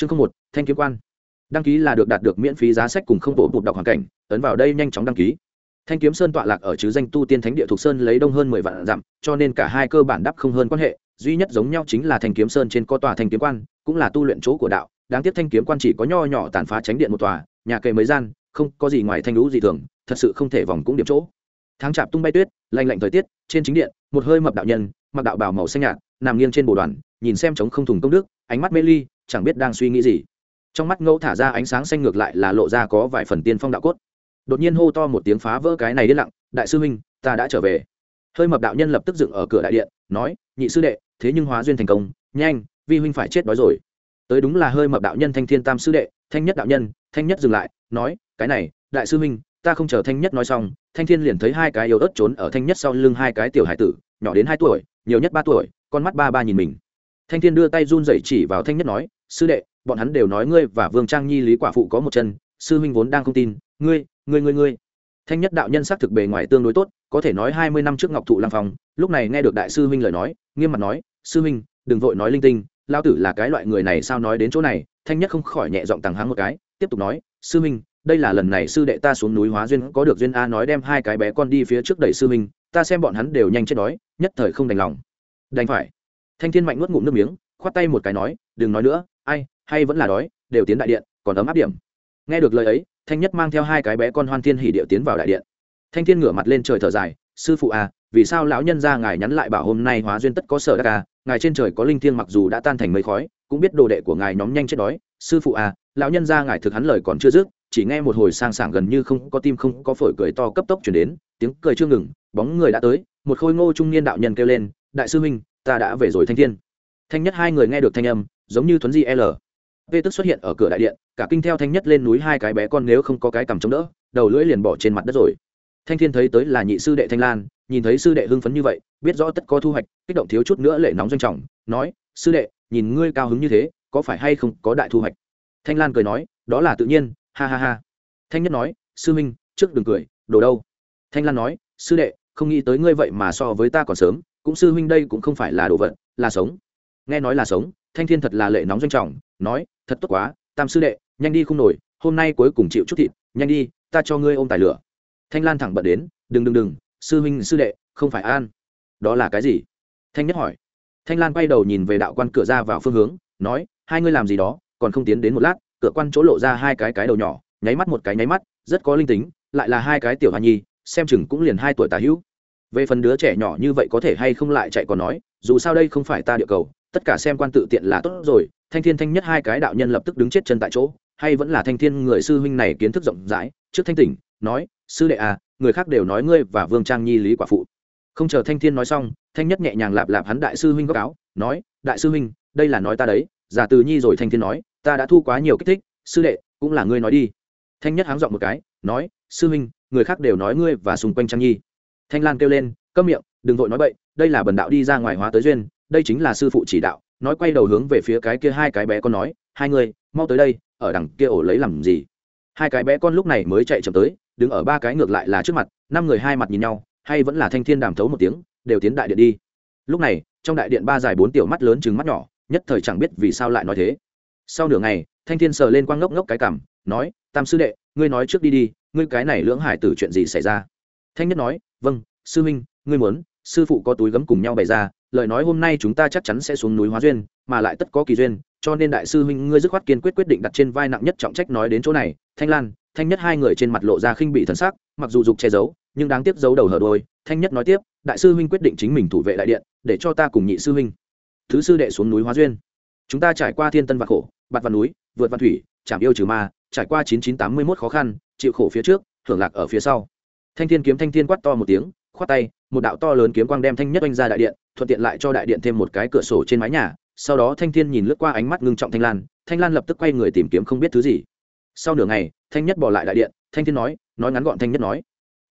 chương không một, thanh kiếm quan. Đăng ký là được đạt được miễn phí giá sách cùng không bộ bụt đọc hoàn cảnh, ấn vào đây nhanh chóng đăng ký. Thanh kiếm sơn tọa lạc ở chứ danh tu tiên thánh địa Thục sơn lấy đông hơn mười vạn dặm, cho nên cả hai cơ bản đắp không hơn quan hệ, duy nhất giống nhau chính là thanh kiếm sơn trên có tòa thanh kiếm quan, cũng là tu luyện chỗ của đạo, đáng tiếc thanh kiếm quan chỉ có nho nhỏ tàn phá tránh điện một tòa, nhà cây mấy gian, không có gì ngoài thanh lũ gì thường, thật sự không thể vòng cũng điểm chỗ. Tháng chạp tung bay tuyết, lạnh lạnh thời tiết, trên chính điện, một hơi mập đạo nhân, mặc đạo bào màu xanh nhạt, nằm nghiêng trên bồ đoàn, nhìn xem trống không thùng công đức, ánh mắt mê ly chẳng biết đang suy nghĩ gì. Trong mắt ngẫu thả ra ánh sáng xanh ngược lại là lộ ra có vài phần tiên phong đạo cốt. Đột nhiên hô to một tiếng phá vỡ cái này đi lặng, đại sư huynh, ta đã trở về. Hơi mập đạo nhân lập tức dựng ở cửa đại điện, nói, nhị sư đệ, thế nhưng hóa duyên thành công, nhanh, vi huynh phải chết đói rồi. Tới đúng là hơi mập đạo nhân thanh thiên tam sư đệ, thanh nhất đạo nhân, thanh nhất dừng lại, nói, cái này, đại sư huynh, ta không chờ thanh nhất nói xong, thanh thiên liền thấy hai cái yếu ớt trốn ở thanh nhất sau lưng hai cái tiểu hải tử, nhỏ đến hai tuổi, nhiều nhất ba tuổi, con mắt ba ba nhìn mình. Thanh thiên đưa tay run rẩy chỉ vào thanh nhất nói sư đệ, bọn hắn đều nói ngươi và vương trang nhi lý quả phụ có một chân, sư huynh vốn đang không tin, ngươi ngươi ngươi ngươi. Thanh nhất đạo nhân xác thực bề ngoài tương đối tốt, có thể nói hai mươi năm trước ngọc thụ lang phong, lúc này nghe được đại sư huynh lời nói, nghiêm mặt nói, sư huynh, đừng vội nói linh tinh lao tử là cái loại người này sao nói đến chỗ này, thanh nhất không khỏi nhẹ giọng tàng háng một cái, tiếp tục nói, sư huynh, đây là lần này sư đệ ta xuống núi hóa duyên, có được duyên a nói đem hai cái bé con đi phía trước đẩy sư huynh, ta xem bọn hắn đều nhanh chết đói, nhất thời không đành lòng. Đành phải. Thanh thiên mạnh nuốt ngụm nước miếng, khoát tay một cái nói, đừng nói nữa ai, hay vẫn là đói, đều tiến đại điện, còn ấm áp điểm. Nghe được lời ấy, thanh nhất mang theo hai cái bé con hoan thiên hỉ điệu tiến vào đại điện. Thanh thiên ngửa mặt lên trời thở dài, sư phụ à vì sao lão nhân ra ngài nhắn lại bảo hôm nay hóa duyên tất có sở đắc à? Ngài trên trời có linh thiêng mặc dù đã tan thành mây khói, cũng biết đồ đệ của ngài nhóm nhanh chết đói. Sư phụ à lão nhân ra ngài thực hắn lời còn chưa dứt, chỉ nghe một hồi sang sảng gần như không có tim không có phổi cười to cấp tốc chuyển đến, tiếng cười chưa ngừng, bóng người đã tới, một khôi ngô trung niên đạo nhân kêu lên, đại sư huynh, ta đã về rồi thanh thiên thanh nhất hai người nghe được thanh âm, giống như thuấn di l. Vê tức xuất hiện ở cửa đại điện, cả kinh theo thanh nhất lên núi hai cái bé con nếu không có cái cằm chống đỡ, đầu lưỡi liền bỏ trên mặt đất rồi. Thanh thiên thấy tới là nhị sư đệ thanh lan, nhìn thấy sư đệ hưng phấn như vậy, biết rõ tất có thu hoạch, kích động thiếu chút nữa lệ nóng doanh trọng, nói, sư đệ, nhìn ngươi cao hứng như thế, có phải hay không có đại thu hoạch? Thanh lan cười nói, đó là tự nhiên, ha ha ha. Thanh nhất nói, sư minh, trước đừng cười, đồ đâu? Thanh lan nói, sư đệ, không nghĩ tới ngươi vậy mà so với ta còn sớm, cũng sư huynh đây cũng không phải là đồ vật, là sống nghe nói là sống, thanh thiên thật là lệ nóng doanh trọng, nói, thật tốt quá, tam sư đệ, nhanh đi không nổi, hôm nay cuối cùng chịu chút thịt, nhanh đi, ta cho ngươi ôm tài lửa. Thanh lan thẳng bận đến, đừng đừng đừng, sư huynh, sư đệ, không phải an. Đó là cái gì? Thanh nhất hỏi. Thanh lan quay đầu nhìn về đạo quan cửa ra vào phương hướng, nói, hai ngươi làm gì đó, còn không tiến đến một lát, cửa quan chỗ lộ ra hai cái cái đầu nhỏ, nháy mắt một cái nháy mắt, rất có linh tính, lại là hai cái tiểu hoa nhi, xem chừng cũng liền hai tuổi tà hữu. Về phần đứa trẻ nhỏ như vậy có thể hay không lại chạy còn nói, dù sao đây không phải ta địa cầu tất cả xem quan tự tiện là tốt rồi, thanh thiên thanh nhất hai cái đạo nhân lập tức đứng chết chân tại chỗ, hay vẫn là thanh thiên người sư huynh này kiến thức rộng rãi, trước thanh tỉnh, nói, sư đệ à người khác đều nói ngươi và vương trang nhi lý quả phụ. Không chờ thanh thiên nói xong, thanh nhất nhẹ nhàng lạp lạp hắn đại sư huynh góc áo, nói, đại sư huynh, đây là nói ta đấy, giả từ nhi rồi thanh thiên nói, ta đã thu quá nhiều kích thích, sư đệ, cũng là ngươi nói đi. Thanh nhất háng dọn một cái, nói, sư huynh, người khác đều nói ngươi và xung quanh trang nhi. Thanh lan kêu lên, câm miệng, đừng vội nói bậy, đây là bần đạo đi ra ngoài hóa tới duyên đây chính là sư phụ chỉ đạo, nói quay đầu hướng về phía cái kia hai cái bé con nói, hai người, mau tới đây, ở đằng kia ổ lấy làm gì? Hai cái bé con lúc này mới chạy chậm tới, đứng ở ba cái ngược lại là trước mặt, năm người hai mặt nhìn nhau, hay vẫn là thanh thiên đàm thấu một tiếng, đều tiến đại điện đi. Lúc này, trong đại điện ba dài bốn tiểu mắt lớn chừng mắt nhỏ, nhất thời chẳng biết vì sao lại nói thế. Sau nửa ngày, thanh thiên sờ lên quang ngốc ngốc cái cảm nói, tam sư đệ, ngươi nói trước đi đi, ngươi cái này lưỡng hải tử chuyện gì xảy ra? Thanh nhất nói vâng sư minh ngươi muốn sư phụ có túi gấm cùng nhau bày ra, lời nói hôm nay chúng ta chắc chắn sẽ xuống núi hóa duyên, mà lại tất có kỳ duyên, cho nên đại sư huynh ngươi dứt khoát kiên quyết quyết định đặt trên vai nặng nhất trọng trách nói đến chỗ này. Thanh lan, thanh nhất hai người trên mặt lộ ra khinh bị thần sắc, mặc dù dục che giấu, nhưng đáng tiếc giấu đầu hở đôi. Thanh nhất nói tiếp, đại sư huynh quyết định chính mình thủ vệ đại điện, để cho ta cùng nhị sư huynh. Thứ sư đệ xuống núi hóa duyên. Chúng ta trải qua thiên tân vạn khổ, bạt văn núi, vượt văn thủy chạm yêu trừ ma, trải qua chín chín tám mươi mốt khó khăn, chịu khổ phía trước hưởng lạc ở phía sau. Thanh thiên kiếm thanh thiên quát to một tiếng khoát tay, một đạo to lớn kiếm quang đem thanh nhất oanh ra đại điện, thuận tiện lại cho đại điện thêm một cái cửa sổ trên mái nhà. Sau đó thanh thiên nhìn lướt qua ánh mắt ngưng trọng thanh lan thanh lan lập tức quay người tìm kiếm không biết thứ gì. Sau nửa ngày, thanh nhất bỏ lại đại điện, thanh thiên nói nói ngắn gọn thanh nhất nói,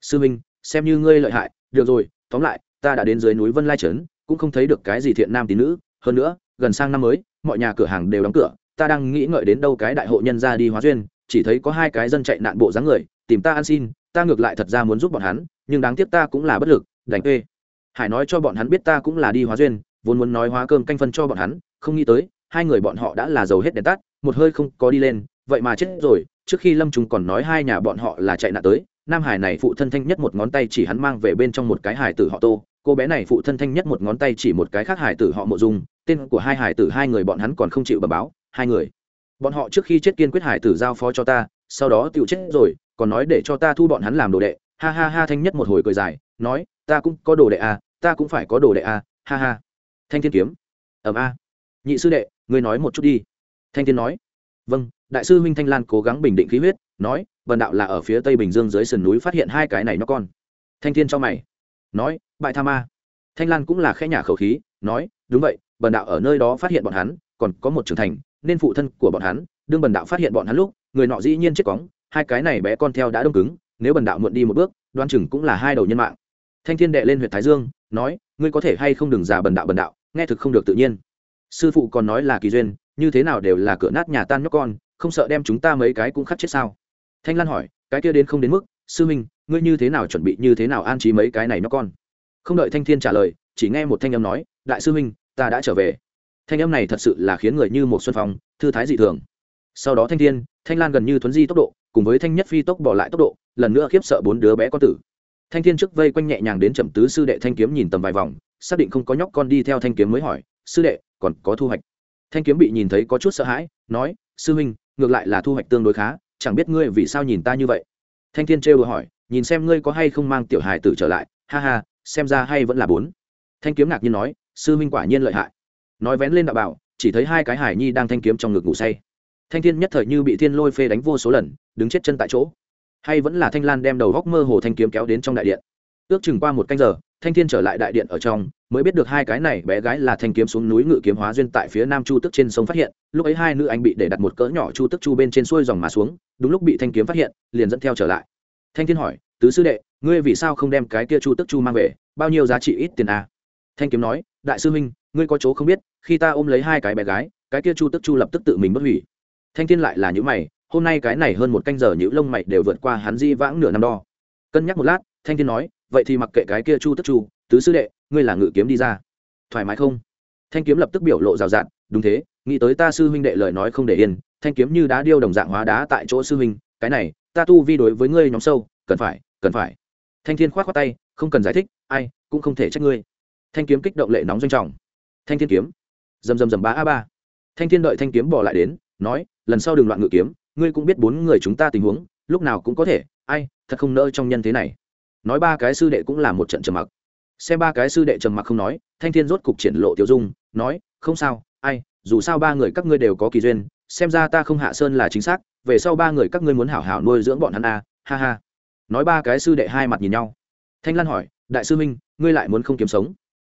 sư minh, xem như ngươi lợi hại, được rồi, tóm lại, ta đã đến dưới núi vân lai trấn, cũng không thấy được cái gì thiện nam tín nữ. Hơn nữa, gần sang năm mới, mọi nhà cửa hàng đều đóng cửa, ta đang nghĩ ngợi đến đâu cái đại hội nhân ra đi hóa duyên, chỉ thấy có hai cái dân chạy nạn bộ dáng người, tìm ta ăn xin ta ngược lại thật ra muốn giúp bọn hắn, nhưng đáng tiếc ta cũng là bất lực, đành ê hải nói cho bọn hắn biết ta cũng là đi hóa duyên, vốn muốn nói hóa cơm canh phân cho bọn hắn, không nghĩ tới, hai người bọn họ đã là giàu hết đèn tắt, một hơi không có đi lên, vậy mà chết rồi, trước khi lâm trùng còn nói hai nhà bọn họ là chạy nạn tới, nam hải này phụ thân thanh nhất một ngón tay chỉ hắn mang về bên trong một cái hải tử họ tô, cô bé này phụ thân thanh nhất một ngón tay chỉ một cái khác hải tử họ mộ dung, tên của hai hải tử hai người bọn hắn còn không chịu bờ báo, hai người. Bọn họ trước khi chết kiên quyết hải tử giao phó cho ta, sau đó tựu chết rồi còn nói để cho ta thu bọn hắn làm đồ đệ. Ha ha ha, thanh nhất một hồi cười dài, nói, ta cũng có đồ đệ à ta cũng phải có đồ đệ à ha ha. Thanh thiên kiếm. Ẩm a. Nhị sư đệ, ngươi nói một chút đi. Thanh thiên nói. Vâng đại sư huynh thanh lan cố gắng bình định khí huyết, nói vần đạo là ở phía tây bình dương dưới sườn núi phát hiện hai cái này nó con. Thanh thiên cho mày. Nói, bại tha ma. Thanh lan cũng là khẽ nhà khẩu khí, nói, đúng vậy, bần đạo ở nơi đó phát hiện bọn hắn, còn có một trưởng thành, nên phụ thân của bọn hắn, đương bần đạo phát hiện bọn hắn lúc, người nọ dĩ nhiên chết cóng hai cái này bé con theo đã đông cứng, nếu bần đạo muộn đi một bước đoan chừng cũng là hai đầu nhân mạng. Thanh thiên đệ lên huyện thái dương, nói, ngươi có thể hay không đừng già bần đạo bần đạo, nghe thực không được tự nhiên. Sư phụ còn nói là kỳ duyên, như thế nào đều là cửa nát nhà tan nhóc con, không sợ đem chúng ta mấy cái cũng khắc chết sao? Thanh lan hỏi, cái kia đến không đến mức, sư minh ngươi như thế nào chuẩn bị như thế nào an trí mấy cái này nhóc con? Không đợi thanh thiên trả lời, chỉ nghe một thanh âm nói, đại sư minh ta đã trở về. Thanh âm này thật sự là khiến người như một xuân phong, thư thái dị thường. Sau đó thanh thiên, thanh lan gần như thuấn di tốc độ cùng với thanh nhất phi tốc bỏ lại tốc độ, lần nữa khiếp sợ bốn đứa bé con tử. Thanh thiên trước vây quanh nhẹ nhàng đến chậm tứ sư đệ thanh kiếm nhìn tầm vài vòng, xác định không có nhóc con đi theo thanh kiếm mới hỏi, sư đệ, còn có thu hoạch? Thanh kiếm bị nhìn thấy có chút sợ hãi, nói, sư huynh, ngược lại là thu hoạch tương đối khá, chẳng biết ngươi vì sao nhìn ta như vậy? Thanh thiên trêu đùa hỏi, nhìn xem ngươi có hay không mang tiểu hài tử trở lại, ha ha, xem ra hay vẫn là bốn. Thanh kiếm ngạc nhiên nói, sư huynh quả nhiên lợi hại. Nói vén lên đạo bảo, chỉ thấy hai cái hải nhi đang thanh kiếm trong ngực ngủ say thanh thiên nhất thời như bị thiên lôi phê đánh vô số lần, đứng chết chân tại chỗ. Hay vẫn là thanh lan đem đầu góc mơ hồ thanh kiếm kéo đến trong đại điện. Ước chừng qua một canh giờ, thanh thiên trở lại đại điện ở trong, mới biết được hai cái này bé gái là thanh kiếm xuống núi ngự kiếm hóa duyên tại phía nam chu tức trên sông phát hiện. Lúc ấy hai nữ anh bị để đặt một cỡ nhỏ chu tức chu bên trên xuôi dòng mà xuống, đúng lúc bị thanh kiếm phát hiện, liền dẫn theo trở lại. Thanh thiên hỏi, tứ sư đệ, ngươi vì sao không đem cái kia chu tức chu mang về? Bao nhiêu giá trị ít tiền a à? thanh kiếm nói, đại sư huynh, ngươi có chỗ không biết, khi ta ôm lấy hai cái bé gái, cái kia chu tức chu lập tức tự mình bất hủy thanh thiên lại là những mày, hôm nay cái này hơn một canh giờ những lông mày đều vượt qua hắn di vãng nửa năm đo. Cân nhắc một lát, thanh thiên nói, vậy thì mặc kệ cái kia chu tức chu, tứ sư đệ, ngươi là ngự kiếm đi ra. Thoải mái không? Thanh kiếm lập tức biểu lộ rào rạt, đúng thế, nghĩ tới ta sư huynh đệ lời nói không để yên, thanh kiếm như đá điêu đồng dạng hóa đá tại chỗ sư huynh, cái này, ta tu vi đối với ngươi nhóm sâu, cần phải cần phải. Thanh thiên khoát h khoác tay, không cần giải thích, ai, cũng không thể trách ngươi. Thanh kiếm kích động lệ nóng doanh trọng. Thanh thiên kiếm. Dầm dầm dầm ba a ba. Thanh thiên đợi thanh kiếm bỏ lại đến nói lần sau đừng loạn ngự kiếm ngươi cũng biết bốn người chúng ta tình huống lúc nào cũng có thể ai thật không nỡ trong nhân thế này. Nói ba cái sư đệ cũng là một trận trầm mặc. Xem ba cái sư đệ trầm mặc không nói thanh thiên rốt cục triển lộ tiểu dung nói không sao ai dù sao ba người các ngươi đều có kỳ duyên xem ra ta không hạ sơn là chính xác về sau ba người các ngươi muốn hảo hảo nuôi dưỡng bọn hắn a à, ha ha. Nói ba cái sư đệ hai mặt nhìn nhau. Thanh lan hỏi đại sư minh ngươi lại muốn không kiếm sống?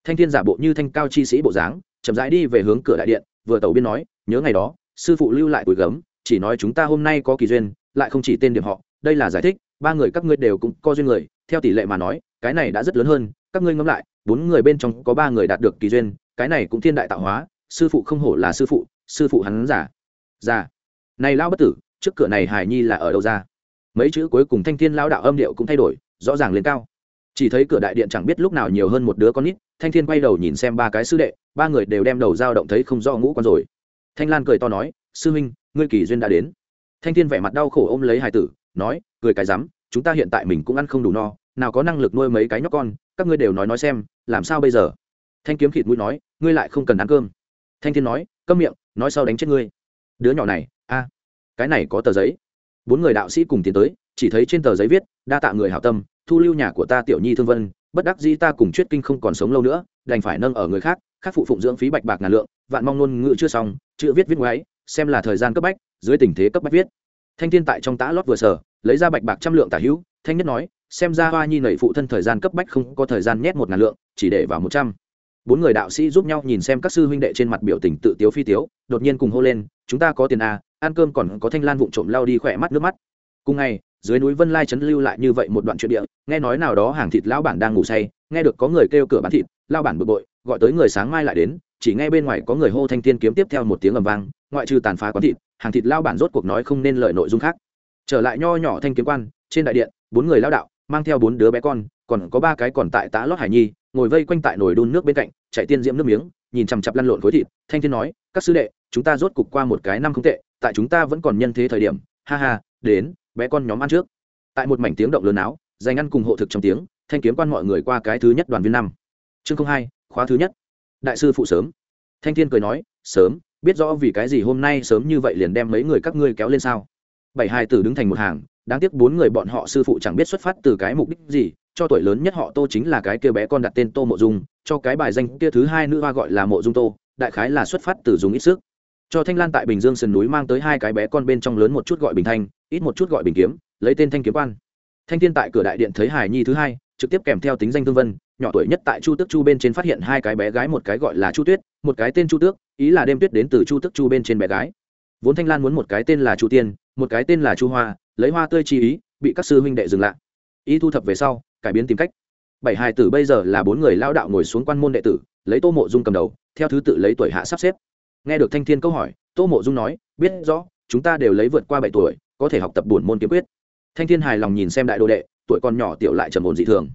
Thanh thiên giả bộ như thanh cao chi sĩ bộ dáng chậm rãi đi về hướng cửa đại điện vừa tàu biên nói nhớ ngày đó sư phụ lưu lại tuổi gấm, chỉ nói chúng ta hôm nay có kỳ duyên, lại không chỉ tên điểm họ, đây là giải thích, ba người các ngươi đều cũng có duyên người, theo tỷ lệ mà nói, cái này đã rất lớn hơn, các ngươi ngẫm lại, bốn người bên trong có ba người đạt được kỳ duyên, cái này cũng thiên đại tạo hóa, sư phụ không hổ là sư phụ sư phụ hắn giả. Giả. Này lao bất tử, trước cửa này hải nhi là ở đâu ra? Mấy chữ cuối cùng thanh thiên lao đạo âm điệu cũng thay đổi, rõ ràng lên cao. Chỉ thấy cửa đại điện chẳng biết lúc nào nhiều hơn một đứa con nít, thanh thiên quay đầu nhìn xem ba cái sư đệ, ba người đều đem đầu dao động thấy không do ngũ con rồi thanh lan cười to nói, sư huynh ngươi kỳ duyên đã đến. Thanh thiên vẻ mặt đau khổ ôm lấy hải tử, nói, cười cái rắm, chúng ta hiện tại mình cũng ăn không đủ no, nào có năng lực nuôi mấy cái nhóc con, các ngươi đều nói nói xem, làm sao bây giờ? Thanh kiếm khịt mũi nói, ngươi lại không cần ăn cơm. Thanh thiên nói, câm miệng, nói sau đánh chết ngươi. Đứa nhỏ này, a, cái này có tờ giấy. Bốn người đạo sĩ cùng tiến tới, chỉ thấy trên tờ giấy viết, đa tạ người hảo tâm, thu lưu nhà của ta tiểu nhi thương vân, bất đắc dĩ ta cùng chuyết kinh không còn sống lâu nữa, đành phải nâng ở người khác khắc phụ phụng dưỡng phí bạch bạc ngàn lượng, vạn mong ngôn ngữ chưa xong, chữ viết viết ngoáy, xem là thời gian cấp bách, dưới tình thế cấp bách viết. Thanh thiên tại trong tã lót vừa sở, lấy ra bạch bạc trăm lượng tả hữu, thanh nhất nói, xem ra hoa nhi nảy phụ thân thời gian cấp bách không có thời gian nhét một ngàn lượng, chỉ để vào một trăm. Bốn người đạo sĩ giúp nhau nhìn xem các sư huynh đệ trên mặt biểu tình tự tiếu phi tiếu, đột nhiên cùng hô lên, chúng ta có tiền à ăn cơm còn có thanh lan vụng trộm lao đi khỏe mắt nước mắt. Cùng ngày, dưới núi vân lai trấn lưu lại như vậy một đoạn chuyện địa, nghe nói nào đó hàng thịt lão bản đang ngủ say, nghe được có người kêu cửa bán thịt lao bản bực bội gọi tới người sáng mai lại đến, chỉ nghe bên ngoài có người hô thanh thiên kiếm tiếp theo một tiếng ầm vang, ngoại trừ tàn phá quán thịt, hàng thịt lao bản rốt cuộc nói không nên lời nội dung khác. Trở lại nho nhỏ thanh kiếm quan, trên đại điện, bốn người lao đạo, mang theo bốn đứa bé con, còn có ba cái còn tại tá lót hải nhi, ngồi vây quanh tại nồi đun nước bên cạnh, chạy tiên diễm nước miếng, nhìn chằm chặp lăn lộn khối thịt, thanh thiên nói, các sư đệ, chúng ta rốt cục qua một cái năm không tệ, tại chúng ta vẫn còn nhân thế thời điểm, ha ha, đến, bé con nhóm ăn trước. Tại một mảnh tiếng động lớn áo, dành ăn cùng hộ thực trong tiếng, thanh kiếm quan mọi người qua cái thứ nhất đoàn viên năm. Chương không hai khóa thứ nhất. Đại sư phụ sớm. Thanh thiên cười nói, sớm, biết rõ vì cái gì hôm nay sớm như vậy liền đem mấy người các ngươi kéo lên sao? Bảy hai tử đứng thành một hàng, đáng tiếc bốn người bọn họ sư phụ chẳng biết xuất phát từ cái mục đích gì, cho tuổi lớn nhất họ tô chính là cái kia bé con đặt tên tô mộ dung, cho cái bài danh kia thứ hai nữ hoa gọi là mộ dung tô, đại khái là xuất phát từ dùng ít sức. Cho thanh lan tại bình dương sườn núi mang tới hai cái bé con bên trong lớn một chút gọi bình thanh, ít một chút gọi bình kiếm, lấy tên thanh kiếm quan. Thanh thiên tại cửa đại điện thấy hải nhi thứ hai, trực tiếp kèm theo tính danh thương vân nhỏ tuổi nhất tại chu tước chu bên trên phát hiện hai cái bé gái, một cái gọi là chu tuyết, một cái tên chu tước, ý là đêm tuyết đến từ chu tước chu bên trên bé gái. Vốn thanh lan muốn một cái tên là chu tiên, một cái tên là chu hoa, lấy hoa tươi chi ý, bị các sư huynh đệ dừng lại. Ý thu thập về sau, cải biến tìm cách. Bảy hài tử bây giờ là bốn người lao đạo ngồi xuống quan môn đệ tử, lấy tô mộ dung cầm đầu, theo thứ tự lấy tuổi hạ sắp xếp. Nghe được thanh thiên câu hỏi, tô mộ dung nói, biết rõ, chúng ta đều lấy vượt qua bảy tuổi, có thể học tập buồn môn kiếm quyết. Thanh thiên hài lòng nhìn xem đại đồ đệ, tuổi còn nhỏ tiểu lại trầm ổn dị thường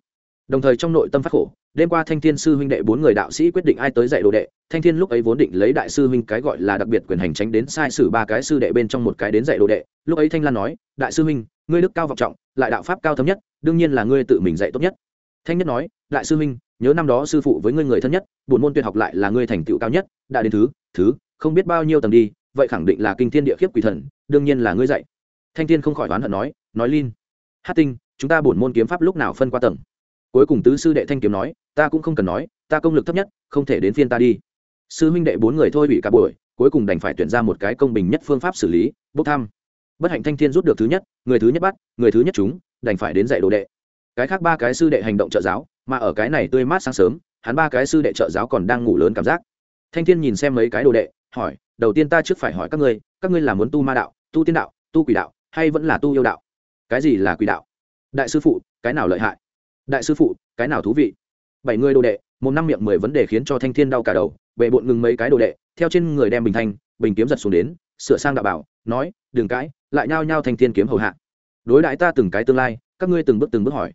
đồng thời trong nội tâm phát khổ, đêm qua thanh thiên sư huynh đệ bốn người đạo sĩ quyết định ai tới dạy đồ đệ, thanh thiên lúc ấy vốn định lấy đại sư huynh cái gọi là đặc biệt quyền hành tránh đến sai sử ba cái sư đệ bên trong một cái đến dạy đồ đệ, lúc ấy thanh lan nói, đại sư huynh, ngươi đức cao vọng trọng, lại đạo pháp cao thấm nhất, đương nhiên là ngươi tự mình dạy tốt nhất. Thanh nhất nói, đại sư huynh, nhớ năm đó sư phụ với ngươi người thân nhất, bổn môn tuyệt học lại là ngươi thành tựu cao nhất, đã đến thứ thứ, không biết bao nhiêu tầng đi, vậy khẳng định là kinh thiên địa khiếp quỷ thần, đương nhiên là ngươi dạy. Thanh thiên không khỏi đoán hận nói nói lin hát tinh, chúng ta bổn môn kiếm pháp lúc nào phân qua tầng? Cuối cùng tứ sư đệ thanh kiếm nói, ta cũng không cần nói, ta công lực thấp nhất, không thể đến phiên ta đi. Sư huynh đệ bốn người thôi bị cả buổi, cuối cùng đành phải tuyển ra một cái công bình nhất phương pháp xử lý, bốc thăm. Bất hạnh thanh thiên rút được thứ nhất, người thứ nhất bắt, người thứ nhất chúng đành phải đến dạy đồ đệ. Cái khác ba cái sư đệ hành động trợ giáo, mà ở cái này tươi mát sáng sớm, hắn ba cái sư đệ trợ giáo còn đang ngủ lớn cảm giác. Thanh thiên nhìn xem mấy cái đồ đệ, hỏi, đầu tiên ta trước phải hỏi các ngươi các ngươi là muốn tu ma đạo, tu tiên đạo, tu quỷ đạo, hay vẫn là tu yêu đạo? Cái gì là quỷ đạo? Đại sư phụ, cái nào lợi hại? Đại sư phụ, cái nào thú vị? Bảy người đồ đệ, một năm miệng mười vấn đề khiến cho thanh thiên đau cả đầu bệ bộn ngừng mấy cái đồ đệ, theo trên người đem bình thanh, bình kiếm giật xuống đến, sửa sang đạo bảo, nói, đừng cãi, lại nhao nhao thanh thiên kiếm hầu hạ. Đối đại ta từng cái tương lai, các ngươi từng bước từng bước hỏi.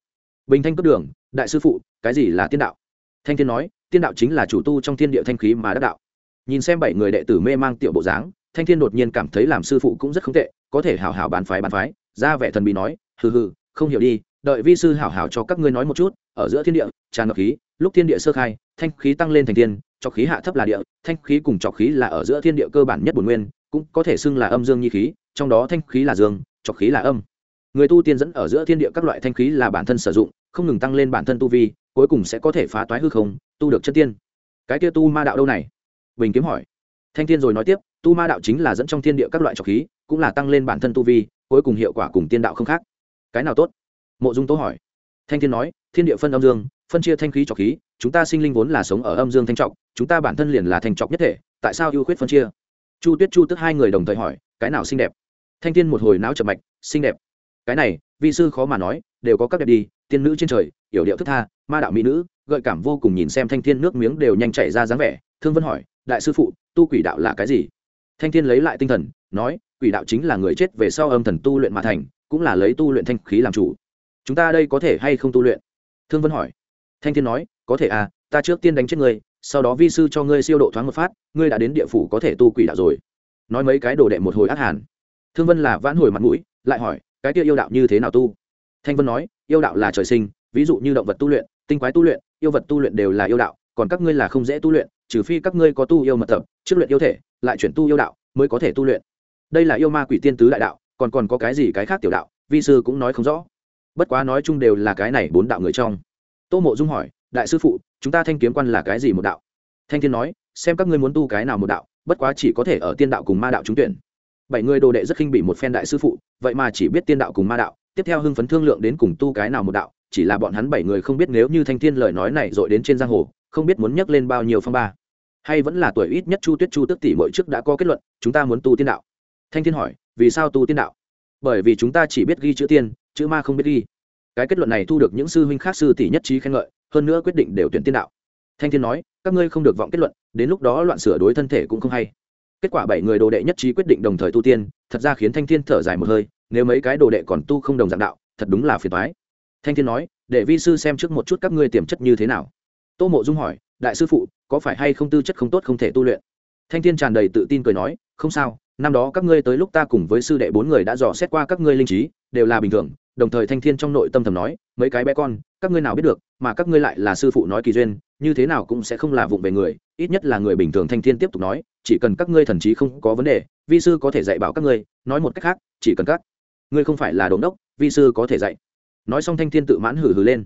Bình thanh cấp đường, đại sư phụ, cái gì là tiên đạo? Thanh thiên nói, tiên đạo chính là chủ tu trong thiên địa thanh khí mà đắc đạo. Nhìn xem bảy người đệ tử mê mang tiểu bộ dáng, thanh thiên đột nhiên cảm thấy làm sư phụ cũng rất không tệ, có thể hảo hảo bàn phái bàn phái, ra vẻ thần bị nói, hừ hừ, không hiểu đi đợi vi sư hảo hảo cho các ngươi nói một chút, ở giữa thiên địa, tràn ngập khí, lúc thiên địa sơ khai, thanh khí tăng lên thành thiên trọc khí hạ thấp là địa, thanh khí cùng trọc khí là ở giữa thiên địa cơ bản nhất bổn nguyên, cũng có thể xưng là âm dương nhi khí, trong đó thanh khí là dương trọc khí là âm. Người tu tiên dẫn ở giữa thiên địa các loại thanh khí là bản thân sử dụng, không ngừng tăng lên bản thân tu vi, cuối cùng sẽ có thể phá toái hư không, tu được chân tiên. Cái kia tu ma đạo đâu này? Bình kiếm hỏi. Thanh thiên rồi nói tiếp, tu ma đạo chính là dẫn trong thiên địa các loại trọc khí, cũng là tăng lên bản thân tu vi, cuối cùng hiệu quả cùng tiên đạo không khác. Cái nào tốt? Mộ dung tố hỏi. Thanh thiên nói, thiên địa phân âm dương, phân chia thanh khí trọc khí, chúng ta sinh linh vốn là sống ở âm dương thanh trọc, chúng ta bản thân liền là thanh trọc nhất thể, tại sao ưu khuyết phân chia? Chu tuyết chu tức hai người đồng thời hỏi, cái nào xinh đẹp? Thanh thiên một hồi não chậm mạch, xinh đẹp. Cái này, vi sư khó mà nói, đều có các đẹp đi, tiên nữ trên trời, yểu điệu thức tha, ma đạo mỹ nữ, gợi cảm vô cùng nhìn xem thanh thiên nước miếng đều nhanh chảy ra dáng vẻ, thương vân hỏi, đại sư phụ, tu quỷ đạo là cái gì? Thanh thiên lấy lại tinh thần, nói, quỷ đạo chính là người chết về sau âm thần tu luyện mà thành, cũng là lấy tu luyện thanh khí làm chủ chúng ta đây có thể hay không tu luyện? Thương vân hỏi. Thanh thiên nói, có thể à ta trước tiên đánh chết ngươi, sau đó vi sư cho ngươi siêu độ thoáng một phát, ngươi đã đến địa phủ có thể tu quỷ đạo rồi. Nói mấy cái đồ đệ một hồi ác hàn. Thương vân là vãn hồi mặt mũi, lại hỏi, cái kia yêu đạo như thế nào tu? Thanh vân nói, yêu đạo là trời sinh, ví dụ như động vật tu luyện, tinh quái tu luyện, yêu vật tu luyện đều là yêu đạo, còn các ngươi là không dễ tu luyện, trừ phi các ngươi có tu yêu mật tập, trước luyện yêu thể, lại chuyển tu yêu đạo, mới có thể tu luyện. Đây là yêu ma quỷ tiên tứ đại đạo, còn còn có cái gì cái khác tiểu đạo, vi sư cũng nói không rõ bất quá nói chung đều là cái này bốn đạo người trong. Tô mộ dung hỏi, đại sư phụ, chúng ta thanh kiếm quan là cái gì một đạo? Thanh thiên nói, xem các ngươi muốn tu cái nào một đạo, bất quá chỉ có thể ở tiên đạo cùng ma đạo trúng tuyển. Bảy người đồ đệ rất khinh bị một phen đại sư phụ, vậy mà chỉ biết tiên đạo cùng ma đạo, tiếp theo hưng phấn thương lượng đến cùng tu cái nào một đạo, chỉ là bọn hắn bảy người không biết nếu như thanh thiên lời nói này dội đến trên giang hồ, không biết muốn nhắc lên bao nhiêu phong ba. Hay vẫn là tuổi ít nhất chu tuyết chu tức tỷ mỗi trước đã có kết luận, chúng ta muốn tu tiên đạo. Thanh thiên hỏi, vì sao tu tiên đạo? Bởi vì chúng ta chỉ biết ghi chữ tiên chữ ma không biết ghi. Cái kết luận này thu được những sư huynh khác sư tỷ nhất trí khen ngợi, hơn nữa quyết định đều tuyển tiên đạo. Thanh thiên nói, các ngươi không được vọng kết luận, đến lúc đó loạn sửa đối thân thể cũng không hay. Kết quả bảy người đồ đệ nhất trí quyết định đồng thời tu tiên, thật ra khiến thanh thiên thở dài một hơi, nếu mấy cái đồ đệ còn tu không đồng dạng đạo, thật đúng là phiền thoái thanh thiên nói, để vi sư xem trước một chút các ngươi tiềm chất như thế nào. Tô mộ dung hỏi, đại sư phụ, có phải hay không tư chất không tốt không thể tu luyện? Thanh thiên tràn đầy tự tin cười nói, không sao, năm đó các ngươi tới lúc ta cùng với sư đệ bốn người đã dò xét qua các ngươi linh trí, đều là bình thường đồng thời thanh thiên trong nội tâm thầm nói, mấy cái bé con, các ngươi nào biết được, mà các ngươi lại là sư phụ nói kỳ duyên, như thế nào cũng sẽ không là vụng về người, ít nhất là người bình thường. Thanh thiên tiếp tục nói, chỉ cần các ngươi thần trí không có vấn đề, vi sư có thể dạy bảo các ngươi, nói một cách khác, chỉ cần các ngươi không phải là đồn đốc, vi sư có thể dạy. Nói xong thanh thiên tự mãn hử hử lên.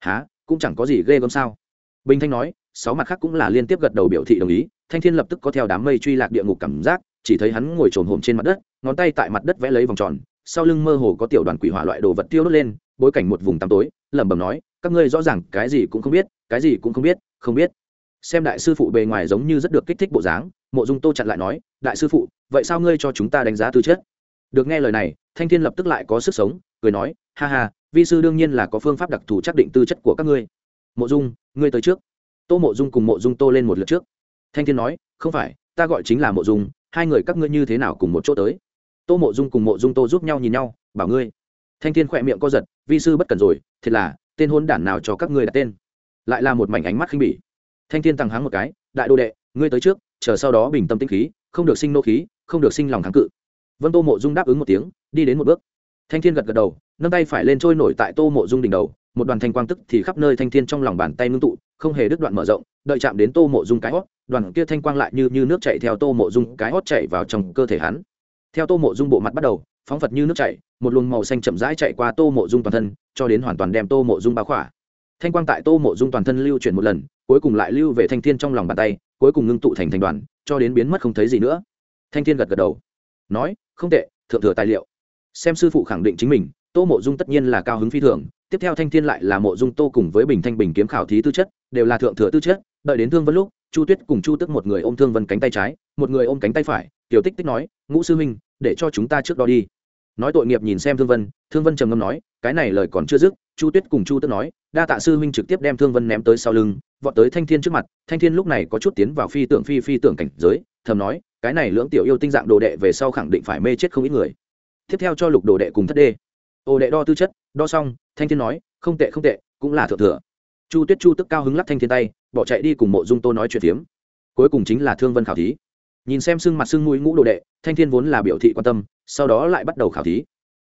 Há cũng chẳng có gì ghê gớm sao? Bình thanh nói, sáu mặt khác cũng là liên tiếp gật đầu biểu thị đồng ý, thanh thiên lập tức có theo đám mây truy lạc địa ngục cảm giác, chỉ thấy hắn ngồi trồn hồn trên mặt đất, ngón tay tại mặt đất vẽ lấy vòng tròn sau lưng mơ hồ có tiểu đoàn quỷ hỏa loại đồ vật tiêu đốt lên, bối cảnh một vùng tăm tối, lẩm bẩm nói, các ngươi rõ ràng cái gì cũng không biết, cái gì cũng không biết không biết. Xem đại sư phụ bề ngoài giống như rất được kích thích bộ dáng, mộ dung tô chặn lại nói, đại sư phụ, vậy sao ngươi cho chúng ta đánh giá tư chất? Được nghe lời này, thanh thiên lập tức lại có sức sống, cười nói, ha ha, vi sư đương nhiên là có phương pháp đặc thù xác định tư chất của các ngươi. Mộ dung, ngươi tới trước. Tô mộ dung cùng mộ dung tô lên một lượt trước. Thanh thiên nói, không phải, ta gọi chính là mộ dung, hai người các ngươi như thế nào cùng một chỗ tới? Tô mộ dung cùng mộ dung tô giúp nhau nhìn nhau, bảo ngươi. Thanh thiên khỏe miệng co giật, vi sư bất cần rồi, thiệt là, tên hôn đản nào cho các ngươi đặt tên? Lại là một mảnh ánh mắt khinh bỉ. Thanh thiên tăng háng một cái, đại đô đệ, ngươi tới trước, chờ sau đó bình tâm tĩnh khí, không được sinh nô khí, không được sinh lòng kháng cự. Vân tô mộ dung đáp ứng một tiếng, đi đến một bước. Thanh thiên gật gật đầu, nâng tay phải lên trôi nổi tại tô mộ dung đỉnh đầu, một đoàn thanh quang tức thì khắp nơi thanh thiên trong lòng bàn tay ngưng tụ, không hề đứt đoạn mở rộng, đợi chạm đến tô mộ dung cái hót, đoàn kia thanh quang lại như như nước chảy theo tô mộ dung cái hót chạy vào trong cơ thể hắn theo tô mộ dung bộ mặt bắt đầu, phóng phật như nước chảy, một luồng màu xanh chậm rãi chạy qua tô mộ dung toàn thân, cho đến hoàn toàn đem tô mộ dung bao khỏa. Thanh quang tại tô mộ dung toàn thân lưu chuyển một lần, cuối cùng lại lưu về thanh thiên trong lòng bàn tay, cuối cùng ngưng tụ thành thành đoàn, cho đến biến mất không thấy gì nữa. Thanh thiên gật gật đầu, nói, không tệ, thượng thừa tài liệu. Xem sư phụ khẳng định chính mình, tô mộ dung tất nhiên là cao hứng phi thường, tiếp theo thanh thiên lại là mộ dung tô cùng với bình thanh bình kiếm khảo thí tư chất, đều là thượng thừa tư chất, đợi đến thương vân lúc, chu tuyết cùng chu tức một người ôm thương vân cánh tay trái, một người ôm cánh tay phải tiểu tích tích nói, ngũ sư huynh, để cho chúng ta trước đó đi. Nói tội nghiệp nhìn xem thương vân thương vân trầm ngâm nói, cái này lời còn chưa dứt, chu tuyết cùng chu tức nói, đa tạ sư huynh trực tiếp đem thương vân ném tới sau lưng, vọt tới thanh thiên trước mặt, thanh thiên lúc này có chút tiến vào phi tưởng phi phi tưởng cảnh giới, thầm nói, cái này lưỡng tiểu yêu tinh dạng đồ đệ về sau khẳng định phải mê chết không ít người. Tiếp theo cho lục đồ đệ cùng thất đê. Ô đệ đo tư chất, đo xong, thanh thiên nói, không tệ không tệ, cũng là thượng thừa. Chu tuyết chu tức cao hứng lắc thanh thiên tay, bỏ chạy đi cùng mộ dung tô nói chuyện phiếm. Cuối cùng chính là thương vân khảo thí nhìn xem sưng mặt sưng mũi ngũ đồ đệ, thanh thiên vốn là biểu thị quan tâm, sau đó lại bắt đầu khảo thí.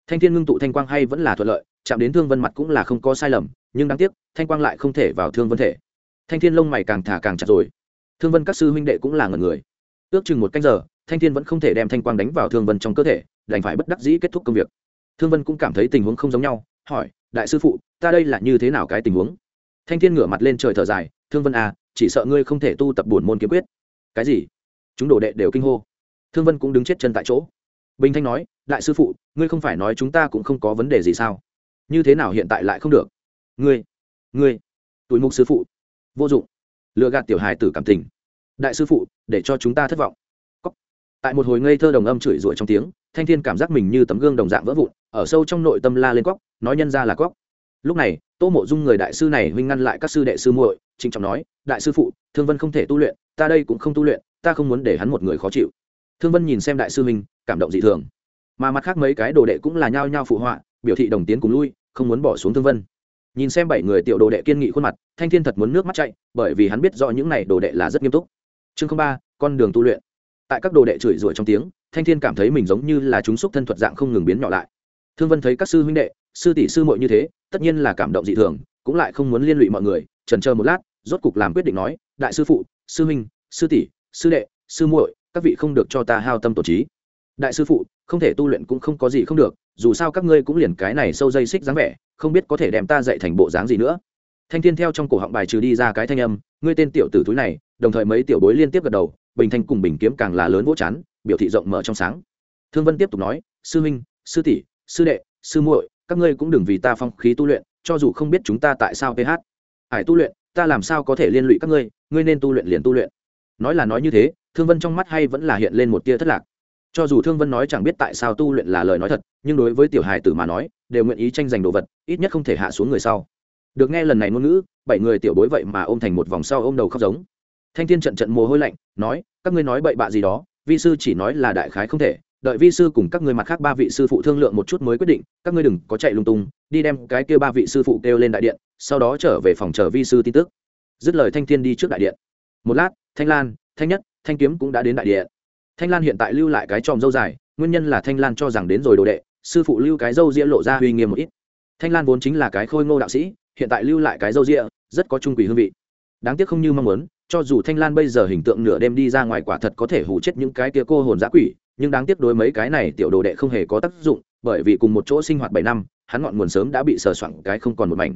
Thanh thiên ngưng tụ thanh quang hay vẫn là thuận lợi, chạm đến thương vân mặt cũng là không có sai lầm, nhưng đáng tiếc, thanh quang lại không thể vào thương vân thể. Thanh thiên lông mày càng thả càng chặt rồi. Thương vân các sư huynh đệ cũng là ngần người. Ước chừng một canh giờ, thanh thiên vẫn không thể đem thanh quang đánh vào thương vân trong cơ thể, đành phải bất đắc dĩ kết thúc công việc. Thương vân cũng cảm thấy tình huống không giống nhau, hỏi, đại sư phụ, ta đây là như thế nào cái tình huống? Thanh thiên ngửa mặt lên trời thở dài, thương vân à chỉ sợ ngươi không thể tu tập buồn môn kiếm quyết. Cái gì? Chúng đồ đệ đều kinh hô. Thương vân cũng đứng chết chân tại chỗ. Bình thanh nói, đại sư phụ, ngươi không phải nói chúng ta cũng không có vấn đề gì sao? Như thế nào hiện tại lại không được? Ngươi ngươi, tuổi mục sư phụ, vô dụng. Lựa gạt tiểu hài tử cảm tình. Đại sư phụ, để cho chúng ta thất vọng. Cóc. tại một hồi ngây thơ đồng âm chửi rủa trong tiếng, thanh thiên cảm giác mình như tấm gương đồng dạng vỡ vụn, ở sâu trong nội tâm la lên cóc nói nhân ra là cóc lúc này, tô mộ dung người đại sư này huynh ngăn lại các sư đệ sư muội, trịnh trọng nói, đại sư phụ, thương vân không thể tu luyện, ta đây cũng không tu luyện ta không muốn để hắn một người khó chịu. Thương vân nhìn xem đại sư huynh, cảm động dị thường. Mà mặt khác mấy cái đồ đệ cũng là nhao nhao phụ họa, biểu thị đồng tiến cùng lui, không muốn bỏ xuống thương vân. Nhìn xem bảy người tiểu đồ đệ kiên nghị khuôn mặt, thanh thiên thật muốn nước mắt chạy, bởi vì hắn biết rõ những này đồ đệ là rất nghiêm túc. Chương ba, con đường tu luyện. Tại các đồ đệ chửi rủa trong tiếng, thanh thiên cảm thấy mình giống như là chúng xúc thân thuật dạng không ngừng biến nhỏ lại. Thương vân thấy các sư huynh đệ, sư tỷ sư muội như thế, tất nhiên là cảm động dị thường, cũng lại không muốn liên lụy mọi người, trần chờ một lát, rốt cục làm quyết định nói, đại sư phụ, sư huynh, sư tỷ sư đệ, sư muội, các vị không được cho ta hao tâm tổ trí. Đại sư phụ, không thể tu luyện cũng không có gì không được, dù sao các ngươi cũng liền cái này sâu dây xích dáng vẻ, không biết có thể đem ta dạy thành bộ dáng gì nữa. Thanh thiên theo trong cổ họng bài trừ đi ra cái thanh âm, ngươi tên tiểu tử túi này, đồng thời mấy tiểu bối liên tiếp gật đầu, bình thanh cùng bình kiếm càng là lớn vỗ chán, biểu thị rộng mở trong sáng. Thương vân tiếp tục nói, sư huynh, sư tỷ, sư đệ, sư muội, các ngươi cũng đừng vì ta phong khí tu luyện, cho dù không biết chúng ta tại sao ph hải tu luyện, ta làm sao có thể liên lụy các ngươi ngươi nên tu luyện liền tu luyện nói là nói như thế, thương vân trong mắt hay vẫn là hiện lên một tia thất lạc. Cho dù thương vân nói chẳng biết tại sao tu luyện là lời nói thật, nhưng đối với tiểu hài tử mà nói, đều nguyện ý tranh giành đồ vật, ít nhất không thể hạ xuống người sau. Được nghe lần này ngôn ngữ, bảy người tiểu bối vậy mà ôm thành một vòng sau ôm đầu khóc giống. Thanh thiên trận trận mồ hôi lạnh, nói, các ngươi nói bậy bạ gì đó, vi sư chỉ nói là đại khái không thể, đợi vi sư cùng các người mặt khác ba vị sư phụ thương lượng một chút mới quyết định, các ngươi đừng có chạy lung tung, đi đem cái kia ba vị sư phụ kêu lên đại điện, sau đó trở về phòng chờ vi sư tin tức. Dứt lời thanh thiên đi trước đại điện. Một lát thanh lan, thanh nhất, thanh kiếm cũng đã đến đại điện. Thanh lan hiện tại lưu lại cái tròm dâu dài, nguyên nhân là thanh lan cho rằng đến rồi đồ đệ, sư phụ lưu cái dâu ria lộ ra uy nghiêm một ít. Thanh lan vốn chính là cái khôi ngô đạo sĩ, hiện tại lưu lại cái dâu ria rất có trung quỷ hương vị. Đáng tiếc không như mong muốn, cho dù thanh lan bây giờ hình tượng nửa đêm đi ra ngoài quả thật có thể hủ chết những cái kia cô hồn giã quỷ, nhưng đáng tiếc đối mấy cái này tiểu đồ đệ không hề có tác dụng, bởi vì cùng một chỗ sinh hoạt bảy năm, hắn ngọn nguồn sớm đã bị sờ soạn cái không còn một mảnh.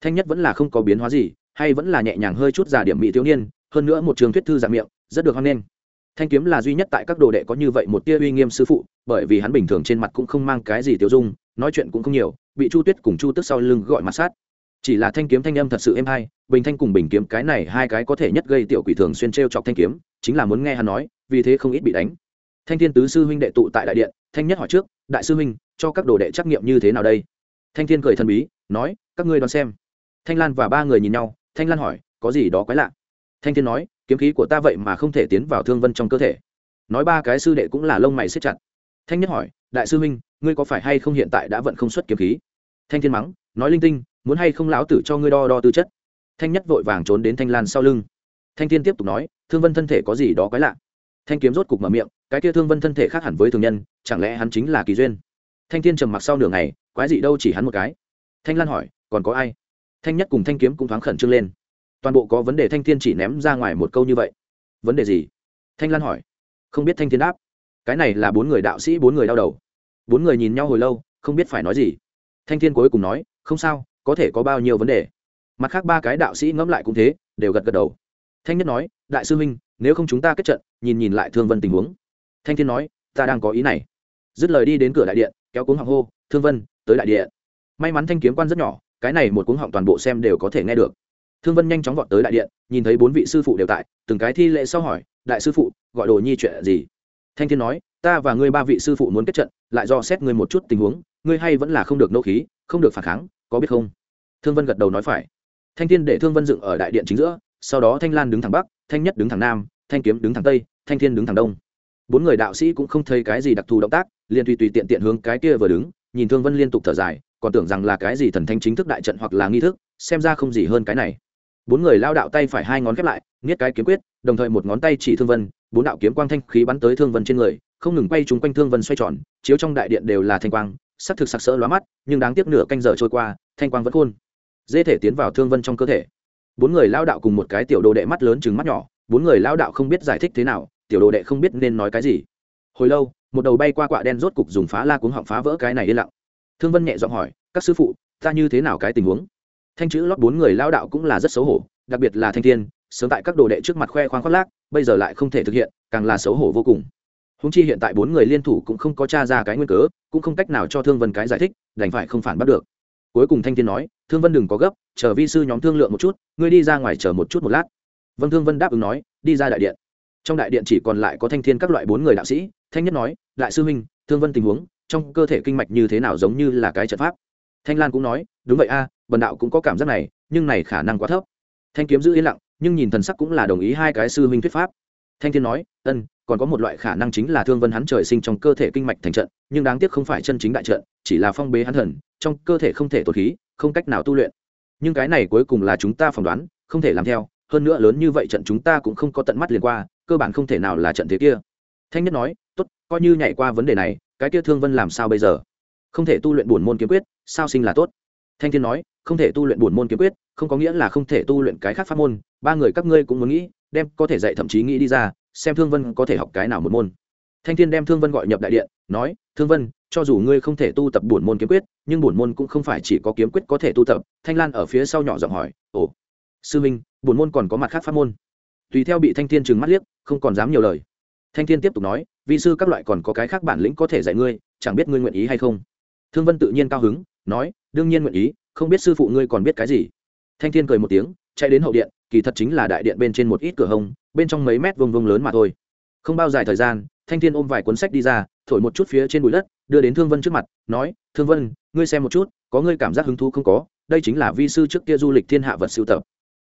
Thanh nhất vẫn là không có biến hóa gì, hay vẫn là nhẹ nhàng hơi chút giả điểm mỹ thiếu niên hơn nữa một trường thuyết thư dạng miệng, rất được hoan nghênh. Thanh kiếm là duy nhất tại các đồ đệ có như vậy một tia uy nghiêm sư phụ, bởi vì hắn bình thường trên mặt cũng không mang cái gì tiêu dung, nói chuyện cũng không nhiều, bị chu tuyết cùng chu tức sau lưng gọi mặt sát. Chỉ là thanh kiếm thanh âm thật sự êm hay, bình thanh cùng bình kiếm cái này hai cái có thể nhất gây tiểu quỷ thường xuyên t r e o chọc thanh kiếm, chính là muốn nghe hắn nói, vì thế không ít bị đánh. Thanh thiên tứ sư huynh đệ tụ tại đại điện, thanh nhất hỏi trước, đại sư huynh, cho các đồ đệ trắc nghiệm như thế nào đây? Thanh thiên cười thần bí, nói, các ngươi đoán xem. Thanh lan và ba người nhìn nhau, thanh lan hỏi, có gì đó quái lạ? Thanh thiên nói, kiếm khí của ta vậy mà không thể tiến vào thương vân trong cơ thể. Nói ba cái sư đệ cũng là lông mày xếp chặt. Thanh nhất hỏi, đại sư huynh, ngươi có phải hay không hiện tại đã vận không xuất kiếm khí? Thanh thiên mắng, nói linh tinh, muốn hay không lão tử cho ngươi đo đo tư chất? Thanh nhất vội vàng trốn đến thanh lan sau lưng. Thanh thiên tiếp tục nói, thương vân thân thể có gì đó quái lạ? Thanh kiếm rốt cục mở miệng, cái kia thương vân thân thể khác hẳn với thường nhân, chẳng lẽ hắn chính là kỳ duyên? Thanh thiên trầm mặc sau nửa ngày, quái gì đâu chỉ hắn một cái? Thanh lan hỏi, còn có ai? Thanh nhất cùng thanh kiếm cũng thoáng khẩn trương lên toàn bộ có vấn đề thanh thiên chỉ ném ra ngoài một câu như vậy. Vấn đề gì? Thanh lan hỏi. Không biết thanh thiên đáp. Cái này là bốn người đạo sĩ, bốn người đau đầu. Bốn người nhìn nhau hồi lâu, không biết phải nói gì. Thanh thiên cuối cùng nói, không sao, có thể có bao nhiêu vấn đề. Mặt khác ba cái đạo sĩ ngẫm lại cũng thế, đều gật gật đầu. Thanh nhất nói, đại sư huynh, nếu không chúng ta kết trận, nhìn nhìn lại thương vân tình huống. Thanh thiên nói, ta đang có ý này. Dứt lời đi đến cửa đại điện, kéo cuống họng hô, thương vân, tới đại điện. May mắn thanh kiếm quan rất nhỏ, cái này một cuống họng toàn bộ xem đều có thể nghe được thương vân nhanh chóng vọt tới đại điện, nhìn thấy bốn vị sư phụ đều tại, từng cái thi lễ sau hỏi, đại sư phụ, gọi đồ nhi chuyện gì? Thanh thiên nói, ta và ngươi ba vị sư phụ muốn kết trận, lại do xét ngươi một chút tình huống, ngươi hay vẫn là không được nô khí, không được phản kháng, có biết không? Thương vân gật đầu nói phải. Thanh thiên để thương vân dựng ở đại điện chính giữa, sau đó thanh lan đứng thẳng bắc, thanh nhất đứng thẳng nam, thanh kiếm đứng thẳng tây, thanh thiên đứng thẳng đông. Bốn người đạo sĩ cũng không thấy cái gì đặc thù động tác, liền tùy tùy tiện tiện hướng cái kia vừa đứng, nhìn thương vân liên tục thở dài, còn tưởng rằng là cái gì thần thanh chính thức đại trận hoặc là nghi thức, xem ra không gì hơn cái này bốn người lao đạo tay phải hai ngón khép lại, nghiết cái kiếm quyết, đồng thời một ngón tay chỉ thương vân, bốn đạo kiếm quang thanh khí bắn tới thương vân trên người, không ngừng quay trúng quanh thương vân xoay tròn, chiếu trong đại điện đều là thanh quang, sắc thực sặc sỡ lóa mắt, nhưng đáng tiếc nửa canh giờ trôi qua, thanh quang vẫn khôn. Dễ thể tiến vào thương vân trong cơ thể. Bốn người lao đạo cùng một cái tiểu đồ đệ mắt lớn chừng mắt nhỏ, bốn người lao đạo không biết giải thích thế nào, tiểu đồ đệ không biết nên nói cái gì. Hồi lâu, một đầu bay qua quạ đen rốt cục dùng phá la cuống họng phá vỡ cái này yên lặng. Thương vân nhẹ giọng hỏi, các sư phụ, ta như thế nào cái tình huống? Thanh chữ lót bốn người lao đạo cũng là rất xấu hổ đặc biệt là thanh thiên sớm tại các đồ đệ trước mặt khoe khoang khoác lác bây giờ lại không thể thực hiện càng là xấu hổ vô cùng. Húng chi hiện tại bốn người liên thủ cũng không có t r a ra cái nguyên cớ cũng không cách nào cho thương vân cái giải thích đành phải không phản bắt được. Cuối cùng thanh thiên nói thương vân đừng có gấp chờ vi sư nhóm thương lượng một chút ngươi đi ra ngoài chờ một chút một lát. Vân thương vân đáp ứng nói đi ra đại điện. Trong đại điện chỉ còn lại có thanh thiên các loại bốn người đạo sĩ thanh nhất nói đại sư huynh thương vân tình huống trong cơ thể kinh mạch như thế nào giống như là cái trận pháp? Thanh lan cũng nói đúng vậy a à, bần đạo cũng có cảm giác này, nhưng này khả năng quá thấp. Thanh kiếm giữ yên lặng, nhưng nhìn thần sắc cũng là đồng ý hai cái sư huynh thuyết pháp. Thanh thiên nói, ân, còn có một loại khả năng chính là thương vân hắn trời sinh trong cơ thể kinh mạch thành trận, nhưng đáng tiếc không phải chân chính đại trận, chỉ là phong bế hắn thần, trong cơ thể không thể tột khí, không cách nào tu luyện. Nhưng cái này cuối cùng là chúng ta phỏng đoán, không thể làm theo, hơn nữa lớn như vậy trận chúng ta cũng không có tận mắt liền qua, cơ bản không thể nào là trận thế kia. Thanh nhất nói, tốt, coi như nhảy qua vấn đề này, cái kia thương vân làm sao bây giờ? Không thể tu luyện bổn môn kiếm quyết, sao sinh là tốt? Thanh thiên nói không thể tu luyện bổn môn kiếm quyết, không có nghĩa là không thể tu luyện cái khác pháp môn, ba người các ngươi cũng muốn nghĩ, đem có thể dạy thậm chí nghĩ đi ra, xem thương vân có thể học cái nào một môn. Thanh thiên đem thương vân gọi nhập đại điện, nói, thương vân, cho dù ngươi không thể tu tập bổn môn kiếm quyết, nhưng bổn môn cũng không phải chỉ có kiếm quyết có thể tu tập. Thanh lan ở phía sau nhỏ giọng hỏi, ồ, sư minh, bổn môn còn có mặt khác pháp môn? Tùy theo bị thanh thiên trừng mắt liếc, không còn dám nhiều lời. Thanh thiên tiếp tục nói Vị sư các loại còn có cái khác bản lĩnh có thể dạy ngươi, chẳng biết ngươi nguyện ý hay không? Thương vân tự nhiên cao hứng, nói, đương nhiên nguyện ý không biết sư phụ ngươi còn biết cái gì? Thanh thiên cười một tiếng chạy đến hậu điện kỳ thật chính là đại điện bên trên một ít cửa hông bên trong mấy mét vông vông lớn mà thôi. Không bao dài thời gian thanh thiên ôm vài cuốn sách đi ra thổi một chút phía trên bụi đất đưa đến thương vân trước mặt nói thương vân ngươi xem một chút có ngươi cảm giác hứng thú không có đây chính là vi sư trước kia du lịch thiên hạ vật sưu tập.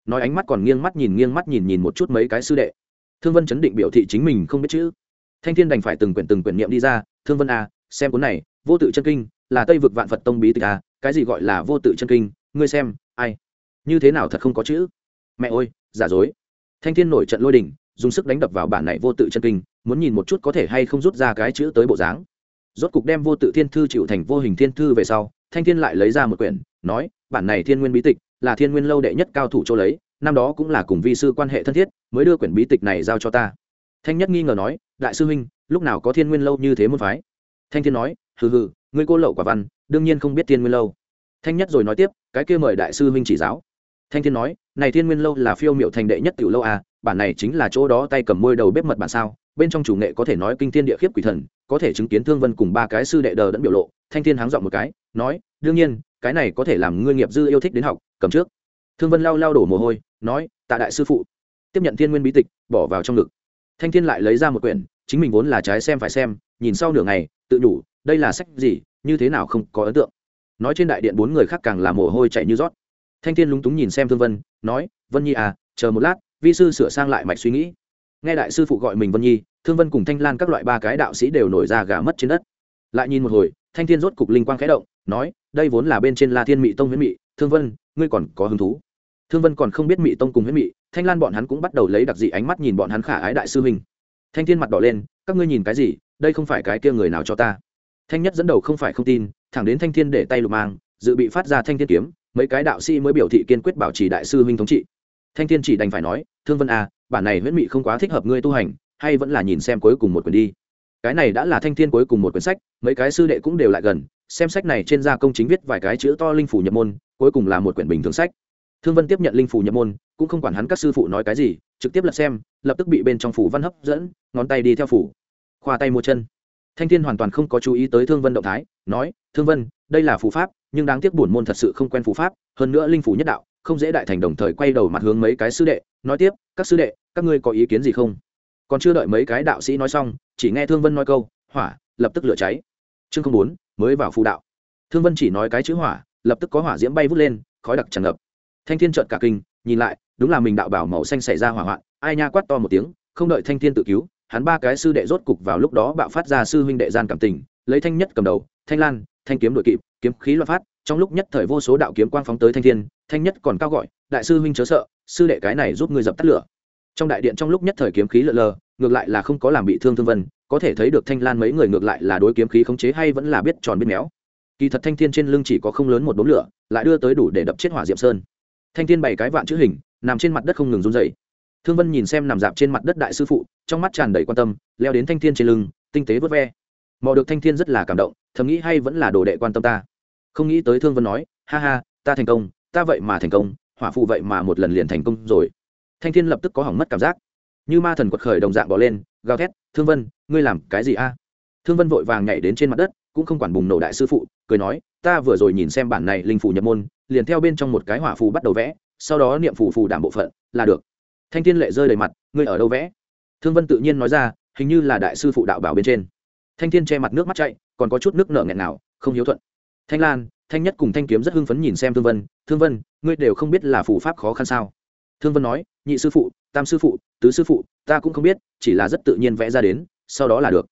Nói ánh mắt còn nghiêng mắt nhìn nghiêng mắt nhìn nhìn một chút mấy cái sư đệ. Thương vân chấn định biểu thị chính mình không biết chữ. Thanh thiên đành phải từng quyển từng quyển niệm đi ra thương vân à, xem cuốn này vô tự chân kinh là tây vực vạn phật tông bí tịch à? Cái gì gọi là vô tự chân kinh, ngươi xem, ai? Như thế nào thật không có chữ? Mẹ ơi, giả dối. Thanh thiên nổi trận lôi đình, dùng sức đánh đập vào bản này vô tự chân kinh, muốn nhìn một chút có thể hay không rút ra cái chữ tới bộ dáng. Rốt cục đem vô tự thiên thư chịu thành vô hình thiên thư về sau, thanh thiên lại lấy ra một quyển, nói, bản này thiên nguyên bí tịch là thiên nguyên lâu đệ nhất cao thủ chỗ lấy, năm đó cũng là cùng vi sư quan hệ thân thiết, mới đưa quyển bí tịch này giao cho ta. Thanh nhất nghi ngờ nói, đại sư huynh, lúc nào có thiên nguyên lâu như thế môn phái? Thanh thiên nói, hừ hừ ngươi cô lậu quả văn, đương nhiên không biết thiên nguyên lâu. Thanh nhất rồi nói tiếp, cái kia mời đại sư huynh chỉ giáo. Thanh thiên nói, này thiên nguyên lâu là phiêu miệu thành đệ nhất tiểu lâu à bản này chính là chỗ đó tay cầm môi đầu bếp mật bản sao, bên trong chủ nghệ có thể nói kinh thiên địa khiếp quỷ thần, có thể chứng kiến thương vân cùng ba cái sư đệ đờ đẫn biểu lộ. Thanh thiên háng dọn một cái, nói, đương nhiên, cái này có thể làm ngươi nghiệp dư yêu thích đến học, cầm trước. Thương vân lau lau đổ mồ hôi, nói, tạ đại sư phụ. Tiếp nhận thiên nguyên bí tịch, bỏ vào trong ngực. Thanh thiên lại lấy ra một quyển, chính mình vốn là trái xem phải xem, nhìn sau nửa ngày tự đủ đây là sách gì, như thế nào không có ấn tượng. Nói trên đại điện bốn người khác càng là mồ hôi chạy như rót. Thanh thiên lúng túng nhìn xem thương vân, nói, vân nhi à chờ một lát, vi sư sửa sang lại mạch suy nghĩ. Nghe đại sư phụ gọi mình vân nhi, thương vân cùng thanh lan các loại ba cái đạo sĩ đều nổi ra gà mất trên đất. Lại nhìn một hồi, thanh thiên rốt cục linh quang khẽ động, nói, đây vốn là bên trên la thiên mị tông huyễn mị, thương vân, ngươi còn có hứng thú? Thương vân còn không biết mị tông cùng huyễn mị, thanh lan bọn hắn cũng bắt đầu lấy đặc dị ánh mắt nhìn bọn hắn khả ái đại sư huynh. Thanh thiên mặt đỏ lên, các ngươi nhìn cái gì? Đây không phải cái kia người nào cho ta. Thanh nhất dẫn đầu không phải không tin, thẳng đến thanh thiên để tay lục mang, dự bị phát ra thanh thiên kiếm, mấy cái đạo sĩ mới biểu thị kiên quyết bảo trì đại sư huynh thống trị. Thanh thiên chỉ đành phải nói, thương vân à bản này huyễn mị không quá thích hợp ngươi tu hành, hay vẫn là nhìn xem cuối cùng một quyển đi. Cái này đã là thanh thiên cuối cùng một quyển sách, mấy cái sư đệ cũng đều lại gần, xem sách này trên gia công chính viết vài cái chữ to linh phủ nhập môn, cuối cùng là một quyển bình thường sách. Thương vân tiếp nhận linh phủ nhập môn, cũng không quản hắn các sư phụ nói cái gì, trực tiếp lật xem, lập tức bị bên trong phủ văn hấp dẫn, ngón tay đi theo phủ khoa tay mua chân. Thanh thiên hoàn toàn không có chú ý tới thương vân động thái, nói, thương vân, đây là phù pháp, nhưng đáng tiếc bổn môn thật sự không quen phù pháp, hơn nữa linh phủ nhất đạo, không dễ đại thành đồng thời quay đầu mặt hướng mấy cái sư đệ, nói tiếp, các sư đệ, các ngươi có ý kiến gì không? Còn chưa đợi mấy cái đạo sĩ nói xong, chỉ nghe thương vân nói câu, hỏa, lập tức lửa cháy. Chương không bốn, mới vào phù đạo. Thương vân chỉ nói cái chữ hỏa, lập tức có hỏa diễm bay vút lên, khói đặc tràn ngập. Thanh thiên trợn cả kinh, nhìn lại, đúng là mình đạo bảo màu xanh xảy ra hỏa hoạn, ai nha quát to một tiếng, không đợi thanh thiên tự cứu hắn ba cái sư đệ rốt cục vào lúc đó bạo phát ra sư huynh đệ gian cảm tình, lấy thanh nhất cầm đầu, thanh lan, thanh kiếm đội kịp, kiếm khí loạn phát, trong lúc nhất thời vô số đạo kiếm quang phóng tới thanh thiên, thanh nhất còn cao gọi, đại sư huynh chớ sợ, sư đệ cái này giúp ngươi dập tắt lửa. Trong đại điện trong lúc nhất thời kiếm khí lợ lờ, ngược lại là không có làm bị thương thương vân, có thể thấy được thanh lan mấy người ngược lại là đối kiếm khí khống chế hay vẫn là biết tròn biết méo. Kỳ thật thanh thiên trên lưng chỉ có không lớn một đốm lửa, lại đưa tới đủ để đập chết hỏa diệm sơn. Thanh thiên bảy cái vạn chữ hình, nằm trên mặt đất không ngừng run dày thương vân nhìn xem nằm dạp trên mặt đất đại sư phụ, trong mắt tràn đầy quan tâm, leo đến thanh thiên trên lưng, tinh tế vớt ve. Mò được thanh thiên rất là cảm động, thầm nghĩ hay vẫn là đồ đệ quan tâm ta. Không nghĩ tới thương vân nói, ha ha, ta thành công, ta vậy mà thành công, hỏa phụ vậy mà một lần liền thành công rồi. Thanh thiên lập tức có hỏng mất cảm giác. Như ma thần quật khởi đồng dạng bỏ lên, gào thét, thương vân, ngươi làm cái gì a? Thương vân vội vàng nhảy đến trên mặt đất, cũng không quản bùng nổ đại sư phụ, cười nói, ta vừa rồi nhìn xem bản này linh phủ nhập môn, liền theo bên trong một cái hỏa phù bắt đầu vẽ, sau đó niệm phù phù đảm bộ phận, là được thanh thiên lệ rơi đầy mặt, ngươi ở đâu vẽ? Thương vân tự nhiên nói ra, hình như là đại sư phụ đạo bảo bên trên. Thanh thiên che mặt nước mắt chạy, còn có chút nước nở nghẹn nào không hiếu thuận. Thanh lan, thanh nhất cùng thanh kiếm rất hưng phấn nhìn xem thương vân thương vân, ngươi đều không biết là phù pháp khó khăn sao? Thương vân nói, nhị sư phụ, tam sư phụ, tứ sư phụ, ta cũng không biết, chỉ là rất tự nhiên vẽ ra đến, sau đó là được.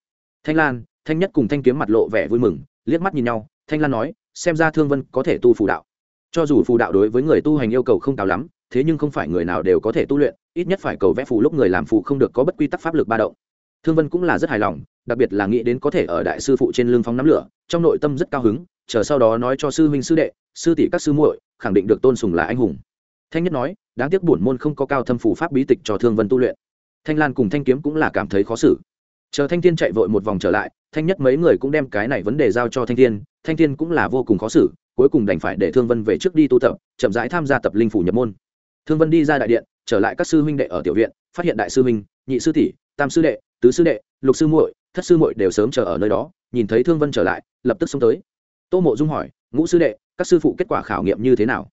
Thanh lan, thanh nhất cùng thanh kiếm mặt lộ vẻ vui mừng, liếc mắt nhìn nhau, thanh lan nói, xem ra thương vân có thể tu phù đạo. Cho dù phù đạo đối với người tu hành yêu cầu không cao lắm thế nhưng không phải người nào đều có thể tu luyện, ít nhất phải cầu vẽ phù lúc người làm phù không được có bất quy tắc pháp lực ba động. Thương vân cũng là rất hài lòng, đặc biệt là nghĩ đến có thể ở đại sư phụ trên lưng phóng nắm lửa, trong nội tâm rất cao hứng, chờ sau đó nói cho sư huynh sư đệ, sư tỷ các sư muội, khẳng định được tôn sùng là anh hùng. Thanh nhất nói, đáng tiếc bổn môn không có cao thâm phủ pháp bí tịch cho thương vân tu luyện. Thanh lan cùng thanh kiếm cũng là cảm thấy khó xử. Chờ thanh thiên chạy vội một vòng trở lại, thanh nhất mấy người cũng đem cái này vấn đề giao cho thanh thiên thanh thiên cũng là vô cùng khó xử, cuối cùng đành phải để thương vân về trước đi tu tập, chậm rãi tham gia tập linh phủ nhập môn thương vân đi ra đại điện, trở lại các sư huynh đệ ở tiểu viện, phát hiện đại sư huynh, nhị sư tỷ, tam sư đệ, tứ sư đệ, lục sư muội, thất sư muội đều sớm chờ ở nơi đó, nhìn thấy thương vân trở lại, lập tức xông tới. Tô mộ dung hỏi, ngũ sư đệ, các sư phụ kết quả khảo nghiệm như thế nào?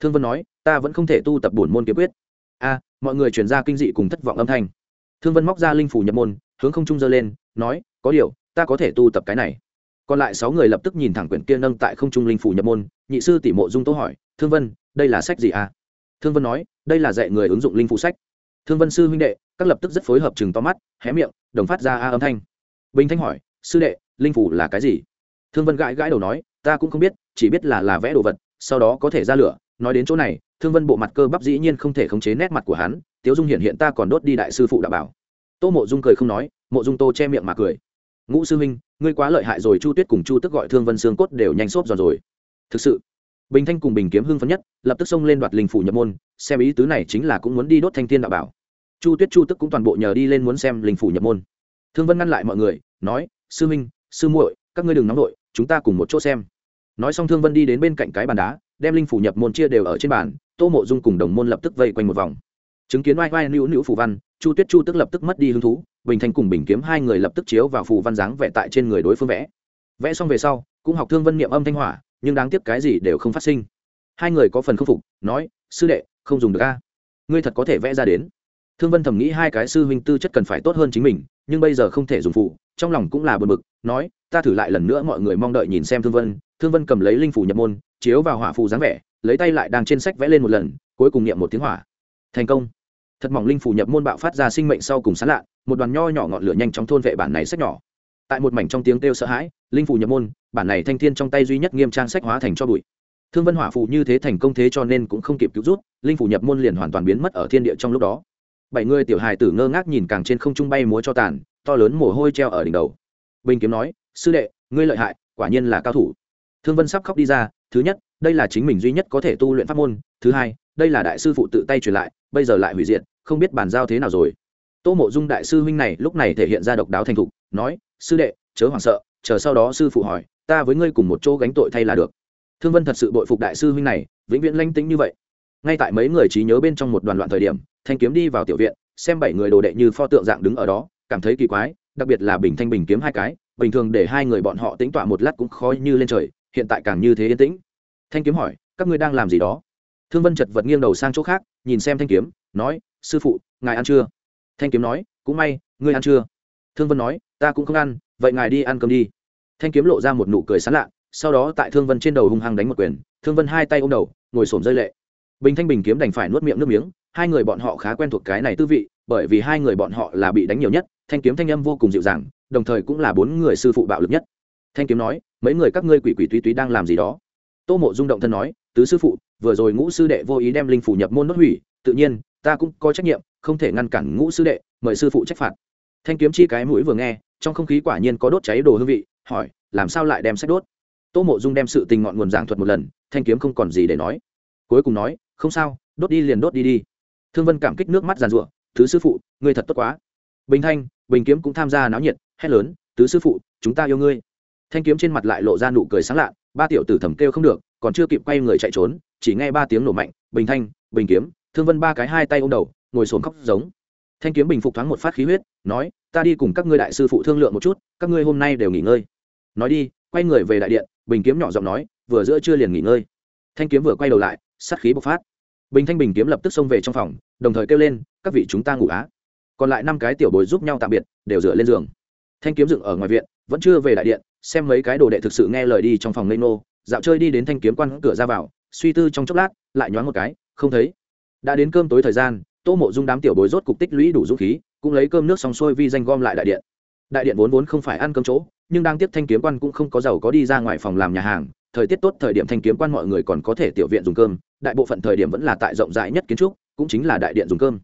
Thương vân nói, ta vẫn không thể tu tập bổn môn kiếm quyết. A, mọi người chuyển ra kinh dị cùng thất vọng âm thanh. Thương vân móc ra linh phủ nhập môn, hướng không trung dơ lên, nói, có điều, ta có thể tu tập cái này. Còn lại sáu người lập tức nhìn thẳng quyển kia nâng tại không trung linh phủ nhập môn, nhị sư tỷ mộ dung tố hỏi, thương vân, đây là sách gì a? Thương vân nói, đây là dạy người ứng dụng linh phụ sách. Thương vân sư huynh đệ, các lập tức rất phối hợp chừng to mắt, hé miệng, đồng phát ra a âm thanh. Bình thanh hỏi, sư đệ, linh phủ là cái gì? Thương vân gãi gãi đầu nói, ta cũng không biết, chỉ biết là là vẽ đồ vật, sau đó có thể ra lửa. Nói đến chỗ này, thương vân bộ mặt cơ bắp dĩ nhiên không thể khống chế nét mặt của hắn, tiếu dung hiện hiện ta còn đốt đi đại sư phụ đạo bảo. Tô mộ dung cười không nói, mộ dung tô che miệng mà cười. Ngũ sư huynh, ngươi quá lợi hại rồi, chu tuyết cùng chu tức gọi thương vân xương cốt đều nhanh xốp giòn rồi. Thực sự bình thanh cùng bình kiếm hưng phấn nhất lập tức xông lên đoạt linh phủ nhập môn xem ý tứ này chính là cũng muốn đi đốt thanh thiên đạo bảo. Chu tuyết chu tức cũng toàn bộ nhờ đi lên muốn xem linh phủ nhập môn. Thương vân ngăn lại mọi người nói sư Minh, sư muội các ngươi đừng nóng đội chúng ta cùng một chỗ xem. Nói xong thương vân đi đến bên cạnh cái bàn đá đem linh phủ nhập môn chia đều ở trên bàn tô mộ dung cùng đồng môn lập tức vây quanh một vòng. Chứng kiến oai oai nữu nữu phù văn chu tuyết chu tức lập tức mất đi hứng thú bình thanh cùng bình kiếm hai người lập tức chiếu vào phù văn dáng vẽ tại trên người đối phương vẽ. Vẽ xong về sau cũng học thương vân niệm âm thanh hỏa nhưng đáng tiếc cái gì đều không phát sinh. Hai người có phần không phục, nói, sư đệ, không dùng được a. Ngươi thật có thể vẽ ra đến. Thương vân thầm nghĩ hai cái sư huynh tư chất cần phải tốt hơn chính mình, nhưng bây giờ không thể dùng phụ, trong lòng cũng là bờ mực nói, ta thử lại lần nữa mọi người mong đợi nhìn xem thương vân. Thương vân cầm lấy linh phủ nhập môn, chiếu vào hỏa phù dáng vẻ, lấy tay lại đang trên sách vẽ lên một lần, cuối cùng niệm một tiếng hỏa. Thành công. Thật mỏng linh phủ nhập môn bạo phát ra sinh mệnh sau cùng sán lạ, một đoàn nho nhỏ ngọn lửa nhanh chóng thôn vệ bản này sách nhỏ tại một mảnh trong tiếng kêu sợ hãi, linh phủ nhập môn, bản này thanh thiên trong tay duy nhất nghiêm trang sách hóa thành cho bụi. Thương vân hỏa phụ như thế thành công thế cho nên cũng không kịp cứu rút, linh phủ nhập môn liền hoàn toàn biến mất ở thiên địa trong lúc đó. Bảy người tiểu hài tử ngơ ngác nhìn càng trên không trung bay múa cho tàn, to lớn mồ hôi treo ở đỉnh đầu. Bình kiếm nói, sư đệ, ngươi lợi hại, quả nhiên là cao thủ. Thương vân sắp khóc đi ra, thứ nhất, đây là chính mình duy nhất có thể tu luyện pháp môn, thứ hai, đây là đại sư phụ tự tay truyền lại, bây giờ lại hủy diệt, không biết bàn giao thế nào rồi tô mộ dung đại sư huynh này lúc này thể hiện ra độc đáo thành thục, nói, sư đệ, chớ hoảng sợ, chờ sau đó sư phụ hỏi, ta với ngươi cùng một chỗ gánh tội thay là được. Thương vân thật sự bội phục đại sư huynh này, vĩnh viễn lanh tính như vậy. Ngay tại mấy người trí nhớ bên trong một đoàn loạn thời điểm, thanh kiếm đi vào tiểu viện, xem bảy người đồ đệ như pho tượng dạng đứng ở đó, cảm thấy kỳ quái, đặc biệt là bình thanh bình kiếm hai cái, bình thường để hai người bọn họ tính tọa một lát cũng khó như lên trời, hiện tại càng như thế yên tĩnh. Thanh kiếm hỏi, các ngươi đang làm gì đó? Thương vân chật vật nghiêng đầu sang chỗ khác, nhìn xem thanh kiếm, nói, sư phụ, ngài ăn chưa? Thanh kiếm nói, cũng may, ngươi ăn chưa? Thương vân nói, ta cũng không ăn, vậy ngài đi ăn cơm đi. Thanh kiếm lộ ra một nụ cười sán lạ, sau đó tại thương vân trên đầu hung hăng đánh một quyền, thương vân hai tay ôm đầu, ngồi xổm rơi lệ. Bình thanh bình kiếm đành phải nuốt miệng nước miếng, hai người bọn họ khá quen thuộc cái này tư vị, bởi vì hai người bọn họ là bị đánh nhiều nhất, thanh kiếm thanh âm vô cùng dịu dàng, đồng thời cũng là bốn người sư phụ bạo lực nhất. Thanh kiếm nói, mấy người các ngươi quỷ quỷ túy túy đang làm gì đó? Tô mộ rung động thân nói, tứ sư phụ, vừa rồi ngũ sư đệ vô ý đem linh phủ nhập môn đốt hủy, tự nhiên, ta cũng có trách nhiệm không thể ngăn cản ngũ sư đệ, mời sư phụ trách phạt. Thanh kiếm chi cái mũi vừa nghe, trong không khí quả nhiên có đốt cháy đồ hương vị, hỏi, làm sao lại đem sách đốt? Tô mộ dung đem sự tình ngọn nguồn giảng thuật một lần, thanh kiếm không còn gì để nói. Cuối cùng nói, không sao, đốt đi liền đốt đi đi. Thương vân cảm kích nước mắt giàn rụa thứ sư phụ, ngươi thật tốt quá. Bình thanh, bình kiếm cũng tham gia náo nhiệt, hét lớn, tứ sư phụ, chúng ta yêu ngươi. Thanh kiếm trên mặt lại lộ ra nụ cười sáng lạ, ba tiểu tử thầm kêu không được, còn chưa kịp quay người chạy trốn, chỉ nghe ba tiếng nổ mạnh, bình thanh, bình kiếm. Thương vân ba cái hai tay ô m đầu ngồi sồn khóc giống. Thanh kiếm bình phục thoáng một phát khí huyết, nói, ta đi cùng các ngươi đại sư phụ thương lượng một chút, các ngươi hôm nay đều nghỉ ngơi. Nói đi, quay người về đại điện, bình kiếm nhỏ giọng nói, vừa giữa chưa liền nghỉ ngơi. Thanh kiếm vừa quay đầu lại, sát khí bộc phát. Bình thanh bình kiếm lập tức xông về trong phòng, đồng thời kêu lên, các vị chúng ta ngủ á. Còn lại năm cái tiểu bồi giúp nhau tạm biệt, đều dựa lên giường. Thanh kiếm dựng ở ngoài viện, vẫn chưa về đại điện, xem mấy cái đồ đệ thực sự nghe lời đi trong phòng lê nô dạo chơi đi đến thanh kiếm quan cửa ra vào, suy tư trong chốc lát, lại nhoáng một cái, không thấy. Đã đến cơm tối thời gian tô mộ dung đám tiểu bối rốt cục tích lũy đủ dũng khí, cũng lấy cơm nước xong xuôi vi danh gom lại đại điện. Đại điện vốn vốn không phải ăn cơm chỗ, nhưng đang tiếp thanh kiếm quan cũng không có giàu có đi ra ngoài phòng làm nhà hàng. Thời tiết tốt, thời điểm thanh kiếm quan mọi người còn có thể tiểu viện dùng cơm, đại bộ phận thời điểm vẫn là tại rộng rãi nhất kiến trúc, cũng chính là đại điện dùng cơm.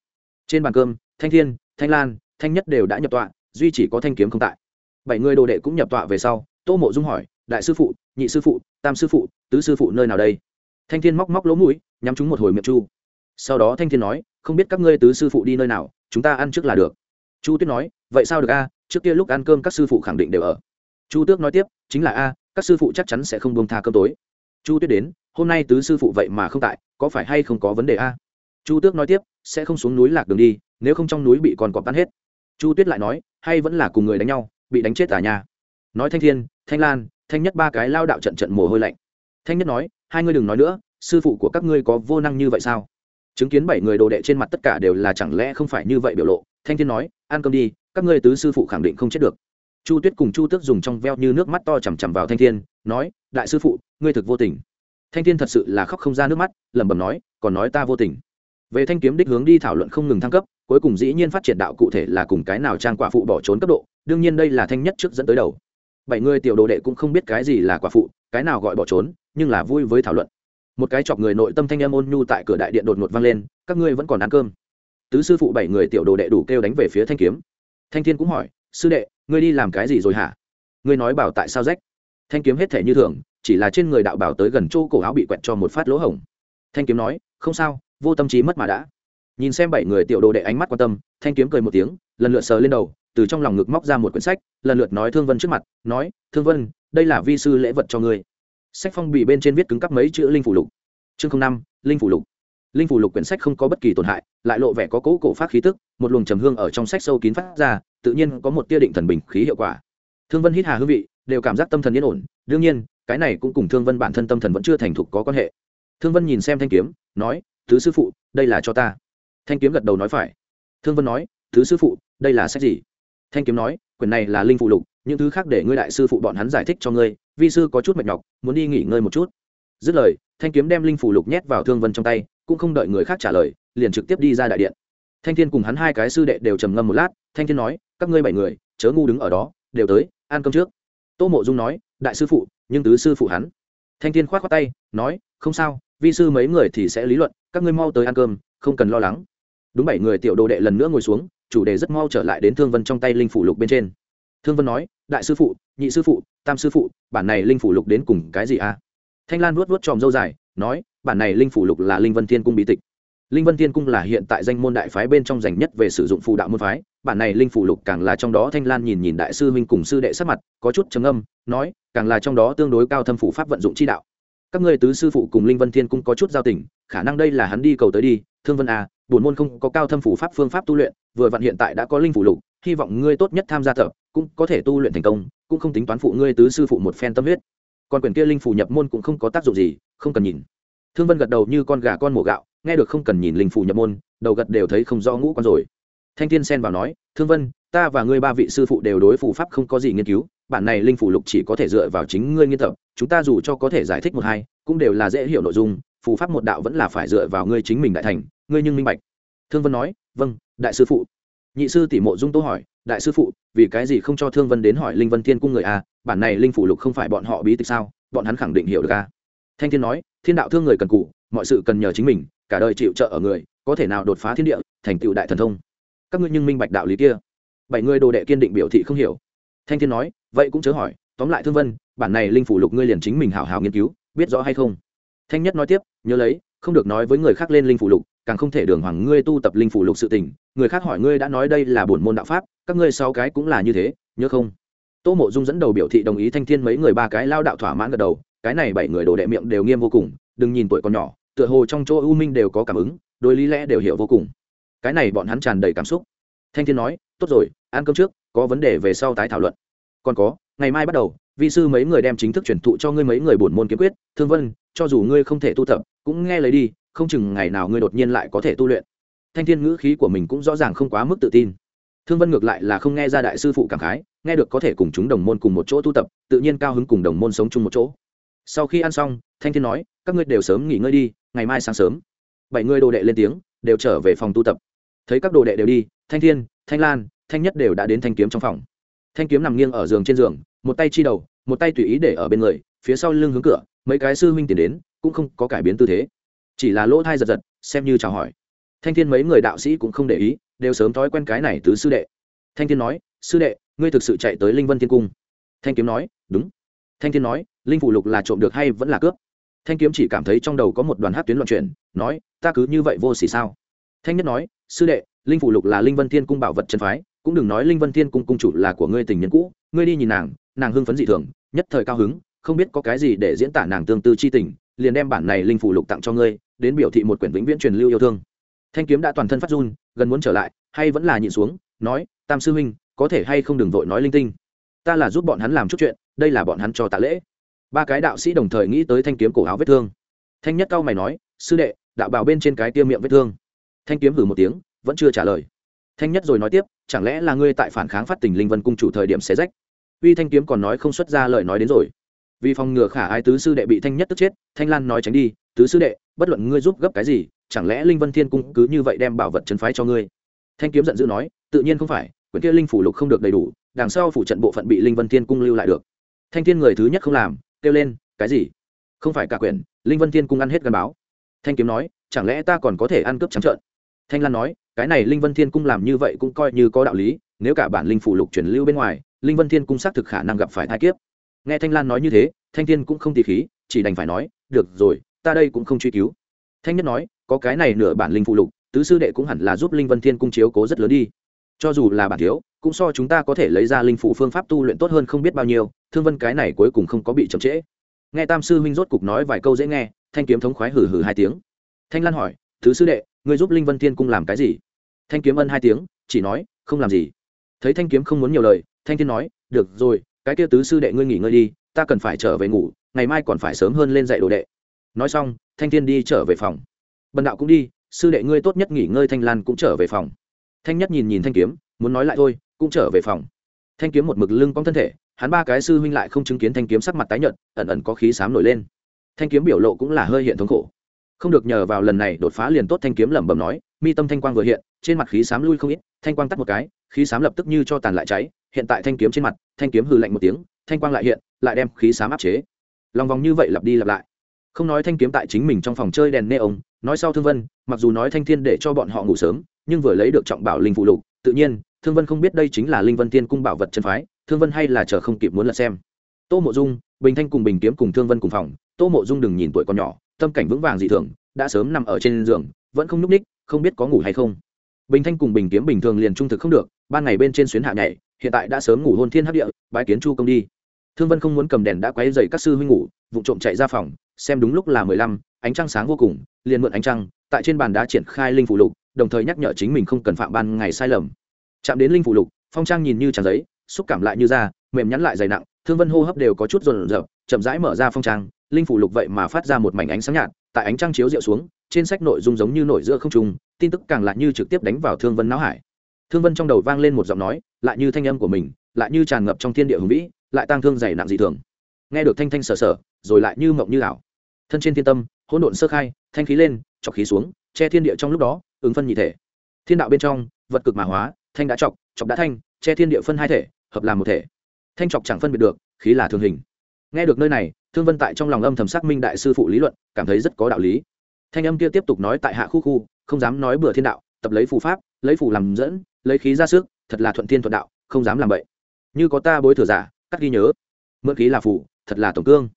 Trên bàn cơm, thanh thiên, thanh lan, thanh nhất đều đã nhập tọa, duy chỉ có thanh kiếm không tại. Bảy người đồ đệ cũng nhập tọa về sau, tô mộ dung hỏi, đại sư phụ, nhị sư phụ, tam sư phụ, tứ sư phụ nơi nào đây? Thanh thiên móc móc lỗ mũi, nhắm chúng một hồi miệng chu sau đó thanh thiên nói, không biết các ngươi tứ sư phụ đi nơi nào, chúng ta ăn trước là được. Chu tuyết nói, vậy sao được a? Trước kia lúc ăn cơm các sư phụ khẳng định đều ở. Chu tước nói tiếp, chính là a, các sư phụ chắc chắn sẽ không buông tha cơm tối. Chu tuyết đến, hôm nay tứ sư phụ vậy mà không tại, có phải hay không có vấn đề a? Chu tước nói tiếp, sẽ không xuống núi lạc đường đi, nếu không trong núi bị còn cọp tan hết. Chu tuyết lại nói, hay vẫn là cùng người đánh nhau, bị đánh chết à cả nhà nói thanh thiên, thanh lan, thanh nhất ba cái lao đạo trận trận mồ hôi lạnh. Thanh nhất nói, hai ngươi đừng nói nữa, sư phụ của các ngươi có vô năng như vậy sao? Chứng kiến bảy người đồ đệ trên mặt tất cả đều là chẳng lẽ không phải như vậy biểu lộ, thanh thiên nói, ăn cơm đi, các ngươi tứ sư phụ khẳng định không chết được. Chu tuyết cùng chu tước dùng trong veo như nước mắt to chằm chằm vào thanh thiên, nói, đại sư phụ, ngươi thực vô tình. Thanh thiên thật sự là khóc không ra nước mắt, lẩm bẩm nói, còn nói ta vô tình. Về thanh kiếm đích hướng đi thảo luận không ngừng thăng cấp, cuối cùng dĩ nhiên phát triển đạo cụ thể là cùng cái nào trang quả phụ bỏ trốn cấp độ, đương nhiên đây là thanh nhất trước dẫn tới đầu. Bảy người tiểu đồ đệ cũng không biết cái gì là quả phụ, cái nào gọi bỏ trốn, nhưng là vui với thảo luận một cái chọc người nội tâm thanh em ôn nhu tại cửa đại điện đột ngột vang lên, các ngươi vẫn còn ăn cơm? Tứ sư phụ bảy người tiểu đồ đệ đủ kêu đánh về phía thanh kiếm. Thanh thiên cũng hỏi, sư đệ, ngươi đi làm cái gì rồi hả? Ngươi nói bảo tại sao rách? Thanh kiếm hết thể như thường, chỉ là trên người đạo bảo tới gần chỗ cổ áo bị quẹt cho một phát lỗ hổng. Thanh kiếm nói, không sao, vô tâm trí mất mà đã. Nhìn xem bảy người tiểu đồ đệ ánh mắt quan tâm, thanh kiếm cười một tiếng, lần lượt sờ lên đầu, từ trong lòng ngực móc ra một quyển sách, lần lượt nói thương vân trước mặt, nói, thương vân, đây là vi sư lễ vật cho ngươi sách phong bì bên trên viết cứng cắp mấy chữ linh phủ lục. Chương năm, linh phủ lục. Linh phủ lục quyển sách không có bất kỳ tổn hại, lại lộ vẻ có cỗ cổ phát khí tức, một luồng trầm hương ở trong sách sâu kín phát ra, tự nhiên có một tia định thần bình khí hiệu quả. Thương vân hít hà hương vị, đều cảm giác tâm thần yên ổn, đương nhiên, cái này cũng cùng thương vân bản thân tâm thần vẫn chưa thành thục có quan hệ. Thương vân nhìn xem thanh kiếm, nói, thứ sư phụ, đây là cho ta. Thanh kiếm gật đầu nói phải. Thương vân nói, thứ sư phụ, đây là sách gì? Thanh kiếm nói, quyển này là linh phụ lục những thứ khác để ngươi đại sư phụ bọn hắn giải thích cho ngươi, vi sư có chút mệt nhọc, muốn đi nghỉ ngơi một chút. Dứt lời, thanh kiếm đem linh phủ lục nhét vào thương vân trong tay, cũng không đợi người khác trả lời, liền trực tiếp đi ra đại điện. Thanh thiên cùng hắn hai cái sư đệ đều trầm ngâm một lát, thanh thiên nói, các ngươi bảy người, chớ ngu đứng ở đó, đều tới, ăn cơm trước. Tô mộ dung nói, đại sư phụ, nhưng tứ sư phụ hắn. Thanh thiên k h o á t khoác tay, nói, không sao, vi sư mấy người thì sẽ lý luận, các ngươi mau tới ăn cơm, không cần lo lắng. Đúng bảy người tiểu đồ đệ lần nữa ngồi xuống, chủ đề rất mau trở lại đến thương vân trong tay linh phủ lục bên trên thương vân nói, đại sư phụ, nhị sư phụ, tam sư phụ, bản này linh phủ lục đến cùng cái gì à? Thanh lan vuốt vuốt tròm dâu dài, nói, bản này linh phủ lục là linh vân thiên cung bí tịch. Linh vân thiên cung là hiện tại danh môn đại phái bên trong dành nhất về sử dụng phù đạo môn phái. Bản này linh phủ lục càng là trong đó thanh lan nhìn nhìn đại sư minh cùng sư đệ sắc mặt, có chút trầm âm nói, càng là trong đó tương đối cao thâm phủ pháp vận dụng chi đạo. Các người tứ sư phụ cùng linh vân thiên cung có chút giao tình, khả năng đây là hắn đi cầu tới đi thương vân à buồn môn không có cao thâm phủ pháp phương pháp tu luyện, vừa vặn hiện tại đã có linh phủ lục, hy vọng ngươi tốt nhất tham gia thợ cũng có thể tu luyện thành công, cũng không tính toán phụ ngươi tứ sư phụ một phen tâm huyết. Còn quyển kia linh phủ nhập môn cũng không có tác dụng gì, không cần nhìn. Thương vân gật đầu như con gà con mổ gạo, nghe được không cần nhìn linh phủ nhập môn, đầu gật đều thấy không rõ ngũ con rồi. Thanh thiên xen vào nói, thương vân, ta và ngươi ba vị sư phụ đều đối phù pháp không có gì nghiên cứu, bản này linh phủ lục chỉ có thể dựa vào chính ngươi nghiên tập, chúng ta dù cho có thể giải thích một hai, cũng đều là dễ hiểu nội dung phù pháp một đạo vẫn là phải dựa vào ngươi chính mình đại thành ngươi nhưng minh bạch. Thương vân nói vâng đại sư phụ. Nhị sư tỷ mộ dung tô hỏi, đại sư phụ, vì cái gì không cho thương vân đến hỏi linh vân thiên cung người a bản này linh phủ lục không phải bọn họ bí tịch sao? Bọn hắn khẳng định hiểu được a thanh thiên nói, thiên đạo thương người cần cụ, mọi sự cần nhờ chính mình, cả đời chịu trợ ở người, có thể nào đột phá thiên địa, thành tựu đại thần thông? Các ngươi nhưng minh bạch đạo lý kia. Bảy người đồ đệ kiên định biểu thị không hiểu. Thanh thiên nói, vậy cũng chớ hỏi, tóm lại thương vân, bản này linh phủ lục ngươi liền chính mình hào hào nghiên cứu, biết rõ hay không? Thanh nhất nói tiếp, nhớ lấy không được nói với người khác lên linh phủ lục, càng không thể đường hoàng ngươi tu tập linh phủ lục sự tình. Người khác hỏi ngươi đã nói đây là bổn môn đạo pháp, các ngươi sáu cái cũng là như thế, nhớ không? Tô mộ dung dẫn đầu biểu thị đồng ý thanh thiên mấy người ba cái lao đạo thỏa mãn gật đầu, cái này bảy người đồ đệ miệng đều nghiêm vô cùng, đừng nhìn tuổi còn nhỏ, tựa hồ trong chỗ u minh đều có cảm ứng, đôi lý lẽ đều hiểu vô cùng. Cái này bọn hắn tràn đầy cảm xúc. Thanh thiên nói, tốt rồi, ăn cơm trước, có vấn đề về sau tái thảo luận. Còn có, ngày mai bắt đầu vi sư mấy người đem chính thức truyền thụ cho ngươi mấy người bổn môn kiếm quyết, thương vân, cho dù ngươi không thể tu tập, cũng nghe lấy đi, không chừng ngày nào ngươi đột nhiên lại có thể tu luyện. Thanh thiên ngữ khí của mình cũng rõ ràng không quá mức tự tin. Thương vân ngược lại là không nghe ra đại sư phụ cảm khái, nghe được có thể cùng chúng đồng môn cùng một chỗ tu tập, tự nhiên cao hứng cùng đồng môn sống chung một chỗ. Sau khi ăn xong, thanh thiên nói, các ngươi đều sớm nghỉ ngơi đi, ngày mai sáng sớm. Bảy người đồ đệ lên tiếng, đều trở về phòng tu tập. Thấy các đồ đệ đều đi, thanh thiên, thanh lan, thanh nhất đều đã đến thanh kiếm trong phòng. Thanh kiếm nằm nghiêng ở giường trên giường một tay chi đầu, một tay tùy ý để ở bên người, phía sau lưng hướng cửa, mấy cái sư huynh tiền đến, cũng không có cải biến tư thế. Chỉ là lỗ thai giật giật, xem như chào hỏi. Thanh thiên mấy người đạo sĩ cũng không để ý, đều sớm thói quen cái này tứ sư đệ. Thanh thiên nói, sư đệ, ngươi thực sự chạy tới linh vân thiên cung. Thanh kiếm nói, đúng. Thanh thiên nói, linh phủ lục là trộm được hay vẫn là cướp? Thanh kiếm chỉ cảm thấy trong đầu có một đoàn hát tuyến loạn chuyển, nói, ta cứ như vậy vô xỉ sao? Thanh nhất nói, sư đệ, linh phủ lục là linh vân thiên cung bảo vật chân phái cũng đừng nói linh vân thiên cung cung chủ là của ngươi tình nhân cũ, ngươi đi nhìn nàng nàng hưng phấn dị thường, nhất thời cao hứng, không biết có cái gì để diễn tả nàng tương tư chi tình, liền đem bản này linh phủ lục tặng cho ngươi, đến biểu thị một quyển vĩnh viễn truyền lưu yêu thương. Thanh kiếm đã toàn thân phát run, gần muốn trở lại, hay vẫn là nhịn xuống, nói, tam sư huynh, có thể hay không đừng vội nói linh tinh? Ta là giúp bọn hắn làm chút chuyện, đây là bọn hắn cho tạ lễ. Ba cái đạo sĩ đồng thời nghĩ tới thanh kiếm cổ áo vết thương. Thanh nhất cao mày nói, sư đệ, đạo bào bên trên cái tiêu miệng vết thương. Thanh kiếm hử một tiếng, vẫn chưa trả lời. Thanh nhất rồi nói tiếp chẳng lẽ là ngươi tại phản kháng phát tình linh vân cung chủ thời điểm xé rách? Uy thanh kiếm còn nói không xuất ra lời nói đến rồi. Vì phòng ngừa khả ai tứ sư đệ bị thanh nhất tức chết, thanh lan nói tránh đi, tứ sư đệ, bất luận ngươi giúp gấp cái gì, chẳng lẽ linh vân thiên cung cứ như vậy đem bảo vật chân phái cho ngươi? Thanh kiếm giận dữ nói, tự nhiên không phải, quyển kia linh phủ lục không được đầy đủ, đằng sau phủ trận bộ phận bị linh vân thiên cung lưu lại được. Thanh thiên người thứ nhất không làm, kêu lên, cái gì? Không phải cả quyển, linh vân thiên cung ăn hết gắn báo. Thanh kiếm nói, chẳng lẽ ta còn có thể ăn cướp trắng trợn? Thanh lan nói, cái này linh vân thiên cung làm như vậy cũng coi như có đạo lý, nếu cả bản linh phủ lục chuyển lưu bên ngoài, linh vân thiên cung xác thực khả năng gặp phải thai kiếp. Nghe thanh lan nói như thế, thanh thiên cũng không tỉ khí, chỉ đành phải nói, được rồi, ta đây cũng không truy cứu. Thanh nhất nói, có cái này nửa bản linh phụ lục, tứ sư đệ cũng hẳn là giúp linh vân thiên cung chiếu cố rất lớn đi. Cho dù là bản thiếu, cũng so chúng ta có thể lấy ra linh phụ phương pháp tu luyện tốt hơn không biết bao nhiêu, thương vân cái này cuối cùng không có bị chậm trễ. Nghe tam sư huynh rốt cục nói vài câu dễ nghe, thanh kiếm thống khoái hử hử hai tiếng. Thanh lan hỏi thứ sư đệ, ngươi giúp linh vân thiên cung làm cái gì? Thanh kiếm ân hai tiếng, chỉ nói, không làm gì. Thấy thanh kiếm không muốn nhiều lời, thanh thiên nói, được rồi, cái kia tứ sư đệ ngươi nghỉ ngơi đi, ta cần phải trở về ngủ, ngày mai còn phải sớm hơn lên dạy đồ đệ. Nói xong, thanh thiên đi trở về phòng. Bần đạo cũng đi, sư đệ ngươi tốt nhất nghỉ ngơi, thanh lan cũng trở về phòng. Thanh nhất nhìn nhìn thanh kiếm, muốn nói lại thôi, cũng trở về phòng. Thanh kiếm một mực lưng cong thân thể, hắn ba cái sư huynh lại không chứng kiến thanh kiếm sắc mặt tái nhợt, ẩn ẩn có khí sám nổi lên. Thanh kiếm biểu lộ cũng là hơi hiện thống khổ không được nhờ vào lần này đột phá liền tốt thanh kiếm lẩm bẩm nói, mi tâm thanh quang vừa hiện, trên mặt khí sám lui không ít, thanh quang tắt một cái, khí sám lập tức như cho tàn lại cháy, hiện tại thanh kiếm trên mặt, thanh kiếm hư lạnh một tiếng, thanh quang lại hiện, lại đem khí sám áp chế. Lòng vòng như vậy lặp đi lặp lại. Không nói thanh kiếm tại chính mình trong phòng chơi đèn nê ống nói sau thương vân, mặc dù nói thanh thiên để cho bọn họ ngủ sớm, nhưng vừa lấy được trọng bảo linh phụ lục, tự nhiên, thương vân không biết đây chính là linh vân thiên cung bảo vật chân phái, thương vân hay là chờ không kịp muốn lật xem. Tô mộ dung, bình thanh cùng bình kiếm cùng thương vân cùng phòng, tô mộ dung đừng nhìn tuổi còn nhỏ tâm cảnh vững vàng dị thường, đã sớm nằm ở trên giường, vẫn không nhúc ních không biết có ngủ hay không. Bình thanh cùng bình kiếm bình thường liền trung thực không được, ban ngày bên trên xuyến hạ nhảy, hiện tại đã sớm ngủ hôn thiên hấp địa, bái kiến chu công đi. Thương vân không muốn cầm đèn đã quấy dậy các sư huynh ngủ vụ trộm chạy ra phòng, xem đúng lúc là mười lăm, ánh trăng sáng vô cùng, liền mượn ánh trăng, tại trên bàn đá triển khai linh phụ lục, đồng thời nhắc nhở chính mình không cần phạm ban ngày sai lầm. Chạm đến linh phụ lục, phong trang nhìn như tràn giấy, xúc cảm lại như da, mềm nhắn lại dày nặng, thương vân hô hấp đều có chút rồn rợp chậm rãi mở ra phong trang linh phủ lục vậy mà phát ra một mảnh ánh sáng nhạt tại ánh trăng chiếu rượu xuống trên sách nội dung giống như nổi giữa không trùng, tin tức càng lại như trực tiếp đánh vào thương vân não hải. Thương vân trong đầu vang lên một giọng nói lại như thanh âm của mình lại như tràn ngập trong thiên địa hùng vĩ lại tăng thương dày nặng dị thường. Nghe được thanh thanh sờ sờ rồi lại như mộng như ảo. Thân trên thiên tâm hỗn độn sơ khai thanh khí lên chọc khí xuống che thiên địa trong lúc đó ứng phân nhị thể. Thiên đạo bên trong vật cực mà hóa thanh đã chọc chọc đã thanh che thiên địa phân hai thể hợp làm một thể. Thanh chọc chẳng phân biệt được khí là thường hình. Nghe được nơi này thương vân tại trong lòng âm thầm xác minh đại sư phụ lý luận, cảm thấy rất có đạo lý. Thanh âm kia tiếp tục nói tại hạ khu khu, không dám nói bừa thiên đạo, tập lấy phù pháp, lấy phù làm dẫn, lấy khí ra sức, thật là thuận thiên thuận đạo, không dám làm vậy như có ta bối thừa giả, cắt ghi nhớ. Mượn khí là phù, thật là tổng cương.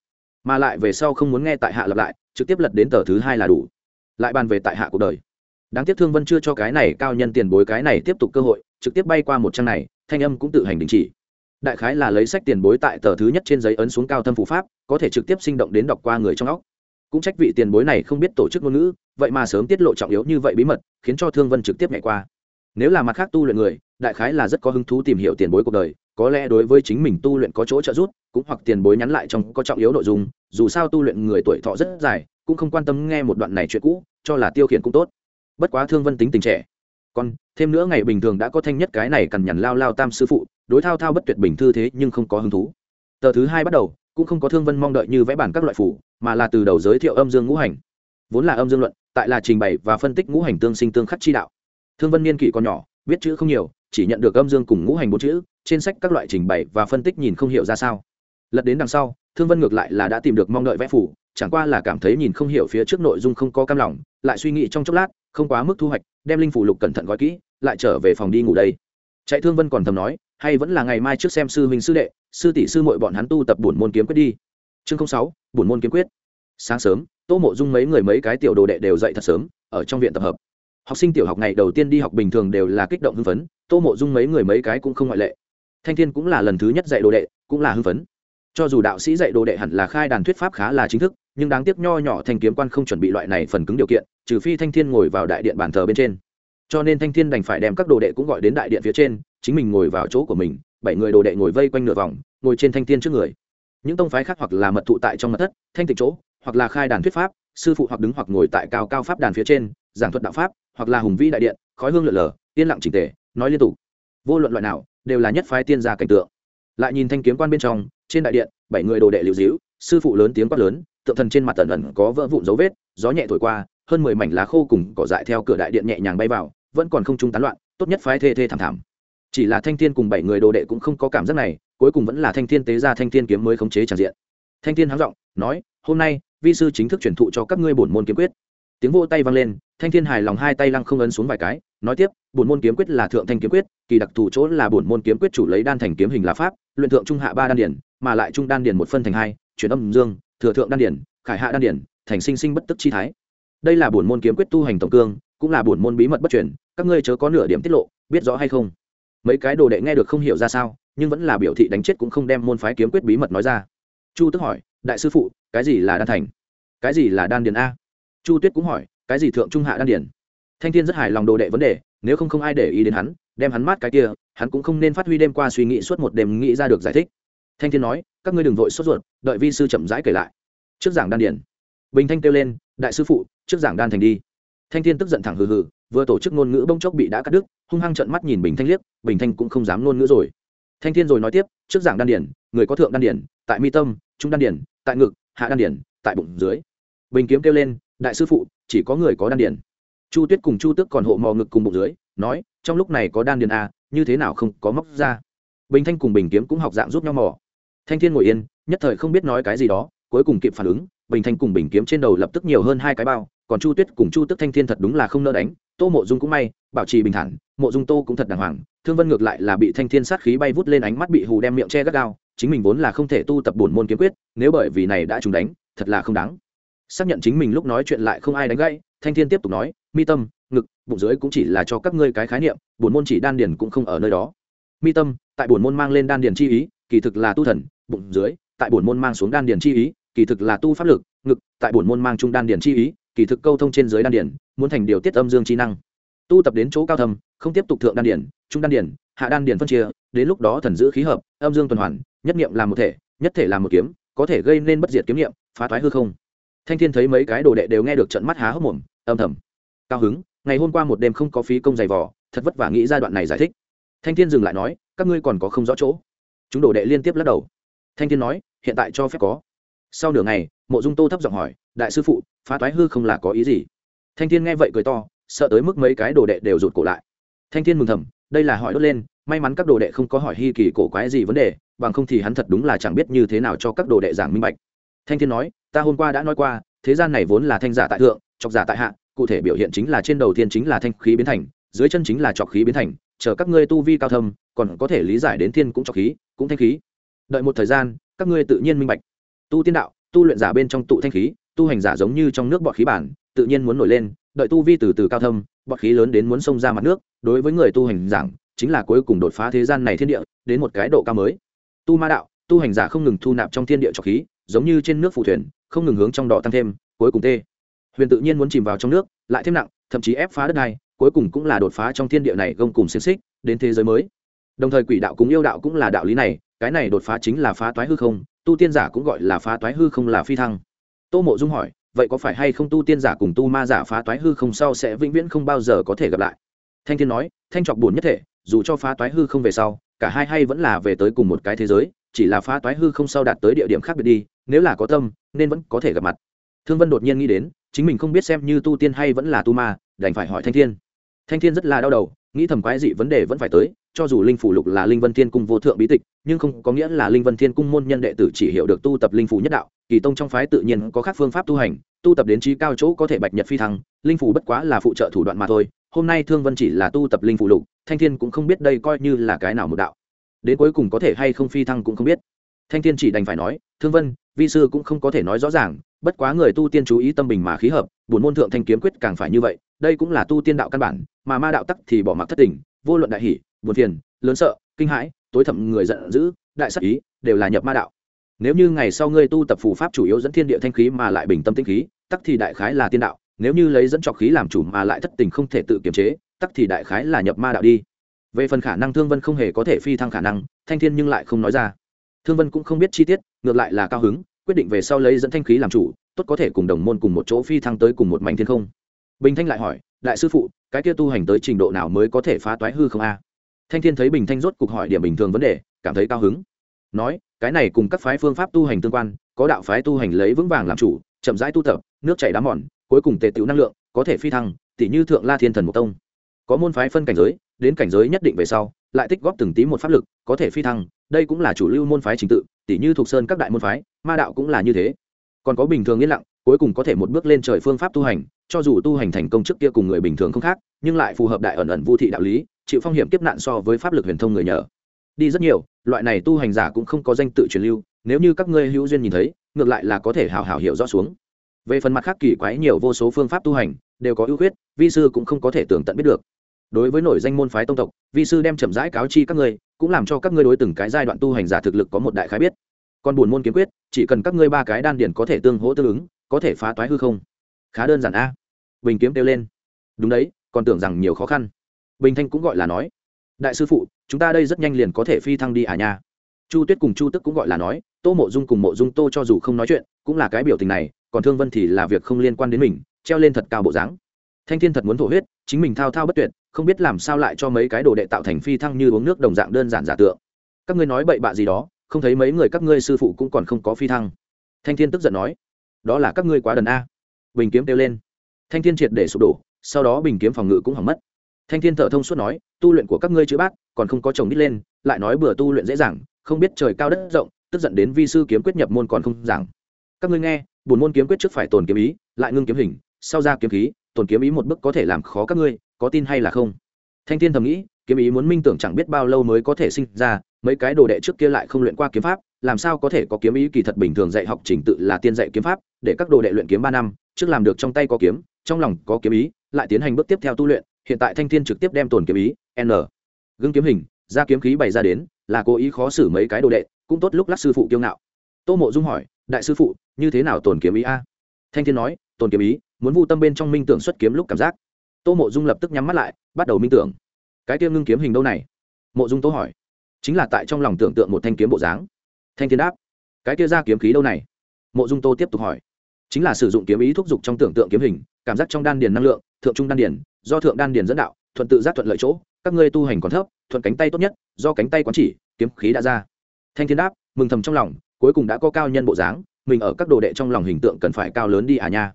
Mà lại về sau không muốn nghe tại hạ lặp lại, trực tiếp lật đến tờ thứ hai là đủ. Lại bàn về tại hạ cuộc đời. Đáng tiếc thương vân chưa cho cái này cao nhân tiền bối cái này tiếp tục cơ hội, trực tiếp bay qua một trang này, thanh âm cũng tự hành đình chỉ đại khái là lấy sách tiền bối tại tờ thứ nhất trên giấy ấn xuống cao thâm phù pháp, có thể trực tiếp sinh động đến đọc qua người trong óc. Cũng trách vị tiền bối này không biết tổ chức ngôn ngữ, vậy mà sớm tiết lộ trọng yếu như vậy bí mật, khiến cho thương vân trực tiếp nhảy qua. Nếu là mặt khác tu luyện người, đại khái là rất có hứng thú tìm hiểu tiền bối cuộc đời, có lẽ đối với chính mình tu luyện có chỗ trợ giúp, cũng hoặc tiền bối nhắn lại trong có trọng yếu nội dung, dù sao tu luyện người tuổi thọ rất dài, cũng không quan tâm nghe một đoạn này chuyện cũ, cho là tiêu khiển cũng tốt. Bất quá thương vân tính tình trẻ còn thêm nữa ngày bình thường đã có thanh nhất cái này cần nhằn lao lao tam sư phụ, đối thao thao bất tuyệt bình thư thế nhưng không có hứng thú. Tờ thứ hai bắt đầu, cũng không có thương vân mong đợi như vẽ bản các loại phủ, mà là từ đầu giới thiệu âm dương ngũ hành. Vốn là âm dương luận, tại là trình bày và phân tích ngũ hành tương sinh tương khắc chi đạo. Thương vân niên kỷ còn nhỏ, biết chữ không nhiều, chỉ nhận được âm dương cùng ngũ hành bốn chữ, trên sách các loại trình bày và phân tích nhìn không hiểu ra sao. Lật đến đằng sau, thương vân ngược lại là đã tìm được mong đợi vẽ phủ, chẳng qua là cảm thấy nhìn không hiểu phía trước nội dung không có cam lòng, lại suy nghĩ trong chốc lát, không quá mức thu hoạch đem linh phủ lục cẩn thận gói kỹ, lại trở về phòng đi ngủ đây. Chạy thương vân còn thầm nói, hay vẫn là ngày mai trước xem sư huynh sư đệ, sư tỷ sư muội bọn hắn tu tập bổn môn kiếm quyết đi. Chương sáu, bổn môn kiếm quyết. Sáng sớm, tô mộ dung mấy người mấy cái tiểu đồ đệ đều dậy thật sớm, ở trong viện tập hợp. Học sinh tiểu học ngày đầu tiên đi học bình thường đều là kích động hưng phấn, tô mộ dung mấy người mấy cái cũng không ngoại lệ. Thanh thiên cũng là lần thứ nhất dạy đồ đệ, cũng là hưng phấn. Cho dù đạo sĩ dạy đồ đệ hẳn là khai đàn thuyết pháp khá là chính thức nhưng đáng tiếc nho nhỏ thanh kiếm quan không chuẩn bị loại này phần cứng điều kiện, trừ phi thanh thiên ngồi vào đại điện bàn thờ bên trên. Cho nên thanh thiên đành phải đem các đồ đệ cũng gọi đến đại điện phía trên, chính mình ngồi vào chỗ của mình, bảy người đồ đệ ngồi vây quanh nửa vòng, ngồi trên thanh thiên trước người. Những tông phái khác hoặc là mật thụ tại trong mật thất, thanh tịch chỗ, hoặc là khai đàn thuyết pháp, sư phụ hoặc đứng hoặc ngồi tại cao cao pháp đàn phía trên, giảng thuật đạo pháp, hoặc là hùng vĩ đại điện, khói hương lượn lờ, yên lặng trình tề, nói liên tục. Vô luận loại nào, đều là nhất phái tiên gia cảnh tượng. Lại nhìn thanh kiếm quan bên trong, trên đại điện, bảy người đồ đệ liều dĩu sư phụ lớn tiếng quát lớn tượng thần trên mặt tần ẩn có vỡ vụn dấu vết, gió nhẹ thổi qua, hơn mười mảnh lá khô cùng cỏ dại theo cửa đại điện nhẹ nhàng bay vào, vẫn còn không trung tán loạn, tốt nhất phái thê thê thảm thảm. Chỉ là thanh thiên cùng bảy người đồ đệ cũng không có cảm giác này, cuối cùng vẫn là thanh thiên tế ra thanh thiên kiếm mới khống chế tràn diện. Thanh thiên hắng giọng, nói, hôm nay, vi sư chính thức truyền thụ cho các ngươi bổn môn kiếm quyết. Tiếng vô tay vang lên, thanh thiên hài lòng hai tay lăng không ấn xuống vài cái, nói tiếp, bổn môn kiếm quyết là thượng thanh kiếm quyết, kỳ đặc thù chỗ là bổn môn kiếm quyết chủ lấy đan thành kiếm hình là pháp, luyện thượng trung hạ ba đan điển, mà lại trung đan điển một phân thành hai, chuyển âm dương thừa thượng đan điển, khải hạ đan điển, thành sinh sinh bất tức chi thái. Đây là buồn môn kiếm quyết tu hành tổng cương, cũng là buồn môn bí mật bất truyền, các ngươi chớ có nửa điểm tiết lộ, biết rõ hay không? Mấy cái đồ đệ nghe được không hiểu ra sao, nhưng vẫn là biểu thị đánh chết cũng không đem môn phái kiếm quyết bí mật nói ra. Chu tức hỏi, đại sư phụ, cái gì là đan thành? Cái gì là đan điền a? Chu tuyết cũng hỏi, cái gì thượng trung hạ đan điền thanh thiên rất hài lòng đồ đệ vấn đề, nếu không không ai để ý đến hắn, đem hắn mát cái kia, hắn cũng không nên phát huy đêm qua suy nghĩ suốt một đêm nghĩ ra được giải thích thanh thiên nói các ngươi đừng vội sốt ruột đợi vi sư chậm rãi kể lại. Trước giảng đan điển, bình thanh kêu lên đại sư phụ trước giảng đan thành đi. Thanh thiên tức giận thẳng hừ hừ vừa tổ chức ngôn ngữ bông chốc bị đã cắt đứt hung hăng trận mắt nhìn bình thanh liếc bình thanh cũng không dám ngôn ngữ rồi. Thanh thiên rồi nói tiếp trước giảng đan điển người có thượng đan điển tại mi tâm trung đan điển tại ngực hạ đan điển tại bụng dưới. Bình kiếm kêu lên đại sư phụ chỉ có người có đan điển. Chu tuyết cùng chu tước còn hộ mò ngực cùng bụng dưới nói trong lúc này có đan điển a như thế nào không có móc ra? Bình thanh cùng bình kiếm cũng học dạng giúp nhau mò thanh thiên ngồi yên, nhất thời không biết nói cái gì đó, cuối cùng kịp phản ứng, bình thanh cùng bình kiếm trên đầu lập tức nhiều hơn hai cái bao, còn chu tuyết cùng chu tức thanh thiên thật đúng là không nỡ đánh, tô mộ dung cũng may, bảo trì bình thản, mộ dung tô cũng thật đàng hoàng, thương vân ngược lại là bị thanh thiên sát khí bay vút lên ánh mắt bị hù đem miệng che gắt gao, chính mình vốn là không thể tu tập bổn môn kiếm quyết, nếu bởi vì này đã trùng đánh, thật là không đáng. Xác nhận chính mình lúc nói chuyện lại không ai đánh gãy, thanh thiên tiếp tục nói, mi tâm, ngực, bụng dưới cũng chỉ là cho các ngươi cái khái niệm, bổn môn chỉ đan điền cũng không ở nơi đó. Mi tâm, tại bổn môn mang lên đan điền chi ý, kỳ thực là tu thần bụng dưới tại bổn môn mang xuống đan điền chi ý kỳ thực là tu pháp lực ngực tại bổn môn mang trung đan điền chi ý kỳ thực câu thông trên dưới đan điền muốn thành điều tiết âm dương chi năng. Tu tập đến chỗ cao thầm, không tiếp tục thượng đan điền trung đan điền hạ đan điền phân chia đến lúc đó thần giữ khí hợp âm dương tuần hoàn nhất niệm làm một thể nhất thể làm một kiếm có thể gây nên bất diệt kiếm niệm phá toái hư không. Thanh thiên thấy mấy cái đồ đệ đều nghe được trận mắt há hốc mồm âm thầm. Cao hứng ngày hôm qua một đêm không có phí công dày vò thật vất vả nghĩ giai đoạn này giải thích. Thanh thiên dừng lại nói các ngươi còn có không rõ chỗ. Chúng đồ đệ liên tiếp lắc đầu thanh thiên nói, hiện tại cho phép có. Sau nửa ngày, mộ dung tô thấp giọng hỏi, đại sư phụ, phá toái hư không là có ý gì? Thanh thiên nghe vậy cười to, sợ tới mức mấy cái đồ đệ đều rụt cổ lại. Thanh thiên mừng thầm, đây là hỏi đốt lên, may mắn các đồ đệ không có hỏi hi kỳ cổ quái gì vấn đề, bằng không thì hắn thật đúng là chẳng biết như thế nào cho các đồ đệ giảng minh bạch. Thanh thiên nói, ta hôm qua đã nói qua, thế gian này vốn là thanh giả tại thượng, chọc giả tại hạ, cụ thể biểu hiện chính là trên đầu tiên chính là thanh khí biến thành, dưới chân chính là chọc khí biến thành, chờ các ngươi tu vi cao thâm, còn có thể lý giải đến thiên cũng chọc khí, cũng thanh khí đợi một thời gian, các ngươi tự nhiên minh bạch. Tu tiên đạo, tu luyện giả bên trong tụ thanh khí, tu hành giả giống như trong nước bọt khí bản, tự nhiên muốn nổi lên, đợi tu vi từ từ cao thâm, bọt khí lớn đến muốn xông ra mặt nước, đối với người tu hành giảng, chính là cuối cùng đột phá thế gian này thiên địa, đến một cái độ cao mới. Tu ma đạo, tu hành giả không ngừng thu nạp trong thiên địa trọc khí, giống như trên nước phù thuyền, không ngừng hướng trong đỏ tăng thêm, cuối cùng tê. Huyền tự nhiên muốn chìm vào trong nước, lại thêm nặng, thậm chí ép phá đất này, cuối cùng cũng là đột phá trong thiên địa này gông cùng xiềng xích, đến thế giới mới. Đồng thời quỷ đạo cũng yêu đạo cũng là đạo lý này cái này đột phá chính là phá toái hư không, tu tiên giả cũng gọi là phá toái hư không là phi thăng. Tô mộ dung hỏi, vậy có phải hay không tu tiên giả cùng tu ma giả phá toái hư không sau sẽ vĩnh viễn không bao giờ có thể gặp lại? Thanh thiên nói, thanh trọc buồn nhất thể, dù cho phá toái hư không về sau, cả hai hay vẫn là về tới cùng một cái thế giới, chỉ là phá toái hư không sau đạt tới địa điểm khác biệt đi, nếu là có tâm, nên vẫn có thể gặp mặt. Thương vân đột nhiên nghĩ đến, chính mình không biết xem như tu tiên hay vẫn là tu ma, đành phải hỏi thanh thiên. Thanh thiên rất là đau đầu nghĩ thầm quái dị vấn đề vẫn phải tới, cho dù linh phủ lục là linh vân thiên cung vô thượng bí tịch, nhưng không có nghĩa là linh vân thiên cung môn nhân đệ tử chỉ hiểu được tu tập linh phủ nhất đạo, kỳ tông trong phái tự nhiên có các phương pháp tu hành, tu tập đến trí cao chỗ có thể bạch nhật phi thăng, linh phủ bất quá là phụ trợ thủ đoạn mà thôi, hôm nay thương vân chỉ là tu tập linh phủ lục, thanh thiên cũng không biết đây coi như là cái nào một đạo. Đến cuối cùng có thể hay không phi thăng cũng không biết thanh thiên chỉ đành phải nói, thương vân, vi sư cũng không có thể nói rõ ràng, bất quá người tu tiên chú ý tâm bình mà khí hợp buồn môn thượng thanh kiếm quyết càng phải như vậy, đây cũng là tu tiên đạo căn bản, mà ma đạo tắc thì bỏ mặc thất tình, vô luận đại hỷ, buồn phiền, lớn sợ, kinh hãi, tối thậm người giận dữ, đại sắc ý, đều là nhập ma đạo. Nếu như ngày sau ngươi tu tập phù pháp chủ yếu dẫn thiên địa thanh khí mà lại bình tâm tinh khí, tắc thì đại khái là tiên đạo, nếu như lấy dẫn trọc khí làm chủ mà lại thất tình không thể tự kiềm chế, tắc thì đại khái là nhập ma đạo đi. Về phần khả năng thương vân không hề có thể phi thăng khả năng, thanh thiên nhưng lại không nói ra thương vân cũng không biết chi tiết, ngược lại là cao hứng, quyết định về sau lấy dẫn thanh khí làm chủ, tốt có thể cùng đồng môn cùng một chỗ phi thăng tới cùng một mảnh thiên không. Bình thanh lại hỏi, đại sư phụ, cái kia tu hành tới trình độ nào mới có thể phá toái hư không a? Thanh thiên thấy bình thanh rốt cục hỏi điểm bình thường vấn đề, cảm thấy cao hứng. Nói, cái này cùng các phái phương pháp tu hành tương quan, có đạo phái tu hành lấy vững vàng làm chủ, chậm rãi tu tập, nước chảy đá mòn, cuối cùng tề tiểu năng lượng, có thể phi thăng tỷ như thượng la thiên thần một tông. Có môn phái phân cảnh giới, đến cảnh giới nhất định về sau lại tích góp từng tí một pháp lực, có thể phi thăng, đây cũng là chủ lưu môn phái trình tự tỷ như thuộc sơn các đại môn phái, ma đạo cũng là như thế. Còn có bình thường yên lặng, cuối cùng có thể một bước lên trời phương pháp tu hành, cho dù tu hành thành công trước kia cùng người bình thường không khác, nhưng lại phù hợp đại ẩn ẩn vô thị đạo lý, chịu phong hiểm kiếp nạn so với pháp lực huyền thông người nhờ. Đi rất nhiều, loại này tu hành giả cũng không có danh tự truyền lưu, nếu như các ngươi hữu duyên nhìn thấy, ngược lại là có thể hào hào hiểu rõ xuống. Về phần mặt khác kỳ quái nhiều vô số phương pháp tu hành, đều có ưu khuyết, vi sư cũng không có thể tưởng tận biết được đối với nổi danh môn phái tông tộc, vi sư đem chậm rãi cáo chi các ngươi, cũng làm cho các ngươi đối từng cái giai đoạn tu hành giả thực lực có một đại khái biết. Còn buồn môn kiếm quyết, chỉ cần các ngươi ba cái đan điển có thể tương hỗ tương ứng, có thể phá toái hư không? Khá đơn giản a. Bình kiếm kêu lên. Đúng đấy, còn tưởng rằng nhiều khó khăn. Bình thanh cũng gọi là nói. Đại sư phụ, chúng ta đây rất nhanh liền có thể phi thăng đi à nha. Chu tuyết cùng chu tức cũng gọi là nói, tô mộ dung cùng mộ dung tô cho dù không nói chuyện, cũng là cái biểu tình này, còn thương vân thì là việc không liên quan đến mình, treo lên thật cao bộ dáng. Thanh thiên thật muốn thổ huyết, chính mình thao thao bất tuyệt không biết làm sao lại cho mấy cái đồ đệ tạo thành phi thăng như uống nước đồng dạng đơn giản giả tượng. Các ngươi nói bậy bạ gì đó, không thấy mấy người các ngươi sư phụ cũng còn không có phi thăng. Thanh thiên tức giận nói, đó là các ngươi quá đần a. Bình kiếm kêu lên. Thanh thiên triệt để sụp đổ, sau đó bình kiếm phòng ngự cũng hỏng mất. Thanh thiên thở thông suốt nói, tu luyện của các ngươi chữ bác còn không có chồng đít lên, lại nói bừa tu luyện dễ dàng, không biết trời cao đất rộng, tức giận đến vi sư kiếm quyết nhập môn còn không giảng. Các ngươi nghe buồn môn kiếm quyết trước phải tồn kiếm ý, lại ngưng kiếm hình, sau ra kiếm khí tổn kiếm ý một bước có thể làm khó các ngươi, có tin hay là không? Thanh thiên thầm nghĩ, kiếm ý muốn minh tưởng chẳng biết bao lâu mới có thể sinh ra, mấy cái đồ đệ trước kia lại không luyện qua kiếm pháp, làm sao có thể có kiếm ý kỳ thật bình thường dạy học trình tự là tiên dạy kiếm pháp, để các đồ đệ luyện kiếm ba năm, trước làm được trong tay có kiếm, trong lòng có kiếm ý, lại tiến hành bước tiếp theo tu luyện, hiện tại thanh thiên trực tiếp đem tổn kiếm ý, n. Gương kiếm hình, ra kiếm khí bày ra đến, là cố ý khó xử mấy cái đồ đệ, cũng tốt lúc lắc sư phụ kiêu ngạo. Tô mộ dung hỏi, đại sư phụ, như thế nào tổn kiếm ý a? Thanh thiên nói tổn kiếm ý muốn vu tâm bên trong minh tưởng xuất kiếm lúc cảm giác. Tô mộ dung lập tức nhắm mắt lại, bắt đầu minh tưởng. Cái tiêu ngưng kiếm hình đâu này? Mộ dung tố hỏi. Chính là tại trong lòng tưởng tượng một thanh kiếm bộ dáng. Thanh thiên đáp. Cái kia ra kiếm khí đâu này? Mộ dung tô tiếp tục hỏi. Chính là sử dụng kiếm ý thúc giục trong tưởng tượng kiếm hình, cảm giác trong đan điền năng lượng, thượng trung đan điền, do thượng đan điền dẫn đạo, thuận tự giác thuận lợi chỗ, các ngươi tu hành còn thấp, thuận cánh tay tốt nhất, do cánh tay quán chỉ, kiếm khí đã ra. Thanh thiên đáp, mừng thầm trong lòng, cuối cùng đã có cao nhân bộ dáng, mình ở các đồ đệ trong lòng hình tượng cần phải cao lớn đi à nha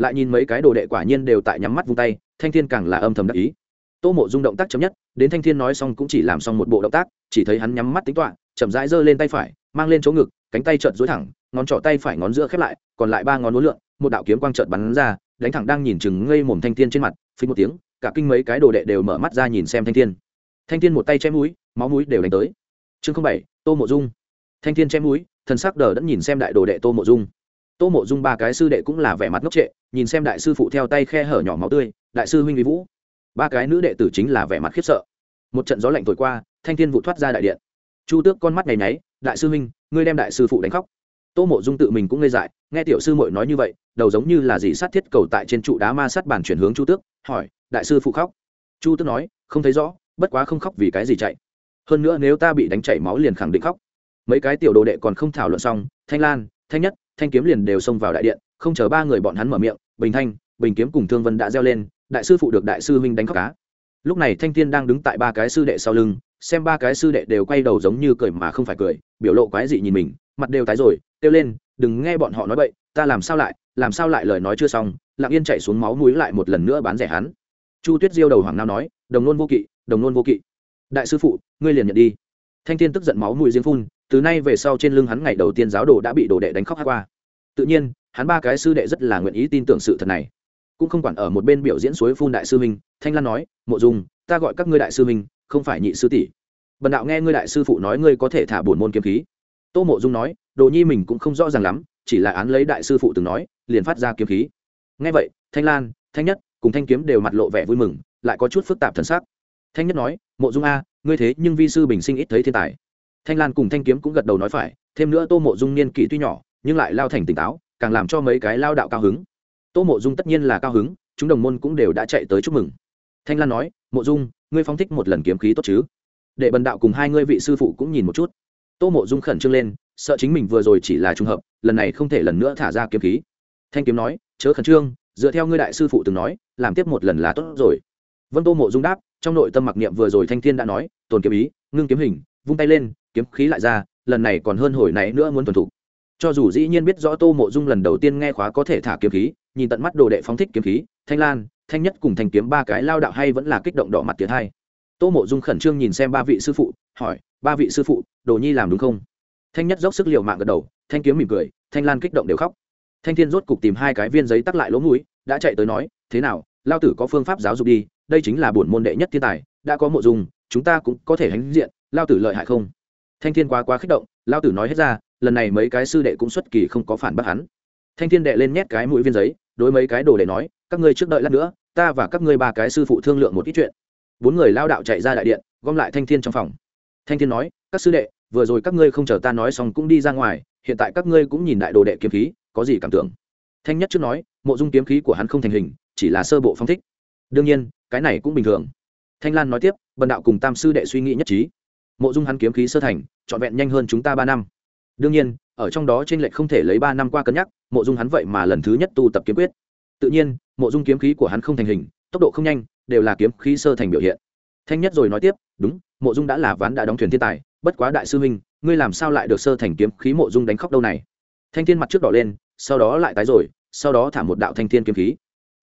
lại nhìn mấy cái đồ đệ quả nhiên đều tại nhắm mắt vung tay, thanh thiên càng là âm thầm đắc ý. Tô mộ dung động tác chấm nhất, đến thanh thiên nói xong cũng chỉ làm xong một bộ động tác, chỉ thấy hắn nhắm mắt tính toạ chậm rãi giơ lên tay phải, mang lên chỗ ngực, cánh tay trợn dối thẳng, ngón trỏ tay phải ngón giữa khép lại, còn lại ba ngón uốn lượn, một đạo kiếm quang trợn bắn ra, đánh thẳng đang nhìn chừng ngây mồm thanh thiên trên mặt, phí một tiếng, cả kinh mấy cái đồ đệ đều mở mắt ra nhìn xem thanh thiên. Thanh thiên một tay che mũi, máu mũi đều đánh tới. Chương không bảy, tô mộ dung. Thanh thiên che mũi, thần sắc đờ đẫn nhìn xem đại đồ đệ tô mộ dung tô mộ dung ba cái sư đệ cũng là vẻ mặt ngốc trệ, nhìn xem đại sư phụ theo tay khe hở nhỏ máu tươi, đại sư huynh vi vũ. Ba cái nữ đệ tử chính là vẻ mặt khiếp sợ. Một trận gió lạnh thổi qua, thanh thiên vụ thoát ra đại điện. Chu tước con mắt ngày nháy, đại sư huynh, ngươi đem đại sư phụ đánh khóc. Tô mộ dung tự mình cũng ngây dại, nghe tiểu sư mội nói như vậy, đầu giống như là gì sát thiết cầu tại trên trụ đá ma sát bàn chuyển hướng chu tước, hỏi, đại sư phụ khóc? Chu tước nói, không thấy rõ, bất quá không khóc vì cái gì chạy. Hơn nữa nếu ta bị đánh chảy máu liền khẳng định khóc. Mấy cái tiểu đồ đệ còn không thảo luận xong, thanh lan, thanh nhất thanh kiếm liền đều xông vào đại điện, không chờ ba người bọn hắn mở miệng, bình thanh, bình kiếm cùng thương vân đã reo lên, đại sư phụ được đại sư huynh đánh khóc cá. Lúc này thanh thiên đang đứng tại ba cái sư đệ sau lưng, xem ba cái sư đệ đều quay đầu giống như cười mà không phải cười, biểu lộ quái dị nhìn mình, mặt đều tái rồi, kêu lên, đừng nghe bọn họ nói bậy, ta làm sao lại, làm sao lại lời nói chưa xong. Lặng yên chạy xuống máu núi lại một lần nữa bán rẻ hắn. Chu tuyết diêu đầu hoàng nao nói, đồng nôn vô kỵ, đồng nôn vô kỵ. Đại sư phụ, ngươi liền nhận đi. Thanh thiên tức giận máu mùi riêng phun từ nay về sau trên lưng hắn ngày đầu tiên giáo đồ đã bị đồ đệ đánh khóc hát qua. Tự nhiên, hắn ba cái sư đệ rất là nguyện ý tin tưởng sự thật này. Cũng không quản ở một bên biểu diễn suối phun đại sư minh thanh lan nói, mộ dung, ta gọi các ngươi đại sư minh không phải nhị sư tỷ. Bần đạo nghe ngươi đại sư phụ nói ngươi có thể thả bổn môn kiếm khí. Tô mộ dung nói, đồ nhi mình cũng không rõ ràng lắm, chỉ là án lấy đại sư phụ từng nói, liền phát ra kiếm khí. Nghe vậy, thanh lan, thanh nhất cùng thanh kiếm đều mặt lộ vẻ vui mừng, lại có chút phức tạp thần sắc. Thanh nhất nói, mộ dung a, ngươi thế nhưng vi sư bình sinh ít thấy thiên tài thanh lan cùng thanh kiếm cũng gật đầu nói phải, thêm nữa tô mộ dung niên kỷ tuy nhỏ, nhưng lại lao thành tỉnh táo, càng làm cho mấy cái lao đạo cao hứng. Tô mộ dung tất nhiên là cao hứng, chúng đồng môn cũng đều đã chạy tới chúc mừng. Thanh lan nói, mộ dung, ngươi phóng thích một lần kiếm khí tốt chứ? Để bần đạo cùng hai ngươi vị sư phụ cũng nhìn một chút. Tô mộ dung khẩn trương lên, sợ chính mình vừa rồi chỉ là trùng hợp, lần này không thể lần nữa thả ra kiếm khí. Thanh kiếm nói, chớ khẩn trương, dựa theo ngươi đại sư phụ từng nói, làm tiếp một lần là tốt rồi. Vân tô mộ dung đáp, trong nội tâm mặc niệm vừa rồi thanh thiên đã nói, tồn kiếm ý, ngưng kiếm hình, vung tay lên kiếm khí lại ra, lần này còn hơn hồi nãy nữa muốn tuần thủ cho dù dĩ nhiên biết rõ tô mộ dung lần đầu tiên nghe khóa có thể thả kiếm khí, nhìn tận mắt đồ đệ phóng thích kiếm khí, thanh lan, thanh nhất cùng thanh kiếm ba cái lao đạo hay vẫn là kích động đỏ mặt tiến hai. Tô mộ dung khẩn trương nhìn xem ba vị sư phụ, hỏi, ba vị sư phụ, đồ nhi làm đúng không? Thanh nhất dốc sức l i ề u mạng gật đầu, thanh kiếm mỉm cười, thanh lan kích động đều khóc. Thanh thiên rốt cục tìm hai cái viên giấy tắc lại lỗ mũi, đã chạy tới nói, thế nào, lao tử có phương pháp giáo dục đi, đây chính là bổn môn đệ nhất thiên tài, đã có mộ dung, chúng ta cũng có thể hãnh diện, lao tử lợi hại không? Thanh thiên quá quá kích động, lao tử nói hết ra, lần này mấy cái sư đệ cũng xuất kỳ không có phản bác hắn. Thanh thiên đệ lên nhét cái mũi viên giấy, đối mấy cái đồ để nói, các ngươi trước đợi lát nữa, ta và các ngươi ba cái sư phụ thương lượng một ít chuyện. Bốn người lao đạo chạy ra đại điện, gom lại thanh thiên trong phòng. Thanh thiên nói, các sư đệ, vừa rồi các ngươi không chờ ta nói xong cũng đi ra ngoài, hiện tại các ngươi cũng nhìn đại đồ đệ kiếm khí, có gì cảm tưởng? Thanh nhất trước nói, mộ dung kiếm khí của hắn không thành hình, chỉ là sơ bộ phong thích. Đương nhiên, cái này cũng bình thường. Thanh lan nói tiếp, bần đạo cùng tam sư đệ suy nghĩ nhất trí mộ dung hắn kiếm khí sơ thành, trọn vẹn nhanh hơn chúng ta ba năm. Đương nhiên, ở trong đó trên lệch không thể lấy ba năm qua cân nhắc, mộ dung hắn vậy mà lần thứ nhất tu tập kiếm quyết. Tự nhiên, mộ dung kiếm khí của hắn không thành hình, tốc độ không nhanh, đều là kiếm khí sơ thành biểu hiện. Thanh nhất rồi nói tiếp, đúng, mộ dung đã là ván đã đóng thuyền thiên tài, bất quá đại sư huynh, ngươi làm sao lại được sơ thành kiếm khí mộ dung đánh khóc đâu này? Thanh thiên mặt trước đỏ lên, sau đó lại tái rồi, sau đó thả một đạo thanh thiên kiếm khí.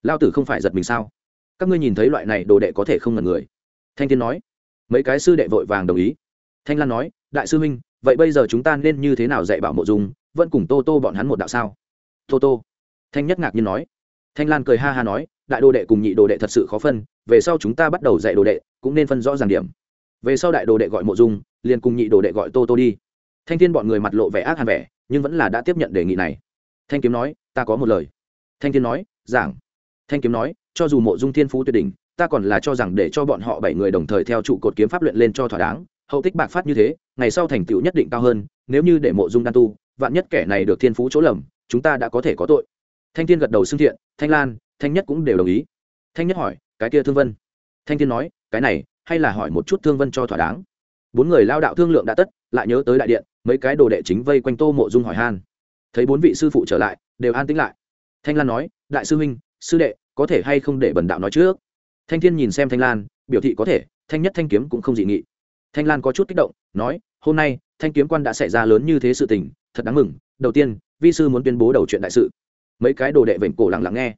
Lao tử không phải giật mình sao? Các ngươi nhìn thấy loại này đồ đệ có thể không ngần người. Thanh thiên nói. Mấy cái sư đệ vội vàng đồng ý thanh lan nói, đại sư huynh, vậy bây giờ chúng ta nên như thế nào dạy bảo mộ dung, vẫn cùng tô tô bọn hắn một đạo sao? Tô tô. Thanh nhất ngạc nhiên nói. Thanh lan cười ha ha nói, đại đồ đệ cùng nhị đồ đệ thật sự khó phân, về sau chúng ta bắt đầu dạy đồ đệ, cũng nên phân rõ ràng điểm. Về sau đại đồ đệ gọi mộ dung, liền cùng nhị đồ đệ gọi tô tô đi. Thanh thiên bọn người mặt lộ vẻ ác hàn vẻ, nhưng vẫn là đã tiếp nhận đề nghị này. Thanh kiếm nói, ta có một lời. Thanh thiên nói, giảng. Thanh kiếm nói, cho dù mộ dung thiên phú tuyệt đỉnh, ta còn là cho rằng để cho bọn họ bảy người đồng thời theo trụ cột kiếm pháp luyện lên cho thỏa đáng hậu tích bạc phát như thế, ngày sau thành tựu nhất định cao hơn, nếu như để mộ dung đan tu, vạn nhất kẻ này được thiên phú chỗ lầm, chúng ta đã có thể có tội. Thanh thiên gật đầu xưng thiện, thanh lan, thanh nhất cũng đều đồng ý. Thanh nhất hỏi, cái kia thương vân? Thanh thiên nói, cái này, hay là hỏi một chút thương vân cho thỏa đáng. Bốn người lao đạo thương lượng đã tất, lại nhớ tới đại điện, mấy cái đồ đệ chính vây quanh tô mộ dung hỏi han. Thấy bốn vị sư phụ trở lại, đều an tĩnh lại. Thanh lan nói, đại sư huynh, sư đệ, có thể hay không để bần đạo nói trước? Thanh thiên nhìn xem thanh lan, biểu thị có thể, thanh nhất thanh kiếm cũng không dị nghị thanh lan có chút kích động, nói, hôm nay, thanh kiếm quan đã xảy ra lớn như thế sự tình, thật đáng mừng. Đầu tiên, vi sư muốn tuyên bố đầu chuyện đại sự. Mấy cái đồ đệ vểnh cổ lặng lặng nghe.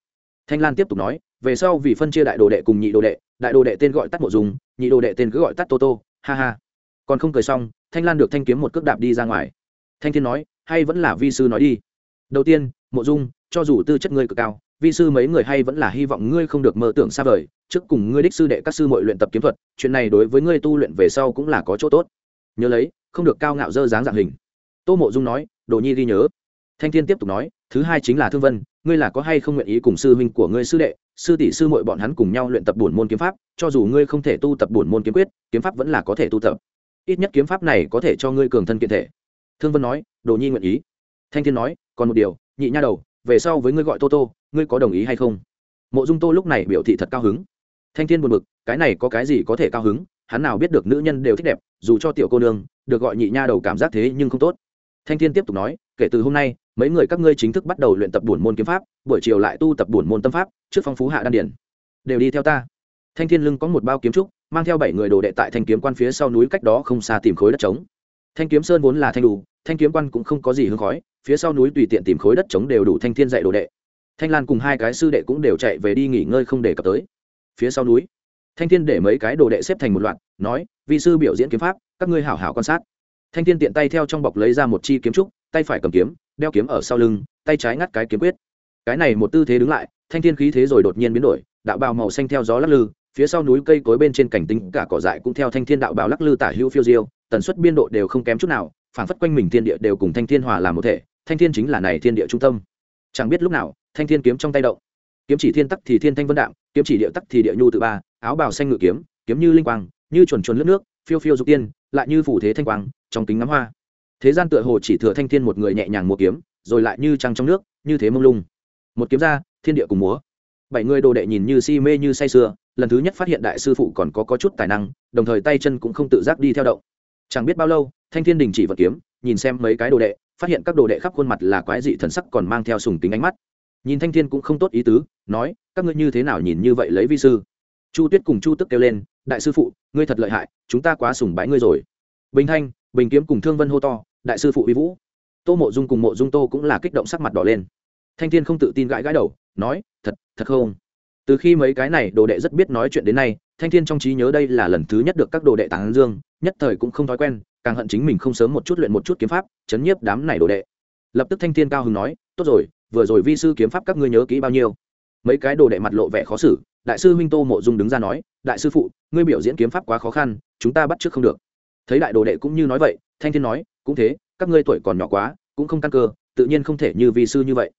Thanh lan tiếp tục nói, về sau vì phân chia đại đồ đệ cùng nhị đồ đệ, đại đồ đệ tên gọi tắt mộ dùng nhị đồ đệ tên cứ gọi tắt tô tô. Ha ha. Còn không cười xong, thanh lan được thanh kiếm một cước đạp đi ra ngoài. Thanh thiên nói, hay vẫn là vi sư nói đi. Đầu tiên, mộ dung, cho dù tư chất ngươi cực cao, vi sư mấy người hay vẫn là hy vọng ngươi không được mơ tưởng xa vời trước cùng ngươi đích sư đệ các sư mọi luyện tập kiếm thuật, chuyện này đối với ngươi tu luyện về sau cũng là có chỗ tốt. Nhớ lấy, không được cao ngạo dơ dáng dạng hình. Tô mộ dung nói, đồ nhi ghi nhớ. Thanh thiên tiếp tục nói, thứ hai chính là thương vân, ngươi là có hay không nguyện ý cùng sư huynh của ngươi sư đệ, sư tỷ sư mội bọn hắn cùng nhau luyện tập bổn môn kiếm pháp, cho dù ngươi không thể tu tập bổn môn kiếm quyết, kiếm pháp vẫn là có thể tu tập. Ít nhất kiếm pháp này có thể cho ngươi cường thân kiện thể. Thương vân nói, đồ nhi nguyện ý. Thanh thiên nói, còn một điều, nhị nha đầu, về sau với ngươi gọi tô tô, ngươi có đồng ý hay không? Mộ dung tô lúc này biểu thị thật cao hứng thanh thiên buồn bực, cái này có cái gì có thể cao hứng, hắn nào biết được nữ nhân đều thích đẹp, dù cho tiểu cô nương, được gọi nhị nha đầu cảm giác thế nhưng không tốt. Thanh thiên tiếp tục nói, kể từ hôm nay, mấy người các ngươi chính thức bắt đầu luyện tập buồn môn kiếm pháp, buổi chiều lại tu tập buồn môn tâm pháp, trước phong phú hạ đan điển đều đi theo ta. Thanh thiên lưng có một bao kiếm trúc, mang theo bảy người đồ đệ tại thanh kiếm quan phía sau núi cách đó không xa tìm khối đất trống. Thanh kiếm sơn vốn là thanh đủ, thanh kiếm quan cũng không có gì hương khói, phía sau núi tùy tiện tìm khối đất trống đều đủ thanh thiên dạy đồ đệ. Thanh lan cùng hai cái sư đệ cũng đều chạy về đi nghỉ ngơi không để cập tới phía sau núi. Thanh thiên để mấy cái đồ đệ xếp thành một loạt, nói vị sư biểu diễn kiếm pháp, các ngươi hảo hảo quan sát. Thanh thiên tiện tay theo trong bọc lấy ra một chi kiếm trúc, tay phải cầm kiếm, đeo kiếm ở sau lưng, tay trái ngắt cái kiếm quyết. Cái này một tư thế đứng lại, thanh thiên khí thế rồi đột nhiên biến đổi, đạo bào màu xanh theo gió lắc lư, phía sau núi cây cối bên trên cảnh tính cả cỏ dại cũng theo thanh thiên đạo bào lắc lư tả hữu phiêu diêu, tần suất biên độ đều không kém chút nào, phản phất quanh mình thiên địa đều cùng thanh thiên hòa làm một thể, thanh thiên chính là này thiên địa trung tâm. Chẳng biết lúc nào, thanh thiên kiếm trong tay động kiếm chỉ thiên tắc thì thiên thanh vân đạm kiếm chỉ địa tắc thì địa nhu tự ba áo bào xanh ngự kiếm kiếm như linh quang như chuẩn chuẩn lướt nước phiêu phiêu dục tiên lại như phủ thế thanh quang trong kính ngắm hoa. Thế gian tựa hồ chỉ thừa thanh thiên một người nhẹ nhàng múa kiếm rồi lại như trăng trong nước như thế mông lung. Một kiếm ra thiên địa cùng múa. Bảy người đồ đệ nhìn như si mê như say sưa lần thứ nhất phát hiện đại sư phụ còn có, có chút tài năng đồng thời tay chân cũng không tự giác đi theo động. Chẳng biết bao lâu thanh thiên đình chỉ vật kiếm nhìn xem mấy cái đồ đệ phát hiện các đồ đệ khắp khuôn mặt là quái dị thần sắc còn mang theo sùng tính ánh mắt. Nhìn thanh thiên cũng không tốt ý tứ nói, các ngươi như thế nào nhìn như vậy lấy vi sư? Chu tuyết cùng chu tức kêu lên, đại sư phụ, ngươi thật lợi hại, chúng ta quá sùng bái ngươi rồi. Bình thanh, bình kiếm cùng thương vân hô to, đại sư phụ vi vũ. Tô mộ dung cùng mộ dung tô cũng là kích động sắc mặt đỏ lên. Thanh thiên không tự tin gãi gãi đầu, nói, thật thật không? Từ khi mấy cái này đồ đệ rất biết nói chuyện đến nay, thanh thiên trong trí nhớ đây là lần thứ nhất được các đồ đệ tán dương, nhất thời cũng không thói quen, càng hận chính mình không sớm một chút luyện một chút kiếm pháp, chấn nhiếp đám này đồ đệ. Lập tức thanh thiên cao hứng nói, tốt rồi, vừa rồi vi sư kiếm pháp các ngươi nhớ kỹ bao nhiêu? Mấy cái đồ đệ mặt lộ vẻ khó xử, đại sư huynh tô mộ dung đứng ra nói, đại sư phụ, ngươi biểu diễn kiếm pháp quá khó khăn, chúng ta bắt trước không được. Thấy đại đồ đệ cũng như nói vậy, thanh thiên nói, cũng thế, các ngươi tuổi còn nhỏ quá, cũng không căn cơ, tự nhiên không thể như vi sư như vậy.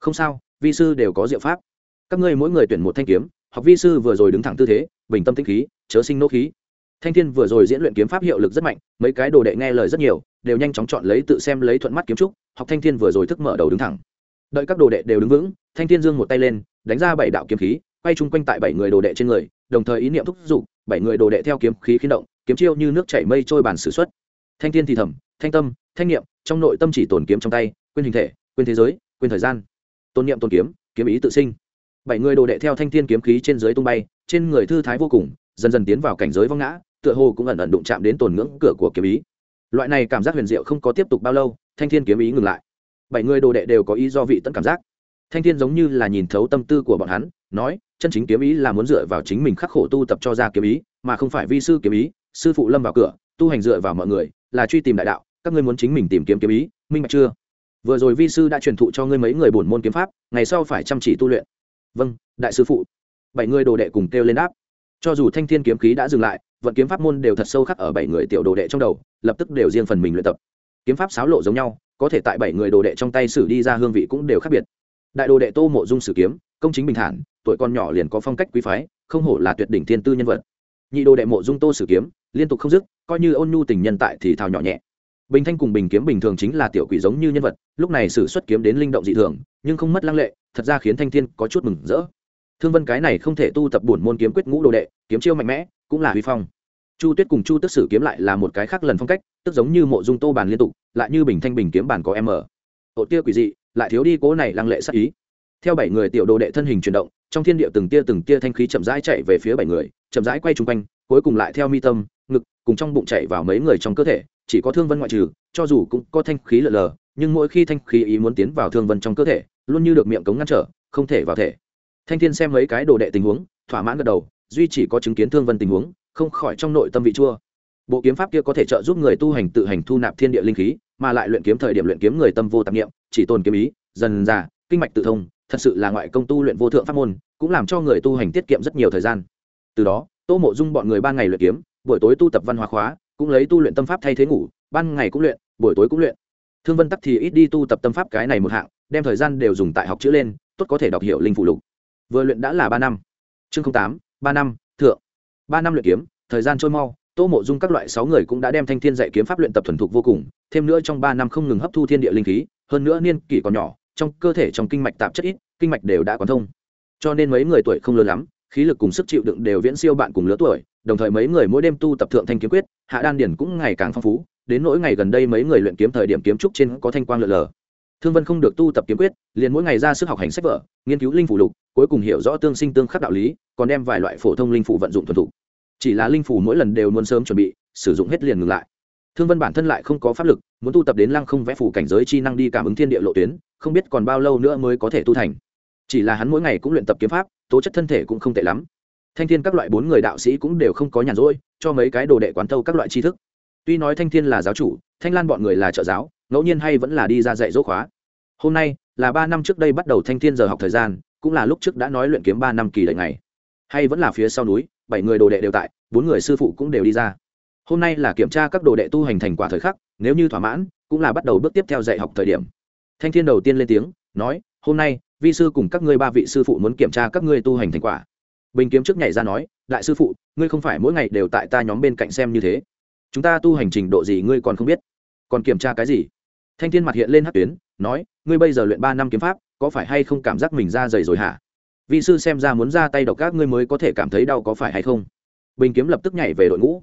Không sao, vi sư đều có diệu pháp. Các ngươi mỗi người tuyển một thanh kiếm, học vi sư vừa rồi đứng thẳng tư thế, bình tâm tĩnh khí, chớ sinh nỗ khí. Thanh thiên vừa rồi diễn luyện kiếm pháp hiệu lực rất mạnh, mấy cái đồ đệ nghe lời rất nhiều, đều nhanh chóng chọn lấy tự xem lấy thuận mắt kiếm trúc, học thanh thiên vừa rồi thức mở đầu đứng thẳng đợi các đồ đệ đều đứng vững, thanh thiên dương một tay lên, đánh ra bảy đạo kiếm khí, quay chung quanh tại bảy người đồ đệ trên người, đồng thời ý niệm thúc giục, bảy người đồ đệ theo kiếm khí khí động, kiếm chiêu như nước chảy mây trôi bàn sử xuất. Thanh thiên thì thầm, thanh tâm, thanh niệm, trong nội tâm chỉ tồn kiếm trong tay, quên hình thể, quên thế giới, quên thời gian. Tôn niệm tôn kiếm kiếm ý tự sinh. Bảy người đồ đệ theo thanh thiên kiếm khí trên dưới tung bay, trên người thư thái vô cùng, dần dần tiến vào cảnh giới vong ngã, tựa hồ cũng ẩn ẩn đụng chạm đến tồn ngưỡng cửa của kiếm ý. Loại này cảm giác huyền diệu không có tiếp tục bao lâu, thanh thiên kiếm ý ngừng lại bảy người đồ đệ đều có ý do vị tận cảm giác. Thanh thiên giống như là nhìn thấu tâm tư của bọn hắn, nói, chân chính kiếm ý là muốn dựa vào chính mình khắc khổ tu tập cho ra kiếm ý, mà không phải vi sư kiếm ý, sư phụ lâm vào cửa, tu hành dựa vào mọi người, là truy tìm đại đạo, các ngươi muốn chính mình tìm kiếm kiếm ý, minh bạch chưa? Vừa rồi vi sư đã truyền thụ cho ngươi mấy người bổn môn kiếm pháp, ngày sau phải chăm chỉ tu luyện. Vâng đại sư phụ. Bảy người đồ đệ cùng kêu lên đáp. Cho dù thanh thiên kiếm khí đã dừng lại, vận kiếm pháp môn đều thật sâu khắc ở bảy người tiểu đồ đệ trong đầu, lập tức đều riêng phần mình luyện tập. Kiếm pháp xáo lộ giống nhau có thể tại bảy người đồ đệ trong tay xử đi ra hương vị cũng đều khác biệt. Đại đồ đệ tô mộ dung sử kiếm, công chính bình thản, tuổi con nhỏ liền có phong cách quý phái, không hổ là tuyệt đỉnh thiên tư nhân vật. Nhị đồ đệ mộ dung tô sử kiếm, liên tục không dứt, coi như ôn nhu tình nhân tại thì thào nhỏ nhẹ. Bình thanh cùng bình kiếm bình thường chính là tiểu quỷ giống như nhân vật, lúc này sử xuất kiếm đến linh động dị thường, nhưng không mất lăng lệ, thật ra khiến thanh thiên có chút mừng rỡ. Thương vân cái này không thể tu tập bổn môn kiếm quyết ngũ đồ đệ, kiếm chiêu mạnh mẽ, cũng là huy phong chu tuyết cùng chu tức sử kiếm lại là một cái khác lần phong cách, tức giống như mộ dung tô bàn liên tục, lại như bình thanh bình kiếm bàn có m hộ tia quỷ dị, lại thiếu đi cố này lăng lệ sắc ý. Theo bảy người tiểu đồ đệ thân hình chuyển động, trong thiên địa từng tia từng tia thanh khí chậm rãi chạy về phía bảy người, chậm rãi quay chung quanh, cuối cùng lại theo mi tâm, ngực, cùng trong bụng chạy vào mấy người trong cơ thể, chỉ có thương vân ngoại trừ, cho dù cũng có thanh khí lờ lờ, nhưng mỗi khi thanh khí ý muốn tiến vào thương vân trong cơ thể, luôn như được miệng cống ngăn trở, không thể vào thể. Thanh thiên xem mấy cái đồ đệ tình huống, thỏa mãn gật đầu, duy chỉ có chứng kiến thương vân tình huống không khỏi trong nội tâm vị chua. Bộ kiếm pháp kia có thể trợ giúp người tu hành tự hành thu nạp thiên địa linh khí, mà lại luyện kiếm thời điểm luyện kiếm người tâm vô tạp nghiệm chỉ tồn kiếm ý, dần già kinh mạch tự thông, thật sự là ngoại công tu luyện vô thượng pháp môn, cũng làm cho người tu hành tiết kiệm rất nhiều thời gian. Từ đó, tô mộ dung bọn người ban ngày luyện kiếm, buổi tối tu tập văn hóa khóa, cũng lấy tu luyện tâm pháp thay thế ngủ, ban ngày cũng luyện, buổi tối cũng luyện. Thương vân tắc thì ít đi tu tập tâm pháp cái này một hạng, đem thời gian đều dùng tại học chữ lên, tốt có thể đọc hiểu linh phụ lục. Vừa luyện đã là ba năm. Chương tám, ba năm, thượng ba năm luyện kiếm, thời gian trôi mau, tô mộ dung các loại sáu người cũng đã đem thanh thiên dạy kiếm pháp luyện tập thuần thục vô cùng, thêm nữa trong ba năm không ngừng hấp thu thiên địa linh khí, hơn nữa niên kỷ còn nhỏ, trong cơ thể trong kinh mạch tạp chất ít, kinh mạch đều đã quán thông. Cho nên mấy người tuổi không lớn lắm, khí lực cùng sức chịu đựng đều viễn siêu bạn cùng lứa tuổi, đồng thời mấy người mỗi đêm tu tập thượng thanh kiếm quyết, hạ đan điển cũng ngày càng phong phú, đến nỗi ngày gần đây mấy người luyện kiếm thời điểm kiếm trúc trên có thanh quang lượn lờ. Thương vân không được tu tập kiếm quyết, liền mỗi ngày ra sức học hành sách vở, nghiên cứu linh phủ lục, cuối cùng hiểu rõ tương sinh tương khắc đạo lý, còn đem vài loại phổ thông linh phủ vận dụng thuần thục chỉ là linh phủ mỗi lần đều muốn sớm chuẩn bị, sử dụng hết liền ngừng lại. Thương vân bản thân lại không có pháp lực, muốn tu tập đến lăng không vẽ phủ cảnh giới chi năng đi cảm ứng thiên địa lộ tuyến, không biết còn bao lâu nữa mới có thể tu thành. Chỉ là hắn mỗi ngày cũng luyện tập kiếm pháp, tố chất thân thể cũng không tệ lắm. Thanh thiên các loại bốn người đạo sĩ cũng đều không có nhàn rỗi, cho mấy cái đồ đệ quán thâu các loại tri thức. Tuy nói thanh thiên là giáo chủ, thanh lan bọn người là trợ giáo, ngẫu nhiên hay vẫn là đi ra dạy dỗ khóa. Hôm nay là ba năm trước đây bắt đầu thanh thiên giờ học thời gian, cũng là lúc trước đã nói luyện kiếm ba năm kỳ đợi ngày hay vẫn là phía sau núi, bảy người đồ đệ đều tại, bốn người sư phụ cũng đều đi ra. Hôm nay là kiểm tra các đồ đệ tu hành thành quả thời khắc, nếu như thỏa mãn, cũng là bắt đầu bước tiếp theo dạy học thời điểm. Thanh thiên đầu tiên lên tiếng, nói, hôm nay, vi sư cùng các ngươi ba vị sư phụ muốn kiểm tra các ngươi tu hành thành quả. Bình kiếm trước nhảy ra nói, đại sư phụ, ngươi không phải mỗi ngày đều tại ta nhóm bên cạnh xem như thế. Chúng ta tu hành trình độ gì ngươi còn không biết? Còn kiểm tra cái gì? Thanh thiên mặt hiện lên hát tuyến, nói, ngươi bây giờ luyện ba năm kiếm pháp, có phải hay không cảm giác mình ra dày rồi hả? Vị sư xem ra muốn ra tay độc các ngươi mới có thể cảm thấy đau có phải hay không? Bình kiếm lập tức nhảy về đội ngũ.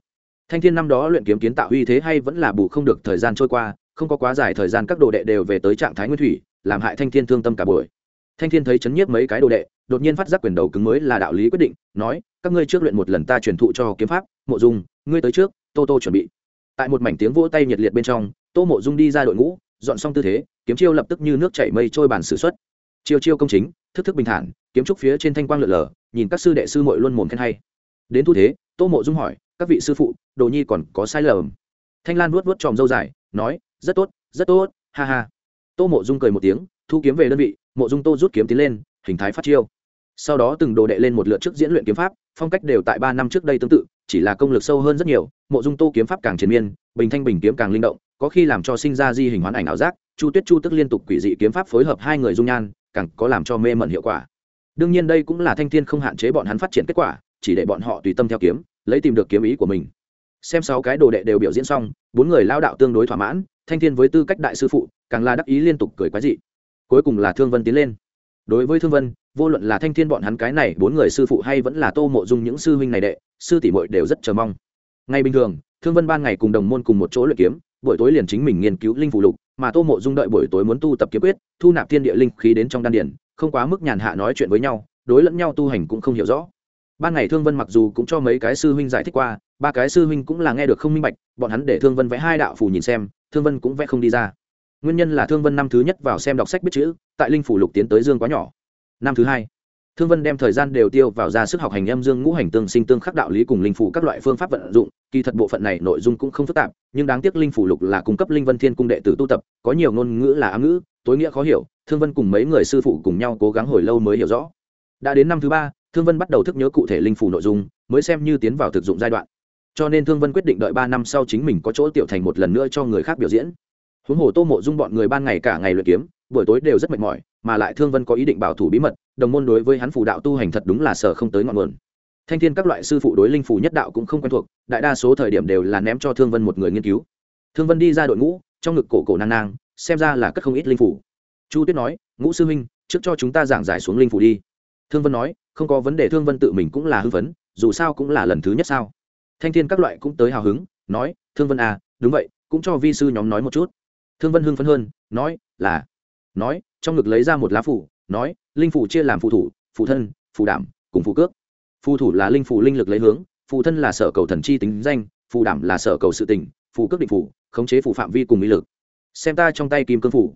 Thanh thiên năm đó luyện kiếm kiến tạo uy thế hay vẫn là bù không được thời gian trôi qua, không có quá dài thời gian các đồ đệ đều về tới trạng thái nguyên thủy, làm hại thanh thiên thương tâm cả buổi. Thanh thiên thấy chấn nhiếp mấy cái đồ đệ, đột nhiên phát giác quyền đầu cứng mới là đạo lý quyết định, nói, các ngươi trước luyện một lần ta truyền thụ cho kiếm pháp, mộ dung, ngươi tới trước, tô tô chuẩn bị. Tại một mảnh tiếng vỗ tay nhiệt liệt bên trong, tô mộ dung đi ra đội ngũ, dọn xong tư thế, kiếm chiêu lập tức như nước chảy mây trôi bàn sử xuất chiêu chiêu công chính, thức thức bình thản, kiếm trúc phía trên thanh quang lượn lờ, nhìn các sư đệ sư muội luôn mồm khen hay. Đến thu thế, tô mộ dung hỏi, các vị sư phụ, đồ nhi còn có sai lầm. Thanh lan vuốt vuốt tròm dâu dài, nói, rất tốt rất tốt, ha ha. Tô mộ dung cười một tiếng, thu kiếm về đơn vị, mộ dung tô rút kiếm tiến lên, hình thái phát chiêu. Sau đó từng đồ đệ lên một lượt trước diễn luyện kiếm pháp, phong cách đều tại ba năm trước đây tương tự, chỉ là công lực sâu hơn rất nhiều, mộ dung tô kiếm pháp càng triền miên, bình thanh bình kiếm càng linh động, có khi làm cho sinh ra di hình hoán ảnh ảo giác, chu tuyết chu tức liên tục quỷ dị kiếm pháp phối hợp hai người dung nhan càng có làm cho mê mẩn hiệu quả. Đương nhiên đây cũng là thanh thiên không hạn chế bọn hắn phát triển kết quả, chỉ để bọn họ tùy tâm theo kiếm, lấy tìm được kiếm ý của mình. Xem sáu cái đồ đệ đều biểu diễn xong, bốn người lao đạo tương đối thỏa mãn, thanh thiên với tư cách đại sư phụ, càng là đắc ý liên tục cười quái dị. Cuối cùng là thương vân tiến lên. Đối với thương vân, vô luận là thanh thiên bọn hắn cái này, bốn người sư phụ hay vẫn là tô mộ dung những sư huynh này đệ, sư tỷ muội đều rất chờ mong. Ngay bình thường, thương vân ban ngày cùng đồng môn cùng một chỗ luyện kiếm, buổi tối liền chính mình nghiên cứu linh phụ lục mà tô mộ dung đợi buổi tối muốn tu tập kiếm quyết, thu nạp thiên địa linh khí đến trong đan điển không quá mức nhàn hạ nói chuyện với nhau, đối lẫn nhau tu hành cũng không hiểu rõ. Ban ngày thương vân mặc dù cũng cho mấy cái sư huynh giải thích qua, ba cái sư huynh cũng là nghe được không minh bạch, bọn hắn để thương vân vẽ hai đạo phù nhìn xem, thương vân cũng vẽ không đi ra. Nguyên nhân là thương vân năm thứ nhất vào xem đọc sách biết chữ, tại linh phủ lục tiến tới dương quá nhỏ. Năm thứ hai thương vân đem thời gian đều tiêu vào ra sức học hành âm dương ngũ hành tương sinh tương khắc đạo lý cùng linh phủ các loại phương pháp vận dụng, kỳ thật bộ phận này nội dung cũng không phức tạp, nhưng đáng tiếc linh phủ lục là cung cấp linh vân thiên cung đệ tử tu tập, có nhiều ngôn ngữ là ám ngữ, tối nghĩa khó hiểu, thương vân cùng mấy người sư phụ cùng nhau cố gắng hồi lâu mới hiểu rõ. Đã đến năm thứ ba, thương vân bắt đầu thức nhớ cụ thể linh phủ nội dung, mới xem như tiến vào thực dụng giai đoạn. Cho nên thương vân quyết định đợi ba năm sau chính mình có chỗ tiểu thành một lần nữa cho người khác biểu diễn. Huống hồ tô mộ dung bọn người ban ngày cả ngày luyện kiếm, buổi tối đều rất mệt mỏi mà lại thương vân có ý định bảo thủ bí mật đồng môn đối với hắn phù đạo tu hành thật đúng là sở không tới ngọn nguồn. Thanh thiên các loại sư phụ đối linh phù nhất đạo cũng không quen thuộc đại đa số thời điểm đều là ném cho thương vân một người nghiên cứu. Thương vân đi ra đội ngũ trong ngực cổ cổ nang nang xem ra là cất không ít linh phủ chu tuyết nói ngũ sư huynh trước cho chúng ta giảng giải xuống linh phủ đi. Thương vân nói không có vấn đề thương vân tự mình cũng là hư vấn, dù sao cũng là lần thứ nhất sao? Thanh thiên các loại cũng tới hào hứng nói thương vân à đúng vậy cũng cho vi sư nhóm nói một chút. Thương vân hưng phấn hơn nói là nói, trong ngực lấy ra một lá phủ nói, linh phủ chia làm phù thủ, phù thân, phù đảm, cùng phù cước. Phù thủ là linh phủ linh lực lấy hướng, phù thân là sở cầu thần chi tính danh, phù đảm là sở cầu sự tình, phù cước định phủ khống chế phù phạm vi cùng ý lực. Xem ta trong tay kim cương phủ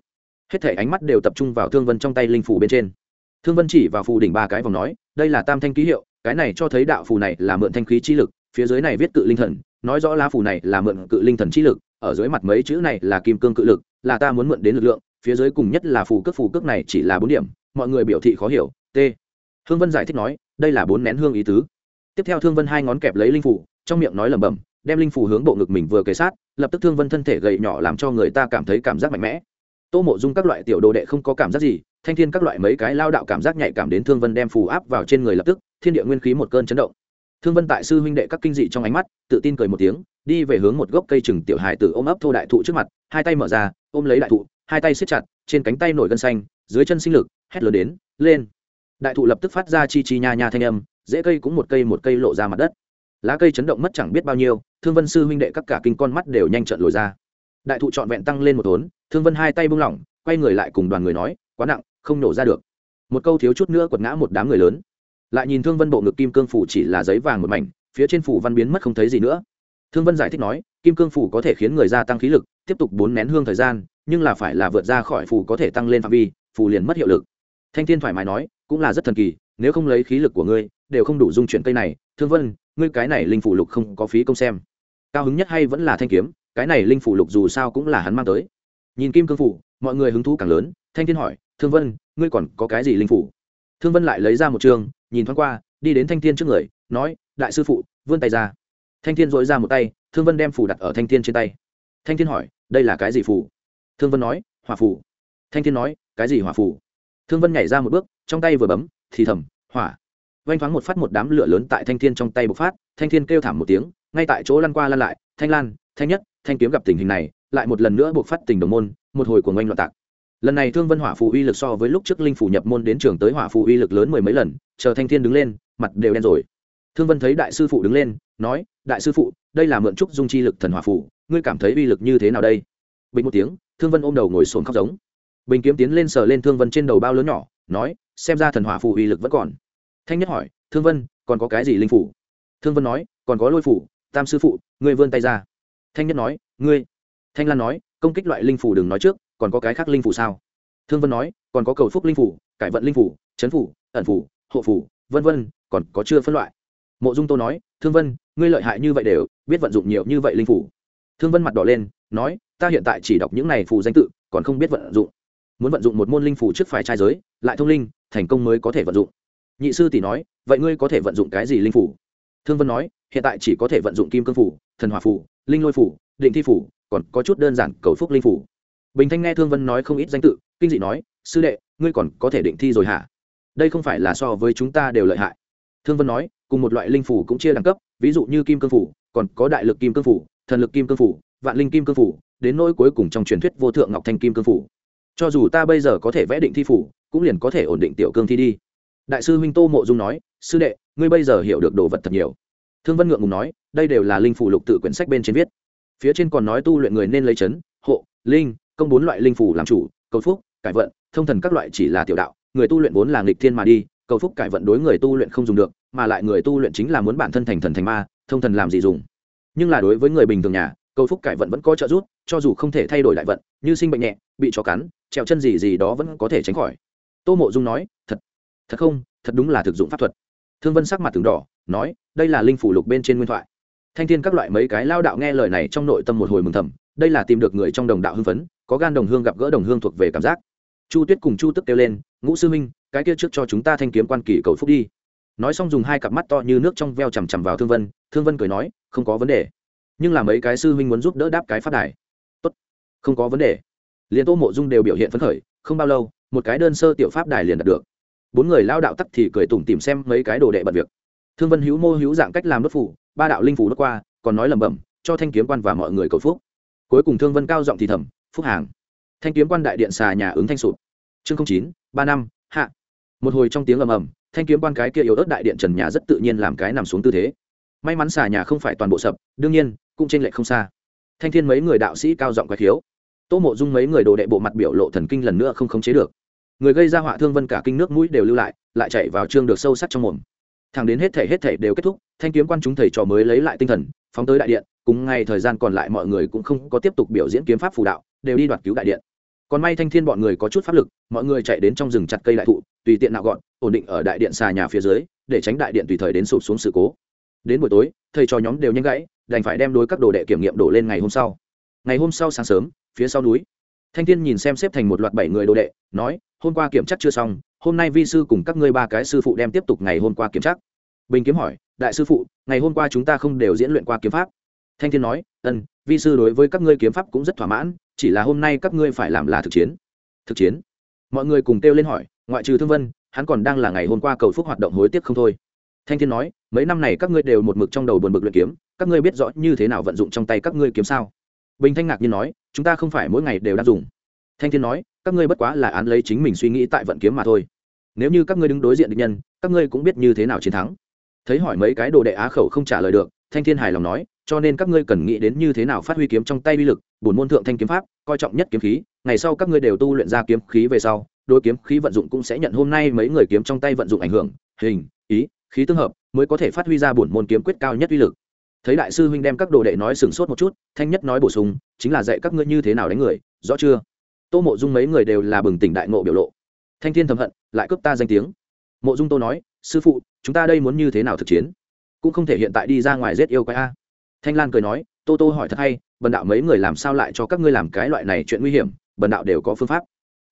hết thể ánh mắt đều tập trung vào thương vân trong tay linh phủ bên trên. Thương vân chỉ vào phù đỉnh ba cái vòng nói, đây là tam thanh ký hiệu, cái này cho thấy đạo phù này là mượn thanh khí chi lực, phía dưới này viết cự linh thần, nói rõ lá phù này là mượn cự linh thần chi lực, ở dưới mặt mấy chữ này là kim cương cự lực, là ta muốn mượn đến lực lượng phía dưới cùng nhất là phù cước phù cước này chỉ là bốn điểm, mọi người biểu thị khó hiểu, t. Hương vân giải thích nói, đây là bốn nén hương ý tứ. Tiếp theo thương vân hai ngón kẹp lấy linh phủ trong miệng nói lẩm bẩm, đem linh phủ hướng bộ ngực mình vừa kề sát, lập tức thương vân thân thể gầy nhỏ làm cho người ta cảm thấy cảm giác mạnh mẽ. Tô mộ dung các loại tiểu đồ đệ không có cảm giác gì, thanh thiên các loại mấy cái lao đạo cảm giác nhạy cảm đến thương vân đem phù áp vào trên người lập tức, thiên địa nguyên khí một cơn chấn động. Thương vân tại sư huynh đệ các kinh dị trong ánh mắt, tự tin cười một tiếng, đi về hướng một gốc cây chừng tiểu hài tử ôm ấp thô đại thụ trước mặt, hai tay mở ra, ôm lấy đại thụ hai tay siết chặt, trên cánh tay nổi gân xanh, dưới chân sinh lực, hét lớn đến, lên. Đại thụ lập tức phát ra chi chi nha nha thanh âm dễ cây cũng một cây một cây lộ ra mặt đất. Lá cây chấn động mất chẳng biết bao nhiêu, thương vân sư huynh đệ các cả kinh con mắt đều nhanh trợn lồi ra. Đại thụ trọn vẹn tăng lên một tốn, thương vân hai tay buông lỏng, quay người lại cùng đoàn người nói, quá nặng, không nổ ra được. Một câu thiếu chút nữa quật ngã một đám người lớn. Lại nhìn thương vân bộ ngực kim cương phủ chỉ là giấy vàng một mảnh, phía trên phủ văn biến mất không thấy gì nữa thương vân giải thích nói, kim cương phủ có thể khiến người gia tăng khí lực, tiếp tục bốn nén hương thời gian, nhưng là phải là vượt ra khỏi phủ có thể tăng lên phạm vi, phủ liền mất hiệu lực. Thanh thiên thoải mái nói, cũng là rất thần kỳ, nếu không lấy khí lực của ngươi, đều không đủ dung chuyển cây này. Thương vân, ngươi cái này linh phủ lục không có phí công xem. Cao hứng nhất hay vẫn là thanh kiếm, cái này linh phủ lục dù sao cũng là hắn mang tới. Nhìn kim cương phủ, mọi người hứng thú càng lớn. Thanh thiên hỏi, thương vân, ngươi còn có cái gì linh phủ? Thương vân lại lấy ra một trường, nhìn thoáng qua, đi đến thanh thiên trước người, nói, đại sư phụ, vươn tay ra thanh thiên dội ra một tay, thương vân đem phủ đặt ở thanh thiên trên tay. Thanh thiên hỏi, đây là cái gì phủ? Thương vân nói hòa phủ. Thanh thiên nói, cái gì hỏa phủ? Thương vân nhảy ra một bước, trong tay vừa bấm, thì thầm, hỏa. Vanh thoáng một phát một đám lửa lớn tại thanh thiên trong tay bộc phát, thanh thiên kêu thảm một tiếng, ngay tại chỗ lăn qua lăn lại, thanh lan, thanh nhất, thanh kiếm gặp tình hình này, lại một lần nữa buộc phát tình đồng môn, một hồi của ngoanh loạn tạc. Lần này thương vân hỏa phù uy lực so với lúc trước linh phủ nhập môn đến trường tới hỏa phù uy lực lớn mười mấy lần, chờ thanh thiên đứng lên, mặt đều đen rồi. Thương vân thấy đại sư phụ đứng lên nói đại sư phụ đây là mượn trúc dung chi lực thần hỏa phủ, ngươi cảm thấy uy lực như thế nào đây? Bình một tiếng thương vân ôm đầu ngồi sồn khóc giống. Bình kiếm tiến lên sờ lên thương vân trên đầu bao lớn nhỏ nói xem ra thần hỏa phủ uy lực vẫn còn. Thanh nhất hỏi thương vân còn có cái gì linh phủ thương vân nói còn có lôi phủ tam sư phụ ngươi vươn tay ra. Thanh nhất nói ngươi. Thanh lan nói công kích loại linh phủ đừng nói trước còn có cái khác linh phủ sao? Thương vân nói còn có cầu phúc linh phủ cải vận linh phủ chấn phủ ẩn phủ hộ phủ vân vân còn có chưa phân loại. Mộ dung tô nói thương vân ngươi lợi hại như vậy đều, biết vận dụng nhiều như vậy linh phủ. Thương vân mặt đỏ lên, nói, ta hiện tại chỉ đọc những này phù danh tự, còn không biết vận dụng. Muốn vận dụng một môn linh phủ trước phải trai giới, lại thông linh, thành công mới có thể vận dụng. Nhị sư tỷ nói, vậy ngươi có thể vận dụng cái gì linh phủ? Thương vân nói, hiện tại chỉ có thể vận dụng kim cương phủ, thần hòa phủ, linh lôi phủ, định thi phủ, còn có chút đơn giản cầu phúc linh phủ. Bình thanh nghe thương vân nói không ít danh tự, kinh dị nói, sư đệ, ngươi còn có thể định thi rồi hả? Đây không phải là so với chúng ta đều lợi hại. Thương vân nói, cùng một loại linh phủ cũng chia đẳng cấp ví dụ như kim cương phủ, còn có đại lực kim cương phủ, thần lực kim cương phủ, vạn linh kim cương phủ, đến nỗi cuối cùng trong truyền thuyết vô thượng ngọc thanh kim cương phủ. Cho dù ta bây giờ có thể vẽ định thi phủ, cũng liền có thể ổn định tiểu cương thi đi. Đại sư huynh tô mộ dung nói, sư đệ, ngươi bây giờ hiểu được đồ vật thật nhiều. Thương vân ngượng ngùng nói, đây đều là linh phủ lục tự quyển sách bên trên viết. Phía trên còn nói tu luyện người nên lấy chấn, hộ, linh, công bốn loại linh phủ làm chủ, cầu phúc, cải vận, thông thần các loại chỉ là tiểu đạo, người tu luyện vốn là nghịch thiên mà đi cầu phúc cải vận đối người tu luyện không dùng được, mà lại người tu luyện chính là muốn bản thân thành thần thành ma, thông thần làm gì dùng. Nhưng là đối với người bình thường nhà, cầu phúc cải vận vẫn có trợ giúp, cho dù không thể thay đổi đại vận, như sinh bệnh nhẹ, bị chó cắn, trèo chân gì gì đó vẫn có thể tránh khỏi. Tô mộ dung nói, thật thật không, thật đúng là thực dụng pháp thuật. Thương vân sắc mặt từng đỏ, nói, đây là linh phủ lục bên trên nguyên thoại. Thanh thiên các loại mấy cái lao đạo nghe lời này trong nội tâm một hồi mừng thầm, đây là tìm được người trong đồng đạo hưng phấn, có gan đồng hương gặp gỡ đồng hương thuộc về cảm giác. Chu tuyết cùng chu tức kêu lên, ngũ sư minh cái kia trước cho chúng ta thanh kiếm quan kỳ cầu phúc đi. Nói xong dùng hai cặp mắt to như nước trong veo chằm chằm vào thương vân thương vân cười nói, không có vấn đề. Nhưng là mấy cái sư huynh muốn giúp đỡ đáp cái phát đài. Tốt, không có vấn đề. Liền tô mộ dung đều biểu hiện phấn khởi, không bao lâu, một cái đơn sơ tiểu pháp đài liền đạt được. Bốn người lao đạo tắc thì cười tủm tìm xem mấy cái đồ đệ bận việc. Thương vân hữu mô hữu dạng cách làm đốt phủ, ba đạo linh phủ đốt qua, còn nói lẩm bẩm, cho thanh kiếm quan và mọi người cầu phúc. Cuối cùng thương vân cao giọng thì thầm, phúc hàng. Thanh kiếm quan đại điện xà nhà ứng thanh sụp. Chương chín, ba năm, hạ một hồi trong tiếng ầm ầm, thanh kiếm quan cái kia yếu ớt đại điện trần nhà rất tự nhiên làm cái nằm xuống tư thế. May mắn xà nhà không phải toàn bộ sập, đương nhiên, cũng trên lệch không xa. Thanh thiên mấy người đạo sĩ cao giọng quái khiếu. Tô mộ dung mấy người đồ đệ bộ mặt biểu lộ thần kinh lần nữa không khống chế được. Người gây ra họa thương vân cả kinh nước mũi đều lưu lại lại chạy vào chương được sâu sắc trong mồm. Thẳng đến hết thể hết thể đều kết thúc, thanh kiếm quan chúng thầy trò mới lấy lại tinh thần, phóng tới đại điện, cùng ngay thời gian còn lại mọi người cũng không có tiếp tục biểu diễn kiếm pháp phù đạo, đều đi đoạt cứu đại điện. Còn may thanh thiên bọn người có chút pháp lực, mọi người chạy đến trong rừng chặt cây đại thụ tùy tiện nào gọn, ổn định ở đại điện xà nhà phía dưới, để tránh đại điện tùy thời đến sụp xuống sự cố. Đến buổi tối, thầy trò nhóm đều nhanh gãy, đành phải đem đối các đồ đệ kiểm nghiệm đổ lên ngày hôm sau. Ngày hôm sau sáng sớm, phía sau núi, thanh thiên nhìn xem xếp thành một loạt bảy người đồ đệ, nói, hôm qua kiểm tra chưa xong, hôm nay vi sư cùng các ngươi ba cái sư phụ đem tiếp tục ngày hôm qua kiểm tra. Bình kiếm hỏi, đại sư phụ, ngày hôm qua chúng ta không đều diễn luyện qua kiếm pháp? Thanh thiên nói ân vi sư đối với các ngươi kiếm pháp cũng rất thỏa mãn, chỉ là hôm nay các ngươi phải làm là thực chiến. Thực chiến? Mọi người cùng kêu lên hỏi, ngoại trừ thương vân, hắn còn đang là ngày hôm qua cầu phúc hoạt động hối tiếc không thôi. Thanh thiên nói, mấy năm này các ngươi đều một mực trong đầu buồn bực luyện kiếm, các ngươi biết rõ như thế nào vận dụng trong tay các ngươi kiếm sao? Bình thanh ngạc nhiên nói, chúng ta không phải mỗi ngày đều đang dùng. Thanh thiên nói, các ngươi bất quá là án lấy chính mình suy nghĩ tại vận kiếm mà thôi. Nếu như các ngươi đứng đối diện địch nhân, các ngươi cũng biết như thế nào chiến thắng. Thấy hỏi mấy cái đồ đệ á khẩu không trả lời được, thanh thiên hài lòng nói, cho nên các ngươi cần nghĩ đến như thế nào phát huy kiếm trong tay uy lực, bổn môn thượng thanh kiếm pháp, coi trọng nhất kiếm khí ngày sau các ngươi đều tu luyện ra kiếm khí về sau đôi kiếm khí vận dụng cũng sẽ nhận hôm nay mấy người kiếm trong tay vận dụng ảnh hưởng, hình, ý, khí tương hợp, mới có thể phát huy ra bổn môn kiếm quyết cao nhất uy lực. Thấy đại sư huynh đem các đồ đệ nói sừng sốt một chút, thanh nhất nói bổ sung, chính là dạy các ngươi như thế nào đánh người, rõ chưa? Tô mộ dung mấy người đều là bừng tỉnh đại ngộ biểu lộ. Thanh thiên thầm hận, lại cướp ta danh tiếng. Mộ dung tô nói, sư phụ, chúng ta đây muốn như thế nào thực chiến? Cũng không thể hiện tại đi ra ngoài giết yêu quái a. Thanh lan cười nói, tô tô hỏi thật hay, bần đạo mấy người làm sao lại cho các ngươi làm cái loại này chuyện nguy hiểm? Bần đạo đều có phương pháp.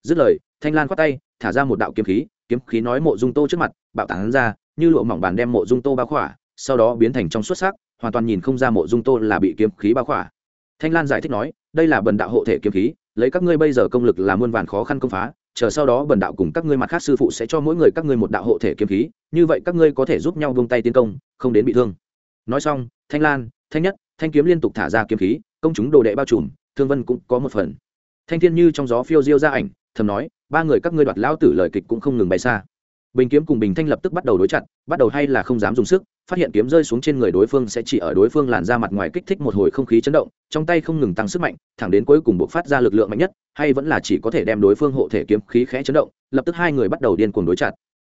Dứt lời, thanh lan khoát tay, thả ra một đạo kiếm khí kiếm khí nói mộ dung tô trước mặt, bạo tán ra, như lụa mỏng bàn đem mộ dung tô bao khỏa, sau đó biến thành trong xuất sắc, hoàn toàn nhìn không ra mộ dung tô là bị kiếm khí bao khỏa. Thanh lan giải thích nói, đây là bần đạo hộ thể kiếm khí, lấy các ngươi bây giờ công lực là muôn vàn khó khăn công phá, chờ sau đó bần đạo cùng các ngươi mặt khác sư phụ sẽ cho mỗi người các ngươi một đạo hộ thể kiếm khí, như vậy các ngươi có thể giúp nhau vung tay tiến công, không đến bị thương. Nói xong, thanh lan, thanh nhất, thanh kiếm liên tục thả ra kiếm khí, công chúng đồ đệ bao trùm, thương vân cũng có một phần thanh thiên như trong gió phiêu diêu ra ảnh, thầm nói, ba người các ngươi đoạt lao tử lời kịch cũng không ngừng bay xa. Bình kiếm cùng bình thanh lập tức bắt đầu đối chặt, bắt đầu hay là không dám dùng sức, phát hiện kiếm rơi xuống trên người đối phương sẽ chỉ ở đối phương làn ra mặt ngoài kích thích một hồi không khí chấn động, trong tay không ngừng tăng sức mạnh, thẳng đến cuối cùng buộc phát ra lực lượng mạnh nhất, hay vẫn là chỉ có thể đem đối phương hộ thể kiếm khí khẽ chấn động, lập tức hai người bắt đầu điên cuồng đối chặt.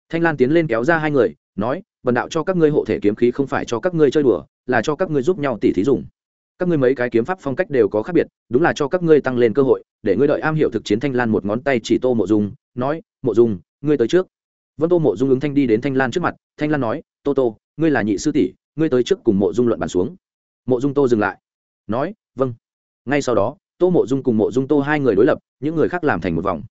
Thanh lan tiến lên kéo ra hai người, nói vần đạo cho các ngươi hộ thể kiếm khí không phải cho các ngươi chơi đùa, là cho các ngươi giúp nhau tỉ thí dùng các ngươi mấy cái kiếm pháp phong cách đều có khác biệt, đúng là cho các ngươi tăng lên cơ hội, để ngươi đợi am hiểu thực chiến thanh lan một ngón tay chỉ tô mộ dung, nói, mộ dung, ngươi tới trước. Vân tô mộ dung ứng thanh đi đến thanh lan trước mặt, thanh lan nói, tô tô, ngươi là nhị sư tỷ, ngươi tới trước cùng mộ dung luận bàn xuống. Mộ dung tô dừng lại, nói vâng. Ngay sau đó, tô mộ dung cùng mộ dung tô hai người đối lập, những người khác làm thành một vòng.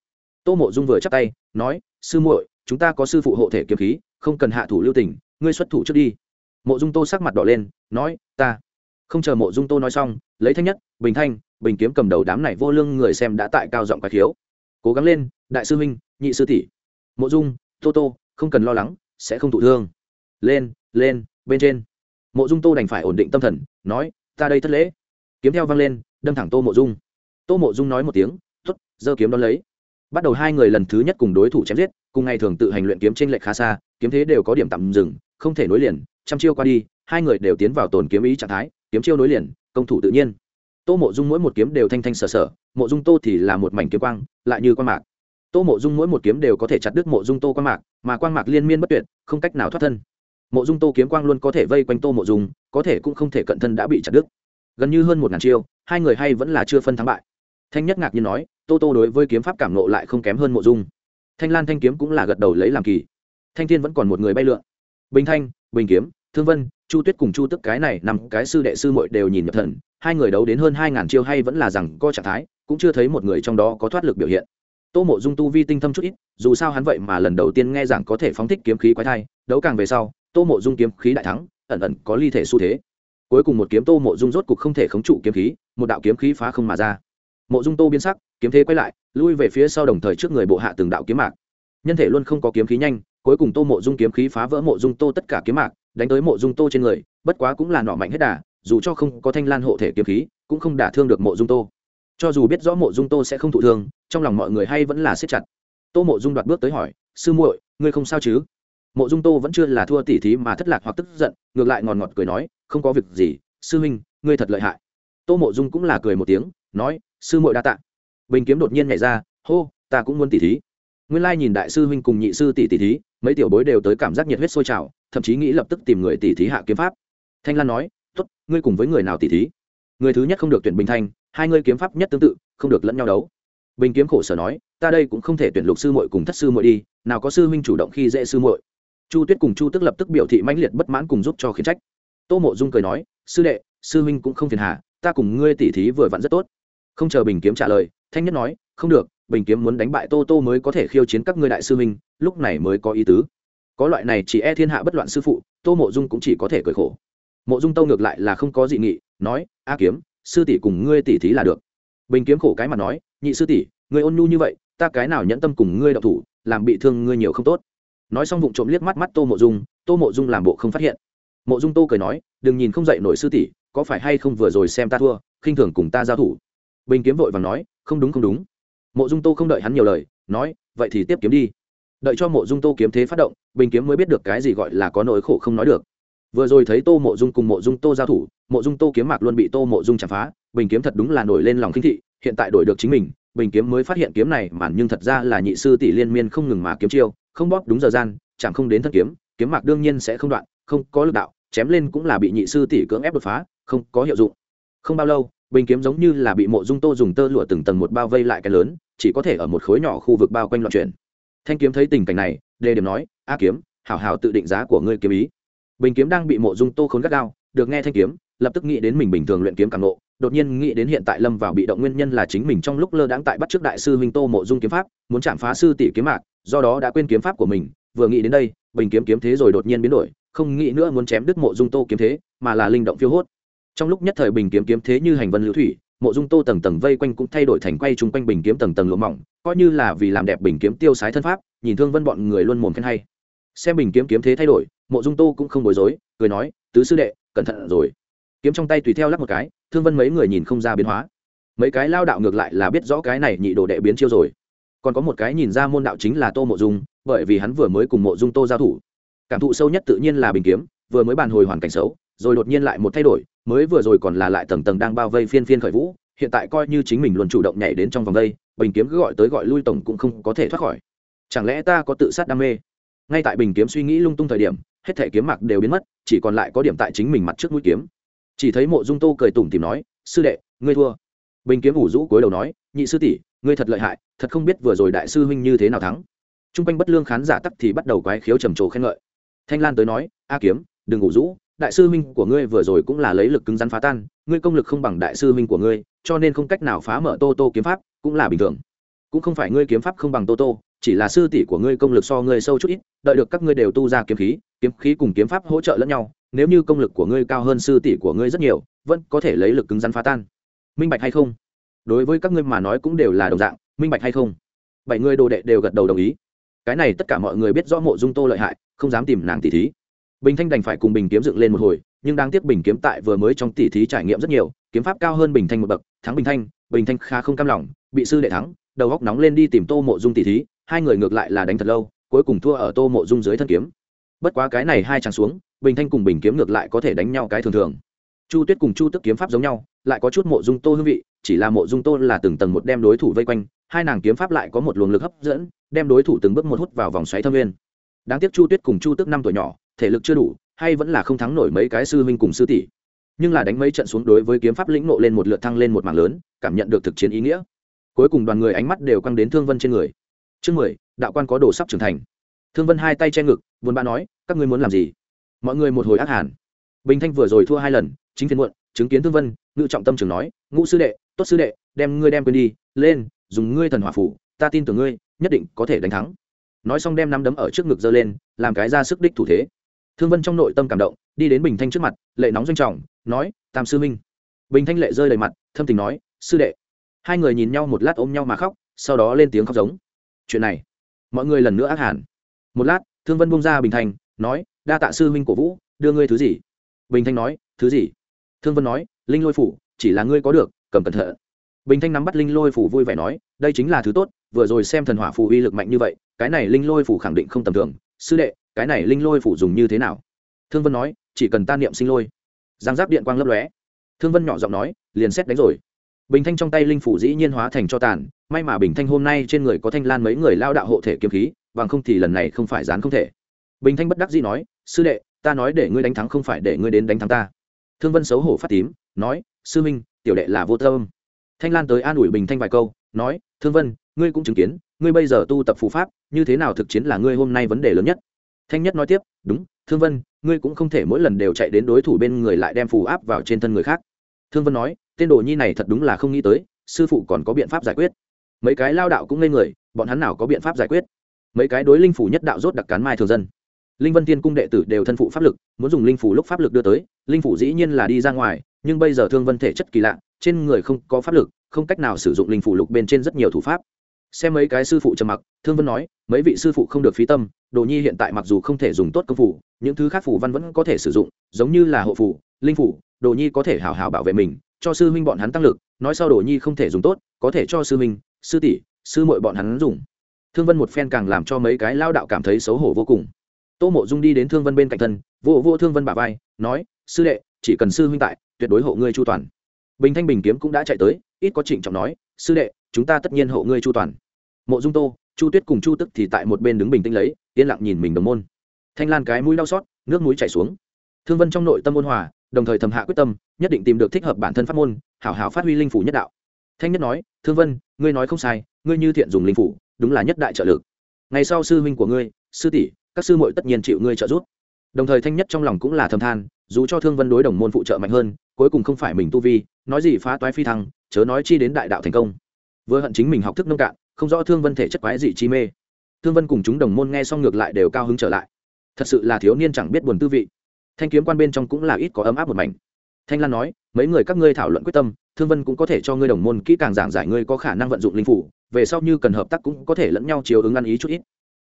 Tô mộ dung vừa chắc tay, nói, sư muội, chúng ta có sư phụ hộ thể kiếm khí, không cần hạ thủ lưu tình, ngươi xuất thủ trước đi. Mộ dung tô sắc mặt đỏ lên, nói, ta không chờ mộ dung tô nói xong, lấy thanh nhất, bình thanh, bình kiếm cầm đầu đám này vô lương người xem đã tại cao giọng quái khiếu. Cố gắng lên, đại sư huynh, nhị sư tỷ. Mộ dung, tô tô, không cần lo lắng, sẽ không thụ thương. Lên lên, bên trên. Mộ dung tô đành phải ổn định tâm thần, nói, ta đây thất lễ. Kiếm theo văng lên, đâm thẳng tô mộ dung. Tô mộ dung nói một tiếng t ố t giơ kiếm đón lấy. Bắt đầu hai người lần thứ nhất cùng đối thủ chém giết, cùng ngày thường tự hành luyện kiếm t r ê n lệch khá xa, kiếm thế đều có điểm tạm dừng, không thể nối liền, trăm chiêu qua đi, hai người đều tiến vào tồn kiếm ý trạng thái kiếm chiêu nối liền, công thủ tự nhiên. Tô mộ dung mỗi một kiếm đều thanh thanh sở sở, mộ dung tô thì là một mảnh kiếm quang, lại như quan mạc. Tô mộ dung mỗi một kiếm đều có thể chặt đứt mộ dung tô quan mạc, mà quan mạc liên miên bất tuyệt, không cách nào thoát thân. Mộ dung tô kiếm quang luôn có thể vây quanh tô mộ dung, có thể cũng không thể cận thân đã bị chặt đứt. Gần như hơn một ngàn chiêu, hai người hay vẫn là chưa phân thắng bại. Thanh nhất ngạc nhiên nói, tô tô đối với kiếm pháp cảm nộ lại không kém hơn mộ dung. Thanh lan thanh kiếm cũng là gật đầu lấy làm kỳ. Thanh thiên vẫn còn một người bay lượn. Bình thanh, bình kiếm, thương vân chu tuyết cùng chu tức cái này nằm cái sư đệ sư mội đều nhìn nhập thần, hai người đấu đến hơn hai ngàn chiêu hay vẫn là rằng co trạng thái, cũng chưa thấy một người trong đó có thoát lực biểu hiện. Tô mộ dung tu vi tinh thâm chút ít, dù sao hắn vậy mà lần đầu tiên nghe rằng có thể phóng thích kiếm khí quái thai, đấu càng về sau, tô mộ dung kiếm khí đại thắng, ẩn ẩn có ly thể xu thế. Cuối cùng một kiếm tô mộ dung rốt cục không thể khống trụ kiếm khí, một đạo kiếm khí phá không mà ra. Mộ dung tô biến sắc, kiếm thế quay lại, lui về phía sau đồng thời trước người bộ hạ từng đạo kiếm mạc. Nhân thể luôn không có kiếm khí nhanh, cuối cùng tô mộ dung kiếm khí phá vỡ mộ dung tô tất cả kiếm mạc đánh tới mộ dung tô trên người bất quá cũng là nọ mạnh hết đà dù cho không có thanh lan hộ thể kiếm khí cũng không đả thương được mộ dung tô. Cho dù biết rõ mộ dung tô sẽ không thụ thương trong lòng mọi người hay vẫn là siết chặt. Tô mộ dung đoạt bước tới hỏi sư muội ngươi không sao chứ? Mộ dung tô vẫn chưa là thua tỉ thí mà thất lạc hoặc tức giận ngược lại ngòn ngọt, ngọt cười nói không có việc gì sư huynh ngươi thật lợi hại. Tô mộ dung cũng là cười một tiếng nói sư muội đa tạ. Bình kiếm đột nhiên nhảy ra hô ta cũng muốn tỉ thí. Nguyên lai nhìn đại sư huynh cùng nhị sư tỷ tỷ thí mấy tiểu bối đều tới cảm giác nhiệt huyết sôi trào thậm chí nghĩ lập tức tìm người tỷ thí hạ kiếm pháp. Thanh lan nói, tốt, ngươi cùng với người nào tỷ thí? Người thứ nhất không được tuyển bình thanh, hai ngươi kiếm pháp nhất tương tự, không được lẫn nhau đấu. Bình kiếm khổ sở nói, ta đây cũng không thể tuyển lục sư muội cùng thất sư muội đi, nào có sư huynh chủ động khi dễ sư muội. Chu tuyết cùng chu tức lập tức biểu thị mãnh liệt bất mãn cùng giúp cho khiến trách. Tô mộ dung cười nói, sư đệ, sư huynh cũng không phiền hà, ta cùng ngươi tỉ thí vừa vặn rất tốt. Không chờ bình kiếm trả lời, thanh nhất nói, không được, bình kiếm muốn đánh bại tô tô mới có thể khiêu chiến các ngươi đại sư huynh, lúc này mới có ý tứ có loại này chỉ e thiên hạ bất loạn sư phụ, tô mộ dung cũng chỉ có thể cười khổ. Mộ dung tâu ngược lại là không có dị nghị, nói, a kiếm, sư tỷ cùng ngươi tỉ thí là được. Bình kiếm khổ cái mà nói, nhị sư tỷ, ngươi ôn nhu như vậy, ta cái nào nhẫn tâm cùng ngươi đọc thủ, làm bị thương ngươi nhiều không tốt. Nói xong vụng trộm liếc mắt mắt tô mộ dung, tô mộ dung làm bộ không phát hiện. Mộ dung tô cười nói, đừng nhìn không dậy nổi sư tỷ, có phải hay không vừa rồi xem ta thua, khinh thường cùng ta giao thủ? Bình kiếm vội và nói, không đúng không đúng. Mộ dung tô không đợi hắn nhiều lời, nói, vậy thì tiếp kiếm đi đợi cho mộ dung tô kiếm thế phát động, bình kiếm mới biết được cái gì gọi là có nỗi khổ không nói được. Vừa rồi thấy tô mộ dung cùng mộ dung tô giao thủ, mộ dung tô kiếm mạc luôn bị tô mộ dung chạm phá, bình kiếm thật đúng là nổi lên lòng khinh thị, hiện tại đổi được chính mình, bình kiếm mới phát hiện kiếm này màn nhưng thật ra là nhị sư tỷ liên miên không ngừng mà kiếm chiêu, không bóp đúng giờ gian chẳng không đến thân kiếm kiếm mạc đương nhiên sẽ không đoạn, không có lực đạo, chém lên cũng là bị nhị sư tỷ cưỡng ép đột phá, không có hiệu dụng. Không bao lâu, bình kiếm giống như là bị mộ dung tô dùng tơ lụa từng tầng một bao vây lại cái lớn, chỉ có thể ở một khối nhỏ khu vực bao quanh loạn chuyển thanh kiếm thấy tình cảnh này đề điểm nói, a kiếm, hảo hảo tự định giá của ngươi kiếm ý. Bình kiếm đang bị mộ dung tô khốn gắt gao, được nghe thanh kiếm, lập tức nghĩ đến mình bình thường luyện kiếm càng nộ đột nhiên nghĩ đến hiện tại lâm vào bị động nguyên nhân là chính mình trong lúc lơ đãng tại bắt trước đại sư huynh tô mộ dung kiếm pháp, muốn chạm phá sư tỷ kiếm mạc, do đó đã quên kiếm pháp của mình, vừa nghĩ đến đây, bình kiếm kiếm thế rồi đột nhiên biến đổi, không nghĩ nữa muốn chém đứt mộ dung tô kiếm thế, mà là linh động phiêu hốt. Trong lúc nhất thời bình kiếm kiếm thế như hành vân lưu thủy mộ dung tô tầng tầng vây quanh cũng thay đổi thành quay chung quanh bình kiếm tầng tầng lỗ mỏng, coi như là vì làm đẹp bình kiếm tiêu sái thân pháp, nhìn thương vân bọn người luôn mồm khen hay. Xem bình kiếm kiếm thế thay đổi, mộ dung tô cũng không bối rối, cười nói, tứ sư đệ, cẩn thận rồi. Kiếm trong tay tùy theo lắp một cái, thương vân mấy người nhìn không ra biến hóa. Mấy cái lao đạo ngược lại là biết rõ cái này nhị đồ đệ biến chiêu rồi. Còn có một cái nhìn ra môn đạo chính là tô mộ dung, bởi vì hắn vừa mới cùng mộ dung tô giao thủ. Cảm thụ sâu nhất tự nhiên là bình kiếm, vừa mới bàn hồi hoàn cảnh xấu, rồi đột nhiên lại một thay đổi mới vừa rồi còn là lại tầng tầng đang bao vây phiên phiên khởi vũ, hiện tại coi như chính mình luôn chủ động nhảy đến trong vòng vây bình kiếm cứ gọi tới gọi lui tổng cũng không có thể thoát khỏi. Chẳng lẽ ta có tự sát đam mê? Ngay tại bình kiếm suy nghĩ lung tung thời điểm, hết thể kiếm mặc đều biến mất, chỉ còn lại có điểm tại chính mình mặt trước mũi kiếm. Chỉ thấy mộ dung tô cười tủm tìm nói, sư đệ, ngươi thua. Bình kiếm ủ rũ cối đầu nói, nhị sư tỷ, ngươi thật lợi hại, thật không biết vừa rồi đại sư huynh như thế nào thắng. T r u n g quanh bất lương khán giả tắc thì bắt đầu quái khiếu trầm trồ khen ngợi. Thanh lan tới nói, a kiếm, đừng ủ rũ đại sư huynh của ngươi vừa rồi cũng là lấy lực cứng rắn phá tan, ngươi công lực không bằng đại sư huynh của ngươi, cho nên không cách nào phá mở tô tô kiếm pháp, cũng là bình thường. Cũng không phải ngươi kiếm pháp không bằng tô tô, chỉ là sư tỷ của ngươi công lực so ngươi sâu chút ít, đợi được các ngươi đều tu ra kiếm khí kiếm khí cùng kiếm pháp hỗ trợ lẫn nhau, nếu như công lực của ngươi cao hơn sư tỷ của ngươi rất nhiều, vẫn có thể lấy lực cứng rắn phá tan. Minh bạch hay không? Đối với các ngươi mà nói cũng đều là đồng dạng, minh bạch hay không? Bảy người đồ đệ đều gật đầu đồng ý. Cái này tất cả mọi người biết rõ mộ dung tô lợi hại, không dám tìm nàng tỷ thí bình thanh đành phải cùng bình kiếm dựng lên một hồi, nhưng đáng tiếc bình kiếm tại vừa mới trong tỷ thí trải nghiệm rất nhiều, kiếm pháp cao hơn bình thanh một bậc, thắng bình thanh bình thanh khá không cam lòng, bị sư đệ thắng, đầu góc nóng lên đi tìm tô mộ dung tỷ thí, hai người ngược lại là đánh thật lâu, cuối cùng thua ở tô mộ dung dưới thân kiếm. Bất quá cái này hai tràng xuống, bình thanh cùng bình kiếm ngược lại có thể đánh nhau cái thường thường. Chu tuyết cùng chu tức kiếm pháp giống nhau, lại có chút mộ dung tô hương vị, chỉ là mộ dung tô là từng tầng một đem đối thủ vây quanh, hai nàng kiếm pháp lại có một luồng lực hấp dẫn, đem đối thủ từng bước một hút vào vòng xoáy thâm nguyên. Đáng tiếc chu tuyết cùng chu tức năm tuổi nhỏ thể lực chưa đủ, hay vẫn là không thắng nổi mấy cái sư huynh cùng sư tỷ. Nhưng là đánh mấy trận xuống đối với kiếm pháp lĩnh nộ lên một lượt thăng lên một mảng lớn, cảm nhận được thực chiến ý nghĩa. Cuối cùng đoàn người ánh mắt đều căng đến thương vân trên người. Chương mười, đạo quan có đồ sắp trưởng thành. Thương vân hai tay che ngực, buồn bã nói, các ngươi muốn làm gì? Mọi người một hồi ác hàn. Bình thanh vừa rồi thua hai lần, chính phiên muộn, chứng kiến thương vân, ngự trọng tâm trường nói, ngũ sư đệ, tốt sư đệ, đem ngươi đem quên đi, lên, dùng ngươi thần hỏa phủ, ta tin tưởng ngươi, nhất định có thể đánh thắng. Nói xong đem nắm đấm ở trước ngực giơ lên, làm cái ra sức đích thủ thế thương vân trong nội tâm cảm động, đi đến bình thanh trước mặt, lệ nóng doanh trọng, nói, tam sư minh. Bình thanh lệ rơi đầy mặt, thâm tình nói, sư đệ. Hai người nhìn nhau một lát ôm nhau mà khóc, sau đó lên tiếng khóc giống. Chuyện này, mọi người lần nữa ác hẳn. Một lát, thương vân bung ra bình thanh, nói, đa tạ sư minh cổ vũ, đưa ngươi thứ gì? Bình thanh nói, thứ gì? Thương vân nói, linh lôi phủ, chỉ là ngươi có được, cầm cẩn thận. Bình thanh nắm bắt linh lôi phủ vui vẻ nói, đây chính là thứ tốt, vừa rồi xem thần hỏa phủ uy lực mạnh như vậy, cái này linh lôi phủ khẳng định không tầm thường. Sư đệ cái này linh lôi phủ dùng như thế nào? Thương vân nói, chỉ cần ta niệm sinh lôi. Giang giáp điện quang lấp lóe. Thương vân nhỏ giọng nói, liền xét đánh rồi. Bình thanh trong tay linh phủ dĩ nhiên hóa thành cho tàn, may mà bình thanh hôm nay trên người có thanh lan mấy người lao đạo hộ thể kiếm khí, bằng không thì lần này không phải dán không thể. Bình thanh bất đắc dĩ nói, sư đệ, ta nói để ngươi đánh thắng không phải để ngươi đến đánh thắng ta. Thương vân xấu hổ phát tím, nói, sư minh, tiểu đệ là vô tâm. Thanh lan tới an ủi bình thanh vài câu, nói, thương vân, ngươi cũng chứng kiến, ngươi bây giờ tu tập phù pháp, như thế nào thực chiến là ngươi hôm nay vấn đề lớn nhất? Thanh nhất nói tiếp, đúng, thương vân, ngươi cũng không thể mỗi lần đều chạy đến đối thủ bên người lại đem phù áp vào trên thân người khác. Thương vân nói, tên đồ nhi này thật đúng là không nghĩ tới, sư phụ còn có biện pháp giải quyết. Mấy cái lao đạo cũng ngây người, bọn hắn nào có biện pháp giải quyết? Mấy cái đối linh phủ nhất đạo rốt đặc cán mai thường dân. Linh vân tiên cung đệ tử đều thân phụ pháp lực, muốn dùng linh phủ lúc pháp lực đưa tới, linh phủ dĩ nhiên là đi ra ngoài, nhưng bây giờ thương vân thể chất kỳ lạ, trên người không có pháp lực, không cách nào sử dụng linh phủ lục bên trên rất nhiều thủ pháp xem mấy cái sư phụ trầm mặc, thương vân nói, mấy vị sư phụ không được phí tâm, đồ nhi hiện tại mặc dù không thể dùng tốt công phủ, những thứ khác phủ văn vẫn có thể sử dụng, giống như là hộ phủ, linh phủ, đồ nhi có thể hào hào bảo vệ mình, cho sư huynh bọn hắn tăng lực, nói sau đồ nhi không thể dùng tốt, có thể cho sư huynh, sư tỷ, sư muội bọn hắn dùng. Thương vân một phen càng làm cho mấy cái lao đạo cảm thấy xấu hổ vô cùng. Tô mộ dung đi đến thương vân bên cạnh thân, vô vô thương vân bà vai, nói, sư đệ, chỉ cần sư huynh tại, tuyệt đối hộ ngươi chu toàn. Bình thanh bình kiếm cũng đã chạy tới, ít có trịnh trọng nói, sư đệ, chúng ta tất nhiên hộ ngươi chu toàn mộ dung tô, chu tuyết cùng chu tức thì tại một bên đứng bình tĩnh lấy, yên lặng nhìn mình đồng môn. Thanh lan cái mũi đau xót nước mũi chảy xuống. Thương vân trong nội tâm ôn hòa, đồng thời thầm hạ quyết tâm, nhất định tìm được thích hợp bản thân pháp môn, hảo hảo phát huy linh phủ nhất đạo. Thanh nhất nói, thương vân, ngươi nói không sai, ngươi như thiện dùng linh phủ, đúng là nhất đại trợ lực. Ngày sau sư huynh của ngươi, sư tỷ, các sư muội tất nhiên chịu ngươi trợ giúp. Đồng thời thanh nhất trong lòng cũng là thầm than, dù cho thương vân đối đồng môn phụ trợ mạnh hơn, cuối cùng không phải mình tu vi, nói gì phá toái phi thăng, chớ nói chi đến đại đạo thành công. Vừa hận chính mình học thức nông cạn không rõ thương vân thể chất quái gì chi mê. Thương vân cùng chúng đồng môn nghe xong ngược lại đều cao hứng trở lại. Thật sự là thiếu niên chẳng biết buồn tư vị. Thanh kiếm quan bên trong cũng là ít có ấm áp một mảnh. Thanh lan nói, mấy người các ngươi thảo luận quyết tâm, thương vân cũng có thể cho ngươi đồng môn kỹ càng giảng giải ngươi có khả năng vận dụng linh phủ, về sau như cần hợp tác cũng có thể lẫn nhau chiếu ứng ăn ý chút ít.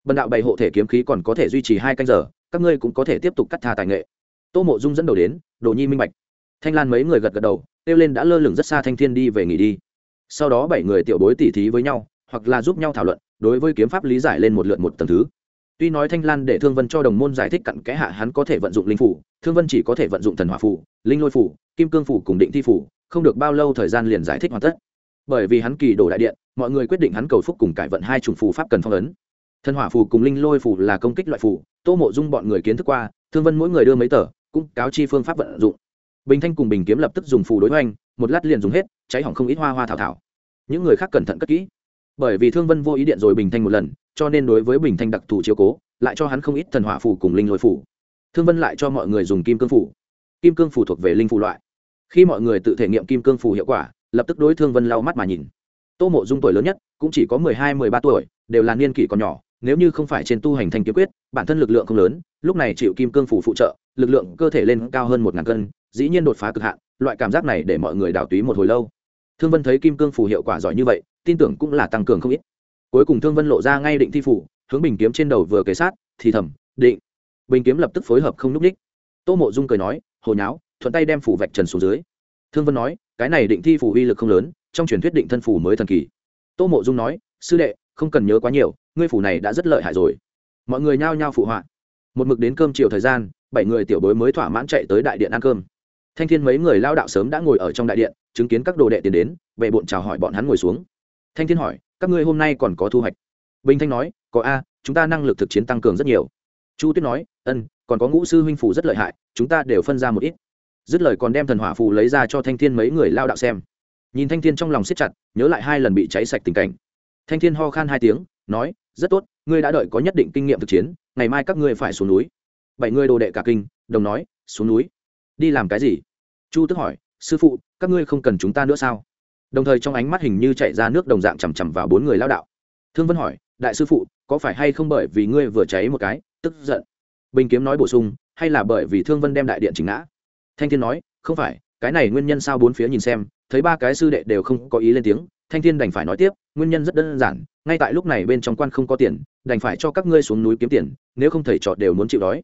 Bần đạo bày hộ thể kiếm khí còn có thể duy trì hai canh giờ, các ngươi cũng có thể tiếp tục cắt tha tài nghệ. Tô mộ dung dẫn đầu đến, đồ nhi minh bạch. Thanh lan mấy người gật gật đầu, kêu lên đã lơ lửng rất xa thanh thiên đi về nghỉ đi. Sau đó bảy người tiểu bối tỉ thí với nhau hoặc là giúp nhau thảo luận, đối với kiếm pháp lý giải lên một lượt một tầng thứ. Tuy nói thanh lan để thương vân cho đồng môn giải thích cặn kẽ hạ hắn có thể vận dụng linh phủ, thương vân chỉ có thể vận dụng thần hỏa phủ, linh lôi phủ, kim cương phủ cùng định thi phủ, không được bao lâu thời gian liền giải thích hoàn tất. Bởi vì hắn kỳ đổ đại điện, mọi người quyết định hắn cầu phúc cùng cải vận hai chủng phù pháp cần phong ấn. Thần hỏa phù cùng linh lôi phù là công kích loại phù, tô mộ dung bọn người kiến thức qua, thương vân mỗi người đưa mấy tờ, cũng cáo chi phương pháp vận dụng. Bình thanh cùng bình kiếm lập tức dùng phù đối hoành, một lát liền dùng hết, cháy hỏng không ít hoa hoa thảo thảo. Những người khác cẩn thận cất kỹ bởi vì thương vân vô ý điện rồi bình thanh một lần, cho nên đối với bình thanh đặc thù chiếu cố, lại cho hắn không ít thần hỏa phủ cùng linh lôi phủ thương vân lại cho mọi người dùng kim cương phủ kim cương phủ thuộc về linh phủ loại. Khi mọi người tự thể nghiệm kim cương phủ hiệu quả, lập tức đối thương vân lau mắt mà nhìn. Tô mộ dung tuổi lớn nhất, cũng chỉ có mười hai, mười ba tuổi, đều là niên kỷ còn nhỏ, nếu như không phải trên tu hành thanh kiếm quyết, bản thân lực lượng không lớn, lúc này chịu kim cương phủ phụ trợ, lực lượng cơ thể lên cao hơn một ngàn cân, dĩ nhiên đột phá cực hạn, loại cảm giác này để mọi người đào túy một hồi lâu thương vân thấy kim cương phủ hiệu quả giỏi như vậy, tin tưởng cũng là tăng cường không ít. Cuối cùng thương vân lộ ra ngay định thi phủ hướng bình kiếm trên đầu vừa kế sát, thì thầm, định. Bình kiếm lập tức phối hợp không n ú c ních. Tô mộ dung cười nói hồi nháo, thuận tay đem phủ vạch trần xuống dưới. Thương vân nói, cái này định thi phủ uy lực không lớn, trong truyền thuyết định thân phủ mới thần kỳ. Tô mộ dung nói, sư đệ, không cần nhớ quá nhiều, ngươi phủ này đã rất lợi hại rồi. Mọi người nhao nhao phụ họa. Một mực đến cơm chiều thời gian, bảy người tiểu bối mới thỏa mãn chạy tới đại điện ăn cơm. Thanh thiên mấy người lao đạo sớm đã ngồi ở trong đại điện chứng kiến các đồ đệ tiến đến vệ bộn chào hỏi bọn hắn ngồi xuống. Thanh thiên hỏi, các ngươi hôm nay còn có thu hoạch? Bình thanh nói, có a, chúng ta năng lực thực chiến tăng cường rất nhiều. Chu tuyết nói, ân, còn có ngũ sư huynh phủ rất lợi hại, chúng ta đều phân ra một ít. Dứt lời còn đem thần hỏa phù lấy ra cho thanh thiên mấy người lao đạo xem. Nhìn thanh thiên trong lòng siết chặt, nhớ lại hai lần bị cháy sạch tình cảnh. Thanh thiên ho khan hai tiếng, nói, rất tốt, ngươi đã đợi có nhất định kinh nghiệm thực chiến, ngày mai các ngươi phải xuống núi. Bảy người đồ đệ cả kinh, đồng nói, xuống núi? Đi làm cái gì? Chu tức hỏi, sư phụ các ngươi không cần chúng ta nữa sao? Đồng thời trong ánh mắt hình như chạy ra nước đồng dạng chằm chằm vào bốn người lao đạo. Thương vân hỏi, đại sư phụ, có phải hay không bởi vì ngươi vừa cháy một cái, tức giận? Bình kiếm nói bổ sung, hay là bởi vì thương vân đem đại điện chỉnh ngã? Thanh thiên nói, không phải, cái này nguyên nhân sao bốn phía nhìn xem, thấy ba cái sư đệ đều không có ý lên tiếng. Thanh thiên đành phải nói tiếp, nguyên nhân rất đơn giản, ngay tại lúc này bên trong quan không có tiền, đành phải cho các ngươi xuống núi kiếm tiền, nếu không thầy trò đều muốn chịu đói.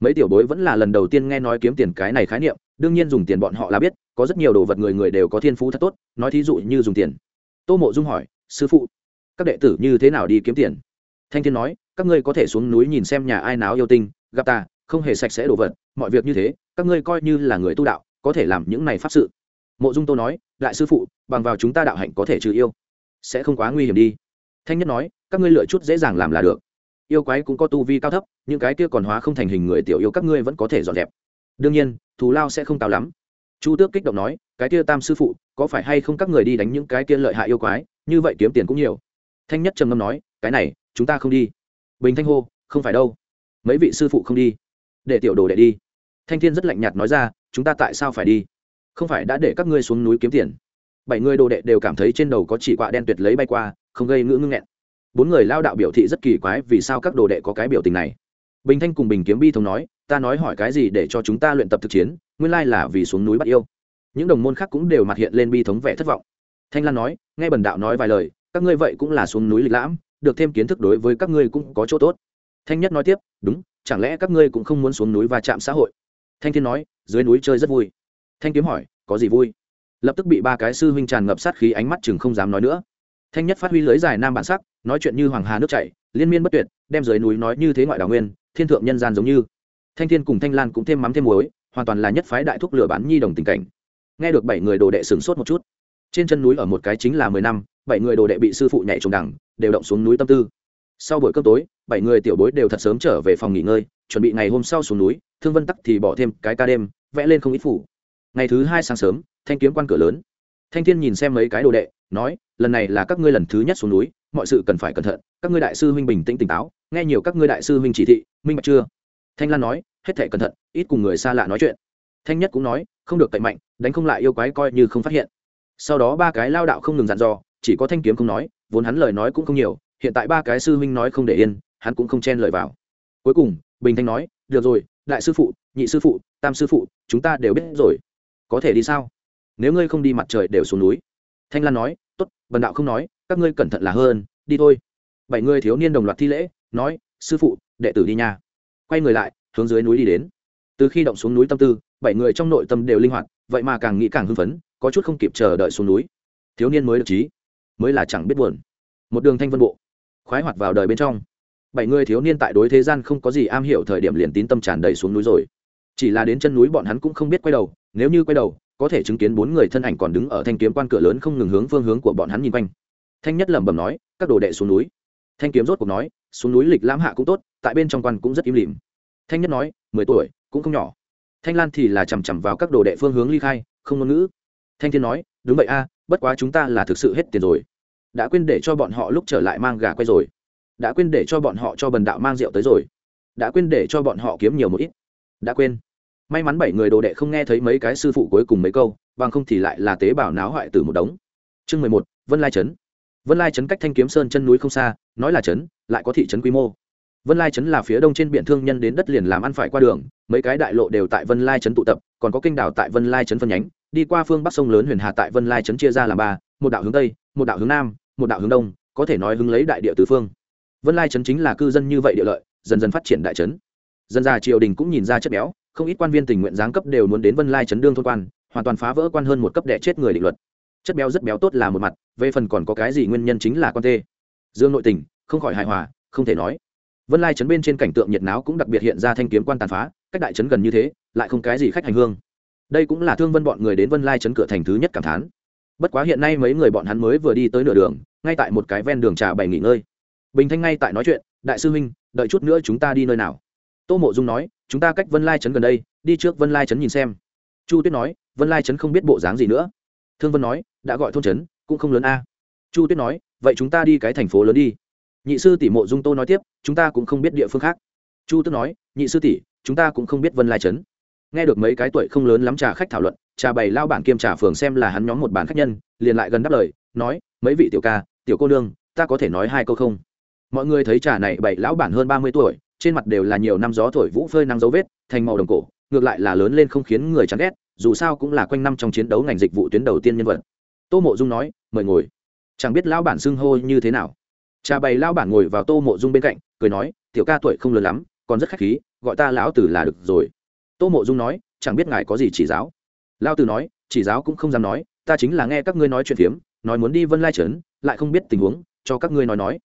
Mấy tiểu bối vẫn là lần đầu tiên nghe nói kiếm tiền cái này khái niệm đương nhiên dùng tiền bọn họ là biết, có rất nhiều đồ vật người người đều có thiên phú thật tốt, nói thí dụ như dùng tiền. Tô mộ dung hỏi, sư phụ, các đệ tử như thế nào đi kiếm tiền? Thanh thiên nói, các ngươi có thể xuống núi nhìn xem nhà ai náo yêu tinh, gặp ta, không hề sạch sẽ đồ vật, mọi việc như thế, các ngươi coi như là người tu đạo, có thể làm những này pháp sự. Mộ dung tô nói, đại sư phụ, bằng vào chúng ta đạo hạnh có thể trừ yêu, sẽ không quá nguy hiểm đi. Thanh nhất nói, các ngươi lựa chút dễ dàng làm là được. Yêu quái cũng có tu vi cao thấp, những cái kia còn hóa không thành hình người tiểu yêu các ngươi vẫn có thể dọn dẹp. Đương nhiên thù lao sẽ không cao lắm. Chu tước kích động nói, cái kia tam sư phụ, có phải hay không các người đi đánh những cái kia lợi hại yêu quái, như vậy kiếm tiền cũng nhiều. Thanh nhất trầm ngâm nói, cái này, chúng ta không đi. Bình thanh hô, không phải đâu. Mấy vị sư phụ không đi. Để tiểu đồ đệ đi. Thanh thiên rất lạnh nhạt nói ra, chúng ta tại sao phải đi? Không phải đã để các ngươi xuống núi kiếm tiền. Bảy người đồ đệ đều cảm thấy trên đầu có chỉ quạ đen tuyệt lấy bay qua, không gây ngữ ngưng nghẹn. Bốn người lao đạo biểu thị rất kỳ quái vì sao các đồ đệ có cái biểu tình này. Bình thanh cùng bình kiếm bi thống nói ta nói hỏi cái gì để cho chúng ta luyện tập thực chiến, nguyên lai là vì xuống núi bắt yêu. Những đồng môn khác cũng đều mặt hiện lên bi thống vẻ thất vọng. Thanh lan nói, nghe bần đạo nói vài lời, các ngươi vậy cũng là xuống núi lịch lãm, được thêm kiến thức đối với các ngươi cũng có chỗ tốt. Thanh nhất nói tiếp, đúng, chẳng lẽ các ngươi cũng không muốn xuống núi và chạm xã hội? Thanh thiên nói, dưới núi chơi rất vui. Thanh kiếm hỏi, có gì vui? Lập tức bị ba cái sư huynh tràn ngập sát khí ánh mắt chừng không dám nói nữa. Thanh nhất phát huy lưới dài nam bản sắc, nói chuyện như hoàng hà nước chảy, liên miên bất tuyệt, đem dưới núi nói như thế ngoại đào nguyên, thiên thượng nhân gian giống như thanh thiên cùng thanh lan cũng thêm mắm thêm muối, hoàn toàn là nhất phái đại thúc lửa bán nhi đồng tình cảnh. Nghe được bảy người đồ đệ sửng sốt một chút. Trên chân núi ở một cái chính là mười năm, bảy người đồ đệ bị sư phụ nhảy trồng đẳng đều động xuống núi tâm tư. Sau buổi cơm tối, bảy người tiểu bối đều thật sớm trở về phòng nghỉ ngơi, chuẩn bị ngày hôm sau xuống núi, thương vân tắc thì bỏ thêm cái ca đêm, vẽ lên không ít phủ. Ngày thứ hai sáng sớm, thanh kiếm quan cửa lớn. Thanh thiên nhìn xem mấy cái đồ đệ, nói, lần này là các ngươi lần thứ nhất xuống núi, mọi sự cần phải cẩn thận, các ngươi đại sư huynh bình tĩnh tỉnh táo, nghe nhiều các ngươi đại sư huynh chỉ thị, minh bạch chưa? Thanh lan nói, hết thể cẩn thận, ít cùng người xa lạ nói chuyện. Thanh nhất cũng nói, không được cậy mạnh, đánh không lại yêu quái coi như không phát hiện. Sau đó ba cái lao đạo không ngừng dặn dò, chỉ có thanh kiếm không nói, vốn hắn lời nói cũng không nhiều, hiện tại ba cái sư huynh nói không để yên, hắn cũng không chen lời vào. Cuối cùng, bình thanh nói, được rồi, đại sư phụ, nhị sư phụ, tam sư phụ, chúng ta đều biết rồi. Có thể đi sao? Nếu ngươi không đi mặt trời đều xuống núi. Thanh lan nói t ố t bần đạo không nói, các ngươi cẩn thận là hơn, đi thôi. Bảy người thiếu niên đồng loạt thi lễ, nói, sư phụ, đệ tử đi nhà quay người lại, hướng dưới núi đi đến. Từ khi động xuống núi tâm tư, bảy người trong nội tâm đều linh hoạt, vậy mà càng nghĩ càng hưng phấn, có chút không kịp chờ đợi xuống núi. Thiếu niên mới được trí, mới là chẳng biết buồn. Một đường thanh vân bộ, khoái hoạt vào đời bên trong. Bảy người thiếu niên tại đối thế gian không có gì am hiểu thời điểm liền tín tâm tràn đầy xuống núi rồi. Chỉ là đến chân núi bọn hắn cũng không biết quay đầu, nếu như quay đầu, có thể chứng kiến bốn người thân ảnh còn đứng ở thanh kiếm quan cửa lớn không ngừng hướng phương hướng của bọn hắn nhìn quanh. Thanh nhất lẩm bẩm nói, các đồ đệ xuống núi. Thanh kiếm rốt cuộc nói, xuống núi lịch lãm hạ cũng tốt tại bên trong quan cũng rất im lìm. Thanh nhất nói, mười tuổi, cũng không nhỏ. Thanh lan thì là chằm chằm vào các đồ đệ phương hướng ly khai, không ngôn ngữ. Thanh thiên nói, đúng vậy a, bất quá chúng ta là thực sự hết tiền rồi. Đã quên để cho bọn họ lúc trở lại mang gà quay rồi. Đã quên để cho bọn họ cho bần đạo mang rượu tới rồi. Đã quên để cho bọn họ kiếm nhiều một ít. Đã quên. May mắn bảy người đồ đệ không nghe thấy mấy cái sư phụ cuối cùng mấy câu, bằng không thì lại là tế bào náo hoại từ một đống. Chương mười một, vân lai trấn. Vân lai trấn cách thanh kiếm sơn chân núi không xa, nói là trấn, lại có thị trấn quy mô vân lai trấn là phía đông trên biển thương nhân đến đất liền làm ăn phải qua đường, mấy cái đại lộ đều tại vân lai trấn tụ tập, còn có kinh đảo tại vân lai trấn phân nhánh, đi qua phương bắc sông lớn huyền hà tại vân lai trấn chia ra làm ba, một đạo hướng tây, một đạo hướng nam, một đạo hướng đông, có thể nói hứng lấy đại địa tứ phương. Vân lai trấn chính là cư dân như vậy địa lợi, dần dần phát triển đại trấn dân già triều đình cũng nhìn ra chất béo, không ít quan viên tình nguyện giáng cấp đều muốn đến vân lai trấn đương thôn quan, hoàn toàn phá vỡ quan hơn một cấp đẻ chết người định luật. Chất béo rất béo tốt là một mặt, về phần còn có cái gì nguyên nhân chính là quan tê. Dương nội tình, không khỏi hài hòa, không thể nói vân lai trấn bên trên cảnh tượng nhiệt náo cũng đặc biệt hiện ra thanh kiếm quan tàn phá, cách đại trấn gần như thế, lại không cái gì khách hành hương. Đây cũng là thương vân bọn người đến vân lai trấn cửa thành thứ nhất cảm thán. Bất quá hiện nay mấy người bọn hắn mới vừa đi tới nửa đường, ngay tại một cái ven đường trà bày nghỉ ngơi. Bình thanh ngay tại nói chuyện, đại sư huynh, đợi chút nữa chúng ta đi nơi nào? Tô mộ dung nói, chúng ta cách vân lai trấn gần đây, đi trước vân lai trấn nhìn xem. Chu tuyết nói, vân lai trấn không biết bộ dáng gì nữa. Thương vân nói, đã gọi thôn trấn, cũng không lớn a. Chu tuyết nói, vậy chúng ta đi cái thành phố lớn đi nhị sư tỷ mộ dung tô nói tiếp, chúng ta cũng không biết địa phương khác. Chu tước nói, nhị sư tỷ, chúng ta cũng không biết vân lai trấn. Nghe được mấy cái tuổi không lớn lắm trà khách thảo luận, trà bày lao bản kiêm trà phường xem là hắn nhóm một bản khách nhân, liền lại gần đáp lời, nói, mấy vị tiểu ca, tiểu cô nương, ta có thể nói hai câu không? Mọi người thấy trà này bảy lão bản hơn ba mươi tuổi, trên mặt đều là nhiều năm gió thổi vũ phơi năng dấu vết, thành màu đồng cổ, ngược lại là lớn lên không khiến người chán ghét, dù sao cũng là quanh năm trong chiến đấu ngành dịch vụ tuyến đầu tiên nhân vật. Tô mộ dung nói, mời ngồi. Chẳng biết lão bản xưng hô như thế nào trà bày lao bản ngồi vào tô mộ dung bên cạnh, cười nói, tiểu ca tuổi không lớn lắm, còn rất khách khí, gọi ta lão tử là được rồi. Tô mộ dung nói, chẳng biết ngài có gì chỉ giáo? Lao tử nói, chỉ giáo cũng không dám nói, ta chính là nghe các ngươi nói chuyện phiếm, nói muốn đi vân lai trấn, lại không biết tình huống, cho các ngươi nói nói.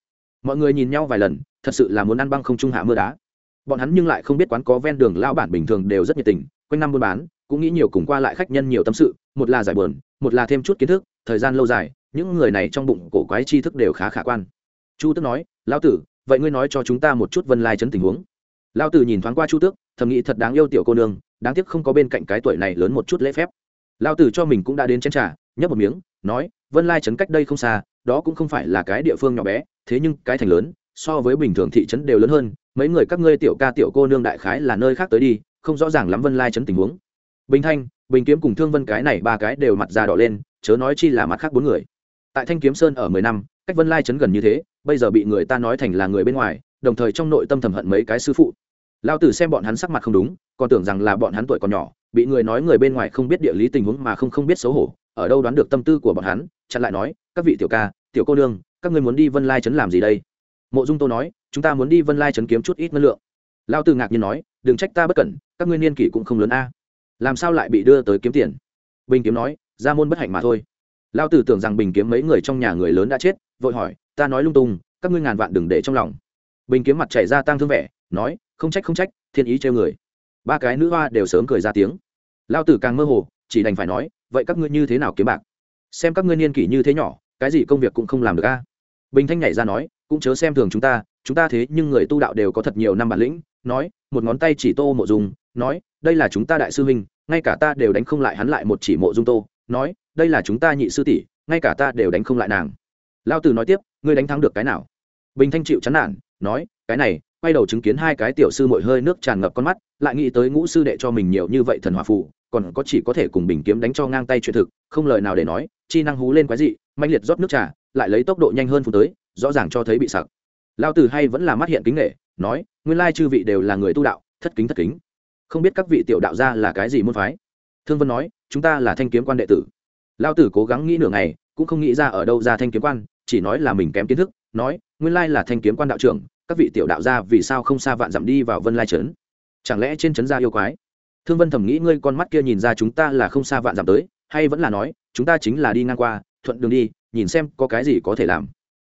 Mọi người nhìn nhau vài lần, thật sự là muốn ăn băng không trung hạ mưa đá. Bọn hắn nhưng lại không biết quán có ven đường lao bản bình thường đều rất nhiệt tình, quanh năm buôn bán, cũng nghĩ nhiều cùng qua lại khách nhân nhiều tâm sự, một là giải buồn, một là thêm chút kiến thức, thời gian lâu dài, những người này trong bụng cổ quái tri thức đều khá khả quan chu tước nói, lão tử, vậy ngươi nói cho chúng ta một chút vân lai chấn tình huống. Lão tử nhìn thoáng qua chu tước, thầm nghĩ thật đáng yêu tiểu cô nương, đáng tiếc không có bên cạnh cái tuổi này lớn một chút lễ phép. Lão tử cho mình cũng đã đến chén trà, nhấp một miếng, nói, vân lai chấn cách đây không xa, đó cũng không phải là cái địa phương nhỏ bé, thế nhưng cái thành lớn, so với bình thường thị trấn đều lớn hơn, mấy người các ngươi tiểu ca tiểu cô nương đại khái là nơi khác tới đi, không rõ ràng lắm vân lai chấn tình huống. Bình thanh, bình kiếm cùng thương vân cái này ba cái đều mặt già đỏ lên, chớ nói chi là mặt khác bốn người. Tại thanh kiếm sơn ở mười năm, cách vân lai chấn gần như thế bây giờ bị người ta nói thành là người bên ngoài đồng thời trong nội tâm thầm hận mấy cái sư phụ. Lao tử xem bọn hắn sắc mặt không đúng còn tưởng rằng là bọn hắn tuổi còn nhỏ bị người nói người bên ngoài không biết địa lý tình huống mà không không biết xấu hổ ở đâu đoán được tâm tư của bọn hắn chặn lại nói các vị tiểu ca tiểu cô đương, các ngươi muốn đi vân lai trấn làm gì đây? Mộ dung tô nói chúng ta muốn đi vân lai trấn kiếm chút ít ngân lượng. Lao Tử ngạc nhiên nói đừng trách ta bất cẩn các ngươi niên kỷ cũng không lớn a. Làm sao lại bị đưa tới kiếm tiền? Bình kiếm nói ra môn bất hạnh mà thôi lao tử tưởng rằng bình kiếm mấy người trong nhà người lớn đã chết, vội hỏi, ta nói lung tung, các ngươi ngàn vạn đừng để trong lòng. Bình kiếm mặt chảy ra tăng thương vẻ, nói, không trách không trách, thiên ý trêu người. Ba cái nữ hoa đều sớm cười ra tiếng. Lao tử càng mơ hồ, chỉ đành phải nói, vậy các ngươi như thế nào kiếm bạc? Xem các ngươi niên kỷ như thế nhỏ, cái gì công việc cũng không làm được a. Bình thanh nhảy ra nói, cũng chớ xem thường chúng ta chúng ta thế nhưng người tu đạo đều có thật nhiều năm bản lĩnh. Nói, một ngón tay chỉ tô mộ dung, nói, đây là chúng ta đại sư huynh, ngay cả ta đều đánh không lại hắn lại một chỉ mộ dung tô. Nói đây là chúng ta nhị sư tỷ, ngay cả ta đều đánh không lại nàng. Lao tử nói tiếp, ngươi đánh thắng được cái nào? Bình thanh chịu chán nản, nói, cái này, quay đầu chứng kiến hai cái tiểu sư mội hơi nước tràn ngập con mắt, lại nghĩ tới ngũ sư đệ cho mình nhiều như vậy thần hòa phụ còn có chỉ có thể cùng bình kiếm đánh cho ngang tay chuyện thực, không lời nào để nói, chi năng hú lên quái dị mạnh liệt rót nước trà, lại lấy tốc độ nhanh hơn phụ tới, rõ ràng cho thấy bị sặc. Lao tử hay vẫn là mắt hiện kính nghệ nói, nguyên lai chư vị đều là người tu đạo, thất kính thất kính. Không biết các vị tiểu đạo gia là cái gì môn phái? Thương vân nói, chúng ta là thanh kiếm quan đệ tử lao tử cố gắng nghĩ nửa ngày, cũng không nghĩ ra ở đâu ra thanh kiếm quan, chỉ nói là mình kém kiến thức, nói, nguyên lai là thanh kiếm quan đạo trưởng, các vị tiểu đạo gia vì sao không xa vạn dặm đi vào vân lai trấn? Chẳng lẽ trên trấn gia yêu quái? Thương vân thầm nghĩ, ngươi con mắt kia nhìn ra chúng ta là không xa vạn dặm tới, hay vẫn là nói, chúng ta chính là đi ngang qua, thuận đường đi, nhìn xem có cái gì có thể làm.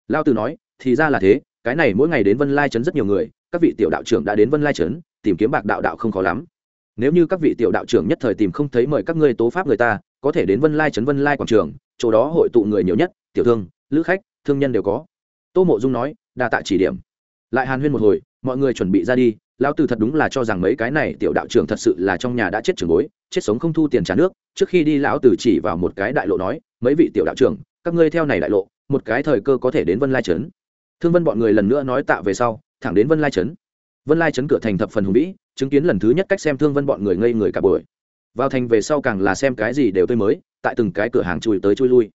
Lao tử nói, thì ra là thế, cái này mỗi ngày đến vân lai trấn rất nhiều người, các vị tiểu đạo trưởng đã đến vân lai trấn, tìm kiếm bạc đạo đạo không khó lắm. Nếu như các vị tiểu đạo trưởng nhất thời tìm không thấy mời các ngươi tố pháp người ta có thể đến vân lai trấn vân lai quảng trường, chỗ đó hội tụ người nhiều nhất, tiểu thương, lữ khách, thương nhân đều có. Tô mộ dung nói, đa tạ chỉ điểm. Lại hàn huyên một hồi, mọi người chuẩn bị ra đi, lão tử thật đúng là cho rằng mấy cái này tiểu đạo trưởng thật sự là trong nhà đã chết trường bối, chết sống không thu tiền trả nước, trước khi đi lão tử chỉ vào một cái đại lộ nói, mấy vị tiểu đạo trưởng, các ngươi theo này đại lộ, một cái thời cơ có thể đến vân lai trấn. Thương vân bọn người lần nữa nói tạ về sau, thẳng đến vân lai trấn. Vân lai trấn cửa thành thập phần hùng vĩ, chứng kiến lần thứ nhất cách xem thương vân bọn người ngây người cả buổi vào thành về sau càng là xem cái gì đều tươi mới, tại từng cái cửa hàng chui tới chui lui.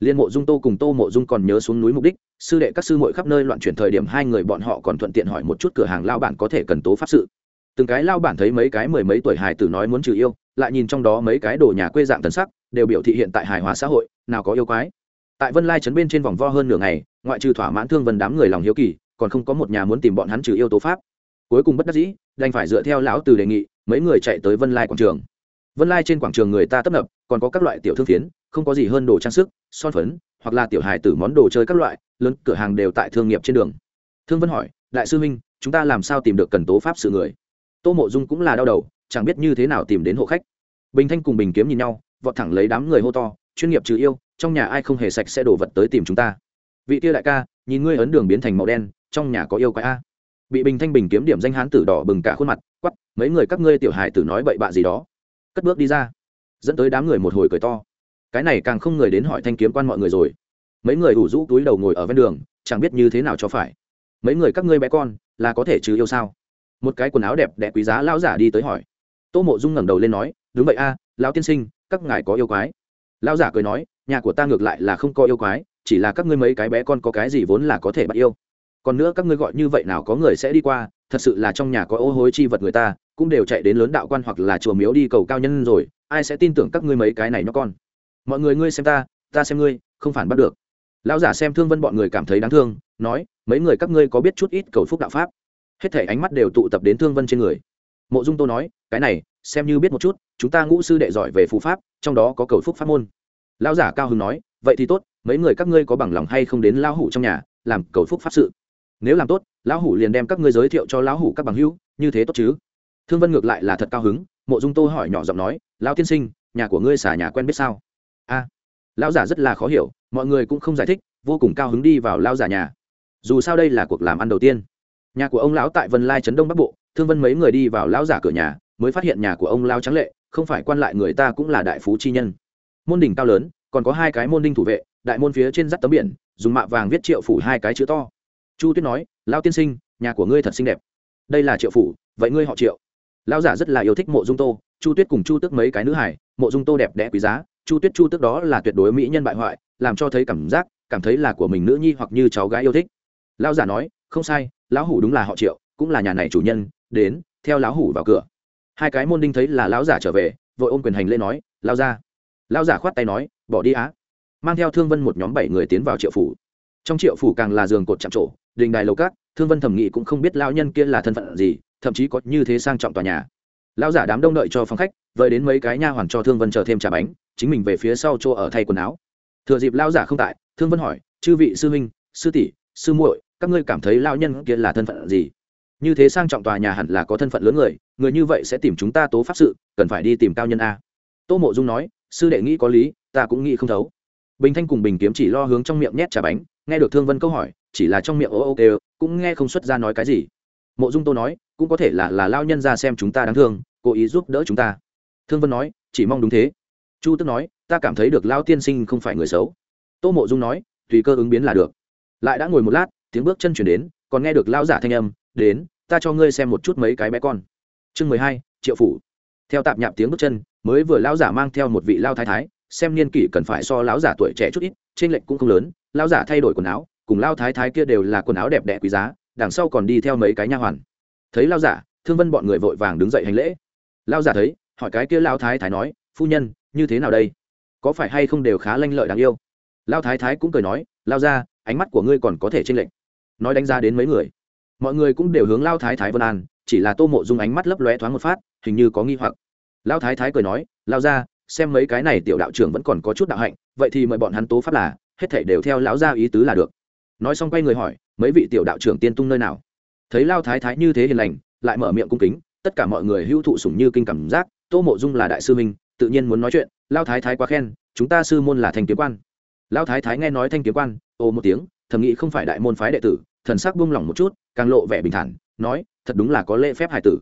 Liên mộ dung tô cùng tô mộ dung còn nhớ xuống núi mục đích, sư đệ các sư muội khắp nơi loạn chuyển thời điểm hai người bọn họ còn thuận tiện hỏi một chút cửa hàng lao bản có thể cần tố pháp sự. Từng cái lao bản thấy mấy cái mười mấy tuổi hài tử nói muốn trừ yêu, lại nhìn trong đó mấy cái đồ nhà quê dạng thần sắc, đều biểu thị hiện tại hài hóa xã hội, nào có yêu quái. Tại vân lai trấn bên trên vòng vo hơn nửa ngày, ngoại trừ thỏa mãn thương vân đám người lòng hiếu kỳ, còn không có một nhà muốn tìm bọn hắn trừ yêu tố pháp. Cuối cùng bất đắc dĩ, đành phải dựa theo lão từ đề nghị, mấy người chạy tới vân lai quảng trường vân lai trên quảng trường người ta tấp nập, còn có các loại tiểu thương phiến, không có gì hơn đồ trang sức, son phấn, hoặc là tiểu hài tử món đồ chơi các loại, lớn cửa hàng đều tại thương nghiệp trên đường. Thương vân hỏi, đại sư minh, chúng ta làm sao tìm được cần tố pháp sự người? Tô mộ dung cũng là đau đầu, chẳng biết như thế nào tìm đến hộ khách. Bình thanh cùng bình kiếm nhìn nhau, vọt thẳng lấy đám người hô to, chuyên nghiệp trừ yêu, trong nhà ai không hề sạch sẽ đổ vật tới tìm chúng ta. Vị tia đại ca, nhìn ngươi ấn đường biến thành màu đen, trong nhà có yêu quái a? Bị bình thanh bình kiếm điểm danh hán tử đỏ bừng cả khuôn mặt quắp mấy người các ngươi tiểu hài tử nói bậy bạ gì đó? Cất bước đi ra, dẫn tới đám người một hồi cười to. Cái này càng không người đến hỏi thanh kiếm quan mọi người rồi. Mấy người ủ rũ túi đầu ngồi ở ven đường, chẳng biết như thế nào cho phải. Mấy người các ngươi bé con, là có thể trừ yêu sao? Một cái quần áo đẹp đẽ quý giá lão giả đi tới hỏi. Tô mộ dung ngẩng đầu lên nói, đúng vậy a, lão tiên sinh, các ngài có yêu quái? Lão giả cười nói, nhà của ta ngược lại là không có yêu quái, chỉ là các ngươi mấy cái bé con có cái gì vốn là có thể bắt yêu. Còn nữa các ngươi gọi như vậy nào có người sẽ đi qua, thật sự là trong nhà có ô hối chi vật người ta cũng đều chạy đến lớn đạo quan hoặc là chùa miếu đi cầu cao nhân rồi, ai sẽ tin tưởng các ngươi mấy cái này nó con? Mọi người ngươi xem ta ta xem ngươi, không phản bắt được. Lão giả xem thương vân bọn người cảm thấy đáng thương, nói, mấy người các ngươi có biết chút ít cầu phúc đạo pháp? Hết thể ánh mắt đều tụ tập đến thương vân trên người. Mộ dung tô nói, cái này, xem như biết một chút, chúng ta ngũ sư đệ giỏi về phù pháp, trong đó có cầu phúc pháp môn. Lão giả cao hưng nói, vậy thì tốt, mấy người các ngươi có bằng lòng hay không đến lão hủ trong nhà, làm cầu phúc pháp sự? Nếu làm tốt, lão hủ liền đem các ngươi giới thiệu cho lão hủ các bằng hữu, như thế tốt chứ? Thương vân ngược lại là thật cao hứng, mộ dung tô hỏi nhỏ giọng nói, lão tiên sinh, nhà của ngươi xả nhà quen biết sao? A, lão giả rất là khó hiểu, mọi người cũng không giải thích, vô cùng cao hứng đi vào lão giả nhà. Dù sao đây là cuộc làm ăn đầu tiên. Nhà của ông lão tại vân lai trấn đông bắc bộ. Thương vân mấy người đi vào lão giả cửa nhà, mới phát hiện nhà của ông lao trắng lệ, không phải quan lại người ta cũng là đại phú chi nhân. Môn đỉnh cao lớn, còn có hai cái môn đinh thủ vệ, đại môn phía trên dắt tấm biển, dùng mạ vàng viết triệu phủ hai cái chữ to. Chu tuyết nói lao tiên sinh, nhà của ngươi thật xinh đẹp. Đây là triệu phủ, vậy ngươi họ triệu lão giả rất là yêu thích mộ dung tô, chu tuyết cùng chu tước mấy cái nữ hải mộ dung tô đẹp đẽ quý giá, chu tuyết, chu tước đó là tuyệt đối mỹ nhân bại hoại, làm cho thấy cảm giác, cảm thấy là của mình nữ nhi hoặc như cháu gái yêu thích. Lão giả nói, không sai, lão hủ đúng là họ triệu, cũng là nhà này chủ nhân, đến, theo lão hủ vào cửa. Hai cái môn đinh thấy là lão giả trở về, vội ôm quyền hành lên nói lao ra lão giả khoát tay nói, bỏ đi á. Mang theo thương vân một nhóm bảy người tiến vào triệu phủ. Trong triệu phủ càng là giường cột chạm trổ, đình đài lầu cát thương vân thẩm nghị cũng không biết lão nhân kia là thân phận gì thậm chí có như thế sang trọng tòa nhà. Lão giả đám đông đợi cho phòng khách vợi đến mấy cái nha hoàn cho thương vân chờ thêm trà bánh, chính mình về phía sau chỗ ở thay quần áo. Thừa dịp lão giả không tại, thương vân hỏi, chư vị sư huynh, sư tỷ, sư muội, các ngươi cảm thấy lão nhân kia là thân phận gì? Như thế sang trọng tòa nhà hẳn là có thân phận lớn người người như vậy sẽ tìm chúng ta tố pháp sự, cần phải đi tìm cao nhân a. Tô mộ dung nói, sư đệ nghĩ có lý, ta cũng nghĩ không thấu. Bình thanh cùng bình kiếm chỉ lo hướng trong miệng nhét trà bánh, nghe được thương vân câu hỏi, chỉ là trong miệng ô ô kêu, cũng nghe không xuất ra nói cái gì mộ dung tô nói, cũng có thể là là lao nhân ra xem chúng ta đáng thương, cố ý giúp đỡ chúng ta. Thương vân nói, chỉ mong đúng thế. Chu tức nói, ta cảm thấy được lao tiên sinh không phải người xấu. Tô mộ dung nói, tùy cơ ứng biến là được. Lại đã ngồi một lát, tiếng bước chân chuyển đến, còn nghe được lao giả thanh âm, đến, ta cho ngươi xem một chút mấy cái bé con. Chương mười hai, triệu phủ. Theo tạp nhạp tiếng bước chân, mới vừa lao giả mang theo một vị lao thái thái, xem niên kỷ cần phải so lão giả tuổi trẻ chút ít trên lệnh cũng không lớn, lao giả thay đổi quần áo, cùng lao thái thái kia đều là quần áo đẹp đẽ quý giá đằng sau còn đi theo mấy cái nha hoàn. Thấy lao giả, thương vân bọn người vội vàng đứng dậy hành lễ. Lao giả thấy, hỏi cái kia lao thái thái nói, phu nhân, như thế nào đây? Có phải hay không đều khá lanh lợi đáng yêu? Lao thái thái cũng cười nói lao ra ánh mắt của ngươi còn có thể tranh lệch. Nói đánh giá đến mấy người. Mọi người cũng đều hướng lao thái thái vân an, chỉ là tô mộ dung ánh mắt lấp lóe thoáng một phát, hình như có nghi hoặc. Lao thái thái cười nói lao ra xem mấy cái này tiểu đạo trưởng vẫn còn có chút đạo hạnh, vậy thì mời bọn hắn tố pháp là, hết thể đều theo lão gia ý tứ là được. Nói xong quay người hỏi mấy vị tiểu đạo trưởng tiên tung nơi nào? Thấy lao thái thái như thế hiền lành, lại mở miệng cung kính, tất cả mọi người hữu thụ sủng như kinh cảm giác, tô mộ dung là đại sư minh tự nhiên muốn nói chuyện, lao thái thái quá khen, chúng ta sư môn là thanh kiếm quan. Lao thái thái nghe nói thanh kiếm quan, ồ một tiếng, thầm nghĩ không phải đại môn phái đệ tử, thần sắc buông lỏng một chút, càng lộ vẻ bình thản, nói, thật đúng là có lễ phép hải tử.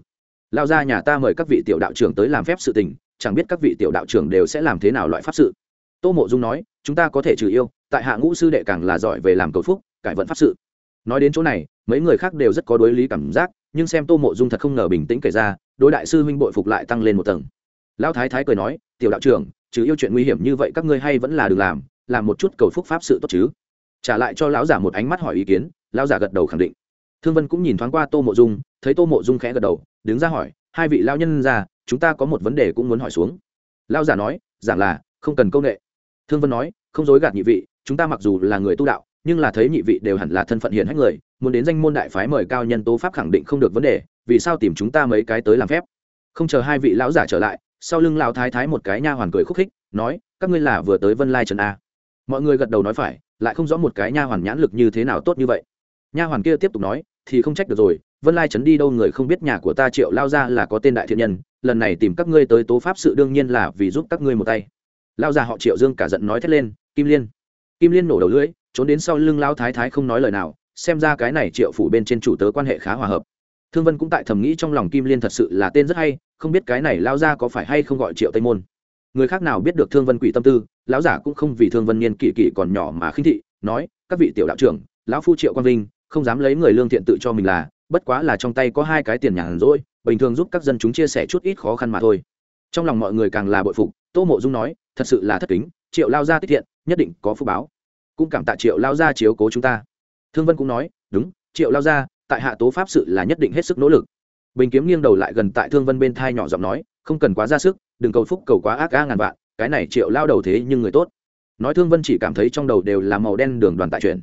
Lao ra nhà ta mời các vị tiểu đạo trưởng tới làm phép sự tình, chẳng biết các vị tiểu đạo trưởng đều sẽ làm thế nào loại pháp sự. Tô mộ dung nói, chúng ta có thể trừ yêu, tại hạ ngũ sư đệ càng là giỏi về làm cầu phúc, cải vận pháp sự nói đến chỗ này, mấy người khác đều rất có đối lý cảm giác, nhưng xem tô mộ dung thật không ngờ bình tĩnh kể ra, đối đại sư huynh bội phục lại tăng lên một tầng. Lão thái thái cười nói, tiểu đạo trưởng chứ yêu chuyện nguy hiểm như vậy các ngươi hay vẫn là đừng làm làm một chút cầu phúc pháp sự tốt chứ. Trả lại cho lão giả một ánh mắt hỏi ý kiến, lão giả gật đầu khẳng định. Thương vân cũng nhìn thoáng qua tô mộ dung, thấy tô mộ dung khẽ gật đầu, đứng ra hỏi, hai vị lao nhân ra, chúng ta có một vấn đề cũng muốn hỏi xuống. Lao giả nói, giảng là, không cần công nghệ thương vân nói, không dối gạt nhị vị, chúng ta mặc dù là người tu đạo nhưng là thấy nhị vị đều hẳn là thân phận hiển hách người, muốn đến danh môn đại phái mời cao nhân tố pháp khẳng định không được vấn đề, vì sao tìm chúng ta mấy cái tới làm phép? Không chờ hai vị lão giả trở lại, sau lưng lão thái thái một cái nha hoàn cười khúc khích, nói, các ngươi là vừa tới vân lai trần a. Mọi người gật đầu nói phải, lại không rõ một cái nha hoàn nhãn lực như thế nào tốt như vậy. Nha hoàn kia tiếp tục nói, thì không trách được rồi, vân lai trấn đi đâu người không biết nhà của ta triệu lao ra là có tên đại thiện nhân, lần này tìm các ngươi tới tố pháp sự đương nhiên là vì giúp các ngươi một tay. Lao ra họ triệu dương cả giận nói thét lên, kim liên. Kim liên nổ đầu lưỡi trốn đến sau lưng lao thái thái không nói lời nào, xem ra cái này triệu phủ bên trên chủ tớ quan hệ khá hòa hợp. Thương vân cũng tại thầm nghĩ trong lòng kim liên thật sự là tên rất hay, không biết cái này lao ra có phải hay không gọi triệu tây môn. Người khác nào biết được thương vân quỷ tâm tư, lão giả cũng không vì thương vân niên kỷ kỷ còn nhỏ mà khinh thị, nói, các vị tiểu đạo trưởng, lão phu triệu quang vinh, không dám lấy người lương thiện tự cho mình là, bất quá là trong tay có hai cái tiền nhàn rỗi, bình thường giúp các dân chúng chia sẻ chút ít khó khăn mà thôi. Trong lòng mọi người càng là bội phục, tô mộ dung nói, thật sự là thất kính, triệu lao ra tiết thiện, nhất định có phúc báo cũng cảm tạ triệu lao gia chiếu cố chúng ta. Thương vân cũng nói, đúng, triệu lao gia, tại hạ tố pháp sự là nhất định hết sức nỗ lực. Bình kiếm nghiêng đầu lại gần tại thương vân bên thai nhỏ giọng nói, không cần quá ra sức, đừng cầu phúc cầu quá ác ga ngàn vạn, cái này triệu lao đầu thế nhưng người tốt. Nói thương vân chỉ cảm thấy trong đầu đều là màu đen đường đoàn tại chuyển.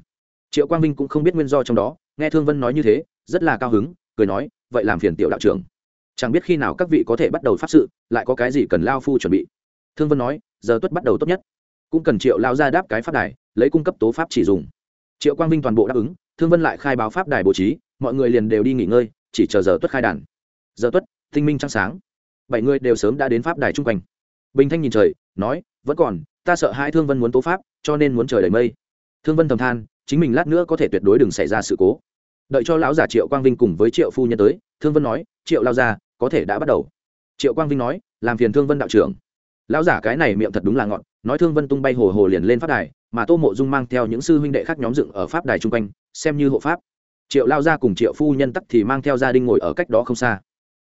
Triệu quang vinh cũng không biết nguyên do trong đó, nghe thương vân nói như thế, rất là cao hứng, cười nói, vậy làm phiền tiểu đạo trưởng. Chẳng biết khi nào các vị có thể bắt đầu pháp sự, lại có cái gì cần lao phu chuẩn bị. Thương vân nói, giờ tuất bắt đầu tốt nhất cũng cần triệu lao ra đáp cái pháp đài, lấy cung cấp tố pháp chỉ dùng. Triệu quang vinh toàn bộ đáp ứng, thương vân lại khai báo pháp đài bố trí, mọi người liền đều đi nghỉ ngơi, chỉ chờ giờ tuất khai đàn. Giờ tuất, tinh minh trăng sáng. Bảy người đều sớm đã đến pháp đài chung quanh. Bình thanh nhìn trời, nói, vẫn còn, ta sợ hai thương vân muốn tố pháp, cho nên muốn trời đầy mây. Thương vân thầm than, chính mình lát nữa có thể tuyệt đối đừng xảy ra sự cố. Đợi cho lão giả triệu quang vinh cùng với triệu phu nhân tới, thương vân nói, triệu lao ra có thể đã bắt đầu. Triệu quang vinh nói, làm phiền thương vân đạo trưởng lão giả cái này miệng thật đúng là ngọn nói thương vân tung bay hồ hồ liền lên pháp đài, mà tô mộ dung mang theo những sư huynh đệ khác nhóm dựng ở pháp đài chung quanh, xem như hộ pháp. Triệu lao gia cùng triệu phu nhân tắc thì mang theo gia đình ngồi ở cách đó không xa.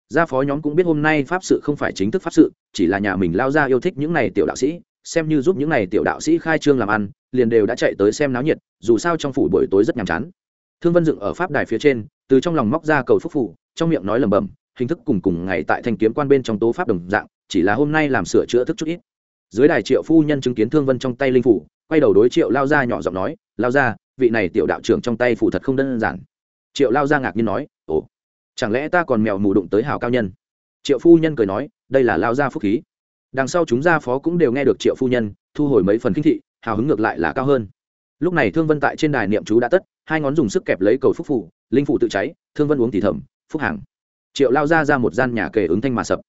Gia phó nhóm cũng biết hôm nay pháp sự không phải chính thức pháp sự, chỉ là nhà mình lao gia yêu thích những n à y tiểu đạo sĩ, xem như giúp những n à y tiểu đạo sĩ khai trương làm ăn, liền đều đã chạy tới xem náo nhiệt, dù sao trong phủ buổi tối rất nhàm chán. Thương vân dựng ở pháp đài phía trên, từ trong lòng móc ra cầu phúc phủ, trong miệng nói lẩm bẩm, hình thức cùng cùng ngày tại thanh kiếm quan bên trong tố pháp đồng dạng chỉ là hôm nay làm sửa chữa thức chút ít. Dưới đài triệu phu nhân chứng kiến thương vân trong tay linh phủ, quay đầu đối triệu lao ra nhỏ giọng nói, lao ra vị này tiểu đạo trưởng trong tay phủ thật không đơn giản. Triệu lao ra ngạc nhiên nói, ồ, chẳng lẽ ta còn mèo mù đụng tới hào cao nhân? Triệu phu nhân cười nói, đây là lao ra phúc khí. Đằng sau chúng gia phó cũng đều nghe được triệu phu nhân, thu hồi mấy phần kinh thị, hào hứng ngược lại là cao hơn. Lúc này thương vân tại trên đài niệm chú đã tất, hai ngón dùng sức kẹp lấy cầu phúc phủ, linh phủ tự cháy, thương vân uống thì thầm, phúc hàng triệu lao ra ra một gian nhà kề ứng thanh mà sập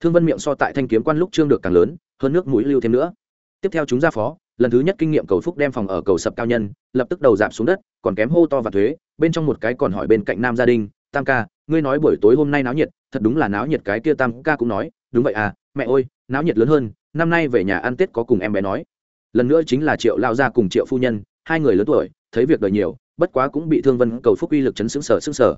thương vân miệng so tại thanh kiếm quan lúc trương được càng lớn, hơn nước mũi lưu thêm nữa. Tiếp theo chúng ra phó, lần thứ nhất kinh nghiệm cầu phúc đem phòng ở cầu sập cao nhân, lập tức đầu giảm xuống đất, còn kém hô to và thuế, bên trong một cái còn hỏi bên cạnh nam gia đình tam ca, ngươi nói buổi tối hôm nay náo nhiệt, thật đúng là náo nhiệt cái kia tam ca cũng nói, đúng vậy à mẹ ơi, náo nhiệt lớn hơn, năm nay về nhà ăn tết có cùng em bé nói. Lần nữa chính là triệu lao gia cùng triệu phu nhân, hai người lớn tuổi, thấy việc đời nhiều, bất quá cũng bị thương vân cầu phúc uy lực chấn xứng sở xứng sở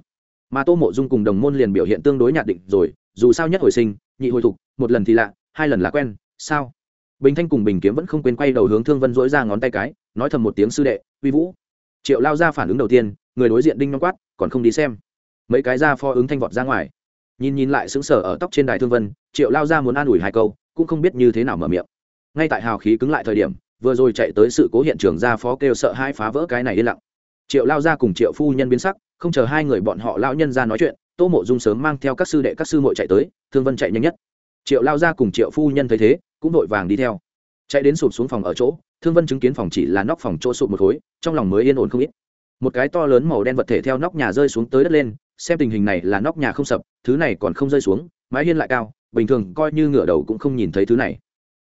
mà tô mộ dung cùng đồng môn liền biểu hiện tương đối nhạt định rồi, dù sao nhất hồi sinh nhị hồi thục, một lần thì lạ, hai lần là quen, sao? Bình thanh cùng bình kiếm vẫn không quên quay đầu hướng thương vân dỗi ra ngón tay cái, nói thầm một tiếng sư đệ, uy vũ. Triệu lao ra phản ứng đầu tiên, người đối diện đinh non quát, còn không đi xem. Mấy cái ra phó ứng thanh vọt ra ngoài. Nhìn nhìn lại sững sờ ở tóc trên đài thương vân, triệu lao ra muốn an ủi hai câu, cũng không biết như thế nào mở miệng. Ngay tại hào khí cứng lại thời điểm, vừa rồi chạy tới sự cố hiện trường ra phó kêu sợ hai phá vỡ cái này yên lặng. Triệu lao ra cùng triệu phu nhân biến sắc, không chờ hai người bọn họ lão nhân ra nói chuyện tô mộ dung sớm mang theo các sư đệ các sư muội chạy tới, thương vân chạy nhanh nhất. Triệu lao ra cùng triệu phu nhân thấy thế, cũng vội vàng đi theo. Chạy đến sụp xuống phòng ở chỗ, thương vân chứng kiến phòng chỉ là nóc phòng chỗ sụp một khối, trong lòng mới yên ổn không ít. Một cái to lớn màu đen vật thể theo nóc nhà rơi xuống tới đất lên, xem tình hình này là nóc nhà không sập, thứ này còn không rơi xuống, mái hiên lại cao, bình thường coi như ngửa đầu cũng không nhìn thấy thứ này.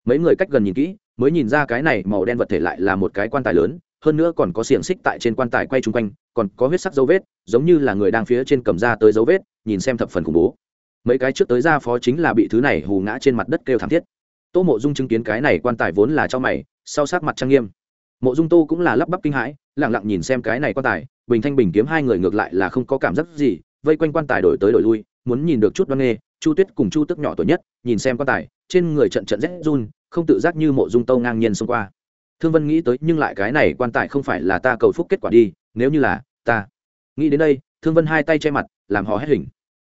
Mấy người cách gần nhìn kỹ, mới nhìn ra cái này màu đen vật thể lại là một cái quan tài lớn hơn nữa còn có xiềng xích tại trên quan tài quay chung quanh, còn có huyết sắc dấu vết, giống như là người đang phía trên cầm ra tới dấu vết, nhìn xem thập phần khủng bố. Mấy cái trước tới ra phó chính là bị thứ này hù ngã trên mặt đất kêu thảm thiết. Tô mộ dung chứng kiến cái này quan tài vốn là cho mày, sau sát mặt trang nghiêm. Mộ dung tô cũng là lắp bắp kinh hãi lẳng lặng nhìn xem cái này quan tài, bình thanh bình kiếm hai người ngược lại là không có cảm giác gì, vây quanh quan tài đổi tới đổi lui, muốn nhìn được chút đoan nghê, chu tuyết cùng chu tức nhỏ tuổi nhất, nhìn xem quan tài, trên người trận trận rét run, không tự giác như mộ dung tâu ngang nhiên xông qua thương vân nghĩ tới, nhưng lại cái này quan tài không phải là ta cầu phúc kết quả đi, nếu như là ta. Nghĩ đến đây, thương vân hai tay che mặt, làm họ hét hình.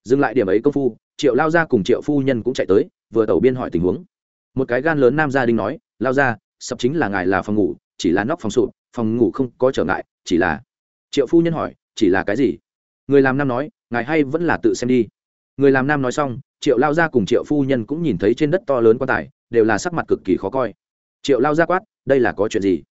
Dừng lại điểm ấy công phu, triệu lao ra cùng triệu phu nhân cũng chạy tới, vừa tẩu biên hỏi tình huống. Một cái gan lớn nam gia đình nói, lao ra sập chính là ngài là phòng ngủ, chỉ là nóc phòng sụp, phòng ngủ không có trở ngại, chỉ là triệu phu nhân hỏi, chỉ là cái gì? Người làm nam nói, ngài hay vẫn là tự xem đi. Người làm nam nói xong, triệu lao gia cùng triệu phu nhân cũng nhìn thấy trên đất to lớn quan tài, đều là sắc mặt cực kỳ khó coi. Triệu lao gia quát đây là có chuyện gì?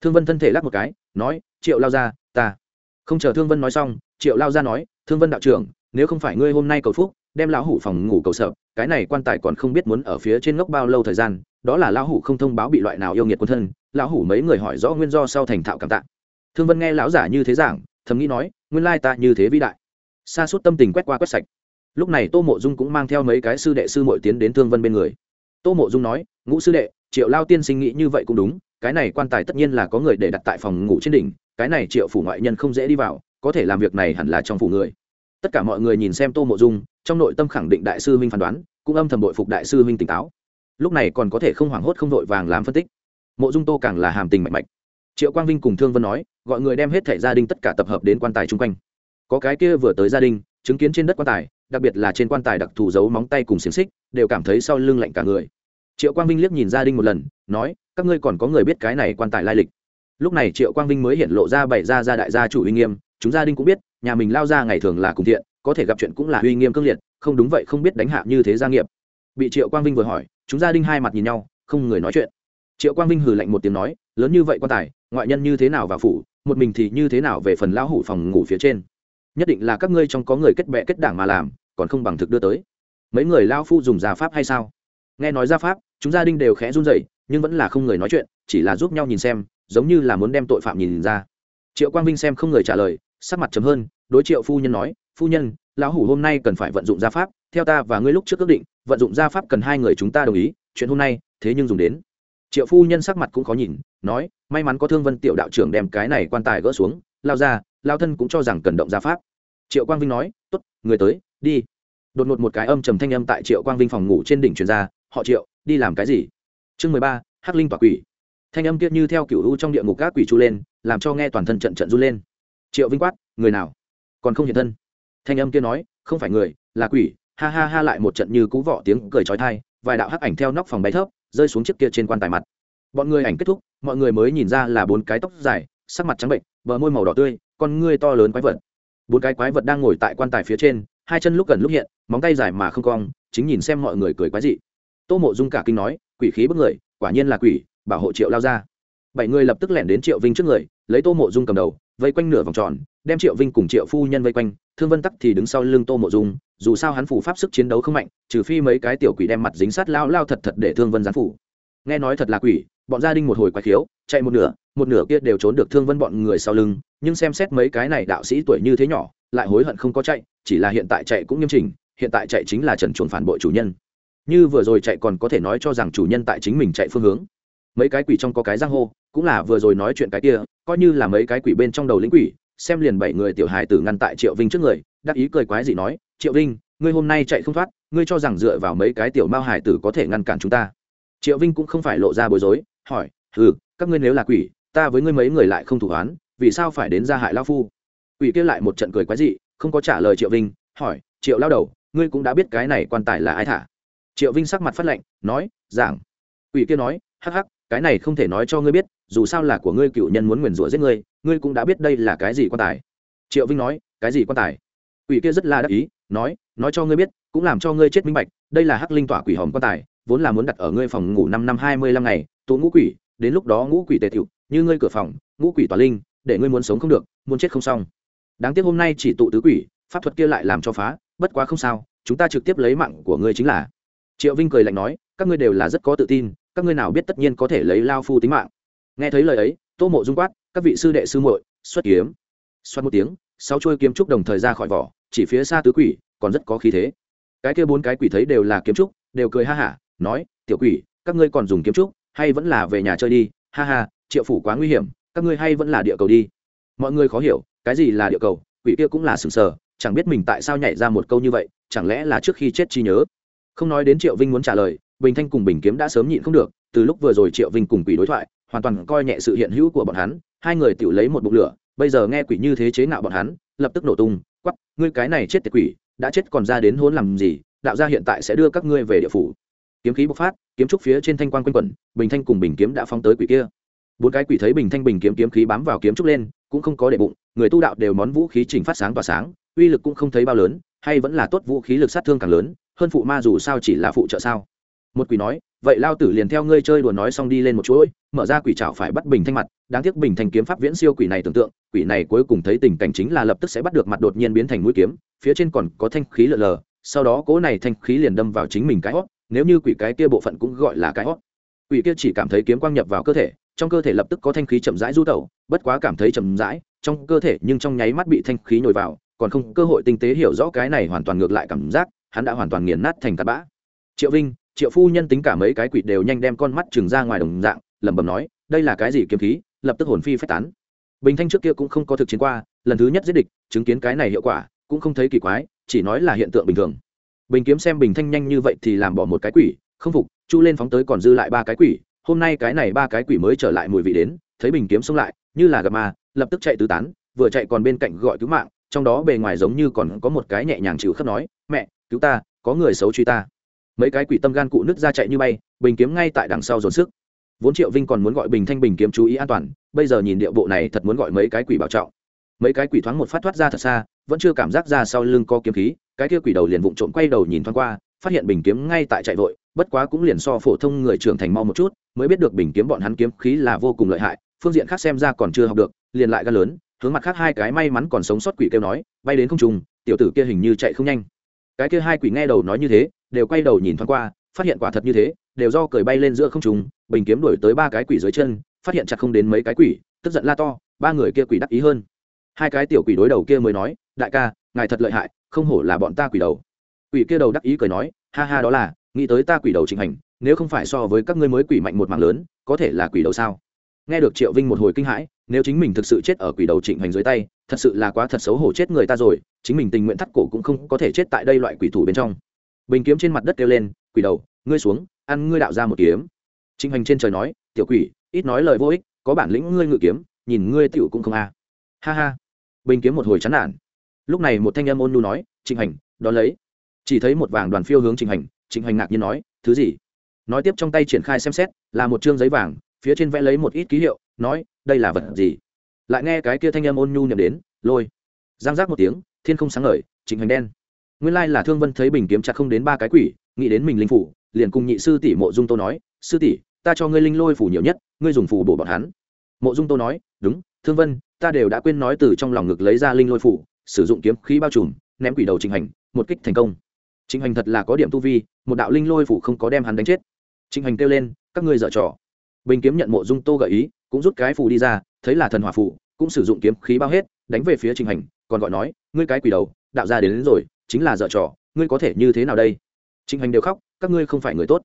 Thương vân thân thể lắc một cái, nói, triệu lao gia, ta. Không chờ thương vân nói xong, triệu lao gia nói, thương vân đạo trưởng, nếu không phải ngươi hôm nay cầu phúc, đem lão hủ phòng ngủ cầu sợ, cái này quan tài còn không biết muốn ở phía trên ngốc bao lâu thời gian, đó là lão hủ không thông báo bị loại nào yêu nghiệt quân thân. Lão hủ mấy người hỏi rõ nguyên do sau thành thạo cảm tạ. Thương vân nghe lão giả như thế giảng, thầm nghĩ nói, nguyên lai ta như thế vĩ đại. Xa suốt tâm tình quét qua quét sạch. Lúc này tô mộ dung cũng mang theo mấy cái sư đệ sư mội tiến đến thương vân bên người. Tô mộ dung nói, ngũ sư đệ, triệu lao tiên sinh nghĩ như vậy cũng đúng cái này quan tài tất nhiên là có người để đặt tại phòng ngủ trên đỉnh, cái này triệu phủ ngoại nhân không dễ đi vào, có thể làm việc này hẳn là trong phủ người. Tất cả mọi người nhìn xem tô mộ dung, trong nội tâm khẳng định đại sư huynh phán đoán, cũng âm thầm bội phục đại sư huynh tỉnh táo. Lúc này còn có thể không hoảng hốt không vội vàng làm phân tích. Mộ dung tô càng là hàm tình mạnh mạnh. Triệu quang vinh cùng thương vân nói, gọi người đem hết thẻ gia đình tất cả tập hợp đến quan tài chung quanh. Có cái kia vừa tới gia đình, chứng kiến trên đất quan tài, đặc biệt là trên quan tài đặc thù giấu móng tay cùng xiềng xích, đều cảm thấy sau lưng lạnh cả người. Triệu quang vinh liếc nhìn gia đình một lần, nói các ngươi còn có người biết cái này quan tài lai lịch. Lúc này triệu quang vinh mới hiện lộ ra bày ra ra đại gia chủ uy nghiêm, chúng gia đình cũng biết, nhà mình lao ra ngày thường là cùng thiện, có thể gặp chuyện cũng là uy nghiêm cương liệt, không đúng vậy không biết đánh hạ như thế gia nghiệp. Bị triệu quang vinh vừa hỏi, chúng gia đình hai mặt nhìn nhau, không người nói chuyện. Triệu quang vinh hừ lạnh một tiếng nói, lớn như vậy quan tài, ngoại nhân như thế nào vào phủ, một mình thì như thế nào về phần lão hủ phòng ngủ phía trên. Nhất định là các ngươi trong có người kết bệ kết đảng mà làm, còn không bằng thực đưa tới. Mấy người lao phu dùng gia pháp hay sao? Nghe nói gia pháp, chúng gia đình đều khẽ run rẩy nhưng vẫn là không người nói chuyện, chỉ là giúp nhau nhìn xem, giống như là muốn đem tội phạm nhìn ra. Triệu quang vinh xem không người trả lời, sắc mặt chấm hơn, đối triệu phu nhân nói, phu nhân, lão hủ hôm nay cần phải vận dụng gia pháp, theo ta và ngươi lúc trước ước định, vận dụng gia pháp cần hai người chúng ta đồng ý, chuyện hôm nay, thế nhưng dùng đến. Triệu phu nhân sắc mặt cũng khó nhìn, nói, may mắn có thương vân tiểu đạo trưởng đem cái này quan tài gỡ xuống, lao ra, lao thân cũng cho rằng cần động gia pháp. Triệu quang vinh nói t ố t người tới, đi. Đột ngột một cái âm trầm thanh âm tại triệu quang vinh phòng ngủ trên đỉnh truyền ra, họ triệu, đi làm cái gì? Chương mười ba, hắc linh tỏa quỷ. Thanh âm kiệt như theo cựu u trong địa ngục các quỷ chu lên, làm cho nghe toàn thân trận trận run lên. Triệu vinh quát, người nào? Còn không hiện thân. Thanh âm kia nói, không phải người, là quỷ. Ha ha ha lại một trận như cú vọ tiếng cười trói thai vài đạo hắc ảnh theo nóc phòng bay thấp, rơi xuống chiếc kia trên quan tài mặt. Bọn người ảnh kết thúc, mọi người mới nhìn ra là bốn cái tóc dài, sắc mặt trắng bệnh, bờ môi màu đỏ tươi, con ngươi to lớn quái vật. Bốn cái quái vật đang ngồi tại quan tài phía trên, hai chân lúc gần lúc hiện, móng tay dài mà không cong, chính nhìn xem mọi người cười quái dị. Tô mộ dung cả kinh nói quỷ khí bức người, quả nhiên là quỷ, bảo hộ triệu lao ra. Bảy người lập tức lẻn đến triệu vinh trước người, lấy tô mộ dung cầm đầu, vây quanh nửa vòng tròn, đem triệu vinh cùng triệu phu nhân vây quanh. Thương vân tắc thì đứng sau lưng tô mộ dung, dù sao hắn phủ pháp sức chiến đấu không mạnh, trừ phi mấy cái tiểu quỷ đem mặt dính sát lao lao thật thật để thương vân gián phủ. Nghe nói thật là quỷ, bọn gia đình một hồi quái khiếu, chạy một nửa một nửa kia đều trốn được thương vân bọn người sau lưng, nhưng xem xét mấy cái này đạo sĩ tuổi như thế nhỏ, lại hối hận không có chạy, chỉ là hiện tại chạy cũng nghiêm chỉnh, hiện tại chạy chính là trần chuồn phản bội chủ nhân như vừa rồi chạy còn có thể nói cho rằng chủ nhân tại chính mình chạy phương hướng. Mấy cái quỷ trong có cái giang hô, cũng là vừa rồi nói chuyện cái kia, coi như là mấy cái quỷ bên trong đầu lĩnh quỷ, xem liền bảy người tiểu hài tử ngăn tại triệu vinh trước người, đắc ý cười quái gì nói, triệu vinh, ngươi hôm nay chạy không thoát, ngươi cho rằng dựa vào mấy cái tiểu mao hài tử có thể ngăn cản chúng ta? Triệu vinh cũng không phải lộ ra bối rối, hỏi ừ các ngươi nếu là quỷ, ta với ngươi mấy người lại không thủ án vì sao phải đến gia hại lao phu? Quỷ kia lại một trận cười quái dị, không có trả lời triệu vinh, hỏi, triệu lao đầu, ngươi cũng đã biết cái này quan tài là ai thả? Triệu vinh sắc mặt phát lệnh nói, giảng. Quỷ kia nói, hắc hắc, cái này không thể nói cho ngươi biết, dù sao là của ngươi cựu nhân muốn nguyền rủa giết ngươi ngươi cũng đã biết đây là cái gì quan tài. Triệu vinh nói, cái gì quan tài? Quỷ kia rất là đắc ý, nói nói cho ngươi biết, cũng làm cho ngươi chết minh bạch, đây là hắc linh tỏa quỷ hòm quan tài, vốn là muốn đặt ở ngươi phòng ngủ năm năm hai mươi lăm ngày tố ngũ quỷ, đến lúc đó ngũ quỷ tề thiệu như ngươi cửa phòng, ngũ quỷ tỏa linh, để ngươi muốn sống không được, muốn chết không xong. Đáng tiếc hôm nay chỉ tụ tứ quỷ, pháp thuật kia lại làm cho phá, bất quá không sao, chúng ta trực tiếp lấy mạng của ngươi chính là triệu vinh cười lạnh nói, các ngươi đều là rất có tự tin, các ngươi nào biết tất nhiên có thể lấy lao phu tính mạng. Nghe thấy lời ấy, tô mộ dung quát, các vị sư đệ sư muội, xuất kiếm. Xoát một tiếng, sáu chuôi kiếm trúc đồng thời ra khỏi vỏ, chỉ phía xa tứ quỷ, còn rất có khí thế. Cái kia bốn cái quỷ thấy đều là kiếm trúc, đều cười ha hả, nói, tiểu quỷ, các ngươi còn dùng kiếm trúc, hay vẫn là về nhà chơi đi? Ha ha, triệu phủ quá nguy hiểm, các ngươi hay vẫn là địa cầu đi. Mọi người khó hiểu, cái gì là địa cầu? Quỷ kia cũng là sừng sờ, chẳng biết mình tại sao nhảy ra một câu như vậy, chẳng lẽ là trước khi chết chi nhớ? Không nói đến triệu vinh muốn trả lời, bình thanh cùng bình kiếm đã sớm nhịn không được, từ lúc vừa rồi triệu vinh cùng quỷ đối thoại, hoàn toàn coi nhẹ sự hiện hữu của bọn hắn, hai người tự lấy một bụng lửa, bây giờ nghe quỷ như thế chế ngạo bọn hắn, lập tức nổ tung quắp ngươi cái này chết tiệt quỷ, đã chết còn ra đến hôn làm gì, đạo gia hiện tại sẽ đưa các ngươi về địa phủ. Kiếm khí bộc phát, kiếm trúc phía trên thanh quan quanh quẩn, bình thanh cùng bình kiếm đã phóng tới quỷ kia. Bốn cái quỷ thấy bình thanh, bình kiếm kiếm khí bám vào kiếm trúc lên, cũng không có để bụng, người tu đạo đều món vũ khí chỉnh phát sáng tỏa sáng, uy lực cũng không thấy bao lớn, hay vẫn là tốt vũ khí lực sát thương càng lớn hơn phụ ma dù sao chỉ là phụ trợ sao? Một quỷ nói, vậy lao tử liền theo ngươi chơi đùa nói xong đi lên một chuỗi, mở ra quỷ trảo phải bắt bình thanh mặt, đáng tiếc bình thanh kiếm pháp viễn siêu quỷ này tưởng tượng, quỷ này cuối cùng thấy tình cảnh chính là lập tức sẽ bắt được mặt đột nhiên biến thành mũi kiếm, phía trên còn có thanh khí lờ lờ, sau đó cỗ này thanh khí liền đâm vào chính mình cái hót, nếu như quỷ cái kia bộ phận cũng gọi là cái hót. Quỷ kia chỉ cảm thấy kiếm quang nhập vào cơ thể, trong cơ thể lập tức có thanh khí chậm rãi du tẩu, bất quá cảm thấy chậm rãi, trong cơ thể nhưng trong nháy mắt bị thanh khí nhồi vào, còn không cơ hội tinh tế hiểu rõ cái này hoàn toàn ngược lại cảm giác hắn đã hoàn toàn nghiền nát thành tạt bã. Triệu vinh, triệu phu nhân tính cả mấy cái quỷ đều nhanh đem con mắt trừng ra ngoài đồng dạng, lẩm bẩm nói, đây là cái gì kiếm khí, lập tức hồn phi phách tán. Bình thanh trước kia cũng không có thực chiến qua, lần thứ nhất giết địch, chứng kiến cái này hiệu quả, cũng không thấy kỳ quái, chỉ nói là hiện tượng bình thường. Bình kiếm xem bình thanh nhanh như vậy thì làm bỏ một cái quỷ, không phục, chu lên phóng tới còn dư lại ba cái quỷ, hôm nay cái này ba cái quỷ mới trở lại mùi vị đến, thấy bình kiếm xông lại, như là gặp ma, lập tức chạy tứ tán, vừa chạy còn bên cạnh gọi cứu mạng, trong đó bề ngoài giống như còn có một cái nhẹ nhàng chịu khắp nói, mẹ cứu ta, có người xấu truy ta. Mấy cái quỷ tâm gan cụ nứt ra chạy như bay, bình kiếm ngay tại đằng sau dồn sức. Vốn triệu vinh còn muốn gọi bình thanh bình kiếm chú ý an toàn, bây giờ nhìn điệu bộ này thật muốn gọi mấy cái quỷ bảo trọng. Mấy cái quỷ thoáng một phát thoát ra thật xa, vẫn chưa cảm giác ra sau lưng có kiếm khí, cái kia quỷ đầu liền vụng trộm quay đầu nhìn thoáng qua, phát hiện bình kiếm ngay tại chạy vội, bất quá cũng liền so phổ thông người trưởng thành mau một chút, mới biết được bình kiếm bọn hắn kiếm khí là vô cùng lợi hại, phương diện khác xem ra còn chưa học được, liền lại ga lớn, hướng mặt khác hai cái may mắn còn sống sót quỷ kêu nói, bay đến không trùng tiểu tử kia hình như chạy không nhanh cái kia hai quỷ nghe đầu nói như thế, đều quay đầu nhìn thoáng qua, phát hiện quả thật như thế, đều do cởi bay lên giữa không trùng bình kiếm đuổi tới ba cái quỷ dưới chân, phát hiện chặt không đến mấy cái quỷ, tức giận la to, ba người kia quỷ đắc ý hơn. Hai cái tiểu quỷ đối đầu kia mới nói, đại ca, ngài thật lợi hại, không hổ là bọn ta quỷ đầu. Quỷ kia đầu đắc ý cười nói, ha ha đó là, nghĩ tới ta quỷ đầu trình hành, nếu không phải so với các ngươi mới quỷ mạnh một mạng lớn, có thể là quỷ đầu sao? Nghe được triệu vinh một hồi kinh hãi, nếu chính mình thực sự chết ở quỷ đầu trịnh hành dưới tay, thật sự là quá thật xấu hổ chết người ta rồi, chính mình tình nguyện thắt cổ cũng không có thể chết tại đây loại quỷ thủ bên trong. Bình kiếm trên mặt đất kêu lên, quỷ đầu, ngươi xuống, ăn ngươi đạo ra một kiếm. Trịnh hành trên trời nói, tiểu quỷ, ít nói lời vô ích, có bản lĩnh ngươi ngự kiếm, nhìn ngươi tiểu cũng không a. Ha ha. Bình kiếm một hồi chán nản. Lúc này một thanh âm ôn nu nói, trịnh hành đón lấy. Chỉ thấy một vàng đoàn phiêu hướng trịnh hành trịnh hành ngạc nhiên nói, thứ gì? Nói tiếp trong tay triển khai xem xét, là một chương giấy vàng phía trên vẽ lấy một ít ký hiệu, nói, đây là vật gì? Lại nghe cái kia thanh âm ôn nhu nhầm đến, lôi. Giang giác một tiếng, thiên không sáng ngời, trịnh hành đen. Nguyên lai là thương vân thấy bình kiếm chặt không đến ba cái quỷ, nghĩ đến mình linh phủ, liền cùng nhị sư tỷ mộ dung tô nói, sư tỷ, ta cho ngươi linh lôi phủ nhiều nhất, ngươi dùng phủ bổ bọn hắn. Mộ dung tô nói, đúng, thương vân, ta đều đã quên nói từ trong lòng ngực lấy ra linh lôi phủ, sử dụng kiếm khí bao trùm, ném quỷ đầu trình hành một kích thành công. Trình hành thật là có điểm tu vi, một đạo linh lôi phủ không có đem hắn đánh chết. Trình hành kêu lên, các ngươi dở trò bình kiếm nhận mộ dung tô gợi ý cũng rút cái phù đi ra thấy là thần hỏa phù cũng sử dụng kiếm khí bao hết đánh về phía trình hành còn gọi nói ngươi cái quỷ đầu đạo ra đến, đến rồi chính là dở trò ngươi có thể như thế nào đây? Trình hành đều khóc các ngươi không phải người tốt.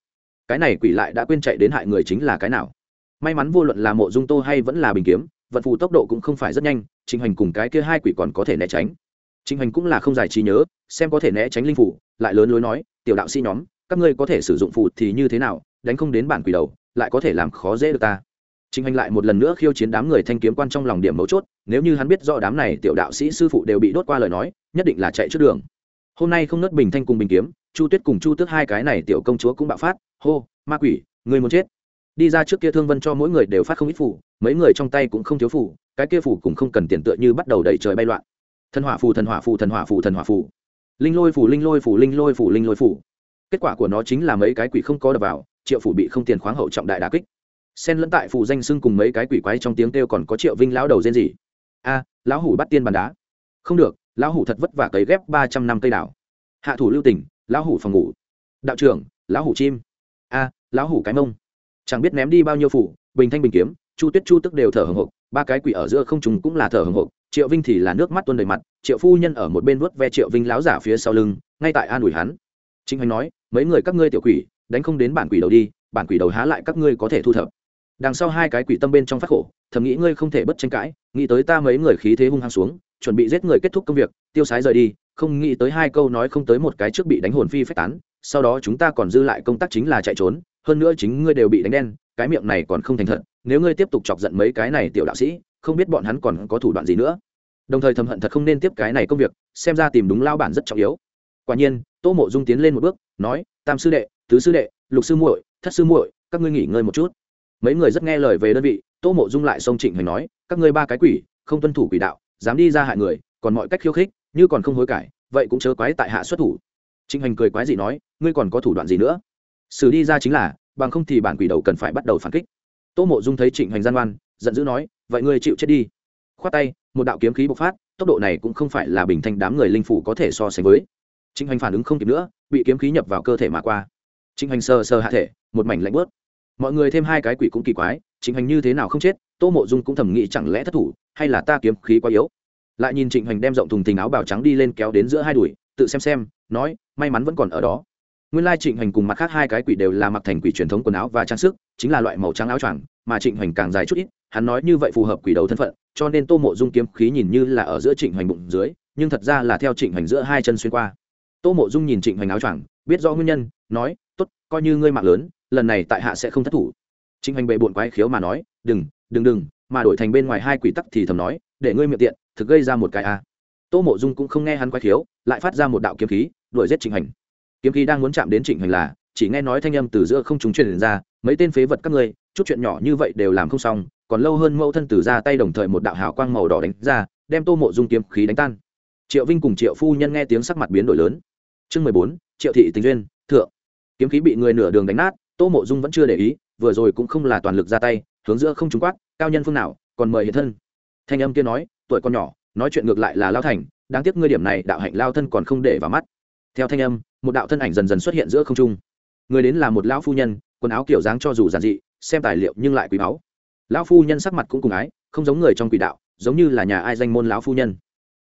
Cái này quỷ lại đã quên chạy đến hại người chính là cái nào? May mắn vô luận là mộ dung tô hay vẫn là bình kiếm vận phù tốc độ cũng không phải rất nhanh trình hành cùng cái kia hai quỷ còn có thể né tránh. Trình hành cũng là không giải trí nhớ xem có thể né tránh linh phủ lại lớn lối nói tiểu đạo sĩ nhóm các ngươi có thể sử dụng phù thì như thế nào đánh không đến bản quỷ đầu lại có thể làm khó dễ được ta. Trình hành lại một lần nữa khiêu chiến đám người thanh kiếm quan trong lòng điểm mấu chốt nếu như hắn biết rõ đám này tiểu đạo sĩ sư phụ đều bị đốt qua lời nói nhất định là chạy trước đường. Hôm nay không nớt bình thanh cùng bình kiếm chu tuyết cùng chu tước hai cái này tiểu công chúa cũng bạo phát hô ma quỷ người muốn chết. Đi ra trước kia thương vân cho mỗi người đều phát không ít phủ mấy người trong tay cũng không thiếu phủ cái kia phủ cũng không cần tiền tựa như bắt đầu đẩy trời bay loạn. Thần hỏa phù thần hỏa phù thần hỏa phù thần hỏa phù. Linh lôi phù, linh lôi phù, linh lôi phù, linh lôi phù. kết quả của nó chính là mấy cái quỷ không có đập vào triệu phủ bị không tiền khoáng hậu trọng đại đà kích. Xen lẫn tại phủ danh sưng cùng mấy cái quỷ quái trong tiếng kêu còn có triệu vinh lão đầu rên gì a, lão hủ bắt tiên bàn đá. Không được, lão hủ thật vất vả cấy ghép ba trăm năm cây đảo hạ thủ lưu tỉnh lão hủ phòng ngủ. Đạo trưởng, lão hủ chim. A, lão hủ cái mông. Chẳng biết ném đi bao nhiêu phủ, bình thanh bình kiếm, chu tuyết chu tức đều thở hồng hộc, ba cái quỷ ở giữa không trùng cũng là thở hồng hộc, triệu vinh thì là nước mắt tuôn đầy mặt, triệu phu nhân ở một bên vuốt ve triệu vinh láo giả phía sau lưng, ngay tại an ủi hắn. Chính hoành nói, mấy người các ngươi tiểu quỷ đánh không đến bản quỷ đầu đi, bản quỷ đầu há lại các ngươi có thể thu thập. Đằng sau hai cái quỷ tâm bên trong phát khổ, thầm nghĩ ngươi không thể bất tranh cãi, nghĩ tới ta mấy người khí thế hung hăng xuống, chuẩn bị giết người kết thúc công việc, tiêu sái rời đi, không nghĩ tới hai câu nói không tới một cái trước bị đánh hồn phi phách tán, sau đó chúng ta còn dư lại công tác chính là chạy trốn, hơn nữa chính ngươi đều bị đánh đen, cái miệng này còn không thành thật, nếu ngươi tiếp tục chọc giận mấy cái này tiểu đạo sĩ, không biết bọn hắn còn có thủ đoạn gì nữa. Đồng thời thầm hận thật không nên tiếp cái này công việc, xem ra tìm đúng lao bản rất trọng yếu. Quả nhiên, tô mộ dung tiến lên một bước, nói, tam sư đệ tứ sư đệ, lục sư muội, thất sư muội, các ngươi nghỉ ngơi một chút. Mấy người rất nghe lời về đơn vị, tô mộ dung lại xông trịnh hành nói, các ngươi ba cái quỷ, không tuân thủ quỷ đạo, dám đi ra hại người, còn mọi cách khiêu khích, như còn không hối cải, vậy cũng chớ quái tại hạ xuất thủ. Trịnh hành cười quái gì nói, ngươi còn có thủ đoạn gì nữa? Xử đi ra chính là, bằng không thì bản quỷ đầu cần phải bắt đầu phản kích. Tô mộ dung thấy trịnh hành gian ngoan, giận dữ nói, vậy ngươi chịu chết đi. Khoát tay, một đạo kiếm khí bộc phát, tốc độ này cũng không phải là bình thanh đám người linh phủ có thể so sánh với. Trịnh hành phản ứng không kịp nữa, bị kiếm khí nhập vào cơ thể mà qua trịnh hành sờ sờ hạ thể, một mảnh lạnh bớt mọi người thêm hai cái quỷ cũng kỳ quái, trịnh hành như thế nào không chết, tô mộ dung cũng thầm nghĩ chẳng lẽ thất thủ, hay là ta kiếm khí quá yếu. Lại nhìn trịnh hành đem rộng thùng thình áo bào trắng đi lên kéo đến giữa hai đùi, tự xem xem, nói, may mắn vẫn còn ở đó. Nguyên lai trịnh hành cùng mặt khác hai cái quỷ đều là mặc thành quỷ truyền thống quần áo và trang sức, chính là loại màu trắng áo choàng, mà trịnh hành càng dài chút ít, hắn nói như vậy phù hợp quỷ đầu thân phận, cho nên tô mộ dung kiếm khí nhìn như là ở giữa trịnh hành bụng dưới, nhưng thật ra là theo trịnh hành giữa hai chân xuyên qua. Tô mộ dung nhìn trịnh hành áo choàng, biết rõ nguyên nhân nói, tốt, coi như ngươi mạng lớn, lần này tại hạ sẽ không thất thủ. Trịnh hoành bệ bộn quái khiếu mà nói, đừng đừng đừng, mà đổi thành bên ngoài hai quỷ tắc thì thầm nói, để ngươi miệng tiện, thực gây ra một cái a. Tô mộ dung cũng không nghe hắn quái khiếu, lại phát ra một đạo kiếm khí, đuổi giết trịnh hoành. Kiếm khí đang muốn chạm đến trịnh hoành là, chỉ nghe nói thanh âm từ giữa không chúng truyền ra, mấy tên phế vật các ngươi, chút chuyện nhỏ như vậy đều làm không xong, còn lâu hơn mẫu thân từ ra tay đồng thời một đạo hào quang màu đỏ đánh ra, đem tô mộ dung kiếm khí đánh tan. Triệu vinh cùng triệu phu nhân nghe tiếng sắc mặt biến đổi lớn. Chương mười bốn, triệu thị tình duyên, thượng kiếm khí bị người nửa đường đánh nát, tô mộ dung vẫn chưa để ý, vừa rồi cũng không là toàn lực ra tay, hướng giữa không trúng quát, cao nhân phương nào, còn mời hiện thân. Thanh âm kia nói, tuổi con nhỏ, nói chuyện ngược lại là lao thành, đáng tiếc ngươi điểm này đạo hạnh lao thân còn không để vào mắt. Theo thanh âm, một đạo thân ảnh dần dần xuất hiện giữa không trung. Người đến là một lão phu nhân, quần áo kiểu dáng cho dù giản dị, xem tài liệu nhưng lại quý báu. Lão phu nhân sắc mặt cũng cùng ái, không giống người trong quỷ đạo, giống như là nhà ai danh môn lão phu nhân.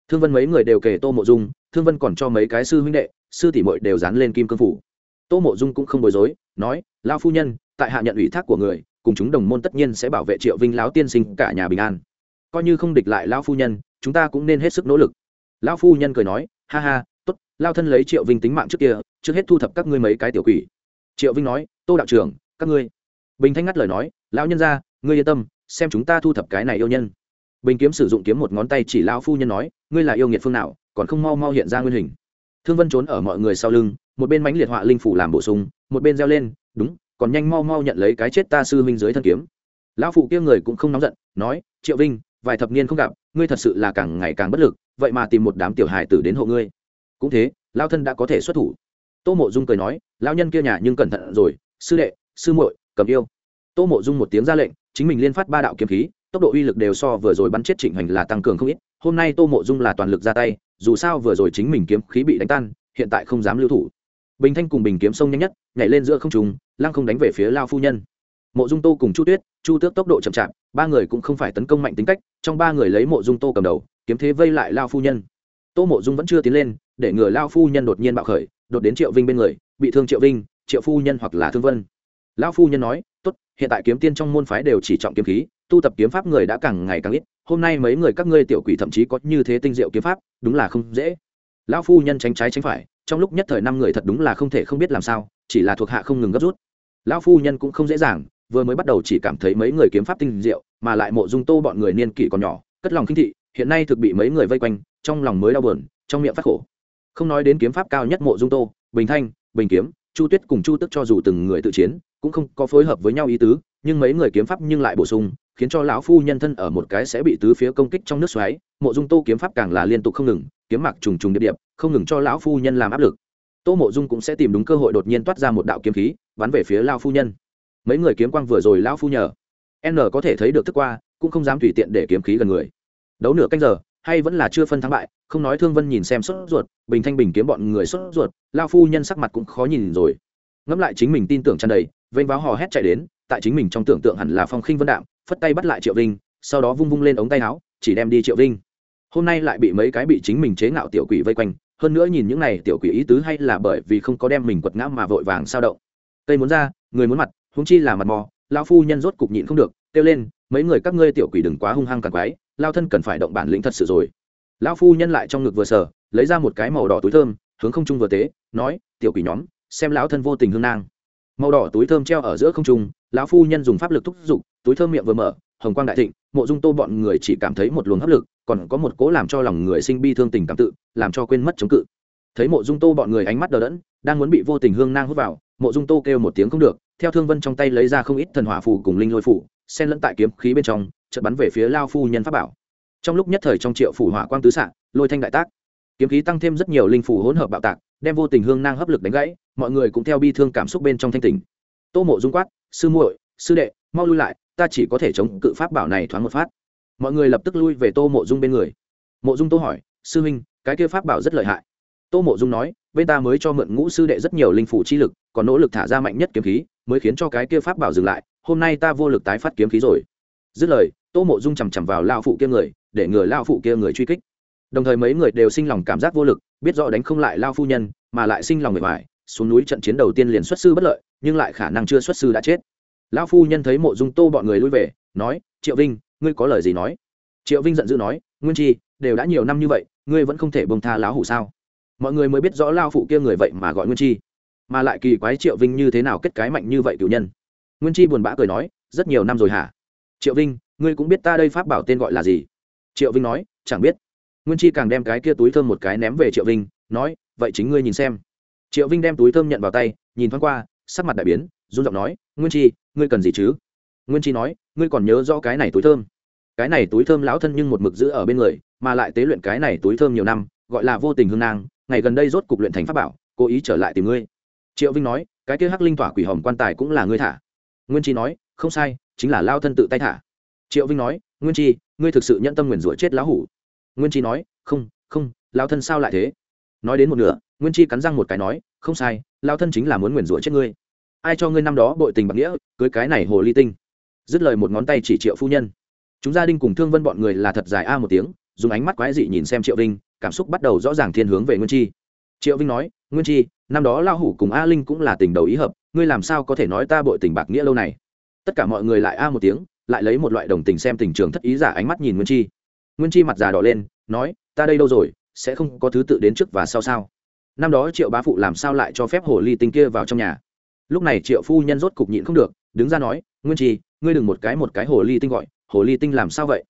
Thương vân mấy người đều kể tô mộ dung, thương vân còn cho mấy cái sư huynh đệ, sư tỷ mội đều dán lên kim cương phủ tô mộ dung cũng không bối rối, nói, lão phu nhân, tại hạ nhận ủy thác của người, cùng chúng đồng môn tất nhiên sẽ bảo vệ triệu vinh lão tiên sinh cả nhà bình an. Coi như không địch lại lão phu nhân, chúng ta cũng nên hết sức nỗ lực. Lão phu nhân cười nói, ha ha, tốt lao thân lấy triệu vinh tính mạng trước kia, trước hết thu thập các ngươi mấy cái tiểu quỷ. Triệu vinh nói, tô đạo trưởng, các ngươi. Bình thanh ngắt lời nói, lão nhân ra ngươi yên tâm, xem chúng ta thu thập cái này yêu nhân. Bình kiếm sử dụng kiếm một ngón tay chỉ lão phu nhân nói, ngươi là yêu nghiệt phương nào, còn không mau mau hiện ra nguyên hình thương vân trốn ở mọi người sau lưng, một bên mánh liệt họa linh phủ làm bổ sung, một bên reo lên, đúng, còn nhanh mau mau nhận lấy cái chết ta sư minh dưới thân kiếm. Lão phụ kia người cũng không nóng giận, nói, triệu vinh, vài thập niên không gặp, ngươi thật sự là càng ngày càng bất lực, vậy mà tìm một đám tiểu hài tử đến hộ ngươi. Cũng thế lao thân đã có thể xuất thủ. Tô mộ dung cười nói lao nhân kia nhà nhưng cẩn thận rồi, sư đệ, sư muội, cầm yêu. Tô mộ dung một tiếng ra lệnh, chính mình liên phát ba đạo kiếm khí tốc độ uy lực đều so vừa rồi bắn chết trịnh Hành là tăng cường không ít. Hôm nay tô mộ dung là toàn lực ra tay, dù sao vừa rồi chính mình kiếm khí bị đánh tan, hiện tại không dám lưu thủ. Bình thanh cùng bình kiếm sông nhanh nhất, nhảy lên giữa không trùng lăng không đánh về phía lao phu nhân. Mộ dung tô cùng chu tuyết, chu tước tốc độ chậm chạp, ba người cũng không phải tấn công mạnh tính cách, trong ba người lấy mộ dung tô cầm đầu, kiếm thế vây lại lao phu nhân. Tô mộ dung vẫn chưa tiến lên, để ngừa lao phu nhân đột nhiên bạo khởi, đột đến triệu vinh bên người, bị thương triệu vinh, triệu phu nhân hoặc là thương vân. Lao phu nhân nói, tốt, hiện tại kiếm tiên trong môn phái đều chỉ trọng kiếm khí tu tập kiếm pháp người đã càng ngày càng ít, hôm nay mấy người các ngươi tiểu quỷ thậm chí có như thế tinh diệu kiếm pháp, đúng là không dễ. Lão phu nhân tránh trái tránh phải, trong lúc nhất thời năm người thật đúng là không thể không biết làm sao, chỉ là thuộc hạ không ngừng gấp rút. Lão phu nhân cũng không dễ dàng, vừa mới bắt đầu chỉ cảm thấy mấy người kiếm pháp tinh diệu, mà lại mộ dung tô bọn người niên kỷ còn nhỏ, cất lòng kinh thị, hiện nay thực bị mấy người vây quanh, trong lòng mới đau buồn, trong miệng phát khổ. Không nói đến kiếm pháp cao nhất mộ dung tô, bình thanh, bình kiếm, chu tuyết cùng chu tức cho dù từng người tự chiến, cũng không có phối hợp với nhau ý tứ, nhưng mấy người kiếm pháp nhưng lại bổ sung khiến cho lão phu nhân thân ở một cái sẽ bị tứ phía công kích trong nước xoáy, mộ dung tô kiếm pháp càng là liên tục không ngừng, kiếm mặc trùng trùng điệp điệp, không ngừng cho lão phu nhân làm áp lực. Tô mộ dung cũng sẽ tìm đúng cơ hội đột nhiên toát ra một đạo kiếm khí, bắn về phía lao phu nhân. Mấy người kiếm quang vừa rồi lão phu nhờ, n có thể thấy được thức qua, cũng không dám tùy tiện để kiếm khí gần người. Đấu nửa canh giờ, hay vẫn là chưa phân thắng bại, không nói thương vân nhìn xem sốt ruột, bình thanh bình kiếm bọn người sốt ruột lao phu nhân sắc mặt cũng khó nhìn rồi. Ngẫm lại chính mình tin tưởng tràn đầy, vênh váo hò hét chạy đến tại chính mình trong tưởng tượng hẳn là phong khinh vân đạm, phất tay bắt lại triệu vinh, sau đó vung vung lên ống tay áo, chỉ đem đi triệu vinh. Hôm nay lại bị mấy cái bị chính mình chế ngạo tiểu quỷ vây quanh, hơn nữa nhìn những này tiểu quỷ ý tứ hay là bởi vì không có đem mình quật ngã mà vội vàng sao động. Cây muốn ra, người muốn mặt, huống chi là mặt mò lao phu nhân rốt cục nhịn không được, kêu lên, mấy người các ngươi tiểu quỷ đừng quá hung hăng càng quái, lao thân cần phải động bản lĩnh thật sự rồi. Lao phu nhân lại trong ngực vừa sờ, lấy ra một cái màu đỏ túi thơm, hướng không trung vừa tế, nói, tiểu quỷ nhóm, xem lão thân vô tình hương nang. Màu đỏ túi thơm treo ở giữa không trung lão phu nhân dùng pháp lực thúc giục, túi thơm miệng vừa mở, hồng quang đại thịnh, mộ dung tô bọn người chỉ cảm thấy một luồng hấp lực, còn có một cố làm cho lòng người sinh bi thương tình cảm tự, làm cho quên mất chống cự. Thấy mộ dung tô bọn người ánh mắt đờ đẫn, đang muốn bị vô tình hương nang hút vào, mộ dung tô kêu một tiếng không được, theo thương vân trong tay lấy ra không ít thần hỏa phù cùng linh lôi phủ xen lẫn tại kiếm khí bên trong, chợt bắn về phía lao phu nhân pháp bảo. Trong lúc nhất thời trong triệu phủ hỏa quang tứ xạ, lôi thanh đại tác. Kiếm khí tăng thêm rất nhiều linh phủ hỗn hợp bạo tạc, đem vô tình hương nang hấp lực đánh gãy, mọi người cũng theo bi thương cảm xúc bên trong thanh tình tô mộ dung quát sư muội, sư đệ, mau lui lại, ta chỉ có thể chống cự pháp bảo này thoáng một phát. Mọi người lập tức lui về tô mộ dung bên người. Mộ dung tô hỏi, sư huynh, cái kia pháp bảo rất lợi hại. Tô mộ dung nói, bên ta mới cho mượn ngũ sư đệ rất nhiều linh phủ chi lực, còn nỗ lực thả ra mạnh nhất kiếm khí, mới khiến cho cái kia pháp bảo dừng lại, hôm nay ta vô lực tái phát kiếm khí rồi. Dứt lời, tô mộ dung chằm chằm vào lao phụ kia người, để ngừa lao phụ kia người truy kích. Đồng thời mấy người đều sinh lòng cảm giác vô lực, biết rõ đánh không lại lao phu nhân, mà lại sinh lòng người ngoài, xuống núi trận chiến đầu tiên liền xuất sư bất lợi nhưng lại khả năng chưa xuất sư đã chết. Lão phu nhân thấy mộ dung tô bọn người lui về, nói, triệu vinh, ngươi có lời gì nói? Triệu vinh giận dữ nói, nguyên chi, đều đã nhiều năm như vậy, ngươi vẫn không thể bông tha lão hủ sao? Mọi người mới biết rõ lao phụ kia người vậy mà gọi nguyên chi, mà lại kỳ quái triệu vinh như thế nào kết cái mạnh như vậy cựu nhân. Nguyên chi buồn bã cười nói, rất nhiều năm rồi hả? Triệu vinh, ngươi cũng biết ta đây pháp bảo tên gọi là gì? Triệu vinh nói, chẳng biết. Nguyên chi càng đem cái kia túi thơm một cái ném về triệu vinh, nói, vậy chính ngươi nhìn xem. Triệu vinh đem túi thơm nhận vào tay, nhìn thoáng qua sắc mặt đại biến, run giọng nói, nguyên chi, ngươi cần gì chứ? Nguyên chi nói, ngươi còn nhớ rõ cái này túi thơm? Cái này túi thơm lão thân nhưng một mực giữ ở bên người, mà lại tế luyện cái này túi thơm nhiều năm, gọi là vô tình hương nang, ngày gần đây rốt cục luyện thành pháp bảo, cố ý trở lại tìm ngươi. Triệu vinh nói, cái kia hắc linh tỏa quỷ hồng quan tài cũng là ngươi thả. Nguyên chi nói, không sai, chính là lao thân tự tay thả. Triệu vinh nói, nguyên chi, ngươi thực sự nhận tâm nguyền rủa chết lão hủ. Nguyên chi nói, không không lao thân sao lại thế? Nói đến một nửa, nguyên chi cắn răng một cái nói không sai lao thân chính là muốn nguyền rủa chết ngươi. Ai cho ngươi năm đó bội tình bạc nghĩa, cưới cái này hồ ly tinh. Dứt lời một ngón tay chỉ triệu phu nhân. Chúng gia đình cùng thương vân bọn người là thật dài a một tiếng, dùng ánh mắt quái dị nhìn xem triệu vinh, cảm xúc bắt đầu rõ ràng thiên hướng về nguyên chi. Triệu vinh nói, nguyên chi, năm đó lao hủ cùng a linh cũng là tình đầu ý hợp, ngươi làm sao có thể nói ta bội tình bạc nghĩa lâu này? Tất cả mọi người lại a một tiếng, lại lấy một loại đồng tình xem tình trường thất ý giả ánh mắt nhìn nguyên chi. Nguyên chi mặt già đỏ lên, nói, ta đây đâu rồi, sẽ không có thứ tự đến trước và sau sao? Năm đó triệu bá phụ làm sao lại cho phép hồ ly tinh kia vào trong nhà? Lúc này triệu phu nhân rốt cục nhịn không được, đứng ra nói, nguyên trì, ngươi đừng một cái một cái hồ ly tinh gọi, hồ ly tinh làm sao vậy?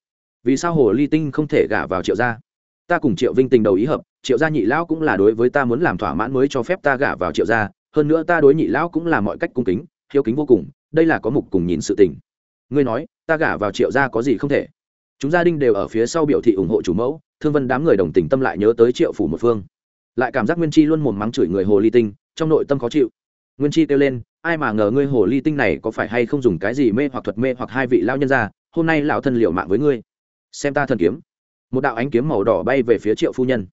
Vì sao hồ ly tinh không thể gả vào triệu gia? Ta cùng triệu vinh tình đầu ý hợp, triệu gia nhị lão cũng là đối với ta muốn làm thỏa mãn mới cho phép ta gả vào triệu gia, hơn nữa ta đối nhị lão cũng là mọi cách cung kính, hiếu kính vô cùng, đây là có mục cùng nhìn sự tình. Ngươi nói, ta gả vào triệu gia có gì không thể? Chúng gia đình đều ở phía sau biểu thị ủng hộ chủ mẫu, thương vân đám người đồng tình tâm lại nhớ tới triệu phủ một phương lại cảm giác nguyên chi luôn mồm mắng chửi người hồ ly tinh, trong nội tâm khó chịu. Nguyên chi kêu lên, ai mà ngờ ngươi hồ ly tinh này có phải hay không dùng cái gì mê hoặc thuật mê hoặc hai vị lao nhân ra hôm nay lão thân liệu mạng với ngươi. Xem ta thần kiếm. Một đạo ánh kiếm màu đỏ bay về phía triệu phu nhân.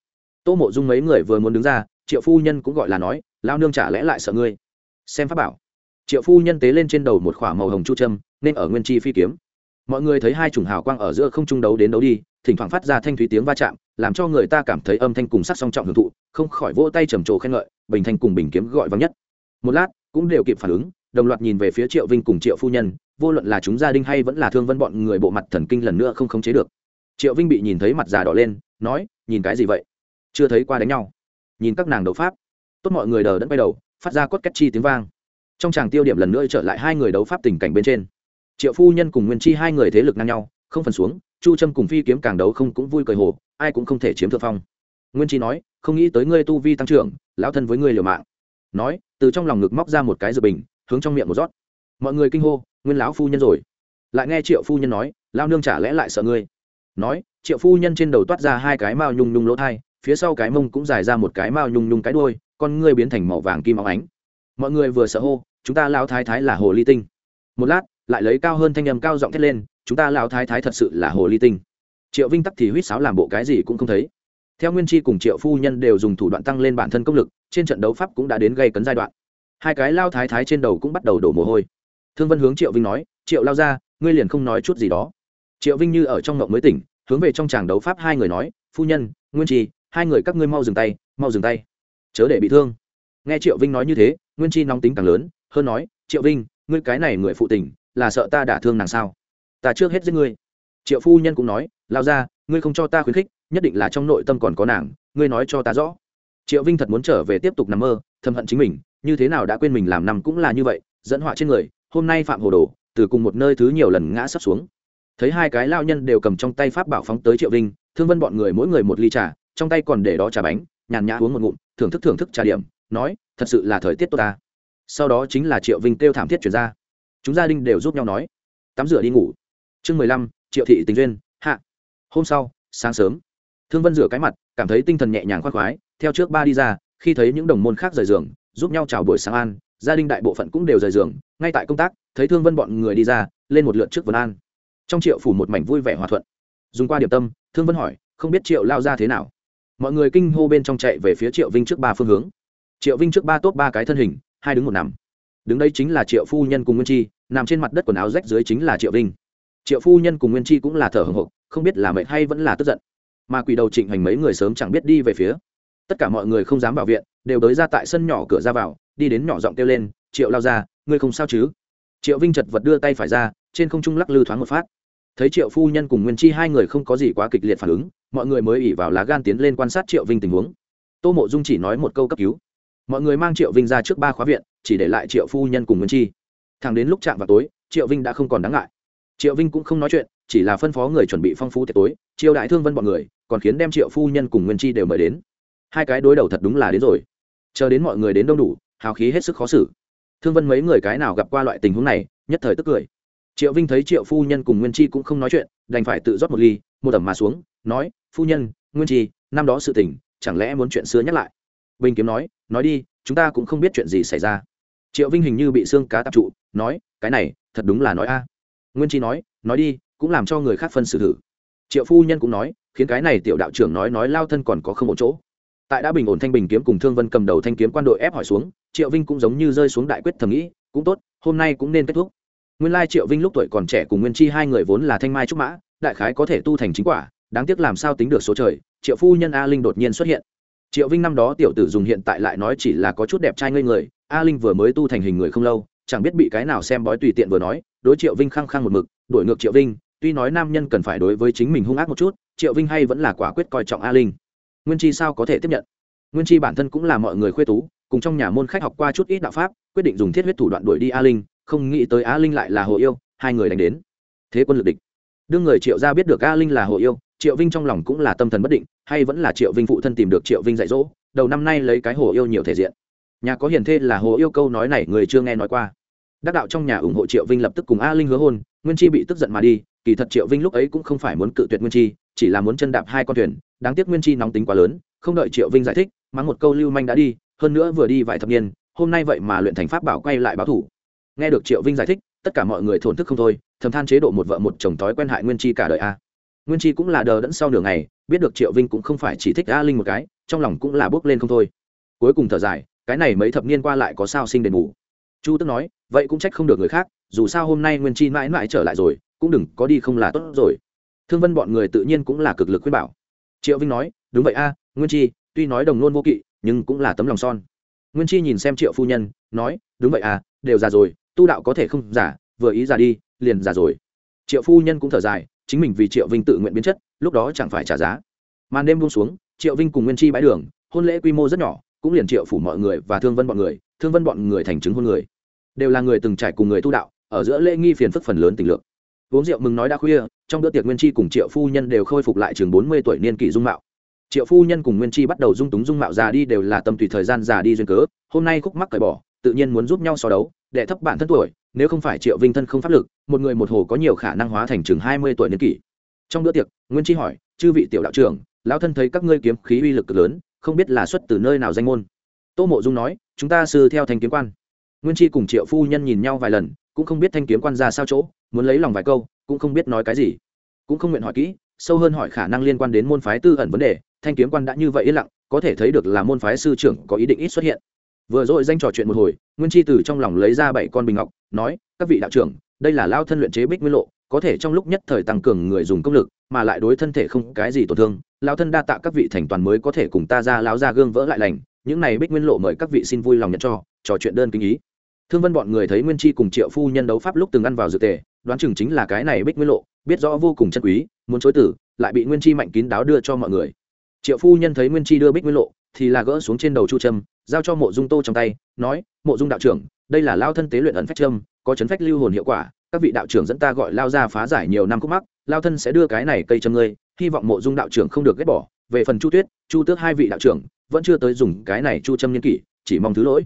Tô mộ dung mấy người vừa muốn đứng ra, triệu phu nhân cũng gọi là nói lao nương chả lẽ lại sợ ngươi? Xem pháp bảo. Triệu phu nhân tế lên trên đầu một k h ỏ a màu hồng chu trâm nên ở nguyên chi phi kiếm. Mọi người thấy hai chủng hào quang ở giữa không trung đấu đến đấu đi thỉnh thoảng phát ra thanh thúy tiếng va chạm, làm cho người ta cảm thấy âm thanh cùng sắc song trọng hưởng thụ, không khỏi vỗ tay trầm trồ khen ngợi, bình thanh cùng bình kiếm gọi vắng nhất. Một lát, cũng đều kịp phản ứng, đồng loạt nhìn về phía triệu vinh cùng triệu phu nhân, vô luận là chúng gia đình hay vẫn là thương vân bọn người bộ mặt thần kinh lần nữa không khống chế được. Triệu vinh bị nhìn thấy mặt già đỏ lên, nói, nhìn cái gì vậy? Chưa thấy qua đánh nhau. Nhìn các nàng đấu pháp. Tốt mọi người đờ đẫn bay đầu, phát ra cốt cách chi tiếng vang. Trong tràng tiêu điểm lần nữa trở lại hai người đấu pháp tình cảnh bên trên. Triệu phu nhân cùng nguyên chi hai người thế lực ngang nhau không phần xuống, chu trâm cùng phi kiếm càng đấu không cũng vui cười hồ, ai cũng không thể chiếm thượng phong. Nguyên chi nói, không nghĩ tới ngươi tu vi tăng trưởng, lão thân với ngươi liều mạng. Nói, từ trong lòng ngực móc ra một cái dược bình, hướng trong miệng một rót. Mọi người kinh hô, nguyên lão phu nhân rồi. Lại nghe triệu phu nhân nói lao nương chả lẽ lại sợ ngươi. Nói, triệu phu nhân trên đầu toát ra hai cái mao nhung nhung lỗ thai, phía sau cái mông cũng dài ra một cái mao nhung nhung cái đôi con ngươi biến thành màu vàng kim óng ánh. Mọi người vừa sợ hô, chúng ta lao thái thái là hồ ly tinh. Một lát lại lấy cao hơn thanh âm cao giọng thét lên, chúng ta lao thái thái thật sự là hồ ly tinh. Triệu vinh tắc thì huýt sáo làm bộ cái gì cũng không thấy. Theo nguyên chi cùng triệu phu nhân đều dùng thủ đoạn tăng lên bản thân công lực, trên trận đấu pháp cũng đã đến gây cấn giai đoạn. Hai cái lao thái thái trên đầu cũng bắt đầu đổ mồ hôi. Thương vân hướng triệu vinh nói, triệu lao ra, ngươi liền không nói chút gì đó. Triệu vinh như ở trong ngộng mới tỉnh, hướng về trong tràng đấu pháp hai người nói, phu nhân, nguyên chi, hai người các ngươi mau dừng tay, mau dừng tay. Chớ để bị thương. Nghe triệu vinh nói như thế, nguyên chi nóng tính càng lớn hơn nói, triệu vinh, ngươi cái này người phụ tình là sợ ta đả thương nàng sao? Ta trước hết giết ngươi. Triệu phu nhân cũng nói, lao ra, ngươi không cho ta khuyến khích, nhất định là trong nội tâm còn có nàng, ngươi nói cho ta rõ. Triệu vinh thật muốn trở về tiếp tục nằm mơ, thầm hận chính mình, như thế nào đã quên mình làm nằm cũng là như vậy, dẫn họa trên người, hôm nay phạm hồ đồ, từ cùng một nơi thứ nhiều lần ngã sắp xuống. Thấy hai cái lao nhân đều cầm trong tay pháp bảo phóng tới triệu vinh, thương vân bọn người mỗi người một ly trà, trong tay còn để đó trà bánh, nhàn nhã uống một ngụm, thưởng thức thưởng thức trà điểm, nói, thật sự là thời tiết tốt ta. Sau đó chính là triệu vinh kêu thảm thiết chuyển ra chúng gia đình đều giúp nhau nói. Tắm rửa đi ngủ. Chương mười lăm, triệu thị tình duyên, hạ. Hôm sau, sáng sớm, thương vân rửa cái mặt, cảm thấy tinh thần nhẹ nhàng khoác khoái, theo trước ba đi ra, khi thấy những đồng môn khác rời giường, giúp nhau chào buổi sáng an, gia đình đại bộ phận cũng đều rời giường, ngay tại công tác, thấy thương vân bọn người đi ra, lên một lượt trước vườn an. Trong triệu phủ một mảnh vui vẻ hòa thuận. Dùng qua điểm tâm, thương vân hỏi, không biết triệu lao ra thế nào? Mọi người kinh hô bên trong chạy về phía triệu vinh trước ba phương hướng. Triệu vinh trước ba tốt ba cái thân hình, hai đứng một nằm đứng đây chính là triệu phu nhân cùng nguyên chi, nằm trên mặt đất quần áo rách dưới chính là triệu vinh. Triệu phu nhân cùng nguyên chi cũng là thở hồng hộc, không biết là mệt hay vẫn là tức giận. Mà quỷ đầu trịnh hành mấy người sớm chẳng biết đi về phía. Tất cả mọi người không dám vào viện, đều tới ra tại sân nhỏ cửa ra vào, đi đến nhỏ giọng kêu lên, triệu lao ra, ngươi không sao chứ? Triệu vinh chật vật đưa tay phải ra, trên không trung lắc lư thoáng một phát. Thấy triệu phu nhân cùng nguyên chi hai người không có gì quá kịch liệt phản ứng, mọi người mới ỉ vào lá gan tiến lên quan sát triệu vinh tình huống. Tô mộ dung chỉ nói một câu cấp cứu mọi người mang triệu vinh ra trước ba khóa viện, chỉ để lại triệu phu nhân cùng nguyên chi. Thẳng đến lúc chạm vào tối, triệu vinh đã không còn đáng ngại. Triệu vinh cũng không nói chuyện, chỉ là phân phó người chuẩn bị phong phú tiệc tối triệu đại thương vân bọn người, còn khiến đem triệu phu nhân cùng nguyên chi đều mời đến. Hai cái đối đầu thật đúng là đến rồi. Chờ đến mọi người đến đông đủ, hào khí hết sức khó xử. Thương vân mấy người cái nào gặp qua loại tình huống này, nhất thời tức cười. Triệu vinh thấy triệu phu nhân cùng nguyên chi cũng không nói chuyện, đành phải tự rót một ly, một ẩm mà xuống, nói, phu nhân, nguyên chi, năm đó sự tình, chẳng lẽ muốn chuyện xưa nhắc lại? Bình kiếm nói nói đi, chúng ta cũng không biết chuyện gì xảy ra. Triệu vinh hình như bị xương cá tạp trụ, nói, cái này, thật đúng là nói a. Nguyên chi nói nói đi, cũng làm cho người khác phân xử thử. Triệu phu nhân cũng nói, khiến cái này tiểu đạo trưởng nói nói lao thân còn có không một chỗ. Tại đã bình ổn thanh bình kiếm cùng thương vân cầm đầu thanh kiếm quan đội ép hỏi xuống, triệu vinh cũng giống như rơi xuống đại quyết thầm nghĩ, cũng tốt, hôm nay cũng nên kết thúc. Nguyên lai triệu vinh lúc tuổi còn trẻ cùng nguyên chi hai người vốn là thanh mai trúc mã, đại khái có thể tu thành chính quả, đáng tiếc làm sao tính được số trời, triệu phu nhân a linh đột nhiên xuất hiện triệu vinh năm đó tiểu tử dùng hiện tại lại nói chỉ là có chút đẹp trai ngây người, a linh vừa mới tu thành hình người không lâu, chẳng biết bị cái nào xem bói tùy tiện vừa nói, đối triệu vinh khăng khăng một mực đổi ngược triệu vinh, tuy nói nam nhân cần phải đối với chính mình hung ác một chút, triệu vinh hay vẫn là quả quyết coi trọng a linh. Nguyên chi sao có thể tiếp nhận? Nguyên chi bản thân cũng là mọi người khuê tú, cùng trong nhà môn khách học qua chút ít đạo pháp, quyết định dùng thiết huyết thủ đoạn đuổi đi a linh, không nghĩ tới a linh lại là hồ yêu, hai người đánh đến. Thế quân lực địch. Đương người triệu gia biết được a linh là hồ yêu triệu vinh trong lòng cũng là tâm thần bất định, hay vẫn là triệu vinh phụ thân tìm được triệu vinh dạy dỗ, đầu năm nay lấy cái hồ yêu nhiều thể diện. Nhà có hiền thê là hồ yêu câu nói này người chưa nghe nói qua. Đắc đạo trong nhà ủng hộ triệu vinh lập tức cùng a linh hứa hôn, nguyên chi bị tức giận mà đi, kỳ thật triệu vinh lúc ấy cũng không phải muốn cự tuyệt nguyên chi, chỉ là muốn chân đạp hai con thuyền, đáng tiếc nguyên chi nóng tính quá lớn, không đợi triệu vinh giải thích, mắng một câu lưu manh đã đi, hơn nữa vừa đi vài thập niên, hôm nay vậy mà luyện thành pháp bảo quay lại báo thủ. Nghe được triệu vinh giải thích, tất cả mọi người thổn thức không thôi, thầm than chế độ một vợ một chồng thói quen hại nguyên chi cả đời a nguyên chi cũng là đờ đẫn sau nửa ngày, biết được triệu vinh cũng không phải chỉ thích a linh một cái, trong lòng cũng là bước lên không thôi. Cuối cùng thở dài, cái này mấy thập niên qua lại có sao sinh đền bù. Chu tức nói, vậy cũng trách không được người khác, dù sao hôm nay nguyên chi mãi mãi trở lại rồi, cũng đừng có đi không là tốt rồi. Thương vân bọn người tự nhiên cũng là cực lực khuyên bảo. Triệu vinh nói, đúng vậy a, nguyên chi, tuy nói đồng nôn vô kỵ, nhưng cũng là tấm lòng son. Nguyên chi nhìn xem triệu phu nhân, nói, đúng vậy à đều già rồi, tu đạo có thể không giả vừa ý già đi, liền già rồi. Triệu phu nhân cũng thở dài chính mình vì triệu vinh tự nguyện biến chất, lúc đó chẳng phải trả giá. Màn đêm buông xuống, triệu vinh cùng nguyên chi bãi đường, hôn lễ quy mô rất nhỏ, cũng liền triệu phủ mọi người và thương vân bọn người, thương vân bọn người thành chứng hôn người. Đều là người từng trải cùng người tu đạo, ở giữa lễ nghi phiền phức phần lớn tình lượng. Uống rượu mừng nói đã khuya, trong bữa tiệc nguyên chi cùng triệu phu nhân đều khôi phục lại trường bốn mươi tuổi niên kỷ dung mạo. Triệu phu nhân cùng nguyên chi bắt đầu dung túng dung mạo già đi đều là tâm tùy thời gian già đi duyên cớ, hôm nay khúc mắc cởi bỏ, tự nhiên muốn giúp nhau so đấu, đệ thấp bản thân tuổi nếu không phải triệu vinh thân không pháp lực, một người một hồ có nhiều khả năng hóa thành chừng hai mươi tuổi niên kỷ. Trong bữa tiệc, nguyên chi hỏi, chư vị tiểu đạo trưởng, lão thân thấy các ngươi kiếm khí uy lực cực lớn, không biết là xuất từ nơi nào danh môn? Tô mộ dung nói, chúng ta sư theo thanh kiếm quan. Nguyên chi cùng triệu phu nhân nhìn nhau vài lần, cũng không biết thanh kiếm quan ra sao chỗ, muốn lấy lòng vài câu, cũng không biết nói cái gì. Cũng không nguyện hỏi kỹ, sâu hơn hỏi khả năng liên quan đến môn phái tư ẩn vấn đề, thanh kiếm quan đã như vậy yên lặng, có thể thấy được là môn phái sư trưởng có ý định ít xuất hiện vừa rồi danh trò chuyện một hồi, nguyên chi từ trong lòng lấy ra bảy con bình ngọc, nói, các vị đạo trưởng, đây là lao thân luyện chế bích nguyên lộ, có thể trong lúc nhất thời tăng cường người dùng công lực, mà lại đối thân thể không cái gì tổn thương, lao thân đa tạ các vị thành toàn mới có thể cùng ta ra lao ra gương vỡ lại lành, những này bích nguyên lộ mời các vị xin vui lòng nhận cho, trò chuyện đơn kinh ý. Thương vân bọn người thấy nguyên chi cùng triệu phu nhân đấu pháp lúc từng ăn vào dược tề, đoán chừng chính là cái này bích nguyên lộ, biết rõ vô cùng chân quý, muốn chối tử, lại bị nguyên chi mạnh kín đáo đưa cho mọi người. Triệu phu nhân thấy nguyên chi đưa bích nguyên lộ, thì là gỡ xuống trên đầu chu trâm giao cho mộ dung tô trong tay, nói, mộ dung đạo trưởng, đây là lao thân tế luyện ẩn phách trâm có chấn phách lưu hồn hiệu quả, các vị đạo trưởng dẫn ta gọi lao ra phá giải nhiều năm khúc mắc, lao thân sẽ đưa cái này cây châm ngươi, hy vọng mộ dung đạo trưởng không được ghét bỏ. Về phần chu tuyết, chu tước hai vị đạo trưởng vẫn chưa tới dùng cái này chu châm nhân kỷ, chỉ mong thứ lỗi.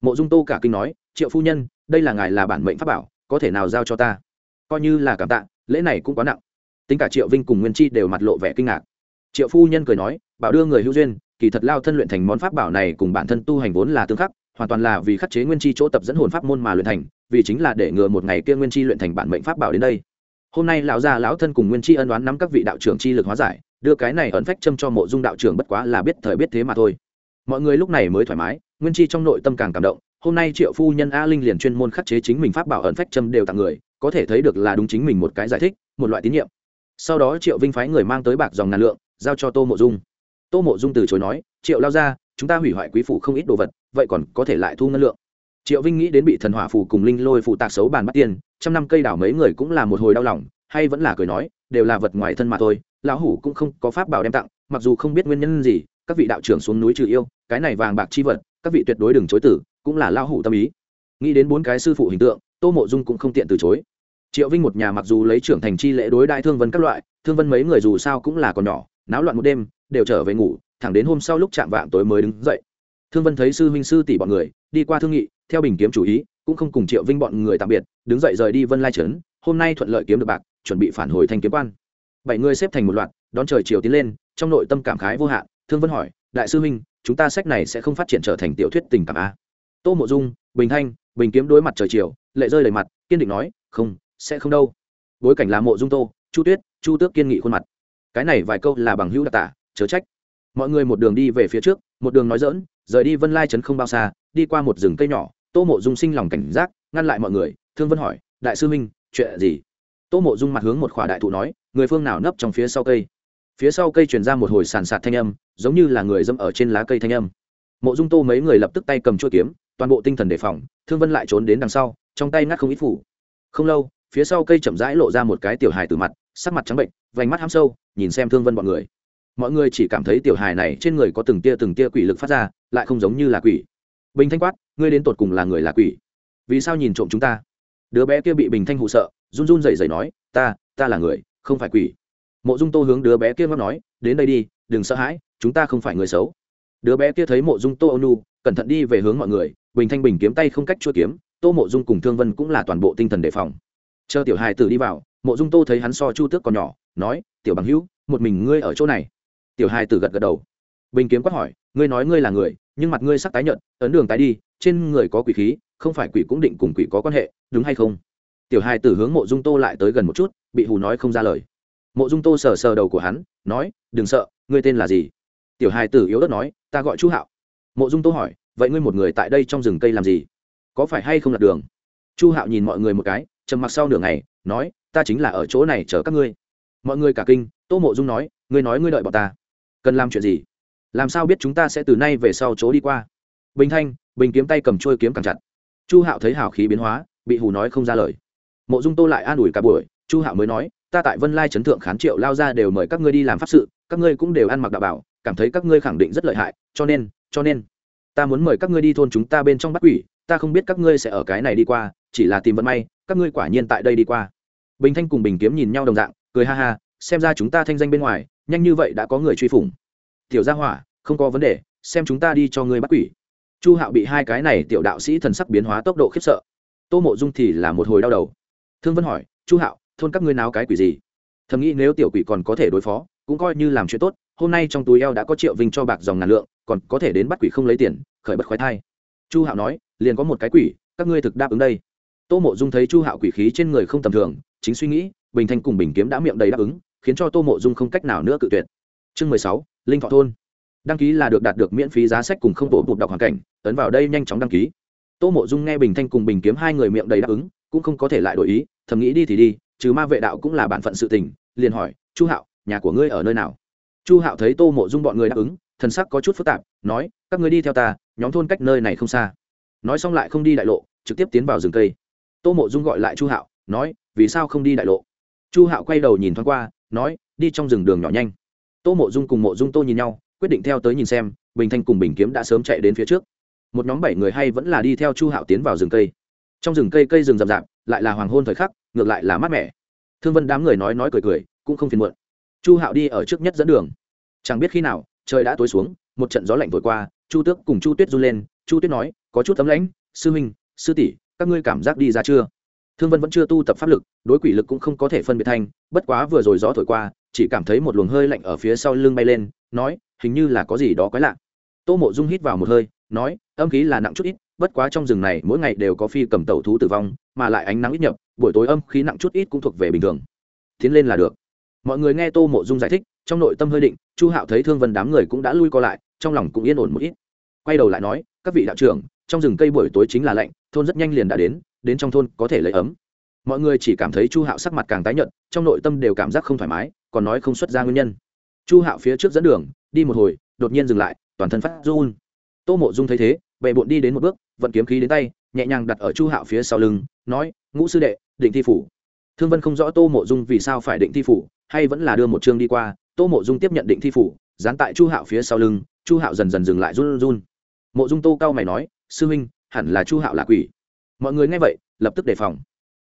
Mộ dung tô cả kinh nói, triệu phu nhân, đây là ngài là bản mệnh pháp bảo, có thể nào giao cho ta? Coi như là cảm tạ, lễ này cũng quá nặng. Tính cả triệu vinh cùng nguyên chi đều mặt lộ vẻ kinh ngạc. Triệu phu nhân cười nói, bảo đưa người hữu duyên kỳ thật lao thân luyện thành món pháp bảo này cùng bản thân tu hành vốn là tương khắc, hoàn toàn là vì khắc chế nguyên chi chỗ tập dẫn hồn pháp môn mà luyện thành, vì chính là để ngừa một ngày kia nguyên chi luyện thành bản mệnh pháp bảo đến đây. Hôm nay lão gia lão thân cùng nguyên chi ân đoán nắm các vị đạo trưởng chi lực hóa giải, đưa cái này ẩn phách châm cho mộ dung đạo trưởng bất quá là biết thời biết thế mà thôi. Mọi người lúc này mới thoải mái, nguyên chi trong nội tâm càng cảm động, hôm nay triệu phu nhân a linh liền chuyên môn khắc chế chính mình pháp bảo ẩn phách châm đều tặng người, có thể thấy được là đúng chính mình một cái giải thích, một loại tín nhiệm. Sau đó triệu vinh phái người mang tới bạc dòng ngàn lượng, giao cho tô mộ dung tô mộ dung từ chối nói, triệu lao ra chúng ta hủy hoại quý phủ không ít đồ vật, vậy còn có thể lại thu ngân lượng? Triệu vinh nghĩ đến bị thần hỏa phù cùng linh lôi phụ tạc xấu bàn bắt tiền trăm năm cây đảo mấy người cũng là một hồi đau lòng, hay vẫn là cười nói, đều là vật ngoài thân mà thôi, lão hủ cũng không có pháp bảo đem tặng, mặc dù không biết nguyên nhân gì, các vị đạo trưởng xuống núi trừ yêu, cái này vàng bạc chi vật, các vị tuyệt đối đừng chối tử cũng là lão hủ tâm ý. Nghĩ đến bốn cái sư phụ hình tượng, tô mộ dung cũng không tiện từ chối. Triệu vinh một nhà mặc dù lấy trưởng thành chi lễ đối đại thương vân các loại, thương vân mấy người dù sao cũng là còn nhỏ náo loạn một đêm, đều trở về ngủ, thẳng đến hôm sau lúc chạm vạng tối mới đứng dậy. Thương vân thấy sư huynh sư tỷ bọn người, đi qua thương nghị, theo bình kiếm chủ ý, cũng không cùng triệu vinh bọn người tạm biệt, đứng dậy rời đi vân lai trấn, hôm nay thuận lợi kiếm được bạc, chuẩn bị phản hồi thành kiếm quan. Bảy người xếp thành một loạt, đón trời chiều tiến lên, trong nội tâm cảm khái vô hạn, thương vân hỏi, đại sư huynh, chúng ta sách này sẽ không phát triển trở thành tiểu thuyết tình cảm a? Tô mộ dung, bình thanh, bình kiếm đối mặt trời chiều, lệ rơi đầy mặt, kiên định nói, không, sẽ không đâu. Bối cảnh là mộ dung tô, chu tuyết, chu tước kiên nghị khuôn mặt cái này vài câu là bằng hữu đặc tả, chớ trách. Mọi người một đường đi về phía trước, một đường nói dỡn rời đi vân lai trấn không bao xa, đi qua một rừng cây nhỏ. Tô mộ dung sinh lòng cảnh giác, ngăn lại mọi người. Thương vân hỏi, đại sư minh, chuyện gì? Tô mộ dung mặt hướng một khỏa đại thụ nói, người phương nào nấp trong phía sau cây? Phía sau cây truyền ra một hồi sàn sạt thanh âm, giống như là người dâm ở trên lá cây thanh âm. Mộ dung tô mấy người lập tức tay cầm chuỗi kiếm, toàn bộ tinh thần đề phòng, thương vân lại trốn đến đằng sau, trong tay ngắt không ít phủ. Không lâu, phía sau cây chậm rãi lộ ra một cái tiểu hài từ mặt, sắc mặt trắng bệnh, vành mắt ham sâu nhìn xem thương vân bọn người. Mọi người chỉ cảm thấy tiểu hài này trên người có từng tia từng tia quỷ lực phát ra, lại không giống như là quỷ. Bình thanh quát, ngươi đến tột cùng là người là quỷ? Vì sao nhìn trộm chúng ta? Đứa bé kia bị bình thanh hụ sợ, run run dậy dậy nói, ta ta là người, không phải quỷ. Mộ dung tô hướng đứa bé kia ngóc nói, đến đây đi, đừng sợ hãi, chúng ta không phải người xấu. Đứa bé kia thấy mộ dung tô ônu cẩn thận đi về hướng mọi người, bình thanh bình kiếm tay không cách chua kiếm, tô mộ dung cùng thương vân cũng là toàn bộ tinh thần đề phòng. Chờ tiểu hài tử đi vào, mộ dung tô thấy hắn so chu tước còn nhỏ nói, tiểu bằng hữu, một mình ngươi ở chỗ này. Tiểu hai tử gật gật đầu. Bình kiếm quát hỏi, ngươi nói ngươi là người, nhưng mặt ngươi sắc tái nhợt, ấn đường tái đi, trên người có quỷ khí, không phải quỷ cũng định cùng quỷ có quan hệ, đúng hay không? Tiểu hai tử hướng mộ dung tô lại tới gần một chút, bị hù nói không ra lời. Mộ dung tô sờ sờ đầu của hắn, nói, đừng sợ, ngươi tên là gì? Tiểu hai tử yếu ớt nói, ta gọi chu hạo. Mộ dung tô hỏi, vậy ngươi một người tại đây trong rừng cây làm gì? Có phải hay không lật đường? Chu hạo nhìn mọi người một cái, trầm mặc sau nửa ngày, nói, ta chính là ở chỗ này chờ các ngươi mọi người cả kinh, tô mộ dung nói, ngươi nói ngươi đợi bọn ta. Cần làm chuyện gì? Làm sao biết chúng ta sẽ từ nay về sau chỗ đi qua? Bình thanh, bình kiếm tay cầm trôi kiếm càng chặt. Chu hạo thấy hào khí biến hóa, bị hù nói không ra lời. Mộ dung tô lại an ủi cả buổi, chu hạo mới nói, ta tại vân lai chấn thượng khán triệu lao ra đều mời các ngươi đi làm pháp sự, các ngươi cũng đều ăn mặc đạo bảo, cảm thấy các ngươi khẳng định rất lợi hại, cho nên cho nên, ta muốn mời các ngươi đi thôn chúng ta bên trong bắt quỷ, ta không biết các ngươi sẽ ở cái này đi qua, chỉ là tìm vận may, các ngươi quả nhiên tại đây đi qua. Bình thanh cùng bình kiếm nhìn nhau đồng dạng cười ha ha, xem ra chúng ta thanh danh bên ngoài, nhanh như vậy đã có người truy phủng. Tiểu gia hỏa, không có vấn đề, xem chúng ta đi cho ngươi bắt quỷ. Chu hạo bị hai cái này tiểu đạo sĩ thần sắc biến hóa tốc độ khiếp sợ. Tô mộ dung thì là một hồi đau đầu. Thương vân hỏi, chu hạo, thôn các ngươi náo cái quỷ gì? Thầm nghĩ nếu tiểu quỷ còn có thể đối phó, cũng coi như làm chuyện tốt, hôm nay trong túi eo đã có triệu vinh cho bạc dòng ngàn lượng, còn có thể đến bắt quỷ không lấy tiền, khởi bất khoái thai. Chu hạo nói, liền có một cái quỷ, các ngươi thực đáp ứng đây. Tô mộ dung thấy chu hạo quỷ khí trên người không tầm thường, chính suy nghĩ bình thanh cùng bình kiếm đã miệng đầy đáp ứng, khiến cho tô mộ dung không cách nào nữa cự tuyệt. Chương mười sáu, linh thọ thôn. Đăng ký là được đạt được miễn phí giá sách cùng không tổ bụt đọc hoàn cảnh, ấn vào đây nhanh chóng đăng ký. Tô mộ dung nghe bình thanh cùng bình kiếm hai người miệng đầy đáp ứng, cũng không có thể lại đổi ý, thầm nghĩ đi thì đi, trừ ma vệ đạo cũng là bản phận sự tình, liền hỏi, chu hạo, nhà của ngươi ở nơi nào? Chu hạo thấy tô mộ dung bọn người đáp ứng, thần sắc có chút phức tạp, nói, các ngươi đi theo ta, nhóm thôn cách nơi này không xa. Nói xong lại không đi đại lộ, trực tiếp tiến vào rừng cây. Tô mộ dung gọi lại chu hạo, nói, vì sao không đi đại lộ? Chu hạo quay đầu nhìn thoáng qua, nói, đi trong rừng đường nhỏ nhanh. Tô mộ dung cùng mộ dung tô nhìn nhau, quyết định theo tới nhìn xem, bình thanh cùng bình kiếm đã sớm chạy đến phía trước. Một nhóm bảy người hay vẫn là đi theo chu hạo tiến vào rừng cây. Trong rừng cây cây rừng rậm rạp, lại là hoàng hôn thời khắc, ngược lại là mát mẻ. Thương vân đám người nói nói cười cười, cũng không phiền muộn. Chu hạo đi ở trước nhất dẫn đường. Chẳng biết khi nào, trời đã tối xuống, một trận gió lạnh thổi qua, chu tước cùng chu tuyết run lên, chu tuyết nói, có chút tấm lãnh, sư huynh, sư tỷ, các ngươi cảm giác đi ra chưa? Thương vân vẫn chưa tu tập pháp lực, đối quỷ lực cũng không có thể phân biệt thanh, bất quá vừa rồi gió thổi qua, chỉ cảm thấy một luồng hơi lạnh ở phía sau lưng bay lên, nói, hình như là có gì đó quái lạ. Tô mộ dung hít vào một hơi, nói, âm khí là nặng chút ít, bất quá trong rừng này mỗi ngày đều có phi cầm tẩu thú tử vong, mà lại ánh nắng ít nhập, buổi tối âm khí nặng chút ít cũng thuộc về bình thường. Tiến lên là được. Mọi người nghe tô mộ dung giải thích, trong nội tâm hơi định, chu hạo thấy thương vân đám người cũng đã lui co lại, trong lòng cũng yên ổn một ít. Quay đầu lại nói, các vị đạo trưởng, trong rừng cây buổi tối chính là lạnh, thôn rất nhanh liền đã đến đến trong thôn có thể lấy ấm. Mọi người chỉ cảm thấy chu hạo sắc mặt càng tái nhợt, trong nội tâm đều cảm giác không thoải mái, còn nói không xuất ra nguyên nhân. Chu hạo phía trước dẫn đường, đi một hồi, đột nhiên dừng lại, toàn thân phát run. Tô mộ dung thấy thế, bệ bộn đi đến một bước, vận kiếm khí đến tay, nhẹ nhàng đặt ở chu hạo phía sau lưng, nói, ngũ sư đệ, định thi phủ. Thương vân không rõ tô mộ dung vì sao phải định thi phủ, hay vẫn là đưa một chương đi qua, tô mộ dung tiếp nhận định thi phủ, dán tại chu hạo phía sau lưng, chu hạo dần dần dừng lại run run. Mộ dung tô cao mày nói, sư huynh, hẳn là chu hạo là quỷ mọi người nghe vậy, lập tức đề phòng.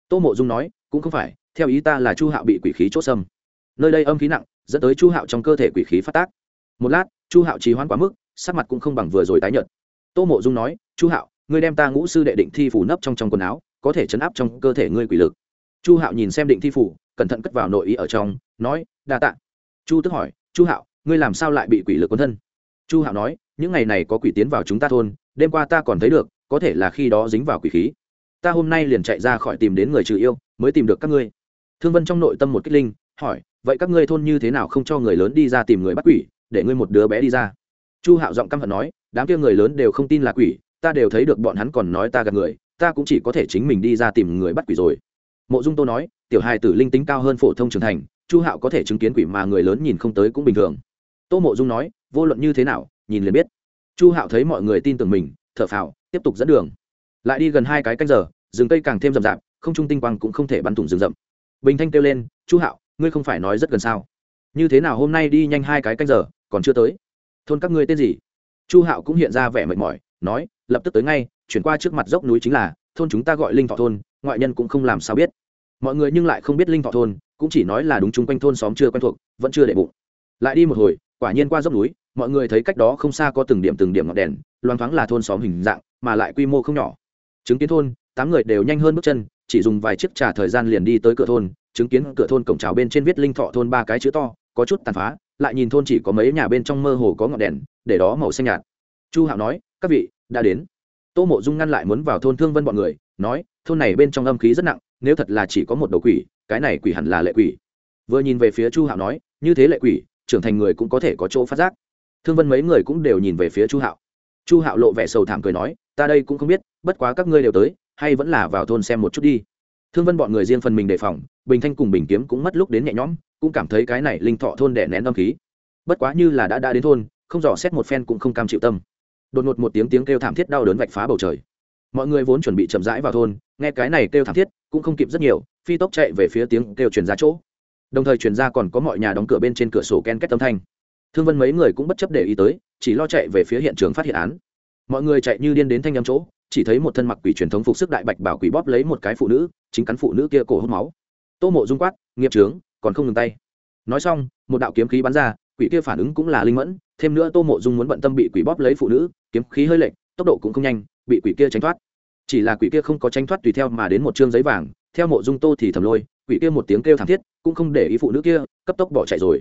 Tô mộ dung nói, cũng không phải, theo ý ta là chu hạo bị quỷ khí chốt xâm. Nơi đây âm khí nặng, dẫn tới chu hạo trong cơ thể quỷ khí phát tác. Một lát, chu hạo trì hoãn quá mức, sắc mặt cũng không bằng vừa rồi tái nhợt. Tô mộ dung nói, chu hạo, ngươi đem ta ngũ sư đệ định thi phủ nấp trong trong quần áo, có thể chấn áp trong cơ thể ngươi quỷ lực. Chu hạo nhìn xem định thi phủ, cẩn thận cất vào nội ý ở trong, nói, đa tạ. Chu tức hỏi, chu hạo, ngươi làm sao lại bị quỷ lực quấn thân? Chu hạo nói, những ngày này có quỷ tiến vào chúng ta thôn, đêm qua ta còn thấy được, có thể là khi đó dính vào quỷ khí ta hôm nay liền chạy ra khỏi tìm đến người trừ yêu, mới tìm được các ngươi. Thương vân trong nội tâm một kích linh, hỏi, vậy các ngươi thôn như thế nào không cho người lớn đi ra tìm người bắt quỷ, để ngươi một đứa bé đi ra? Chu hạo giọng căm hận nói, đám kia người lớn đều không tin là quỷ, ta đều thấy được bọn hắn còn nói ta gạt người, ta cũng chỉ có thể chính mình đi ra tìm người bắt quỷ rồi. Mộ dung tô nói, tiểu hài tử linh tính cao hơn phổ thông trưởng thành, chu hạo có thể chứng kiến quỷ mà người lớn nhìn không tới cũng bình thường. Tô mộ dung nói, vô luận như thế nào, nhìn liền biết. Chu hạo thấy mọi người tin tưởng mình, thở phào, tiếp tục dẫn đường lại đi gần hai cái canh giờ, rừng cây càng thêm rậm rạp, không trung tinh quang cũng không thể bắn thủng rừng rậm. Bình thanh kêu lên, chu hạo, ngươi không phải nói rất gần sao? Như thế nào hôm nay đi nhanh hai cái canh giờ, còn chưa tới? Thôn các ngươi tên gì? Chu hạo cũng hiện ra vẻ mệt mỏi, nói, lập tức tới ngay, chuyển qua trước mặt dốc núi chính là, thôn chúng ta gọi linh thọ thôn, ngoại nhân cũng không làm sao biết. Mọi người nhưng lại không biết linh thọ thôn, cũng chỉ nói là đúng chung quanh thôn xóm chưa quen thuộc, vẫn chưa để bụng. Lại đi một hồi, quả nhiên qua dốc núi, mọi người thấy cách đó không xa có từng điểm từng điểm ngọn đèn, loang thoáng là thôn xóm hình dạng, mà lại quy mô không nhỏ chứng kiến thôn, tám người đều nhanh hơn bước chân, chỉ dùng vài chiếc trà thời gian liền đi tới cửa thôn. Chứng kiến cửa thôn cổng trào bên trên viết linh thọ thôn ba cái chữ to, có chút tàn phá, lại nhìn thôn chỉ có mấy nhà bên trong mơ hồ có ngọn đèn, để đó màu xanh nhạt. Chu hạo nói, các vị, đã đến. Tô mộ dung ngăn lại muốn vào thôn thương vân bọn người, nói, thôn này bên trong âm khí rất nặng, nếu thật là chỉ có một đầu quỷ, cái này quỷ hẳn là lệ quỷ. Vừa nhìn về phía chu hạo nói, như thế lệ quỷ, trưởng thành người cũng có thể có chỗ phát giác. Thương vân mấy người cũng đều nhìn về phía chu hạo chu hạo lộ vẻ sầu thảm cười nói, ta đây cũng không biết, bất quá các ngươi đều tới, hay vẫn là vào thôn xem một chút đi. Thương vân bọn người riêng phần mình đề phòng, bình thanh cùng bình kiếm cũng mất lúc đến nhẹ nhõm, cũng cảm thấy cái này linh thọ thôn đẻ nén âm khí. Bất quá như là đã đã đến thôn, không dò xét một phen cũng không cam chịu tâm. Đột ngột một tiếng tiếng kêu thảm thiết đau đớn vạch phá bầu trời. Mọi người vốn chuẩn bị chậm rãi vào thôn, nghe cái này kêu thảm thiết cũng không kịp rất nhiều, phi tốc chạy về phía tiếng kêu truyền ra chỗ. Đồng thời truyền ra còn có mọi nhà đóng cửa bên trên cửa sổ ken kết tâm thanh thương vân mấy người cũng bất chấp để ý tới, chỉ lo chạy về phía hiện trường phát hiện án. Mọi người chạy như điên đến thanh nhắm chỗ, chỉ thấy một thân mặc quỷ truyền thống phục sức đại bạch bảo quỷ bóp lấy một cái phụ nữ, chính cắn phụ nữ kia cổ hút máu. Tô mộ dung quát, nghiệp trướng còn không ngừng tay. Nói xong, một đạo kiếm khí bắn ra, quỷ kia phản ứng cũng là linh mẫn, thêm nữa tô mộ dung muốn bận tâm bị quỷ bóp lấy phụ nữ, kiếm khí hơi lệch, tốc độ cũng không nhanh, bị quỷ kia tránh thoát. Chỉ là quỷ kia không có tránh thoát tùy theo mà đến một chương giấy vàng, theo mộ dung tô thì thầm lôi, quỷ kia một tiếng kêu thảm thiết, cũng không để ý phụ nữ kia, cấp tốc bỏ chạy rồi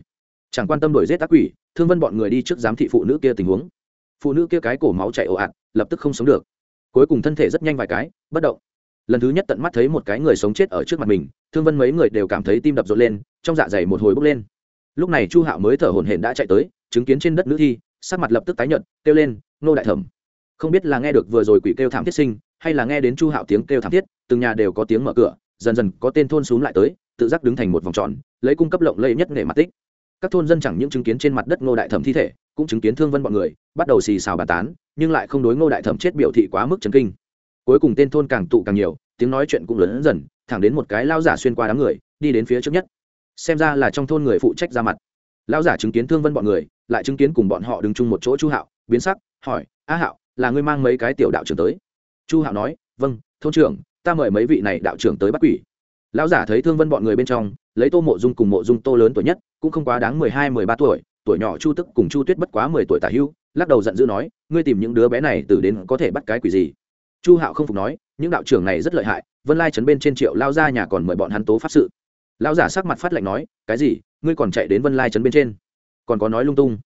chẳng quan tâm đổi giết tác quỷ, thương vân bọn người đi trước giám thị phụ nữ kia tình huống. Phụ nữ kia cái cổ máu chạy ồ ạt, lập tức không sống được. Cuối cùng thân thể rất nhanh vài cái, bất động. Lần thứ nhất tận mắt thấy một cái người sống chết ở trước mặt mình, thương vân mấy người đều cảm thấy tim đập rộn lên, trong dạ dày một hồi bốc lên. Lúc này chu hạo mới thở hổn hển đã chạy tới, chứng kiến trên đất nữ thi, sắc mặt lập tức tái nhợt, kêu lên, nô đại thẩm. Không biết là nghe được vừa rồi quỷ kêu thảm thiết sinh, hay là nghe đến chu hạo tiếng kêu thảm thiết, từng nhà đều có tiếng mở cửa, dần dần có tên thôn xúm lại tới, tự giác đứng thành một vòng tròn, lấy cung cấp lộng lẫy nhất nghề mặt tích các thôn dân chẳng những chứng kiến trên mặt đất ngô đại thẩm thi thể, cũng chứng kiến thương vân bọn người, bắt đầu xì xào bàn tán, nhưng lại không đối ngô đại thẩm chết biểu thị quá mức chấn kinh. Cuối cùng tên thôn càng tụ càng nhiều, tiếng nói chuyện cũng lớn dần, thẳng đến một cái lao giả xuyên qua đám người, đi đến phía trước nhất. Xem ra là trong thôn người phụ trách ra mặt. Lao giả chứng kiến thương vân bọn người, lại chứng kiến cùng bọn họ đứng chung một chỗ chu hạo, biến sắc, hỏi, a hạo, là ngươi mang mấy cái tiểu đạo trưởng tới? Chu hạo nói vâng thôn trưởng, ta mời mấy vị này đạo trưởng tới bắt quỷ lão giả thấy thương vân bọn người bên trong, lấy tô mộ dung cùng mộ dung tô lớn tuổi nhất, cũng không quá đáng mười hai, mười ba tuổi tuổi nhỏ chu tức cùng chu tuyết bất quá mười tuổi tả hưu, lắc đầu giận dữ nói, ngươi tìm những đứa bé này từ đến có thể bắt cái quỷ gì? Chu hạo không phục nói, những đạo trưởng này rất lợi hại, vân lai chấn bên trên triệu lao ra nhà còn mời bọn hắn tố pháp sự. Lão giả sắc mặt phát lạnh nói, cái gì? Ngươi còn chạy đến vân lai chấn bên trên? Còn có nói lung tung.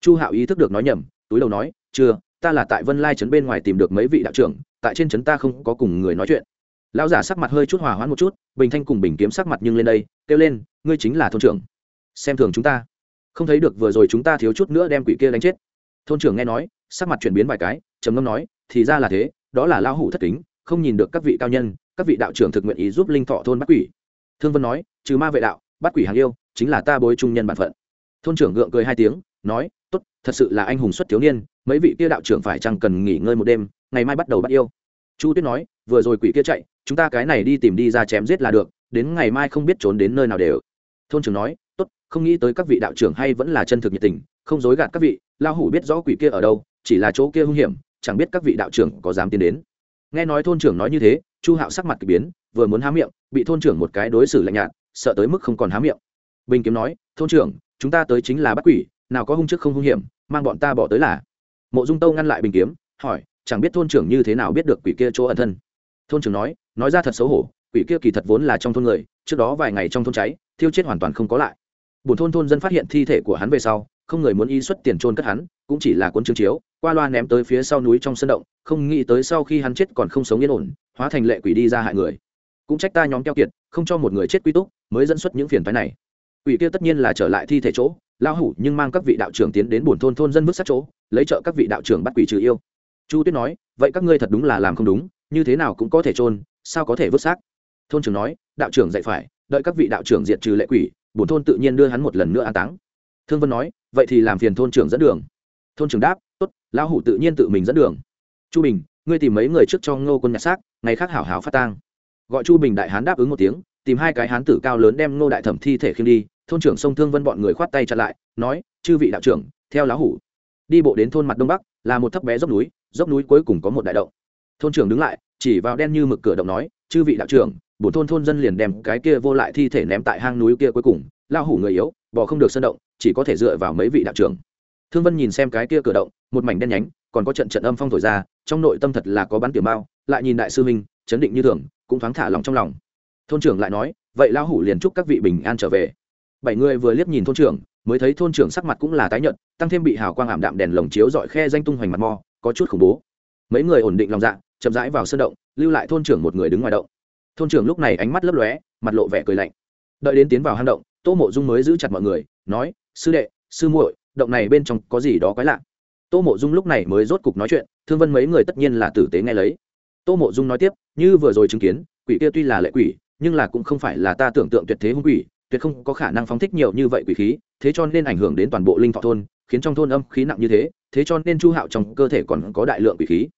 Chu hạo ý thức được nói nhầm, túi đầu nói, chưa, ta là tại vân lai chấn bên ngoài tìm được mấy vị đạo trưởng, tại trên chấn ta không có cùng người nói chuyện lão giả sắc mặt hơi chút hòa hoãn một chút, bình thanh cùng bình kiếm sắc mặt nhưng lên đây, kêu lên, ngươi chính là thôn trưởng. Xem thường chúng ta. Không thấy được vừa rồi chúng ta thiếu chút nữa đem quỷ kia đánh chết. Thôn trưởng nghe nói, sắc mặt chuyển biến vài cái, trầm ngâm nói, thì ra là thế, đó là lão hủ thất kính, không nhìn được các vị cao nhân, các vị đạo trưởng thực nguyện ý giúp linh thọ thôn bắt quỷ. Thương vân nói, trừ ma vệ đạo, bắt quỷ hàng yêu, chính là ta bối trung nhân bản phận. Thôn trưởng gượng cười hai tiếng, nói, tốt, thật sự là anh hùng xuất thiếu niên, mấy vị kia đạo trưởng phải chăng cần nghỉ ngơi một đêm, ngày mai bắt đầu bắt yêu. Chu tuyết nói, vừa rồi quỷ kia chạy chúng ta cái này đi tìm đi ra chém giết là được, đến ngày mai không biết trốn đến nơi nào đều. Thôn trưởng nói, tốt, không nghĩ tới các vị đạo trưởng hay vẫn là chân thực nhiệt tình, không dối gạt các vị lao hủ biết rõ quỷ kia ở đâu, chỉ là chỗ kia hung hiểm, chẳng biết các vị đạo trưởng có dám tiến đến. Nghe nói thôn trưởng nói như thế, chu hạo sắc mặt k ỳ biến, vừa muốn há miệng, bị thôn trưởng một cái đối xử lạnh nhạt, sợ tới mức không còn há miệng. Bình kiếm nói, thôn trưởng, chúng ta tới chính là bắt quỷ, nào có hung chức không hung hiểm, mang bọn ta bỏ tới là. Mộ dung tâu ngăn lại bình kiếm, hỏi, chẳng biết thôn trưởng như thế nào biết được quỷ kia chỗ ẩn thân? Thôn trưởng nói nói ra thật xấu hổ, quỷ kia kỳ thật vốn là trong thôn người, trước đó vài ngày trong thôn cháy, thiêu chết hoàn toàn không có lại. Bùn thôn thôn dân phát hiện thi thể của hắn về sau, không người muốn y xuất tiền trôn cất hắn, cũng chỉ là cuốn trương chiếu, qua loa ném tới phía sau núi trong sân động, không nghĩ tới sau khi hắn chết còn không sống yên ổn, hóa thành lệ quỷ đi ra hại người. Cũng trách ta nhóm keo kiệt, không cho một người chết quy túc, mới dẫn xuất những phiền phái này. Quỷ kia tất nhiên là trở lại thi thể chỗ, lao hủ nhưng mang các vị đạo trưởng tiến đến buồn thôn thôn dân vứt sát chỗ, lấy trợ các vị đạo trưởng bắt quỷ trừ yêu. Chu tuyết nói, vậy các ngươi thật đúng là làm không đúng, như thế nào cũng có thể trôn sao có thể vứt xác? Thôn trưởng nói, đạo trưởng dạy phải, đợi các vị đạo trưởng diệt trừ lệ quỷ, bổn thôn tự nhiên đưa hắn một lần nữa an táng. Thương vân nói, vậy thì làm phiền thôn trưởng dẫn đường. Thôn trưởng đáp, tốt, lão hủ tự nhiên tự mình dẫn đường. Chu bình, ngươi tìm mấy người trước cho ngô quân nhặt xác, ngày khác hảo hảo phát tang. Gọi chu bình đại hán đáp ứng một tiếng, tìm hai cái hán tử cao lớn đem ngô đại thẩm thi thể khiêng đi. Thôn trưởng sông thương vân bọn người khoát tay chặn lại, nói, chư vị đạo trưởng, theo lão hủ. Đi bộ đến thôn mặt đông bắc, là một thấp bé dốc núi dốc núi cuối cùng có một đại động. Thôn trưởng đứng lại chỉ vào đen như mực cửa động nói chư vị đạo trưởng bổn thôn thôn dân liền đem cái kia vô lại thi thể ném tại hang núi kia cuối cùng lao hủ người yếu bỏ không được sân động chỉ có thể dựa vào mấy vị đạo trưởng. Thương vân nhìn xem cái kia cửa động một mảnh đen nhánh còn có trận trận âm phong thổi ra trong nội tâm thật là có bắn tiểu mao, lại nhìn đại sư minh chấn định như thường cũng thoáng thả lòng trong lòng. Thôn trưởng lại nói vậy lao hủ liền chúc các vị bình an trở về. Bảy người vừa liếc nhìn thôn trưởng mới thấy thôn trưởng sắc mặt cũng là tái nhợt tăng thêm bị hào quang ảm đạm đèn lồng chiếu dọi khe danh tung hoành mặt mò có chút khủng bố. Mấy người ổn định lòng dạ chậm rãi vào sân động, lưu lại thôn trưởng một người đứng ngoài động. Thôn trưởng lúc này ánh mắt lấp lóe, mặt lộ vẻ cười lạnh. Đợi đến tiến vào hang động, tô mộ dung mới giữ chặt mọi người, nói, sư đệ, sư muội, động này bên trong có gì đó quái lạ. Tô mộ dung lúc này mới rốt cục nói chuyện, thương vân mấy người tất nhiên là tử tế nghe lấy. Tô mộ dung nói tiếp, như vừa rồi chứng kiến, quỷ kia tuy là lệ quỷ, nhưng là cũng không phải là ta tưởng tượng tuyệt thế hung quỷ, tuyệt không có khả năng phóng thích nhiều như vậy quỷ khí, thế cho nên ảnh hưởng đến toàn bộ linh thọ thôn, khiến trong thôn âm khí nặng như thế thế cho nên chu hạo trong cơ thể còn có đại lượng quỷ khí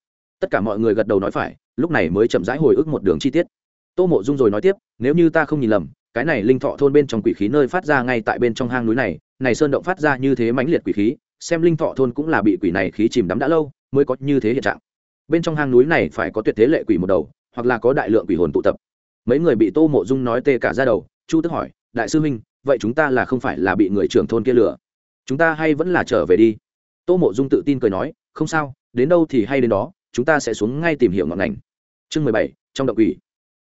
tất cả mọi người gật đầu nói phải, lúc này mới chậm rãi hồi ức một đường chi tiết. Tô mộ dung rồi nói tiếp, nếu như ta không nhìn lầm, cái này linh thọ thôn bên trong quỷ khí nơi phát ra ngay tại bên trong hang núi này này sơn động phát ra như thế mãnh liệt quỷ khí, xem linh thọ thôn cũng là bị quỷ này khí chìm đắm đã lâu, mới có như thế hiện trạng. Bên trong hang núi này phải có tuyệt thế lệ quỷ một đầu, hoặc là có đại lượng quỷ hồn tụ tập. Mấy người bị tô mộ dung nói tê cả ra đầu, chu tức hỏi, đại sư huynh, vậy chúng ta là không phải là bị người trưởng thôn kia lừa? Chúng ta hay vẫn là trở về đi? Tô mộ dung tự tin cười nói, không sao, đến đâu thì hay đến đó chúng ta sẽ xuống ngay tìm hiểu ngọn ngành. Chương mười bảy, trong động quỷ.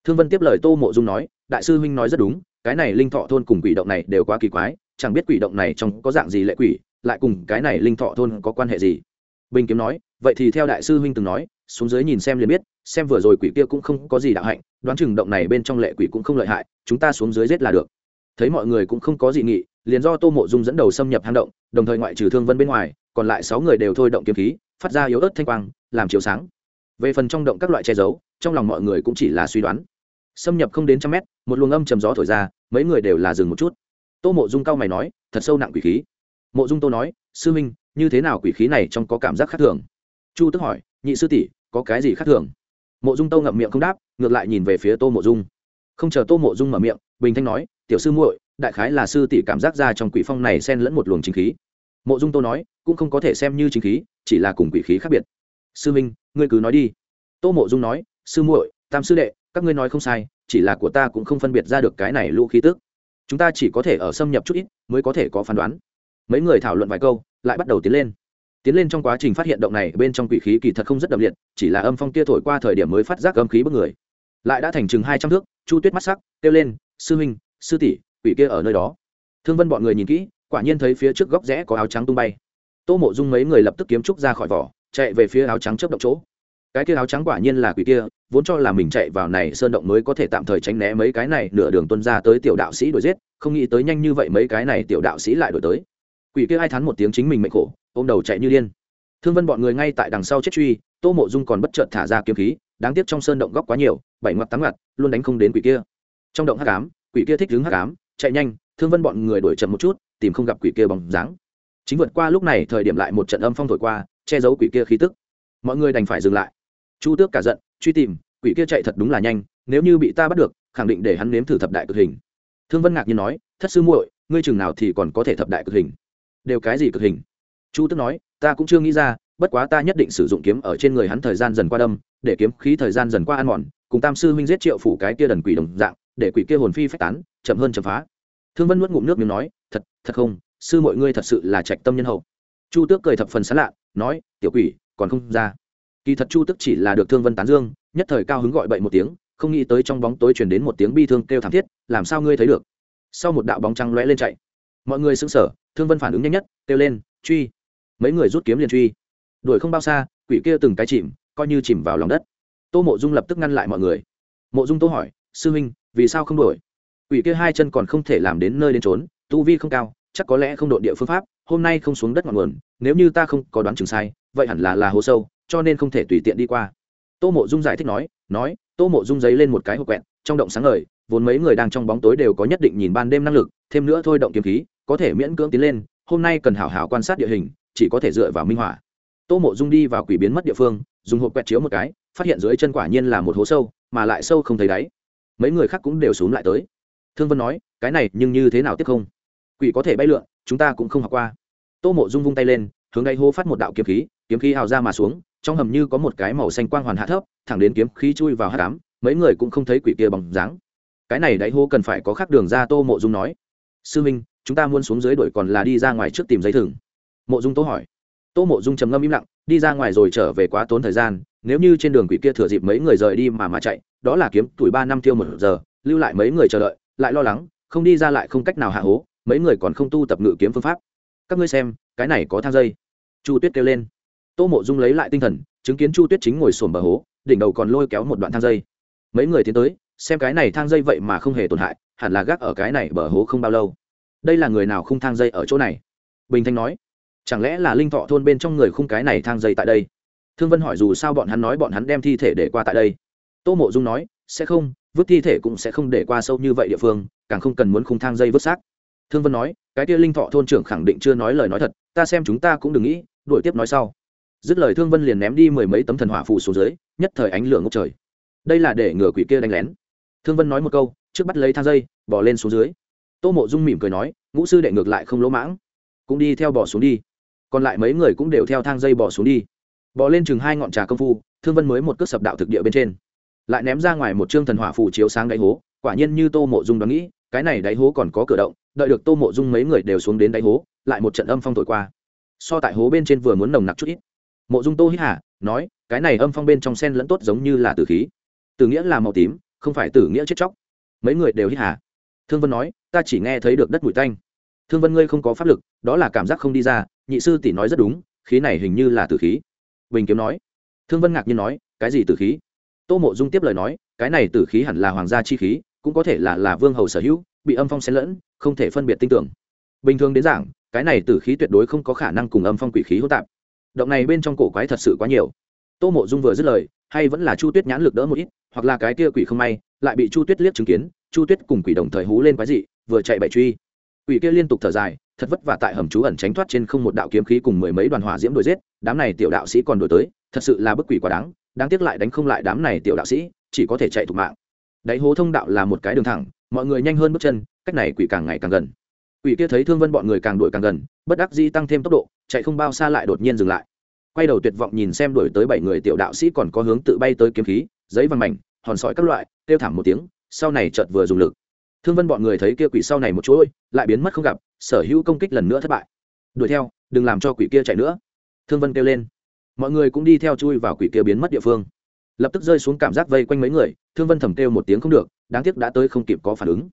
Thương vân tiếp lời tô mộ dung nói, đại sư huynh nói rất đúng, cái này linh thọ thôn cùng quỷ động này đều quá kỳ quái, chẳng biết quỷ động này trong có dạng gì lệ quỷ, lại cùng cái này linh thọ thôn có quan hệ gì? Bình kiếm nói, vậy thì theo đại sư huynh từng nói, xuống dưới nhìn xem liền biết, xem vừa rồi quỷ kia cũng không có gì đạo hạnh, đoán chừng động này bên trong lệ quỷ cũng không lợi hại, chúng ta xuống dưới giết là được. Thấy mọi người cũng không có gì nghị, liền do tô mộ dung dẫn đầu xâm nhập hang động, đồng thời ngoại trừ thương vân bên ngoài, còn lại sáu người đều thôi động kiếm khí, phát ra yếu ớt thanh quang làm chiếu sáng. Về phần trong động các loại che giấu, trong lòng mọi người cũng chỉ là suy đoán. Xâm nhập không đến trăm mét, một luồng âm chầm gió thổi ra, mấy người đều là dừng một chút. Tô mộ dung cao mày nói, thật sâu nặng quỷ khí. Mộ dung tô nói, sư minh, như thế nào quỷ khí này trong có cảm giác khác thường? Chu tức hỏi, nhị sư tỷ, có cái gì khác thường? Mộ dung tô ngậm miệng không đáp, ngược lại nhìn về phía tô mộ dung. Không chờ tô mộ dung mở miệng, bình thanh nói, tiểu sư muội, đại khái là sư tỷ cảm giác ra trong quỷ phong này xen lẫn một luồng chính khí. Mộ dung tô nói, cũng không có thể xem như chính khí, chỉ là cùng quỷ khí khác biệt sư minh, ngươi cứ nói đi. Tô mộ dung nói, sư muội, tam sư đệ, các ngươi nói không sai, chỉ là của ta cũng không phân biệt ra được cái này lũ khí tức. Chúng ta chỉ có thể ở xâm nhập chút ít, mới có thể có phán đoán. Mấy người thảo luận vài câu, lại bắt đầu tiến lên. Tiến lên trong quá trình phát hiện động này bên trong quỷ khí kỳ thật không rất đậm liệt, chỉ là âm phong kia thổi qua thời điểm mới phát giác âm khí bức người. Lại đã thành chừng hai trăm thước, chu tuyết mắt sắc, kêu lên, sư huynh, sư tỷ, quỷ kia ở nơi đó. Thương vân bọn người nhìn kỹ, quả nhiên thấy phía trước góc rẽ có áo trắng tung bay. Tô mộ dung mấy người lập tức kiếm trúc ra khỏi vỏ chạy về phía áo trắng chớp động chỗ. Cái kia áo trắng quả nhiên là quỷ kia, vốn cho là mình chạy vào này sơn động mới có thể tạm thời tránh né mấy cái này, nửa đường tuân ra tới tiểu đạo sĩ đuổi giết, không nghĩ tới nhanh như vậy mấy cái này tiểu đạo sĩ lại đuổi tới. Quỷ kia ai thán một tiếng chính mình mệnh khổ, ôm đầu chạy như điên. Thương vân bọn người ngay tại đằng sau chết truy, tô mộ dung còn bất chợt thả ra kiếm khí, đáng tiếc trong sơn động góc quá nhiều, bảy ngoặt tám ngoặt luôn đánh không đến quỷ kia. Trong động hắc ám, quỷ kia thích đứng hắc ám, chạy nhanh, thương vân bọn người đuổi chậm một chút, tìm không gặp quỷ kia bóng dáng chính vượt qua lúc này thời điểm lại một trận âm phong thổi qua, che giấu quỷ kia khí tức. Mọi người đành phải dừng lại. Chu tước cả giận, truy tìm, quỷ kia chạy thật đúng là nhanh, nếu như bị ta bắt được, khẳng định để hắn nếm thử thập đại cực hình. Thương vân ngạc nhiên nói, thất sư muội, ngươi chừng nào thì còn có thể thập đại cực hình? Đều cái gì cực hình? Chu tước nói, ta cũng chưa nghĩ ra, bất quá ta nhất định sử dụng kiếm ở trên người hắn thời gian dần qua đâm, để kiếm khí thời gian dần qua ăn mòn, cùng tam sư huynh giết triệu phủ cái kia đần quỷ đồng dạng, để quỷ kia hồn phi phách tán, chậm hơn chậm phá. Thương vân nuốt ngụm nước miếng nói, thật thật không sư mọi ngươi thật sự là trạch tâm nhân hậu. Chu tước cười thập phần sán lạ, nói, tiểu quỷ, còn không ra. Kỳ thật chu tước chỉ là được thương vân tán dương, nhất thời cao hứng gọi bậy một tiếng, không nghĩ tới trong bóng tối chuyển đến một tiếng bi thương kêu thảm thiết, làm sao ngươi thấy được? Sau một đạo bóng trăng lóe lên chạy. Mọi người sững sờ, thương vân phản ứng nhanh nhất, kêu lên, truy! Mấy người rút kiếm liền truy. Đuổi không bao xa, quỷ kia từng cái chìm, coi như chìm vào lòng đất. Tô mộ dung lập tức ngăn lại mọi người. Mộ dung tô hỏi, sư huynh vì sao không đuổi? quỷ kia hai chân còn không thể làm đến nơi đến trốn tu vi không cao chắc có lẽ không độ địa phương pháp, hôm nay không xuống đất ngọn nguồn, nếu như ta không có đoán chừng sai, vậy hẳn là là hố sâu, cho nên không thể tùy tiện đi qua. Tô mộ dung giải thích nói nói, tô mộ dung giấy lên một cái hộp quẹn trong động sáng ngời, vốn mấy người đang trong bóng tối đều có nhất định nhìn ban đêm năng lực, thêm nữa thôi động kiếm khí, có thể miễn cưỡng tiến lên, hôm nay cần hảo hảo quan sát địa hình, chỉ có thể dựa vào minh họa. Tô mộ dung đi vào quỷ biến mất địa phương, dùng hộp quẹt chiếu một cái, phát hiện dưới chân quả nhiên là một hố sâu, mà lại sâu không thấy đáy. Mấy người khác cũng đều xuống lại tới. Thương vân nói, cái này nhưng như thế nào tiếp không? Quỷ có thể bay lượn, chúng ta cũng không học qua. Tô mộ dung vung tay lên, hướng đáy hô phát một đạo kiếm khí kiếm khí hào ra mà xuống, trong hầm như có một cái màu xanh quang hoàn hạ thấp, thẳng đến kiếm khí chui vào hạ đám mấy người cũng không thấy quỷ kia bằng dáng. Cái này đáy hô cần phải có khác đường ra, tô mộ dung nói. Sư minh, chúng ta muốn xuống dưới đuổi còn là đi ra ngoài trước tìm giấy thừng. Mộ dung tô hỏi. Tô mộ dung trầm ngâm im lặng, đi ra ngoài rồi trở về quá tốn thời gian, nếu như trên đường quỷ kia thừa dịp mấy người rời đi mà mà chạy, đó là kiếm tuổi ba năm tiêu một giờ, lưu lại mấy người chờ đợi, lại lo lắng, không đi ra lại không cách nào hạ hố mấy người còn không tu tập ngự kiếm phương pháp. Các ngươi xem, cái này có thang dây. Chu tuyết kêu lên. Tô mộ dung lấy lại tinh thần, chứng kiến chu tuyết chính ngồi sồn bờ hố, đỉnh đầu còn lôi kéo một đoạn thang dây. Mấy người tiến tới, xem cái này thang dây vậy mà không hề tổn hại, hẳn là gác ở cái này bờ hố không bao lâu. Đây là người nào không thang dây ở chỗ này? Bình thanh nói. Chẳng lẽ là linh thọ thôn bên trong người khung cái này thang dây tại đây? Thương vân hỏi dù sao bọn hắn nói bọn hắn đem thi thể để qua tại đây. Tô mộ dung nói, sẽ không, vứt thi thể cũng sẽ không để qua sâu như vậy địa phương, càng không cần muốn khung thang dây vứt xác thương vân nói, cái kia linh thọ thôn trưởng khẳng định chưa nói lời nói thật, ta xem chúng ta cũng đừng nghĩ, đuổi tiếp nói sau. Dứt lời thương vân liền ném đi mười mấy tấm thần hỏa phù xuống dưới, nhất thời ánh lửa ngốc trời. Đây là để ngừa quỷ kia đánh lén. Thương vân nói một câu, trước bắt lấy thang dây, bỏ lên xuống dưới. Tô mộ dung mỉm cười nói, ngũ sư đệ ngược lại không lỗ mãng. Cũng đi theo bỏ xuống đi. Còn lại mấy người cũng đều theo thang dây bỏ xuống đi. Bỏ lên chừng hai ngọn trà công phu, thương vân mới một cước sập đạo thực địa bên trên. Lại ném ra ngoài một chương thần hỏa phủ chiếu sáng đáy hố, quả nhiên như tô mộ dung đoán nghĩ, cái này đáy hố còn có cửa động đợi được tô mộ dung mấy người đều xuống đến đáy hố, lại một trận âm phong thổi qua. So tại hố bên trên vừa muốn nồng nặc chút ít. Mộ dung tô hít hả nói, cái này âm phong bên trong sen lẫn tốt giống như là tử khí. Tử nghĩa là màu tím, không phải tử nghĩa chết chóc. Mấy người đều hít hả thương vân nói, ta chỉ nghe thấy được đất bụi tanh. Thương vân ngươi không có pháp lực, đó là cảm giác không đi ra, nhị sư tỷ nói rất đúng, khí này hình như là tử khí. Bình kiếm nói. Thương vân ngạc nhiên nói, cái gì tử khí? Tô mộ dung tiếp lời nói, cái này tử khí hẳn là hoàng gia chi khí, cũng có thể là là vương hầu sở hữu, bị âm phong xen lẫn không thể phân biệt tinh tưởng. Bình thường đến giảng, cái này tử khí tuyệt đối không có khả năng cùng âm phong quỷ khí hỗn tạp. Động này bên trong cổ quái thật sự quá nhiều. Tô mộ dung vừa dứt lời, hay vẫn là chu tuyết nhãn lực đỡ một ít, hoặc là cái kia quỷ không may, lại bị chu tuyết liếc chứng kiến, chu tuyết cùng quỷ đồng thời hú lên quái dị, vừa chạy bậy truy. Quỷ kia liên tục thở dài, thật vất vả tại hầm trú ẩn tránh thoát trên không một đạo kiếm khí cùng mười mấy đoàn hỏa diễm đuổi giết, đám này tiểu đạo sĩ còn đuổi tới, thật sự là bức quỷ quá đáng đáng tiếc lại đánh không lại đám này tiểu đạo sĩ, chỉ có thể chạy thục mạng. Đáy hố thông đạo là một cái đường thẳng, mọi người nhanh hơn bước chân cách này quỷ càng ngày càng gần. Quỷ kia thấy thương vân bọn người càng đuổi càng gần, bất đắc dĩ tăng thêm tốc độ, chạy không bao xa lại đột nhiên dừng lại. Quay đầu tuyệt vọng nhìn xem đuổi tới bảy người tiểu đạo sĩ còn có hướng tự bay tới kiếm khí, giấy văn mảnh, hòn sỏi các loại, kêu thảm một tiếng, sau này chợt vừa dùng lực. Thương vân bọn người thấy kia quỷ sau này một chuỗi, lại biến mất không gặp, sở hữu công kích lần nữa thất bại. Đuổi theo, đừng làm cho quỷ kia chạy nữa. Thương vân kêu lên. Mọi người cũng đi theo chui vào quỷ kia biến mất địa phương. Lập tức rơi xuống cảm giác vây quanh mấy người, thương vân thầm kêu một tiếng không được, đáng tiếc đã tới không kịp có phản ứng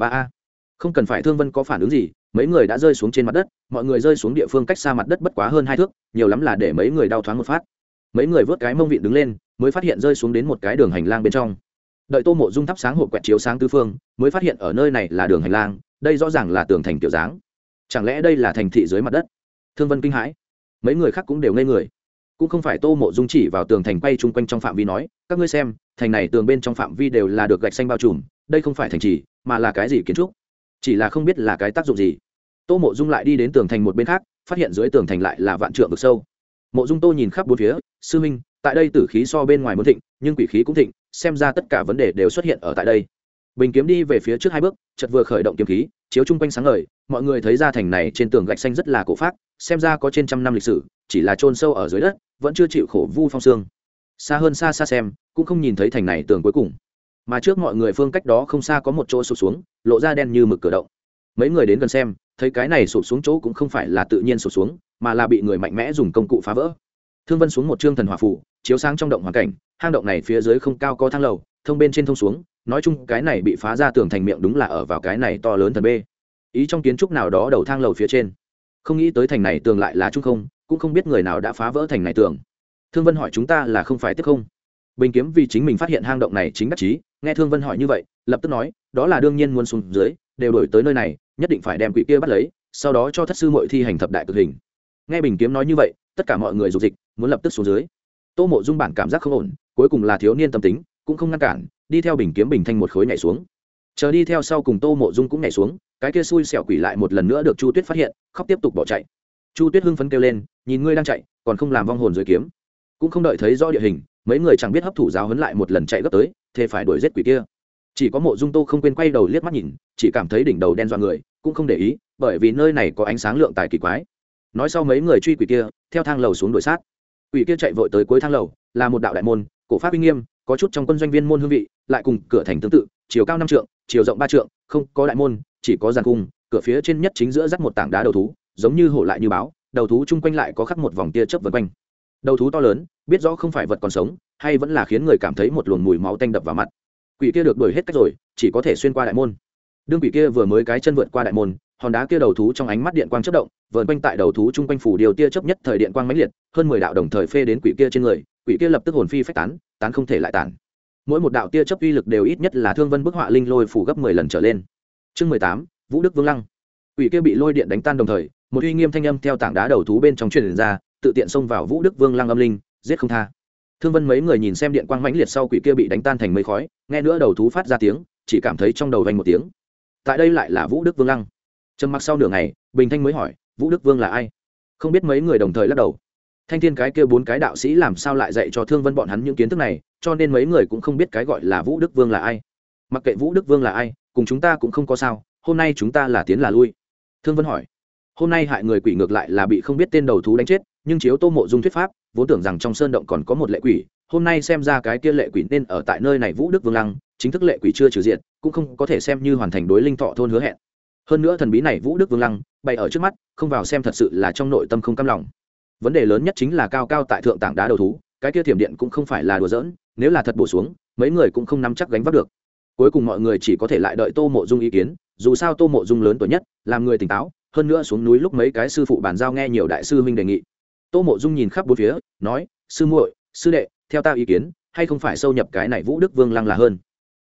ba a. Không cần phải thương vân có phản ứng gì, mấy người đã rơi xuống trên mặt đất, mọi người rơi xuống địa phương cách xa mặt đất bất quá hơn hai thước, nhiều lắm là để mấy người đau thoáng một phát. Mấy người vớt cái mông vịn đứng lên, mới phát hiện rơi xuống đến một cái đường hành lang bên trong. Đợi tô mộ dung thắp sáng hộp quẹt chiếu sáng tư phương, mới phát hiện ở nơi này là đường hành lang, đây rõ ràng là tường thành kiểu dáng. Chẳng lẽ đây là thành thị dưới mặt đất? Thương vân kinh hãi. Mấy người khác cũng đều ngây người. Cũng không phải tô mộ dung chỉ vào tường thành quay chung quanh trong phạm vi nói, các ngươi xem, thành này tường bên trong phạm vi đều là được gạch xanh bao trùm, đây không phải thành trì mà là cái gì kiến trúc? Chỉ là không biết là cái tác dụng gì. Tô mộ dung lại đi đến tường thành một bên khác, phát hiện dưới tường thành lại là vạn trượng vực sâu. Mộ dung tô nhìn khắp bốn phía, sư minh tại đây tử khí so bên ngoài muốn thịnh, nhưng quỷ khí cũng thịnh, xem ra tất cả vấn đề đều xuất hiện ở tại đây. Bình kiếm đi về phía trước hai bước chật vừa khởi động kiếm khí, chiếu chung quanh sáng ngời, mọi người thấy ra thành này trên tường gạch xanh rất là cổ phát xem ra có trên trăm năm lịch sử, chỉ là chôn sâu ở dưới đất, vẫn chưa chịu khổ vu phong xương xa hơn xa xa xem, cũng không nhìn thấy thành này tường cuối cùng mà trước mọi người phương cách đó không xa có một chỗ sụp xuống, lộ ra đen như mực cửa động. Mấy người đến gần xem, thấy cái này sụp xuống chỗ cũng không phải là tự nhiên sụp xuống, mà là bị người mạnh mẽ dùng công cụ phá vỡ. Thương vân xuống một chương thần hỏa phủ, chiếu sáng trong động hoàn cảnh, hang động này phía dưới không cao có thang lầu, thông bên trên thông xuống, nói chung cái này bị phá ra tường thành miệng đúng là ở vào cái này to lớn thần b. Ý trong kiến trúc nào đó đầu thang lầu phía trên. Không nghĩ tới thành này tường lại là trung không, cũng không biết người nào đã phá vỡ thành này tường. Thương vân hỏi chúng ta là không phải tiếp không? Bình kiếm vì chính mình phát hiện hang động này chính đắc chí, nghe thương vân hỏi như vậy, lập tức nói, đó là đương nhiên muốn xuống dưới, đều đổi tới nơi này, nhất định phải đem quỷ kia bắt lấy, sau đó cho thất sư mội thi hành thập đại cực hình. Nghe bình kiếm nói như vậy, tất cả mọi người dục dịch, muốn lập tức xuống dưới. Tô mộ dung bản cảm giác không ổn, cuối cùng là thiếu niên tâm tính, cũng không ngăn cản, đi theo bình kiếm bình thanh một khối nhảy xuống. Chờ đi theo sau cùng tô mộ dung cũng nhảy xuống, cái kia xui xẻo quỷ lại một lần nữa được chu tuyết phát hiện, khóc tiếp tục bỏ chạy. Chu tuyết hưng phấn kêu lên, nhìn ngươi đang chạy, còn không làm vong hồn dưới kiếm. Cũng không đợi thấy rõ địa hình mấy người chẳng biết hấp thụ giáo hấn lại một lần chạy gấp tới thế phải đuổi giết quỷ kia. Chỉ có mộ dung tô không quên quay đầu liếc mắt nhìn, chỉ cảm thấy đỉnh đầu đen dọa người, cũng không để ý, bởi vì nơi này có ánh sáng lượng tài kỳ quái. Nói sau mấy người truy quỷ kia, theo thang lầu xuống đuổi sát. Quỷ kia chạy vội tới cuối thang lầu, là một đạo đại môn, cổ pháp uy nghiêm, có chút trong quân doanh viên môn hương vị, lại cùng cửa thành tương tự, chiều cao năm trượng, chiều rộng ba trượng, không có đại môn, chỉ có giàn cung, cửa phía trên nhất chính giữa dắt một tảng đá đầu thú, giống như hổ lại như báo, đầu thú chung quanh lại có khắc một vòng tia chớp vân quanh. Đầu thú to lớn biết rõ không phải vật còn sống, hay vẫn là khiến người cảm thấy một luồng mùi máu tanh đập vào mặt. Quỷ kia được đuổi hết cách rồi, chỉ có thể xuyên qua đại môn. Đương quỷ kia vừa mới cái chân vượt qua đại môn, hòn đá kia đầu thú trong ánh mắt điện quang chất động, vờn quanh tại đầu thú chung quanh phủ điều tia chớp nhất thời điện quang mãnh liệt, hơn mười đạo đồng thời phê đến quỷ kia trên người, quỷ kia lập tức hồn phi phách tán tán không thể lại tản. Mỗi một đạo tia chớp uy lực đều ít nhất là thương vân bức họa linh lôi phủ gấp mười lần trở lên. Chương mười tám, vũ đức vương lăng. Quỷ kia bị lôi điện đánh tan đồng thời, một uy nghiêm thanh âm theo tảng đá đầu thú bên trong truyền ra, tự tiện xông vào vũ đức vương lăng âm linh giết không tha. Thương vân mấy người nhìn xem điện quang mãnh liệt sau quỷ kia bị đánh tan thành mây khói, nghe nữa đầu thú phát ra tiếng, chỉ cảm thấy trong đầu vành một tiếng. Tại đây lại là vũ đức vương lăng. Trầm mặc sau nửa ngày, bình thanh mới hỏi, vũ đức vương là ai? Không biết mấy người đồng thời lắc đầu. Thanh thiên cái kia bốn cái đạo sĩ làm sao lại dạy cho thương vân bọn hắn những kiến thức này, cho nên mấy người cũng không biết cái gọi là vũ đức vương là ai. Mặc kệ vũ đức vương là ai, cùng chúng ta cũng không có sao, hôm nay chúng ta là tiến là lui. Thương vân hỏi, hôm nay hại người quỷ ngược lại là bị không biết tên đầu thú đánh chết, nhưng chiếu tô mộ dung thuyết pháp vốn tưởng rằng trong sơn động còn có một lệ quỷ, hôm nay xem ra cái kia lệ quỷ nên ở tại nơi này vũ đức vương lăng, chính thức lệ quỷ chưa trừ diện, cũng không có thể xem như hoàn thành đối linh thọ thôn hứa hẹn. Hơn nữa thần bí này vũ đức vương lăng, bày ở trước mắt, không vào xem thật sự là trong nội tâm không cam lòng. Vấn đề lớn nhất chính là cao cao tại thượng tảng đá đầu thú, cái kia thiểm điện cũng không phải là đùa giỡn, nếu là thật bổ xuống, mấy người cũng không nắm chắc gánh vác được. Cuối cùng mọi người chỉ có thể lại đợi tô mộ dung ý kiến, dù sao tô mộ dung lớn tuổi nhất, làm người tỉnh táo, hơn nữa xuống núi lúc mấy cái sư phụ bàn giao nghe nhiều đại sư huynh đề nghị tô mộ dung nhìn khắp bốn phía, nói, sư muội, sư đệ, theo ta ý kiến, hay không phải sâu nhập cái này vũ đức vương lăng là hơn?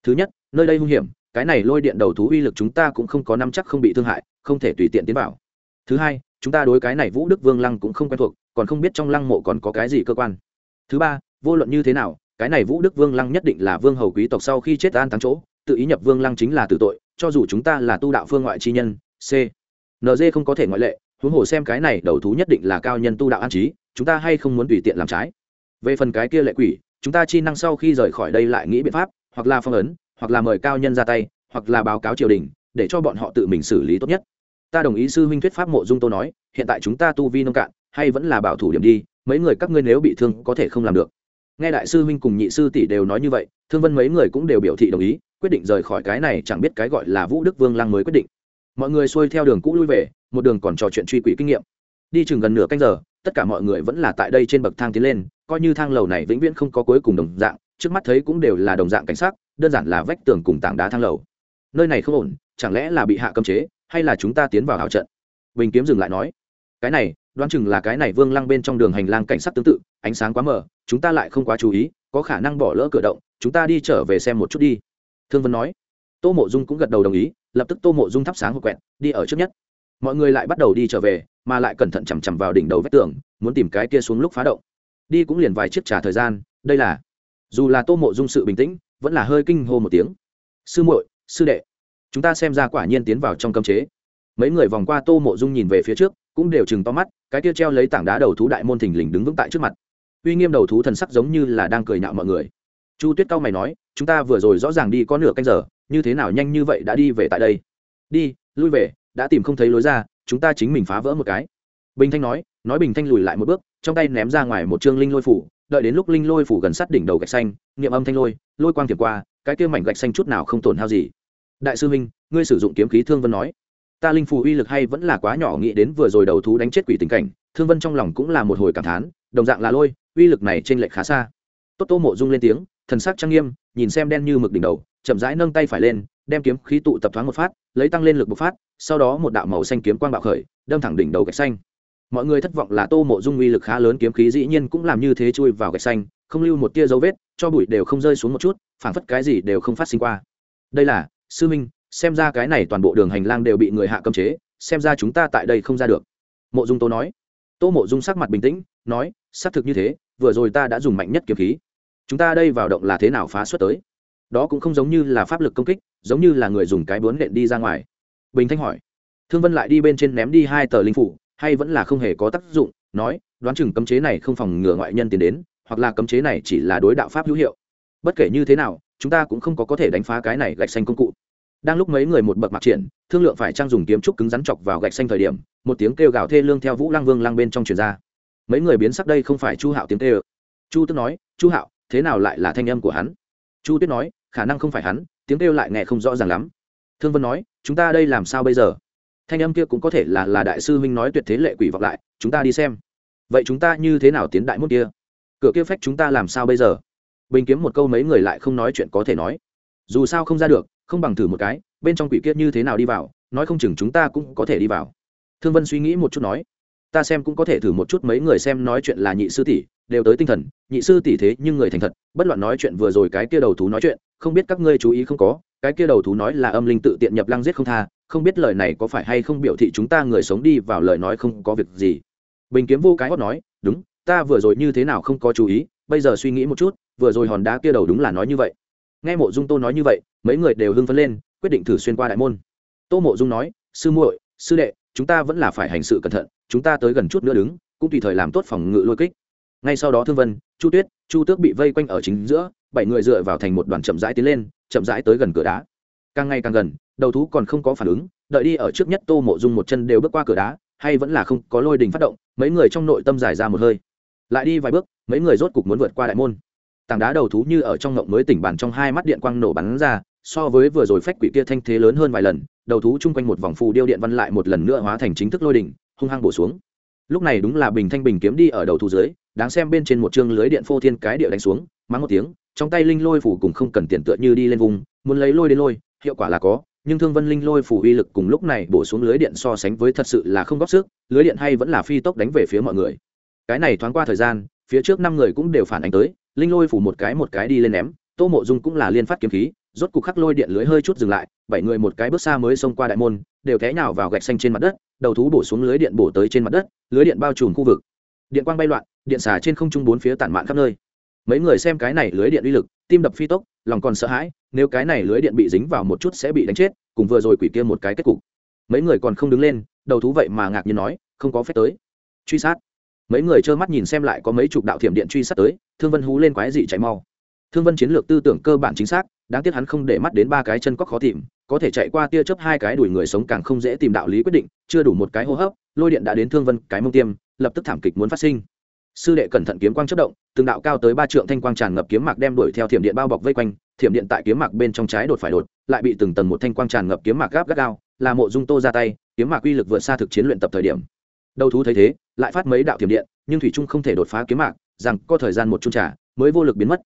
Thứ nhất, nơi đây hung hiểm, cái này lôi điện đầu thú uy lực chúng ta cũng không có năm chắc không bị thương hại, không thể tùy tiện tiến vào. Thứ hai, chúng ta đối cái này vũ đức vương lăng cũng không quen thuộc, còn không biết trong lăng mộ còn có cái gì cơ quan. Thứ ba, vô luận như thế nào, cái này vũ đức vương lăng nhất định là vương hầu quý tộc sau khi chết an thắng chỗ, tự ý nhập vương lăng chính là tử tội, cho dù chúng ta là tu đạo phương ngoại chi nhân, c nd không có thể ngoại lệ huống hồ xem cái này, đầu thú nhất định là cao nhân tu đạo an trí, chúng ta hay không muốn tùy tiện làm trái? Về phần cái kia lệ quỷ, chúng ta chi năng sau khi rời khỏi đây lại nghĩ biện pháp, hoặc là phong ấn, hoặc là mời cao nhân ra tay, hoặc là báo cáo triều đình, để cho bọn họ tự mình xử lý tốt nhất. Ta đồng ý sư huynh thuyết pháp mộ dung tô nói, hiện tại chúng ta tu vi nông cạn, hay vẫn là bảo thủ điểm đi, mấy người các ngươi nếu bị thương có thể không làm được. Nghe đại sư huynh cùng nhị sư tỷ đều nói như vậy, thương vân mấy người cũng đều biểu thị đồng ý, quyết định rời khỏi cái này, chẳng biết cái gọi là vũ đức vương lăng mới quyết định mọi người xuôi theo đường cũ lui về, một đường còn trò chuyện truy quỷ kinh nghiệm. Đi chừng gần nửa canh giờ, tất cả mọi người vẫn là tại đây trên bậc thang tiến lên, coi như thang lầu này vĩnh viễn không có cuối cùng đồng dạng, trước mắt thấy cũng đều là đồng dạng cảnh sát đơn giản là vách tường cùng tảng đá thang lầu. Nơi này không ổn, chẳng lẽ là bị hạ cấm chế, hay là chúng ta tiến vào hào trận? Bình kiếm dừng lại nói. Cái này, đoán chừng là cái này vương lăng bên trong đường hành lang cảnh sát tương tự, ánh sáng quá mờ, chúng ta lại không quá chú ý, có khả năng bỏ lỡ cửa động, chúng ta đi trở về xem một chút đi. Thương vân nói. Tô mộ dung cũng gật đầu đồng ý lập tức tô mộ dung thắp sáng hộp quẹt, đi ở trước nhất. Mọi người lại bắt đầu đi trở về, mà lại cẩn thận chằm chằm vào đỉnh đầu vách tường, muốn tìm cái kia xuống lúc phá động. Đi cũng liền vài chiếc trả thời gian, đây là, dù là tô mộ dung sự bình tĩnh, vẫn là hơi kinh hô một tiếng. Sư muội, sư đệ, chúng ta xem ra quả nhiên tiến vào trong cấm chế. Mấy người vòng qua tô mộ dung nhìn về phía trước, cũng đều chừng to mắt, cái kia treo lấy tảng đá đầu thú đại môn thình lình đứng vững tại trước mặt. Uy nghiêm đầu thú thần sắc giống như là đang cười nhạo mọi người. Chu tuyết cao mày nói, chúng ta vừa rồi rõ ràng đi có nửa canh giờ như thế nào nhanh như vậy đã đi về tại đây? Đi, lui về, đã tìm không thấy lối ra, chúng ta chính mình phá vỡ một cái. Bình thanh nói nói bình thanh lùi lại một bước, trong tay ném ra ngoài một chương linh lôi phủ, đợi đến lúc linh lôi phủ gần sát đỉnh đầu gạch xanh, niệm âm thanh lôi lôi quang tiệm qua, cái kia mảnh gạch xanh chút nào không tổn hao gì. Đại sư minh ngươi sử dụng kiếm khí thương vân nói, ta linh phù uy lực hay vẫn là quá nhỏ, nghĩ đến vừa rồi đầu thú đánh chết quỷ tình cảnh, thương vân trong lòng cũng là một hồi cảm thán, đồng dạng là lôi, uy lực này trên lệch khá xa. Tốt tô mộ rung lên tiếng, thần sắc trang nghiêm, nhìn xem đen như mực đỉnh đầu chậm rãi nâng tay phải lên, đem kiếm khí tụ tập thoáng một phát, lấy tăng lên lực bộc phát, sau đó một đạo màu xanh kiếm quang bạo khởi, đâm thẳng đỉnh đầu gạch xanh. Mọi người thất vọng là tô mộ dung uy lực khá lớn kiếm khí dĩ nhiên cũng làm như thế chui vào gạch xanh, không lưu một tia dấu vết, cho bụi đều không rơi xuống một chút, phảng phất cái gì đều không phát sinh qua. Đây là, sư minh, xem ra cái này toàn bộ đường hành lang đều bị người hạ cấm chế, xem ra chúng ta tại đây không ra được. Mộ dung tô nói. Tô mộ dung sắc mặt bình tĩnh, nói, xác thực như thế, vừa rồi ta đã dùng mạnh nhất kiếm khí. Chúng ta đây vào động là thế nào phá xuất tới? Đó cũng không giống như là pháp lực công kích, giống như là người dùng cái bướn nện đi ra ngoài. Bình thanh hỏi, thương vân lại đi bên trên ném đi hai tờ linh phủ, hay vẫn là không hề có tác dụng, nói, đoán chừng cấm chế này không phòng ngừa ngoại nhân tiến đến, hoặc là cấm chế này chỉ là đối đạo pháp hữu hiệu. Bất kể như thế nào, chúng ta cũng không có có thể đánh phá cái này gạch xanh công cụ. Đang lúc mấy người một bậc mặc triển, thương lượng phải trang dùng kiếm trúc cứng rắn chọc vào gạch xanh thời điểm, một tiếng kêu gào thê lương theo vũ lang vương lang bên trong truyền ra. Mấy người biến sắc đây không phải chu hạo tiếng kêu. Chu tức nói, chu hạo, thế nào lại là thanh âm của hắn? Chu tuyết nói khả năng không phải hắn, tiếng kêu lại nghe không rõ ràng lắm. Thương vân nói, chúng ta đây làm sao bây giờ? Thanh âm kia cũng có thể là là đại sư huynh nói tuyệt thế lệ quỷ vọng lại, chúng ta đi xem. Vậy chúng ta như thế nào tiến đại môn kia? Cửa kia phách chúng ta làm sao bây giờ? Bình kiếm một câu mấy người lại không nói chuyện có thể nói. Dù sao không ra được, không bằng thử một cái, bên trong quỷ kia như thế nào đi vào, nói không chừng chúng ta cũng có thể đi vào. Thương vân suy nghĩ một chút nói, ta xem cũng có thể thử một chút mấy người xem nói chuyện là nhị sư tỷ đều tới tinh thần, nhị sư tỷ thế nhưng người thành thật, bất loạn nói chuyện vừa rồi cái kia đầu thú nói chuyện, không biết các ngươi chú ý không có, cái kia đầu thú nói là âm linh tự tiện nhập lăng giết không tha, không biết lời này có phải hay không biểu thị chúng ta người sống đi vào lời nói không có việc gì. Bình kiếm vô cái hót nói, đúng, ta vừa rồi như thế nào không có chú ý, bây giờ suy nghĩ một chút, vừa rồi hòn đá kia đầu đúng là nói như vậy. Nghe mộ dung tô nói như vậy, mấy người đều hưng phấn lên, quyết định thử xuyên qua đại môn. Tô mộ dung nói, sư muội, sư đệ, chúng ta vẫn là phải hành sự cẩn thận, chúng ta tới gần chút nữa đứng, cũng tùy thời làm tốt phòng ngự lôi kích ngay sau đó thương vân, chu tuyết, chu tước bị vây quanh ở chính giữa, bảy người dựa vào thành một đoàn chậm rãi tiến lên, chậm rãi tới gần cửa đá. Càng ngày càng gần, đầu thú còn không có phản ứng, đợi đi ở trước nhất tô mộ dung một chân đều bước qua cửa đá, hay vẫn là không có lôi đình phát động, mấy người trong nội tâm giải ra một hơi. Lại đi vài bước, mấy người rốt cục muốn vượt qua đại môn. Tảng đá đầu thú như ở trong ngộng mới tỉnh bản trong hai mắt điện quang nổ bắn ra, so với vừa rồi phách quỷ kia thanh thế lớn hơn vài lần, đầu thú chung quanh một vòng phù điêu điện văn lại một lần nữa hóa thành chính thức lôi đỉnh hung hăng bổ xuống lúc này đúng là bình thanh bình kiếm đi ở đầu thu dưới, đáng xem bên trên một chương lưới điện phô thiên cái địa đánh xuống, mắng một tiếng, trong tay linh lôi phủ cùng không cần tiền tựa như đi lên vùng, muốn lấy lôi đến lôi, hiệu quả là có, nhưng thương vân linh lôi phủ uy lực cùng lúc này bổ xuống lưới điện so sánh với thật sự là không góp sức, lưới điện hay vẫn là phi tốc đánh về phía mọi người. Cái này thoáng qua thời gian, phía trước năm người cũng đều phản ánh tới, linh lôi phủ một cái một cái đi lên ném, tô mộ dung cũng là liên phát kiếm khí, rốt cục khắc lôi điện lưới hơi chút dừng lại, bảy người một cái bước xa mới xông qua đại môn, đều té nhào vào gạch xanh trên mặt đất đầu thú bổ xuống lưới điện bổ tới trên mặt đất, lưới điện bao trùm khu vực. Điện quang bay loạn, điện xả trên không trung bốn phía tản mạn khắp nơi. Mấy người xem cái này lưới điện uy lực, tim đập phi tốc, lòng còn sợ hãi, nếu cái này lưới điện bị dính vào một chút sẽ bị đánh chết, cùng vừa rồi quỷ kia một cái kết cục. Mấy người còn không đứng lên, đầu thú vậy mà ngạc nhiên nói, không có phép tới. Truy sát. Mấy người trơ mắt nhìn xem lại có mấy chục đạo thiểm điện truy sát tới, thương vân hú lên quái dị chạy mau. Thương vân chiến lược tư tưởng cơ bản chính xác, đáng tiếc hắn không để mắt đến ba cái chân cóc khó tìm có thể chạy qua tia chớp hai cái đuổi người sống càng không dễ tìm đạo lý quyết định, chưa đủ một cái hô hấp, lôi điện đã đến thương vân, cái mông tiêm, lập tức thảm kịch muốn phát sinh. Sư đệ cẩn thận kiếm quang chất động, từng đạo cao tới ba trượng thanh quang tràn ngập kiếm mạc đem đuổi theo thiểm điện bao bọc vây quanh, thiểm điện tại kiếm mạc bên trong trái đột phải đột, lại bị từng tầng một thanh quang tràn ngập kiếm mạc gáp gắt gao, là mộ dung tô ra tay, kiếm mạc uy lực vượt xa thực chiến luyện tập thời điểm. Đầu thú thấy thế, lại phát mấy đạo thiểm điện, nhưng thủy trung không thể đột phá kiếm mạc, rằng có thời gian một chung trả mới vô lực biến mất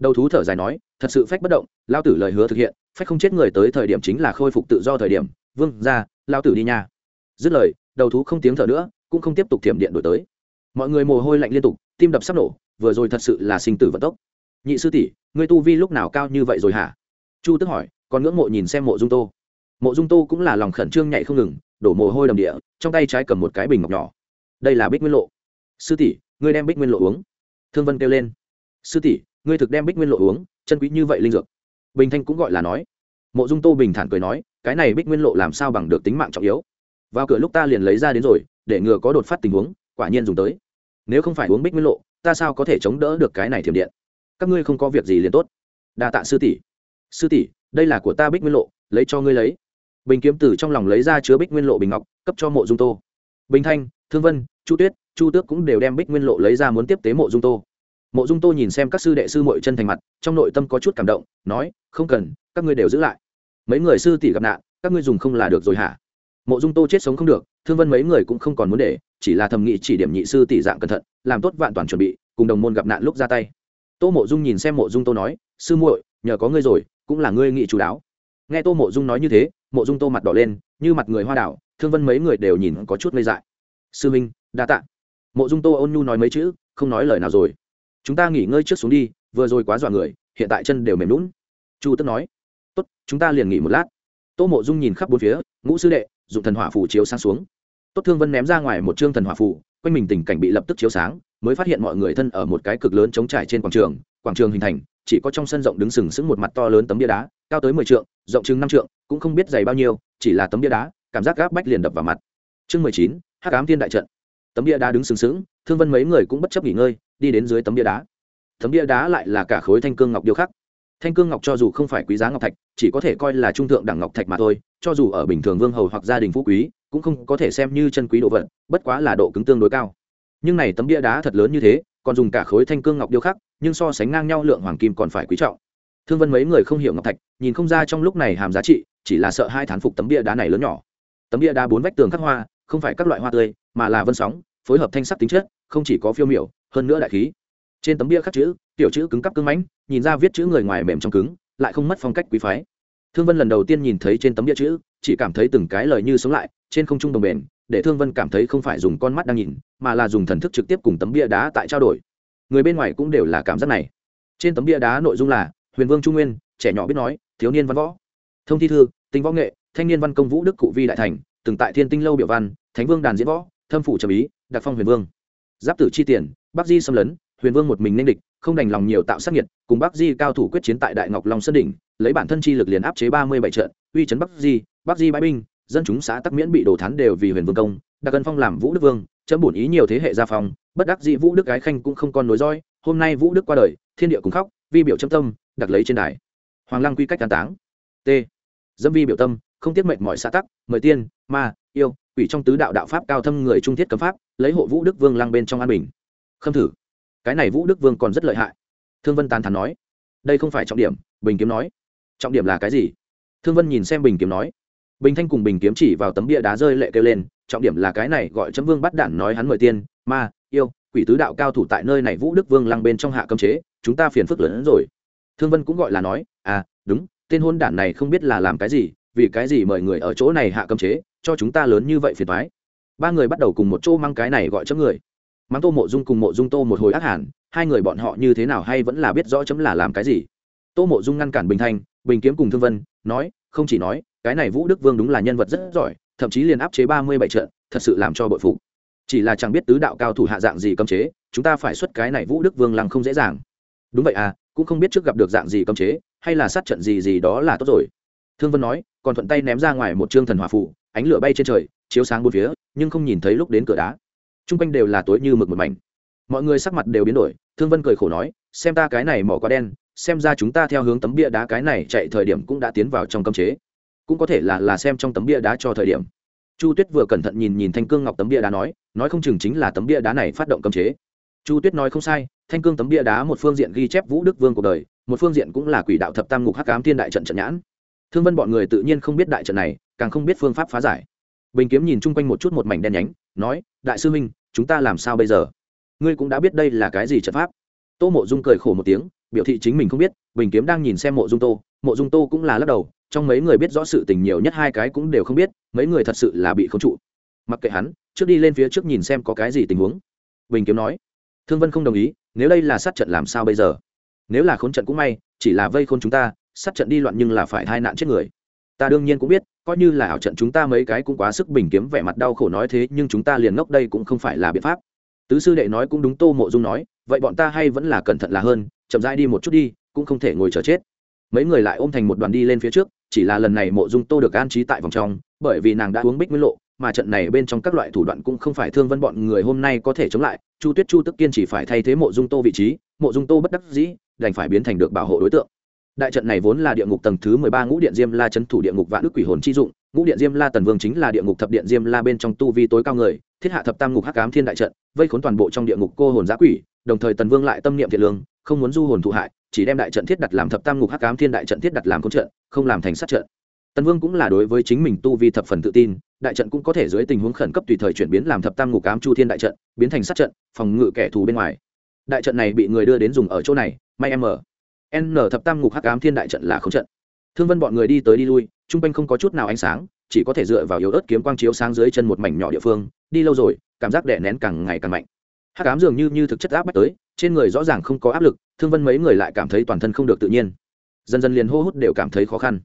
đầu thú thở dài nói, thật sự phách bất động lao tử lời hứa thực hiện, phách không chết người tới thời điểm chính là khôi phục tự do thời điểm. Vương ra lao tử đi nha. Dứt lời, đầu thú không tiếng thở nữa, cũng không tiếp tục thiểm điện đổi tới. Mọi người mồ hôi lạnh liên tục, tim đập sắp nổ, vừa rồi thật sự là sinh tử vận tốc. Nhị sư tỷ, ngươi tu vi lúc nào cao như vậy rồi hả? Chu tức hỏi, còn ngưỡng mộ nhìn xem mộ dung tô. Mộ dung tô cũng là lòng khẩn trương nhảy không ngừng, đổ mồ hôi đầm địa, trong tay trái cầm một cái bình ngọc nhỏ. Đây là bích nguyên lộ. Sư tỷ, ngươi đem bích nguyên lộ uống. Thương vân kêu lên. Sư tỷ ngươi thực đem bích nguyên lộ uống, chân quý như vậy linh dược. Bình thanh cũng gọi là nói. Mộ dung tô bình thản cười nói, cái này bích nguyên lộ làm sao bằng được tính mạng trọng yếu? Vào cửa lúc ta liền lấy ra đến rồi, để ngừa có đột phát tình huống, quả nhiên dùng tới. Nếu không phải uống bích nguyên lộ, ta sao có thể chống đỡ được cái này thiểm điện? Các ngươi không có việc gì liền tốt. Đa tạ sư tỷ. Sư tỷ, đây là của ta bích nguyên lộ, lấy cho ngươi lấy. Bình kiếm Tử trong lòng lấy ra chứa bích nguyên lộ bình ngọc, cấp cho mộ dung tô. Bình thanh, thương vân, chu tuyết, chu tước cũng đều đem bích nguyên lộ lấy ra muốn tiếp tế mộ dung tô mộ dung tô nhìn xem các sư đệ sư mội chân thành mặt, trong nội tâm có chút cảm động, nói, không cần, các ngươi đều giữ lại. Mấy người sư tỷ gặp nạn, các ngươi dùng không là được rồi hả? Mộ dung tô chết sống không được, thương vân mấy người cũng không còn muốn để, chỉ là thầm nghĩ chỉ điểm nhị sư tỷ dạng cẩn thận, làm tốt vạn toàn chuẩn bị, cùng đồng môn gặp nạn lúc ra tay. Tô mộ dung nhìn xem mộ dung tô nói, sư muội, nhờ có ngươi rồi, cũng là ngươi nghị chú đáo. Nghe tô mộ dung nói như thế, mộ dung tô mặt đỏ lên, như mặt người hoa đảo, thương vân mấy người đều nhìn có chút ngây dại. Sư minh, đa tạ. Mộ dung tô ôn nhu nói mấy chữ, không nói lời nào rồi chúng ta nghỉ ngơi trước xuống đi, vừa rồi quá dọa người, hiện tại chân đều mềm lún chu tức nói. Tốt, chúng ta liền nghỉ một lát. Tô mộ dung nhìn khắp bốn phía, ngũ sư đệ dùng thần hỏa phủ chiếu sáng xuống. Tốt thương vân ném ra ngoài một chương thần hỏa phủ quanh mình tình cảnh bị lập tức chiếu sáng, mới phát hiện mọi người thân ở một cái cực lớn chống trải trên quảng trường quảng trường hình thành, chỉ có trong sân rộng đứng sừng sững một mặt to lớn tấm bia đá, cao tới mười trượng, rộng chừng năm trượng, cũng không biết dày bao nhiêu, chỉ là tấm bia đá, cảm giác gáp bách liền đập vào mặt. Chương mười chín, hắc ám thiên đại trận tấm bia đá đứng sừng sững, thương vân mấy người cũng bất chấp nghỉ ngơi, đi đến dưới tấm bia đá. Tấm bia đá lại là cả khối thanh cương ngọc điêu khắc. Thanh cương ngọc cho dù không phải quý giá ngọc thạch, chỉ có thể coi là trung thượng đẳng ngọc thạch mà thôi, cho dù ở bình thường vương hầu hoặc gia đình phú quý, cũng không có thể xem như chân quý độ vật, bất quá là độ cứng tương đối cao. Nhưng này tấm bia đá thật lớn như thế, còn dùng cả khối thanh cương ngọc điêu khắc, nhưng so sánh ngang nhau lượng hoàng kim còn phải quý trọng. Thương vân mấy người không hiểu ngọc thạch, nhìn không ra trong lúc này hàm giá trị, chỉ là sợ hai thán phục tấm bia đá này lớn nhỏ. Tấm bia đá bốn vách tường khắc hoa không phải các loại hoa tươi, mà là vân sóng, phối hợp thanh sắc tính chất, không chỉ có phiêu miểu, hơn nữa đại khí. Trên tấm bia khắc chữ tiểu chữ cứng cắp cứng mãnh, nhìn ra viết chữ người ngoài mềm trong cứng, lại không mất phong cách quý phái. Thương vân lần đầu tiên nhìn thấy trên tấm bia chữ, chỉ cảm thấy từng cái lời như sống lại, trên không trung đồng bền, để thương vân cảm thấy không phải dùng con mắt đang nhìn, mà là dùng thần thức trực tiếp cùng tấm bia đá tại trao đổi. Người bên ngoài cũng đều là cảm giác này. Trên tấm bia đá nội dung là, huyền vương trung nguyên, trẻ nhỏ biết nói, thiếu niên văn võ. Thông thi thư, tinh võ nghệ, thanh niên văn công vũ đức cụ vi đại thành từng tại thiên tinh lâu biểu văn, thánh vương đàn diễn võ, thâm phủ trầm ý, đặc phong huyền vương. Giáp tử chi tiền, bắc di xâm lấn, huyền vương một mình nên địch, không đành lòng nhiều tạo sắc nhiệt cùng bắc di cao thủ quyết chiến tại đại ngọc long sơn đỉnh, lấy bản thân chi lực liền áp chế ba mươi bảy trận, uy chấn bắc di bắc di bãi binh, dân chúng xã tắc miễn bị đổ thán đều vì huyền vương công, đặc ân phong làm vũ đức vương, chấm bổn ý nhiều thế hệ gia phong, bất đắc dĩ vũ đức gái khanh cũng không còn nối roi, hôm nay vũ đức qua đời, thiên địa cùng khóc, vi biểu châm tâm, đặc lấy trên đài. Hoàng lăng quy cách an táng. T. Dâm vi biểu tâm không tiết mệnh mọi xã tắc, mời tiên, ma, yêu, quỷ trong tứ đạo đạo pháp cao thâm người trung thiết cấm pháp, lấy hộ vũ đức vương lăng bên trong an bình. Khâm thử. Cái này vũ đức vương còn rất lợi hại. Thương vân tán thắn nói. Đây không phải trọng điểm, bình kiếm nói. Trọng điểm là cái gì? Thương vân nhìn xem bình kiếm nói. Bình thanh cùng bình kiếm chỉ vào tấm bia đá rơi lệ kêu lên, trọng điểm là cái này gọi chấm vương bắt đản nói hắn mời tiên, ma, yêu, quỷ tứ đạo cao thủ tại nơi này vũ đức vương lăng bên trong hạ cấm chế, chúng ta phiền phức lớn hơn rồi. Thương vân cũng gọi là nói à đúng, tên hôn đản này không biết là làm cái gì vì cái gì mời người ở chỗ này hạ cấm chế, cho chúng ta lớn như vậy phiền thoái ba người bắt đầu cùng một chỗ mang cái này gọi chấm người. Mang tô mộ dung cùng mộ dung tô một hồi ác hẳn, hai người bọn họ như thế nào hay vẫn là biết rõ chấm là làm cái gì. Tô mộ dung ngăn cản bình thanh, bình kiếm cùng thương vân, nói, không chỉ nói, cái này vũ đức vương đúng là nhân vật rất giỏi, thậm chí liền áp chế ba mươi bảy trận, thật sự làm cho bội phụ chỉ là chẳng biết tứ đạo cao thủ hạ dạng gì cấm chế, chúng ta phải xuất cái này vũ đức vương lăng không dễ dàng. Đúng vậy à cũng không biết trước gặp được dạng gì cấm chế, hay là sát trận gì gì đó là tốt rồi thương vân nói, còn thuận tay ném ra ngoài một chương thần hỏa phủ ánh lửa bay trên trời, chiếu sáng bốn phía, nhưng không nhìn thấy lúc đến cửa đá. T r u n g quanh đều là tối như mực một mảnh. Mọi người sắc mặt đều biến đổi, thương vân cười khổ nói, xem ta cái này mỏ quá đen, xem ra chúng ta theo hướng tấm bia đá cái này chạy thời điểm cũng đã tiến vào trong cấm chế. Cũng có thể là là xem trong tấm bia đá cho thời điểm. Chu tuyết vừa cẩn thận nhìn nhìn thanh cương ngọc tấm bia đá nói nói không chừng chính là tấm bia đá này phát động cấm chế. Chu tuyết nói không sai, thanh cương tấm bia đá một phương diện ghi chép vũ đức vương cuộc đời, một phương diện cũng là quỷ đạo thập tam ngục hắc cám thiên đại trận trận nhãn thương vân bọn người tự nhiên không biết đại trận này càng không biết phương pháp phá giải. Bình kiếm nhìn chung quanh một chút một mảnh đen nhánh nói đại sư huynh, chúng ta làm sao bây giờ? Ngươi cũng đã biết đây là cái gì trận pháp. Tô mộ dung cười khổ một tiếng biểu thị chính mình không biết bình kiếm đang nhìn xem mộ dung tô. Mộ dung tô cũng là lắc đầu trong mấy người biết rõ sự tình nhiều nhất hai cái cũng đều không biết mấy người thật sự là bị khống trụ. Mặc kệ hắn trước đi lên phía trước nhìn xem có cái gì tình huống. Bình kiếm nói thương vân không đồng ý nếu đây là sát trận làm sao bây giờ? Nếu là khốn trận cũng may chỉ là vây khôn chúng ta sát trận đi loạn nhưng là phải hai nạn chết người. Ta đương nhiên cũng biết, coi như là ảo trận chúng ta mấy cái cũng quá sức bình kiếm vẻ mặt đau khổ nói thế, nhưng chúng ta liền ngốc đây cũng không phải là biện pháp. Tứ sư đệ nói cũng đúng, tô mộ dung nói, vậy bọn ta hay vẫn là cẩn thận là hơn, chậm rãi đi một chút đi, cũng không thể ngồi chờ chết. Mấy người lại ôm thành một đoàn đi lên phía trước, chỉ là lần này mộ dung tô được an trí tại vòng trong, bởi vì nàng đã uống bích nguyên lộ, mà trận này bên trong các loại thủ đoạn cũng không phải thương vân bọn người hôm nay có thể chống lại, chu tuyết chu tức kiên chỉ phải thay thế mộ dung tô vị trí, mộ dung tô bất đắc dĩ, đành phải biến thành được bảo hộ đối tượng đại trận này vốn là địa ngục tầng thứ mười ba ngũ điện diêm la trấn thủ địa ngục vạn đức quỷ hồn chi dụng, ngũ điện diêm la tần vương chính là địa ngục thập điện diêm la bên trong tu vi tối cao người, thiết hạ thập tam ngục hắc cám thiên đại trận, vây khốn toàn bộ trong địa ngục cô hồn giã quỷ, đồng thời tần vương lại tâm niệm thiện lương, không muốn du hồn thụ hại, chỉ đem đại trận thiết đặt làm thập tam ngục hắc cám thiên đại trận thiết đặt làm công trận, không làm thành sát trận. Tần vương cũng là đối với chính mình tu vi thập phần tự tin, đại trận cũng có thể dưới tình huống khẩn cấp tùy thời chuyển biến làm thập tam ngục cám chu thiên đại trận, biến thành sát trận, phòng ngự kẻ thù bên ngoài. Đại trận này bị người đưa đến dùng ở chỗ này, may em ở n thập tam ngục hắc ám thiên đại trận là không trận. Thương vân bọn người đi tới đi lui, chung quanh không có chút nào ánh sáng, chỉ có thể dựa vào yếu ớt kiếm quang chiếu sáng dưới chân một mảnh nhỏ địa phương, đi lâu rồi, cảm giác đè nén càng ngày càng mạnh. Hắc ám dường như như thực chất áp bách tới, trên người rõ ràng không có áp lực, thương vân mấy người lại cảm thấy toàn thân không được tự nhiên. Dần dần liền hô hút đều cảm thấy khó khăn.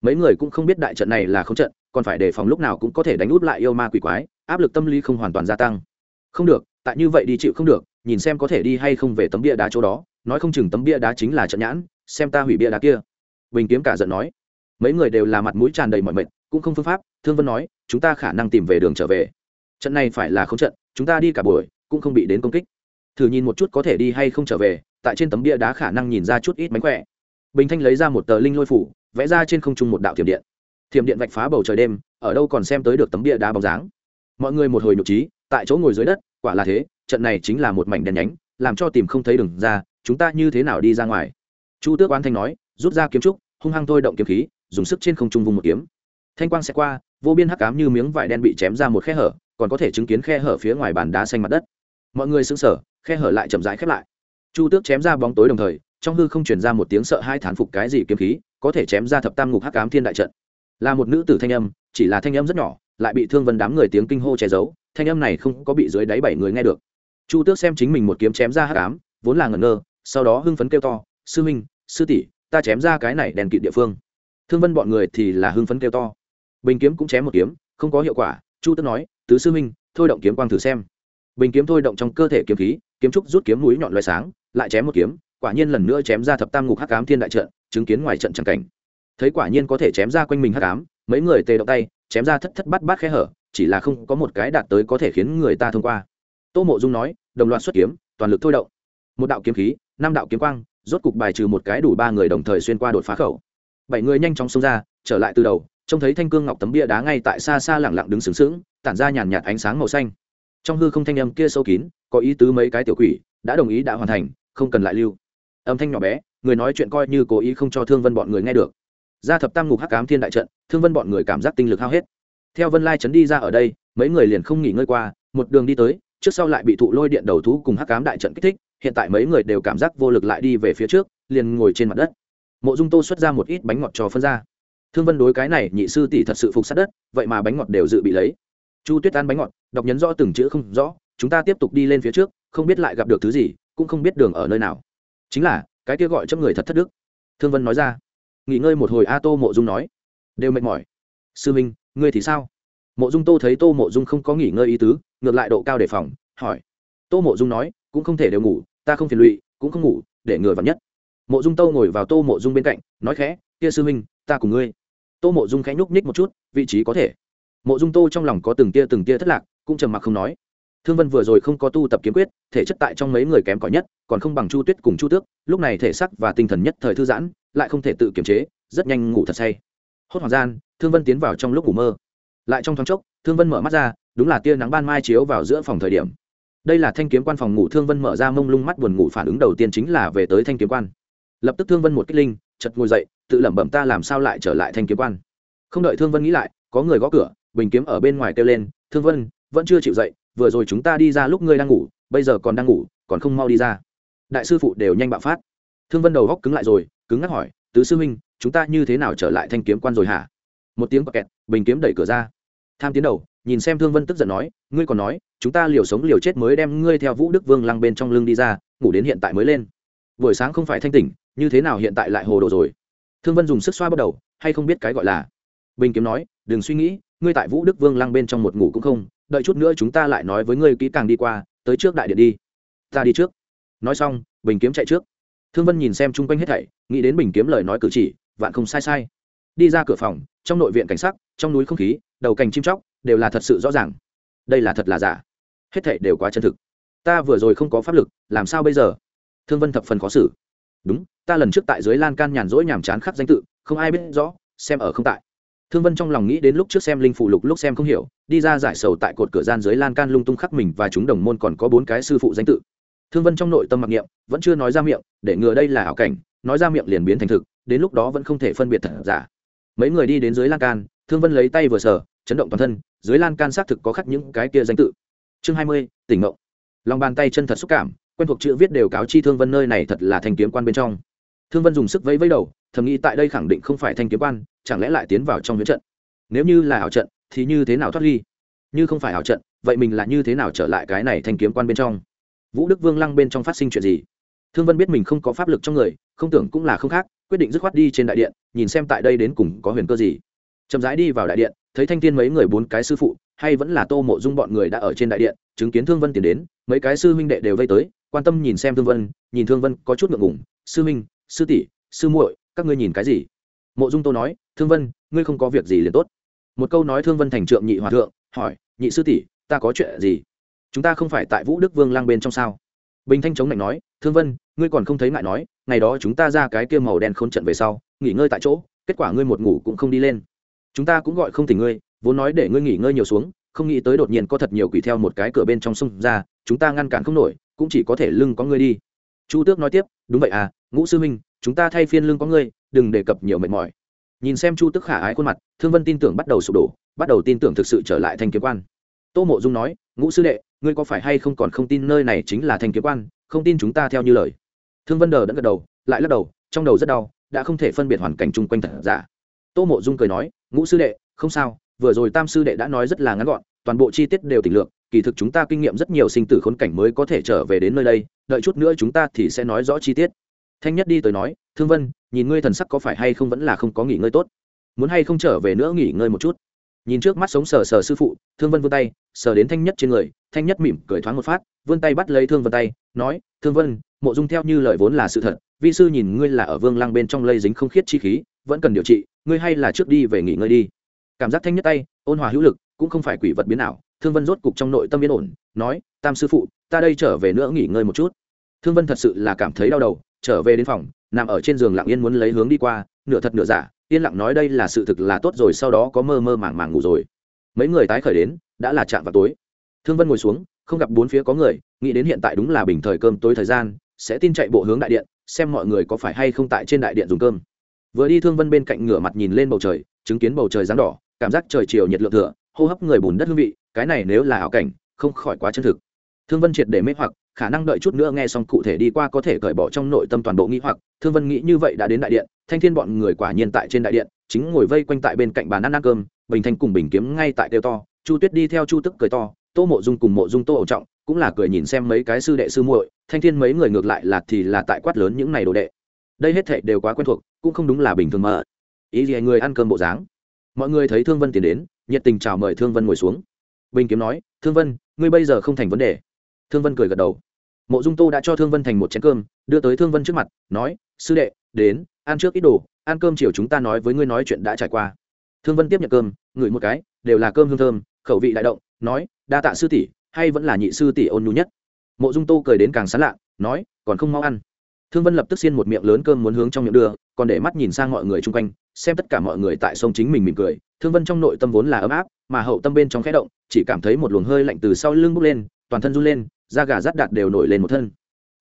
Mấy người cũng không biết đại trận này là không trận, còn phải đề phòng lúc nào cũng có thể đánh út lại yêu ma quỷ quái, áp lực tâm lý không hoàn toàn gia tăng. Không được, tại như vậy đi chịu không được, nhìn xem có thể đi hay không về tấm bia đá chỗ đó nói không chừng tấm bia đá chính là trận nhãn, xem ta hủy bia đá kia. Bình kiếm cả giận nói. Mấy người đều là mặt mũi tràn đầy mọi mệt, cũng không phương pháp, thương vân nói, chúng ta khả năng tìm về đường trở về. Trận này phải là không trận, chúng ta đi cả buổi, cũng không bị đến công kích. Thử nhìn một chút có thể đi hay không trở về, tại trên tấm bia đá khả năng nhìn ra chút ít mánh khỏe. Bình thanh lấy ra một tờ linh lôi phủ, vẽ ra trên không trung một đạo thiểm điện. Thiểm điện vạch phá bầu trời đêm, ở đâu còn xem tới được tấm bia đá bóng dáng. Mọi người một hồi nhục trí, tại chỗ ngồi dưới đất, quả là thế, trận này chính là một mảnh đèn nhánh, làm cho tìm không thấy đường ra chúng ta như thế nào đi ra ngoài? Chu tước oán thanh nói, rút ra kiếm trúc, hung hăng thôi động kiếm khí, dùng sức trên không trung vùng một kiếm. Thanh quang sẽ qua, vô biên hắc cám như miếng vải đen bị chém ra một khe hở, còn có thể chứng kiến khe hở phía ngoài bàn đá xanh mặt đất. Mọi người sững sờ, khe hở lại chậm rãi khép lại. Chu tước chém ra bóng tối đồng thời, trong hư không chuyển ra một tiếng sợ hai thán phục cái gì kiếm khí, có thể chém ra thập tam ngục hắc cám thiên đại trận. Là một nữ tử thanh âm, chỉ là thanh âm rất nhỏ, lại bị thương vân đám người tiếng kinh hô che giấu, thanh âm này không có bị dưới đáy bảy người nghe được. Chu tước xem chính mình một kiếm chém ra hắc ám, vốn là ngẩn ngơ sau đó hưng phấn kêu to, sư minh, sư tỷ, ta chém ra cái này đèn kịt địa phương. Thương vân bọn người thì là hưng phấn kêu to. Bình kiếm cũng chém một kiếm, không có hiệu quả, chu tước nói, tứ sư minh, thôi động kiếm quang thử xem. Bình kiếm thôi động trong cơ thể kiếm khí, kiếm trúc rút kiếm mũi nhọn loài sáng, lại chém một kiếm, quả nhiên lần nữa chém ra thập tam ngục hắc ám thiên đại trận, chứng kiến ngoài trận tràng cảnh. Thấy quả nhiên có thể chém ra quanh mình hắc ám, mấy người tê động tay, chém ra thất thất bát bát khe hở, chỉ là không có một cái đạt tới có thể khiến người ta thông qua. Tô mộ dung nói, đồng loạt xuất kiếm, toàn lực thôi động. Một đạo kiếm khí năm đạo kiếm quang, rốt cục bài trừ một cái đủ ba người đồng thời xuyên qua đột phá khẩu. Bảy người nhanh chóng xông ra, trở lại từ đầu, trông thấy thanh cương ngọc tấm bia đá ngay tại xa xa lẳng lặng đứng sướng sướng tản ra nhàn nhạt ánh sáng màu xanh. Trong hư không thanh âm kia sâu kín, có ý tứ mấy cái tiểu quỷ, đã đồng ý đã hoàn thành, không cần lại lưu. Âm thanh nhỏ bé, người nói chuyện coi như cố ý không cho thương vân bọn người nghe được. Ra thập tam ngục hắc cám thiên đại trận, thương vân bọn người cảm giác tinh lực hao hết. Theo vân lai chấn đi ra ở đây, mấy người liền không nghỉ ngơi qua, một đường đi tới, trước sau lại bị thụ lôi điện đầu thú cùng hắc cám đại trận kích thích hiện tại mấy người đều cảm giác vô lực lại đi về phía trước, liền ngồi trên mặt đất. Mộ dung tô xuất ra một ít bánh ngọt cho phân ra. Thương vân đối cái này nhị sư tỷ thật sự phục sát đất, vậy mà bánh ngọt đều dự bị lấy. Chu tuyết ăn bánh ngọt, đọc nhấn rõ từng chữ không rõ, chúng ta tiếp tục đi lên phía trước, không biết lại gặp được thứ gì, cũng không biết đường ở nơi nào. Chính là, cái kia gọi cho người thật thất đức. Thương vân nói ra. Nghỉ ngơi một hồi a tô mộ dung nói. Đều mệt mỏi. Sư minh, ngươi thì sao? Mộ dung tô thấy tô mộ dung không có nghỉ ngơi ý tứ, ngược lại độ cao đề phòng, hỏi. Tô mộ dung nói, cũng không thể đều ngủ ta không phiền lụy, cũng không ngủ, để ngừa vắn nhất. Mộ dung tâu ngồi vào tô mộ dung bên cạnh, nói khẽ, kia sư huynh, ta cùng ngươi. Tô mộ dung khẽ nhúc nhích một chút, vị trí có thể. Mộ dung tô trong lòng có từng tia từng tia thất lạc, cũng trầm mặc không nói. Thương vân vừa rồi không có tu tập kiếm quyết, thể chất tại trong mấy người kém cỏi nhất, còn không bằng chu tuyết cùng chu tước, lúc này thể sắc và tinh thần nhất thời thư giãn, lại không thể tự kiềm chế, rất nhanh ngủ thật say. Hốt hoảng gian, thương vân tiến vào trong lúc ngủ mơ. Lại trong thoáng chốc, thương vân mở mắt ra, đúng là tia nắng ban mai chiếu vào giữa phòng thời điểm đây là thanh kiếm quan phòng ngủ thương vân mở ra mông lung mắt buồn ngủ phản ứng đầu tiên chính là về tới thanh kiếm quan. Lập tức thương vân một kích linh chật ngồi dậy, tự lẩm bẩm ta làm sao lại trở lại thanh kiếm quan. Không đợi thương vân nghĩ lại, có người gõ cửa, bình kiếm ở bên ngoài kêu lên, thương vân, vẫn chưa chịu dậy, vừa rồi chúng ta đi ra lúc ngươi đang ngủ, bây giờ còn đang ngủ, còn không mau đi ra. Đại sư phụ đều nhanh bạo phát. Thương vân đầu góc cứng lại rồi, cứng ngắc hỏi, tứ sư huynh, chúng ta như thế nào trở lại thanh kiếm quan rồi hả? Một tiếng bọc kẹt, bình kiếm đẩy cửa ra. Tham tiến đầu nhìn xem thương vân tức giận nói, ngươi còn nói, chúng ta liều sống liều chết mới đem ngươi theo vũ đức vương lăng bên trong lưng đi ra, ngủ đến hiện tại mới lên. Buổi sáng không phải thanh tỉnh, như thế nào hiện tại lại hồ đồ rồi? Thương vân dùng sức xoa bắt đầu, hay không biết cái gọi là? Bình kiếm nói, đừng suy nghĩ, ngươi tại vũ đức vương lăng bên trong một ngủ cũng không, đợi chút nữa chúng ta lại nói với ngươi kỹ càng đi qua, tới trước đại điện đi. Ta đi trước. Nói xong, bình kiếm chạy trước. Thương vân nhìn xem chung quanh hết thảy, nghĩ đến bình kiếm lời nói cử chỉ, vạn không sai sai đi ra cửa phòng, trong nội viện cảnh sắc, trong núi không khí, đầu cành chim chóc, đều là thật sự rõ ràng. Đây là thật là giả. Hết thảy đều quá chân thực. Ta vừa rồi không có pháp lực, làm sao bây giờ? Thương vân thập phần khó xử. Đúng, ta lần trước tại dưới lan can nhàn rỗi nhàm chán khắc danh tự, không ai biết rõ, xem ở không tại. Thương vân trong lòng nghĩ đến lúc trước xem linh phụ lục lúc xem không hiểu, đi ra giải sầu tại cột cửa gian dưới lan can lung tung khắc mình và chúng đồng môn còn có bốn cái sư phụ danh tự. Thương vân trong nội tâm mặc niệm, vẫn chưa nói ra miệng, để ngừa đây là ảo cảnh, nói ra miệng liền biến thành thực, đến lúc đó vẫn không thể phân biệt thật giả mấy người đi đến dưới lan can, thương vân lấy tay vừa sờ, chấn động toàn thân, dưới lan can xác thực có khắc những cái kia danh tự. Chương hai mươi, tỉnh ngộ. Lòng bàn tay chân thật xúc cảm, quen thuộc chữ viết đều cáo chi thương vân nơi này thật là thanh kiếm quan bên trong. Thương vân dùng sức vẫy vẫy đầu, thầm nghĩ tại đây khẳng định không phải thanh kiếm quan, chẳng lẽ lại tiến vào trong huyễn trận? Nếu như là ảo trận, thì như thế nào thoát ly? Như không phải ảo trận, vậy mình là như thế nào trở lại cái này thanh kiếm quan bên trong? Vũ đức vương lăng bên trong phát sinh chuyện gì? Thương vân biết mình không có pháp lực trong người không tưởng cũng là không khác, quyết định dứt khoát đi trên đại điện, nhìn xem tại đây đến cùng có huyền cơ gì. Chậm rãi đi vào đại điện, thấy thanh thiên mấy người bốn cái sư phụ, hay vẫn là tô mộ dung bọn người đã ở trên đại điện, chứng kiến thương vân tiến đến, mấy cái sư huynh đệ đều vây tới, quan tâm nhìn xem thương vân, nhìn thương vân có chút ngượng ngủng sư huynh, sư tỷ, sư muội, các ngươi nhìn cái gì? Mộ dung tô nói, thương vân, ngươi không có việc gì liền tốt. Một câu nói thương vân thành trượng nhị hòa thượng, hỏi, nhị sư tỷ, ta có chuyện gì? Chúng ta không phải tại vũ đức vương lang bên trong sao? Bình thanh chống lạnh nói thương vân, ngươi còn không thấy ngại nói, ngày đó chúng ta ra cái kia màu đen khốn trận về sau, nghỉ ngơi tại chỗ, kết quả ngươi một ngủ cũng không đi lên. Chúng ta cũng gọi không tỉnh ngươi, vốn nói để ngươi nghỉ ngơi nhiều xuống, không nghĩ tới đột nhiên có thật nhiều quỷ theo một cái cửa bên trong sông ra, chúng ta ngăn cản không nổi, cũng chỉ có thể lưng có ngươi đi. Chu tước nói tiếp, đúng vậy à ngũ sư minh chúng ta thay phiên lưng có ngươi, đừng đề cập nhiều mệt mỏi. Nhìn xem chu tức khả ái khuôn mặt, thương vân tin tưởng bắt đầu sụp đổ, bắt đầu tin tưởng thực sự trở lại thanh kiếm quan. Tô mộ dung nói, ngũ sư đệ, ngươi có phải hay không còn không tin nơi này chính là thanh kiếm quan? Không tin chúng ta theo như lời. Thương vân đờ đẫn gật đầu, lại lắc đầu, trong đầu rất đau, đã không thể phân biệt hoàn cảnh chung quanh thật giả. Tô mộ dung cười nói, ngũ sư đệ, không sao, vừa rồi tam sư đệ đã nói rất là ngắn gọn, toàn bộ chi tiết đều tỉnh lược, kỳ thực chúng ta kinh nghiệm rất nhiều sinh tử khốn cảnh mới có thể trở về đến nơi đây, đợi chút nữa chúng ta thì sẽ nói rõ chi tiết. Thanh nhất đi tới nói, thương vân, nhìn ngươi thần sắc có phải hay không vẫn là không có nghỉ ngơi tốt? Muốn hay không trở về nữa nghỉ ngơi một chút? Nhìn trước mắt sống sờ sờ sư phụ, thương vân vươn tay, sờ đến thanh nhất trên người, thanh nhất mỉm cười thoáng một phát, vươn tay bắt lấy thương vân tay, nói, thương vân, mộ dung theo như lời vốn là sự thật, vi sư nhìn ngươi là ở vương lăng bên trong lây dính không khiết chi khí, vẫn cần điều trị, ngươi hay là trước đi về nghỉ ngơi đi. Cảm giác thanh nhất tay, ôn hòa hữu lực, cũng không phải quỷ vật biến nào thương vân rốt cục trong nội tâm yên ổn, nói, tam sư phụ, ta đây trở về nữa nghỉ ngơi một chút. Thương vân thật sự là cảm thấy đau đầu, trở về đến phòng, nằm ở trên giường lặng yên muốn lấy hướng đi qua, nửa thật nửa giả yên lặng nói đây là sự thực là tốt rồi, sau đó có mơ mơ màng màng ngủ rồi. Mấy người tái khởi đến, đã là chạm vào tối. Thương vân ngồi xuống, không gặp bốn phía có người, nghĩ đến hiện tại đúng là bình thời cơm tối thời gian, sẽ tin chạy bộ hướng đại điện, xem mọi người có phải hay không tại trên đại điện dùng cơm. Vừa đi thương vân bên cạnh ngửa mặt nhìn lên bầu trời, chứng kiến bầu trời rắn đỏ, cảm giác trời chiều nhiệt lượng thừa, hô hấp người bùn đất hương vị, cái này nếu là ảo cảnh, không khỏi quá chân thực thương vân triệt để mê hoặc, khả năng đợi chút nữa nghe xong cụ thể đi qua có thể cởi bỏ trong nội tâm toàn bộ nghĩ hoặc. Thương vân nghĩ như vậy đã đến đại điện, thanh thiên bọn người quả nhiên tại trên đại điện, chính ngồi vây quanh tại bên cạnh bàn ăn ăn cơm, bình thanh cùng bình kiếm ngay tại kêu to, chu tuyết đi theo chu tức cười to, tô mộ dung cùng mộ dung tô ẩu trọng, cũng là cười nhìn xem mấy cái sư đệ sư muội, thanh thiên mấy người ngược lại là thì là tại quát lớn những này đồ đệ. Đây hết thệ đều quá quen thuộc, cũng không đúng là bình thường mà. Ý gì người ăn cơm bộ dáng? Mọi người thấy thương vân tiến đến, nhiệt tình chào mời thương vân ngồi xuống. Bình kiếm nói, thương vân, ngươi bây giờ không thành vấn đề thương vân cười gật đầu. Mộ dung tô đã cho thương vân thành một chén cơm, đưa tới thương vân trước mặt, nói, sư đệ, đến, ăn trước ít đồ, ăn cơm chiều chúng ta nói với ngươi nói chuyện đã trải qua. Thương vân tiếp nhận cơm, ngửi một cái, đều là cơm hương thơm, khẩu vị đại động, nói, đa tạ sư tỷ, hay vẫn là nhị sư tỷ ôn nhu nhất? Mộ dung tô cười đến càng sán lạ, nói, còn không mau ăn. Thương vân lập tức xiên một miệng lớn cơm muốn hướng trong miệng đưa, còn để mắt nhìn sang mọi người chung quanh xem tất cả mọi người tại sông chính mình mỉm cười, thương vân trong nội tâm vốn là ấm áp, mà hậu tâm bên trong khẽ động, chỉ cảm thấy một luồng hơi lạnh từ sau lưng bốc lên, toàn thân run lên, da gà rát đạt đều nổi lên một thân.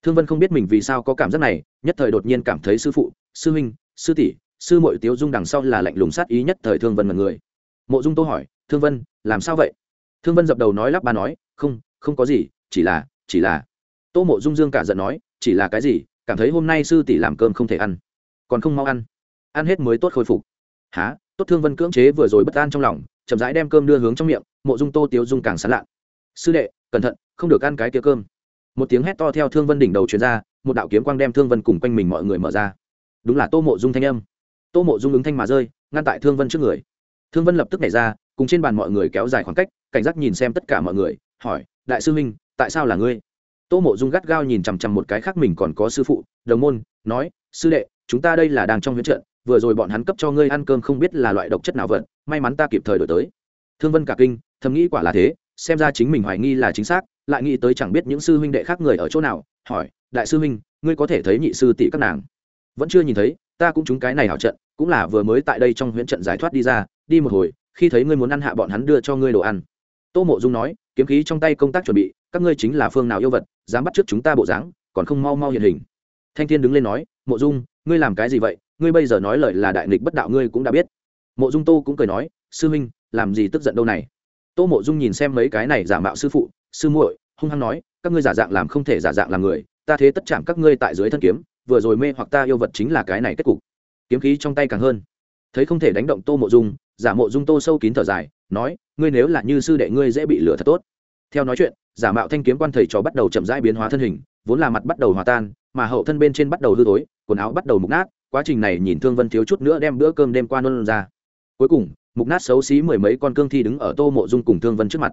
Thương vân không biết mình vì sao có cảm giác này, nhất thời đột nhiên cảm thấy sư phụ, sư huynh, sư tỷ, sư mội tiếu dung đằng sau là lạnh lùng sát ý nhất thời thương vân mật người. Mộ dung tô hỏi, thương vân, làm sao vậy? Thương vân dập đầu nói lắp ba nói, không không có gì, chỉ là chỉ là. Tô mộ dung dương cả giận nói, chỉ là cái gì? Cảm thấy hôm nay sư tỷ làm cơm không thể ăn, còn không mau ăn ăn hết mới tốt khôi phục. Há tốt thương vân cưỡng chế vừa rồi bất an trong lòng, chậm rãi đem cơm đưa hướng trong miệng, mộ dung tô tiếu dung càng sán lạ. Sư đệ, cẩn thận, không được ăn cái tía cơm. Một tiếng hét to theo thương vân đỉnh đầu truyền ra, một đạo kiếm quang đem thương vân cùng quanh mình mọi người mở ra. Đúng là tô mộ dung thanh âm. Tô mộ dung ứng thanh mà rơi, ngăn tại thương vân trước người. Thương vân lập tức nảy ra, cùng trên bàn mọi người kéo dài khoảng cách, cảnh giác nhìn xem tất cả mọi người, hỏi, đại sư minh tại sao là ngươi? Tô mộ dung gắt gao nhìn chằm chằm một cái khác mình còn có sư phụ, đồng môn, nói, sư đệ, chúng ta đây là đang trong huyễn trận vừa rồi bọn hắn cấp cho ngươi ăn cơm không biết là loại độc chất nào vật, may mắn ta kịp thời đổi tới. Thương vân cả kinh, thầm nghĩ quả là thế, xem ra chính mình hoài nghi là chính xác, lại nghĩ tới chẳng biết những sư huynh đệ khác người ở chỗ nào, hỏi, đại sư huynh, ngươi có thể thấy nhị sư tỷ các nàng? Vẫn chưa nhìn thấy, ta cũng trúng cái này hảo trận, cũng là vừa mới tại đây trong huyễn trận giải thoát đi ra, đi một hồi, khi thấy ngươi muốn ăn hạ bọn hắn đưa cho ngươi đồ ăn. Tô mộ dung nói, kiếm khí trong tay công tác chuẩn bị, các ngươi chính là phương nào yêu vật, dám bắt trước chúng ta bộ dáng, còn không mau mau hiện hình. Thanh thiên đứng lên nói, mộ dung ngươi làm cái gì vậy? Ngươi bây giờ nói lời là đại nghịch bất đạo ngươi cũng đã biết. Mộ dung tô cũng cười nói, sư huynh, làm gì tức giận đâu này? Tô mộ dung nhìn xem mấy cái này giả mạo sư phụ, sư muội, hung hăng nói, các ngươi giả dạng làm không thể giả dạng làm người, ta thế tất chạm các ngươi tại dưới thân kiếm, vừa rồi mê hoặc ta yêu vật chính là cái này kết cục. Kiếm khí trong tay càng hơn. Thấy không thể đánh động tô mộ dung, giả mộ dung tô sâu kín thở dài, nói, ngươi nếu là như sư đệ ngươi dễ bị lửa thật tốt. Theo nói chuyện, giả mạo thanh kiếm quan thầy trò bắt đầu chậm rãi biến hóa thân hình, vốn là mặt bắt đầu hòa tan, mà hậu thân bên trên bắt đầu hư tối quần áo bắt đầu mục nát, quá trình này nhìn thương vân thiếu chút nữa đem bữa cơm đêm qua nôn ra. Cuối cùng, mục nát xấu xí mười mấy con cương thi đứng ở tô mộ dung cùng thương vân trước mặt.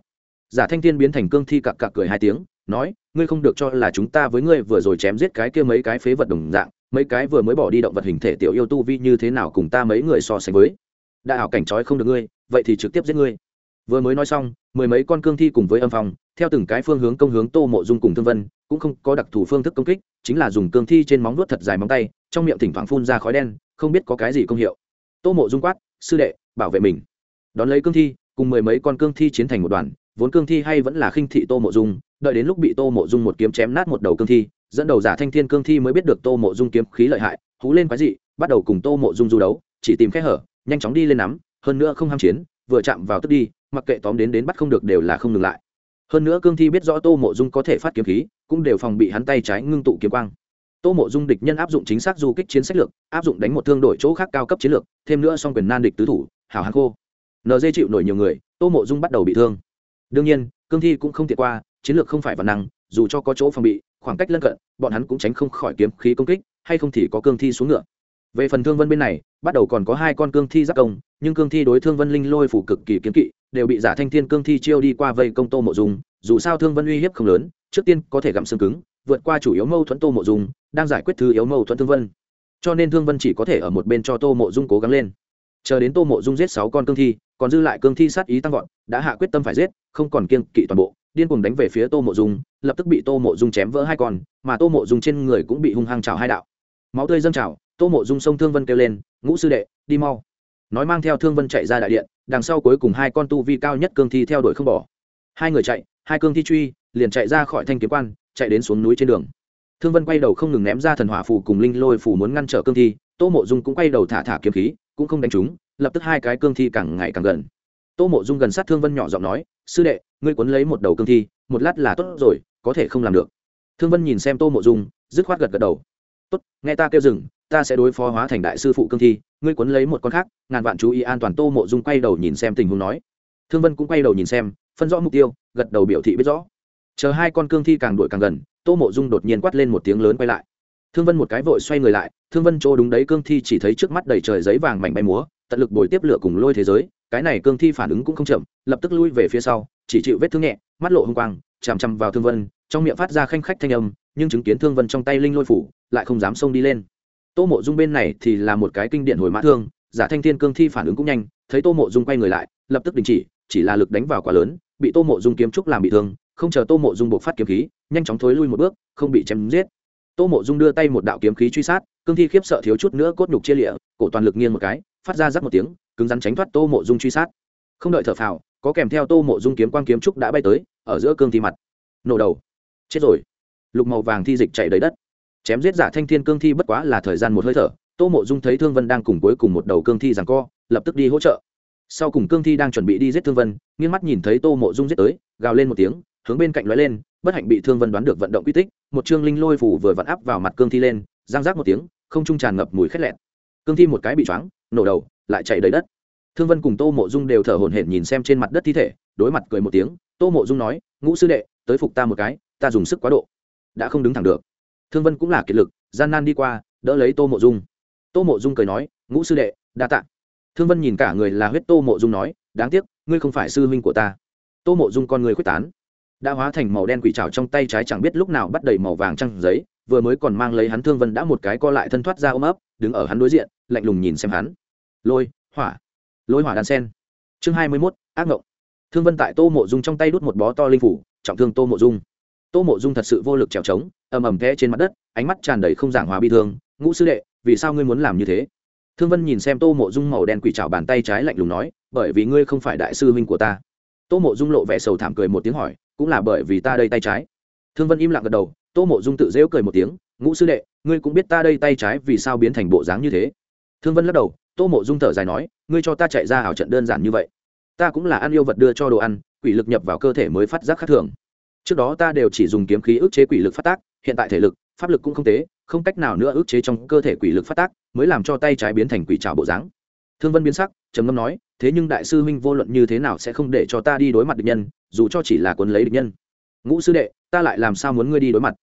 Giả thanh thiên biến thành cương thi cặc cặc cười hai tiếng, nói, ngươi không được cho là chúng ta với ngươi vừa rồi chém giết cái kia mấy cái phế vật đồng dạng, mấy cái vừa mới bỏ đi động vật hình thể tiểu yêu tu vi như thế nào cùng ta mấy người so sánh với? Đại hảo cảnh trói không được ngươi, vậy thì trực tiếp giết ngươi vừa mới nói xong, mười mấy con cương thi cùng với âm phòng theo từng cái phương hướng công hướng tô mộ dung cùng thương vân, cũng không có đặc thù phương thức công kích, chính là dùng cương thi trên móng vuốt thật dài móng tay, trong miệng thỉnh thoảng phun ra khói đen, không biết có cái gì công hiệu. Tô mộ dung quát, sư đệ, bảo vệ mình. Đón lấy cương thi, cùng mười mấy con cương thi chiến thành một đoàn, vốn cương thi hay vẫn là khinh thị tô mộ dung, đợi đến lúc bị tô mộ dung một kiếm chém nát một đầu cương thi, dẫn đầu giả thanh thiên cương thi mới biết được tô mộ dung kiếm khí lợi hại, hú lên quái dị, bắt đầu cùng tô mộ dung du đấu, chỉ tìm kẽ hở, nhanh chóng đi lên nắm, hơn nữa không ham chiến vừa chạm vào tức đi, mặc kệ tóm đến đến bắt không được đều là không ngừng lại. Hơn nữa cương thi biết rõ tô mộ dung có thể phát kiếm khí, cũng đều phòng bị hắn tay trái ngưng tụ kiếm quang. Tô mộ dung địch nhân áp dụng chính xác du kích chiến sách lược, áp dụng đánh một thương đổi chỗ khác cao cấp chiến lược, thêm nữa song quyền nan địch tứ thủ, hảo hàng khô. Nd chịu nổi nhiều người, tô mộ dung bắt đầu bị thương. Đương nhiên, cương thi cũng không thiệt qua, chiến lược không phải văn năng, dù cho có chỗ phòng bị, khoảng cách lân cận, bọn hắn cũng tránh không khỏi kiếm khí công kích, hay không thì có cương thi xuống ngựa về phần thương vân bên này, bắt đầu còn có hai con cương thi giáp công, nhưng cương thi đối thương vân linh lôi phủ cực kỳ kiếm kỵ, đều bị giả thanh thiên cương thi chiêu đi qua vây công tô mộ dung. Dù sao thương vân uy hiếp không lớn, trước tiên có thể gặm xương cứng, vượt qua chủ yếu mâu thuẫn tô mộ dung, đang giải quyết thứ yếu mâu thuẫn thương vân. Cho nên thương vân chỉ có thể ở một bên cho tô mộ dung cố gắng lên. Chờ đến tô mộ dung giết sáu con cương thi, còn dư lại cương thi sát ý tăng vọt, đã hạ quyết tâm phải giết, không còn kiên kỵ toàn bộ, điên cuồng đánh về phía tô mộ dung, lập tức bị tô mộ dung chém vỡ hai con, mà tô mộ dung trên người cũng bị hung hăng trào hai đạo. Máu tươi dâng trào tô mộ dung sông thương vân kêu lên, ngũ sư đệ, đi mau. Nói mang theo thương vân chạy ra đại điện, đằng sau cuối cùng hai con tu vi cao nhất cương thi theo đuổi không bỏ. Hai người chạy, hai cương thi truy, liền chạy ra khỏi thanh kiếm quan, chạy đến xuống núi trên đường. Thương vân quay đầu không ngừng ném ra thần hỏa phù cùng linh lôi phù muốn ngăn trở cương thi, tô mộ dung cũng quay đầu thả thả kiếm khí, cũng không đánh chúng, lập tức hai cái cương thi càng ngày càng gần. Tô mộ dung gần sát thương vân nhỏ giọng nói, sư đệ, ngươi quấn lấy một đầu cương thi, một lát là tốt rồi, có thể không làm được. Thương vân nhìn xem tô mộ dung, dứt khoát gật gật đầu tốt, nghe ta kêu dừng, ta sẽ đối phó hóa thành đại sư phụ cương thi, ngươi quấn lấy một con khác, ngàn vạn chú ý an toàn tô mộ dung quay đầu nhìn xem tình huống nói. Thương vân cũng quay đầu nhìn xem, phân rõ mục tiêu, gật đầu biểu thị biết rõ. Chờ hai con cương thi càng đuổi càng gần, tô mộ dung đột nhiên quát lên một tiếng lớn quay lại. Thương vân một cái vội xoay người lại, thương vân chỗ đúng đấy cương thi chỉ thấy trước mắt đầy trời giấy vàng mảnh bay múa, tận lực bồi tiếp lửa cùng lôi thế giới, cái này cương thi phản ứng cũng không chậm, lập tức lui về phía sau, chỉ chịu vết thương nhẹ, mắt lộ hung quang, chằm chằm vào thương vân, trong miệng phát ra khanh khách thanh âm nhưng chứng kiến thương vân trong tay linh lôi phủ, lại không dám xông đi lên. Tô mộ dung bên này thì là một cái kinh điện hồi mã thương, giả thanh thiên cương thi phản ứng cũng nhanh, thấy tô mộ dung quay người lại, lập tức đình chỉ chỉ là lực đánh vào quá lớn, bị tô mộ dung kiếm trúc làm bị thương, không chờ tô mộ dung buộc phát kiếm khí, nhanh chóng thối lui một bước, không bị chém giết. Tô mộ dung đưa tay một đạo kiếm khí truy sát, cương thi khiếp sợ thiếu chút nữa cốt nhục chia lịa, cổ toàn lực nghiêng một cái, phát ra rắc một tiếng, cứng rắn tránh thoát tô mộ dung truy sát. Không đợi thở phào, có kèm theo tô mộ dung kiếm quan kiếm trúc đã bay tới, ở giữa cương thi mặt. Nổ đầu. Chết rồi lục màu vàng thi dịch chạy đầy đất. Chém giết giả thanh thiên cương thi bất quá là thời gian một hơi thở, tô mộ dung thấy thương vân đang cùng cuối cùng một đầu cương thi rằng co, lập tức đi hỗ trợ. Sau cùng cương thi đang chuẩn bị đi giết thương vân, nghiêng mắt nhìn thấy tô mộ dung giết tới, gào lên một tiếng, hướng bên cạnh lóe lên, bất hạnh bị thương vân đoán được vận động quy tích, một chương linh lôi phủ vừa vặn áp vào mặt cương thi lên giang rác một tiếng, không trung tràn ngập mùi khét lẹn cương thi một cái bị choáng, nổ đầu, lại chạy đầy đất. Thương vân cùng tô mộ dung đều thở hổn hển nhìn xem trên mặt đất thi thể, đối mặt cười một tiếng, tô mộ dung nói, ngũ sư đệ, tới phục ta một cái, ta dùng sức quá độ đã không đứng thẳng được. Thương vân cũng là kiệt lực, gian nan đi qua, đỡ lấy tô mộ dung. Tô mộ dung cười nói, ngũ sư đệ, đa t ạ thương vân nhìn cả người là huyết tô mộ dung nói, đáng tiếc, ngươi không phải sư huynh của ta. Tô mộ dung con người quyết tán. Đã hóa thành màu đen quỷ trào trong tay trái chẳng biết lúc nào bắt đầy màu vàng trăng giấy, vừa mới còn mang lấy hắn thương vân đã một cái co lại thân thoát ra ôm ấp, đứng ở hắn đối diện, lạnh lùng nhìn xem hắn. Lôi, hỏa lôi hỏa đan sen. Chương hai mươi mốt, ác ngộng. Thương vân tại tô mộ dung trong tay đút một bó to linh phủ, trọng thương tô mộ dung tô mộ dung thật sự vô lực trèo trống, ầm ầm vẽ trên mặt đất, ánh mắt tràn đầy không giảng hòa bi thương. Ngũ sư đệ, vì sao ngươi muốn làm như thế? Thương vân nhìn xem tô mộ dung màu đen quỷ trào bàn tay trái lạnh lùng nói, bởi vì ngươi không phải đại sư huynh của ta. Tô mộ dung lộ vẻ sầu thảm cười một tiếng hỏi, cũng là bởi vì ta đây tay trái. Thương vân im lặng gật đầu, tô mộ dung tự rêu cười một tiếng, ngũ sư đệ, ngươi cũng biết ta đây tay trái vì sao biến thành bộ dáng như thế? Thương vân lắc đầu, tô mộ dung thở dài nói, ngươi cho ta chạy ra ảo trận đơn giản như vậy. Ta cũng là ăn yêu vật đưa cho đồ ăn, quỷ lực nhập vào cơ thể mới phát giác khác thường trước đó ta đều chỉ dùng kiếm khí ức chế quỷ lực phát tác, hiện tại thể lực, pháp lực cũng không tế, không cách nào nữa ức chế trong cơ thể quỷ lực phát tác, mới làm cho tay trái biến thành quỷ trào bộ dáng. Thương vân biến sắc, trầm ngâm nói, thế nhưng đại sư huynh vô luận như thế nào sẽ không để cho ta đi đối mặt địch nhân, dù cho chỉ là quấn lấy địch nhân. Ngũ sư đệ, ta lại làm sao muốn ngươi đi đối mặt?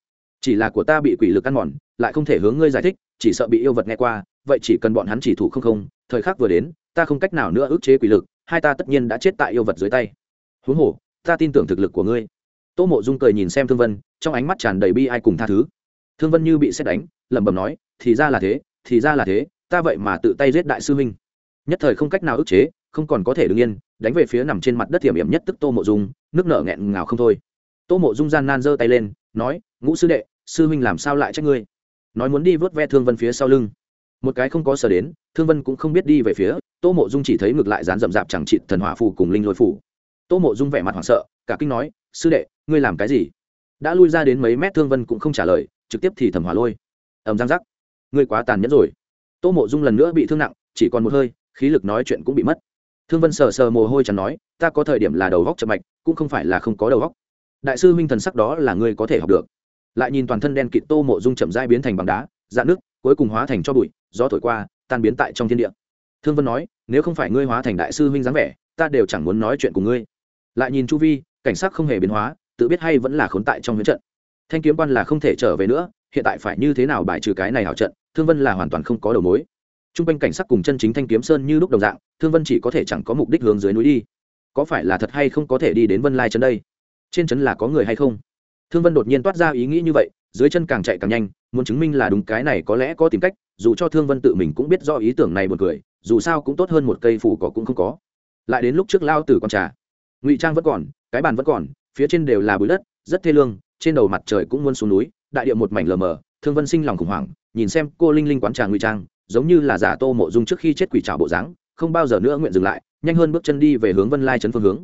Chỉ là của ta bị quỷ lực ăn mòn, lại không thể hướng ngươi giải thích, chỉ sợ bị yêu vật nghe qua, vậy chỉ cần bọn hắn chỉ thủ không không, thời khắc vừa đến, ta không cách nào nữa ức chế quỷ lực, hai ta tất nhiên đã chết tại yêu vật dưới tay. Huống hồ, ta tin tưởng thực lực của ngươi tô mộ dung cười nhìn xem thương vân, trong ánh mắt tràn đầy bi ai cùng tha thứ. Thương vân như bị xét đánh, lẩm bẩm nói, thì ra là thế, thì ra là thế, ta vậy mà tự tay giết đại sư huynh. Nhất thời không cách nào ức chế, không còn có thể đứng yên, đánh về phía nằm trên mặt đất tiềm hiểm nhất tức tô mộ dung, nước nở nghẹn ngào không thôi. Tô mộ dung gian nan giơ tay lên, nói, ngũ sư đệ, sư huynh làm sao lại trách ngươi? Nói muốn đi vớt ve thương vân phía sau lưng. Một cái không có sở đến, thương vân cũng không biết đi về phía, tô mộ dung chỉ thấy ngược lại dán rậm rạp chẳng trị thần hỏa phù cùng linh lôi phù tô mộ dung vẻ mặt hoảng sợ, cả kinh nói, sư đệ, ngươi làm cái gì? Đã lui ra đến mấy mét, thương vân cũng không trả lời, trực tiếp thì thầm hỏa lôi. Ẩm giang giác ngươi quá tàn nhẫn rồi. Tô mộ dung lần nữa bị thương nặng, chỉ còn một hơi, khí lực nói chuyện cũng bị mất. Thương vân sờ sờ mồ hôi chẳng nói, ta có thời điểm là đầu góc chậm mạch, cũng không phải là không có đầu góc. Đại sư huynh thần sắc đó là ngươi có thể học được. Lại nhìn toàn thân đen kịt, tô mộ dung chậm dai biến thành bằng đá dạ nước cuối cùng hóa thành cho bụi, gió thổi qua, tan biến tại trong thiên địa. Thương vân nói, nếu không phải ngươi hóa thành đại sư huynh dáng vẻ, ta đều chẳng muốn nói chuyện cùng ngươi lại nhìn chu vi, cảnh sắc không hề biến hóa, tự biết hay vẫn là khốn tại trong huyễn trận. Thanh kiếm quan là không thể trở về nữa, hiện tại phải như thế nào bài trừ cái này hảo trận, thương vân là hoàn toàn không có đầu mối. T r u n g quanh cảnh sắc cùng chân chính thanh kiếm sơn như lúc đồng dạng, thương vân chỉ có thể chẳng có mục đích hướng dưới núi đi. Có phải là thật hay không có thể đi đến vân lai trấn đây? Trên trấn là có người hay không? Thương vân đột nhiên toát ra ý nghĩ như vậy, dưới chân càng chạy càng nhanh, muốn chứng minh là đúng cái này có lẽ có tìm cách, dù cho thương vân tự mình cũng biết do ý tưởng này buồn cười, dù sao cũng tốt hơn một cây phủ cỏ cũng không có. Lại đến lúc trước lao tử con trà ngụy trang vẫn còn, cái bàn vẫn còn, phía trên đều là bụi đất, rất thê lương, trên đầu mặt trời cũng muốn xuống núi, đại điệu một mảnh lờ mờ, thương vân sinh lòng khủng hoảng, nhìn xem cô linh linh quán trà ngụy trang, giống như là giả tô mộ dung trước khi chết quỷ trào bộ dáng, không bao giờ nữa nguyện dừng lại, nhanh hơn bước chân đi về hướng vân lai trấn phương hướng.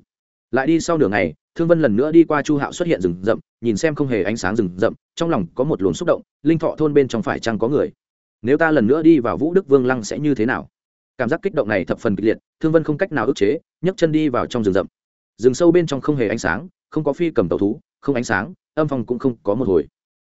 Lại đi sau nửa ngày, thương vân lần nữa đi qua chu hạo xuất hiện rừng rậm, nhìn xem không hề ánh sáng rừng rậm, trong lòng có một luồng xúc động, linh thọ thôn bên trong phải chăng có người? Nếu ta lần nữa đi vào vũ đức vương lăng sẽ như thế nào? Cảm giác kích động này thập phần kịch liệt, thương vân không cách nào ức chế, nhấc chân đi vào trong rừng rậm rừng sâu bên trong không hề ánh sáng, không có phi cầm tàu thú, không ánh sáng, âm phong cũng không có một hồi.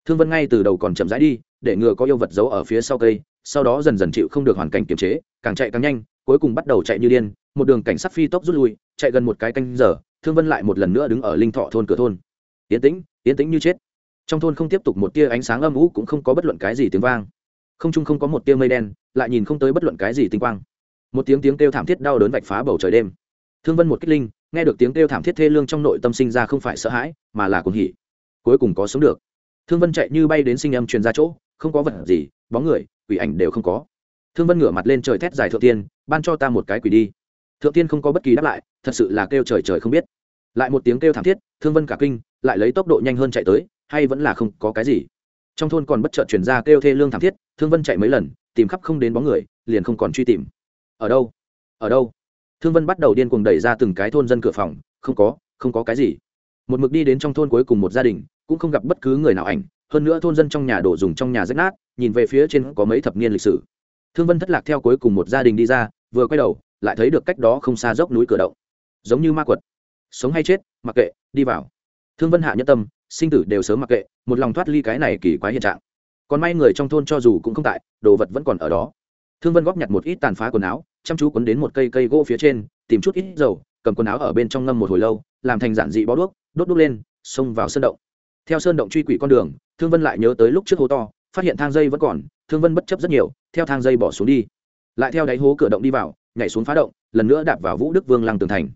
Thương vân ngay từ đầu còn chậm rãi đi, để ngừa có yêu vật giấu ở phía sau cây, sau đó dần dần chịu không được hoàn cảnh kiềm chế, càng chạy càng nhanh, cuối cùng bắt đầu chạy như điên, một đường cảnh sát phi tốc rút lui, chạy gần một cái canh giờ, thương vân lại một lần nữa đứng ở linh thọ thôn cửa thôn. Yến tĩnh yến tĩnh như chết. Trong thôn không tiếp tục một tia ánh sáng âm ú cũng không có bất luận cái gì tiếng vang. Không trung không có một tia mây đen, lại nhìn không tới bất luận cái gì tinh quang. Một tiếng tiếng kêu thảm thiết đau đớn vạch phá bầu trời đêm. Thương vân một kích linh nghe được tiếng kêu thảm thiết thê lương trong nội tâm sinh ra không phải sợ hãi, mà là cuồng hỉ. Cuối cùng có sống được. Thương vân chạy như bay đến sinh âm truyền ra chỗ, không có vật gì, bóng người, quỷ ảnh đều không có. Thương vân ngửa mặt lên trời thét dài thượng tiên, ban cho ta một cái quỷ đi. Thượng tiên không có bất kỳ đáp lại, thật sự là kêu trời trời không biết. Lại một tiếng kêu thảm thiết, thương vân cả kinh, lại lấy tốc độ nhanh hơn chạy tới, hay vẫn là không có cái gì. Trong thôn còn bất chợt chuyển ra kêu thê lương thảm thiết, thương vân chạy mấy lần, tìm khắp không đến bóng người, liền không còn truy tìm. Ở đâu? Ở đâu? Thương vân bắt đầu điên cuồng đẩy ra từng cái thôn dân cửa phòng, không có không có cái gì. Một mực đi đến trong thôn cuối cùng một gia đình, cũng không gặp bất cứ người nào ảnh, hơn nữa thôn dân trong nhà đổ dùng trong nhà rách nát, nhìn về phía trên có mấy thập niên lịch sử. Thương vân thất lạc theo cuối cùng một gia đình đi ra, vừa quay đầu, lại thấy được cách đó không xa dốc núi cửa động. Giống như ma quật. Sống hay chết, mặc kệ, đi vào. Thương vân hạ nhất tâm, sinh tử đều sớm mặc kệ, một lòng thoát ly cái này kỳ quái hiện trạng. Còn may người trong thôn cho dù cũng không tại, đồ vật vẫn còn ở đó. Thương vân góp nhặt một ít tàn phá quần áo chăm chú quấn đến một cây cây gỗ phía trên, tìm chút ít dầu, cầm quần áo ở bên trong ngâm một hồi lâu, làm thành giản dị bó đuốc, đốt đuốc lên, xông vào sơn động. Theo sơn động truy quỷ con đường, thương vân lại nhớ tới lúc trước hố to, phát hiện thang dây vẫn còn, thương vân bất chấp rất nhiều, theo thang dây bỏ xuống đi. Lại theo đáy hố cửa động đi vào, nhảy xuống phá động, lần nữa đạp vào vũ đức vương lăng tường thành.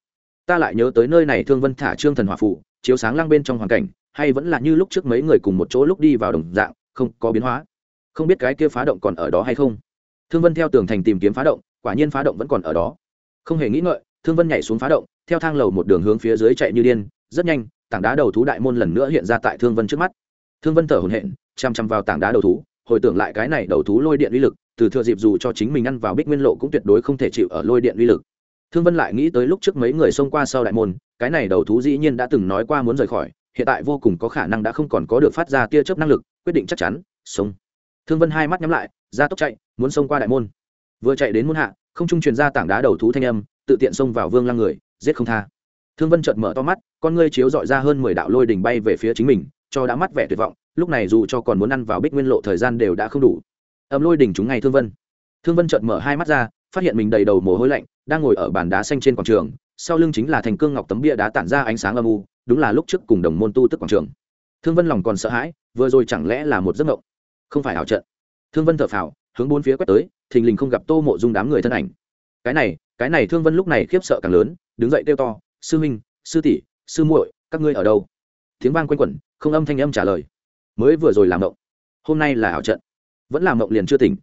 Ta lại nhớ tới nơi này thương vân thả trương thần hòa phụ chiếu sáng lăng bên trong hoàn cảnh, hay vẫn là như lúc trước mấy người cùng một chỗ lúc đi vào đồng dạng, không có biến hóa. Không biết cái kia phá động còn ở đó hay không. Thương vân theo tường thành tìm kiếm phá động quả nhiên phá động vẫn còn ở đó. Không hề nghĩ ngợi, thương vân nhảy xuống phá động, theo thang lầu một đường hướng phía dưới chạy như điên, rất nhanh, tảng đá đầu thú đại môn lần nữa hiện ra tại thương vân trước mắt. Thương vân thở hổn hển chằm chằm vào tảng đá đầu thú, hồi tưởng lại cái này đầu thú lôi điện uy lực, từ thừa dịp dù cho chính mình ăn vào bích nguyên lộ cũng tuyệt đối không thể chịu ở lôi điện uy lực. Thương vân lại nghĩ tới lúc trước mấy người xông qua sau đại môn, cái này đầu thú dĩ nhiên đã từng nói qua muốn rời khỏi, hiện tại vô cùng có khả năng đã không còn có được phát ra tia chớp năng lực, quyết định chắc chắn, sống. Thương vân hai mắt nhắm lại, ra tốc chạy, muốn xông qua đại môn vừa chạy đến muôn hạ, không trung truyền ra tảng đá đầu thú thanh âm, tự tiện xông vào vương lăng người, giết không tha. Thương vân chợt mở to mắt, con ngươi chiếu dọi ra hơn mười đạo lôi đình bay về phía chính mình, cho đã mắt vẻ tuyệt vọng, lúc này dù cho còn muốn ăn vào bích nguyên lộ thời gian đều đã không đủ. Âm lôi đình chúng ngay thương vân. Thương vân chợt mở hai mắt ra, phát hiện mình đầy đầu mồ hôi lạnh, đang ngồi ở bàn đá xanh trên quảng trường, sau lưng chính là thành cương ngọc tấm bia đá tản ra ánh sáng âm u, đúng là lúc trước cùng đồng môn tu tức quảng trường. Thương vân lòng còn sợ hãi, vừa rồi chẳng lẽ là một giấc mộng? Không phải ảo trận. Thương vân thở phào, hướng bốn phía quét tới thình lình không gặp tô mộ dung đám người thân ảnh. Cái này cái này thương vân lúc này khiếp sợ càng lớn đứng dậy kêu to sư huynh, sư tỷ sư muội các ngươi ở đâu? Tiếng vang quanh quẩn không âm thanh âm trả lời. Mới vừa rồi làm mộng. Hôm nay là ảo trận. Vẫn làm mộng liền chưa tỉnh.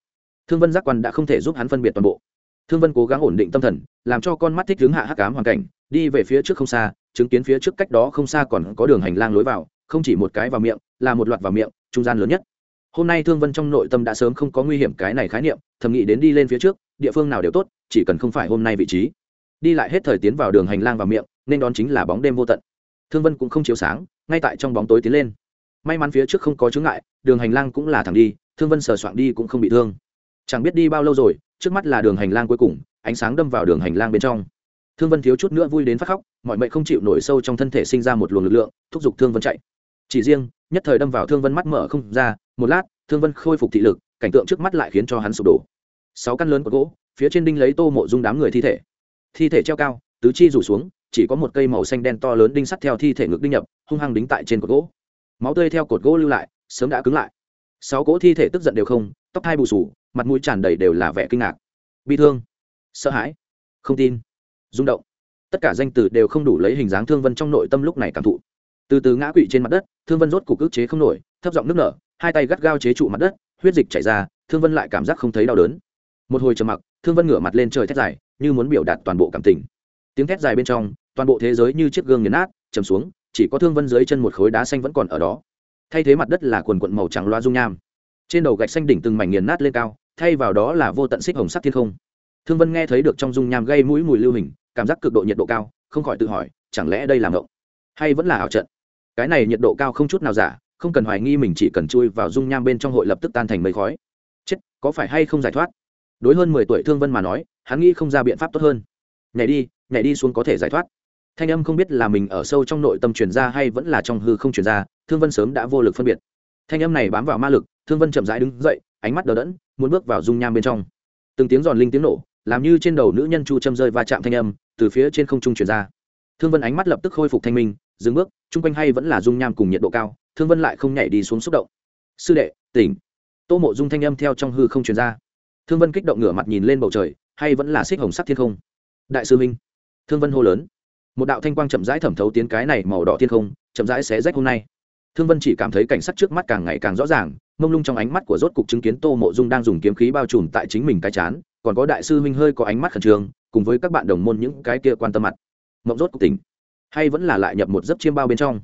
Thương vân giác quan đã không thể giúp hắn phân biệt toàn bộ. Thương vân cố gắng ổn định tâm thần làm cho con mắt thích hướng hạ hắc cám hoàn cảnh đi về phía trước không xa chứng kiến phía trước cách đó không xa còn có đường hành lang lối vào không chỉ một cái vào miệng là một loạt vào miệng trung gian lớn nhất. Hôm nay thương vân trong nội tâm đã sớm không có nguy hiểm cái này khái niệm thầm nghĩ đến đi lên phía trước, địa phương nào đều tốt, chỉ cần không phải hôm nay vị trí. Đi lại hết thời tiến vào đường hành lang và miệng, nên đón chính là bóng đêm vô tận. Thương vân cũng không chiếu sáng, ngay tại trong bóng tối tiến lên. May mắn phía trước không có chướng ngại, đường hành lang cũng là thẳng đi, thương vân sờ soạn đi cũng không bị thương. Chẳng biết đi bao lâu rồi, trước mắt là đường hành lang cuối cùng, ánh sáng đâm vào đường hành lang bên trong. Thương vân thiếu chút nữa vui đến phát khóc, mọi mệnh không chịu nổi sâu trong thân thể sinh ra một luồng lực lượng, thúc giục thương vân chạy. Chỉ riêng, nhất thời đâm vào thương vân mắt mở không ra, một lát, thương vân khôi phục thị lực cảnh tượng trước mắt lại khiến cho hắn sụp đổ. Sáu căn lớn của gỗ, phía trên đinh lấy tô mộ dung đám người thi thể. Thi thể treo cao, tứ chi rủ xuống, chỉ có một cây màu xanh đen to lớn đinh sắt theo thi thể ngực đinh nhập, hung hăng đính tại trên cột gỗ. Máu tươi theo cột gỗ lưu lại, sớm đã cứng lại. Sáu cỗ thi thể tức giận đều không, tóc hai bù sù mặt mũi tràn đầy đều là vẻ kinh ngạc. Bi thương, sợ hãi, không tin, rung động. Tất cả danh từ đều không đủ lấy hình dáng thương vân trong nội tâm lúc này cảm thụ. Từ từ ngã quỵ trên mặt đất, thương vân rốt cục ức chế không nổi, thấp giọng nước nở, hai tay gắt gao chế trụ mặt đất huyết dịch chảy ra, thương vân lại cảm giác không thấy đau đớn. Một hồi trầm mặc, thương vân ngửa mặt lên trời thét dài, như muốn biểu đạt toàn bộ cảm tình. Tiếng thét dài bên trong, toàn bộ thế giới như chiếc gương nghiền nát chầm xuống, chỉ có thương vân dưới chân một khối đá xanh vẫn còn ở đó. Thay thế mặt đất là quần quận màu trắng loa dung nham. Trên đầu gạch xanh đỉnh từng mảnh nghiền nát lên cao, thay vào đó là vô tận xích hồng sắc thiên không. Thương vân nghe thấy được trong dung nham gây mũi mùi lưu hình, cảm giác cực độ nhiệt độ cao, không khỏi tự hỏi, chẳng lẽ đây là ngộng? Hay vẫn là ảo trận? Cái này nhiệt độ cao không chút nào giả không cần hoài nghi mình chỉ cần chui vào dung nham bên trong hội lập tức tan thành mây khói. Chết, có phải hay không giải thoát? Đối hơn mười tuổi thương vân mà nói, hắn nghĩ không ra biện pháp tốt hơn. Nhảy đi nhảy đi xuống có thể giải thoát. Thanh âm không biết là mình ở sâu trong nội tâm truyền ra hay vẫn là trong hư không truyền ra, thương vân sớm đã vô lực phân biệt. Thanh âm này bám vào ma lực, thương vân chậm rãi đứng dậy, ánh mắt đờ đẫn, muốn bước vào dung nham bên trong. Từng tiếng giòn linh tiếng nổ, làm như trên đầu nữ nhân chu châm rơi va chạm thanh âm, từ phía trên không trung truyền ra. Thương vân ánh mắt lập tức khôi phục thanh minh dừng bước, chung quanh hay vẫn là dung nham cùng nhiệt độ cao, thương vân lại không nhảy đi xuống xúc động. Sư đệ, tỉnh. Tô mộ dung thanh âm theo trong hư không truyền ra. Thương vân kích động ngửa mặt nhìn lên bầu trời, hay vẫn là xích hồng sắc thiên không? Đại sư minh thương vân hô lớn. Một đạo thanh quang chậm rãi thẩm thấu tiến cái này màu đỏ thiên không, chậm rãi xé rách hôm nay. Thương vân chỉ cảm thấy cảnh sắc trước mắt càng ngày càng rõ ràng, mông lung trong ánh mắt của rốt cục chứng kiến tô mộ dung đang dùng kiếm khí bao trùm tại chính mình cái chán, còn có đại sư huynh hơi có ánh mắt khẩn trương, cùng với các bạn đồng môn những cái kia quan tâm mặt. Mộng rốt cục tỉnh hay vẫn là lại nhập một giấc chiêm bao bên trong.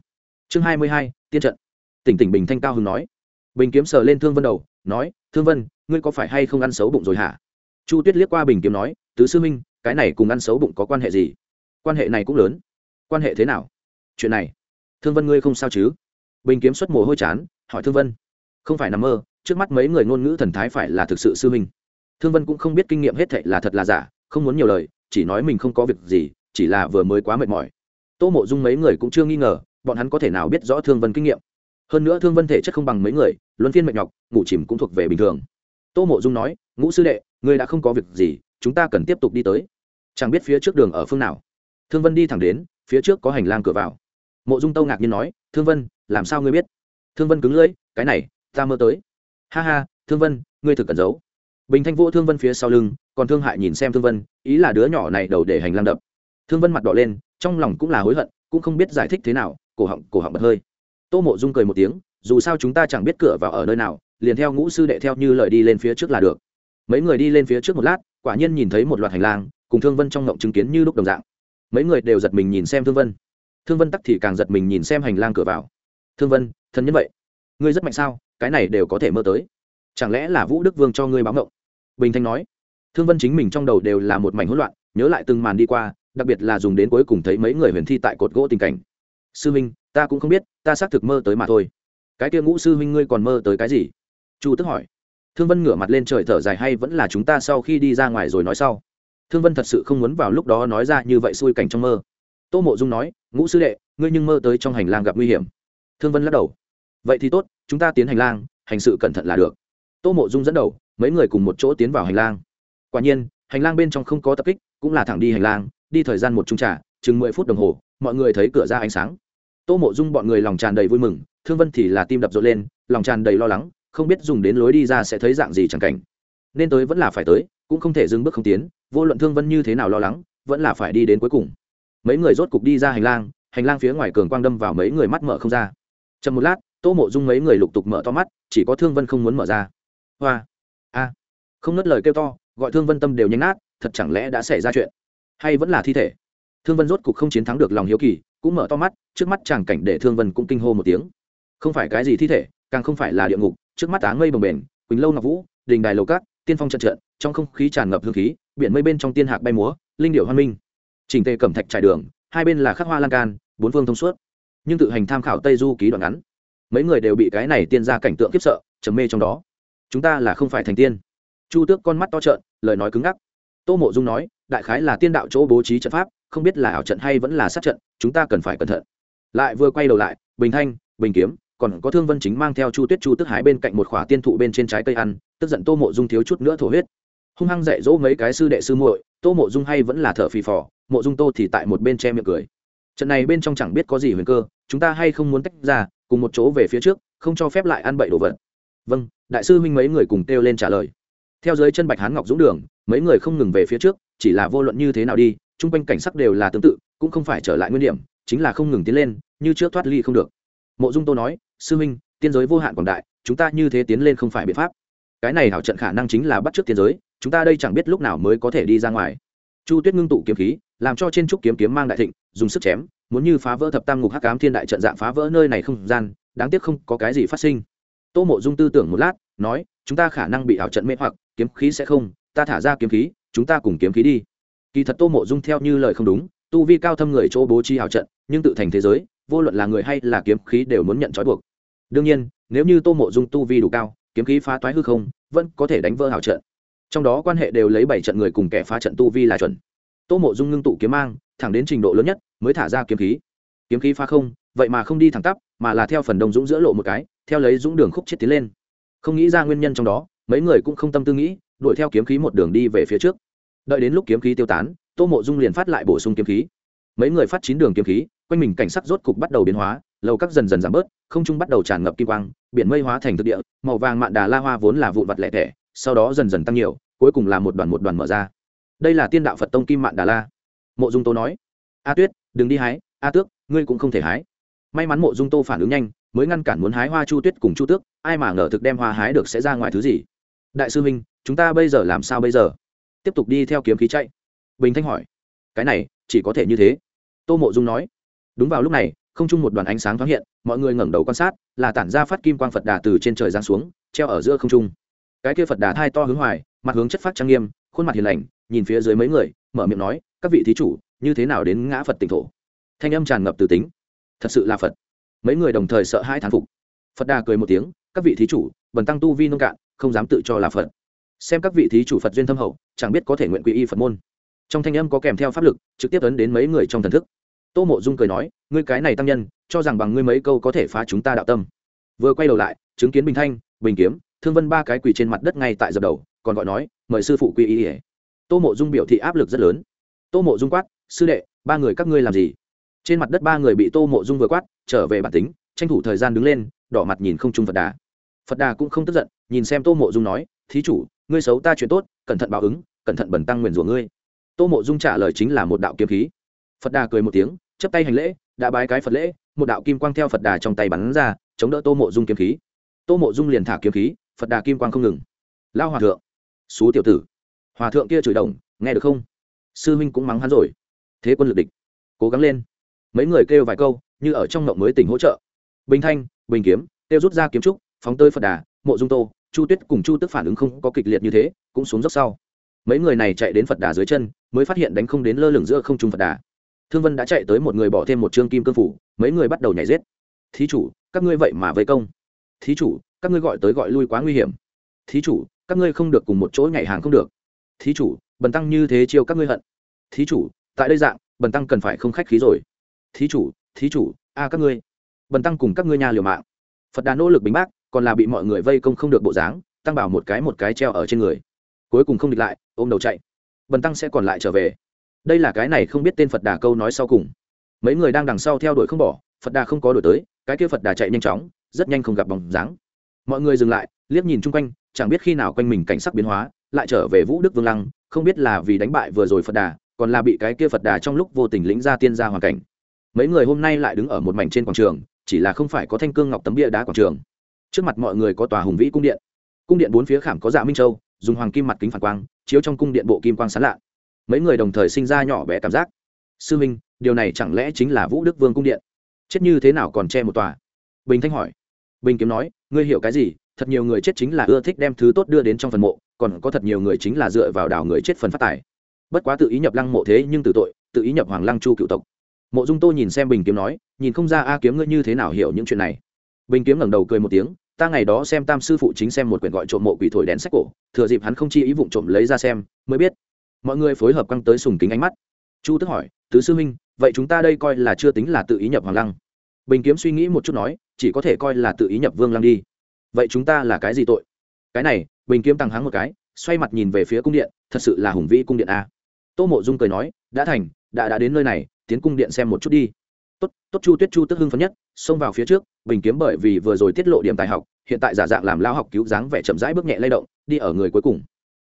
Chương hai mươi hai, tiên trận. Tỉnh tỉnh bình thanh cao hưng nói. Bình kiếm sờ lên thương vân đầu, nói, thương vân, ngươi có phải hay không ăn xấu bụng rồi hả? Chu tuyết liếc qua bình kiếm nói, tứ sư minh cái này cùng ăn xấu bụng có quan hệ gì? Quan hệ này cũng lớn. Quan hệ thế nào? Chuyện này. Thương vân ngươi không sao chứ? Bình kiếm xuất mồ hôi chán, hỏi thương vân. Không phải nằm mơ, trước mắt mấy người ngôn ngữ thần thái phải là thực sự sư minh thương vân cũng không biết kinh nghiệm hết thệ là thật là giả, không muốn nhiều lời, chỉ nói mình không có việc gì, chỉ là vừa mới quá mệt mỏi tô mộ dung mấy người cũng chưa nghi ngờ, bọn hắn có thể nào biết rõ thương vân kinh nghiệm. Hơn nữa thương vân thể chất không bằng mấy người, luân phiên mệt nhọc, ngủ chìm cũng thuộc về bình thường. Tô mộ dung nói, ngũ sư đệ, ngươi đã không có việc gì, chúng ta cần tiếp tục đi tới. Chẳng biết phía trước đường ở phương nào. Thương vân đi thẳng đến, phía trước có hành lang cửa vào. Mộ dung tâu ngạc nhiên nói, thương vân, làm sao ngươi biết? Thương vân cứng lưỡi, cái này, ta mơ tới. Ha ha, thương vân, ngươi thực cần giấu. Bình thanh vô thương vân phía sau lưng, còn thương hại nhìn xem thương vân, ý là đứa nhỏ này đầu để hành lang đập thương vân mặt đỏ lên, trong lòng cũng là hối hận, cũng không biết giải thích thế nào, cổ họng cổ họng bật hơi. Tô mộ dung cười một tiếng, dù sao chúng ta chẳng biết cửa vào ở nơi nào, liền theo ngũ sư đệ theo như lời đi lên phía trước là được. Mấy người đi lên phía trước một lát, quả nhiên nhìn thấy một loạt hành lang, cùng thương vân trong ngộng chứng kiến như lúc đồng dạng. Mấy người đều giật mình nhìn xem thương vân. Thương vân tắc thì càng giật mình nhìn xem hành lang cửa vào. Thương vân thân nhân vậy, ngươi rất mạnh sao? Cái này đều có thể mơ tới. Chẳng lẽ là vũ đức vương cho ngươi báo ngộng? Bình thanh nói. Thương vân chính mình trong đầu đều là một mảnh hỗn loạn, nhớ lại từng màn đi qua đặc biệt là dùng đến cuối cùng thấy mấy người huyền thi tại cột gỗ tình cảnh. Sư minh, ta cũng không biết, ta xác thực mơ tới mà thôi. Cái kia ngũ sư huynh ngươi còn mơ tới cái gì? Chu tức hỏi. Thương vân ngửa mặt lên trời thở dài hay vẫn là chúng ta sau khi đi ra ngoài rồi nói sau. Thương vân thật sự không muốn vào lúc đó nói ra như vậy xui cảnh trong mơ. Tô mộ dung nói, ngũ sư đệ, ngươi nhưng mơ tới trong hành lang gặp nguy hiểm. Thương vân lắc đầu. Vậy thì tốt, chúng ta tiến hành lang, hành sự cẩn thận là được. Tô mộ dung dẫn đầu, mấy người cùng một chỗ tiến vào hành lang. Quả nhiên, hành lang bên trong không có tập kích, cũng là thẳng đi hành lang đi thời gian một trung trà, chừng mười phút đồng hồ, mọi người thấy cửa ra ánh sáng. Tô mộ dung bọn người lòng tràn đầy vui mừng, thương vân thì là tim đập rộn lên, lòng tràn đầy lo lắng, không biết dùng đến lối đi ra sẽ thấy dạng gì chẳng cảnh. Nên tới vẫn là phải tới, cũng không thể dừng bước không tiến, vô luận thương vân như thế nào lo lắng, vẫn là phải đi đến cuối cùng. Mấy người rốt cục đi ra hành lang hành lang phía ngoài cường quang đâm vào mấy người mắt mở không ra. Chậm một lát, tô mộ dung mấy người lục tục mở to mắt, chỉ có thương vân không muốn mở ra. Hoa! A! Không ngất lời kêu to, gọi thương vân tâm đều nhanh nát, thật chẳng lẽ đã xảy ra chuyện? Hay vẫn là thi thể? Thương vân rốt cục không chiến thắng được lòng hiếu kỳ, cũng mở to mắt, trước mắt chàng cảnh để thương vân cũng kinh hô một tiếng. Không phải cái gì thi thể, càng không phải là địa ngục, trước mắt áng ngây bồng bềnh, quỳnh lâu ngọc vũ, đình đài lầu cát tiên phong trận trận, trong không khí tràn ngập hương khí, biển mây bên trong tiên hạc bay múa, linh điệu hoan minh. Trình tề cẩm thạch trải đường, hai bên là khắc hoa lan can, bốn phương thông suốt. Nhưng tự hành tham khảo tây du ký đoạn ngắn, mấy người đều bị cái này tiên ra cảnh tượng khiếp sợ, trầm mê trong đó. Chúng ta là không phải thành tiên. Chu tước con mắt to trợn, lời nói cứng ngắc tô mộ dung nói, đại khái là tiên đạo chỗ bố trí trận pháp, không biết là ảo trận hay vẫn là sát trận, chúng ta cần phải cẩn thận. Lại vừa quay đầu lại, bình thanh, bình kiếm, còn có thương vân chính mang theo chu tuyết chu tức hái bên cạnh một khỏa tiên thụ bên trên trái cây ăn, tức giận tô mộ dung thiếu chút nữa thổ huyết. Hung hăng dạy dỗ mấy cái sư đệ sư muội, tô mộ dung hay vẫn là thở phì phò, mộ dung tô thì tại một bên che miệng cười. Trận này bên trong chẳng biết có gì huyền cơ, chúng ta hay không muốn tách ra, cùng một chỗ về phía trước, không cho phép lại ăn bậy đồ vật vâng đại sư huynh mấy người cùng kêu lên trả lời theo dưới chân bạch hán ngọc dũng đường, mấy người không ngừng về phía trước, chỉ là vô luận như thế nào đi, chung quanh cảnh sắc đều là tương tự, cũng không phải trở lại nguyên điểm, chính là không ngừng tiến lên, như trước thoát ly không được. Mộ dung tô nói, sư huynh, tiên giới vô hạn quảng đại, chúng ta như thế tiến lên không phải biện pháp. Cái này hảo trận khả năng chính là bắt t r ư ớ c tiên giới, chúng ta đây chẳng biết lúc nào mới có thể đi ra ngoài. Chu tuyết ngưng tụ kiếm khí, làm cho trên trúc kiếm kiếm mang đại thịnh, dùng sức chém, muốn như phá vỡ thập tam ngục hắc cám thiên đại trận dạng phá vỡ nơi này không gian, đáng tiếc không có cái gì phát sinh. Tô mộ dung tư tưởng một lát, nói, chúng ta khả năng bị ảo trận mê hoặc kiếm khí sẽ không, ta thả ra kiếm khí, chúng ta cùng kiếm khí đi. Kỳ thật tô mộ dung theo như lời không đúng, tu vi cao thâm người chỗ bố trí hào trận, nhưng tự thành thế giới, vô luận là người hay là kiếm khí đều muốn nhận trói buộc. Đương nhiên, nếu như tô mộ dung tu vi đủ cao, kiếm khí phá toái hư không, vẫn có thể đánh vỡ hào trận. Trong đó quan hệ đều lấy bảy trận người cùng kẻ phá trận tu vi là chuẩn. Tô mộ dung ngưng tụ kiếm mang, thẳng đến trình độ lớn nhất, mới thả ra kiếm khí. Kiếm khí phá không, vậy mà không đi thẳng tắp, mà là theo phần đông dũng giữa lộ một cái, theo lấy dũng đường khúc chết tiến lên. Không nghĩ ra nguyên nhân trong đó mấy người cũng không tâm tư nghĩ, đuổi theo kiếm khí một đường đi về phía trước. Đợi đến lúc kiếm khí tiêu tán, tô mộ dung liền phát lại bổ sung kiếm khí. Mấy người phát chín đường kiếm khí, quanh mình cảnh sắc rốt cục bắt đầu biến hóa, lầu các dần dần giảm bớt, không trung bắt đầu tràn ngập kim quang, biển mây hóa thành thực địa, màu vàng mạn đà la hoa vốn là vụn vặt lẻ tẻ, sau đó dần dần tăng nhiều, cuối cùng là một đoàn một đoàn mở ra. Đây là tiên đạo phật tông kim mạn đà la. Mộ dung tô nói, a tuyết, đừng đi hái, a tước, ngươi cũng không thể hái. May mắn mộ dung tô phản ứng nhanh, mới ngăn cản muốn hái hoa chu tuyết cùng chu tước, ai mà ngờ thực đem hoa hái được sẽ ra ngoài thứ gì đại sư minh chúng ta bây giờ làm sao bây giờ? Tiếp tục đi theo kiếm khí chạy. Bình thanh hỏi. Cái này, chỉ có thể như thế. Tô mộ dung nói. Đúng vào lúc này, không chung một đoàn ánh sáng thoáng hiện, mọi người ngẩng đầu quan sát, là tản ra phát kim quang phật đà từ trên trời giáng xuống, treo ở giữa không trung. Cái kia phật đà thai to hướng hoài, mặt hướng chất phát trang nghiêm, khuôn mặt hiền lành, nhìn phía dưới mấy người, mở miệng nói, các vị thí chủ, như thế nào đến ngã phật tỉnh thổ? Thanh âm tràn ngập từ tính. Thật sự là phật. Mấy người đồng thời sợ hai thán phục. Phật đà cười một tiếng, các vị thí chủ, bần tăng tu vi nông cạn không dám tự cho là phật. Xem các vị thí chủ phật duyên thâm hậu, chẳng biết có thể nguyện quy y phật môn. Trong thanh âm có kèm theo pháp lực, trực tiếp ấn đến mấy người trong thần thức. Tô mộ dung cười nói, ngươi cái này tăng nhân, cho rằng bằng ngươi mấy câu có thể phá chúng ta đạo tâm. Vừa quay đầu lại, chứng kiến bình thanh, bình kiếm, thương vân ba cái quỳ trên mặt đất ngay tại dập đầu, còn gọi nói, mời sư phụ quy y ỉa tô mộ dung biểu thị áp lực rất lớn. Tô mộ dung quát, sư đệ, ba người các ngươi làm gì? Trên mặt đất ba người bị tô mộ dung vừa quát, trở về bản tính, tranh thủ thời gian đứng lên, đỏ mặt nhìn không trung phật đà. Phật đà cũng không tức giận nhìn xem tô mộ dung nói, thí chủ, ngươi xấu ta chuyện tốt, cẩn thận báo ứng, cẩn thận bẩn tăng nguyền rủa ngươi. Tô mộ dung trả lời chính là một đạo kiếm khí. Phật đà cười một tiếng chấp tay hành lễ, đã bái cái phật lễ, một đạo kim quang theo phật đà trong tay bắn ra, chống đỡ tô mộ dung kiếm khí. Tô mộ dung liền thả kiếm khí, phật đà kim quang không ngừng. Lao hòa thượng, xú tiểu tử, hòa thượng kia chửi đồng, nghe được không? Sư huynh cũng mắng hắn rồi. Thế quân lực địch, cố gắng lên. Mấy người kêu vài câu, như ở trong mộng mới tỉnh hỗ trợ. Bình thanh, bình kiếm, kêu rút ra kiếm trúc, phóng tơi phật đà mộ dung tô, chu tuyết cùng chu tức phản ứng không có kịch liệt như thế, cũng xuống dốc sau. Mấy người này chạy đến phật đà dưới chân, mới phát hiện đánh không đến lơ lửng giữa không trung phật đà. Thương vân đã chạy tới một người bỏ thêm một trương kim cương phủ, mấy người bắt đầu nhảy giết. Thí chủ, các ngươi vậy mà vây công. Thí chủ, các ngươi gọi tới gọi lui quá nguy hiểm. Thí chủ, các ngươi không được cùng một chỗ nhảy hàng không được. Thí chủ, bần tăng như thế chiêu các ngươi hận. Thí chủ, tại đây dạng, bần tăng cần phải không khách khí rồi. Thí chủ thí chủ, a các ngươi, bần tăng cùng các ngươi nhà liều mạng. Phật đà nỗ lực bình bác còn là bị mọi người vây công không được bộ dáng, tăng bảo một cái một cái treo ở trên người. Cuối cùng không địch lại, ôm đầu chạy. Bần tăng sẽ còn lại trở về. Đây là cái này không biết tên phật đà câu nói sau cùng. Mấy người đang đằng sau theo đuổi không bỏ, phật đà không có đuổi tới, cái kia phật đà chạy nhanh chóng, rất nhanh không gặp bóng dáng. Mọi người dừng lại, liếc nhìn chung quanh, chẳng biết khi nào quanh mình cảnh sắc biến hóa, lại trở về vũ đức vương lăng, không biết là vì đánh bại vừa rồi phật đà, còn là bị cái kia phật đà trong lúc vô tình lĩnh ra tiên ra hoàn cảnh. Mấy người hôm nay lại đứng ở một mảnh trên quảng trường, chỉ là không phải có thanh cương ngọc tấm bia đá quảng trường trước mặt mọi người có tòa hùng vĩ cung điện. Cung điện bốn phía khảm có dạ minh châu, dùng hoàng kim mặt kính phản quang, chiếu trong cung điện bộ kim quang sán lạ. Mấy người đồng thời sinh ra nhỏ bé cảm giác. Sư minh, điều này chẳng lẽ chính là vũ đức vương cung điện? Chết như thế nào còn che một tòa? Bình thanh hỏi. Bình kiếm nói, ngươi hiểu cái gì? Thật nhiều người chết chính là ưa thích đem thứ tốt đưa đến trong phần mộ, còn có thật nhiều người chính là dựa vào đảo người chết phần phát tài. Bất quá tự ý nhập lăng mộ thế nhưng tự tội, tự ý nhập hoàng lăng chu cựu tộc. Mộ dung tô nhìn xem bình kiếm nói, nhìn không ra a kiếm ngươi như thế nào hiểu những chuyện này. Bình kiếm ngẩng đầu cười một tiếng ta ngày đó xem tam sư phụ chính xem một quyển gọi trộm mộ quỷ thổi đèn sách cổ, thừa dịp hắn không chi ý vụng trộm lấy ra xem, mới biết. Mọi người phối hợp căng tới sùng kính ánh mắt. Chu tức hỏi, tứ sư huynh, vậy chúng ta đây coi là chưa tính là tự ý nhập hoàng lăng? Bình kiếm suy nghĩ một chút nói, chỉ có thể coi là tự ý nhập vương lăng đi. Vậy chúng ta là cái gì tội? Cái này, bình kiếm tăng háng một cái, xoay mặt nhìn về phía cung điện, thật sự là hùng vĩ cung điện a. Tô mộ dung cười nói, đã thành, đã đã đến nơi này, tiến cung điện xem một chút đi tốt tốt chu tuyết chu tức hưng phấn nhất, xông vào phía trước, bình kiếm bởi vì vừa rồi tiết lộ điểm tài học, hiện tại giả dạng làm lao học cứu dáng vẻ chậm rãi bước nhẹ lay động, đi ở người cuối cùng.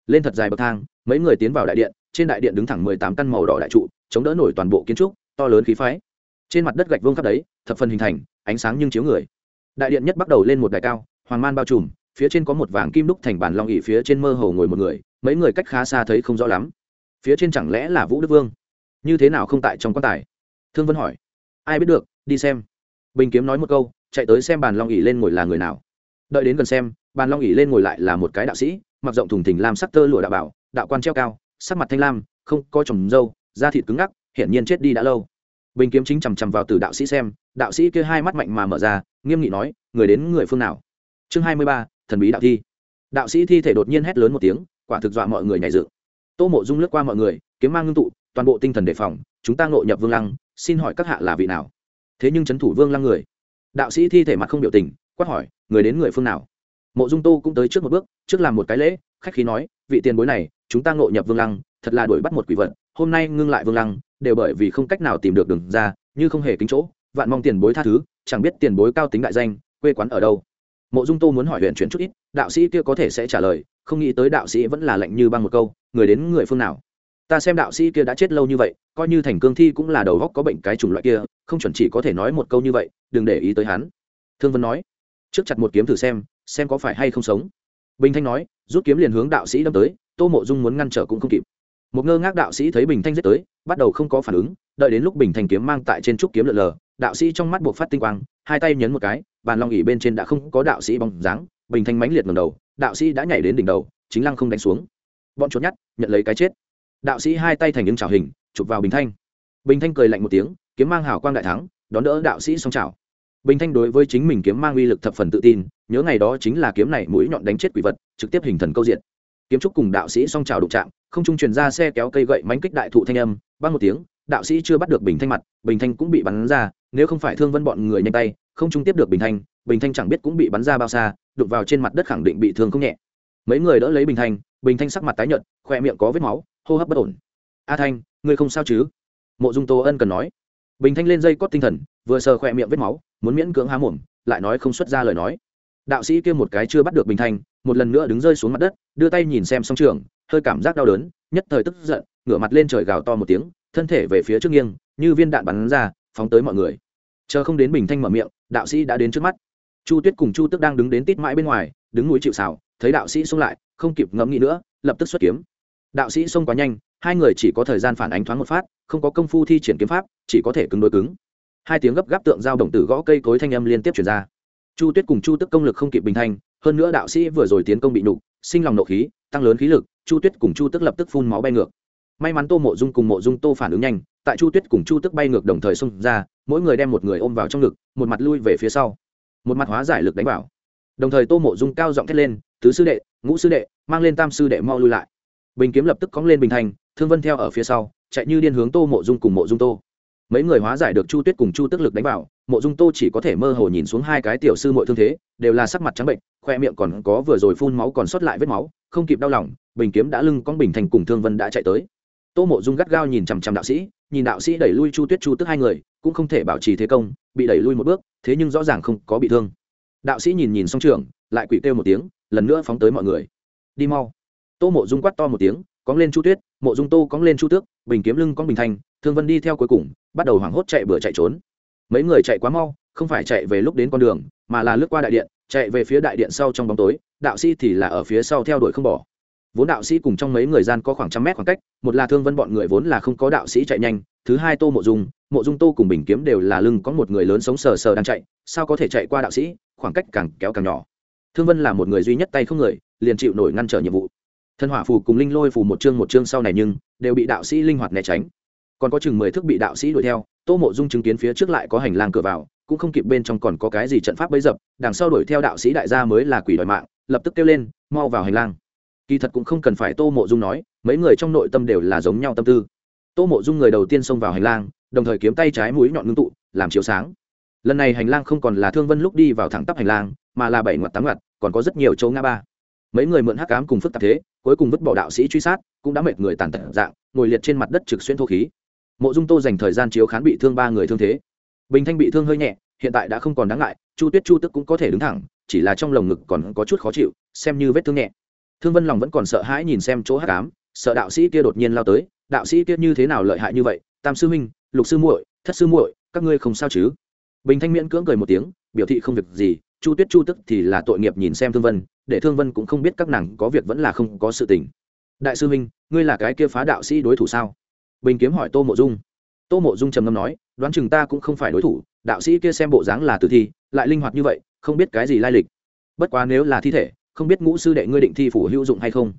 Lên thật dài bậc thang, mấy người tiến vào đại điện, trên đại điện đứng thẳng mười tám căn màu đỏ đại trụ, chống đỡ nổi toàn bộ kiến trúc, to lớn khí phái. Trên mặt đất gạch vương khắp đấy, thập phần hình thành, ánh sáng nhưng chiếu người. Đại điện nhất bắt đầu lên một đài cao, hoàng man bao trùm, phía trên có một vàng kim đúc thành bàn long ỉ phía trên mơ hồ ngồi một người, mấy người cách khá xa thấy không rõ lắm. Phía trên chẳng lẽ là vũ đức vương? Như thế nào không tại trong quan tài? Thương vân hỏi ai biết được, đi xem. Bình kiếm nói một câu, chạy tới xem bàn long ỉ lên ngồi là người nào. Đợi đến gần xem, bàn long ỉ lên ngồi lại là một cái đạo sĩ, mặc rộng thùng thình lam sắc tơ lụa đạo bảo, đạo quan treo cao, sắc mặt thanh lam, không có trồng dâu, da thịt cứng ngắc, hiển nhiên chết đi đã lâu. Bình kiếm chính chằm chằm vào từ đạo sĩ xem, đạo sĩ kia hai mắt mạnh mà mở ra, nghiêm nghị nói, người đến người phương nào? Chương hai mươi ba, thần bí đạo thi. Đạo sĩ thi thể đột nhiên hét lớn một tiếng, quả thực dọa mọi người nhảy dựng. Tô mộ dung lướt qua mọi người, kiếm mang ngưng tụ, toàn bộ tinh thần đề phòng, chúng ta ngộ nhập vương lăng xin hỏi các hạ là vị nào? Thế nhưng trấn thủ vương lăng người. Đạo sĩ thi thể mặt không biểu tình, quát hỏi, người đến người phương nào? Mộ dung tô cũng tới trước một bước, trước làm một cái lễ, khách khí nói, vị tiền bối này, chúng ta ngộ nhập vương lăng, thật là đuổi bắt một quỷ vật, hôm nay ngưng lại vương lăng, đều bởi vì không cách nào tìm được đường ra, như không hề kính chỗ, vạn mong tiền bối tha thứ, chẳng biết tiền bối cao tính đại danh, quê quán ở đâu. Mộ dung tô muốn hỏi huyện chuyển chút ít, đạo sĩ kia có thể sẽ trả lời, không nghĩ tới đạo sĩ vẫn là lạnh như băng một câu, người đến người phương nào? Ta xem đạo sĩ kia đã chết lâu như vậy, coi như thành cương thi cũng là đầu góc có bệnh cái chủng loại kia, không chuẩn chỉ có thể nói một câu như vậy, đừng để ý tới hắn. Thương vân nói. Trước chặt một kiếm thử xem xem có phải hay không sống. Bình thanh nói, rút kiếm liền hướng đạo sĩ đâm tới, tô mộ dung muốn ngăn trở cũng không kịp. Một ngơ ngác đạo sĩ thấy bình thanh giết tới, bắt đầu không có phản ứng, đợi đến lúc bình thanh kiếm mang tại trên trúc kiếm lợn lờ, đạo sĩ trong mắt buộc phát tinh quang, hai tay nhấn một cái, bàn long ỉ bên trên đã không có đạo sĩ bóng dáng, bình thanh mãnh liệt ngầm đầu, đạo sĩ đã nhảy đến đỉnh đầu, chính lăng không đánh xuống. Bọn trốn nhát, nhận lấy cái chết đạo sĩ hai tay thành những trào hình, chụp vào bình thanh. Bình thanh cười lạnh một tiếng, kiếm mang hào quang đại thắng, đón đỡ đạo sĩ song trào bình thanh đối với chính mình kiếm mang uy lực thập phần tự tin, nhớ ngày đó chính là kiếm này mũi nhọn đánh chết quỷ vật, trực tiếp hình thần câu diện kiếm trúc cùng đạo sĩ song trào đụng chạm, không trung truyền ra xe kéo cây gậy mánh kích đại thụ thanh âm băng một tiếng, đạo sĩ chưa bắt được bình thanh mặt, bình thanh cũng bị bắn ra, nếu không phải thương vân bọn người nhanh tay, không trung tiếp được bình thanh bình thanh chẳng biết cũng bị bắn ra bao xa, đụng vào trên mặt đất khẳng định bị thương không nhẹ. Mấy người đỡ lấy bình thanh bình thanh sắc mặt tái nhợt, khoe miệng có vết máu hô hấp bất ổn. A thanh, ngươi không sao chứ? Mộ dung tô ân cần nói. Bình thanh lên dây cót tinh thần, vừa sờ khoe miệng vết máu, muốn miễn cưỡng há mồm, lại nói không xuất ra lời nói. Đạo sĩ kia một cái chưa bắt được bình thanh, một lần nữa đứng rơi xuống mặt đất, đưa tay nhìn xem song trường, hơi cảm giác đau đớn, nhất thời tức giận, ngửa mặt lên trời gào to một tiếng, thân thể về phía trước nghiêng, như viên đạn bắn ra, phóng tới mọi người. Chờ không đến bình thanh mở miệng, đạo sĩ đã đến trước mắt. Chu tuyết cùng chu tức đang đứng đến tít mãi bên ngoài, đứng núi chịu xào thấy đạo sĩ xông lại, không kịp ngẫm nghĩ nữa, lập tức xuất kiếm đạo sĩ xông quá nhanh, hai người chỉ có thời gian phản ánh thoáng một phát, không có công phu thi triển kiếm pháp, chỉ có thể cứng đối cứng. Hai tiếng gấp gáp tượng giao động tử gõ cây cối thanh âm liên tiếp chuyển ra. Chu tuyết cùng chu tức công lực không kịp bình thanh, hơn nữa đạo sĩ vừa rồi tiến công bị nục sinh lòng nộ khí, tăng lớn khí lực, chu tuyết cùng chu tức lập tức phun máu bay ngược. May mắn tô mộ dung cùng mộ dung tô phản ứng nhanh, tại chu tuyết cùng chu tức bay ngược đồng thời xông ra, mỗi người đem một người ôm vào trong ngực, một mặt lui về phía sau. Một mặt hóa giải lực đánh vào. Đồng thời tô mộ dung cao giọng thét lên, tứ sư đệ, ngũ sư đệ, mang lên tam sư đệ mau lui lại bình kiếm lập tức cóng lên bình thành, thương vân theo ở phía sau, chạy như điên hướng tô mộ dung cùng mộ dung tô. Mấy người hóa giải được chu tuyết cùng chu tức lực đánh vào, mộ dung tô chỉ có thể mơ hồ nhìn xuống hai cái tiểu sư mội thương thế, đều là sắc mặt trắng bệnh, khoe miệng còn có vừa rồi phun máu còn sót lại vết máu, không kịp đau lòng, bình kiếm đã lưng con bình thành cùng thương vân đã chạy tới. Tô mộ dung gắt gao nhìn chằm chằm đạo sĩ, nhìn đạo sĩ đẩy lui chu tuyết, chu tức hai người, cũng không thể bảo trì thế công, bị đẩy lui một bước, thế nhưng rõ ràng không có bị thương. Đạo sĩ nhìn nhìn xong trường lại quỷ kêu một tiếng, lần nữa phóng tới mọi người. Đi mau tô mộ dung quát to một tiếng, cóng lên chu tuyết, mộ dung tô cóng lên chu tước, bình kiếm lưng cóng bình thanh thương vân đi theo cuối cùng, bắt đầu hoảng hốt chạy bừa chạy trốn. Mấy người chạy quá mau, không phải chạy về lúc đến con đường, mà là lướt qua đại điện, chạy về phía đại điện sau trong bóng tối, đạo sĩ thì là ở phía sau theo đuổi không bỏ. Vốn đạo sĩ cùng trong mấy người gian có khoảng trăm mét khoảng cách, một là thương vân bọn người vốn là không có đạo sĩ chạy nhanh, thứ hai tô mộ dung mộ dung tô cùng bình kiếm đều là lưng có một người lớn sống sờ sờ đang chạy, sao có thể chạy qua đạo sĩ, khoảng cách càng kéo càng nhỏ. Thương vân là một người duy nhất tay không người, liền chịu nổi ngăn trở nhiệm vụ thân hỏa phù cùng linh lôi phù một chương một chương sau này nhưng đều bị đạo sĩ linh hoạt né tránh. Còn có chừng mười thước bị đạo sĩ đuổi theo, tô mộ dung chứng kiến phía trước lại có hành lang cửa vào, cũng không kịp bên trong còn có cái gì trận pháp bấy dập, đằng sau đuổi theo đạo sĩ đại gia mới là quỷ đòi mạng, lập tức kêu lên, mau vào hành lang. Kỳ thật cũng không cần phải tô mộ dung nói, mấy người trong nội tâm đều là giống nhau tâm tư. Tô mộ dung người đầu tiên xông vào hành lang, đồng thời kiếm tay trái mũi nhọn ngưng tụ, làm chiếu sáng. Lần này hành lang không còn là thương vân lúc đi vào thẳng tắp hành lang, mà là bảy ngoặt tám ngoặt, còn có rất nhiều chỗ ngã ba mấy người mượn hắc cám cùng phức tạp thế, cuối cùng vứt bỏ đạo sĩ truy sát, cũng đã mệt người tàn tật dạng, ngồi liệt trên mặt đất trực xuyên thô khí. Mộ dung tô dành thời gian chiếu khán bị thương ba người thương thế. Bình thanh bị thương hơi nhẹ, hiện tại đã không còn đáng ngại, chu tuyết chu tức cũng có thể đứng thẳng, chỉ là trong lồng ngực còn có chút khó chịu, xem như vết thương nhẹ. Thương vân lòng vẫn còn sợ hãi nhìn xem chỗ hắc ám, sợ đạo sĩ kia đột nhiên lao tới, đạo sĩ kia như thế nào lợi hại như vậy, tam sư huynh, lục sư muội, thất sư muội, các ngươi không sao chứ? Bình thanh miễn cưỡng cười một tiếng, biểu thị không việc gì chu tuyết chu tức thì là tội nghiệp nhìn xem thương vân, để thương vân cũng không biết các nàng có việc vẫn là không có sự tình. Đại sư huynh, ngươi là cái kia phá đạo sĩ đối thủ sao? Bình kiếm hỏi tô mộ dung. Tô mộ dung trầm ngâm nói, đoán chừng ta cũng không phải đối thủ, đạo sĩ kia xem bộ dáng là tử thi, lại linh hoạt như vậy, không biết cái gì lai lịch. Bất quá nếu là thi thể, không biết ngũ sư đệ ngươi định thi phủ hữu dụng hay không?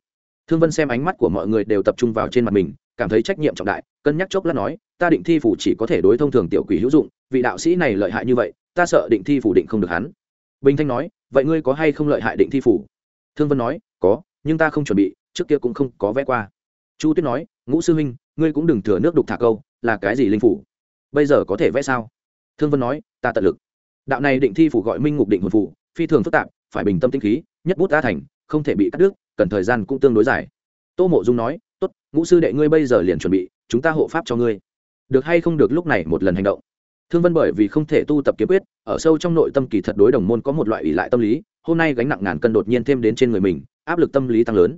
Thương vân xem ánh mắt của mọi người đều tập trung vào trên mặt mình, cảm thấy trách nhiệm trọng đại, cân nhắc chốc lát nói, ta định thi phủ chỉ có thể đối thông thường tiểu quỷ hữu dụng, vị đạo sĩ này lợi hại như vậy, ta sợ định thi phủ định không được hắn bình thanh nói, vậy ngươi có hay không lợi hại định thi phủ? Thương vân nói, có, nhưng ta không chuẩn bị, trước kia cũng không có vẽ qua. Chu tuyết nói, ngũ sư huynh, ngươi cũng đừng thừa nước đục thả câu, là cái gì linh phủ? Bây giờ có thể vẽ sao? Thương vân nói, ta tận lực. Đạo này định thi phủ gọi minh ngục định hồn phủ, phi thường phức tạp, phải bình tâm tinh khí, nhất bút ta thành, không thể bị cắt đứt, cần thời gian cũng tương đối dài. Tô mộ dung nói, tốt, ngũ sư đệ ngươi bây giờ liền chuẩn bị, chúng ta hộ pháp cho ngươi. Được hay không được lúc này một lần hành động thương vân bởi vì không thể tu tập kiếm quyết, ở sâu trong nội tâm kỳ thật đối đồng môn có một loại ủy lại tâm lý, hôm nay gánh nặng ngàn cân đột nhiên thêm đến trên người mình, áp lực tâm lý tăng lớn.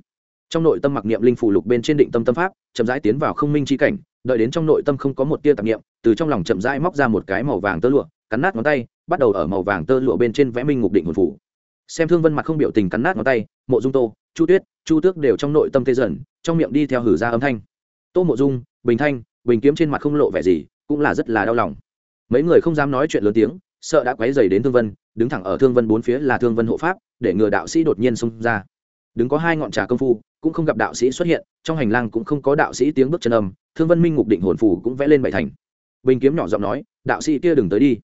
Trong nội tâm mặc niệm linh phủ lục bên trên định tâm tâm pháp, chậm rãi tiến vào không minh chi cảnh, đợi đến trong nội tâm không có một tia tạp niệm, từ trong lòng chậm rãi móc ra một cái màu vàng tơ lụa, cắn nát ngón tay, bắt đầu ở màu vàng tơ lụa bên trên vẽ minh ngục định hồn phủ xem thương vân mặt không biểu tình cắn nát ngón tay, mộ dung tô, chu tuyết, chu tước đều trong nội tâm tê dần, trong miệng đi theo hử ra âm thanh. Tô mộ dung, bình thanh, bình kiếm trên mặt không lộ vẻ gì, cũng là rất là đau lòng mấy người không dám nói chuyện lớn tiếng, sợ đã quấy dày đến thương vân, đứng thẳng ở thương vân bốn phía là thương vân hộ pháp, để ngừa đạo sĩ đột nhiên xông ra. Đứng có hai ngọn trà công phu, cũng không gặp đạo sĩ xuất hiện, trong hành lang cũng không có đạo sĩ tiếng bước chân âm, thương vân minh ngục định hồn phủ cũng vẽ lên bảy thành. Bình kiếm nhỏ giọng nói, đạo sĩ kia đừng tới đi.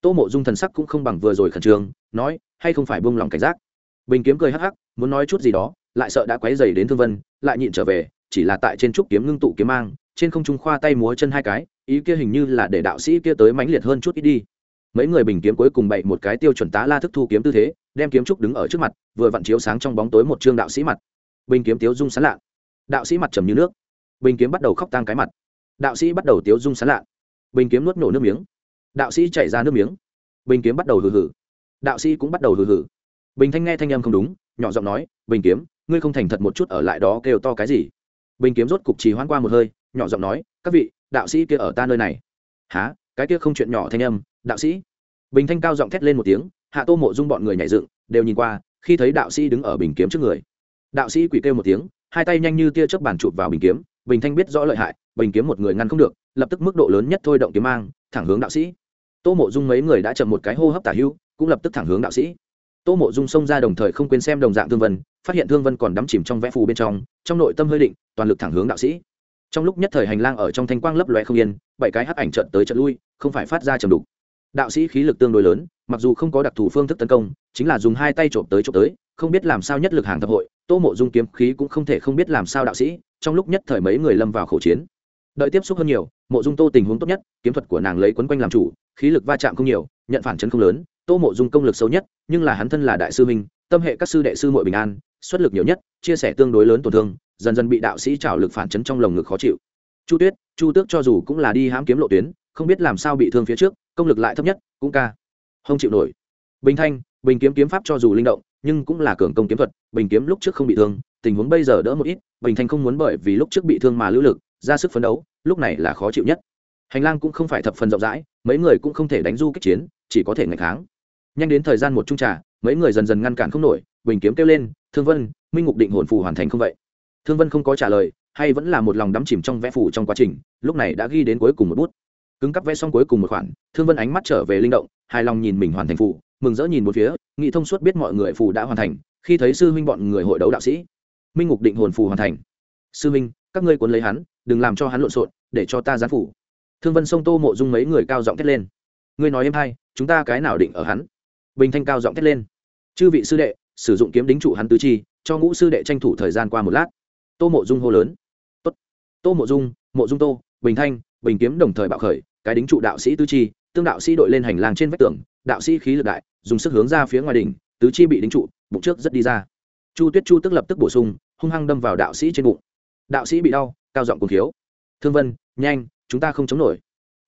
Tô mộ dung thần sắc cũng không bằng vừa rồi khẩn trương, nói, hay không phải buông lòng cảnh giác? Bình kiếm cười hắc hắc, muốn nói chút gì đó, lại sợ đã quấy dày đến thương vân, lại nhịn trở về, chỉ là tại trên trúc kiếm ngưng tụ kiếm mang trên không trung khoa tay múa chân hai cái, ý kia hình như là để đạo sĩ kia tới mãnh liệt hơn chút ít đi. Mấy người bình kiếm cuối cùng bậy một cái tiêu chuẩn tá la thức thu kiếm tư thế, đem kiếm trúc đứng ở trước mặt, vừa vặn chiếu sáng trong bóng tối một trương đạo sĩ mặt. Bình kiếm tiếu dung sán lạ. Đạo sĩ mặt trầm như nước. Bình kiếm bắt đầu khóc tang cái mặt. Đạo sĩ bắt đầu tiếu dung sán lạ. Bình kiếm nuốt nổ nước miếng. Đạo sĩ chảy ra nước miếng. Bình kiếm bắt đầu hừ hừ. Đạo sĩ cũng bắt đầu hừ hừ. Bình thanh nghe thanh âm không đúng, nhỏ giọng nói, bình kiếm, ngươi không thành thật một chút ở lại đó kêu to cái gì? Bình kiếm rốt cục trì hoãn qua một hơi nhỏ giọng nói, các vị, đạo sĩ kia ở ta nơi này. Há cái kia không chuyện nhỏ thanh âm, đạo sĩ? Bình thanh cao giọng thét lên một tiếng, hạ tô mộ dung bọn người nhảy dựng, đều nhìn qua, khi thấy đạo sĩ đứng ở bình kiếm trước người. Đạo sĩ quỷ kêu một tiếng, hai tay nhanh như tia chớp bàn chụp vào bình kiếm, bình thanh biết rõ lợi hại, bình kiếm một người ngăn không được, lập tức mức độ lớn nhất thôi động kiếm mang, thẳng hướng đạo sĩ. Tô mộ dung mấy người đã chậm một cái hô hấp tả hưu, cũng lập tức thẳng hướng đạo sĩ. Tô mộ dung xông ra đồng thời không quên xem đồng dạng thương vân, phát hiện thương vân còn đắm chìm trong vẽ phù bên trong trong nội tâm hơi định, toàn lực thẳng hướng đạo sĩ trong lúc nhất thời hành lang ở trong thanh quang lấp loe không yên, bảy cái hắc ảnh trận tới trận lui, không phải phát ra trầm đục. Đạo sĩ khí lực tương đối lớn, mặc dù không có đặc thù phương thức tấn công, chính là dùng hai tay trộm tới trộm tới, không biết làm sao nhất lực hàng thập hội, tô mộ dung kiếm khí cũng không thể không biết làm sao đạo sĩ, trong lúc nhất thời mấy người lâm vào khẩu chiến. Đợi tiếp xúc hơn nhiều, mộ dung tô tình huống tốt nhất, kiếm thuật của nàng lấy quấn quanh làm chủ, khí lực va chạm không nhiều, nhận phản chấn không lớn, tô mộ dung công lực sâu nhất, nhưng là hắn thân là đại sư minh tâm hệ các sư đệ sư mội bình an, xuất lực nhiều nhất, chia sẻ tương đối lớn tổn thương dần dần bị đạo sĩ trảo lực phản chấn trong lồng ngực khó chịu. Chu tuyết, chu tước cho dù cũng là đi hãm kiếm lộ tuyến, không biết làm sao bị thương phía trước, công lực lại thấp nhất, cũng ca. Không chịu nổi. Bình thanh, bình kiếm kiếm pháp cho dù linh động, nhưng cũng là cường công kiếm thuật, bình kiếm lúc trước không bị thương, tình huống bây giờ đỡ một ít, bình thanh không muốn bởi vì lúc trước bị thương mà lữ lực, ra sức phấn đấu, lúc này là khó chịu nhất. Hành lang cũng không phải thập phần rộng rãi, mấy người cũng không thể đánh du kích chiến, chỉ có thể ngày kháng. Nhanh đến thời gian một trung trà, mấy người dần dần ngăn cản không nổi, bình kiếm kêu lên, thương vân, minh ngục định hồn phù hoàn thành không vậy? Thương vân không có trả lời hay vẫn là một lòng đắm chìm trong vẽ phủ trong quá trình lúc này đã ghi đến cuối cùng một bút. Cứng cắp vẽ xong cuối cùng một khoản thương vân ánh mắt trở về linh động hài lòng nhìn mình hoàn thành phủ, mừng rỡ nhìn một phía nghị thông suốt biết mọi người phủ đã hoàn thành khi thấy sư huynh bọn người hội đấu đạo sĩ. Minh ngục định hồn phù hoàn thành. Sư huynh các ngươi cuốn lấy hắn đừng làm cho hắn lộn xộn để cho ta gián phủ. Thương vân sông tô mộ dung mấy người cao giọng thét lên. Ngươi nói em hay chúng ta cái nào định ở hắn? Bình thanh cao giọng thét lên. Chư vị sư đệ sử dụng kiếm đính trụ hắn tứ chi cho ngũ sư đệ tranh thủ thời gian qua một lát tô mộ dung hô lớn. Tốt. tô mộ dung mộ dung tô, bình thanh, bình kiếm đồng thời bạo khởi, cái đính trụ đạo sĩ tứ chi, tương đạo sĩ đội lên hành lang trên vách tường, đạo sĩ khí lực đại, dùng sức hướng ra phía ngoài đỉnh, tứ chi bị đính trụ, bụng trước rất đi ra. Chu tuyết chu tức lập tức bổ sung, hung hăng đâm vào đạo sĩ trên bụng. Đạo sĩ bị đau, cao giọng cùng thiếu thương vân, nhanh, chúng ta không chống nổi.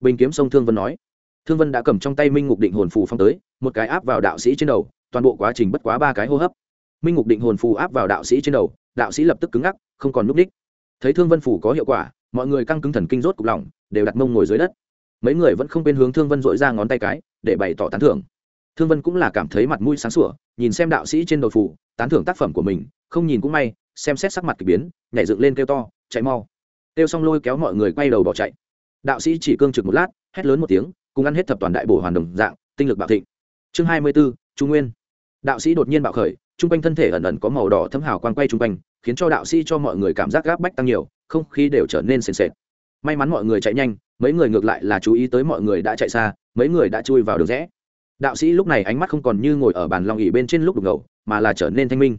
Bình kiếm sông thương vân nói. Thương vân đã cầm trong tay minh ngục định hồn phù phong tới, một cái áp vào đạo sĩ trên đầu, toàn bộ quá trình bất quá ba cái hô hấp minh ngục định hồn phù áp vào đạo sĩ trên đầu đạo sĩ lập tức cứng ngắc không còn núp đích. Thấy thương vân phủ có hiệu quả mọi người căng cứng thần kinh rốt cục lỏng, đều đặt mông ngồi dưới đất. Mấy người vẫn không bên hướng thương vân dội ra ngón tay cái để bày tỏ tán thưởng. Thương vân cũng là cảm thấy mặt mũi sáng sủa nhìn xem đạo sĩ trên đầu phủ tán thưởng tác phẩm của mình không nhìn cũng may xem xét sắc mặt k ỳ biến nhảy dựng lên kêu to chạy mau. Kêu xong lôi kéo mọi người quay đầu bỏ chạy. Đạo sĩ chỉ cương trực một lát hét lớn một tiếng cùng ăn hết thập toàn đại bổ hoàn đồng dạng tinh lực bạo thịnh. Chương hai mươi b ố trung nguyên. Đạo sĩ đột nhiên bạo khởi chung quanh thân thể ẩn ẩn có màu đỏ thấm hào quang quay chung quanh, khiến cho đạo sĩ cho mọi người cảm giác gáp bách tăng nhiều, không khí đều trở nên sền sệt. May mắn mọi người chạy nhanh, mấy người ngược lại là chú ý tới mọi người đã chạy xa, mấy người đã chui vào đường rẽ. Đạo sĩ lúc này ánh mắt không còn như ngồi ở bàn long ỉ bên trên lúc đục ngầu, mà là trở nên thanh minh.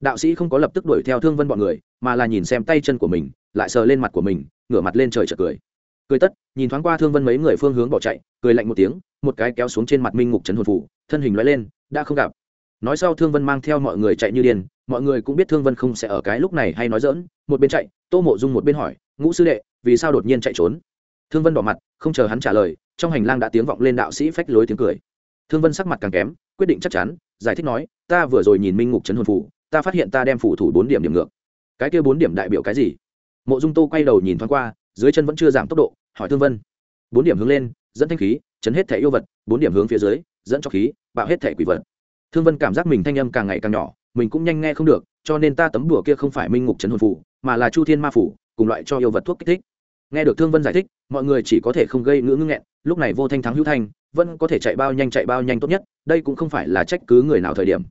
Đạo sĩ không có lập tức đuổi theo thương vân bọn người, mà là nhìn xem tay chân của mình, lại sờ lên mặt của mình, ngửa mặt lên trời chợt cười. Cười tất, nhìn thoáng qua thương vân mấy người phương hướng bỏ chạy, cười lạnh một tiếng, một cái kéo xuống trên mặt minh ngục trấn hồn phủ thân hình loại lên, đã không gặp nói sau thương vân mang theo mọi người chạy như điên, mọi người cũng biết thương vân không sẽ ở cái lúc này hay nói dỡn một bên chạy, tô mộ dung một bên hỏi, ngũ sư đệ, vì sao đột nhiên chạy trốn? Thương vân bỏ mặt, không chờ hắn trả lời, trong hành lang đã tiếng vọng lên đạo sĩ phách lối tiếng cười. Thương vân sắc mặt càng kém, quyết định chắc chắn, giải thích nói, ta vừa rồi nhìn minh ngục trấn hồn phủ, ta phát hiện ta đem phủ thủ bốn điểm điểm ngược. Cái kia bốn điểm đại biểu cái gì? Mộ dung tô quay đầu nhìn thoáng qua, dưới chân vẫn chưa giảm tốc độ, hỏi thương vân. Bốn điểm hướng lên, dẫn thanh khí, chấn hết thẻ yêu vật, bốn điểm hướng phía dưới, dẫn cho khí, bạo hết thẻ quỷ vật thương vân cảm giác mình thanh âm càng ngày càng nhỏ, mình cũng nhanh nghe không được, cho nên ta tấm đùa kia không phải minh ngục trấn hồn phủ, mà là chu thiên ma phủ, cùng loại cho yêu vật thuốc kích thích. Nghe được thương vân giải thích, mọi người chỉ có thể không gây ngữ ngưng nghẹn, lúc này vô thanh thắng hữu thanh, vẫn có thể chạy bao nhanh chạy bao nhanh tốt nhất, đây cũng không phải là trách cứ người nào thời điểm.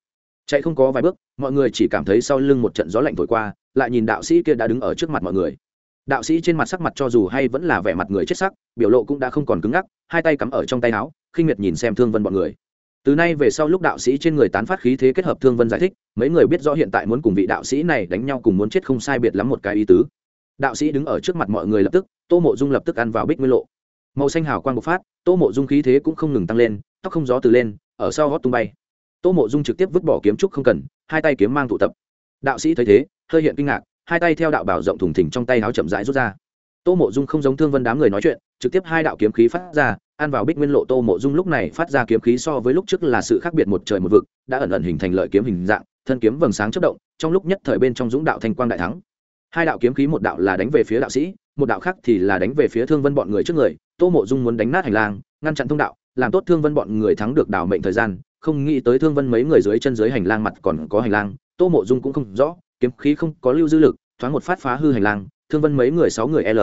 Chạy không có vài bước, mọi người chỉ cảm thấy sau lưng một trận gió lạnh thổi qua, lại nhìn đạo sĩ kia đã đứng ở trước mặt mọi người. Đạo sĩ trên mặt sắc mặt cho dù hay vẫn là vẻ mặt người chết sắc, biểu lộ cũng đã không còn cứng ngắc, hai tay cắm ở trong tay áo, khinh miệt nhìn xem thương vân bọn người từ nay về sau lúc đạo sĩ trên người tán phát khí thế kết hợp thương vân giải thích, mấy người biết rõ hiện tại muốn cùng vị đạo sĩ này đánh nhau cùng muốn chết không sai biệt lắm một cái ý tứ. Đạo sĩ đứng ở trước mặt mọi người lập tức, tô mộ dung lập tức ăn vào bích nguyên lộ. Màu xanh hào quang bộc phát, tô mộ dung khí thế cũng không ngừng tăng lên, tóc không gió từ lên, ở sau gót tung bay. Tô mộ dung trực tiếp vứt bỏ kiếm trúc không cần, hai tay kiếm mang tụ tập. Đạo sĩ thấy thế, hơi hiện kinh ngạc, hai tay theo đạo bảo rộng thùng thỉnh trong tay áo chậm rãi rút ra. Tô mộ dung không giống thương vân đám người nói chuyện, trực tiếp hai đạo kiếm khí phát ra ăn vào bích nguyên lộ tô mộ dung lúc này phát ra kiếm khí so với lúc trước là sự khác biệt một trời một vực, đã ẩn ẩn hình thành lợi kiếm hình dạng, thân kiếm vầng sáng chất động, trong lúc nhất thời bên trong dũng đạo thanh quang đại thắng. Hai đạo kiếm khí một đạo là đánh về phía đạo sĩ, một đạo khác thì là đánh về phía thương vân bọn người trước người. Tô mộ dung muốn đánh nát hành lang, ngăn chặn thông đạo, làm tốt thương vân bọn người thắng được đảo mệnh thời gian. Không nghĩ tới thương vân mấy người dưới chân dưới hành lang mặt còn có hành lang, tô mộ dung cũng không rõ, kiếm khí không có lưu dư lực, thoáng một phát phá hư hành lang, thương vân mấy người sáu người l.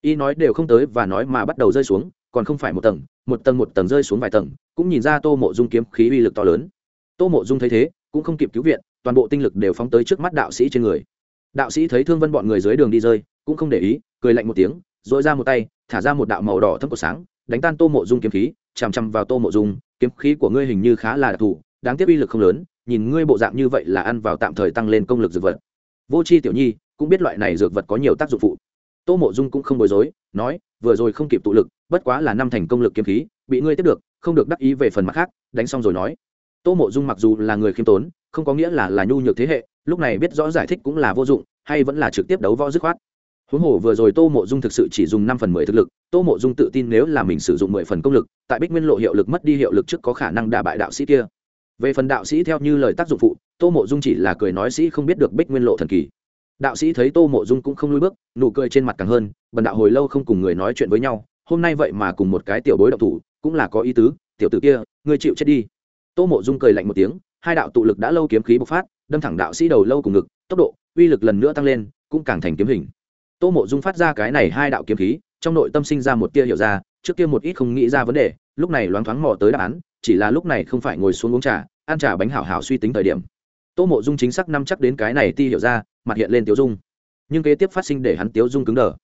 Y nói đều không tới và nói mà bắt đầu rơi xuống còn không phải một tầng một tầng một tầng rơi xuống vài tầng, cũng nhìn ra tô mộ dung kiếm khí uy lực to lớn. Tô mộ dung thấy thế, cũng không kịp cứu viện, toàn bộ tinh lực đều phóng tới trước mắt đạo sĩ trên người. Đạo sĩ thấy thương vân bọn người dưới đường đi rơi, cũng không để ý, cười lạnh một tiếng dội ra một tay, thả ra một đạo màu đỏ thâm của sáng, đánh tan tô mộ dung kiếm khí, chằm chằm vào tô mộ dung, kiếm khí của ngươi hình như khá là đặc thù, đáng tiếc uy lực không lớn, nhìn ngươi bộ dạng như vậy là ăn vào tạm thời tăng lên công lực dược vật. Vô c h i tiểu nhi cũng biết loại này dược vật có nhiều tác dụng phụ. Tô mộ dung cũng không bối rối, nói, vừa rồi không kịp tụ lực bất quá là năm thành công lực kiếm khí, bị ngươi tiếp được, không được đắc ý về phần mặt khác, đánh xong rồi nói. Tô mộ dung mặc dù là người khiêm tốn, không có nghĩa là là nhu nhược thế hệ, lúc này biết rõ giải thích cũng là vô dụng, hay vẫn là trực tiếp đấu võ dứt khoát. Huống hồ vừa rồi tô mộ dung thực sự chỉ dùng năm phần mười thực lực, tô mộ dung tự tin nếu là mình sử dụng mười phần công lực, tại bích nguyên lộ hiệu lực mất đi hiệu lực trước có khả năng đả bại đạo sĩ kia. Về phần đạo sĩ theo như lời tác dụng phụ, tô mộ dung chỉ là cười nói sĩ không biết được bích nguyên lộ thần kỳ. Đạo sĩ thấy tô mộ dung cũng không lui bước, nụ cười trên mặt càng hơn, bần đạo hồi lâu không cùng người nói chuyện với nhau hôm nay vậy mà cùng một cái tiểu bối độc thủ, cũng là có ý tứ, tiểu tử kia, ngươi chịu chết đi. Tô mộ dung cười lạnh một tiếng, hai đạo tụ lực đã lâu kiếm khí bộc phát, đâm thẳng đạo sĩ đầu lâu cùng ngực, tốc độ, uy lực lần nữa tăng lên, cũng càng thành kiếm hình. Tô mộ dung phát ra cái này hai đạo kiếm khí, trong nội tâm sinh ra một tia hiểu ra, trước kia một ít không nghĩ ra vấn đề, lúc này loáng thoáng mò tới đáp án, chỉ là lúc này không phải ngồi xuống uống trà, ăn trà bánh hảo hảo suy tính thời điểm. Tô mộ dung chính xác năm chắc đến cái này ti hiểu ra, mặt hiện lên tiếu dung. Nhưng kế tiếp phát sinh để hắn tiếu dung cứng đờ.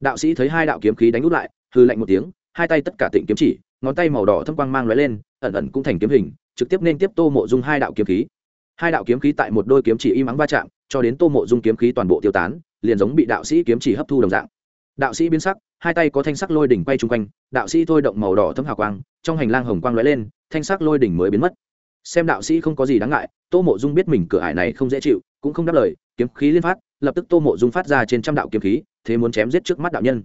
Đạo sĩ thấy hai đạo kiếm khí đánh út lại hư lạnh một tiếng, hai tay tất cả tịnh kiếm chỉ, ngón tay màu đỏ thâm quang mang lóe lên, ẩn ẩn cũng thành kiếm hình, trực tiếp nên tiếp tô mộ dung hai đạo kiếm khí. Hai đạo kiếm khí tại một đôi kiếm chỉ im ắng va chạm, cho đến tô mộ dung kiếm khí toàn bộ tiêu tán, liền giống bị đạo sĩ kiếm chỉ hấp thu đồng dạng. Đạo sĩ biến sắc, hai tay có thanh sắc lôi đỉnh quay chung quanh, đạo sĩ thôi động màu đỏ thấm hào quang, trong hành lang hồng quang lóe lên, thanh sắc lôi đỉnh mới biến mất. Xem đạo sĩ không có gì đáng ngại, tô mộ dung biết mình cửa ải này không dễ chịu, cũng không đáp lời, kiếm khí liên phát, lập tức tô mộ dung phát ra trên trăm đạo kiếm khí, thế muốn chém giết trước mắt đạo nhân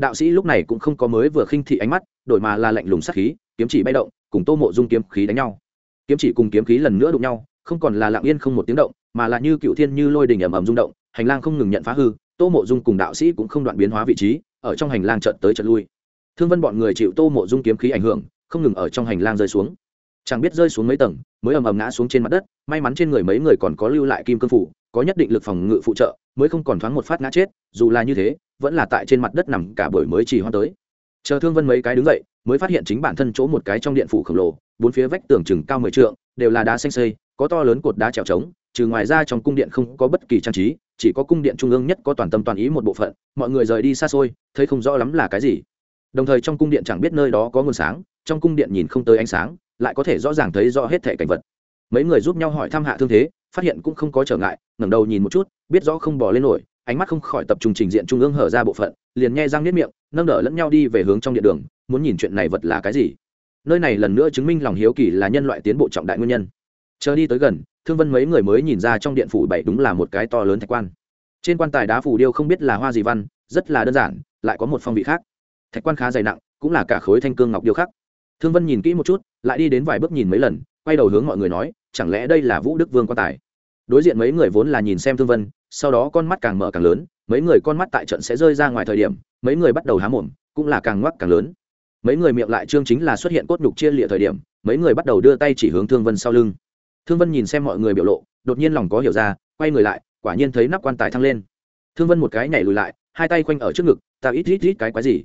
đạo sĩ lúc này cũng không có mới vừa khinh thị ánh mắt, đổi mà là lạnh lùng sắc khí, kiếm chỉ bay động, cùng tô mộ dung kiếm khí đánh nhau. Kiếm chỉ cùng kiếm khí lần nữa đụng nhau, không còn là lặng yên không một tiếng động, mà là như cựu thiên như lôi đình ầm ầm rung động, hành lang không ngừng nhận phá hư, tô mộ dung cùng đạo sĩ cũng không đoạn biến hóa vị trí, ở trong hành lang trận tới trận lui. Thương vân bọn người chịu tô mộ dung kiếm khí ảnh hưởng, không ngừng ở trong hành lang rơi xuống. Chẳng biết rơi xuống mấy tầng, mới ầm ầm ngã xuống trên mặt đất, may mắn trên người mấy người còn có lưu lại kim cương phủ, có nhất định lực phòng ngự phụ trợ, mới không còn thoáng một phát ngã chết, dù là như thế vẫn là tại trên mặt đất nằm cả buổi mới chỉ hoan tới. Chờ thương vân mấy cái đứng dậy, mới phát hiện chính bản thân chỗ một cái trong điện phủ khổng lồ, bốn phía vách tường chừng cao mười trượng, đều là đá xanh xây có to lớn cột đá trèo trống, trừ ngoài ra trong cung điện không có bất kỳ trang trí, chỉ có cung điện trung ương nhất có toàn tâm toàn ý một bộ phận, mọi người rời đi xa xôi, thấy không rõ lắm là cái gì. Đồng thời trong cung điện chẳng biết nơi đó có nguồn sáng, trong cung điện nhìn không tới ánh sáng, lại có thể rõ ràng thấy rõ hết thể cảnh vật. Mấy người giúp nhau hỏi thăm hạ thương thế, phát hiện cũng không có trở ngại, ngẩng đầu nhìn một chút, biết rõ không bỏ lên nổi ánh mắt không khỏi tập trung trình diện trung ương hở ra bộ phận, liền nghe răng nếp miệng, nâng đỡ lẫn nhau đi về hướng trong điện đường, muốn nhìn chuyện này vật là cái gì. Nơi này lần nữa chứng minh lòng hiếu kỳ là nhân loại tiến bộ trọng đại nguyên nhân. Chờ đi tới gần, thương vân mấy người mới nhìn ra trong điện phủ bảy đúng là một cái to lớn thạch quan. Trên quan tài đá phủ điêu không biết là hoa gì văn, rất là đơn giản, lại có một phong vị khác. Thạch quan khá dày nặng, cũng là cả khối thanh cương ngọc điêu khắc. Thương vân nhìn kỹ một chút, lại đi đến vài bước nhìn mấy lần, quay đầu hướng mọi người nói, chẳng lẽ đây là vũ đức vương quan tài? Đối diện mấy người vốn là nhìn xem thương vân, sau đó con mắt càng mở càng lớn, mấy người con mắt tại trận sẽ rơi ra ngoài thời điểm, mấy người bắt đầu há mồm, cũng là càng ngoắc càng lớn. Mấy người miệng lại chương chính là xuất hiện cốt nhục chia lịa thời điểm, mấy người bắt đầu đưa tay chỉ hướng thương vân sau lưng. Thương vân nhìn xem mọi người biểu lộ, đột nhiên lòng có hiểu ra, quay người lại, quả nhiên thấy nắp quan tài thăng lên. Thương vân một cái nhảy lùi lại, hai tay quanh ở trước ngực tạo ít ít ít cái quái gì?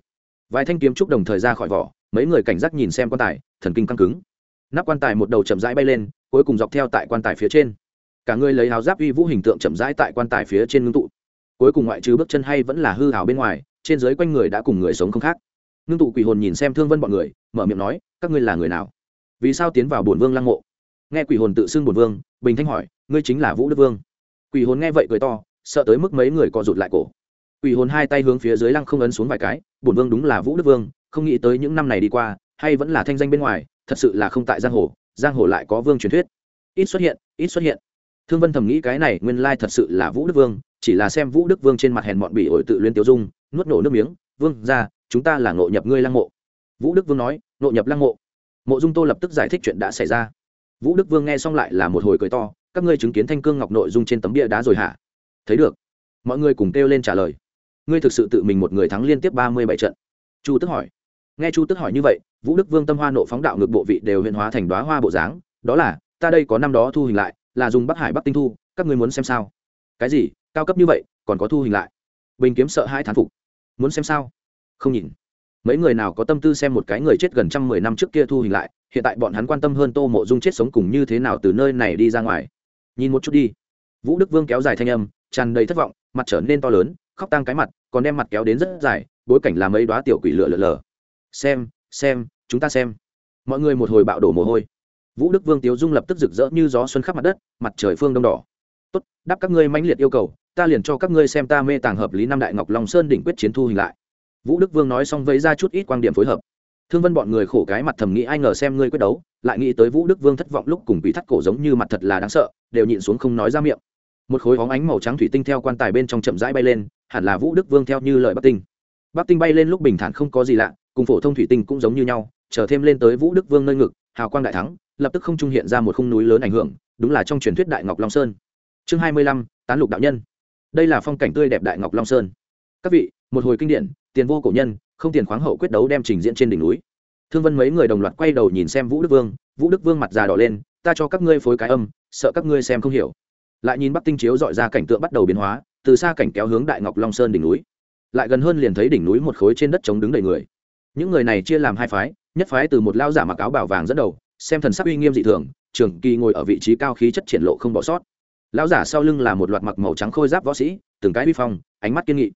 Vài thanh kiếm trúc đồng thời ra khỏi vỏ, mấy người cảnh giác nhìn xem quan tài, thần kinh căng cứng. Nắp quan tài một đầu chậm rãi bay lên, cuối cùng dọc theo tại quan tài phía trên cả người lấy áo giáp uy vũ hình tượng chậm rãi tại quan tài phía trên ngưng tụ. Cuối cùng ngoại trừ bước chân hay vẫn là hư hào bên ngoài, trên dưới quanh người đã cùng người sống không khác. Ngưng tụ quỷ hồn nhìn xem thương vân bọn người, mở miệng nói, các ngươi là người nào? Vì sao tiến vào bổn vương lăng mộ? Nghe quỷ hồn tự xưng bổn vương, bình thanh hỏi, ngươi chính là vũ đức vương. Quỷ hồn nghe vậy cười to, sợ tới mức mấy người co rụt lại cổ. Quỷ hồn hai tay hướng phía dưới lăng không ấn xuống vài cái, bổn vương đúng là vũ đức vương, không nghĩ tới những năm này đi qua, hay vẫn là thanh danh bên ngoài, thật sự là không tại giang hồ giang hồ lại có vương truyền thuyết. Ít xuất hiện, ít xuất hiện thương vân thầm nghĩ cái này nguyên lai thật sự là vũ đức vương, chỉ là xem vũ đức vương trên mặt hèn mọn bị ổi tự luyến tiêu dung, nuốt nổ nước miếng, vương ra chúng ta là ngộ nhập ngươi lăng mộ. Vũ đức vương nói, ngộ nhập lăng mộ. Mộ dung tô lập tức giải thích chuyện đã xảy ra. Vũ đức vương nghe xong lại là một hồi cười to, các ngươi chứng kiến thanh cương ngọc nội dung trên tấm bia đá rồi hả? Thấy được. Mọi người cùng kêu lên trả lời. Ngươi thực sự tự mình một người thắng liên tiếp ba mươi bảy trận. Chu tức hỏi. Nghe chu tức hỏi như vậy, vũ đức vương tâm hoa nộ phóng đạo ngược bộ vị đều hiện hóa thành đoá hoa bộ dáng, đó là, ta đây có năm đó thu hình lại là dùng bắc hải bắc tinh thu, các ngươi muốn xem sao? Cái gì? Cao cấp như vậy, còn có thu hình lại. Bình kiếm sợ hai thán phục. Muốn xem sao? Không nhìn. Mấy người nào có tâm tư xem một cái người chết gần trăm mười năm trước kia thu hình lại, hiện tại bọn hắn quan tâm hơn tô mộ dung chết sống cùng như thế nào từ nơi này đi ra ngoài. Nhìn một chút đi. Vũ đức vương kéo dài thanh âm, tràn đầy thất vọng, mặt trở nên to lớn, khóc tăng cái mặt, còn đem mặt kéo đến rất dài, bối cảnh là mấy đoá tiểu quỷ lửa lờ. xem xem, chúng ta xem. Mọi người một hồi bạo đổ mồ hôi vũ đức vương tiếu dung lập tức rực rỡ như gió xuân khắp mặt đất, mặt trời phương đông đỏ. Tốt, đáp các ngươi mãnh liệt yêu cầu, ta liền cho các ngươi xem ta mê tàng hợp lý năm đại ngọc long sơn đỉnh quyết chiến thu hình lại. Vũ đức vương nói xong vấy ra chút ít quan điểm phối hợp. Thương vân bọn người khổ cái mặt thầm nghĩ ai ngờ xem ngươi quyết đấu, lại nghĩ tới vũ đức vương thất vọng lúc cùng bị thắt cổ giống như mặt thật là đáng sợ, đều nhịn xuống không nói ra miệng. Một khối hóng ánh màu trắng thủy tinh theo quan tài bên trong chậm rãi bay lên, hẳn là vũ đức vương theo như lời bắc tinh. Bắc tinh bay lên lúc bình thản không có gì lạ, cùng phổ thông thủy tinh cũng giống như nhau, chờ thêm lên tới vũ đức vương nơi ngực, hào quang đại thắng lập tức không trung hiện ra một khung núi lớn ảnh hưởng, đúng là trong truyền thuyết đại ngọc long sơn. Chương hai mươi lăm, tán lục đạo nhân. Đây là phong cảnh tươi đẹp đại ngọc long sơn. Các vị, một hồi kinh điển, tiền vô cổ nhân, không tiền khoáng hậu quyết đấu đem trình diễn trên đỉnh núi. Thương vân mấy người đồng loạt quay đầu nhìn xem vũ đức vương, vũ đức vương mặt già đỏ lên, ta cho các ngươi phối cái âm, sợ các ngươi xem không hiểu. Lại nhìn bắc tinh chiếu dọi ra cảnh tượng bắt đầu biến hóa, từ xa cảnh kéo hướng đại ngọc long sơn đỉnh núi. Lại gần hơn liền thấy đỉnh núi một khối trên đất trống đứng đầy người. Những người này chia làm hai phái, nhất phái từ một lao giả mặc áo bảo vàng dẫn đầu xem thần sắc uy nghiêm dị thường, trường kỳ ngồi ở vị trí cao khí chất triển lộ không bỏ sót. Lão giả sau lưng là một loạt mặc màu trắng khôi giáp võ sĩ, từng cái uy phong, ánh mắt kiên nghị.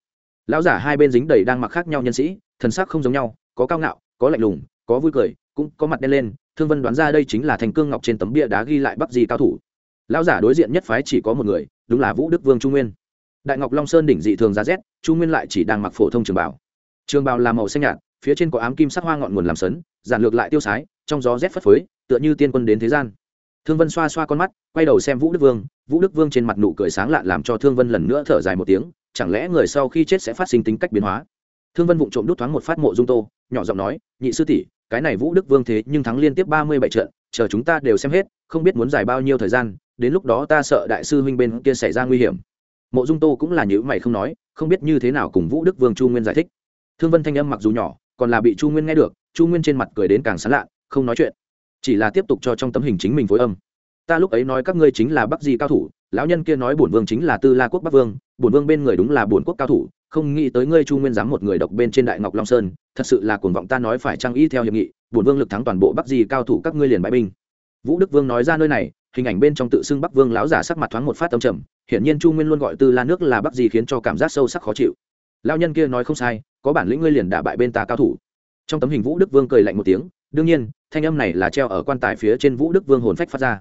Lão giả hai bên dính đầy đang mặc khác nhau nhân sĩ, thần sắc không giống nhau, có cao ngạo, có lạnh lùng, có vui cười, cũng có mặt đen lên, thương vân đoán ra đây chính là thành cương ngọc trên tấm bia đá ghi lại bắc di cao thủ. Lão giả đối diện nhất phái chỉ có một người, đúng là vũ đức vương trung nguyên. Đại ngọc long sơn đỉnh dị thường giá rét, trung nguyên lại chỉ đang mặc phổ thông trường bảo trường bảo là màu xanh nhạt, phía trên có ám kim sắc hoa ngọn nguồn làm sấn, giản lược lại tiêu sái, trong gió rét phất phới tựa như tiên quân đến thế gian. Thương vân xoa xoa con mắt, quay đầu xem vũ đức vương. Vũ đức vương trên mặt nụ cười sáng lạ làm cho thương vân lần nữa thở dài một tiếng, chẳng lẽ người sau khi chết sẽ phát sinh tính cách biến hóa? Thương vân vụng trộm đút thoáng một phát mộ dung tô, nhỏ giọng nói, nhị sư tỷ, cái này vũ đức vương thế nhưng thắng liên tiếp ba mươi bảy trận, chờ chúng ta đều xem hết, không biết muốn dài bao nhiêu thời gian, đến lúc đó ta sợ đại sư huynh bên kia xảy ra nguy hiểm. Mộ dung tô cũng là nhữ mày không nói, không biết như thế nào cùng vũ đức vương chu nguyên giải thích. Thương vân thanh âm mặc dù nhỏ, còn là bị chu nguyên nghe được, chu nguyên trên mặt cười đến càng sán lạ, không nói chuyện chỉ là tiếp tục cho trong tấm hình chính mình phối âm. Ta lúc ấy nói các ngươi chính là bắc di cao thủ, lão nhân kia nói bổn vương chính là tư la quốc bắc vương, bổn vương bên người đúng là bổn quốc cao thủ, không nghĩ tới ngươi chu nguyên dám một người độc bên trên đại ngọc long sơn, thật sự là cuồng vọng ta nói phải trang y theo hiệp nghị, bổn vương lực thắng toàn bộ bắc di cao thủ các ngươi liền bãi binh. Vũ đức vương nói ra nơi này, hình ảnh bên trong tự xưng bắc vương lão giả sắc mặt thoáng một phát âm trầm, hiển nhiên chu nguyên luôn gọi tư la nước là bắc di khiến cho cảm giác sâu sắc khó chịu. Lão nhân kia nói không sai, có bản lĩnh ngươi liền đả bại bên ta cao thủ. Trong tấm hình vũ đức vương cười lạnh một tiếng đương nhiên, thanh âm này là treo ở quan tài phía trên vũ đức vương hồn phách phát ra.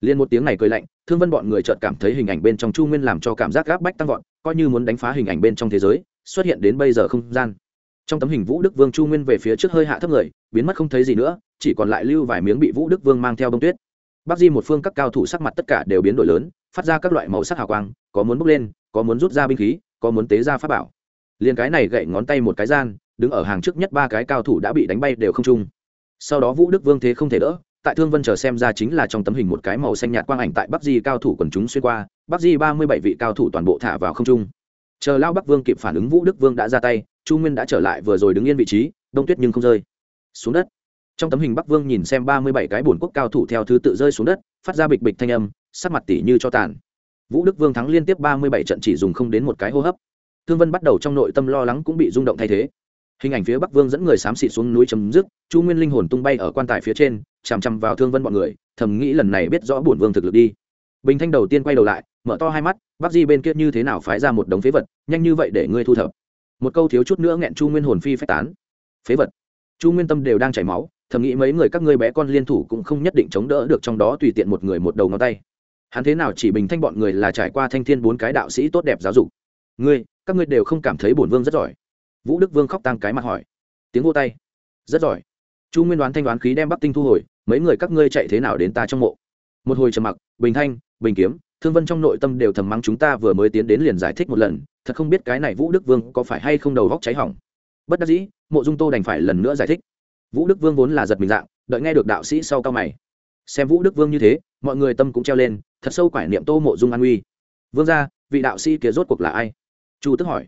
Liền một tiếng này cười lạnh, thương vân bọn người chợt cảm thấy hình ảnh bên trong chu nguyên làm cho cảm giác gáp bách tăng vọt, coi như muốn đánh phá hình ảnh bên trong thế giới, xuất hiện đến bây giờ không gian. Trong tấm hình vũ đức vương chu nguyên về phía trước hơi hạ thấp người, biến mất không thấy gì nữa, chỉ còn lại lưu vài miếng bị vũ đức vương mang theo bông tuyết. Bác di một phương các cao thủ sắc mặt tất cả đều biến đổi lớn, phát ra các loại màu sắc hào quang, có muốn bốc lên, có muốn rút ra binh khí, có muốn tế ra pháp bảo. Liền cái này gậy ngón tay một cái gian, đứng ở hàng trước nhất ba cái cao thủ đã bị đánh bay đều không trung sau đó vũ đức vương thế không thể đỡ, tại thương vân chờ xem ra chính là trong tấm hình một cái màu xanh nhạt quang ảnh tại bắc di cao thủ quần chúng xuyên qua, bắc di ba mươi bảy vị cao thủ toàn bộ thả vào không trung. Chờ lao bắc vương kịp phản ứng vũ đức vương đã ra tay, chu nguyên đã trở lại vừa rồi đứng yên vị trí, đông tuyết nhưng không rơi. Xuống đất. Trong tấm hình bắc vương nhìn xem ba mươi bảy cái bổn quốc cao thủ theo thứ tự rơi xuống đất, phát ra bịch bịch thanh âm, sắc mặt tỉ như cho tàn. Vũ đức vương thắng liên tiếp ba mươi bảy trận chỉ dùng không đến một cái hô hấp. Thương vân bắt đầu trong nội tâm lo lắng cũng bị rung động thay thế hình ảnh phía bắc vương dẫn người xám xịt xuống núi chấm dứt, chu nguyên linh hồn tung bay ở quan tài phía trên, chằm chằm vào thương vân bọn người, thầm nghĩ lần này biết rõ bổn vương thực lực đi. Bình thanh đầu tiên quay đầu lại, mở to hai mắt bắc di bên kia như thế nào phái ra một đống phế vật, nhanh như vậy để ngươi thu thập? Một câu thiếu chút nữa nghẹn chu nguyên hồn phi phách tán. Phế vật? Chu nguyên tâm đều đang chảy máu, thầm nghĩ mấy người các ngươi bé con liên thủ cũng không nhất định chống đỡ được trong đó tùy tiện một người một đầu ngón tay. Hắn thế nào chỉ bình thanh bọn người là trải qua thanh thiên bốn cái đạo sĩ tốt đẹp giáo dục? Ngươi, các ngươi đều không cảm thấy bổn vương rất giỏi vũ đức vương khóc tăng cái mặt hỏi. Tiếng vô tay. Rất giỏi. Chu nguyên đoán thanh đoán khí đem bắc tinh thu hồi, mấy người các ngươi chạy thế nào đến ta trong mộ? Một hồi trầm mặc, bình thanh, bình kiếm, thương vân trong nội tâm đều thầm mắng chúng ta vừa mới tiến đến liền giải thích một lần, thật không biết cái này vũ đức vương có phải hay không đầu góc cháy hỏng. Bất đắc dĩ, mộ dung tô đành phải lần nữa giải thích. Vũ đức vương vốn là giật mình dạng, đợi nghe được đạo sĩ sau cao mày. Xem vũ đức vương như thế, mọi người tâm cũng treo lên, thật sâu quải niệm tô mộ dung an uy. Vương ra vị đạo sĩ kia rốt cuộc là ai? Chu tức hỏi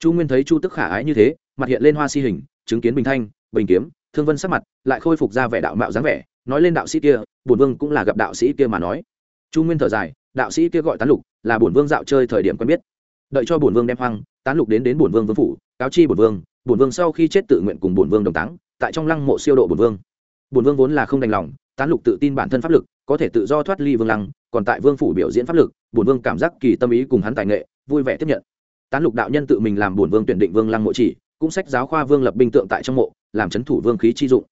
chu nguyên thấy chu tức khả ái như thế, mặt hiện lên hoa si hình, chứng kiến bình thanh, bình kiếm, thương vân sắc mặt, lại khôi phục ra vẻ đạo mạo dáng vẻ, nói lên đạo sĩ kia, bổn vương cũng là gặp đạo sĩ kia mà nói. Chu nguyên thở dài, đạo sĩ kia gọi tán lục, là bổn vương dạo chơi thời điểm quen biết. Đợi cho bổn vương đem hoang, tán lục đến đến bổn vương vương phủ, cáo chi bổn vương bổn vương sau khi chết tự nguyện cùng bổn vương đồng táng, tại trong lăng mộ siêu độ bổn vương. Bổn vương vốn là không đành lòng, tán lục tự tin bản thân pháp lực, có thể tự do thoát ly vương lăng, còn tại vương phủ biểu diễn pháp lực, bổn vương cảm giác kỳ tâm ý cùng hắn tài nghệ, vui vẻ tiếp nhận tán lục đạo nhân tự mình làm bổn vương tuyển định vương lăng mộ chỉ cũng sách giáo khoa vương lập binh tượng tại trong mộ làm c thủ vương khí chi dụng.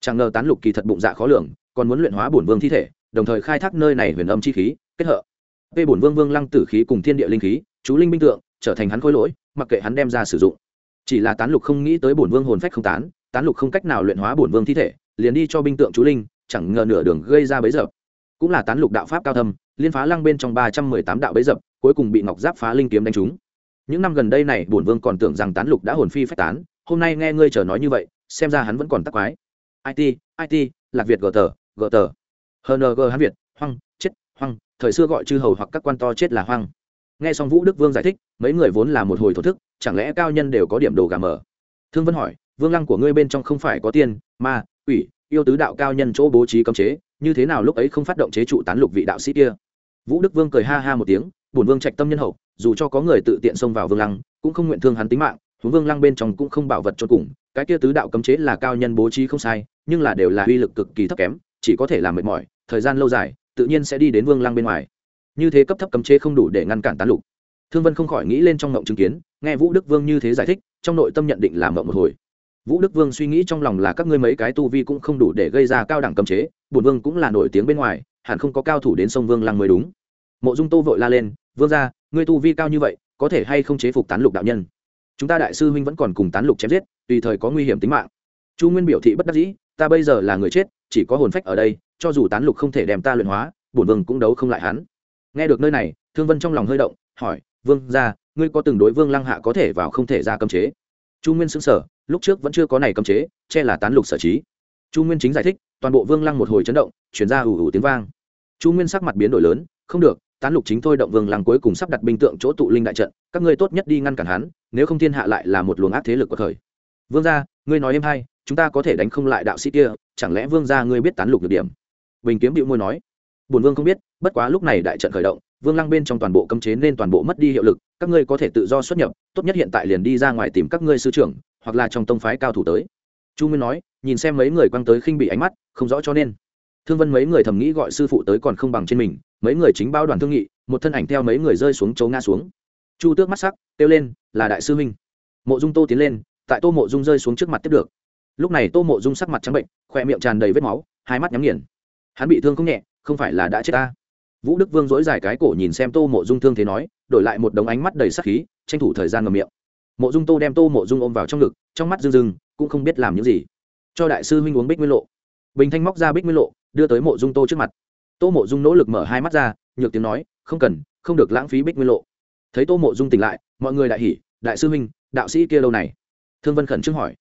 Chẳng ngờ tán lục kỳ thật bụng dạ khó lường còn muốn luyện hóa bổn vương thi thể đồng thời khai thác nơi này huyền âm chi khí kết hợp. Về bổn vương vương lăng tử khí cùng thiên địa linh khí chú linh binh tượng trở thành hắn khối lỗi mặc kệ hắn đem ra sử dụng. Chỉ là tán lục không nghĩ tới bổn vương hồn phách không tán tán lục không cách nào luyện hóa bổn vương thi thể liền đi cho binh tượng chú linh chẳng ngờ nửa đường gây ra bấy dập, cũng là tán lục đạo pháp cao thâm liên phá lăng bên trong ba trăm mười tám đạo bấy dập cuối cùng bị ngọc giáp phá linh kiếm đánh trúng những năm gần đây này, bổn vương còn tưởng rằng tán lục đã hồn phi phách tán. Hôm nay nghe ngươi chờ nói như vậy, xem ra hắn vẫn còn tắc quái. It it lạc việt gờ tờ gờ tờ. Hng hắn việt, hoang, chết, hoang. Thời xưa gọi chư hầu hoặc các quan to chết là hoang. Nghe xong vũ đức vương giải thích, mấy người vốn là một hồi thổ thức, chẳng lẽ cao nhân đều có điểm đồ gà mở thương vân hỏi, vương lăng của ngươi bên trong không phải có tiên, ma, quỷ, yêu tứ đạo cao nhân chỗ bố trí cấm chế, như thế nào lúc ấy không phát động chế trụ tán lục vị đạo sĩ kia? Vũ đức vương cười ha ha một tiếng bổn vương trạch tâm nhân hậu, dù cho có người tự tiện xông vào vương lăng, cũng không nguyện thương hắn tính mạng, huống vương lăng bên trong cũng không bảo vật cho cùng, cái kia tứ đạo cấm chế là cao nhân bố trí không sai, nhưng là đều là uy lực cực kỳ thấp kém, chỉ có thể làm mệt mỏi, thời gian lâu dài, tự nhiên sẽ đi đến vương lăng bên ngoài. Như thế cấp thấp cấm chế không đủ để ngăn cản tán lục. Thương vân không khỏi nghĩ lên trong ngộng chứng kiến, nghe vũ đức vương như thế giải thích, trong nội tâm nhận định làm ngộng một hồi. Vũ đức vương suy nghĩ trong lòng là các ngươi mấy cái tu vi cũng không đủ để gây ra cao đẳng cấm chế bùn vương cũng là nổi tiếng bên ngoài, hẳn không có cao thủ đến sông vương lăng mới đúng. Mộ dung tô vội la lên vương gia, ngươi tu vi cao như vậy có thể hay không chế phục tán lục đạo nhân? Chúng ta đại sư huynh vẫn còn cùng tán lục chém giết tùy thời có nguy hiểm tính mạng. Chu nguyên biểu thị bất đắc dĩ ta bây giờ là người chết chỉ có hồn phách ở đây cho dù tán lục không thể đem ta luyện hóa bổn vương cũng đấu không lại hắn. Nghe được nơi này thương vân trong lòng hơi động hỏi vương ra ngươi có từng đối vương lăng hạ có thể vào không thể ra cấm chế? Chu nguyên xứng sở lúc trước vẫn chưa có này cấm chế che là tán lục sở trí. Chu nguyên chính giải thích toàn bộ vương lăng một hồi chấn động chuyển ra ủ ủ tiếng vang. Chu nguyên sắc mặt biến đổi lớn không được tán lục chính thôi động vương lăng cuối cùng sắp đặt binh tượng chỗ tụ linh đại trận, các ngươi tốt nhất đi ngăn cản hắn, nếu không thiên hạ lại là một luồng ác thế lực của thời. Vương gia, ngươi nói em hay, chúng ta có thể đánh không lại đạo sĩ kia, chẳng lẽ vương gia ngươi biết tán lục được điểm? Bình kiếm bịu môi nói. Bổn vương không biết, bất quá lúc này đại trận khởi động, vương lăng bên trong toàn bộ cấm chế nên toàn bộ mất đi hiệu lực, các ngươi có thể tự do xuất nhập, tốt nhất hiện tại liền đi ra ngoài tìm các ngươi sư trưởng, hoặc là trong tông phái cao thủ tới. Chu nguyên nói, nhìn xem mấy người quăng tới khinh bị ánh mắt, không rõ cho nên thương vân mấy người thầm nghĩ gọi sư phụ tới còn không bằng trên mình, mấy người chính bao đoàn thương nghị, một thân ảnh theo mấy người rơi xuống chấu ngã xuống. Chu tước mắt sắc, kêu lên, là đại sư huynh. Mộ dung tô tiến lên, tại tô mộ dung rơi xuống trước mặt tiếp được. Lúc này tô mộ dung sắc mặt trắng bệnh khoe miệng tràn đầy vết máu, hai mắt nhắm nghiền. Hắn bị thương không nhẹ, không phải là đã chết ta. Vũ đức vương dối dài cái cổ nhìn xem tô mộ dung thương thế nói, đổi lại một đống ánh mắt đầy sắc khí, tranh thủ thời gian ngầm miệng. Mộ dung tô đem tô mộ dung ôm vào trong ngực, trong mắt rưng rưng, cũng không biết làm những gì. Cho đại sư huynh uống bích nguyên lộ. Bình thanh móc ra bích nguyên lộ đưa tới mộ dung tô trước mặt. Tô mộ dung nỗ lực mở hai mắt ra, nhược tiếng nói, không cần, không được lãng phí bích nguyên lộ. Thấy tô mộ dung tỉnh lại, mọi người đại hỉ, đại sư huynh, đạo sĩ kia lâu này? Thương vân khẩn trương hỏi.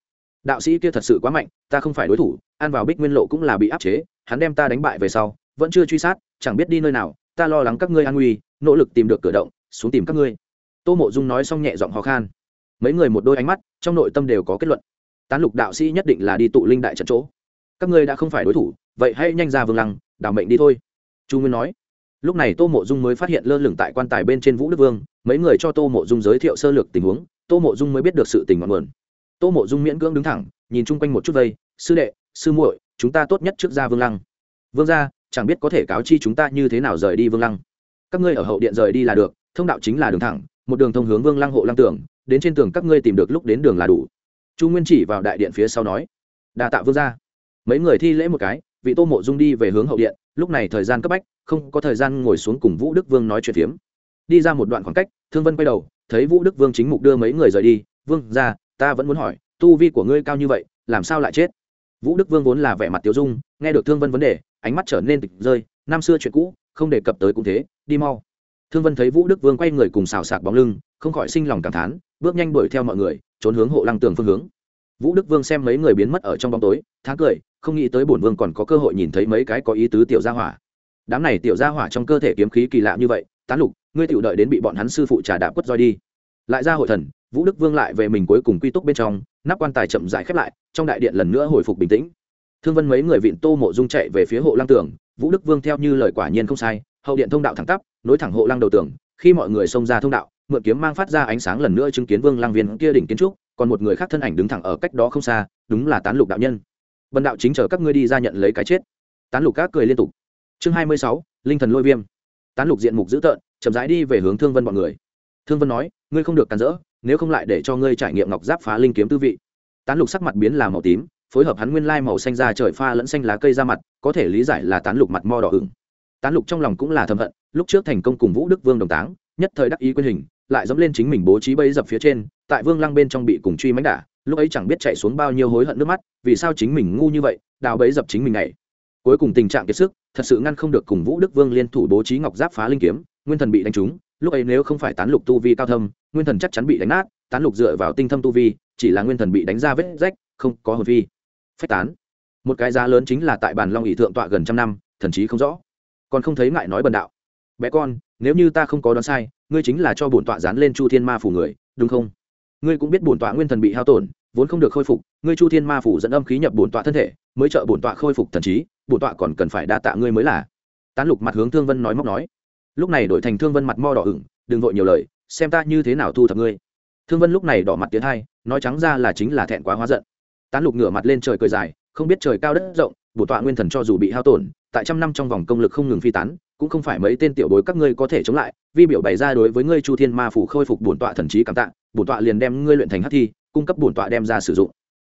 Đạo sĩ kia thật sự quá mạnh, ta không phải đối thủ, ăn vào bích nguyên lộ cũng là bị áp chế, hắn đem ta đánh bại về sau, vẫn chưa truy sát, chẳng biết đi nơi nào, ta lo lắng các ngươi an nguy, nỗ lực tìm được cửa động, xuống tìm các ngươi. Tô mộ dung nói xong nhẹ giọng ho khan. Mấy người một đôi ánh mắt, trong nội tâm đều có kết luận. Tán lục đạo sĩ nhất định là đi tụ linh đại trận chỗ. Các ngươi đã không phải đối thủ vậy hãy nhanh ra vương lăng, đảo mệnh đi thôi. Chu nguyên nói. Lúc này tô mộ dung mới phát hiện lơ lửng tại quan tài bên trên vũ đức vương, mấy người cho tô mộ dung giới thiệu sơ lược tình huống, tô mộ dung mới biết được sự tình ngọn nguồn. Tô mộ dung miễn cưỡng đứng thẳng, nhìn chung quanh một chút vây, sư đệ, sư muội, chúng ta tốt nhất trước ra vương lăng. Vương gia, chẳng biết có thể cáo chi chúng ta như thế nào rời đi vương lăng. Các ngươi ở hậu điện rời đi là được, thông đạo chính là đường thẳng, một đường thông hướng vương lăng hộ lăng tường, đến trên tường các ngươi tìm được lúc đến đường là đủ. Chu nguyên chỉ vào đại điện phía sau nói. Đà tạ vương gia. Mấy người thi lễ một cái vị tô mộ dung đi về hướng hậu điện, lúc này thời gian cấp bách, không có thời gian ngồi xuống cùng vũ đức vương nói chuyện phiếm. Đi ra một đoạn khoảng cách, thương vân quay đầu, thấy vũ đức vương chính mục đưa mấy người rời đi. Vương ra ta vẫn muốn hỏi, tu vi của ngươi cao như vậy, làm sao lại chết? Vũ đức vương vốn là vẻ mặt tiêu dung, nghe được thương vân vấn đề, ánh mắt trở nên tịch rơi. Năm xưa chuyện cũ, không đề cập tới cũng thế, đi mau. Thương vân thấy vũ đức vương quay người cùng xào sạc bóng lưng, không khỏi sinh lòng cảm thán, bước nhanh đuổi theo mọi người, trốn hướng hộ lăng tường phương hướng vũ đức vương xem mấy người biến mất ở trong bóng tối tháng cười, không nghĩ tới bổn vương còn có cơ hội nhìn thấy mấy cái có ý tứ tiểu gia hỏa. Đám này tiểu gia hỏa trong cơ thể kiếm khí kỳ lạ như vậy, tán lục, ngươi tiểu đợi đến bị bọn hắn sư phụ trà đạp quất roi đi. Lại ra hội thần, vũ đức vương lại về mình cuối cùng quy túc bên trong, nắp quan tài chậm rãi khép lại, trong đại điện lần nữa hồi phục bình tĩnh. Thương vân mấy người vịn tô mộ dung chạy về phía hộ lăng tường, vũ đức vương theo như lời quả nhiên không sai, hậu điện thông đạo thẳng tắp, nối thẳng hộ lăng đầu tường, khi mọi người xông ra thông đạo, mượn kiếm mang phát ra ánh sáng lần nữa chứng kiến vương lang viên kia đỉnh kiến trúc còn một người khác thân ảnh đứng thẳng ở cách đó không xa, đúng là tán lục đạo nhân. Bần đạo chính chờ các ngươi đi ra nhận lấy cái chết. Tán lục các cười liên tục. Chương hai mươi sáu, linh thần lôi viêm. Tán lục diện mục dữ tợn, chậm rãi đi về hướng thương vân bọn người. Thương vân nói, ngươi không được cắn rỡ, nếu không lại để cho ngươi trải nghiệm ngọc giáp phá linh kiếm tư vị. Tán lục sắc mặt biến là màu tím, phối hợp hắn nguyên lai màu xanh da trời pha lẫn xanh lá cây ra mặt, có thể lý giải là tán lục mặt mo đỏ ửng. Tán lục trong lòng cũng là thầm hận, lúc trước thành công cùng vũ đức vương đồng táng, nhất thời đắc ý quyên hình lại dẫm lên chính mình bố trí bẫy dập phía trên, tại vương lăng bên trong bị cùng truy mánh đả, lúc ấy chẳng biết chạy xuống bao nhiêu hối hận nước mắt, vì sao chính mình ngu như vậy, đào bẫy dập chính mình này. Cuối cùng tình trạng kiệt sức, thật sự ngăn không được cùng vũ đức vương liên thủ bố trí ngọc giáp phá linh kiếm, nguyên thần bị đánh trúng, lúc ấy nếu không phải tán lục tu vi cao thâm, nguyên thần chắc chắn bị đánh nát, tán lục dựa vào tinh thâm tu vi, chỉ là nguyên thần bị đánh ra vết rách, không có hồn vi phách tán. Một cái giá lớn chính là tại bàn long ỷ thượng tọa gần trăm năm, thần chí không rõ. Còn không thấy ngại nói bần đạo. Bé con, nếu như ta không có đoán sai ngươi chính là cho bổn tọa dán lên chu thiên ma phủ người, đúng không? Ngươi cũng biết bổn tọa nguyên thần bị hao tổn, vốn không được khôi phục, ngươi chu thiên ma phủ dẫn âm khí nhập bổn tọa thân thể, mới trợ bổn tọa khôi phục thần trí, bổn tọa còn cần phải đa tạ ngươi mới là. Tán lục mặt hướng thương vân nói móc nói. Lúc này đổi thành thương vân mặt mo đỏ ửng, đừng vội nhiều lời, xem ta như thế nào thu thập ngươi. Thương vân lúc này đỏ mặt tiến hai, nói trắng ra là chính là thẹn quá hóa giận. Tán lục ngửa mặt lên trời cười dài, không biết trời cao đất rộng, bổn tọa nguyên thần cho dù bị hao tổn, tại trăm năm trong vòng công lực không ngừng phi tán cũng không phải mấy tên tiểu bối các ngươi có thể chống lại, vi biểu bày ra đối với ngươi chu thiên ma phủ khôi phục bổn tọa thần trí cảm tạ, bổn tọa liền đem ngươi luyện thành hắc thi, cung cấp bổn tọa đem ra sử dụng.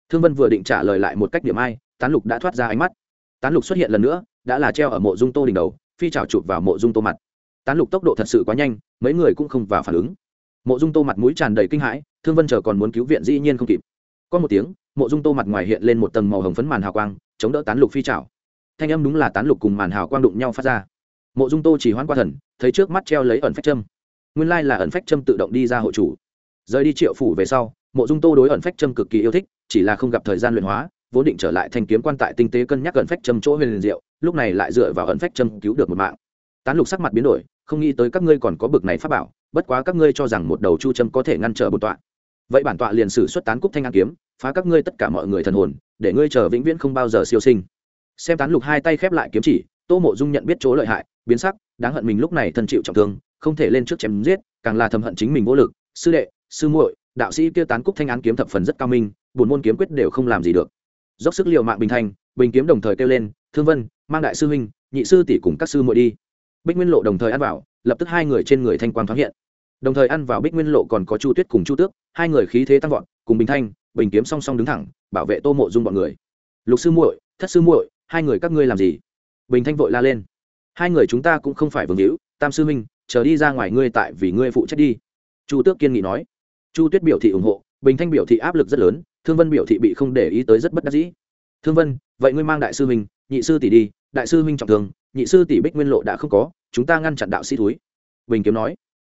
Thương vân vừa định trả lời lại một cách điểm ai, tán lục đã thoát ra ánh mắt. Tán lục xuất hiện lần nữa, đã là treo ở mộ dung tô đỉnh đầu, phi trào chụp vào mộ dung tô mặt. Tán lục tốc độ thật sự quá nhanh, mấy người cũng không vào phản ứng. Mộ dung tô mặt mũi tràn đầy kinh hãi, thương vân chờ còn muốn cứu viện dĩ nhiên không kịp. Có một tiếng, mộ dung tô mặt ngoài hiện lên một tầng màu hồng phấn màn hào quang, chống đỡ tán lục phi trào thanh âm đúng là tán lục cùng màn hào quang đụng nhau phát ra mộ dung tô chỉ hoãn qua thần, thấy trước mắt treo lấy ẩn phách châm. Nguyên lai là ẩn phách châm tự động đi ra hộ chủ. Rời đi triệu phủ về sau, mộ dung tô đối ẩn phách châm cực kỳ yêu thích, chỉ là không gặp thời gian luyện hóa, vốn định trở lại thanh kiếm quan tại tinh tế cân nhắc ẩn phách châm chỗ huyền liền diệu, lúc này lại dựa vào ẩn phách châm cứu được một mạng. Tán lục sắc mặt biến đổi, không nghĩ tới các ngươi còn có bực này pháp bảo, bất quá các ngươi cho rằng một đầu chu châm có thể ngăn trở bổn tọa. Vậy bản tọa liền sử xuất tán cúc thanh an kiếm, phá các ngươi tất cả mọi người thần hồn, để ngươi chờ vĩnh viễn không bao giờ siêu sinh. Xem tán lục hai tay khép lại kiếm chỉ, tô mộ dung nhận biết chỗ lợi hại biến sắc, đáng hận mình lúc này thân chịu trọng thương, không thể lên trước chém giết, càng là thầm hận chính mình vô lực. Sư đệ, sư muội, đạo sĩ kia tán cúc thanh án kiếm thập phần rất cao minh, buồn môn kiếm quyết đều không làm gì được. Dốc sức liều mạng bình thành, bình kiếm đồng thời kêu lên, thương vân, mang đại sư huynh, nhị sư tỷ cùng các sư muội đi. Bích nguyên lộ đồng thời ăn vào, lập tức hai người trên người thanh quang thoáng hiện. Đồng thời ăn vào bích nguyên lộ còn có chu tuyết cùng chu tước, hai người khí thế tăng vọt, cùng bình thanh bình kiếm song song đứng thẳng, bảo vệ tô mộ dung bọn người. Lục sư muội, thất sư muội, hai người các ngươi làm gì? Bình thanh vội la lên hai người chúng ta cũng không phải vương hữu, tam sư minh chờ đi ra ngoài ngươi tại vì ngươi phụ trách đi. Chu tước kiên nghị nói. Chu tuyết biểu thị ủng hộ, bình thanh biểu thị áp lực rất lớn, thương vân biểu thị bị không để ý tới rất bất đắc dĩ. Thương vân, vậy ngươi mang đại sư minh nhị sư tỷ đi, đại sư minh trọng thương, nhị sư tỷ bích nguyên lộ đã không có, chúng ta ngăn chặn đạo sĩ thúi. Bình kiếm nói.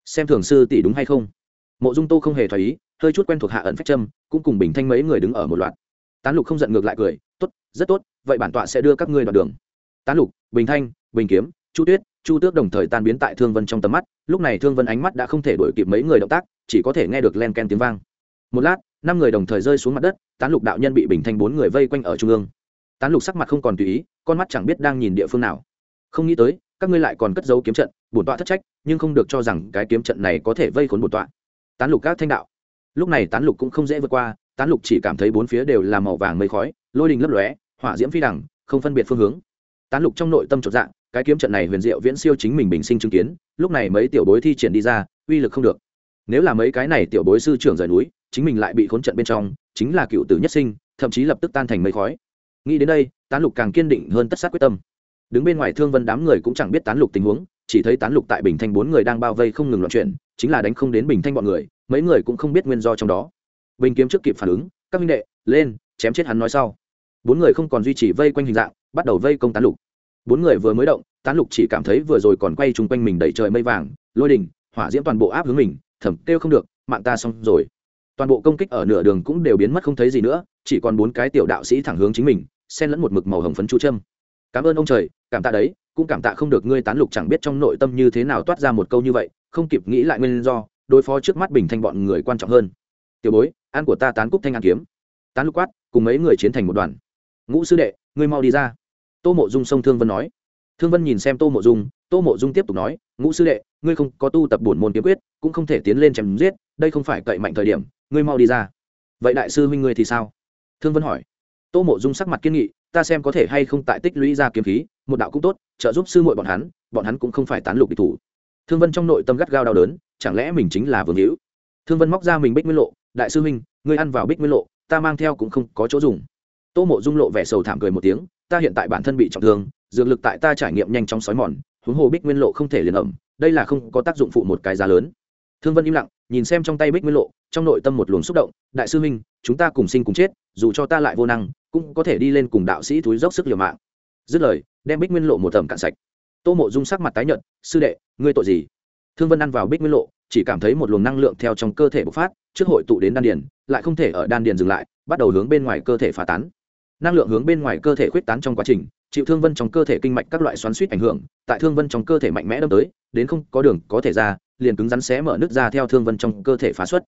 Xem thường sư tỷ đúng hay không? Mộ dung tô không hề thoái ý, hơi chút quen thuộc hạ ẩn phách trâm cũng cùng bình thanh mấy người đứng ở một loạt. Tán lục không giận ngược lại cười, tốt, rất tốt, vậy bản tọa sẽ đưa các ngươi đoạn đường. Tán lục, bình thanh bình kiếm chu tuyết chu tước đồng thời tan biến tại thương vân trong tầm mắt. Lúc này thương vân ánh mắt đã không thể đổi kịp mấy người động tác chỉ có thể nghe được len ken tiếng vang. Một lát năm người đồng thời rơi xuống mặt đất tán lục đạo nhân bị bình thanh bốn người vây quanh ở trung ương. Tán lục sắc mặt không còn tùy ý con mắt chẳng biết đang nhìn địa phương nào. Không nghĩ tới các ngươi lại còn cất giấu kiếm trận bổn tọa thất trách nhưng không được cho rằng cái kiếm trận này có thể vây khốn bổn tọa. Tán lục các thanh đạo. Lúc này tán lục cũng không dễ vượt qua tán lục chỉ cảm thấy bốn phía đều là màu vàng mây khói lôi đình lấp lóe hỏa diễm phi đằng, không phân biệt phương hướng. Tán lục trong nội tâm trọn dạng cái kiếm trận này huyền diệu viễn siêu chính mình bình sinh chứng kiến, lúc này mấy tiểu bối thi triển đi ra, uy lực không được. Nếu là mấy cái này tiểu bối sư trưởng rời núi, chính mình lại bị khốn trận bên trong, chính là cựu tử nhất sinh, thậm chí lập tức tan thành mây khói. Nghĩ đến đây, tán lục càng kiên định hơn tất sát quyết tâm. Đứng bên ngoài thương vân đám người cũng chẳng biết tán lục tình huống, chỉ thấy tán lục tại bình thanh bốn người đang bao vây không ngừng loạn chuyển, chính là đánh không đến bình thanh bọn người, mấy người cũng không biết nguyên do trong đó. Bình kiếm trước kịp phản ứng, các minh đệ, lên, chém chết hắn nói sau. Bốn người không còn duy trì vây quanh hình dạng, bắt đầu vây công tán lục bốn người vừa mới động, tán lục chỉ cảm thấy vừa rồi còn quay chung quanh mình đẩy trời mây vàng, lôi đình, hỏa diễm toàn bộ áp hướng mình thẩm kêu không được, mạng ta xong rồi. Toàn bộ công kích ở nửa đường cũng đều biến mất không thấy gì nữa, chỉ còn bốn cái tiểu đạo sĩ thẳng hướng chính mình, xen lẫn một mực màu hồng phấn chu châm. Cảm ơn ông trời, cảm tạ đấy, cũng cảm tạ không được ngươi tán lục chẳng biết trong nội tâm như thế nào toát ra một câu như vậy, không kịp nghĩ lại nguyên do, đối phó trước mắt bình thanh bọn người quan trọng hơn. Tiểu bối, ăn của ta tán cúc thanh an kiếm. Tán lục quát, cùng mấy người chiến thành một đoàn. Ngũ sư đệ, ngươi mau đi ra tô mộ dung sông thương vân nói. Thương vân nhìn xem tô mộ dung, tô mộ dung tiếp tục nói, ngũ sư đệ, ngươi không có tu tập bổn môn kiếm quyết, cũng không thể tiến lên chém giết, đây không phải cậy mạnh thời điểm, ngươi mau đi ra. Vậy đại sư huynh ngươi thì sao? Thương vân hỏi. Tô mộ dung sắc mặt kiên nghị, ta xem có thể hay không tại tích lũy ra kiếm khí, một đạo cũng tốt, trợ giúp sư muội bọn hắn bọn hắn cũng không phải tán lục địch thủ. Thương vân trong nội tâm gắt gao đau đớn, chẳng lẽ mình chính là vương hữu? Thương vân móc ra mình bích nguyên lộ, đại sư huynh, ngươi ăn vào bích nguyên lộ, ta mang theo cũng không có chỗ dùng tô mộ dung lộ vẻ sầu thảm cười một tiếng, ta hiện tại bản thân bị trọng thương, dược lực tại ta trải nghiệm nhanh chóng xói mòn, huống hồ bích nguyên lộ không thể liền ẩm, đây là không có tác dụng phụ một cái giá lớn. Thương vân im lặng, nhìn xem trong tay bích nguyên lộ, trong nội tâm một luồng xúc động, đại sư huynh, chúng ta cùng sinh cùng chết, dù cho ta lại vô năng, cũng có thể đi lên cùng đạo sĩ túi dốc sức liều mạng. Dứt lời, đem bích nguyên lộ một tầm cạn sạch. Tô mộ dung sắc mặt tái nhợt, sư đệ, ngươi tội gì? Thương vân ăn vào bích nguyên lộ, chỉ cảm thấy một luồng năng lượng theo trong cơ thể bộc phát, trước hội tụ đến đan điền, lại không thể ở đan điền dừng lại, bắt đầu hướng bên ngoài cơ thể phá tán năng lượng hướng bên ngoài cơ thể khuyết tán trong quá trình, chịu thương vân trong cơ thể kinh mạch các loại xoắn suýt ảnh hưởng, tại thương vân trong cơ thể mạnh mẽ đâm tới, đến không có đường có thể ra, liền cứng rắn xé mở nước ra theo thương vân trong cơ thể phá xuất.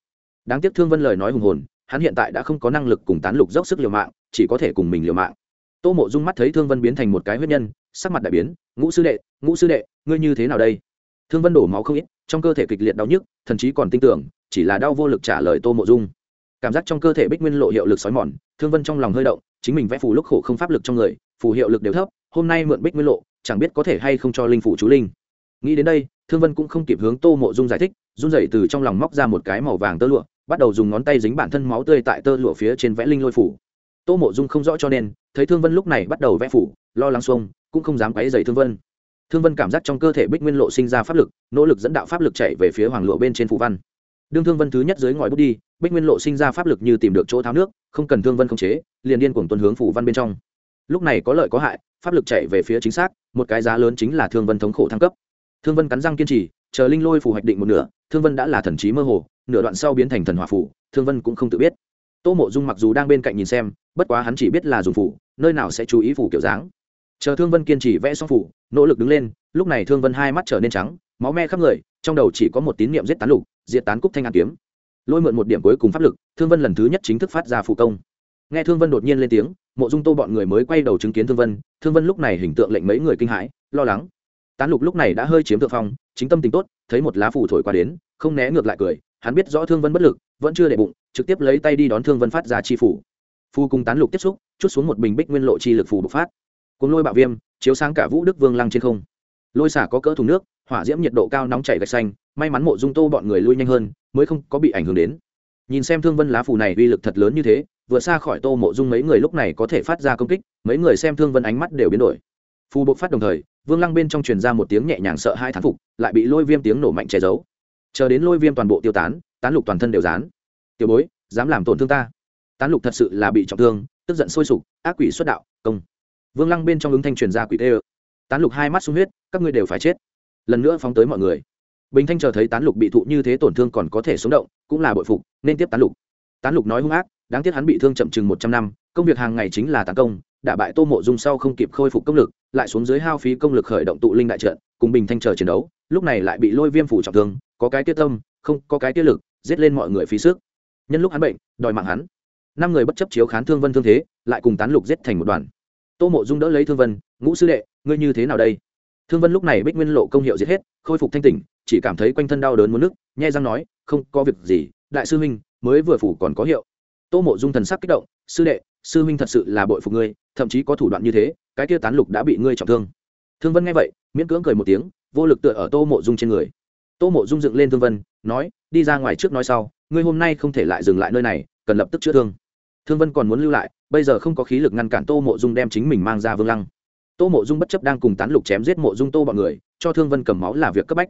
Đáng tiếc thương vân lời nói hùng hồn, hắn hiện tại đã không có năng lực cùng tán lục dốc sức liều mạng, chỉ có thể cùng mình liều mạng. Tô mộ dung mắt thấy thương vân biến thành một cái huyết nhân, sắc mặt đại biến, ngũ sư đệ, ngũ sư đệ, ngươi như thế nào đây? Thương vân đổ máu không ít, trong cơ thể kịch liệt đau nhức thần chí còn tin tưởng, chỉ là đau vô lực trả lời tô mộ dung. Cảm giác trong cơ thể bích nguyên lộ hiệu lực xói mòn thương vân trong lòng hơi động, chính mình vẽ phù lúc khổ không pháp lực trong người, phù hiệu lực đều thấp, hôm nay mượn bích nguyên lộ, chẳng biết có thể hay không cho linh phủ chú linh. Nghĩ đến đây, thương vân cũng không kịp hướng tô mộ dung giải thích, run dậy từ trong lòng móc ra một cái màu vàng tơ lụa, bắt đầu dùng ngón tay dính bản thân máu tươi tại tơ lụa phía trên vẽ linh lôi phủ. Tô mộ dung không rõ cho nên, thấy thương vân lúc này bắt đầu vẽ phủ, lo lắng xuông, cũng không dám quấy dày thương vân. Thương vân cảm giác trong cơ thể bích nguyên lộ sinh ra pháp lực, nỗ lực dẫn đạo pháp lực chạy về phía hoàng lụa bên trên phủ văn đương thương vân thứ nhất dưới ngòi bút đi, bích nguyên lộ sinh ra pháp lực như tìm được chỗ tháo nước, không cần thương vân khống chế, liền điên cuồng tuân hướng phủ văn bên trong. Lúc này có lợi có hại, pháp lực chạy về phía chính xác, một cái giá lớn chính là thương vân thống khổ thăng cấp. Thương vân cắn răng kiên trì, chờ linh lôi phủ hoạch định một nửa, thương vân đã là thần trí mơ hồ, nửa đoạn sau biến thành thần hỏa phủ, thương vân cũng không tự biết. Tô mộ dung mặc dù đang bên cạnh nhìn xem, bất quá hắn chỉ biết là dùng phủ, nơi nào sẽ chú ý phủ kiểu dáng. Chờ thương vân kiên trì vẽ xong phủ, nỗ lực đứng lên, lúc này thương vân hai mắt trở nên trắng, máu me khắp người, trong đầu chỉ có một tín niệm giết tán lục diệt tán cúc thanh an kiếm. Lôi mượn một điểm cuối cùng pháp lực, thương vân lần thứ nhất chính thức phát ra phụ công. Nghe thương vân đột nhiên lên tiếng, mộ dung tô bọn người mới quay đầu chứng kiến thương vân thương vân lúc này hình tượng lệnh mấy người kinh hãi, lo lắng. Tán lục lúc này đã hơi chiếm thượng phong, chính tâm tính tốt, thấy một lá phủ thổi qua đến, không né ngược lại cười, hắn biết rõ thương vân bất lực, vẫn chưa để bụng, trực tiếp lấy tay đi đón thương vân phát ra chi phủ phu cùng tán lục tiếp xúc, chút xuống một bình bích nguyên lộ chi lực phủ bộc phát. Cùng lôi bạo viêm, chiếu sáng cả vũ đức vương lăng trên không. Lôi xả có cỡ thùng nước, hỏa diễm nhiệt độ cao nóng chảy gạch xanh may mắn mộ dung tô bọn người lui nhanh hơn, mới không có bị ảnh hưởng đến. Nhìn xem thương vân lá phù này uy lực thật lớn như thế, vừa xa khỏi tô mộ dung mấy người lúc này có thể phát ra công kích, mấy người xem thương vân ánh mắt đều biến đổi. Phù bộc phát đồng thời, vương lăng bên trong truyền ra một tiếng nhẹ nhàng sợ hai thán phục, lại bị lôi viêm tiếng nổ mạnh che giấu. Chờ đến lôi viêm toàn bộ tiêu tán tán lục toàn thân đều dán. Tiểu bối, dám làm tổn thương ta? Tán lục thật sự là bị trọng thương, tức giận sôi sục, ác quỷ xuất đạo, công. Vương lăng bên trong ứng thanh truyền ra quỷ tê ơ. Tán lục hai mắt sung huyết, các ngươi đều phải chết. Lần nữa phóng tới mọi người bình thanh chờ thấy tán lục bị thụ như thế tổn thương còn có thể sống động, cũng là bội phục, nên tiếp tán lục. Tán lục nói hung ác, đáng tiếc hắn bị thương chậm chừng một trăm năm, công việc hàng ngày chính là tấn công đả bại tô mộ dung sau không kịp khôi phục công lực, lại xuống dưới hao phí công lực khởi động tụ linh đại trận, cùng bình thanh chờ chiến đấu, lúc này lại bị lôi viêm phủ trọng thương, có cái tiết tâm, không, có cái tiết lực, giết lên mọi người phí sức. Nhân lúc hắn bệnh, đòi mạng hắn. Năm người bất chấp chiếu khán thương vân thương thế, lại cùng tán lục giết thành một đoàn. Tô mộ dung đỡ lấy thương vân, ngũ sư đệ, ngươi như thế nào đây? Thương vân lúc này bích nguyên lộ công hiệu giết hết, khôi phục thanh tỉnh chỉ cảm thấy quanh thân đau đớn muốn nức, nhai răng nói không có việc gì đại sư huynh mới vừa phủ còn có hiệu. Tô mộ dung thần sắc kích động sư đệ sư huynh thật sự là bội phục ngươi thậm chí có thủ đoạn như thế cái kia tán lục đã bị ngươi trọng thương. Thương vân nghe vậy miễn cưỡng cười một tiếng vô lực tựa ở tô mộ dung trên người. Tô mộ dung dựng lên thương vân nói đi ra ngoài trước nói sau ngươi hôm nay không thể lại dừng lại nơi này cần lập tức chữa thương. Thương vân còn muốn lưu lại bây giờ không có khí lực ngăn cản tô mộ dung đem chính mình mang ra vương lăng. Tô mộ dung bất chấp đang cùng tán lục chém giết mộ dung tô bọn người cho thương vân cầm máu là việc cấp bách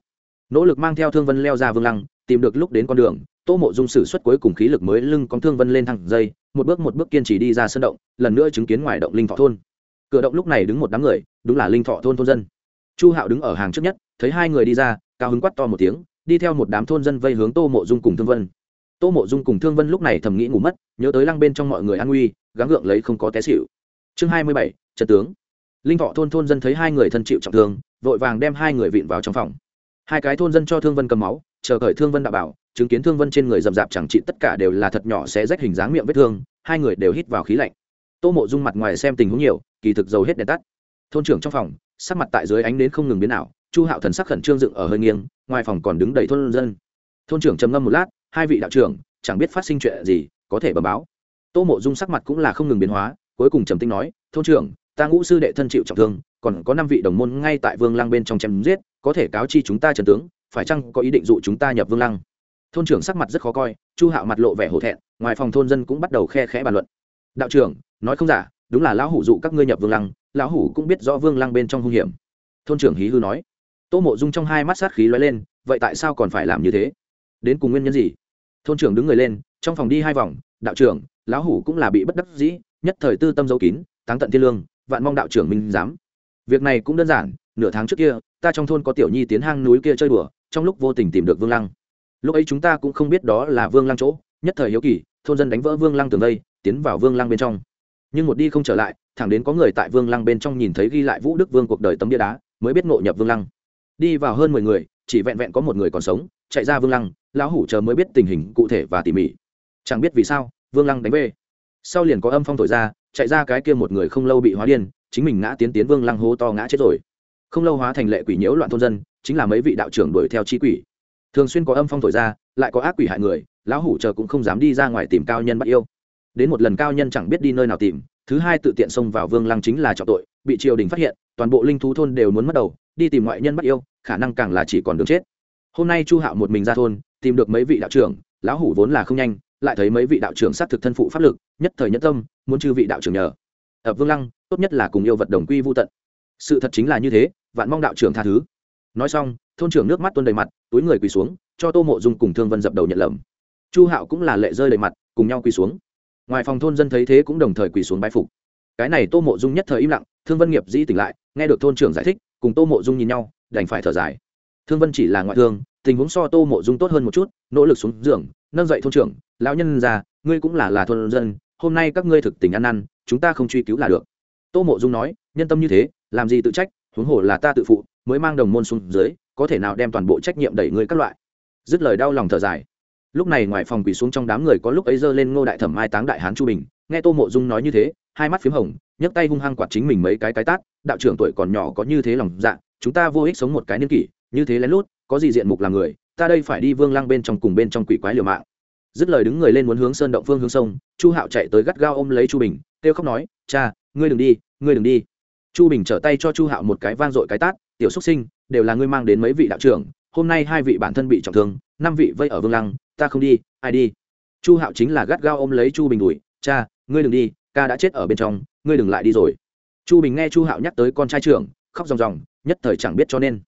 nỗ lực mang theo thương vân leo ra vương lăng, tìm được lúc đến con đường, tô mộ dung sử xuất cuối cùng khí lực mới lưng con thương vân lên thẳng dây, một bước một bước kiên trì đi ra sân động, lần nữa chứng kiến ngoài động linh thọ thôn. Cửa động lúc này đứng một đám người, đúng là linh thọ thôn thôn dân. Chu hạo đứng ở hàng trước nhất, thấy hai người đi ra, cao hứng quát to một tiếng, đi theo một đám thôn dân vây hướng tô mộ dung cùng thương vân. Tô mộ dung cùng thương vân lúc này thầm nghĩ ngủ mất, nhớ tới lăng bên trong mọi người an nguy, gắng gượng lấy không có té xịu chương hai mươi bảy trật tướng. Linh thọ thôn thôn dân thấy hai người thân chịu trọng thương, vội vàng đem hai người vịn vào trong phòng hai cái thôn dân cho thương vân cầm máu, chờ cởi thương vân đạo bảo, chứng kiến thương vân trên người rậm rạp chẳng trị tất cả đều là thật nhỏ sẽ rách hình dáng miệng vết thương, hai người đều hít vào khí lạnh. Tô mộ dung mặt ngoài xem tình huống nhiều, kỳ thực dầu hết đèn tắt. Thôn trưởng trong phòng, sắc mặt tại dưới ánh đến không ngừng biến ảo, chu hạo thần sắc khẩn trương dựng ở hơi nghiêng, ngoài phòng còn đứng đầy thôn dân. Thôn trưởng trầm ngâm một lát, hai vị đạo trưởng, chẳng biết phát sinh chuyện gì, có thể bờ báo. Tô mộ dung sắc mặt cũng là không ngừng biến hóa, cuối cùng trầm tinh nói, thôn trưởng, ta ngũ sư đệ thân chịu trọng thương, còn có năm vị đồng môn ngay tại vương lang bên trong chém giết có thể cáo chi chúng ta trần tướng, phải chăng có ý định dụ chúng ta nhập vương lăng? Thôn trưởng sắc mặt rất khó coi, chu hạo mặt lộ vẻ hổ thẹn, ngoài phòng thôn dân cũng bắt đầu khe khẽ bàn luận. Đạo trưởng, nói không giả, đúng là lão hủ dụ các ngươi nhập vương lăng, lão hủ cũng biết rõ vương lăng bên trong hung hiểm. Thôn trưởng hí hư nói. Tô mộ dung trong hai mắt sát khí lóe lên, vậy tại sao còn phải làm như thế? Đến cùng nguyên nhân gì? Thôn trưởng đứng người lên, trong phòng đi hai vòng, đạo trưởng, lão hủ cũng là bị bất đắc dĩ, nhất thời tư tâm dấu kín, táng tận thiên lương, vạn mong đạo trưởng minh giám. Việc này cũng đơn giản, nửa tháng trước kia ta trong thôn có tiểu nhi tiến hang núi kia chơi đùa, trong lúc vô tình tìm được vương lăng. Lúc ấy chúng ta cũng không biết đó là vương lăng chỗ, nhất thời hiếu kỳ, thôn dân đánh vỡ vương lăng tường vây, tiến vào vương lăng bên trong. Nhưng một đi không trở lại, thẳng đến có người tại vương lăng bên trong nhìn thấy ghi lại vũ đức vương cuộc đời tấm bia đá, mới biết ngộ nhập vương lăng. Đi vào hơn mười người, chỉ vẹn vẹn có một người còn sống, chạy ra vương lăng, lão hủ chờ mới biết tình hình cụ thể và tỉ mỉ. Chẳng biết vì sao, vương lăng đánh về. Sau liền có âm phong thổi ra, chạy ra cái kia một người không lâu bị hóa điên, chính mình ngã tiến tiến vương lăng hố to ngã chết rồi không lâu hóa thành lệ quỷ nhiễu loạn thôn dân, chính là mấy vị đạo trưởng đuổi theo chi quỷ. Thường xuyên có âm phong thổi ra, lại có ác quỷ hại người, lão hủ chờ cũng không dám đi ra ngoài tìm cao nhân bắt yêu. Đến một lần cao nhân chẳng biết đi nơi nào tìm, thứ hai tự tiện xông vào vương lăng chính là trọng tội, bị triều đình phát hiện, toàn bộ linh thú thôn đều muốn mất đầu, đi tìm ngoại nhân bắt yêu, khả năng càng là chỉ còn đường chết. Hôm nay chu hạo một mình ra thôn, tìm được mấy vị đạo trưởng, lão hủ vốn là không nhanh, lại thấy mấy vị đạo trưởng xác thực thân phụ pháp lực, nhất thời nhất tâm, muốn chư vị đạo trưởng nhờ. Ở vương lăng, tốt nhất là cùng yêu vật đồng quy vô tận sự thật chính là như thế, vạn mong đạo trưởng tha thứ. Nói xong, thôn trưởng nước mắt tuôn đầy mặt, túi người quỳ xuống, cho tô mộ dung cùng thương vân dập đầu nhận lầm. Chu hạo cũng là lệ rơi đầy mặt, cùng nhau quỳ xuống. Ngoài phòng thôn dân thấy thế cũng đồng thời quỳ xuống bái phục. Cái này tô mộ dung nhất thời im lặng, thương vân nghiệp dĩ tỉnh lại, nghe được thôn trưởng giải thích, cùng tô mộ dung nhìn nhau, đành phải thở dài. Thương vân chỉ là ngoại thương, tình huống so tô mộ dung tốt hơn một chút, nỗ lực xuống giường, nâng dậy thôn trưởng, lão nhân già ngươi cũng là là thôn dân, hôm nay các ngươi thực tình ăn năn, chúng ta không truy cứu là được. Tô mộ dung nói nhân tâm như thế, làm gì tự trách, huống hồ là ta tự phụ, mới mang đồng môn xuống dưới, có thể nào đem toàn bộ trách nhiệm đẩy ngươi các loại? Dứt lời đau lòng thở dài. Lúc này ngoài phòng quỳ xuống trong đám người có lúc ấy giơ lên ngô đại thẩm mai táng đại hán chu bình, nghe tô mộ dung nói như thế, hai mắt p h í m hồng, nhấc tay hung hăng quạt chính mình mấy cái cái tát, đạo trưởng tuổi còn nhỏ có như thế lòng dạ chúng ta vô ích sống một cái niên kỷ, như thế lén lút, có gì diện mục làm người, ta đây phải đi vương lang bên trong cùng bên trong quỷ quái liều mạng. Dứt lời đứng người lên muốn hướng sơn động phương hướng sông, chu hạo chạy tới gắt gao ôm lấy chu bình, kêu khóc nói, cha, ngươi đừng đi, ngươi đừng đi chu bình trở tay cho chu hạo một cái vang dội cái tát, tiểu xúc sinh, đều là ngươi mang đến mấy vị đạo trưởng, hôm nay hai vị bản thân bị trọng thương, năm vị vây ở vương lăng, ta không đi, ai đi? Chu hạo chính là gắt gao ôm lấy chu bình đùi cha, ngươi đừng đi, ca đã chết ở bên trong, ngươi đừng lại đi rồi. Chu bình nghe chu hạo nhắc tới con trai trưởng, khóc ròng ròng, nhất thời chẳng biết cho nên.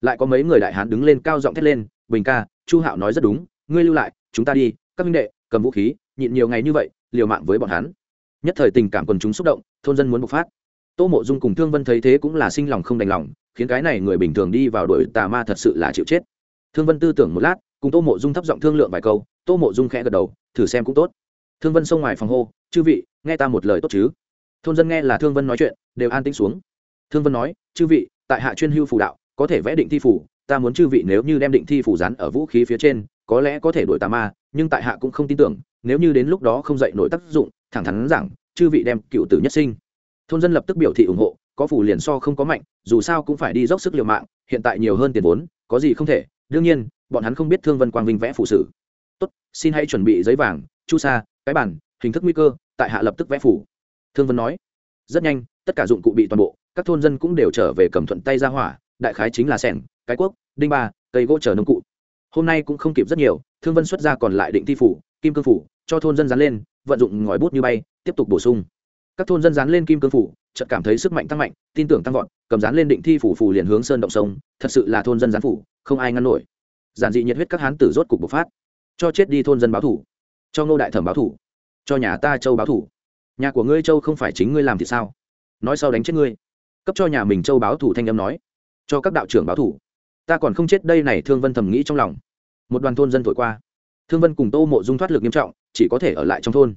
Lại có mấy người đại hán đứng lên cao giọng thét lên, bình ca, chu hạo nói rất đúng, ngươi lưu lại, chúng ta đi, các minh đệ, cầm vũ khí, nhịn nhiều ngày như vậy, liều mạng với bọn hắn. Nhất thời tình cảm quần chúng xúc động, thôn dân muốn bộc phát tô mộ dung cùng thương vân thấy thế cũng là sinh lòng không đành lòng, khiến cái này người bình thường đi vào đuổi tà ma thật sự là chịu chết. Thương vân tư tưởng một lát, cùng tô mộ dung thấp giọng thương lượng vài câu, tô mộ dung khẽ gật đầu, thử xem cũng tốt. Thương vân xông ngoài phòng hô, chư vị, nghe ta một lời tốt chứ? Thôn dân nghe là thương vân nói chuyện, đều an tĩnh xuống. Thương vân nói, chư vị, tại hạ chuyên hưu phù đạo, có thể vẽ định thi phủ ta muốn chư vị nếu như đem định thi phủ dán ở vũ khí phía trên, có lẽ có thể đuổi tà ma, nhưng tại hạ cũng không tin tưởng, nếu như đến lúc đó không dạy nổi tác dụng, thẳng thắn rằng, chư vị đem cựu tử nhất sinh thôn dân lập tức biểu thị ủng hộ, có phủ liền so không có mạnh, dù sao cũng phải đi dốc sức liều mạng, hiện tại nhiều hơn tiền vốn, có gì không thể, đương nhiên, bọn hắn không biết thương vân quang vinh vẽ phụ sử. Tốt, xin hãy chuẩn bị giấy vàng, chu sa, cái bản hình thức nguy cơ, tại hạ lập tức vẽ phủ. Thương vân nói. Rất nhanh, tất cả dụng cụ bị toàn bộ, các thôn dân cũng đều trở về cầm thuận tay ra hỏa, đại khái chính là sẻng, cái cuốc, đinh ba, cây gỗ chờ nông cụ. Hôm nay cũng không kịp rất nhiều, thương vân xuất ra còn lại định thi phủ, kim cương phủ, cho thôn dân dán lên, vận dụng ngòi bút như bay, tiếp tục bổ sung các thôn dân dán lên kim cương phủ, chợt cảm thấy sức mạnh tăng mạnh, tin tưởng tăng vọt, cầm dán lên định thi phủ phủ liền hướng sơn động sông, thật sự là thôn dân dán phủ, không ai ngăn nổi. Giản dị nhiệt huyết các hán tử rốt cục bộc phát, cho chết đi thôn dân báo thủ, cho ngô đại thẩm báo thủ, cho nhà ta châu báo thủ. Nhà của ngươi châu không phải chính ngươi làm thì sao? Nói sau đánh chết ngươi. Cấp cho nhà mình châu báo thủ thanh âm nói, cho các đạo trưởng báo thủ. Ta còn không chết đây này thương vân thầm nghĩ trong lòng. Một đoàn thôn dân thổi qua. Thương vân cùng tô mộ dung thoát lực nghiêm trọng, chỉ có thể ở lại trong thôn.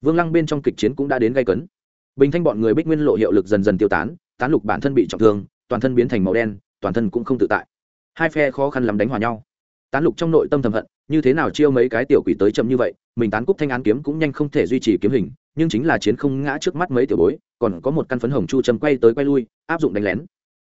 Vương lăng bên trong kịch chiến cũng đã đến gây cấn bình thanh bọn người bích nguyên lộ hiệu lực dần dần tiêu tán tán lục bản thân bị trọng thương, toàn thân biến thành màu đen, toàn thân cũng không tự tại. Hai phe khó khăn lắm đánh hòa nhau. Tán lục trong nội tâm thầm hận, như thế nào chiêu mấy cái tiểu quỷ tới chậm như vậy, mình tán cúc thanh án kiếm cũng nhanh không thể duy trì kiếm hình, nhưng chính là chiến không ngã trước mắt mấy tiểu bối, còn có một căn phấn hồng chu châm quay tới quay lui, áp dụng đánh lén.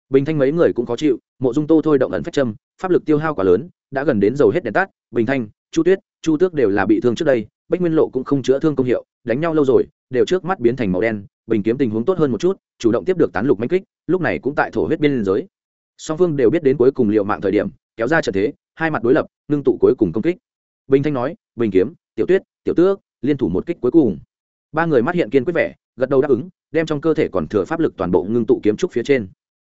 Bình thanh mấy người cũng khó chịu, mộ dung tô thôi động ẩn phách châm, pháp lực tiêu hao quá lớn, đã gần đến dầu hết đèn tắt, bình thanh, chu tuyết, chu tước đều là bị thương trước đây bách nguyên lộ cũng không chữa thương công hiệu, đánh nhau lâu rồi đều trước mắt biến thành màu đen, bình kiếm tình huống tốt hơn một chút, chủ động tiếp được tán lục manh kích, lúc này cũng tại thổ huyết biên giới. Song phương đều biết đến cuối cùng liệu mạng thời điểm, kéo ra trận thế, hai mặt đối lập, ngưng tụ cuối cùng công kích. Bình thanh nói, bình kiếm, tiểu tuyết, tiểu tước, liên thủ một kích cuối cùng. Ba người mắt hiện kiên quyết vẻ, gật đầu đáp ứng, đem trong cơ thể còn thừa pháp lực toàn bộ ngưng tụ kiếm trúc phía trên.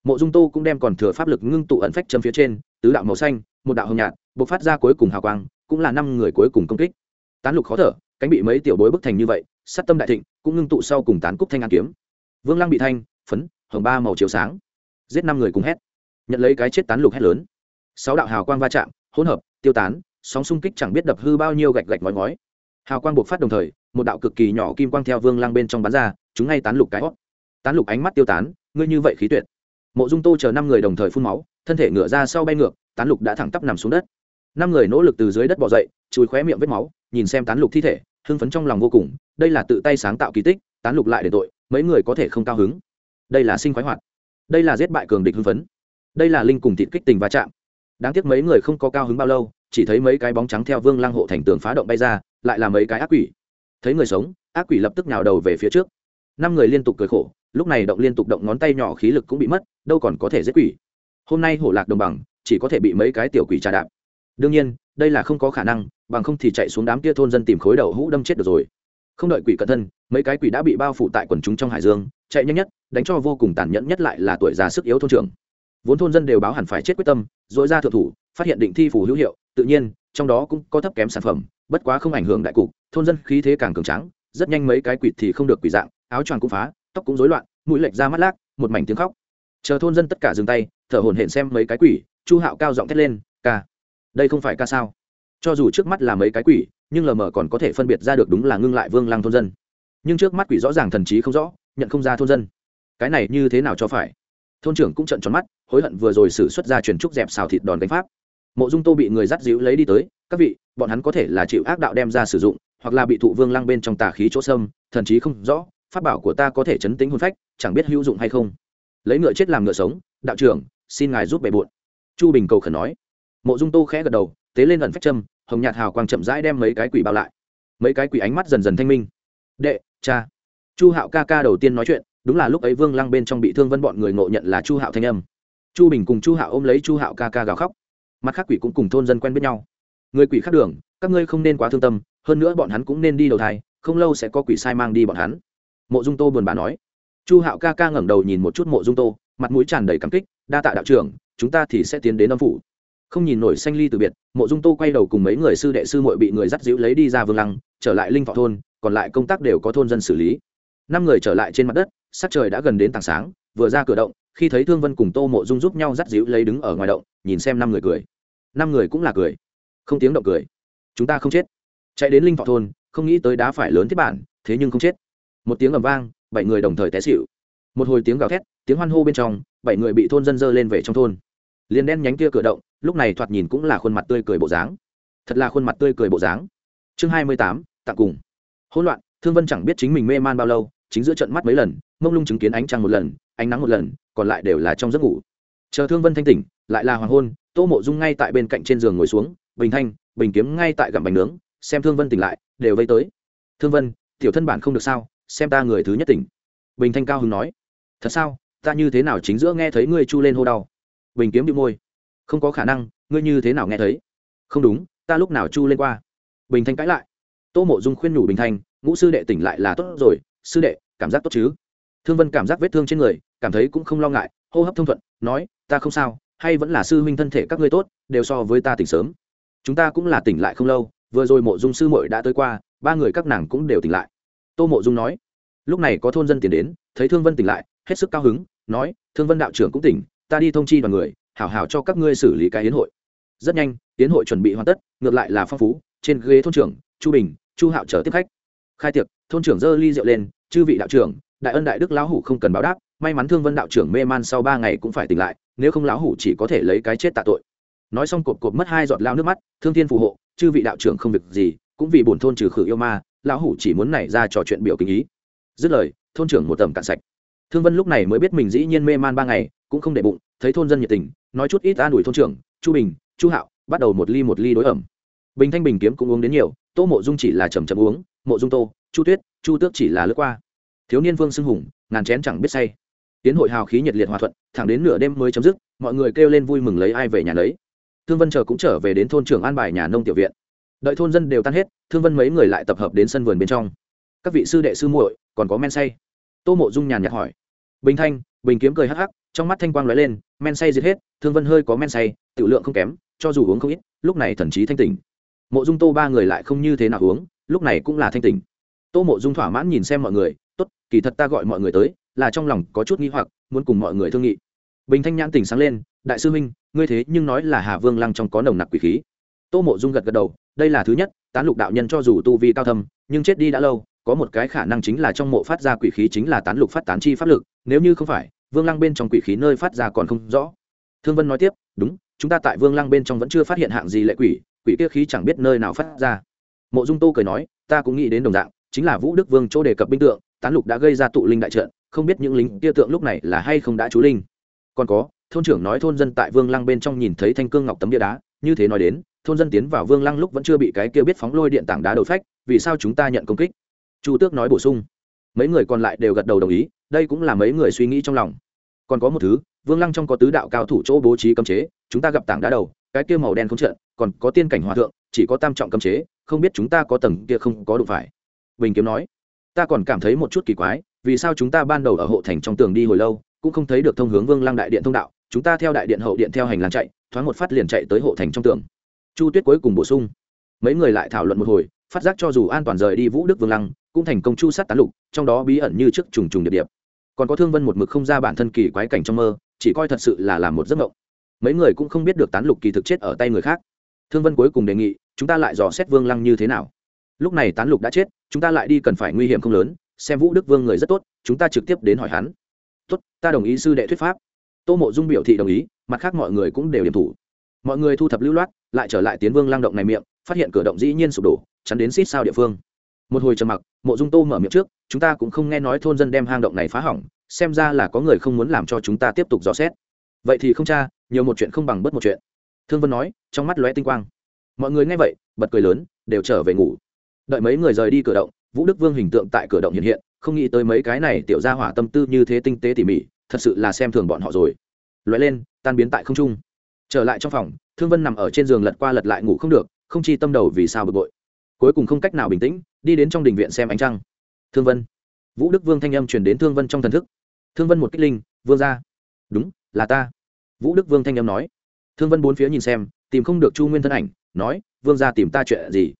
Mộ dung tô cũng đem còn thừa pháp lực ngưng tụ ẩn phách châm phía trên, tứ đạo màu xanh, một đạo hồng nhạt b ộ c phát ra cuối cùng hào quang, cũng là năm người cuối cùng công kích. Tán lục khó thở, cánh bị mấy tiểu bối bức thành như vậy sát tâm đại thịnh, cũng ngưng tụ sau cùng tán cúc thanh an kiếm. Vương lăng bị thanh, phấn, hồng ba màu chiếu sáng. Giết năm người cùng hét. Nhận lấy cái chết tán lục hét lớn. Sáu đạo hào quang va chạm, hỗn hợp, tiêu tán, sóng xung kích chẳng biết đập hư bao nhiêu gạch gạch ngói ngói. Hào quang buộc phát đồng thời, một đạo cực kỳ nhỏ kim quang theo vương lăng bên trong bắn ra, chúng ngay tán lục cái hót. Tán lục ánh mắt tiêu tán, ngươi như vậy khí tuyệt. Mộ dung tô chờ năm người đồng thời phun máu, thân thể ngựa ra sau bay ngược, tán lục đã thẳng tắp nằm xuống đất. Năm người nỗ lực từ dưới đất bỏ dậy, chùi khóe miệng vết máu, nhìn xem tán lục thi thể hưng phấn trong lòng vô cùng, đây là tự tay sáng tạo kỳ tích, tán lục lại để tội, mấy người có thể không cao hứng. Đây là sinh khoái hoạt. Đây là giết bại cường địch hưng phấn. Đây là linh cùng thịt kích tình va chạm. Đáng tiếc mấy người không có cao hứng bao lâu, chỉ thấy mấy cái bóng trắng theo vương lang hộ thành tường phá động bay ra, lại là mấy cái ác quỷ. Thấy người sống, ác quỷ lập tức nhào đầu về phía trước. Năm người liên tục cười khổ, lúc này động liên tục động ngón tay nhỏ khí lực cũng bị mất, đâu còn có thể giết quỷ. Hôm nay hổ lạc đồng bằng, chỉ có thể bị mấy cái tiểu quỷ trà đạp. Đương nhiên, đây là không có khả năng bằng không thì chạy xuống đám kia thôn dân tìm khối đầu hũ đâm chết được rồi. Không đợi quỷ cận thân, mấy cái quỷ đã bị bao phủ tại quần chúng trong hải dương, chạy nhanh nhất, đánh cho vô cùng tàn nhẫn nhất lại là tuổi già sức yếu thôn trưởng. Vốn thôn dân đều báo hẳn phải chết quyết tâm dội ra thượng thủ, phát hiện định thi phủ hữu hiệu, tự nhiên, trong đó cũng có thấp kém sản phẩm, bất quá không ảnh hưởng đại cục, thôn dân khí thế càng cường tráng, rất nhanh mấy cái quỷ thì không được quỷ dạng, áo choàng cũng phá, tóc cũng rối loạn, mũi lệch ra mắt lác, một mảnh tiếng khóc. Chờ thôn dân tất cả dừng tay, thở hổn hển xem mấy cái quỷ, chu hạo cao giọng thét lên, ca, đây không phải ca sao? Cho dù trước mắt là mấy cái quỷ, nhưng lờ mờ còn có thể phân biệt ra được đúng là ngưng lại vương lăng thôn dân. Nhưng trước mắt quỷ rõ ràng thần trí không rõ, nhận không ra thôn dân. Cái này như thế nào cho phải? Thôn trưởng cũng trận tròn mắt, hối hận vừa rồi xử xuất ra truyền trúc dẹp xào thịt đòn đánh pháp. Mộ dung tô bị người dắt dịu lấy đi tới, các vị, bọn hắn có thể là chịu ác đạo đem ra sử dụng, hoặc là bị thụ vương lăng bên trong tà khí chỗ sâm thần trí không rõ, pháp bảo của ta có thể chấn tính hồn phách, chẳng biết hữu dụng hay không. Lấy ngựa chết làm ngựa sống, đạo trưởng, xin ngài giúp bề bộn chu bình cầu khẩn nói. Mộ dung tô khẽ gật đầu tế lên ẩn phách châm, hồng nhạt hào quang chậm rãi đem mấy cái quỷ bao lại. Mấy cái quỷ ánh mắt dần dần thanh minh. Đệ, cha. Chu hạo ca ca đầu tiên nói chuyện, đúng là lúc ấy vương lăng bên trong bị thương vân bọn người ngộ nhận là chu hạo thanh âm. Chu bình cùng chu hạo ôm lấy chu hạo ca ca gào khóc. Mặt khác quỷ cũng cùng thôn dân quen biết nhau. Người quỷ khác đường, các ngươi không nên quá thương tâm, hơn nữa bọn hắn cũng nên đi đầu thai, không lâu sẽ có quỷ sai mang đi bọn hắn. Mộ dung tô buồn bã nói. Chu hạo ca ca ngẩng đầu nhìn một chút mộ dung tô, mặt mũi tràn đầy cảm kích, đa tạ đạo trưởng, chúng ta thì sẽ tiến đến âm phủ không nhìn nổi xanh ly từ biệt, mộ dung tô quay đầu cùng mấy người sư đệ sư muội bị người dắt dĩu lấy đi ra vương lăng, trở lại linh thọ thôn, còn lại công tác đều có thôn dân xử lý. Năm người trở lại trên mặt đất, sắc trời đã gần đến tảng sáng, vừa ra cửa động, khi thấy thương vân cùng tô mộ dung giúp nhau dắt dĩu lấy đứng ở ngoài động, nhìn xem năm người cười. Năm người cũng là cười. Không tiếng động cười. Chúng ta không chết. Chạy đến linh thọ thôn, không nghĩ tới đá phải lớn thiết bản, thế nhưng không chết. Một tiếng ầm vang, bảy người đồng thời té xịu một hồi tiếng gào thét, tiếng hoan hô bên trong, bảy người bị thôn dân dơ lên về trong thôn liền đen nhánh kia cửa động, lúc này thoạt nhìn cũng là khuôn mặt tươi cười bộ dáng. Thật là khuôn mặt tươi cười bộ dáng. Chương hai mươi tám, tặng cùng. Hỗn loạn, thương vân chẳng biết chính mình mê man bao lâu, chính giữa trận mắt mấy lần, mông lung chứng kiến ánh trăng một lần, ánh nắng một lần, còn lại đều là trong giấc ngủ. Chờ thương vân thanh tỉnh, lại là hoàng hôn, tô mộ dung ngay tại bên cạnh trên giường ngồi xuống, bình thanh, bình kiếm ngay tại gặm bánh nướng, xem thương vân tỉnh lại, đều vây tới. Thương vân, tiểu thân bản không được sao, xem ta người thứ nhất tỉnh. Bình thanh cao hứng nói. Thật sao, ta như thế nào chính giữa nghe thấy ngươi chu lên hô đau? Bình kiếm bị môi. Không có khả năng, ngươi như thế nào nghe thấy? Không đúng, ta lúc nào chu lên qua? Bình thanh cãi lại. Tô mộ dung khuyên nhủ bình thanh, ngũ sư đệ tỉnh lại là tốt rồi, sư đệ, cảm giác tốt chứ? Thương vân cảm giác vết thương trên người, cảm thấy cũng không lo ngại, hô hấp thông thuận, nói, ta không sao, hay vẫn là sư huynh thân thể các ngươi tốt, đều so với ta tỉnh sớm. Chúng ta cũng là tỉnh lại không lâu, vừa rồi mộ dung sư muội đã tới qua, ba người các nàng cũng đều tỉnh lại. Tô mộ dung nói, lúc này có thôn dân tiến đến, thấy thương vân tỉnh lại, hết sức cao hứng, nói, thương vân đạo trưởng cũng tỉnh ta đi thông chi đoàn người, hảo hảo cho các ngươi xử lý cái hiến hội. Rất nhanh hiến hội chuẩn bị hoàn tất, ngược lại là phong phú, trên ghế thôn trưởng, chu bình, chu hạo chờ tiếp khách. Khai tiệc, thôn trưởng dơ ly rượu lên, chư vị đạo trưởng, đại ân đại đức lão hủ không cần báo đáp, may mắn thương vân đạo trưởng mê man sau ba ngày cũng phải tỉnh lại, nếu không lão hủ chỉ có thể lấy cái chết tạ tội. Nói xong cột cột mất hai giọt lao nước mắt, thương thiên phù hộ, chư vị đạo trưởng không việc gì, cũng vì bổn thôn trừ khử yêu ma, lão hủ chỉ muốn nảy ra trò chuyện biểu kinh ý. Dứt lời, thôn trưởng một tầm cạn sạch. Thương vân lúc này mới biết mình dĩ nhiên mê man ba ngày cũng không để bụng, thấy thôn dân nhiệt tình, nói chút ít an ủi thôn trưởng, chu bình, chu hạo, bắt đầu một ly một ly đối ẩm. Bình thanh bình kiếm cũng uống đến nhiều, tô mộ dung chỉ là chầm chầm uống, mộ dung tô, chu tuyết, chu tước chỉ là lướt qua. Thiếu niên vương xưng hùng, ngàn chén chẳng biết say. Tiến hội hào khí nhiệt liệt hòa thuận, thẳng đến nửa đêm mới chấm dứt, mọi người kêu lên vui mừng lấy ai về nhà lấy thương vân chờ cũng trở về đến thôn trưởng an bài nhà nông tiểu viện. Đợi thôn dân đều tan hết, thương vân mấy người lại tập hợp đến sân vườn bên trong. Các vị sư đệ sư muội, còn có men say? Tô mộ dung nhàn nhạt hỏi. Bình thanh, bình kiếm cười hắc hắc trong mắt thanh quang lóe lên, men say giết hết, thương vân hơi có men say tự lượng không kém, cho dù uống không ít, lúc này thần trí thanh tỉnh. Mộ dung tô ba người lại không như thế nào uống, lúc này cũng là thanh tỉnh. Tô mộ dung thỏa mãn nhìn xem mọi người, tốt, kỳ thật ta gọi mọi người tới, là trong lòng có chút nghi hoặc, muốn cùng mọi người thương nghị. Bình thanh nhãn tỉnh sáng lên, đại sư huynh, ngươi thế nhưng nói là hà vương lăng trong có nồng nặc quỷ khí. Tô mộ dung gật gật đầu, đây là thứ nhất, tán lục đạo nhân cho dù tu vi cao thâm, nhưng chết đi đã lâu, có một cái khả năng chính là trong mộ phát ra quỷ khí chính là tán lục phát tán chi pháp lực, nếu như không phải vương lăng bên trong quỷ khí nơi phát ra còn không rõ. Thương vân nói tiếp, đúng, chúng ta tại vương lăng bên trong vẫn chưa phát hiện hạng gì lệ quỷ quỷ kia khí chẳng biết nơi nào phát ra. Mộ dung tô cười nói, ta cũng nghĩ đến đồng dạng, chính là vũ đức vương chỗ đề cập binh tượng, tán lục đã gây ra tụ linh đại trận, không biết những lính kia tượng lúc này là hay không đã trú linh. Còn có, thôn trưởng nói thôn dân tại vương lăng bên trong nhìn thấy thanh cương ngọc tấm địa đá, như thế nói đến, thôn dân tiến vào vương lăng lúc vẫn chưa bị cái kia biết phóng lôi điện tảng đá đột phách, vì sao chúng ta nhận công kích? Chu tước nói bổ sung, mấy người còn lại đều gật đầu đồng ý, đây cũng là mấy người suy nghĩ trong lòng còn có một thứ, vương lăng trong có tứ đạo cao thủ chỗ bố trí cấm chế, chúng ta gặp tảng đá đầu, cái kia màu đen không trợn, còn có tiên cảnh hòa thượng, chỉ có tam trọng cấm chế, không biết chúng ta có tầng kia không có đụng phải. Bình kiếm nói. Ta còn cảm thấy một chút kỳ quái, vì sao chúng ta ban đầu ở hộ thành trong tường đi hồi lâu, cũng không thấy được thông hướng vương lăng đại điện thông đạo, chúng ta theo đại điện hậu điện theo hành lang chạy, thoáng một phát liền chạy tới hộ thành trong tường. Chu tuyết cuối cùng bổ sung. Mấy người lại thảo luận một hồi, phát giác cho dù an toàn rời đi vũ đức vương lăng, cũng thành công chu sát tán lục, trong đó bí ẩn như trước trùng trùng điệp điệp còn có thương vân một mực không ra bản thân kỳ quái cảnh trong mơ, chỉ coi thật sự là làm một giấc mộng. Mấy người cũng không biết được tán lục kỳ thực chết ở tay người khác. Thương vân cuối cùng đề nghị, chúng ta lại dò xét vương lăng như thế nào. Lúc này tán lục đã chết, chúng ta lại đi cần phải nguy hiểm không lớn, xem vũ đức vương người rất tốt, chúng ta trực tiếp đến hỏi hắn. Tốt, ta đồng ý sư đệ thuyết pháp. Tô mộ dung biểu thị đồng ý, mặt khác mọi người cũng đều điểm thủ. Mọi người thu thập lưu loát, lại trở lại tiến vương lang động này miệng, phát hiện cửa động dĩ nhiên sụp đổ, chắn đến xít sao địa phương. Một hồi trầm mặc, mộ dung tô mở miệng trước chúng ta cũng không nghe nói thôn dân đem hang động này phá hỏng, xem ra là có người không muốn làm cho chúng ta tiếp tục dò xét. Vậy thì không cha, nhiều một chuyện không bằng bớt một chuyện. Thương vân nói, trong mắt lóe tinh quang. Mọi người nghe vậy, bật cười lớn, đều trở về ngủ. Đợi mấy người rời đi cửa động, vũ đức vương hình tượng tại cửa động hiện hiện, không nghĩ tới mấy cái này tiểu ra hỏa tâm tư như thế tinh tế tỉ mỉ, thật sự là xem thường bọn họ rồi. Lóe lên, tan biến tại không trung. Trở lại trong phòng, thương vân nằm ở trên giường lật qua lật lại ngủ không được, không chi tâm đầu vì sao bực bội. Cuối cùng không cách nào bình tĩnh, đi đến trong đình viện xem ánh trăng thương vân. Vũ đức vương thanh âm truyền đến thương vân trong thần thức. Thương vân một kích linh, vương ra. Đúng, là ta. Vũ đức vương thanh âm nói. Thương vân bốn phía nhìn xem, tìm không được chu nguyên thân ảnh, nói, vương ra tìm ta chuyện gì?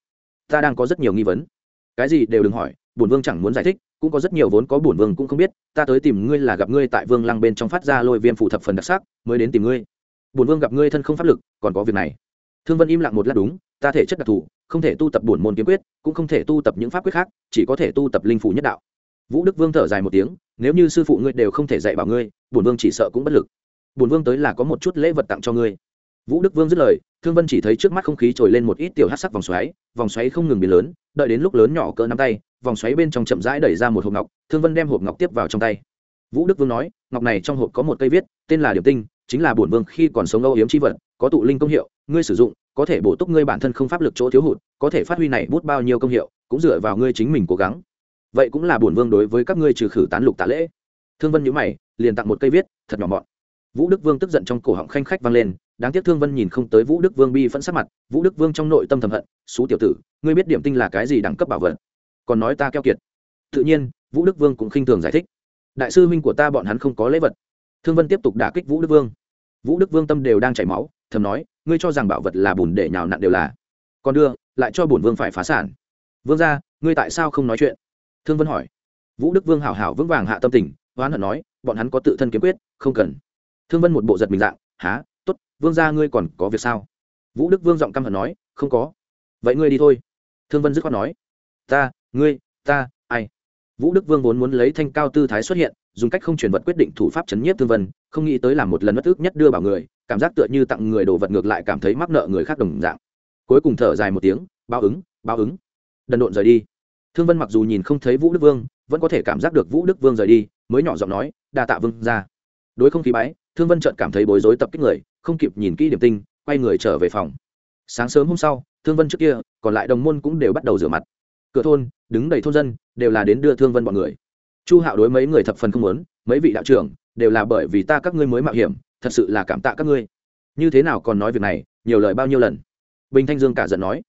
Ta đang có rất nhiều nghi vấn. Cái gì đều đừng hỏi, bổn vương chẳng muốn giải thích, cũng có rất nhiều vốn có bổn vương cũng không biết, ta tới tìm ngươi là gặp ngươi tại vương lăng bên trong phát ra lôi viêm phủ thập phần đặc sắc, mới đến tìm ngươi. Bổn vương gặp ngươi thân không pháp lực, còn có việc này. Thương vân im lặng một lát đúng ta thể chất đặc thù, không thể tu tập bổn môn kiếm quyết, cũng không thể tu tập những pháp quyết khác, chỉ có thể tu tập linh phủ nhất đạo. Vũ đức vương thở dài một tiếng, nếu như sư phụ ngươi đều không thể dạy bảo ngươi, bổn vương chỉ sợ cũng bất lực. Bổn vương tới là có một chút lễ vật tặng cho ngươi. Vũ đức vương dứt lời, thương vân chỉ thấy trước mắt không khí trồi lên một ít tiểu hát sắc vòng xoáy vòng xoáy không ngừng biến lớn, đợi đến lúc lớn nhỏ cỡ nắm tay, vòng xoáy bên trong chậm rãi đẩy ra một hộp ngọc, thương vân đem hộp ngọc tiếp vào trong tay. Vũ đức vương nói, ngọc này trong hộp có một cây viết, tên là điểm tinh, chính là bổn vương khi còn sống âu yếm c h i vật, có tụ linh công hiệu, ngươi sử dụng có thể bổ túc ngươi bản thân không pháp lực chỗ thiếu hụt, có thể phát huy này bút bao nhiêu công hiệu, cũng dựa vào ngươi chính mình cố gắng. Vậy cũng là bổn vương đối với các ngươi trừ khử tán lục tạ lễ. Thương vân nhữ mày, liền tặng một cây viết, thật nhỏ mọn. Vũ đức vương tức giận trong cổ họng khanh khách vang lên, đáng tiếc thương vân nhìn không tới vũ đức vương bi phẫn sắc mặt, vũ đức vương trong nội tâm thầm hận xú tiểu tử, ngươi biết điểm tinh là cái gì đẳng cấp bảo vật? Còn nói ta keo kiệt. Tự nhiên, vũ đức vương cũng khinh thường giải thích, đại sư huynh của ta bọn hắn không có lễ vật. Thương vân tiếp tục đả kích vũ đức vương. Vũ đức vương tâm đều đang chảy máu, thầm nói ngươi cho rằng bảo vật là bùn để nhào nặn đều là. Còn đưa, lại cho bổn vương phải phá sản. Vương ra ngươi tại sao không nói chuyện? Thương vân hỏi. Vũ đức vương hảo hảo vững vàng hạ tâm tình, oán hận nói, bọn hắn có tự thân kiếm quyết, không cần. Thương vân một bộ giật mình dạng, há t ố t vương ra ngươi còn có việc sao? Vũ đức vương giọng căm hận nói, không có. Vậy ngươi đi thôi. Thương vân dứt khoát nói, ta, ngươi, ta, ai? Vũ đức vương vốn muốn lấy thanh cao tư thái xuất hiện, dùng cách không chuyển vật quyết định thủ pháp chấn nhiếp thương vân, không nghĩ tới làm một lần bất ước nhất đưa bảo người cảm giác tựa như tặng người đồ vật ngược lại cảm thấy mắc nợ người khác đồng dạng. Cuối cùng thở dài một tiếng, báo ứng báo ứng. Đần độn rời đi. Thương vân mặc dù nhìn không thấy vũ đức vương, vẫn có thể cảm giác được vũ đức vương rời đi, mới nhỏ giọng nói, đa tạ vương ra đối không khí bái, thương vân chợt cảm thấy bối rối tập kích người, không kịp nhìn kỹ điểm tinh, quay người trở về phòng. Sáng sớm hôm sau, thương vân trước kia, còn lại đồng môn cũng đều bắt đầu rửa mặt. Cửa thôn, đứng đầy thôn dân, đều là đến đưa thương vân bọn người. Chu hạo đối mấy người thập phần không muốn, mấy vị đạo trưởng, đều là bởi vì ta các ngươi mới mạo hiểm thật sự là cảm tạ các ngươi. Như thế nào còn nói việc này, nhiều lời bao nhiêu lần? Bình thanh dương cả giận nói.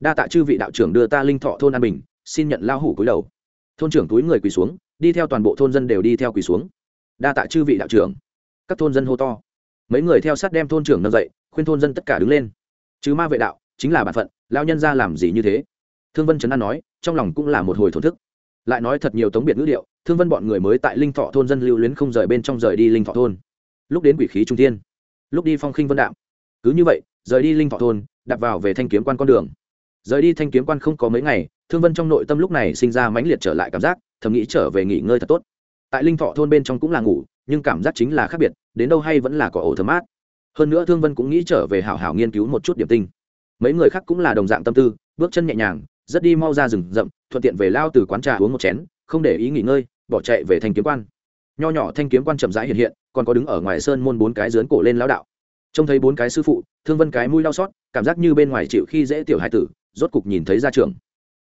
Đa tạ chư vị đạo trưởng đưa ta linh thọ thôn an bình, xin nhận lao hủ cúi đầu. Thôn trưởng túi người quỳ xuống, đi theo toàn bộ thôn dân đều đi theo quỳ xuống. Đa tạ chư vị đạo trưởng. Các thôn dân hô to. Mấy người theo sát đem thôn trưởng nâng dậy, khuyên thôn dân tất cả đứng lên. Chứ ma vệ đạo, chính là bản phận lao nhân ra làm gì như thế? Thương vân trấn an nói, trong lòng cũng là một hồi thổn thức. Lại nói thật nhiều tống biệt ngữ điệu, thương vân bọn người mới tại linh thọ thôn dân lưu luyến không rời bên trong rời đi linh thọ thôn lúc đến quỷ khí trung thiên, lúc đi phong khinh vân đạm cứ như vậy rời đi linh thọ thôn đặt vào về thanh kiếm quan con đường. Rời đi thanh kiếm quan không có mấy ngày thương vân trong nội tâm lúc này sinh ra mãnh liệt trở lại cảm giác thầm nghĩ trở về nghỉ ngơi thật tốt. Tại linh thọ thôn bên trong cũng là ngủ nhưng cảm giác chính là khác biệt đến đâu hay vẫn là có ổ thơm mát. Hơn nữa thương vân cũng nghĩ trở về hảo hảo nghiên cứu một chút điểm tinh. Mấy người khác cũng là đồng dạng tâm tư bước chân nhẹ nhàng rất đi mau ra rừng rậm thuận tiện về lao từ quán trà uống một chén không để ý nghỉ ngơi bỏ chạy về thanh kiếm quan nho nhỏ thanh kiếm quan chậm rãi hiện hiện, còn có đứng ở ngoài sơn môn bốn cái dướn cổ lên lao đạo. Trông thấy bốn cái sư phụ, thương vân cái mũi đau xót, cảm giác như bên ngoài chịu khi dễ tiểu hải tử, rốt cục nhìn thấy ra trường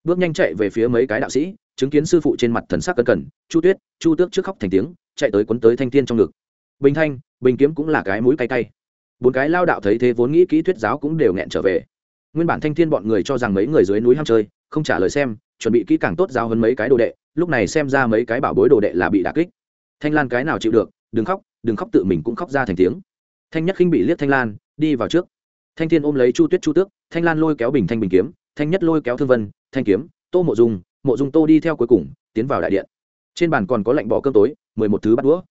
bước nhanh chạy về phía mấy cái đạo sĩ, chứng kiến sư phụ trên mặt thần sắc cân cần chu tuyết, chu tước trước khóc thành tiếng, chạy tới quấn tới thanh thiên trong ngực. Bình thanh, bình kiếm cũng là cái mũi cay cay. Bốn cái lao đạo thấy thế vốn nghĩ kỹ thuyết giáo cũng đều nghẹn trở về. Nguyên bản thanh thiên bọn người cho rằng mấy người dưới núi ham chơi, không trả lời xem, chuẩn bị kỹ càng tốt giao hơn mấy cái đồ đệ, lúc này xem ra mấy cái bảo bối đồ đệ là bị đà kích thanh lan cái nào chịu được, đừng khóc đừng khóc tự mình cũng khóc ra thành tiếng. Thanh nhất khinh bị liếc thanh lan, đi vào trước. Thanh thiên ôm lấy chu tuyết chu tước, thanh lan lôi kéo bình thanh bình kiếm, thanh nhất lôi kéo thương vân, thanh kiếm, tô mộ dung mộ dung tô đi theo cuối cùng, tiến vào đại điện. Trên bàn còn có lạnh bỏ cơm tối, mười một thứ bắt đũa.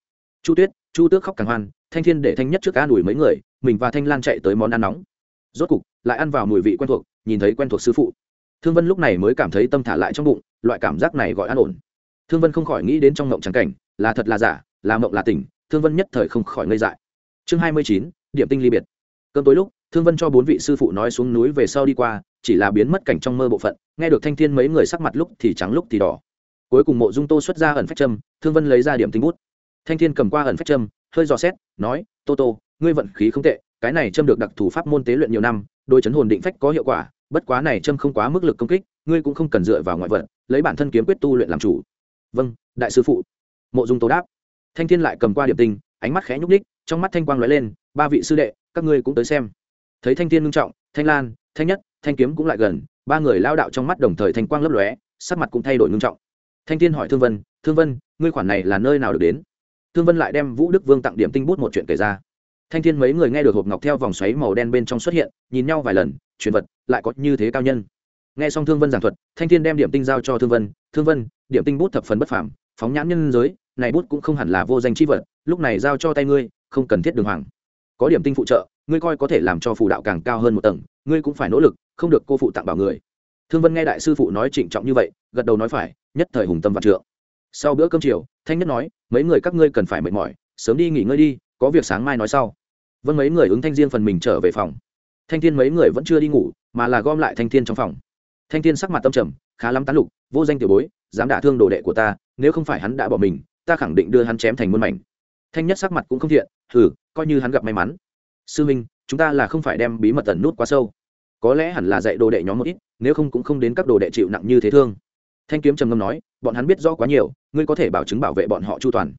Chu tuyết, chu tước khóc càng hoan, thanh thiên để thanh nhất trước cá đuổi mấy người, mình và thanh lan chạy tới món ăn nóng. Rốt cục, lại ăn vào mùi vị quen thuộc, nhìn thấy quen thuộc sư phụ. Thương vân lúc này mới cảm thấy tâm thả lại trong bụng, loại cảm giác này gọi an ổn. Thương vân không khỏi nghĩ đến trong ngộng trắng cảnh là thật là giả, là mộng là tỉnh thương vân nhất thời không khỏi ngây dại. Chương hai mươi chín, điểm tinh ly biệt. Cơn tối lúc, thương vân cho bốn vị sư phụ nói xuống núi về sau đi qua, chỉ là biến mất cảnh trong mơ bộ phận, nghe được thanh thiên mấy người sắc mặt lúc thì trắng lúc thì đỏ. Cuối cùng mộ dung tô xuất ra ẩn phách trâm thương vân lấy ra điểm tinh bút. Thanh thiên cầm qua ẩn phách trâm hơi dò xét, nói, tô tô, ngươi vận khí không tệ, cái này châm được đặc thù pháp môn tế luyện nhiều năm, đôi chấn hồn định phách có hiệu quả, bất quá này châm không quá mức lực công kích, ngươi cũng không cần dựa vào ngoại vật, lấy bản thân kiếm quyết tu luyện làm chủ. Vâng đại sư phụ mộ dung tố đáp. Thanh thiên lại cầm qua điểm tinh, ánh mắt khẽ nhúc ních trong mắt thanh quang lóe lên, ba vị sư đệ, các ngươi cũng tới xem. Thấy thanh thiên ngưng trọng, thanh lan, thanh nhất, thanh kiếm cũng lại gần, ba người lao đạo trong mắt đồng thời thanh quang lấp lóe, sắc mặt cũng thay đổi ngưng trọng. Thanh thiên hỏi thương vân thương vân, ngươi khoản này là nơi nào được đến? Thương vân lại đem vũ đức vương tặng điểm tinh bút một chuyện kể ra. Thanh thiên mấy người nghe được hộp ngọc theo vòng xoáy màu đen bên trong xuất hiện, nhìn nhau vài lần truyền vật, lại có như thế cao nhân. Nghe xong thương vân giảng thuật, thanh thiên đem điểm tinh giao cho thương vân thương vân, điểm tinh bút thập phần bất phàm phóng nhãn nhân giới, này bút cũng không hẳn là vô danh chi vật, lúc này giao cho tay ngươi, không cần thiết đường hoàng. Có điểm tinh phụ trợ, ngươi coi có thể làm cho phù đạo càng cao hơn một tầng, ngươi cũng phải nỗ lực, không được cô phụ tặng bảo người. Thương vân nghe đại sư phụ nói trịnh trọng như vậy, gật đầu nói phải, nhất thời hùng tâm vạn trượng. Sau bữa cơm chiều, thanh nhất nói, mấy người các ngươi cần phải mệt mỏi, sớm đi nghỉ ngơi đi, có việc sáng mai nói sau. Vâng mấy người ứng thanh riêng phần mình trở về phòng. Thanh thiên mấy người vẫn chưa đi ngủ, mà là gom lại thanh thiên trong phòng thanh thiên sắc mặt tâm trầm, khá lắm tán lục, vô danh tiểu bối, dám đả thương đồ đệ của ta, nếu không phải hắn đã bỏ mình, ta khẳng định đưa hắn chém thành muôn mảnh. Thanh nhất sắc mặt cũng không thiện thử coi như hắn gặp may mắn. Sư minh, chúng ta là không phải đem bí mật tẩn nút quá sâu. Có lẽ hẳn là dạy đồ đệ nhóm một ít, nếu không cũng không đến các đồ đệ chịu nặng như thế thương. Thanh kiếm trầm ngâm nói, bọn hắn biết rõ quá nhiều, ngươi có thể bảo chứng bảo vệ bọn họ chu toàn.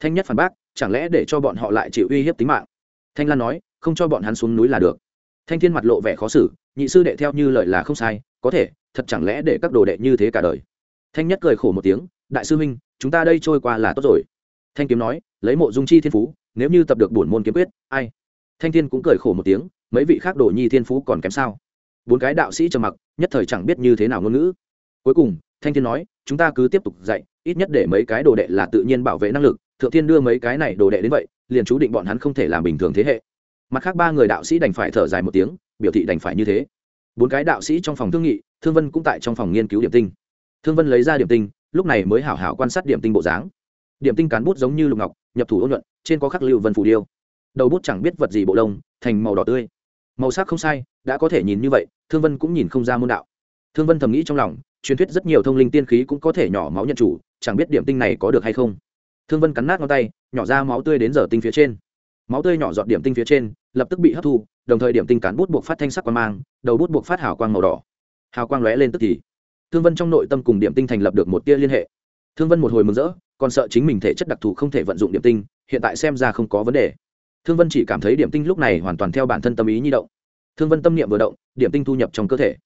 Thanh nhất phản bác, chẳng lẽ để cho bọn họ lại chịu uy hiếp tính mạng? Thanh lan nói, không cho bọn hắn xuống núi là được. Thanh thiên mặt lộ vẻ khó xử, nhị sư đệ theo như lời là không sai có thể, thật chẳng lẽ để các đồ đệ như thế cả đời? Thanh nhất cười khổ một tiếng, đại sư huynh, chúng ta đây trôi qua là tốt rồi. Thanh kiếm nói, lấy mộ dung chi thiên phú, nếu như tập được bổn môn kiếm quyết, ai? Thanh thiên cũng cười khổ một tiếng, mấy vị khác đồ nhi thiên phú còn kém sao? Bốn cái đạo sĩ trầm mặc, nhất thời chẳng biết như thế nào ngôn ngữ. Cuối cùng, thanh thiên nói, chúng ta cứ tiếp tục dạy, ít nhất để mấy cái đồ đệ là tự nhiên bảo vệ năng lực, thượng thiên đưa mấy cái này đồ đệ đến vậy, liền chú định bọn hắn không thể làm bình thường thế hệ. Mặt khác ba người đạo sĩ đành phải thở dài một tiếng, biểu thị đành phải như thế bốn cái đạo sĩ trong phòng thương nghị, thương vân cũng tại trong phòng nghiên cứu điểm tinh. Thương vân lấy ra điểm tinh, lúc này mới hảo hảo quan sát điểm tinh bộ dáng. Điểm tinh cán bút giống như lục ngọc, nhập thủ ôn nhuận, trên có khắc lưu vân phù điêu. Đầu bút chẳng biết vật gì bộ lông, thành màu đỏ tươi. Màu sắc không sai, đã có thể nhìn như vậy, thương vân cũng nhìn không ra môn đạo. Thương vân thầm nghĩ trong lòng, truyền thuyết rất nhiều thông linh tiên khí cũng có thể nhỏ máu nhận chủ, chẳng biết điểm tinh này có được hay không. Thương vân cắn nát ngón tay, nhỏ ra máu tươi đến giờ tinh phía trên máu tươi nhỏ giọt điểm tinh phía trên, lập tức bị hấp thu, đồng thời điểm tinh cán bút buộc phát thanh sắc quang mang, đầu bút buộc phát hào quang màu đỏ. Hào quang lóe lên tức thì, thương vân trong nội tâm cùng điểm tinh thành lập được một tia liên hệ. Thương vân một hồi mừng rỡ, còn sợ chính mình thể chất đặc thù không thể vận dụng điểm tinh, hiện tại xem ra không có vấn đề. Thương vân chỉ cảm thấy điểm tinh lúc này hoàn toàn theo bản thân tâm ý nhi động. Thương vân tâm niệm vừa động, điểm tinh thu nhập trong cơ thể.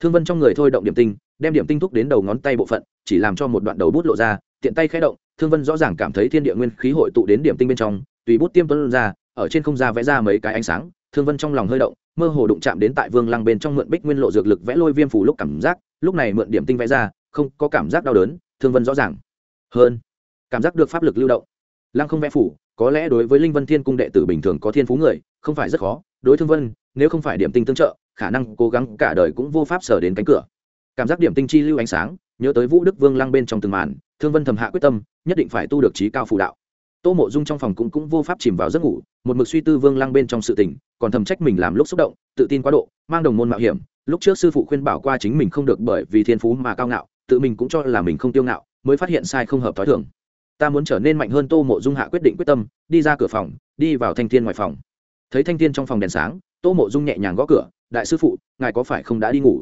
Thương vân trong người thôi động điểm tinh, đem điểm tinh thúc đến đầu ngón tay bộ phận, chỉ làm cho một đoạn đầu bút lộ ra, tiện tay khẽ động, thương vân rõ ràng cảm thấy thiên địa nguyên khí hội tụ đến điểm tinh bên trong tùy bút tiêm tuân ra, ở trên không ra vẽ ra mấy cái ánh sáng, thương vân trong lòng hơi động, mơ hồ đụng chạm đến tại vương lăng bên trong mượn bích nguyên lộ dược lực vẽ lôi viêm phủ lúc cảm giác, lúc này mượn điểm tinh vẽ ra, không có cảm giác đau đớn, thương vân rõ ràng. Hơn, cảm giác được pháp lực lưu động. Lăng không vẽ phủ, có lẽ đối với linh vân thiên cung đệ tử bình thường có thiên phú người, không phải rất khó. Đối thương vân, nếu không phải điểm tinh tương trợ, khả năng cố gắng cả đời cũng vô pháp sở đến cánh cửa. Cảm giác điểm tinh chi lưu ánh sáng, nhớ tới vũ đức vương lăng bên trong từng màn, thương vân thầm hạ quyết tâm, nhất định phải tu được trí cao phủ đạo tô mộ dung trong phòng cũng cũng vô pháp chìm vào giấc ngủ, một mực suy tư vương lăng bên trong sự tình, còn thầm trách mình làm lúc xúc động, tự tin quá độ, mang đồng môn mạo hiểm. Lúc trước sư phụ khuyên bảo qua chính mình không được bởi vì thiên phú mà cao ngạo, tự mình cũng cho là mình không tiêu ngạo, mới phát hiện sai không hợp t h o i thường. Ta muốn trở nên mạnh hơn tô mộ dung hạ quyết định quyết tâm, đi ra cửa phòng, đi vào thanh thiên ngoài phòng. Thấy thanh thiên trong phòng đèn sáng, tô mộ dung nhẹ nhàng gõ cửa, đại sư phụ, ngài có phải không đã đi ngủ?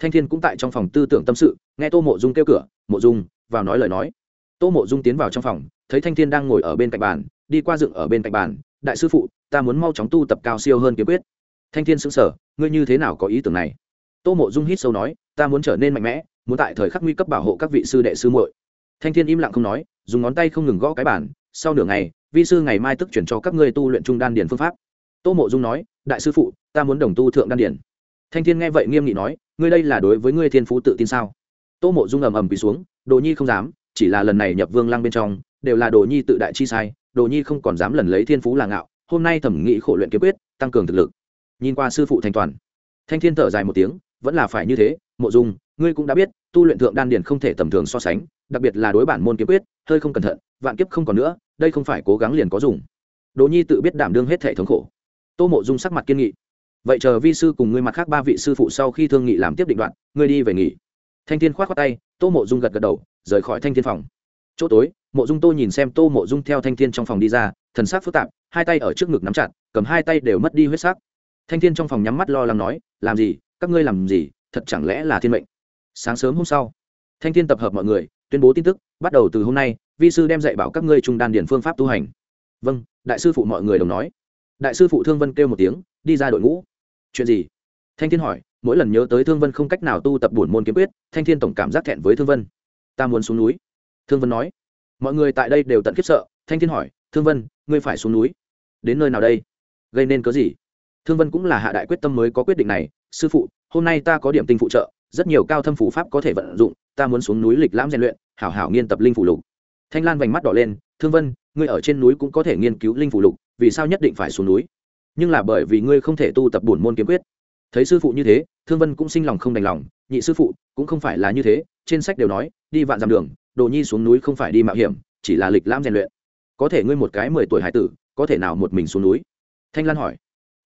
Thanh thiên cũng tại trong phòng tư tưởng tâm sự, nghe tô mộ dung kêu cửa, mộ dung, vào nói lời nói tô mộ dung tiến vào trong phòng, thấy thanh thiên đang ngồi ở bên cạnh bàn, đi qua dựng ở bên cạnh bàn, đại sư phụ, ta muốn mau chóng tu tập cao siêu hơn kiếm quyết. Thanh thiên xứng sở ngươi như thế nào có ý tưởng này? Tô mộ dung hít sâu nói, ta muốn trở nên mạnh mẽ, muốn tại thời khắc nguy cấp bảo hộ các vị sư đệ sư muội. Thanh thiên im lặng không nói, dùng ngón tay không ngừng gõ cái bản sau nửa ngày, vi sư ngày mai tức chuyển cho các ngươi tu luyện trung đan điền phương pháp. Tô mộ dung nói, đại sư phụ, ta muốn đồng tu thượng đan điền. Thanh thiên nghe vậy nghiêm nghị nói, ngươi đây là đối với ngươi thiên phú tự tin sao? Tô mộ dung ầm ầm quỳ xuống, đồ nhi không dám chỉ là lần này nhập vương lăng bên trong, đều là đồ nhi tự đại chi sai, đồ nhi không còn dám lần lấy thiên phú là ngạo, hôm nay thẩm nghị khổ luyện kiếm quyết, tăng cường thực lực. Nhìn qua sư phụ thanh toàn. Thanh thiên thở dài một tiếng, vẫn là phải như thế, mộ dung, ngươi cũng đã biết, tu luyện thượng đan điền không thể tầm thường so sánh, đặc biệt là đối bản môn kiếm quyết, hơi không cẩn thận, vạn kiếp không còn nữa, đây không phải cố gắng liền có dùng. Đồ nhi tự biết đảm đương hết thể thống khổ. Tô mộ dung sắc mặt kiên nghị. Vậy chờ vi sư cùng ngươi mặt khác ba vị sư phụ sau khi thương nghị làm tiếp định đoạn, ngươi đi về nghỉ thanh thiên k h o á t khoác tay, tô mộ dung gật gật đầu, rời khỏi thanh thiên phòng. Chỗ tối, mộ dung tô nhìn xem tô mộ dung theo thanh thiên trong phòng đi ra, thần sắc phức tạp, hai tay ở trước ngực nắm chặt, cầm hai tay đều mất đi huyết sắc. Thanh thiên trong phòng nhắm mắt lo lắng nói, làm gì? Các ngươi làm gì? Thật chẳng lẽ là thiên mệnh? Sáng sớm hôm sau, thanh thiên tập hợp mọi người, tuyên bố tin tức, bắt đầu từ hôm nay, vi sư đem dạy bảo các ngươi trung đan điển phương pháp tu hành. Vâng đại sư phụ mọi người đồng nói. Đại sư phụ thương vân kêu một tiếng, đi ra đội ngũ. Chuyện gì? Thanh thiên hỏi mỗi lần nhớ tới thương vân không cách nào tu tập bổn môn kiếm quyết, thanh thiên tổng cảm giác thẹn với thương vân. Ta muốn xuống núi. Thương vân nói. Mọi người tại đây đều tận khiếp sợ. Thanh thiên hỏi, thương vân, ngươi phải xuống núi? Đến nơi nào đây? Gây nên cớ gì? Thương vân cũng là hạ đại quyết tâm mới có quyết định này. Sư phụ, hôm nay ta có điểm tinh phụ trợ, rất nhiều cao thâm phủ pháp có thể vận dụng, ta muốn xuống núi lịch lãm rèn luyện, hảo hảo nghiên tập linh phủ lục. Thanh lan vành mắt đỏ lên, thương vân, ngươi ở trên núi cũng có thể nghiên cứu linh phủ lục, vì sao nhất định phải xuống núi? Nhưng là bởi vì ngươi không thể tu tập bổn môn kiếm quyết thấy sư phụ như thế, thương vân cũng sinh lòng không đành lòng, nhị sư phụ, cũng không phải là như thế, trên sách đều nói, đi vạn dặm đường, đồ nhi xuống núi không phải đi mạo hiểm, chỉ là lịch lãm rèn luyện. Có thể ngươi một cái mười tuổi hải tử, có thể nào một mình xuống núi? Thanh lan hỏi.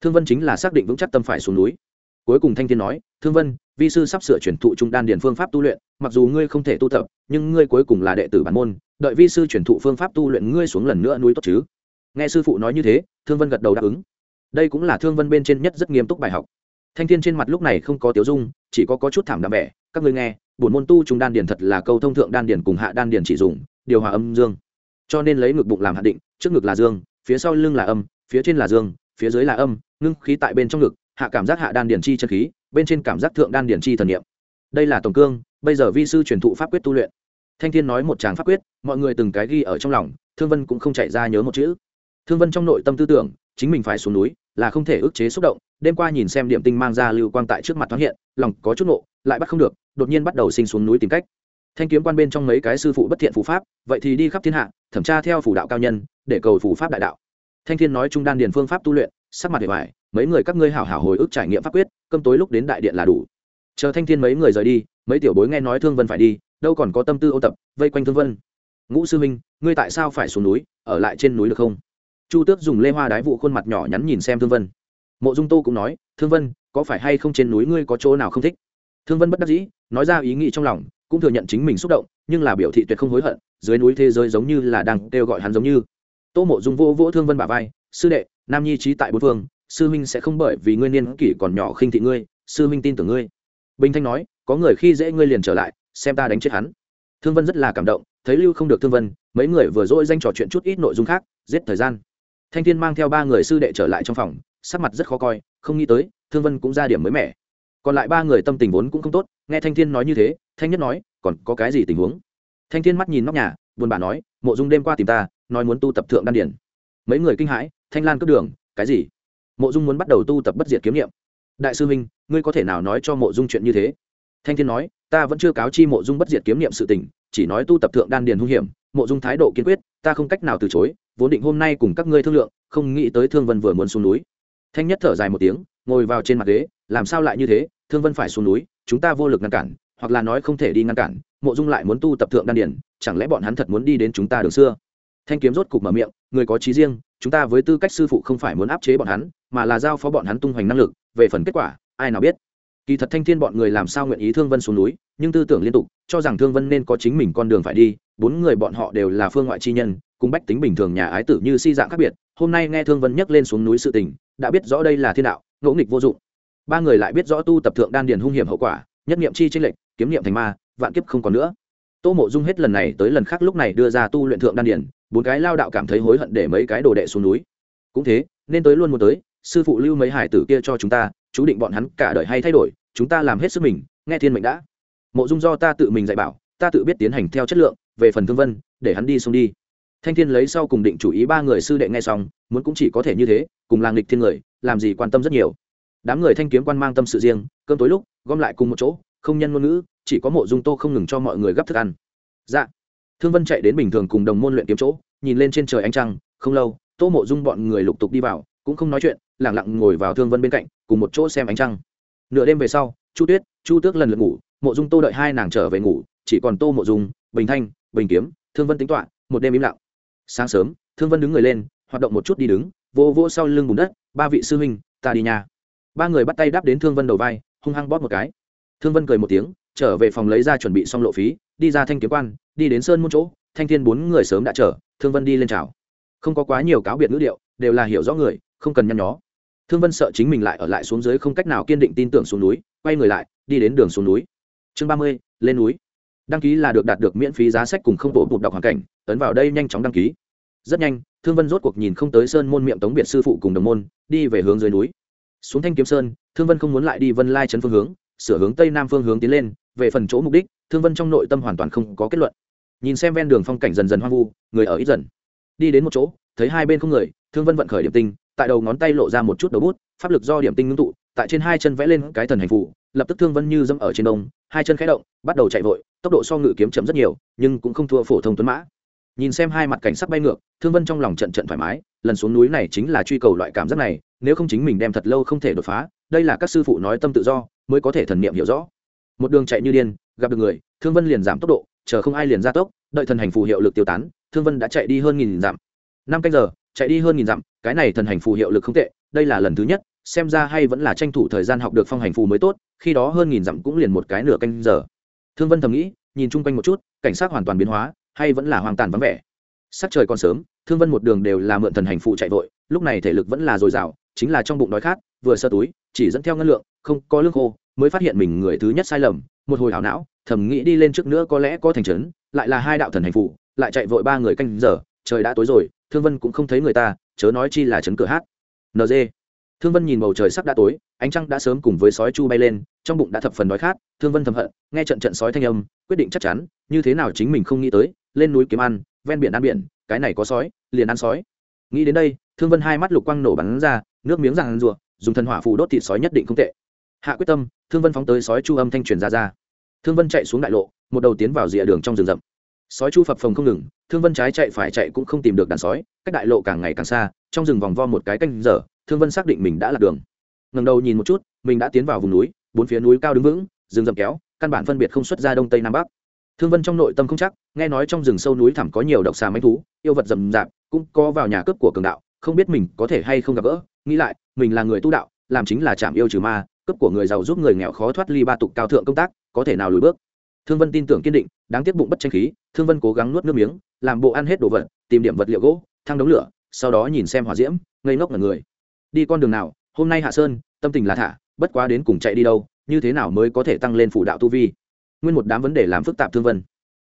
Thương vân chính là xác định vững chắc tâm phải xuống núi. Cuối cùng thanh thiên nói, thương vân, vi sư sắp sửa chuyển thụ trung đan điền phương pháp tu luyện, mặc dù ngươi không thể tu tập, nhưng ngươi cuối cùng là đệ tử bản môn, đợi vi sư chuyển thụ phương pháp tu luyện ngươi xuống lần nữa núi tốt chứ? Nghe sư phụ nói như thế, thương vân gật đầu đáp ứng. Đây cũng là thương vân bên trên nhất rất nghiêm túc bài học thanh thiên trên mặt lúc này không có tiếu dung chỉ có, có chút thảm đạm vẻ. Các ngươi nghe bổn môn tu trung đan điền thật là câu thông thượng đan điền cùng hạ đan điền chỉ dùng điều hòa âm dương. Cho nên lấy ngực bụng làm hạ định trước ngực là dương phía sau lưng là âm phía trên là dương phía dưới là âm ngưng khí tại bên trong ngực hạ cảm giác hạ đan điền chi chân khí bên trên cảm giác thượng đan điền chi thần niệm. Đây là tổng cương bây giờ vi sư truyền thụ pháp quyết tu luyện. Thanh thiên nói một tràng pháp quyết mọi người từng cái ghi ở trong lòng thương vân cũng không chạy ra nhớ một chữ. Thương vân trong nội tâm tư tưởng chính mình phải xuống núi là không thể ức chế xúc động, đêm qua nhìn xem điểm tinh mang ra lưu quang tại trước mặt thoáng hiện, lòng có chút nộ lại bắt không được, đột nhiên bắt đầu sinh xuống núi tìm cách. Thanh kiếm quan bên trong mấy cái sư phụ bất thiện phù pháp, vậy thì đi khắp thiên hạ, thẩm tra theo phủ đạo cao nhân, để cầu phù pháp đại đạo. Thanh thiên nói trung đan điền phương pháp tu luyện, sắc mặt để bài mấy người các ngươi hảo hảo hồi ức trải nghiệm pháp quyết, cơm tối lúc đến đại điện là đủ. Chờ thanh thiên mấy người rời đi, mấy tiểu bối nghe nói thương vân phải đi, đâu còn có tâm tư ô tập, vây quanh thương vân. Ngũ sư minh ngươi tại sao phải xuống núi, ở lại trên núi được không? Chu tước dùng lê hoa đái vụ khuôn mặt nhỏ nhắn nhìn xem thương vân. Mộ dung tô cũng nói, thương vân, có phải hay không trên núi ngươi có chỗ nào không thích? Thương vân bất đắc dĩ, nói ra ý nghĩ trong lòng, cũng thừa nhận chính mình xúc động, nhưng là biểu thị tuyệt không hối hận, dưới núi thế giới giống như là đang kêu gọi hắn giống như. Tô mộ dung vô vỗ thương vân bà vai, sư đệ, nam nhi trí tại bốn phương, sư huynh sẽ không bởi vì ngươi niên kỷ còn nhỏ khinh thị ngươi, sư huynh tin tưởng ngươi. Bình thanh nói, có người khi dễ ngươi liền trở lại, xem ta đánh chết hắn. Thương vân rất là cảm động, thấy lưu không được thương vân, mấy người vừa dỗi danh trò chuyện chút ít nội dung khác, giết thời gian thanh thiên mang theo ba người sư đệ trở lại trong phòng, sắc mặt rất khó coi, không nghĩ tới, thương vân cũng ra điểm mới mẻ. Còn lại ba người tâm tình vốn cũng không tốt, nghe thanh thiên nói như thế, thanh nhất nói, còn có cái gì tình huống? Thanh thiên mắt nhìn nóc nhà, buồn bã nói, mộ dung đêm qua tìm ta, nói muốn tu tập thượng đan điển. Mấy người kinh hãi, thanh lan cướp đường, cái gì? Mộ dung muốn bắt đầu tu tập bất diệt kiếm nghiệm đại sư huynh, ngươi có thể nào nói cho mộ dung chuyện như thế? Thanh thiên nói, ta vẫn chưa cáo chi mộ dung bất diệt kiếm nghiệm sự tình, chỉ nói tu tập thượng đan điền hung hiểm, mộ dung thái độ kiên quyết ta không cách nào từ chối, vốn định hôm nay cùng các ngươi thương lượng, không nghĩ tới thương vân vừa muốn xuống núi. Thanh nhất thở dài một tiếng, ngồi vào trên mặt ghế, làm sao lại như thế, thương vân phải xuống núi, chúng ta vô lực ngăn cản, hoặc là nói không thể đi ngăn cản, mộ dung lại muốn tu tập thượng đan điển chẳng lẽ bọn hắn thật muốn đi đến chúng ta đường xưa? Thanh kiếm rốt cục mở miệng, người có trí riêng, chúng ta với tư cách sư phụ không phải muốn áp chế bọn hắn, mà là giao phó bọn hắn tung hoành năng lực, về phần kết quả, ai nào biết kỳ thật thanh thiên bọn người làm sao nguyện ý thương vân xuống núi, nhưng tư tưởng liên tục, cho rằng thương vân nên có chính mình con đường phải đi, bốn người bọn họ đều là phương ngoại chi nhân, cùng bách tính bình thường nhà ái tử như si dạng khác biệt. Hôm nay nghe thương vân nhắc lên xuống núi sự tình, đã biết rõ đây là thiên đạo ngẫu nghịch vô dụng. Ba người lại biết rõ tu tập thượng đan điền hung hiểm hậu quả, nhất niệm chi tranh lệch, kiếm niệm thành ma, vạn kiếp không còn nữa. Tô mộ dung hết lần này tới lần khác lúc này đưa ra tu luyện thượng đan điền, bốn cái lao đạo cảm thấy hối hận để mấy cái đồ đệ xuống núi. Cũng thế, nên tới luôn muốn tới, sư phụ lưu mấy hải tử kia cho chúng ta chú định bọn hắn cả đời hay thay đổi, chúng ta làm hết sức mình, nghe thiên mệnh đã. Mộ dung do ta tự mình dạy bảo, ta tự biết tiến hành theo chất lượng, về phần thương vân, để hắn đi xuống đi. Thanh thiên lấy sau cùng định chủ ý ba người sư đệ nghe xong, muốn cũng chỉ có thể như thế, cùng làng lịch thiên người, làm gì quan tâm rất nhiều. Đám người thanh kiếm quan mang tâm sự riêng, cơm tối lúc, gom lại cùng một chỗ, không nhân ngôn ngữ, chỉ có mộ dung tô không ngừng cho mọi người gấp thức ăn. Dạ. Thương vân chạy đến bình thường cùng đồng môn luyện kiếm chỗ, nhìn lên trên trời ánh trăng, không lâu, tô mộ dung bọn người lục tục đi vào, cũng không nói chuyện lẳng lặng ngồi vào thương vân bên cạnh, cùng một chỗ xem ánh trăng. Nửa đêm về sau, chu tuyết, chu tước lần lượt ngủ, mộ dung tô đợi hai nàng trở về ngủ, chỉ còn tô mộ dung, bình thanh, bình kiếm, thương vân tính toạ một đêm im lặng. Sáng sớm, thương vân đứng người lên, hoạt động một chút đi đứng, vô vô sau lưng bùn đất, ba vị sư huynh, ta đi nhà. Ba người bắt tay đáp đến thương vân đầu vai, hung hăng bóp một cái. Thương vân cười một tiếng, trở về phòng lấy ra chuẩn bị xong lộ phí, đi ra thanh kiếm quan, đi đến sơn môn chỗ, thanh thiên bốn người sớm đã chờ, thương vân đi lên chào. Không có quá nhiều cáo biệt ngữ điệu, đều là hiểu rõ người, không cần nhăn nhó thương vân sợ chính mình lại ở lại xuống dưới không cách nào kiên định tin tưởng xuống núi, quay người lại, đi đến đường xuống núi. Chương ba mươi, lên núi. Đăng ký là được đạt được miễn phí giá sách cùng không bộ bụt đọc hoàn cảnh, ấn vào đây nhanh chóng đăng ký. Rất nhanh, thương vân rốt cuộc nhìn không tới sơn môn miệng tống biệt sư phụ cùng đồng môn, đi về hướng dưới núi. Xuống thanh kiếm sơn, thương vân không muốn lại đi vân lai trấn phương hướng, sửa hướng tây nam phương hướng tiến lên, về phần chỗ mục đích, thương vân trong nội tâm hoàn toàn không có kết luận. Nhìn xem ven đường phong cảnh dần dần hoang vu, người ở ít dần. Đi đến một chỗ, thấy hai bên không người, thương vân vận khởi điểm tinh tại đầu ngón tay lộ ra một chút đầu bút, pháp lực do điểm tinh ngưng tụ, tại trên hai chân vẽ lên cái thần hành phụ lập tức thương vân như dẫm ở trên đông, hai chân khẽ động, bắt đầu chạy vội, tốc độ so ngự kiếm chậm rất nhiều, nhưng cũng không thua phổ thông tuấn mã. Nhìn xem hai mặt cảnh sắc bay ngược, thương vân trong lòng trận trận thoải mái, lần xuống núi này chính là truy cầu loại cảm giác này, nếu không chính mình đem thật lâu không thể đột phá, đây là các sư phụ nói tâm tự do, mới có thể thần niệm hiểu rõ. Một đường chạy như điên, gặp được người, thương vân liền giảm tốc độ, chờ không ai liền ra tốc, đợi thần hành phù hiệu lực tiêu tán, thương vân đã chạy đi hơn nghìn dặm. Năm canh giờ chạy đi hơn nghìn dặm, cái này thần hành phù hiệu lực không tệ, đây là lần thứ nhất, xem ra hay vẫn là tranh thủ thời gian học được phong hành phù mới tốt, khi đó hơn nghìn dặm cũng liền một cái nửa canh giờ. Thương vân thầm nghĩ, nhìn chung quanh một chút, cảnh sát hoàn toàn biến hóa, hay vẫn là hoang tàn vắng vẻ. Sắc trời còn sớm, thương vân một đường đều là mượn thần hành phụ chạy vội, lúc này thể lực vẫn là dồi dào, chính là trong bụng đói khát, vừa sơ túi, chỉ dẫn theo ngân lượng, không có lương khô, mới phát hiện mình người thứ nhất sai lầm, một hồi hảo não, thầm nghĩ đi lên trước nữa có lẽ có thành trấn, lại là hai đạo thần hành phụ lại chạy vội ba người canh giờ, trời đã tối rồi thương vân cũng không thấy người ta, chớ nói chi là chấn cửa hát. Nd thương vân nhìn bầu trời sắp đã tối, ánh trăng đã sớm cùng với sói chu bay lên, trong bụng đã thập phần đói khát. Thương vân thầm hận, nghe trận trận sói thanh âm, quyết định chắc chắn, như thế nào chính mình không nghĩ tới, lên núi kiếm ăn, ven biển ăn biển, cái này có sói, liền ăn sói. Nghĩ đến đây, thương vân hai mắt lục quang nổ bắn ra, nước miếng ràng rùa dùng thần hỏa phù đốt thịt sói nhất định không tệ. Hạ quyết tâm, thương vân phóng tới sói chu âm thanh truyền ra ra. Thương vân chạy xuống đại lộ, một đầu tiến vào rìa đường trong rừng rậm sói chu phập phồng không ngừng, thương vân trái chạy phải chạy cũng không tìm được đàn sói, cách đại lộ càng ngày càng xa, trong rừng vòng vo một cái canh giờ, thương vân xác định mình đã lạc đường. Ngần đầu nhìn một chút, mình đã tiến vào vùng núi, bốn phía núi cao đứng vững, rừng rậm kéo, căn bản phân biệt không xuất ra đông tây nam bắc. Thương vân trong nội tâm không chắc, nghe nói trong rừng sâu núi thẳm có nhiều độc xà manh thú, yêu vật rậm rạp, cũng có vào nhà cướp của cường đạo, không biết mình có thể hay không gặp gỡ, nghĩ lại, mình là người tu đạo, làm chính là chạm yêu trừ ma, cướp của người giàu giúp người nghèo khó thoát ly ba tục cao thượng công tác, có thể nào lùi bước? Thương vân tin tưởng kiên định, đáng tiếc bụng bất tranh khí, thương vân cố gắng nuốt nước miếng, làm bộ ăn hết đồ vật, tìm điểm vật liệu gỗ, thang đống lửa, sau đó nhìn xem hỏa diễm, ngây ngốc là người. Đi con đường nào, hôm nay hạ sơn, tâm tình là thả, bất quá đến cùng chạy đi đâu, như thế nào mới có thể tăng lên phủ đạo tu vi? Nguyên một đám vấn đề làm phức tạp thương vân.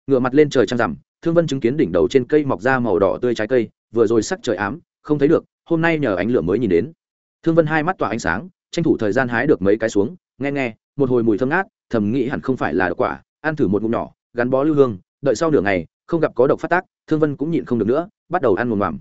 Ngựa mặt lên trời trăng rằm, thương vân chứng kiến đỉnh đầu trên cây mọc ra màu đỏ tươi trái cây, vừa rồi sắc trời ám, không thấy được, hôm nay nhờ ánh lửa mới nhìn đến. Thương vân hai mắt tỏa ánh sáng, tranh thủ thời gian hái được mấy cái xuống, nghe nghe, một hồi mùi thơm ngát, thầm nghĩ hẳn không phải là quả ăn thử một ngụm nhỏ, gắn bó lưu hương, đợi sau nửa ngày, không gặp có độc phát tác, thương vân cũng nhịn không được nữa, bắt đầu ăn ngồm ngoàm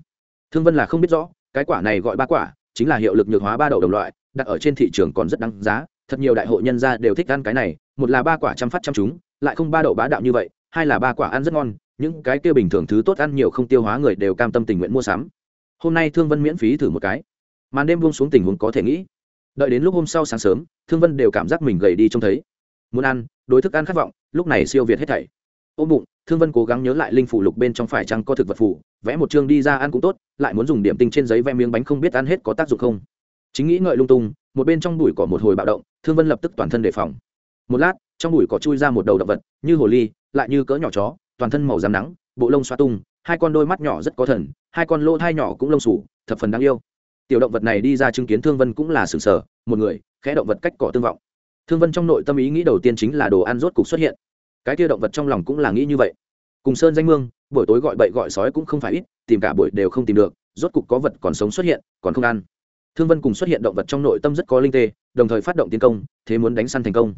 thương vân là không biết rõ, cái quả này gọi ba quả, chính là hiệu lực nhược hóa ba đậu đồng loại, đặt ở trên thị trường còn rất đáng giá, thật nhiều đại hội nhân gia đều thích ăn cái này, một là ba quả chăm phát chăm chúng, lại không ba đậu bá đạo như vậy, hai là ba quả ăn rất ngon, những cái kia bình thường thứ tốt ăn nhiều không tiêu hóa người đều cam tâm tình nguyện mua sắm. Hôm nay thương vân miễn phí thử một cái. Màn đêm buông xuống tình huống có thể nghĩ. Đợi đến lúc hôm sau sáng sớm, thương vân đều cảm giác mình gầy đi trông thấy. Muốn ăn, đối thức ăn khát vọng lúc này siêu việt hết thảy. Ôm bụng, thương vân cố gắng nhớ lại linh phủ lục bên trong phải chăng có thực vật phủ, vẽ một chương đi ra ăn cũng tốt, lại muốn dùng điểm tinh trên giấy vẽ miếng bánh không biết ăn hết có tác dụng không. Chính nghĩ ngợi lung tung, một bên trong bụi cỏ một hồi bạo động, thương vân lập tức toàn thân đề phòng. Một lát, trong bụi cỏ chui ra một đầu động vật, như hồ ly, lại như cỡ nhỏ chó, toàn thân màu rám nắng, bộ lông xoa tung, hai con đôi mắt nhỏ rất có thần, hai con lỗ thai nhỏ cũng lông sủ thập phần đáng yêu. Tiểu động vật này đi ra chứng kiến thương vân cũng là sừng sờ, một người, khẽ động vật cách cỏ tương vọng thương vân trong nội tâm ý nghĩ đầu tiên chính là đồ ăn rốt cục xuất hiện. Cái kia động vật trong lòng cũng là nghĩ như vậy. Cùng sơn danh mương, buổi tối gọi bậy gọi sói cũng không phải ít, tìm cả buổi đều không tìm được, rốt cục có vật còn sống xuất hiện, còn không ăn. Thương vân cùng xuất hiện động vật trong nội tâm rất có linh tê, đồng thời phát động tiến công, thế muốn đánh săn thành công.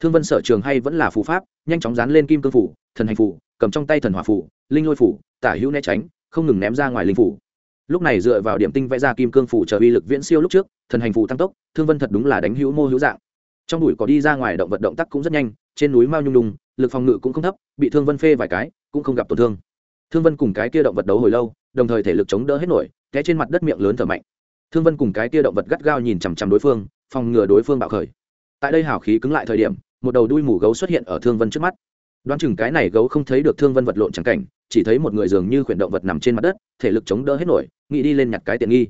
Thương vân sở trường hay vẫn là phù pháp, nhanh chóng dán lên kim cương phủ, thần hành phủ, cầm trong tay thần hỏa phủ, linh lôi phủ, tả hữu né tránh, không ngừng ném ra ngoài linh phủ. Lúc này dựa vào điểm tinh vẽ ra kim cương phủ chờ uy lực viễn siêu lúc trước, thần hành phủ tăng tốc, thương vân thật đúng là đánh hữu mô hữu dạng trong bụi có đi ra ngoài động vật động tác cũng rất nhanh, trên núi mao nhung đùng lực phòng ngự cũng không thấp, bị thương vân phê vài cái, cũng không gặp tổn thương. Thương vân cùng cái kia động vật đấu hồi lâu, đồng thời thể lực chống đỡ hết nổi, té trên mặt đất miệng lớn thở mạnh. Thương vân cùng cái kia động vật gắt gao nhìn chằm chằm đối phương, phòng ngừa đối phương bạo khởi. Tại đây hào khí cứng lại thời điểm, một đầu đuôi mù gấu xuất hiện ở thương vân trước mắt. Đoán chừng cái này gấu không thấy được thương vân vật lộn chẳng cảnh, chỉ thấy một người dường như khuyển động vật nằm trên mặt đất, thể lực chống đỡ hết nổi, nghĩ đi lên nhặt cái tiện nghi.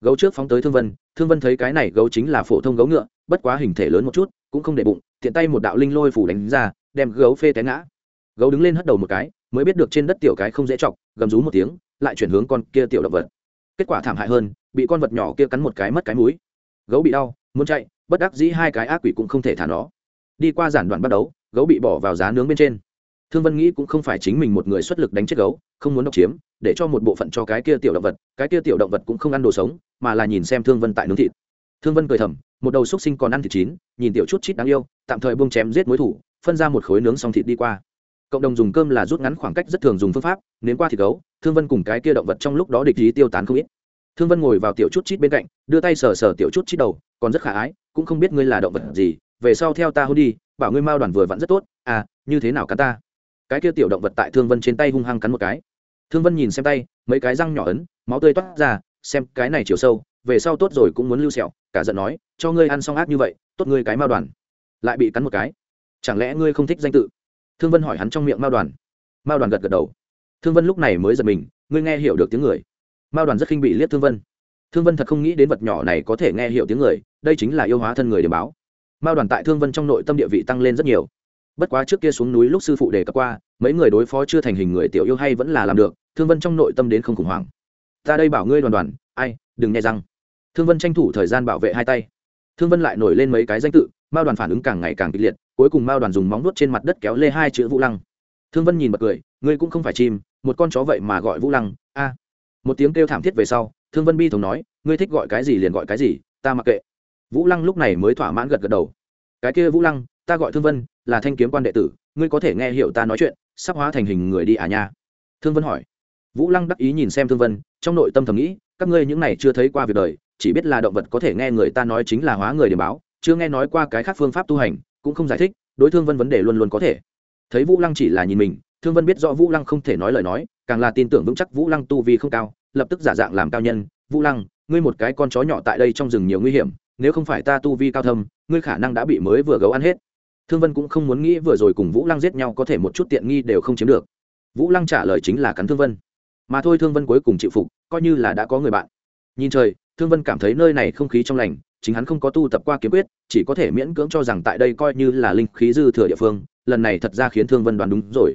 Gấu trước phóng tới thương vân thương vân thấy cái này gấu chính là phổ thông gấu ngựa bất quá hình thể lớn một chút, cũng không để bụng, tiện tay một đạo linh lôi phủ đánh ra, đem gấu phê té ngã. Gấu đứng lên hất đầu một cái, mới biết được trên đất tiểu cái không dễ chọc, gầm rú một tiếng, lại chuyển hướng con kia tiểu động vật. Kết quả thảm hại hơn, bị con vật nhỏ kia cắn một cái mất cái mũi. Gấu bị đau, muốn chạy, bất đắc dĩ hai cái ác quỷ cũng không thể thả nó. Đi qua giản đoạn bắt đấu gấu bị bỏ vào giá nướng bên trên. Thương vân nghĩ cũng không phải chính mình một người xuất lực đánh chết gấu, không muốn độc chiếm, để cho một bộ phận cho cái kia tiểu động vật, cái kia tiểu động vật cũng không ăn đồ sống, mà là nhìn xem thương vân tại nướng thịt thương vân cười thầm, một đầu xúc sinh còn ăn thịt chín, nhìn tiểu chút chít đáng yêu, tạm thời buông chém giết mối thủ, phân ra một khối nướng xong thịt đi qua. Cộng đồng dùng cơm là rút ngắn khoảng cách rất thường dùng phương pháp, nếm qua thịt gấu, thương vân cùng cái kia động vật trong lúc đó địch ý tiêu tán không ít. Thương vân ngồi vào tiểu chút chít bên cạnh, đưa tay sờ sờ tiểu chút chít đầu, còn rất khả ái, cũng không biết ngươi là động vật gì, về sau theo ta hôn đi, bảo ngươi mao đoàn vừa vặn rất tốt à như thế nào cắn ta? Cái kia tiểu động vật tại thương vân trên tay hung hăng cắn một cái. Thương vân nhìn xem tay, mấy cái răng nhỏ ấn, máu tươi toát ra, xem cái này chiều sâu về sau tốt rồi cũng muốn lưu sẹo, cả giận nói, cho ngươi ăn xong ác như vậy, tốt ngươi cái mao đoàn. Lại bị cắn một cái. Chẳng lẽ ngươi không thích danh tự? Thương vân hỏi hắn trong miệng mao đoàn. Mao đoàn gật gật đầu. Thương vân lúc này mới giật mình, ngươi nghe hiểu được tiếng người. Mao đoàn rất khinh bị liếc thương vân. Thương vân thật không nghĩ đến vật nhỏ này có thể nghe hiểu tiếng người, đây chính là yêu hóa thân người để báo. Mao đoàn tại thương vân trong nội tâm địa vị tăng lên rất nhiều. Bất quá trước kia xuống núi lúc sư phụ đề cập qua, mấy người đối phó chưa thành hình người tiểu yêu hay vẫn là làm được, thương vân trong nội tâm đến không khủng hoảng. Ta đây bảo ngươi đoàn đoàn, ai, đừng nghe răng thương vân tranh thủ thời gian bảo vệ hai tay. Thương vân lại nổi lên mấy cái danh tự, mao đoàn phản ứng càng ngày càng kịch liệt, cuối cùng mao đoàn dùng móng nuốt trên mặt đất kéo lê hai chữ vũ lăng. Thương vân nhìn bật cười, ngươi cũng không phải chim, một con chó vậy mà gọi vũ lăng, a. Một tiếng kêu thảm thiết về sau, thương vân bi thống nói, ngươi thích gọi cái gì liền gọi cái gì, ta mặc kệ. Vũ lăng lúc này mới thỏa mãn gật gật đầu. Cái kia vũ lăng, ta gọi thương vân, là thanh kiếm quan đệ tử, ngươi có thể nghe hiểu ta nói chuyện, sắp hóa thành hình người đi à nha. Thương vân hỏi. Vũ lăng đắc ý nhìn xem thương vân, trong nội tâm thầm nghĩ, các ngươi những này chưa thấy qua việc đời chỉ biết là động vật có thể nghe người ta nói chính là hóa người điểm báo, chưa nghe nói qua cái khác phương pháp tu hành, cũng không giải thích, đối thương vân vấn đề luôn luôn có thể. Thấy vũ lăng chỉ là nhìn mình, thương vân biết rõ vũ lăng không thể nói lời nói, càng là tin tưởng vững chắc vũ lăng tu vi không cao, lập tức giả dạng làm cao nhân, vũ lăng, ngươi một cái con chó nhỏ tại đây trong rừng nhiều nguy hiểm, nếu không phải ta tu vi cao thâm, ngươi khả năng đã bị mới vừa gấu ăn hết. Thương vân cũng không muốn nghĩ vừa rồi cùng vũ lăng giết nhau có thể một chút tiện nghi đều không chiếm được. Vũ lăng trả lời chính là cắn thương vân. Mà thôi thương vân cuối cùng chịu phục, coi như là đã có người bạn. Nhìn trời thương vân cảm thấy nơi này không khí trong lành, chính hắn không có tu tập qua kiếm quyết, chỉ có thể miễn cưỡng cho rằng tại đây coi như là linh khí dư thừa địa phương, lần này thật ra khiến thương vân đoán đúng rồi.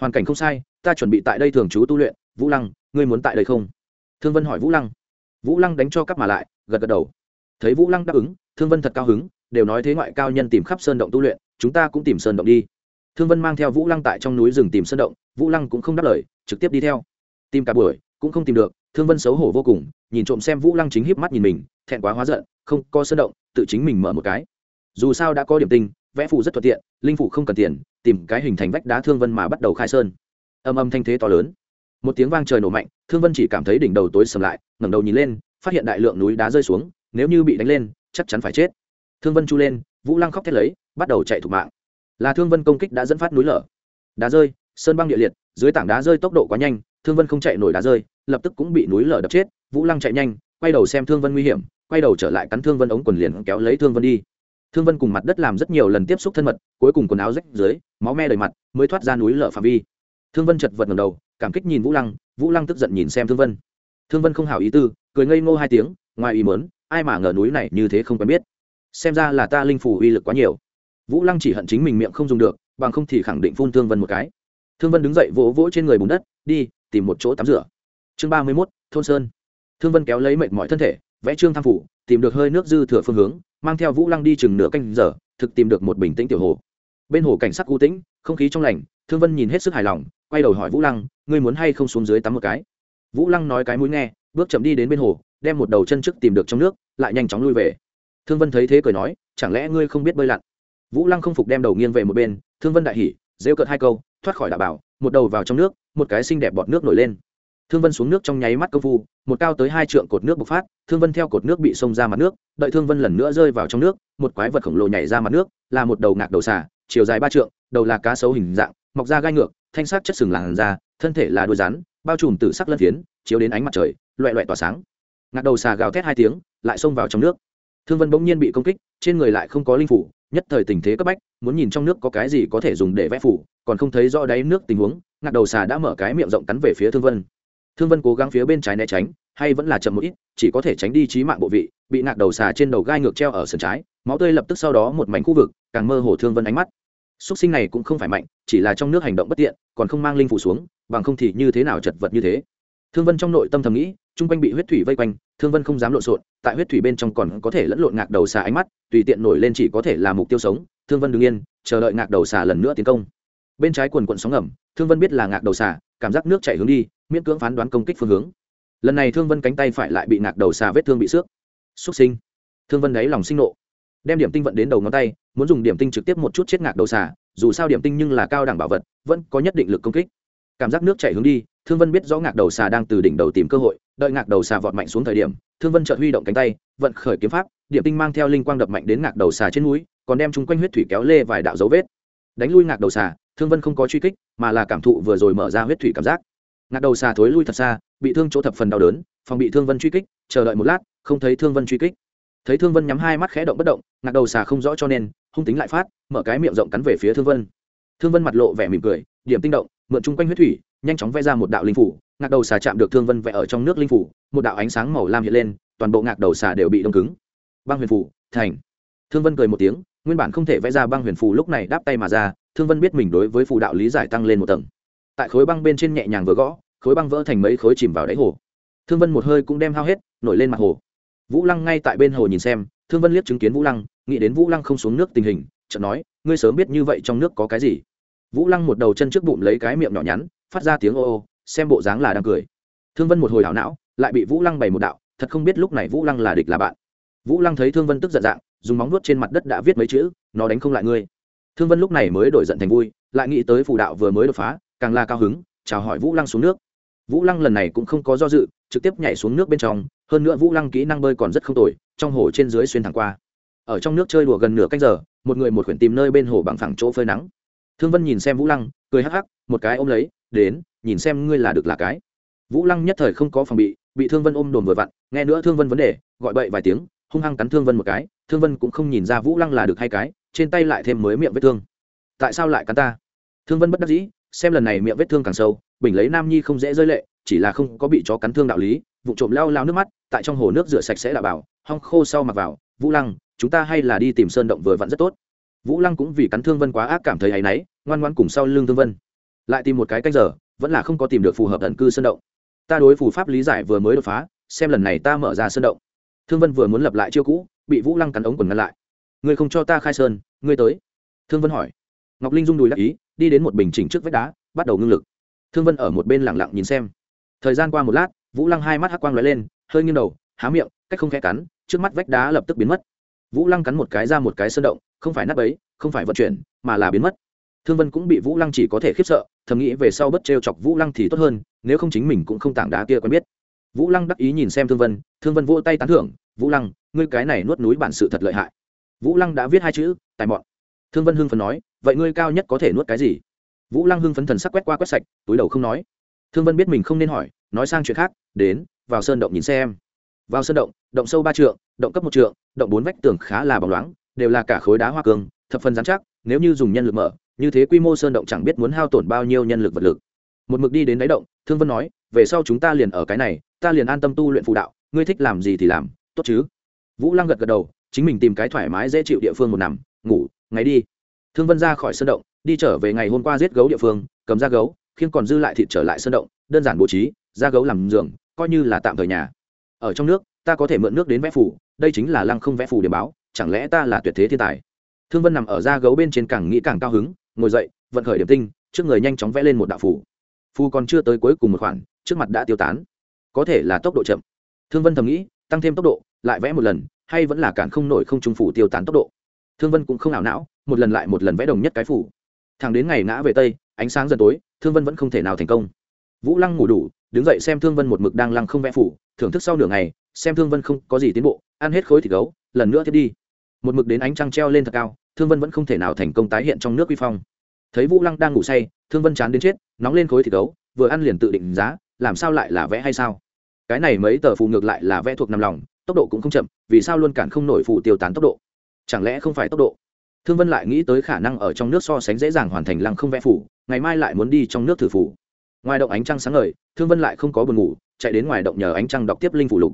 Hoàn cảnh không sai, ta chuẩn bị tại đây thường trú tu luyện, vũ lăng, ngươi muốn tại đây không? Thương vân hỏi vũ lăng. Vũ lăng đánh cho cắp mà lại, gật gật đầu. Thấy vũ lăng đáp ứng, thương vân thật cao hứng, đều nói thế ngoại cao nhân tìm khắp sơn động tu luyện, chúng ta cũng tìm sơn động đi. Thương vân mang theo vũ lăng tại trong núi rừng tìm sơn động, vũ lăng cũng không đáp lời, trực tiếp đi theo. Tìm cả buổi cũng không tìm được, thương vân xấu hổ vô cùng, nhìn trộm xem vũ lăng chính híp mắt nhìn mình, thẹn quá hóa giận, không có sơn động, tự chính mình mở một cái. Dù sao đã có điểm tinh, vẽ phù rất thuận tiện, linh phủ không cần tiền, tìm cái hình thành vách đá thương vân mà bắt đầu khai sơn. Âm âm thanh thế to lớn. Một tiếng vang trời nổ mạnh, thương vân chỉ cảm thấy đỉnh đầu tối sầm lại, ngẩng đầu nhìn lên, phát hiện đại lượng núi đá rơi xuống, nếu như bị đánh lên, chắc chắn phải chết. Thương vân chu lên, vũ lăng khóc thét lấy, bắt đầu chạy thục mạng. Là thương vân công kích đã dẫn phát núi lở. Đá rơi, sơn băng địa liệt, dưới tảng đá rơi tốc độ quá nhanh, thương vân không chạy nổi đá rơi lập tức cũng bị núi lở đập chết, vũ lăng chạy nhanh, quay đầu xem thương vân nguy hiểm, quay đầu trở lại cắn thương vân ống quần liền kéo lấy thương vân đi. Thương vân cùng mặt đất làm rất nhiều lần tiếp xúc thân mật, cuối cùng quần áo rách dưới, máu me đầy mặt, mới thoát ra núi lở phạm vi. Thương vân chật vật ngầm đầu, cảm kích nhìn vũ lăng vũ lăng tức giận nhìn xem thương vân. Thương vân không hảo ý tư, cười ngây ngô hai tiếng, ngoài ý mớn ai mà ngờ núi này như thế không quen biết. Xem ra là ta linh phủ uy lực quá nhiều. Vũ lăng chỉ hận chính mình miệng không dùng được, bằng không thì khẳng định phun thương vân một cái. Thương vân đứng dậy vỗ vỗ trên người bùn đất, đi, tìm một chỗ tắm rửa chương ba mươi mốt, thôn sơn. Thương vân kéo lấy mệt mọi thân thể, vẽ trương tham phủ, tìm được hơi nước dư thừa phương hướng, mang theo vũ lăng đi chừng nửa canh giờ, thực tìm được một bình tĩnh tiểu hồ. Bên hồ cảnh sắc u tĩnh, không khí trong lành, thương vân nhìn hết sức hài lòng, quay đầu hỏi vũ lăng, ngươi muốn hay không xuống dưới tắm một cái? Vũ lăng nói cái mũi nghe, bước chậm đi đến bên hồ, đem một đầu chân trước tìm được trong nước, lại nhanh chóng lui về. Thương vân thấy thế cười nói, chẳng lẽ ngươi không biết bơi lặn? Vũ lăng không phục đem đầu nghiêng về một bên, thương vân đại hỉ, rêu cợt hai câu, thoát khỏi đạo bảo, một đầu vào trong nước, một cái xinh đẹp bọt nước nổi lên thương vân xuống nước trong nháy mắt công phu, một cao tới hai trượng cột nước bộc phát, thương vân theo cột nước bị xông ra mặt nước, đợi thương vân lần nữa rơi vào trong nước, một quái vật khổng lồ nhảy ra mặt nước, là một đầu ngạc đầu xà, chiều dài ba trượng, đầu là cá sấu hình dạng, mọc ra gai ngược, thanh sắc chất sừng làn da, thân thể là đuôi rắn, bao trùm từ sắc lân phiến, chiếu đến ánh mặt trời, loẹ loẹ tỏa sáng. Ngạc đầu xà gào thét hai tiếng, lại xông vào trong nước. Thương vân bỗng nhiên bị công kích, trên người lại không có linh phủ, nhất thời tình thế cấp bách, muốn nhìn trong nước có cái gì có thể dùng để vẽ phủ, còn không thấy rõ đáy nước tình huống, ngạc đầu xà đã mở cái miệng rộng cắn về phía thương vân thương vân cố gắng phía bên trái né tránh, hay vẫn là chậm một ít, chỉ có thể tránh đi trí mạng bộ vị, bị ngạc đầu xà trên đầu gai ngược treo ở sườn trái, máu tươi lập tức sau đó một mảnh khu vực, càng mơ hồ thương vân ánh mắt. Xúc sinh này cũng không phải mạnh, chỉ là trong nước hành động bất tiện, còn không mang linh phủ xuống, bằng không thì như thế nào chật vật như thế. Thương vân trong nội tâm thầm nghĩ, chung quanh bị huyết thủy vây quanh, thương vân không dám lộn xộn, tại huyết thủy bên trong còn có thể lẫn lộn ngạc đầu xà ánh mắt, tùy tiện nổi lên chỉ có thể là mục tiêu sống. Thương vân đương yên, chờ đợi ngạc đầu xà lần nữa tiến công bên trái quần quận sóng ngầm, thương vân biết là ngạc đầu xà, cảm giác nước chảy hướng đi, miễn cưỡng phán đoán công kích phương hướng. Lần này thương vân cánh tay phải lại bị ngạc đầu xà vết thương bị xước. Xúc sinh. Thương vân đáy lòng sinh nộ. Đem điểm tinh vận đến đầu ngón tay, muốn dùng điểm tinh trực tiếp một chút chết ngạc đầu xà, dù sao điểm tinh nhưng là cao đẳng bảo vật, vẫn có nhất định lực công kích. Cảm giác nước chảy hướng đi, thương vân biết rõ ngạc đầu xà đang từ đỉnh đầu tìm cơ hội, đợi ngạc đầu xà vọt mạnh xuống thời điểm, thương vân chợt huy động cánh tay, vận khởi kiếm pháp, điểm tinh mang theo linh quang đập mạnh đến ngạc đầu xà trên núi, còn đem chung quanh huyết thủy kéo lê vài đạo dấu vết. Đánh lui ngạc đầu xà thương vân không có truy kích, mà là cảm thụ vừa rồi mở ra huyết thủy cảm giác. Ngạc đầu xà thối lui thật xa, bị thương chỗ thập phần đau đớn, phòng bị thương vân truy kích, chờ đợi một lát, không thấy thương vân truy kích. Thấy thương vân nhắm hai mắt khẽ động bất động, ngạc đầu xà không rõ cho nên, hung tính lại phát, mở cái miệng rộng cắn về phía thương vân. Thương vân mặt lộ vẻ mỉm cười, điểm tinh động, mượn chung quanh huyết thủy, nhanh chóng vẽ ra một đạo linh phủ, ngạc đầu xà chạm được thương vân vẽ ở trong nước linh phủ, một đạo ánh sáng màu lam hiện lên, toàn bộ ngạc đầu xà đều bị đông cứng. Băng huyền Phủ, thành. Thương vân cười một tiếng nguyên bản không thể vẽ ra băng huyền phù lúc này đáp tay mà ra, thương vân biết mình đối với phù đạo lý giải tăng lên một tầng. Tại khối băng bên trên nhẹ nhàng vừa gõ, khối băng vỡ thành mấy khối chìm vào đáy hồ. Thương vân một hơi cũng đem hao hết, nổi lên mặt hồ. Vũ lăng ngay tại bên hồ nhìn xem, thương vân liếc chứng kiến vũ lăng, nghĩ đến vũ lăng không xuống nước tình hình, chợt nói, ngươi sớm biết như vậy trong nước có cái gì? Vũ lăng một đầu chân trước bụng lấy cái miệng nhỏ nhắn, phát ra tiếng ô ô, xem bộ dáng là đang cười. Thương vân một hồi hảo não, lại bị vũ lăng bày một đạo, thật không biết lúc này vũ lăng là địch là bạn. Vũ lăng thấy thương vân tức giận dạng dùng móng nuốt trên mặt đất đã viết mấy chữ, nó đánh không lại ngươi. Thương vân lúc này mới đổi giận thành vui, lại nghĩ tới phù đạo vừa mới đột phá, càng là cao hứng, chào hỏi vũ lăng xuống nước. Vũ lăng lần này cũng không có do dự, trực tiếp nhảy xuống nước bên trong, hơn nữa vũ lăng kỹ năng bơi còn rất không tồi, trong hồ trên dưới xuyên thẳng qua. Ở trong nước chơi đùa gần nửa canh giờ, một người một khuyển tìm nơi bên hồ bằng phẳng chỗ phơi nắng. Thương vân nhìn xem vũ lăng, cười hắc hắc, một cái ôm lấy, đến, nhìn xem ngươi là được là cái. Vũ lăng nhất thời không có phòng bị bị thương vân ôm đồn vừa vặn, nghe nữa thương vân vấn đề, gọi bậy vài tiếng hung hăng cắn thương vân một cái, thương vân cũng không nhìn ra vũ lăng là được hai cái, trên tay lại thêm mới miệng vết thương. Tại sao lại cắn ta? Thương vân bất đắc dĩ, xem lần này miệng vết thương càng sâu, bình lấy nam nhi không dễ rơi lệ, chỉ là không có bị chó cắn thương đạo lý vụ trộm lao lao nước mắt, tại trong hồ nước rửa sạch sẽ là bảo, hong khô sau mặc vào, vũ lăng, chúng ta hay là đi tìm sơn động vừa vặn rất tốt. Vũ lăng cũng vì cắn thương vân quá ác cảm thấy áy náy, ngoan ngoan cùng sau lưng thương vân. Lại tìm một cái cách giờ, vẫn là không có tìm được phù hợp tận cư sơn động. Ta đối phù pháp lý giải vừa mới đột phá, xem lần này ta mở ra sơn động thương vân vừa muốn lập lại chiêu cũ, bị vũ lăng cắn ống quần ngăn lại. Ngươi không cho ta khai sơn, ngươi tới. Thương vân hỏi. Ngọc linh rung đùi đắc ý, đi đến một bình chỉnh trước vách đá, bắt đầu ngưng lực. Thương vân ở một bên lẳng lặng nhìn xem. Thời gian qua một lát, vũ lăng hai mắt hắc quang lóe lên, hơi nghiêng đầu, há miệng, cách không khẽ cắn, trước mắt vách đá lập tức biến mất. Vũ lăng cắn một cái ra một cái sơn động, không phải nắp ấy, không phải vận chuyển, mà là biến mất. Thương vân cũng bị vũ lăng chỉ có thể khiếp sợ, thầm nghĩ về sau bất t chọc vũ lăng thì tốt hơn, nếu không chính mình cũng không tảng đá kia quen biết vũ lăng đắc ý nhìn xem thương vân thương vân vỗ tay tán thưởng, vũ lăng, ngươi cái này nuốt núi bản sự thật lợi hại. Vũ lăng đã viết hai chữ, tài mọn. Thương vân hưng phấn nói, vậy ngươi cao nhất có thể nuốt cái gì? Vũ lăng hưng phấn thần sắc quét qua quét sạch, túi đầu không nói. Thương vân biết mình không nên hỏi, nói sang chuyện khác, đến, vào sơn động nhìn xem. Vào sơn động động sâu ba trượng, động cấp một trượng, động bốn vách tường khá là bóng loáng, đều là cả khối đá hoa cương, thập phần dán chắc, nếu như dùng nhân lực mở, như thế quy mô sơn động chẳng biết muốn hao tổn bao nhiêu nhân lực vật lực. Một mực đi đến đáy động, thương vân nói, về sau chúng ta liền ở cái này ta liền an tâm tu luyện phụ đạo, ngươi thích làm gì thì làm, tốt chứ? Vũ lăng gật gật đầu, chính mình tìm cái thoải mái dễ chịu địa phương một nằm, ngủ, ngày đi. Thương vân ra khỏi sơn động, đi trở về ngày hôm qua giết gấu địa phương, cầm ra gấu khiến còn dư lại thịt trở lại sơn động, đơn giản bố trí, ra gấu làm giường, coi như là tạm thời nhà. Ở trong nước, ta có thể mượn nước đến vẽ phủ đây chính là lăng không vẽ phủ để báo, chẳng lẽ ta là tuyệt thế thiên tài? Thương vân nằm ở da gấu bên trên càng nghĩ càng cao hứng, ngồi dậy, vận khởi điểm tinh, trước người nhanh chóng vẽ lên một đạo phủ phu còn chưa tới cuối cùng một khoản, trước mặt đã tiêu tán có thể là tốc độ chậm. Thương vân thầm nghĩ, tăng thêm tốc độ, lại vẽ một lần, hay vẫn là cản không nổi không trung phủ tiêu tán tốc độ. Thương vân cũng không ảo não, một lần lại một lần vẽ đồng nhất cái phủ. Thẳng đến ngày ngã về tây, ánh sáng dần tối, thương vân vẫn không thể nào thành công. Vũ lăng ngủ đủ, đứng dậy xem thương vân một mực đang lăng không vẽ phủ, thưởng thức sau nửa ngày, xem thương vân không có gì tiến bộ, ăn hết khối thịt gấu, lần nữa thiết đi. Một mực đến ánh trăng treo lên thật cao, thương vân vẫn không thể nào thành công tái hiện trong nước quy phong. Thấy vũ lăng đang ngủ say, thương vân chán đến chết, nóng lên khối thịt gấu, vừa ăn liền tự định giá làm sao lại là vẽ hay sao? Cái này mấy tờ phù ngược lại là vẽ thuộc nằm lòng, tốc độ cũng không chậm, vì sao luôn cản không nổi phù tiêu tán tốc độ? Chẳng lẽ không phải tốc độ? Thương vân lại nghĩ tới khả năng ở trong nước so sánh dễ dàng hoàn thành lăng không vẽ phủ ngày mai lại muốn đi trong nước thử phủ ngoài động ánh trăng sáng ngời, thương vân lại không có buồn ngủ, chạy đến ngoài động nhờ ánh trăng đọc tiếp linh phủ lục.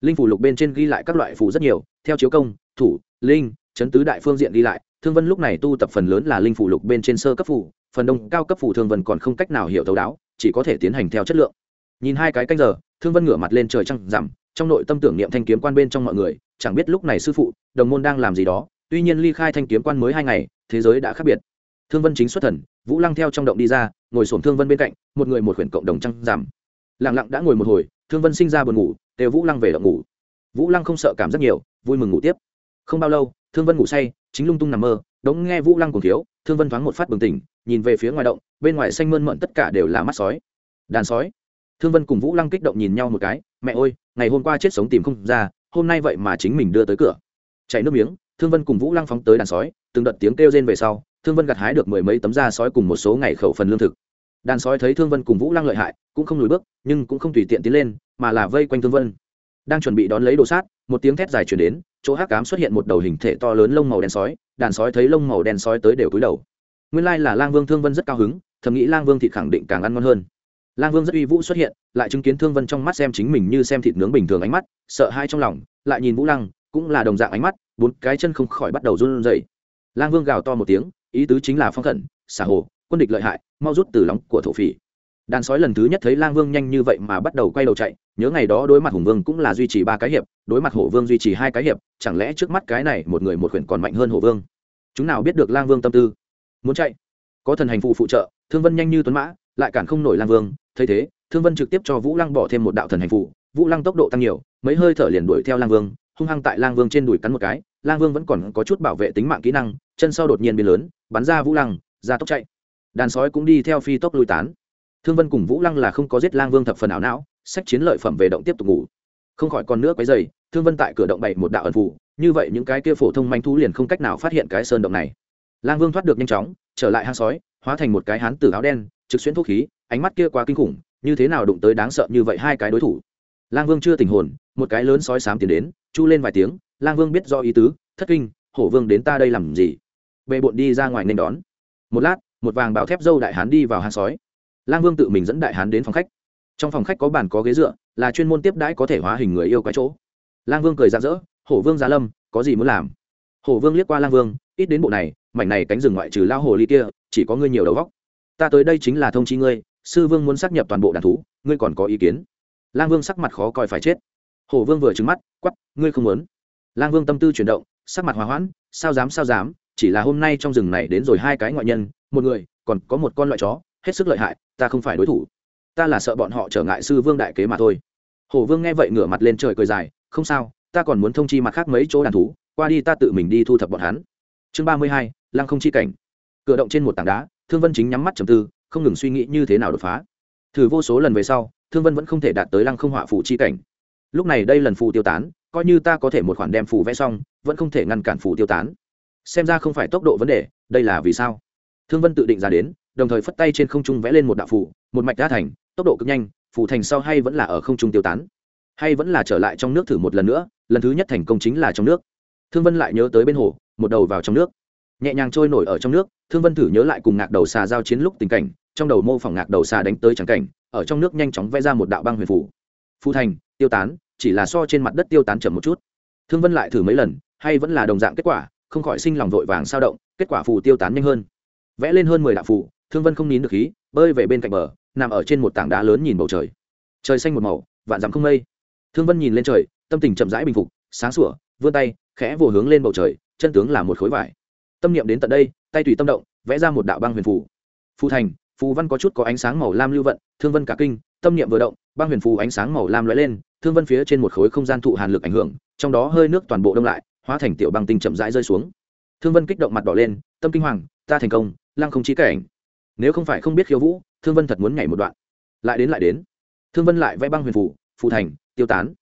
Linh phủ lục bên trên ghi lại các loại phù rất nhiều, theo chiếu công, thủ, linh, chấn tứ đại phương diện ghi lại, thương vân lúc này tu tập phần lớn là linh phủ lục bên trên sơ cấp phủ phần đông cao cấp phủ thương vân còn không cách nào hiểu thấu đáo, chỉ có thể tiến hành theo chất lượng nhìn hai cái canh giờ, thương vân ngửa mặt lên trời trăng rằm, trong nội tâm tưởng niệm thanh kiếm quan bên trong mọi người, chẳng biết lúc này sư phụ, đồng môn đang làm gì đó, tuy nhiên ly khai thanh kiếm quan mới hai ngày, thế giới đã khác biệt. Thương vân chính xuất thần, vũ lăng theo trong động đi ra, ngồi sổm thương vân bên cạnh, một người một quyển cộng đồng trăng giảm lẳng lặng đã ngồi một hồi, thương vân sinh ra buồn ngủ đều vũ lăng về động ngủ. Vũ lăng không sợ cảm rất nhiều, vui mừng ngủ tiếp. Không bao lâu, thương vân ngủ say, chính lung tung nằm mơ, đống nghe vũ lăng cùng thiếu, thương vân thoáng một phát bừng tỉnh, nhìn về phía ngoài động, bên ngoài xanh mơn mận tất cả đều là mắt sói. Đàn sói thương vân cùng vũ lăng kích động nhìn nhau một cái, mẹ ơi, ngày hôm qua chết sống tìm không ra, hôm nay vậy mà chính mình đưa tới cửa. Chạy nước miếng, thương vân cùng vũ lăng phóng tới đàn sói, từng đợt tiếng kêu rên về sau, thương vân gặt hái được mười mấy tấm da sói cùng một số ngày khẩu phần lương thực. Đàn sói thấy thương vân cùng vũ lăng lợi hại, cũng không lùi bước, nhưng cũng không tùy tiện tiến lên, mà là vây quanh thương vân. Đang chuẩn bị đón lấy đồ sát, một tiếng thét dài chuyển đến, chỗ hắc cám xuất hiện một đầu hình thể to lớn lông màu đen sói, đàn sói thấy lông màu đen sói tới đều cúi đầu. Nguyên lai là lang vương thương vân rất cao hứng, thầm nghĩ lang vương thịt khẳng định càng ăn ngon hơn lang vương rất uy vũ xuất hiện, lại chứng kiến thương vân trong mắt xem chính mình như xem thịt nướng bình thường ánh mắt, sợ hai trong lòng, lại nhìn vũ lăng, cũng là đồng dạng ánh mắt, bốn cái chân không khỏi bắt đầu run rẩy. Lang vương gào to một tiếng, ý tứ chính là phong khẩn, xả hồ, quân địch lợi hại, mau rút từ lóng của thổ phỉ. Đàn sói lần thứ nhất thấy lang vương nhanh như vậy mà bắt đầu quay đầu chạy, nhớ ngày đó đối mặt hùng vương cũng là duy trì ba cái hiệp, đối mặt hổ vương duy trì hai cái hiệp, chẳng lẽ trước mắt cái này một người một khuyển còn mạnh hơn hổ vương? Chúng nào biết được lang vương tâm tư? Muốn chạy. Có thần hành phụ phụ trợ, thương vân nhanh như tuấn mã lại cản không nổi lang vương, thấy thế, thương vân trực tiếp cho vũ lăng bỏ thêm một đạo thần hành phụ vũ lăng tốc độ tăng nhiều, mấy hơi thở liền đuổi theo lang vương, hung hăng tại lang vương trên đùi cắn một cái. Lang vương vẫn còn có chút bảo vệ tính mạng kỹ năng, chân sau đột nhiên biến lớn, bắn ra vũ lăng, ra tốc chạy. Đàn sói cũng đi theo phi tốc lui tán. Thương vân cùng vũ lăng là không có giết lang vương thập phần ảo não, sách chiến lợi phẩm về động tiếp tục ngủ. Không khỏi còn nữa quấy dày thương vân tại cửa động bày một đạo ẩn phụ như vậy những cái kia phổ thông manh thú liền không cách nào phát hiện cái sơn động này. Lang vương thoát được nhanh chóng, trở lại hang sói, hóa thành một cái hán tử áo đen trực xuyên thuốc khí, ánh mắt kia quá kinh khủng, như thế nào đụng tới đáng sợ như vậy hai cái đối thủ? Lang vương chưa tình hồn, một cái lớn sói sám tiến đến, chu lên vài tiếng, lang vương biết do ý tứ, thất kinh, hổ vương đến ta đây làm gì? Bệ bộn đi ra ngoài nên đón. Một lát, một vàng bảo thép dâu đại hán đi vào hang sói. Lang vương tự mình dẫn đại hán đến phòng khách. Trong phòng khách có bàn có ghế dựa, là chuyên môn tiếp đãi có thể hóa hình người yêu cái chỗ. Lang vương cười rạng rỡ, hổ vương gia lâm, có gì muốn làm? Hổ vương liếc qua lang vương, ít đến bộ này, mảnh này cánh rừng ngoại trừ lao hồ ly kia, chỉ có ngươi nhiều đầu góc ta tới đây chính là thông chi ngươi, sư vương muốn xác nhập toàn bộ đàn thú, ngươi còn có ý kiến? Lang vương sắc mặt khó coi phải chết. Hổ vương vừa trứng mắt quắp ngươi không muốn. Lang vương tâm tư chuyển động, sắc mặt hòa hoãn, sao dám sao dám, chỉ là hôm nay trong rừng này đến rồi hai cái ngoại nhân, một người, còn có một con loại chó, hết sức lợi hại, ta không phải đối thủ. Ta là sợ bọn họ trở ngại sư vương đại kế mà thôi. Hổ vương nghe vậy ngửa mặt lên trời cười dài, không sao, ta còn muốn thông chi mặt khác mấy chỗ đàn thú, qua đi ta tự mình đi thu thập bọn hắn. Chương ba mươi hai, lăng không chi cảnh. Cửa động trên một tảng đá thương vân chính nhắm mắt trầm tư, không ngừng suy nghĩ như thế nào đột phá. Thử vô số lần về sau, thương vân vẫn không thể đạt tới lăng không họa phủ chi cảnh. Lúc này đây lần phù tiêu tán, coi như ta có thể một khoản đem phù vẽ xong, vẫn không thể ngăn cản phù tiêu tán. Xem ra không phải tốc độ vấn đề, đây là vì sao? Thương vân tự định ra đến, đồng thời phất tay trên không trung vẽ lên một đạo phù, một mạch đã thành, tốc độ cực nhanh, phù thành sau hay vẫn là ở không trung tiêu tán, hay vẫn là trở lại trong nước thử một lần nữa, lần thứ nhất thành công chính là trong nước. Thương vân lại nhớ tới bên hồ, một đầu vào trong nước nhẹ nhàng trôi nổi ở trong nước, thương vân thử nhớ lại cùng ngạc đầu xà giao chiến lúc tình cảnh, trong đầu mô phỏng ngạc đầu xà đánh tới trắng cảnh, ở trong nước nhanh chóng vẽ ra một đạo băng huyền phủ. Phu thành, tiêu tán, chỉ là so trên mặt đất tiêu tán chậm một chút. Thương vân lại thử mấy lần, hay vẫn là đồng dạng kết quả, không khỏi sinh lòng vội vàng sao động, kết quả phù tiêu tán nhanh hơn. Vẽ lên hơn mười đạo phù, thương vân không nín được khí, bơi về bên cạnh bờ, nằm ở trên một tảng đá lớn nhìn bầu trời. Trời xanh một màu, vạn dặm không mây. Thương vân nhìn lên trời, tâm tình chậm rãi bình phục, sáng sủa, vươn tay, khẽ vồ hướng lên bầu trời, chân tướng là một khối vải tâm niệm đến tận đây, tay tùy tâm động, vẽ ra một đạo băng huyền phù. Phù thành, phù văn có chút có ánh sáng màu lam lưu vận, thương vân cả kinh, tâm niệm vừa động, băng huyền phù ánh sáng màu lam lóe lên, thương vân phía trên một khối không gian thụ hàn lực ảnh hưởng, trong đó hơi nước toàn bộ đông lại, hóa thành tiểu băng tinh chậm rãi rơi xuống. Thương vân kích động mặt đỏ lên, tâm kinh hoàng, ta thành công, lăng không chí cảnh. Nếu không phải không biết khiêu vũ, thương vân thật muốn nhảy một đoạn. Lại đến lại đến. Thương vân lại vẽ băng huyền phù phù thành, tiêu tán.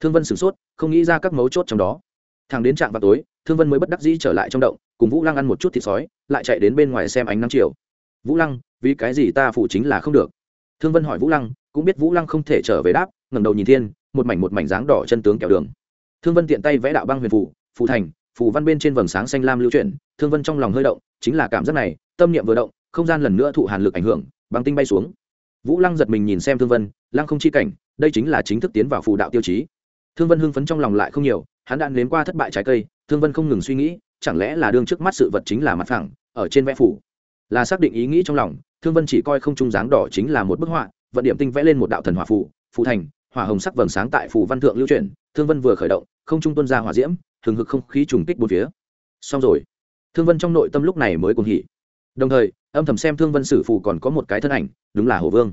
Thương vân sửng sốt, không nghĩ ra các mấu chốt trong đó. Thằng đến trạm vào tối, thương vân mới bất đắc dĩ trở lại trong động cùng vũ lăng ăn một chút thịt sói, lại chạy đến bên ngoài xem ánh nắng chiều. Vũ lăng, vì cái gì ta phụ chính là không được? Thương vân hỏi vũ lăng, cũng biết vũ lăng không thể trở về đáp, ngẩng đầu nhìn thiên, một mảnh một mảnh dáng đỏ chân tướng kẹo đường. Thương vân tiện tay vẽ đạo băng huyền phù phù thành, phù văn bên trên vầng sáng xanh lam lưu chuyển, thương vân trong lòng hơi động, chính là cảm giác này, tâm niệm vừa động, không gian lần nữa thụ hàn lực ảnh hưởng, băng tinh bay xuống. Vũ lăng giật mình nhìn xem thương vân, lăng không chi cảnh, đây chính là chính thức tiến vào phù đạo tiêu chí. Thương vân hưng phấn trong lòng lại không nhiều, hắn đã nếm qua thất bại trái cây, thương vân không ngừng suy nghĩ chẳng lẽ là đương trước mắt sự vật chính là mặt phẳng, ở trên vẽ phủ? Là xác định ý nghĩ trong lòng, thương vân chỉ coi không trung dáng đỏ chính là một bức họa, vận điểm tinh vẽ lên một đạo thần hỏa phủ phụ thành, hỏa hồng sắc vầng sáng tại phủ văn thượng lưu chuyển, thương vân vừa khởi động, không trung tuân ra hỏa diễm thường hực không khí trùng kích bốn phía. Xong rồi. Thương vân trong nội tâm lúc này mới cùng hỉ. Đồng thời, âm thầm xem thương vân sử phù còn có một cái thân ảnh, đúng là hồ vương.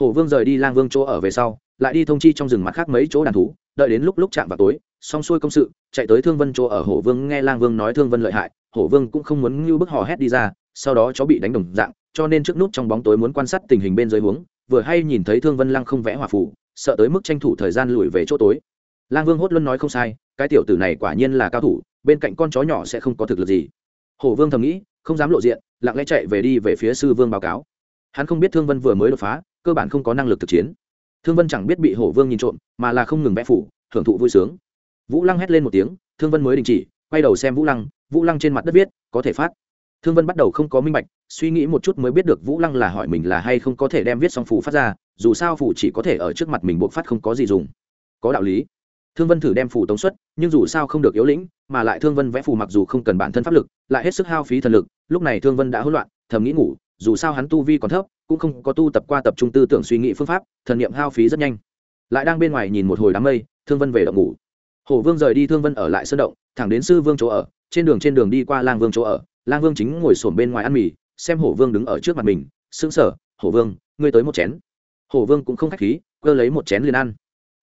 Hồ vương rời đi lang vương chỗ ở về sau, lại đi thông chi trong rừng mặt khác mấy chỗ đàn thú, đợi đến lúc lúc chạm vào tối xong xuôi công sự, chạy tới thương vân chỗ ở hổ vương nghe lang vương nói thương vân lợi hại, hổ vương cũng không muốn như bức hò hét đi ra, sau đó chó bị đánh đồng dạng, cho nên trước nút trong bóng tối muốn quan sát tình hình bên dưới huống, vừa hay nhìn thấy thương vân lăng không vẽ hòa phủ sợ tới mức tranh thủ thời gian lùi về chỗ tối. Lang vương hốt luôn nói không sai, cái tiểu tử này quả nhiên là cao thủ, bên cạnh con chó nhỏ sẽ không có thực lực gì. Hổ vương thầm nghĩ, không dám lộ diện, lặng lẽ chạy về đi về phía sư vương báo cáo. Hắn không biết thương vân vừa mới đột phá, cơ bản không có năng lực thực chiến. Thương vân chẳng biết bị hổ vương nhìn trộm, mà là không ngừng vẽ phủ, hưởng thụ vui sướng vũ lăng hét lên một tiếng, thương vân mới đình chỉ, quay đầu xem vũ lăng vũ lăng trên mặt đất viết, có thể phát. Thương vân bắt đầu không có minh bạch, suy nghĩ một chút mới biết được vũ lăng là hỏi mình là hay không có thể đem viết xong phù phát ra, dù sao phù chỉ có thể ở trước mặt mình buộc phát không có gì dùng. Có đạo lý. Thương vân thử đem phù tống xuất, nhưng dù sao không được yếu lĩnh, mà lại thương vân vẽ phù mặc dù không cần bản thân pháp lực, lại hết sức hao phí thần lực, lúc này thương vân đã hỗn loạn, thầm nghĩ ngủ, dù sao hắn tu vi còn thấp, cũng không có tu tập qua tập trung tư tưởng suy nghĩ phương pháp, thần niệm hao phí rất nhanh. Lại đang bên ngoài nhìn một hồi đám mây, thương vân về động ngủ hổ vương rời đi thương vân ở lại sơn động, thẳng đến sư vương chỗ ở, trên đường trên đường đi qua lang vương chỗ ở, lang vương chính ngồi sổm bên ngoài ăn mì, xem hổ vương đứng ở trước mặt mình, sững sờ hổ vương, ngươi tới một chén. Hổ vương cũng không khách khí cơ lấy một chén liền ăn.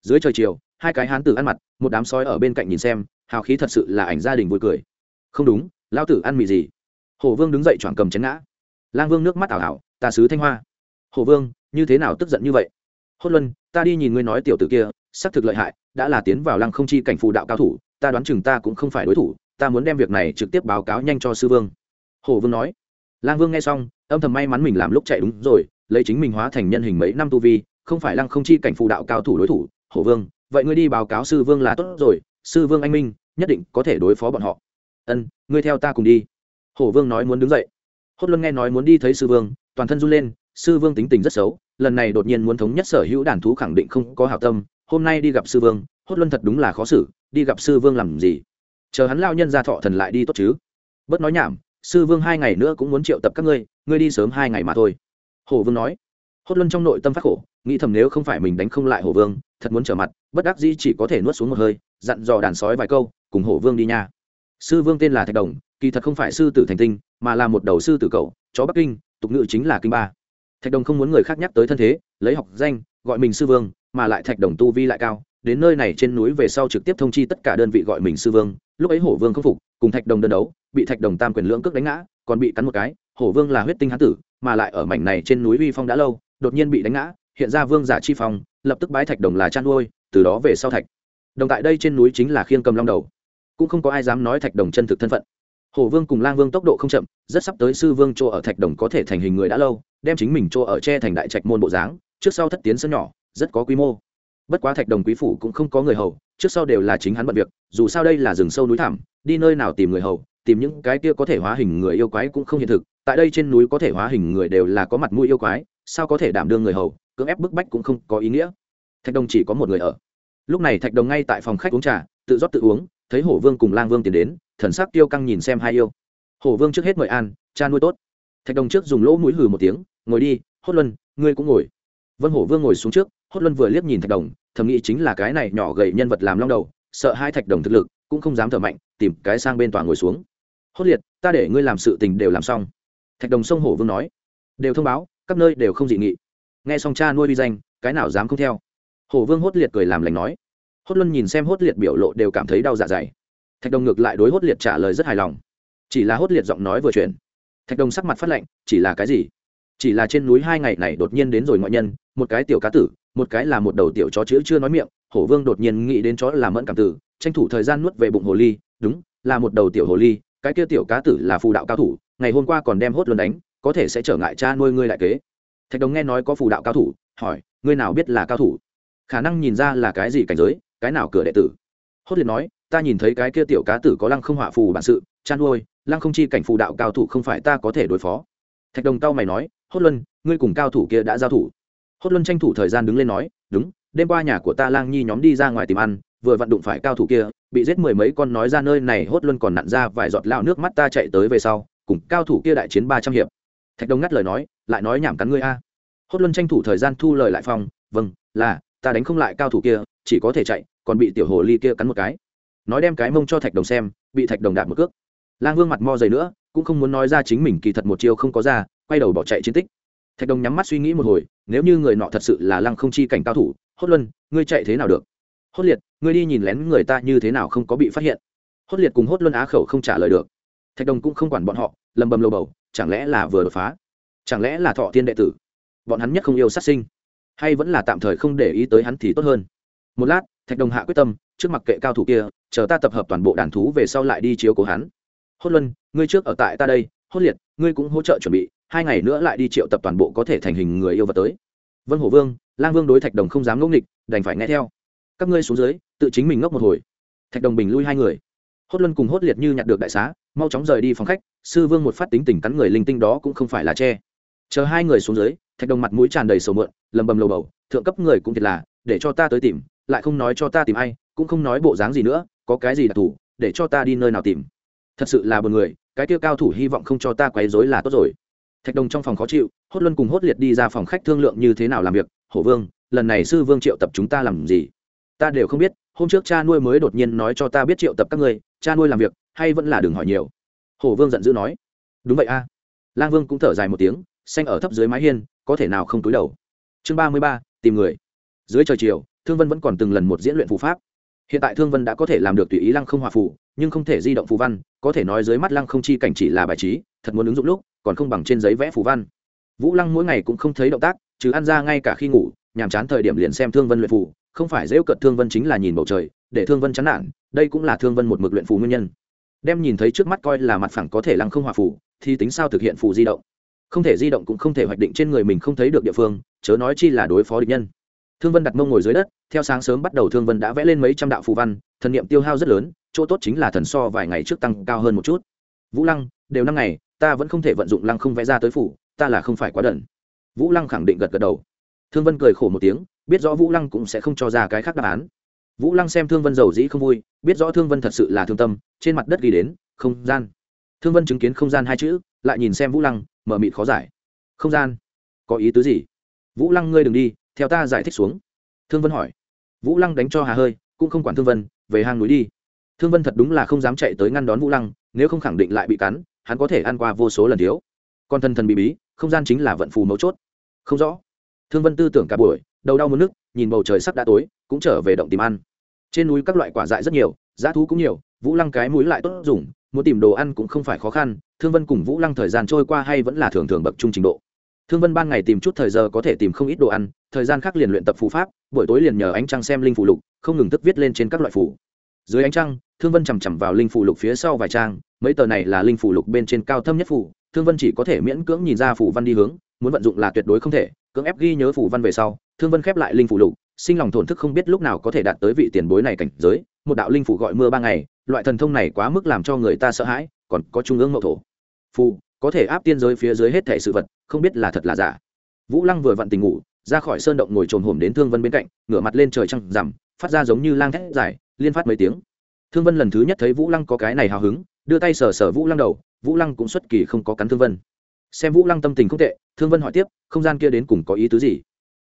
Dưới trời chiều, hai cái hán tử ăn mặt, một đám sói ở bên cạnh nhìn xem, hào khí thật sự là ảnh gia đình vui cười. Không đúng lao tử ăn mì gì? Hổ vương đứng dậy choàng cầm chén ngã. Lang vương nước mắt ảo ảo, ta sứ thanh hoa. Hổ vương, như thế nào tức giận như vậy? Hốt luân, ta đi nhìn ngươi nói tiểu tử kia xác thực lợi hại, đã là tiến vào lăng không chi cảnh phù đạo cao thủ, ta đoán chừng ta cũng không phải đối thủ, ta muốn đem việc này trực tiếp báo cáo nhanh cho sư vương. Hổ vương nói. Lang vương nghe xong, âm thầm may mắn mình làm lúc chạy đúng rồi, lấy chính mình hóa thành nhân hình mấy năm tu vi, không phải lăng không chi cảnh phù đạo cao thủ đối thủ. Hổ vương, vậy ngươi đi báo cáo sư vương là tốt rồi, sư vương anh minh, nhất định có thể đối phó bọn họ. Ân, ngươi theo ta cùng đi. Hổ vương nói muốn đứng dậy. Hốt luân nghe nói muốn đi thấy sư vương, toàn thân run lên, sư vương tính tình rất xấu, lần này đột nhiên muốn thống nhất sở hữu đàn thú khẳng định không có hảo tâm hôm nay đi gặp sư vương, hốt luân thật đúng là khó xử, đi gặp sư vương làm gì? Chờ hắn lao nhân ra thọ thần lại đi tốt chứ? Bớt nói nhảm, sư vương hai ngày nữa cũng muốn triệu tập các ngươi ngươi đi sớm hai ngày mà thôi. Hổ vương nói. Hốt luân trong nội tâm phát khổ, nghĩ thầm nếu không phải mình đánh không lại hổ vương, thật muốn trở mặt, bất đắc dĩ chỉ có thể nuốt xuống một hơi, dặn dò đàn sói vài câu, cùng hổ vương đi nha. Sư vương tên là thạch đồng, kỳ thật không phải sư tử thành tinh, mà là một đầu sư tử cầu chó bắc kinh, tục ngữ chính là kinh ba. Thạch đồng không muốn người khác nhắc tới thân thế, lấy học danh, gọi mình sư vương mà lại thạch đồng tu vi lại cao, đến nơi này trên núi về sau trực tiếp thông chi tất cả đơn vị gọi mình sư vương, lúc ấy hổ vương không phục, cùng thạch đồng đơn đấu, bị thạch đồng tam quyền lưỡng cước đánh ngã, còn bị cắn một cái, hổ vương là huyết tinh hán tử, mà lại ở mảnh này trên núi uy phong đã lâu, đột nhiên bị đánh ngã, hiện ra vương giả chi phong, lập tức bái thạch đồng là chăn nuôi từ đó về sau thạch đồng tại đây trên núi chính là khiên cầm long đầu. Cũng không có ai dám nói thạch đồng chân thực thân phận. Hổ vương cùng lang vương tốc độ không chậm, rất sắp tới sư vương chỗ ở thạch đồng có thể thành hình người đã lâu, đem chính mình chỗ ở tre thành đại trạch môn bộ dáng, trước sau thất tiến sân nhỏ rất có quy mô. Bất quá thạch đồng quý phủ cũng không có người hầu, trước sau đều là chính hắn bận việc, dù sao đây là rừng sâu núi thẳm, đi nơi nào tìm người hầu, tìm những cái kia có thể hóa hình người yêu quái cũng không hiện thực, tại đây trên núi có thể hóa hình người đều là có mặt mũi yêu quái, sao có thể đảm đương người hầu, cưỡng ép bức bách cũng không có ý nghĩa. Thạch đồng chỉ có một người ở. Lúc này thạch đồng ngay tại phòng khách uống trà, tự rót tự uống, thấy hổ vương cùng lang vương tiến đến, thần sắc tiêu căng nhìn xem hai yêu. Hổ vương trước hết mời an cha nuôi tốt. Thạch đồng trước dùng lỗ mũi hừ một tiếng, ngồi đi, hốt luân, ngươi cũng ngồi vân hổ vương ngồi xuống trước, hốt luân vừa liếc nhìn thạch đồng, thầm nghĩ chính là cái này nhỏ gầy nhân vật làm long đầu, sợ hai thạch đồng thực lực, cũng không dám thở mạnh, tìm cái sang bên tòa ngồi xuống. Hốt liệt, ta để ngươi làm sự tình đều làm xong. Thạch đồng sông hổ vương nói. Đều thông báo, các nơi đều không dị nghị. Nghe xong cha nuôi uy danh, cái nào dám không theo. Hổ vương hốt liệt cười làm lành nói. Hốt luân nhìn xem hốt liệt biểu lộ đều cảm thấy đau dạ dày. Thạch đồng ngược lại đối hốt liệt trả lời rất hài lòng. Chỉ là hốt liệt giọng nói vừa chuyển. Thạch đồng sắc mặt phát lệnh, chỉ là cái gì? Chỉ là trên núi hai ngày này đột nhiên đến rồi ngoại nhân, một cái tiểu cá tử, một cái là một đầu tiểu chó chữ chưa nói miệng, hổ vương đột nhiên nghĩ đến chó là mẫn cảm tử, tranh thủ thời gian nuốt về bụng hồ ly, đúng, là một đầu tiểu hồ ly, cái kia tiểu cá tử là phù đạo cao thủ, ngày hôm qua còn đem hốt luân đánh, có thể sẽ trở ngại cha nuôi ngươi lại kế. Thạch đồng nghe nói có phù đạo cao thủ, hỏi, ngươi nào biết là cao thủ? Khả năng nhìn ra là cái gì cảnh giới, cái nào cửa đệ tử? Hốt liền nói, ta nhìn thấy cái kia tiểu cá tử có lăng không họa phù bản sự, cha nuôi, lăng không chi cảnh phù đạo cao thủ không phải ta có thể đối phó. Thạch đồng cao mày nói hốt luân, ngươi cùng cao thủ kia đã giao thủ. Hốt luân tranh thủ thời gian đứng lên nói, đúng, đêm qua nhà của ta lang nhi nhóm đi ra ngoài tìm ăn, vừa vặn đụng phải cao thủ kia, bị giết mười mấy con nói ra nơi này, hốt luân còn nặn ra vài giọt lao nước mắt ta chạy tới về sau, cùng cao thủ kia đại chiến ba trăm hiệp. Thạch đồng ngắt lời nói, lại nói nhảm cắn ngươi a. Hốt luân tranh thủ thời gian thu lời lại phong vâng là, ta đánh không lại cao thủ kia, chỉ có thể chạy, còn bị tiểu hồ ly kia cắn một cái. Nói đem cái mông cho thạch đồng xem, bị thạch đồng đạp một cước. Lang vương mặt mo dày nữa, cũng không muốn nói ra chính mình kỳ thật một chiêu không có ra quay đầu bỏ chạy chiến tích. Thạch đồng nhắm mắt suy nghĩ một hồi, nếu như người nọ thật sự là lăng không chi cảnh cao thủ, hốt luân, ngươi chạy thế nào được? Hốt liệt, ngươi đi nhìn lén người ta như thế nào không có bị phát hiện. Hốt liệt cùng hốt luân á khẩu không trả lời được. Thạch đồng cũng không quản bọn họ, lầm bầm lầu bầu, chẳng lẽ là vừa đột phá? Chẳng lẽ là thọ tiên đệ tử? Bọn hắn nhất không yêu sát sinh, hay vẫn là tạm thời không để ý tới hắn thì tốt hơn? Một lát, thạch đồng hạ quyết tâm, trước mặt kệ cao thủ kia, chờ ta tập hợp toàn bộ đàn thú về sau lại đi chiếu cố hắn. Hốt luân, ngươi trước ở tại ta đây, hốt liệt, ngươi cũng hỗ trợ chuẩn bị hai ngày nữa lại đi triệu tập toàn bộ có thể thành hình người yêu vật tới. Vân hổ vương, lang vương đối thạch đồng không dám ngốc nghịch, đành phải nghe theo. Các ngươi xuống dưới, tự chính mình ngốc một hồi. Thạch đồng bình lui hai người. Hốt luân cùng hốt liệt như nhặt được đại xá, mau chóng rời đi phòng khách, sư vương một phát tính tình cắn người linh tinh đó cũng không phải là che. Chờ hai người xuống dưới, thạch đồng mặt mũi tràn đầy sầu mượn, lầm bầm lầu bầu, thượng cấp người cũng thiệt là, để cho ta tới tìm, lại không nói cho ta tìm ai, cũng không nói bộ dáng gì nữa, có cái gì đặc thù, để cho ta đi nơi nào tìm. Thật sự là b u ồ n người, cái kia cao thủ hy vọng không cho ta quấy dối là tốt rồi thạch đồng trong phòng khó chịu, hốt luân cùng hốt liệt đi ra phòng khách thương lượng như thế nào làm việc. Hổ vương, lần này sư vương triệu tập chúng ta làm gì? Ta đều không biết, hôm trước cha nuôi mới đột nhiên nói cho ta biết triệu tập các ngươi, cha nuôi làm việc, hay vẫn là đừng hỏi nhiều? Hổ vương giận dữ nói. Đúng vậy a. Lang vương cũng thở dài một tiếng, xanh ở thấp dưới mái hiên, có thể nào không túi đầu. Chương ba mươi ba, tìm người. Dưới trời chiều, thương vân vẫn còn từng lần một diễn luyện phù pháp. Hiện tại thương vân đã có thể làm được tùy ý lăng không hòa phù, nhưng không thể di động phù văn, có thể nói dưới mắt lăng không chi cảnh chỉ là bài trí, thật muốn ứng dụng lúc còn không bằng trên giấy vẽ phù văn. Vũ lăng mỗi ngày cũng không thấy động tác chứ ăn ra ngay cả khi ngủ, nhàm chán thời điểm liền xem thương vân luyện phù, không phải dễ cận thương vân chính là nhìn bầu trời, để thương vân chán nản, đây cũng là thương vân một mực luyện phù nguyên nhân. Đem nhìn thấy trước mắt coi là mặt phẳng có thể lăng không hòa phù, thì tính sao thực hiện phù di động. Không thể di động cũng không thể hoạch định trên người mình không thấy được địa phương, chớ nói chi là đối phó địch nhân. Thương vân đặt mông ngồi dưới đất, theo sáng sớm bắt đầu thương vân đã vẽ lên mấy trăm đạo phù văn, thần niệm tiêu hao rất lớn, chỗ tốt chính là thần so vài ngày trước tăng cao hơn một chút. Vũ lăng, đều năm ngày ta vẫn không thể vận dụng lăng không vẽ ra tới phủ, ta là không phải quá đần. Vũ lăng khẳng định gật gật đầu. Thương vân cười khổ một tiếng, biết rõ vũ lăng cũng sẽ không cho ra cái khác đáp án. Vũ lăng xem thương vân giàu dĩ không vui, biết rõ thương vân thật sự là thương tâm, trên mặt đất ghi đến, không gian. Thương vân chứng kiến không gian hai chữ, lại nhìn xem vũ lăng, mở mịt khó giải. Không gian? Có ý tứ gì? Vũ lăng ngươi đừng đi, theo ta giải thích xuống. Thương vân hỏi. Vũ lăng đánh cho hà hơi, cũng không quản thương vân, về hang núi đi. Thương vân thật đúng là không dám chạy tới ngăn đón vũ lăng, nếu không khẳng định lại bị cắn hắn có thể ăn qua vô số lần thiếu. Còn thần thần bị bí, không gian chính là vận phù mấu chốt. Không rõ. Thương vân tư tưởng cả buổi, đầu đau muốn nước, nhìn bầu trời sắp đã tối, cũng trở về động tìm ăn. Trên núi các loại quả dại rất nhiều, giá thú cũng nhiều, vũ lăng cái mũi lại tốt dùng, muốn tìm đồ ăn cũng không phải khó khăn, thương vân cùng vũ lăng thời gian trôi qua hay vẫn là thường thường bậc trung trình độ. Thương vân ban ngày tìm chút thời giờ có thể tìm không ít đồ ăn, thời gian khác liền luyện tập phù pháp, buổi tối liền nhờ ánh trăng xem linh phù lục, không ngừng tức viết lên trên các loại phù. Dưới ánh trăng, thương vân chằm chằm vào linh phù lục phía sau vài trang mấy tờ này là linh phủ lục bên trên cao thâm nhất phủ, thương vân chỉ có thể miễn cưỡng nhìn ra phủ văn đi hướng muốn vận dụng là tuyệt đối không thể cưỡng ép ghi nhớ phủ văn về sau thương vân khép lại linh phủ lục sinh lòng thổn thức không biết lúc nào có thể đạt tới vị tiền bối này cảnh giới một đạo linh phủ gọi mưa ba ngày loại thần thông này quá mức làm cho người ta sợ hãi còn có trung ương mậu thổ. Phù có thể áp tiên giới phía dưới hết thể sự vật không biết là thật là giả. Vũ lăng vừa vặn tình ngủ ra khỏi sơn động ngồi trồn hổm đến thương vân bên cạnh ngửa mặt lên trời trăng rằm phát ra giống như lang thét dài liên phát mấy tiếng. Thương vân lần thứ nhất thấy vũ lăng có cái này hào hứng đưa tay sờ sờ vũ lăng đầu, vũ lăng cũng xuất kỳ không có cắn thương vân. Xem vũ lăng tâm tình không tệ, thương vân hỏi tiếp, không gian kia đến cùng có ý tứ gì?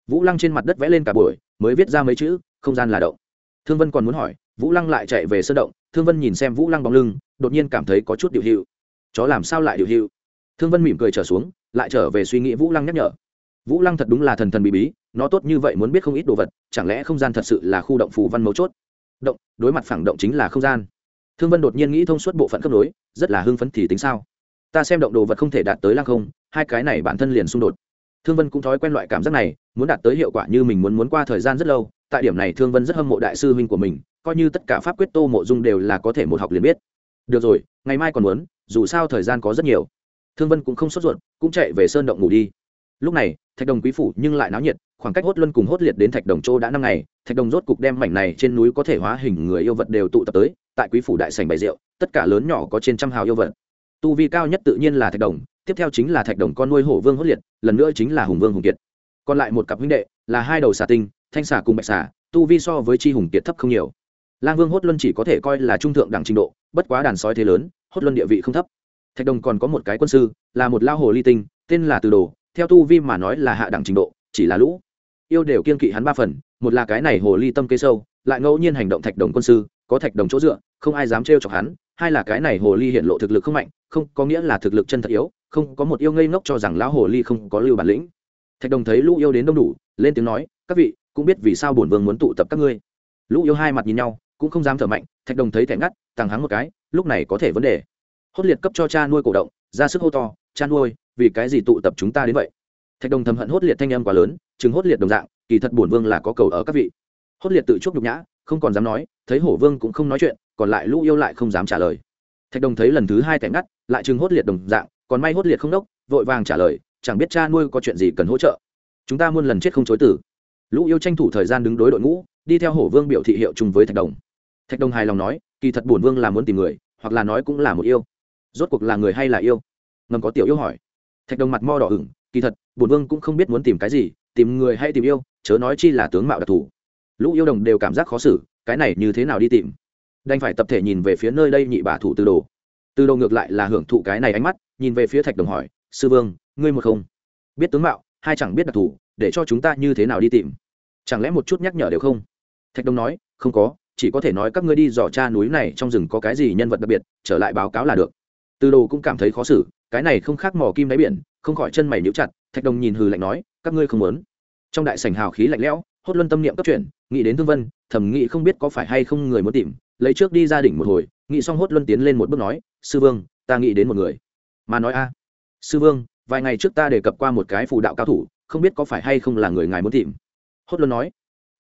Vũ lăng trên mặt đất vẽ lên cả buổi, mới viết ra mấy chữ, không gian là động. Thương vân còn muốn hỏi, vũ lăng lại chạy về sơn động, thương vân nhìn xem vũ lăng bóng lưng, đột nhiên cảm thấy có chút điệu hiệu. Chó làm sao lại điệu hiệu? Thương vân mỉm cười trở xuống, lại trở về suy nghĩ vũ lăng nhắc nhở. Vũ lăng thật đúng là thần thần bí bí, nó tốt như vậy muốn biết không ít đồ vật, chẳng lẽ không gian thật sự là khu động phù văn mấu chốt? Động, đối mặt phẳng động chính là không gian thương vân đột nhiên nghĩ thông suốt bộ phận cấp nối, rất là hưng phấn thì tính sao? Ta xem động đồ vật không thể đạt tới lăng không, hai cái này bản thân liền xung đột. Thương vân cũng thói quen loại cảm giác này, muốn đạt tới hiệu quả như mình muốn muốn qua thời gian rất lâu, tại điểm này thương vân rất hâm mộ đại sư huynh của mình, coi như tất cả pháp quyết tô mộ dung đều là có thể một học liền biết. Được rồi, ngày mai còn muốn, dù sao thời gian có rất nhiều. Thương vân cũng không sốt ruột, cũng chạy về sơn động ngủ đi. Lúc này, thạch đồng quý phủ nhưng lại náo nhiệt, khoảng cách hốt luân cùng hốt liệt đến thạch đồng châu đã năm ngày, thạch đồng rốt cục đem mảnh này trên núi có thể hóa hình người yêu vật đều tụ tập tới tại quý phủ đại sành bày rượu, tất cả lớn nhỏ có trên trăm hào yêu vật. Tu vi cao nhất tự nhiên là thạch đồng, tiếp theo chính là thạch đồng con nuôi hổ vương hốt liệt, lần nữa chính là hùng vương hùng kiệt. Còn lại một cặp huynh đệ là hai đầu xà tinh, thanh xà cùng bạch xà, tu vi so với chi hùng kiệt thấp không nhiều. Lang vương hốt luân chỉ có thể coi là trung thượng đẳng trình độ, bất quá đàn sói thế lớn, hốt luân địa vị không thấp. Thạch đồng còn có một cái quân sư, là một lao hồ ly tinh, tên là từ đồ, theo tu vi mà nói là hạ đẳng trình độ, chỉ là lũ. Yêu đều kiên kỵ hắn ba phần, một là cái này hồ ly tâm kế sâu, lại ngẫu nhiên hành động thạch đồng quân sư có thạch đồng chỗ dựa, không ai dám trêu chọc hắn, hai là cái này hồ ly hiện lộ thực lực không mạnh, không có nghĩa là thực lực chân thật yếu, không có một yêu ngây ngốc cho rằng lão hồ ly không có lưu bản lĩnh. Thạch đồng thấy lũ yêu đến đông đủ, lên tiếng nói, các vị, cũng biết vì sao bổn vương muốn tụ tập các ngươi. Lũ yêu hai mặt nhìn nhau, cũng không dám thở mạnh, thạch đồng thấy thẻ ngắt tăng hắng một cái, lúc này có thể vấn đề. Hốt liệt cấp cho cha nuôi cổ động, ra sức hô to, cha nuôi, vì cái gì tụ tập chúng ta đến vậy? Thạch đồng thầm hận hốt liệt thanh âm quá lớn chứng hốt liệt đồng dạng, kỳ thật bổn vương là có cầu ở các vị. Hốt liệt tự chuốc nhục nhã không còn dám nói, thấy hổ vương cũng không nói chuyện, còn lại lũ yêu lại không dám trả lời. Thạch đồng thấy lần thứ hai tẻ ngắt, lại chừng hốt liệt đồng dạng, còn may hốt liệt không đốc, vội vàng trả lời, chẳng biết cha nuôi có chuyện gì cần hỗ trợ. Chúng ta muôn lần chết không chối tử lũ yêu tranh thủ thời gian đứng đối đội ngũ, đi theo hổ vương biểu thị hiệu chung với thạch đồng. Thạch đồng hài lòng nói, kỳ thật bổn vương là muốn tìm người, hoặc là nói cũng là một yêu. Rốt cuộc là người hay là yêu? Ngầm có tiểu yêu hỏi. Thạch đồng mặt mo đỏ ửng, kỳ thật, bổn vương cũng không biết muốn tìm cái gì, tìm người hay tìm yêu, chớ nói chi là tướng mạo đặc thù lũ yêu đồng đều cảm giác khó xử, cái này như thế nào đi tìm? Đành phải tập thể nhìn về phía nơi đây nhị bà thủ từ đồ. Từ đồ ngược lại là hưởng thụ cái này ánh mắt, nhìn về phía thạch đồng hỏi, sư vương, ngươi một không? Biết tướng mạo, hai chẳng biết đặc thù, để cho chúng ta như thế nào đi tìm? Chẳng lẽ một chút nhắc nhở đều không? Thạch đồng nói, không có, chỉ có thể nói các ngươi đi dò cha núi này trong rừng có cái gì nhân vật đặc biệt, trở lại báo cáo là được. Từ đồ cũng cảm thấy khó xử, cái này không khác mò kim đáy biển, không khỏi chân mày níu chặt, thạch đồng nhìn hừ lạnh nói, các ngươi không muốn? Trong đại sảnh hào khí lạnh lẽo hốt luân tâm niệm cấp chuyển, nghĩ đến thương vân thẩm nghĩ không biết có phải hay không người muốn tìm, lấy trước đi gia đình một hồi, nghĩ xong hốt luân tiến lên một bước nói, sư vương, ta nghĩ đến một người. Mà nói a. Sư vương, vài ngày trước ta đề cập qua một cái phù đạo cao thủ, không biết có phải hay không là người ngài muốn tìm. Hốt luân nói.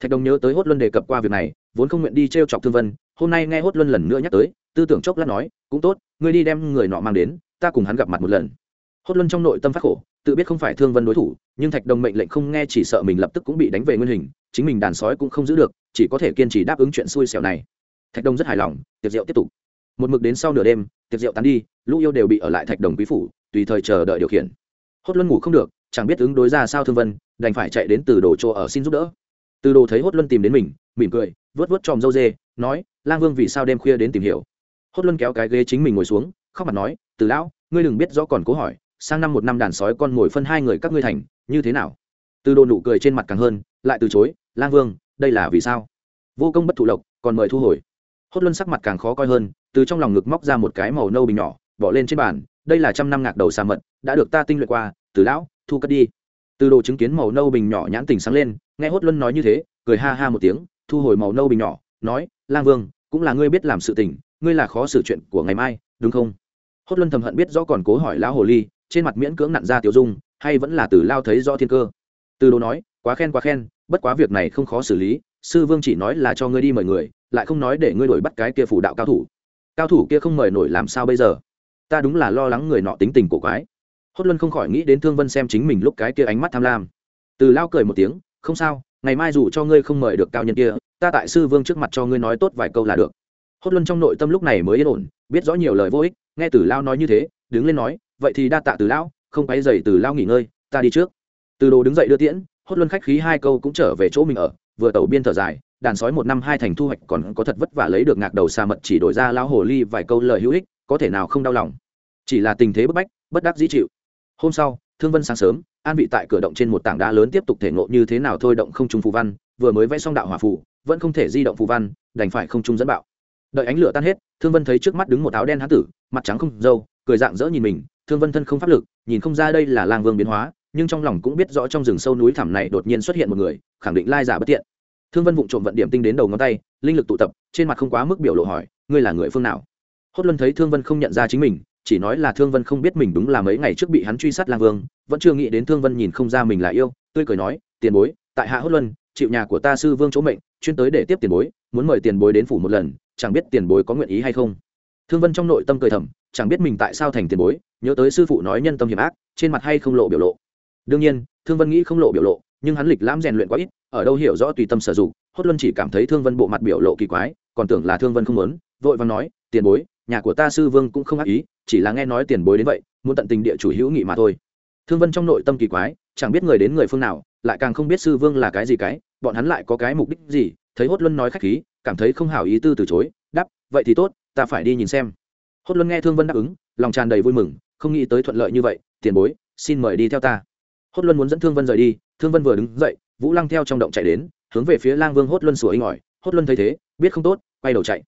Thạch đồng nhớ tới hốt luân đề cập qua việc này, vốn không nguyện đi t r e o chọc thương vân, hôm nay nghe hốt luân lần nữa nhắc tới, tư tưởng chốc lát nói, cũng tốt, ngươi đi đem người nọ mang đến, ta cùng hắn gặp mặt một lần. Hốt luân trong nội tâm phát khổ tự biết không phải thương vân đối thủ, nhưng thạch đồng mệnh lệnh không nghe chỉ sợ mình lập tức cũng bị đánh về nguyên hình, chính mình đàn sói cũng không giữ được, chỉ có thể kiên trì đáp ứng chuyện xui xẻo này. Thạch đồng rất hài lòng, tiệc rượu tiếp tục. Một mực đến sau nửa đêm, tiệc rượu tán đi, lũ yêu đều bị ở lại thạch đồng quý phủ, tùy thời chờ đợi điều khiển. Hốt luân ngủ không được, chẳng biết ứng đối ra sao thương vân, đành phải chạy đến từ đồ chỗ ở xin giúp đỡ. Từ đồ thấy hốt luân tìm đến mình, mỉm cười vớt vớt tròm dâu dê, nói, lang vương vì sao đêm khuya đến tìm hiểu? Hốt luân kéo cái ghế chính mình ngồi xuống, khóc mặt nói, từ lão, ngươi đừng biết rõ còn cố hỏi sang năm một năm đàn sói con mồi phân hai người các ngươi thành, như thế nào? Từ đồ nụ cười trên mặt càng hơn, lại từ chối, lang vương, đây là vì sao? Vô công bất thụ lộc, còn mời thu hồi. Hốt luân sắc mặt càng khó coi hơn, từ trong lòng ngực móc ra một cái màu nâu bình nhỏ, bỏ lên trên bàn, đây là trăm năm ngạc đầu xà mật, đã được ta tinh luyện qua, từ lão, thu cất đi. Từ đồ chứng kiến màu nâu bình nhỏ nhãn tình sáng lên, nghe hốt luân nói như thế, cười ha ha một tiếng, thu hồi màu nâu bình nhỏ, nói, lang vương, cũng là ngươi biết làm sự tình, ngươi là khó xử chuyện của ngày mai, đúng không? Hốt luân thầm hận biết rõ còn cố hỏi lão hồ ly trên mặt miễn cưỡng nặn ra tiểu dung, hay vẫn là từ lao thấy do thiên cơ. Từ đồ nói, quá khen quá khen, bất quá việc này không khó xử lý, sư vương chỉ nói là cho ngươi đi mời người, lại không nói để ngươi đổi bắt cái kia phủ đạo cao thủ. Cao thủ kia không mời nổi làm sao bây giờ? Ta đúng là lo lắng người nọ tính tình của quái. Hốt luân không khỏi nghĩ đến thương vân xem chính mình lúc cái kia ánh mắt tham lam. Từ lao cười một tiếng, không sao, ngày mai dù cho ngươi không mời được cao nhân kia, ta tại sư vương trước mặt cho ngươi nói tốt vài câu là được. Hốt luân trong nội tâm lúc này mới yên ổn, biết rõ nhiều lời vô ích, nghe từ lao nói như thế, đứng lên nói vậy thì đa tạ từ lão, không quay dày từ lao nghỉ ngơi, ta đi trước. Từ đồ đứng dậy đưa tiễn, hốt luân khách khí hai câu cũng trở về chỗ mình ở, vừa tẩu biên thở dài, đàn sói một năm hai thành thu hoạch còn có thật vất vả lấy được ngạc đầu xa mật chỉ đổi ra lão hồ ly vài câu lời hữu ích, có thể nào không đau lòng. Chỉ là tình thế bức bách, bất đắc dĩ chịu. Hôm sau, thương vân sáng sớm, an vị tại cửa động trên một tảng đá lớn tiếp tục thể ngộ như thế nào thôi động không trung phù văn, vừa mới vẽ xong đạo hòa phù, vẫn không thể di động phù văn, đành phải không trung dẫn bạo. Đợi ánh lửa tan hết, thương vân thấy trước mắt đứng một áo đen hán tử, mặt trắng không dâu cười dạng dỡ nhìn mình thương vân thân không pháp lực, nhìn không ra đây là lang vương biến hóa, nhưng trong lòng cũng biết rõ trong rừng sâu núi thẳm này đột nhiên xuất hiện một người, khẳng định lai giả bất tiện. Thương vân vụng trộm vận điểm tinh đến đầu ngón tay, linh lực tụ tập, trên mặt không quá mức biểu lộ hỏi, ngươi là người phương nào? Hốt luân thấy thương vân không nhận ra chính mình, chỉ nói là thương vân không biết mình đúng là mấy ngày trước bị hắn truy sát lang vương, vẫn chưa nghĩ đến thương vân nhìn không ra mình là yêu, tươi cười nói, tiền bối, tại hạ hốt luân, chịu nhà của ta sư vương chỗ mệnh, chuyên tới để tiếp tiền bối, muốn mời tiền bối đến phủ một lần, chẳng biết tiền bối có nguyện ý hay không? Thương vân trong nội tâm cười thầm, chẳng biết mình tại sao thành tiền bối nhớ tới sư phụ nói nhân tâm hiểm ác, trên mặt hay không lộ biểu lộ. Đương nhiên, thương vân nghĩ không lộ biểu lộ, nhưng hắn lịch lãm rèn luyện quá ít, ở đâu hiểu rõ tùy tâm sử dụng hốt luân chỉ cảm thấy thương vân bộ mặt biểu lộ kỳ quái, còn tưởng là thương vân không muốn, vội và nói, tiền bối, nhà của ta sư vương cũng không ác ý, chỉ là nghe nói tiền bối đến vậy, muốn tận tình địa chủ hữu nghị mà thôi. Thương vân trong nội tâm kỳ quái, chẳng biết người đến người phương nào, lại càng không biết sư vương là cái gì cái, bọn hắn lại có cái mục đích gì, thấy hốt luân nói khách khí, cảm thấy không hảo ý tư từ chối đắp vậy thì tốt, ta phải đi nhìn xem. Hốt luân nghe thương vân đáp ứng, lòng tràn đầy vui mừng không nghĩ tới thuận lợi như vậy, tiền bối, xin mời đi theo ta. Hốt luân muốn dẫn thương vân rời đi, thương vân vừa đứng dậy, vũ lăng theo trong động chạy đến, hướng về phía lang vương hốt luân sủa inh ỏi. Hốt luân thấy thế, biết không tốt, quay đầu chạy.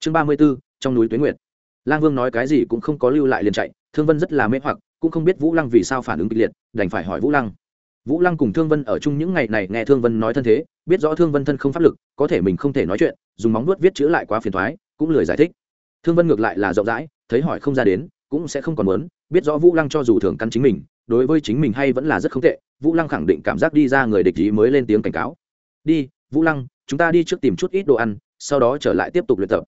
Chương ba mươi b ố trong núi tuyến nguyệt. Lang vương nói cái gì cũng không có lưu lại liền chạy, thương vân rất là mê hoặc, cũng không biết vũ lăng vì sao phản ứng kịch liệt, đành phải hỏi vũ lăng. Vũ lăng cùng thương vân ở chung những ngày này nghe thương vân nói thân thế, biết rõ thương vân thân không pháp lực, có thể mình không thể nói chuyện, dùng móng nuốt viết chữ lại quá phiền thoái, cũng lười giải thích. Thương vân ngược lại là rộng rãi, thấy hỏi không ra đến, cũng sẽ không còn muốn biết rõ vũ lăng cho dù thường căn chính mình, đối với chính mình hay vẫn là rất không tệ, vũ lăng khẳng định cảm giác đi ra người địch ý mới lên tiếng cảnh cáo. Đi, vũ lăng, chúng ta đi trước tìm chút ít đồ ăn, sau đó trở lại tiếp tục luyện tập.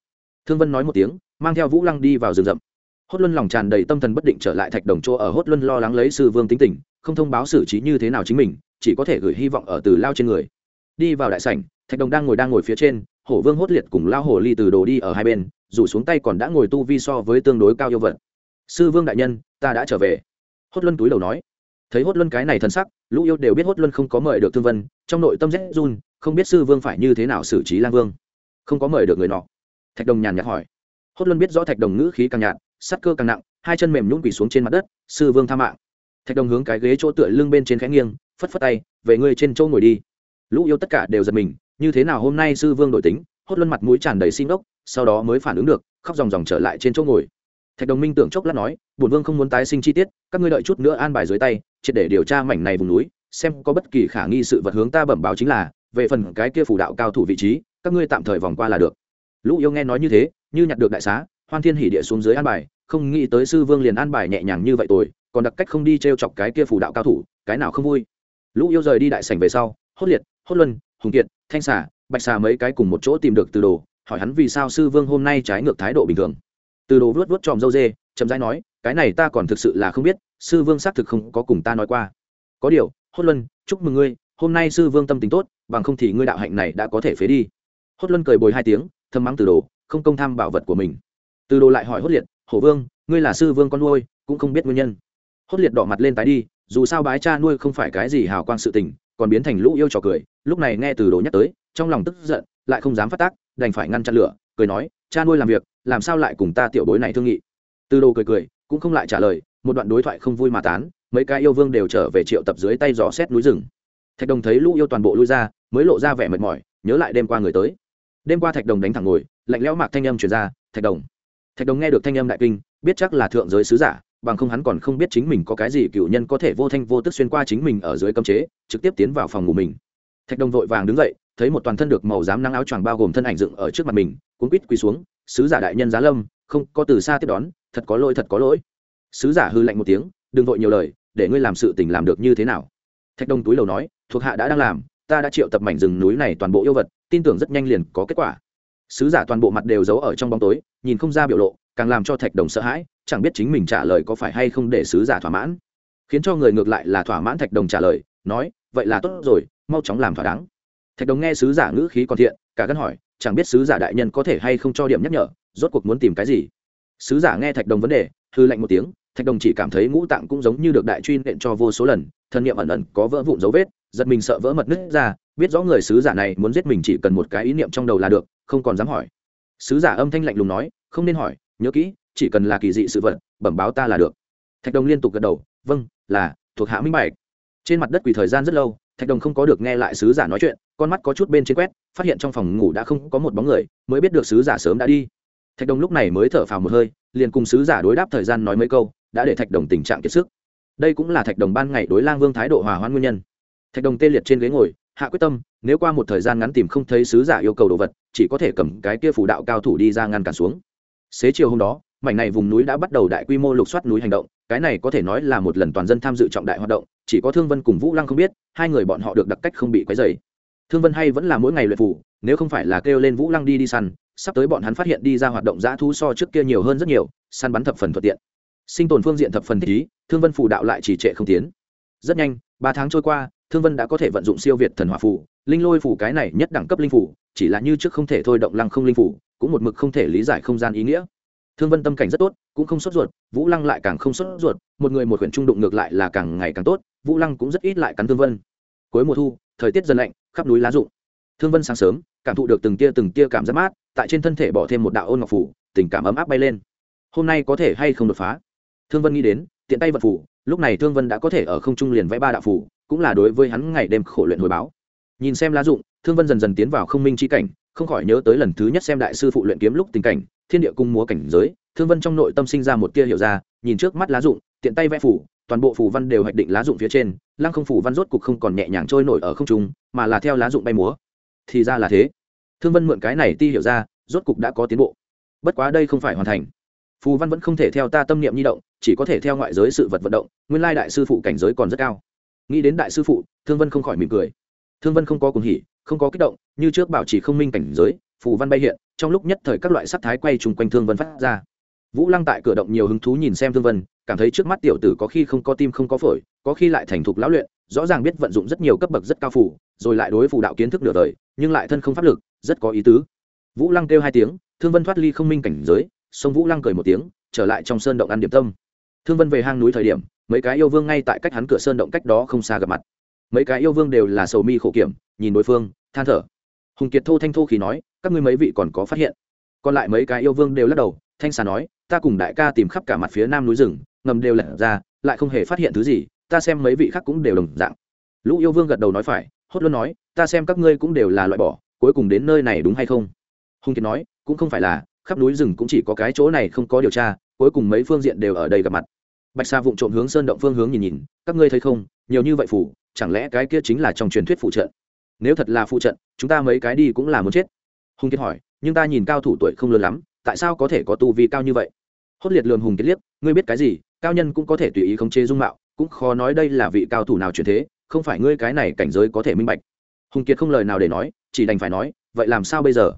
Thương vân nói một tiếng, mang theo vũ lăng đi vào rừng rậm. Hốt luân lòng tràn đầy tâm thần bất định trở lại thạch đồng chỗ ở hốt luân lo lắng lấy sư vương tính tình, không thông báo xử trí như thế nào chính mình, chỉ có thể gửi hy vọng ở từ lao trên người. Đi vào đại sảnh, thạch đồng đang ngồi đang ngồi phía trên, hổ vương hốt liệt cùng lao hồ ly từ đồ đi ở hai bên dù xuống tay còn đã ngồi tu vi so với tương đối cao yêu vật sư vương đại nhân, ta đã trở về. Hốt luân túi đầu nói. Thấy hốt luân cái này thân sắc, lũ yêu đều biết hốt luân không có mời được thương vân, trong nội tâm rét run, không biết sư vương phải như thế nào xử trí lang vương. Không có mời được người nọ. Thạch đồng nhàn nhạt hỏi. Hốt luân biết rõ thạch đồng ngữ khí càng nhạt, sắc cơ càng nặng, hai chân mềm nhũng quỳ xuống trên mặt đất, sư vương tha mạng. Thạch đồng hướng cái ghế chỗ tựa lưng bên trên khẽ nghiêng, phất phất tay, về ngươi trên chỗ ngồi đi. Lũ yêu tất cả đều giật mình, như thế nào hôm nay sư vương đổi tính? Hốt luân mặt mũi tràn đầy xin ốc sau đó mới phản ứng được, khóc dòng dòng trở lại trên chỗ ngồi thạch đồng minh tưởng chốc lát nói, bổn vương không muốn tái sinh chi tiết, các ngươi đợi chút nữa an bài dưới tay, triệt để điều tra mảnh này vùng núi, xem có bất kỳ khả nghi sự vật hướng ta bẩm báo chính là, về phần cái kia phủ đạo cao thủ vị trí, các ngươi tạm thời vòng qua là được. Lũ yêu nghe nói như thế, như nhặt được đại xá hoan thiên hỉ địa xuống dưới an bài, không nghĩ tới sư vương liền an bài nhẹ nhàng như vậy rồi còn đặc cách không đi t r e o chọc cái kia phủ đạo cao thủ, cái nào không vui. Lũ yêu rời đi đại sảnh về sau, hốt liệt, hốt luân, hùng kiệt, thanh xà, bạch xà mấy cái cùng một chỗ tìm được từ đồ, hỏi hắn vì sao sư vương hôm nay trái ngược thái độ bình thường từ đồ vuốt vuốt tròm dâu dê, chậm rãi nói, cái này ta còn thực sự là không biết, sư vương xác thực không có cùng ta nói qua. Có điều, hốt luân, chúc mừng ngươi, hôm nay sư vương tâm tính tốt, bằng không thì ngươi đạo hạnh này đã có thể phế đi. Hốt luân cười bồi hai tiếng thâm mắng từ đồ, không công tham bảo vật của mình. Từ đồ lại hỏi hốt liệt, hổ vương, ngươi là sư vương con nuôi, cũng không biết nguyên nhân. Hốt liệt đỏ mặt lên tái đi, dù sao bái cha nuôi không phải cái gì hào quang sự tình, còn biến thành lũ yêu trò cười, lúc này nghe từ đồ nhắc tới, trong lòng tức giận, lại không dám phát tác, đành phải ngăn chặn lửa, cười nói, cha nuôi làm việc làm sao lại cùng ta tiểu bối này thương nghị? Từ đồ cười cười, cũng không lại trả lời, một đoạn đối thoại không vui mà tán, mấy cái yêu vương đều trở về triệu tập dưới tay dò xét núi rừng. Thạch đồng thấy lũ yêu toàn bộ lui ra, mới lộ ra vẻ mệt mỏi, nhớ lại đêm qua người tới. Đêm qua thạch đồng đánh thẳng ngồi, lạnh lẽo mạc thanh âm truyền ra, thạch đồng. Thạch đồng nghe được thanh âm đại kinh, biết chắc là thượng giới sứ giả, bằng không hắn còn không biết chính mình có cái gì cựu nhân có thể vô thanh vô tức xuyên qua chính mình ở dưới cấm chế, trực tiếp tiến vào phòng ngủ mình. Thạch đồng vội vàng đứng dậy, thấy một toàn thân được màu dám nắng áo choàng bao gồm thân ảnh dựng ở trước mặt mình cuốn quýt quỳ xuống sứ giả đại nhân giá lâm, không, có từ xa tiếp đón, thật có lỗi, thật có lỗi. Sứ giả hư lạnh một tiếng, đừng vội nhiều lời, để ngươi làm sự tình làm được như thế nào. Thạch đông túi lầu nói, thuộc hạ đã đang làm, ta đã triệu tập mảnh rừng núi này toàn bộ yêu vật, tin tưởng rất nhanh liền có kết quả. Sứ giả toàn bộ mặt đều giấu ở trong bóng tối, nhìn không ra biểu lộ, càng làm cho thạch đồng sợ hãi, chẳng biết chính mình trả lời có phải hay không để sứ giả thỏa mãn. Khiến cho người ngược lại là thỏa mãn thạch đồng trả lời, nói, vậy là tốt rồi, mau chóng làm thỏa đáng. Thạch đồng nghe sứ giả ngữ khí còn thiện, cả gân hỏi chẳng biết sứ giả đại nhân có thể hay không cho điểm nhắc nhở, rốt cuộc muốn tìm cái gì? Sứ giả nghe thạch đồng vấn đề, hư lạnh một tiếng, thạch đồng chỉ cảm thấy ngũ tạng cũng giống như được đại truy nện cho vô số lần, thân nhiệm ẩn ẩn có vỡ vụn dấu vết, giật mình sợ vỡ mật nứt ra, biết rõ người sứ giả này muốn giết mình chỉ cần một cái ý niệm trong đầu là được, không còn dám hỏi. Sứ giả âm thanh lạnh lùng nói, không nên hỏi, nhớ kỹ, chỉ cần là kỳ dị sự vật, bẩm báo ta là được. Thạch đồng liên tục gật đầu vâng là, thuộc hạ minh bạch. Trên mặt đất quỳ thời gian rất lâu thạch đồng không có được nghe lại sứ giả nói chuyện, con mắt có chút bên trên quét, phát hiện trong phòng ngủ đã không có một bóng người, mới biết được sứ giả sớm đã đi. Thạch đồng lúc này mới thở phào một hơi, liền cùng sứ giả đối đáp thời gian nói mấy câu, đã để thạch đồng tình trạng kiệt sức. Đây cũng là thạch đồng ban ngày đối lang vương thái độ hòa hoãn nguyên nhân. Thạch đồng tê liệt trên ghế ngồi, hạ quyết tâm, nếu qua một thời gian ngắn tìm không thấy sứ giả yêu cầu đồ vật, chỉ có thể cầm cái kia phủ đạo cao thủ đi ra ngăn cản xuống. Xế chiều hôm đó, mảnh này vùng núi đã bắt đầu đại quy mô lục soát núi hành động, cái này có thể nói là một lần toàn dân tham dự trọng đại hoạt động chỉ có thương vân cùng vũ lăng không biết, hai người bọn họ được đặc cách không bị quấy dày thương vân hay vẫn là mỗi ngày luyện phủ nếu không phải là kêu lên vũ lăng đi đi săn, sắp tới bọn hắn phát hiện đi ra hoạt động giã thu so trước kia nhiều hơn rất nhiều, săn bắn thập phần thuận tiện. Sinh tồn phương diện thập phần thích ý, thương vân phủ đạo lại chỉ trệ không tiến. Rất nhanh, ba tháng trôi qua, thương vân đã có thể vận dụng siêu việt thần hỏa phủ linh lôi phủ cái này nhất đẳng cấp linh phủ chỉ là như trước không thể thôi động lăng không linh phủ cũng một mực không thể lý giải không gian ý nghĩa thương vân tâm cảnh rất tốt, cũng không sốt ruột, vũ lăng lại càng không sốt ruột, một người một quyển trung đụng ngược lại là càng ngày càng tốt, vũ lăng cũng rất ít lại cắn thương vân. Cuối mùa thu, thời tiết dần lạnh, khắp núi lá rụng. Thương vân sáng sớm, cảm thụ được từng tia từng tia cảm giác mát, tại trên thân thể bỏ thêm một đạo ôn ngọc phủ, tình cảm ấm áp bay lên. Hôm nay có thể hay không đột phá? Thương vân nghĩ đến, tiện tay vật phủ, lúc này thương vân đã có thể ở không trung liền vẽ ba đạo phủ, cũng là đối với hắn ngày đêm khổ luyện hồi báo. Nhìn xem lá dụng thương vân dần dần tiến vào không minh c h i cảnh không khỏi nhớ tới lần thứ nhất xem đại sư phụ luyện kiếm lúc tình cảnh, thiên địa cung múa cảnh giới, thương vân trong nội tâm sinh ra một tia hiểu ra, nhìn trước mắt lá dụng tiện tay vẽ phủ, toàn bộ phủ văn đều hoạch định lá dụng phía trên, lăng không phủ văn rốt cục không còn nhẹ nhàng trôi nổi ở không trung, mà là theo lá dụng bay múa. Thì ra là thế. Thương vân mượn cái này ti hiểu ra, rốt cục đã có tiến bộ. Bất quá đây không phải hoàn thành. Phù văn vẫn không thể theo ta tâm niệm nhi động, chỉ có thể theo ngoại giới sự vật vận động, nguyên lai đại sư phụ cảnh giới còn rất cao. Nghĩ đến đại sư phụ, thương vân không khỏi mỉm cười. Thương vân không có cùng hỉ không có kích động, như trước bảo trì không minh cảnh giới, phù văn bay hiện, trong lúc nhất thời các loại sắc thái quay chung quanh thương vân phát ra. Vũ lăng tại cửa động nhiều hứng thú nhìn xem thương vân, cảm thấy trước mắt tiểu tử có khi không có tim không có phổi, có khi lại thành thục lão luyện, rõ ràng biết vận dụng rất nhiều cấp bậc rất cao phủ rồi lại đối phù đạo kiến thức nửa đời, nhưng lại thân không pháp lực, rất có ý tứ. Vũ lăng kêu hai tiếng, thương vân thoát ly không minh cảnh giới sông vũ lăng cười một tiếng, trở lại trong sơn động ăn điểm tâm. Thương vân về hang núi thời điểm, mấy cái yêu vương ngay tại cách hắn cửa sơn động cách đó không xa gặp mặt. Mấy cái yêu vương đều là sầu mi khổ kiểm, nhìn đối phương than thở. Hùng kiệt thô thanh thô khi nói, các ngươi mấy vị còn có phát hiện? Còn lại mấy cái yêu vương đều lắc đầu, thanh xà nói, ta cùng đại ca tìm khắp cả mặt phía nam núi rừng, ngầm đều lật ra, lại không hề phát hiện thứ gì, ta xem mấy vị khác cũng đều đồng dạng. Lũ yêu vương gật đầu nói phải, hốt luôn nói, ta xem các ngươi cũng đều là loại bỏ, cuối cùng đến nơi này đúng hay không? Hùng kiệt nói, cũng không phải là, khắp núi rừng cũng chỉ có cái chỗ này không có điều tra, cuối cùng mấy phương diện đều ở đây gặp mặt. Bạch sa vụng trộm hướng sơn động phương hướng nhìn nhìn, các ngươi thấy không? Nhiều như vậy phủ, chẳng lẽ cái kia chính là trong truyền thuyết phụ trận nếu thật là phụ trận, chúng ta mấy cái đi cũng là muốn chết. Hùng kiệt hỏi, nhưng ta nhìn cao thủ tuổi không lớn lắm, tại sao có thể có tu vi cao như vậy? Hốt liệt lường hùng kiệt liếc, ngươi biết cái gì, cao nhân cũng có thể tùy ý khống chế dung mạo, cũng khó nói đây là vị cao thủ nào chuyển thế, không phải ngươi cái này cảnh giới có thể minh bạch. Hùng kiệt không lời nào để nói, chỉ đành phải nói, vậy làm sao bây giờ?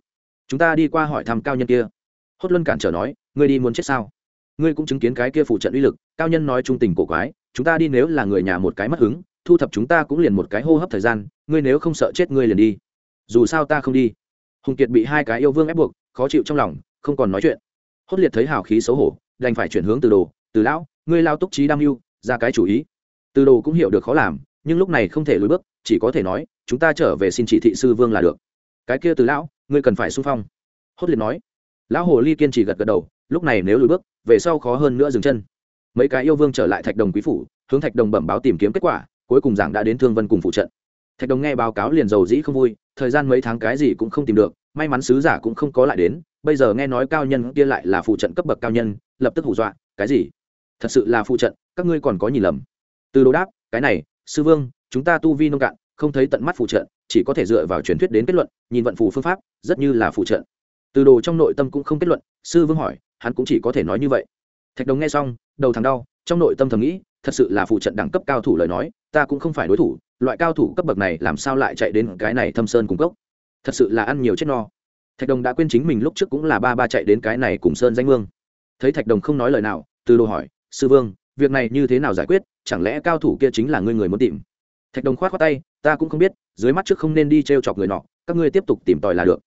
Chúng ta đi qua hỏi thăm cao nhân kia. Hốt luân cản trở nói, ngươi đi muốn chết sao? Ngươi cũng chứng kiến cái kia phụ trận uy lực, cao nhân nói trung tình cổ quái, chúng ta đi nếu là người nhà một cái mất hứng, thu thập chúng ta cũng liền một cái hô hấp thời gian ngươi nếu không sợ chết ngươi liền đi. Dù sao ta không đi. Hùng kiệt bị hai cái yêu vương ép buộc, khó chịu trong lòng, không còn nói chuyện. Hốt liệt thấy hào khí xấu hổ, đành phải chuyển hướng từ đồ. Từ lão, ngươi lao túc trí đam mưu, ra cái chủ ý. Từ đồ cũng hiểu được khó làm, nhưng lúc này không thể lùi bước, chỉ có thể nói, chúng ta trở về xin chỉ thị sư vương là được. Cái kia từ lão, ngươi cần phải xung phong. Hốt liệt nói. Lão hồ ly kiên trì gật gật đầu, lúc này nếu lùi bước, về sau khó hơn nữa dừng chân. Mấy cái yêu vương trở lại thạch đồng quý phủ, hướng thạch đồng bẩm báo tìm kiếm kết quả, cuối cùng giảng đã đến thương vân cùng phụ trận thạch đồng nghe báo cáo liền giàu dĩ không vui, thời gian mấy tháng cái gì cũng không tìm được, may mắn sứ giả cũng không có lại đến, bây giờ nghe nói cao nhân kia lại là phụ trận cấp bậc cao nhân, lập tức hù dọa, cái gì? Thật sự là phụ trận, các ngươi còn có nhìn lầm. Từ đồ đáp, cái này, sư vương, chúng ta tu vi nông cạn, không thấy tận mắt phụ trận, chỉ có thể dựa vào truyền thuyết đến kết luận, nhìn vận phù phương pháp, rất như là phụ trận. Từ đồ trong nội tâm cũng không kết luận, sư vương hỏi, hắn cũng chỉ có thể nói như vậy. Thạch đồng nghe xong, đầu thằng đau, trong nội tâm thầm nghĩ, thật sự là phụ trận đẳng cấp cao thủ lời nói, ta cũng không phải đối thủ loại cao thủ cấp bậc này làm sao lại chạy đến cái này thâm sơn cùng cốc? Thật sự là ăn nhiều chết no. Thạch đồng đã quên chính mình lúc trước cũng là ba ba chạy đến cái này cùng sơn danh vương. Thấy thạch đồng không nói lời nào, từ đồ hỏi, sư vương, việc này như thế nào giải quyết? Chẳng lẽ cao thủ kia chính là ngươi người muốn tìm? Thạch đồng khoát khoát tay, ta cũng không biết, dưới mắt trước không nên đi t r e o chọc người nọ, các ngươi tiếp tục tìm tòi là được.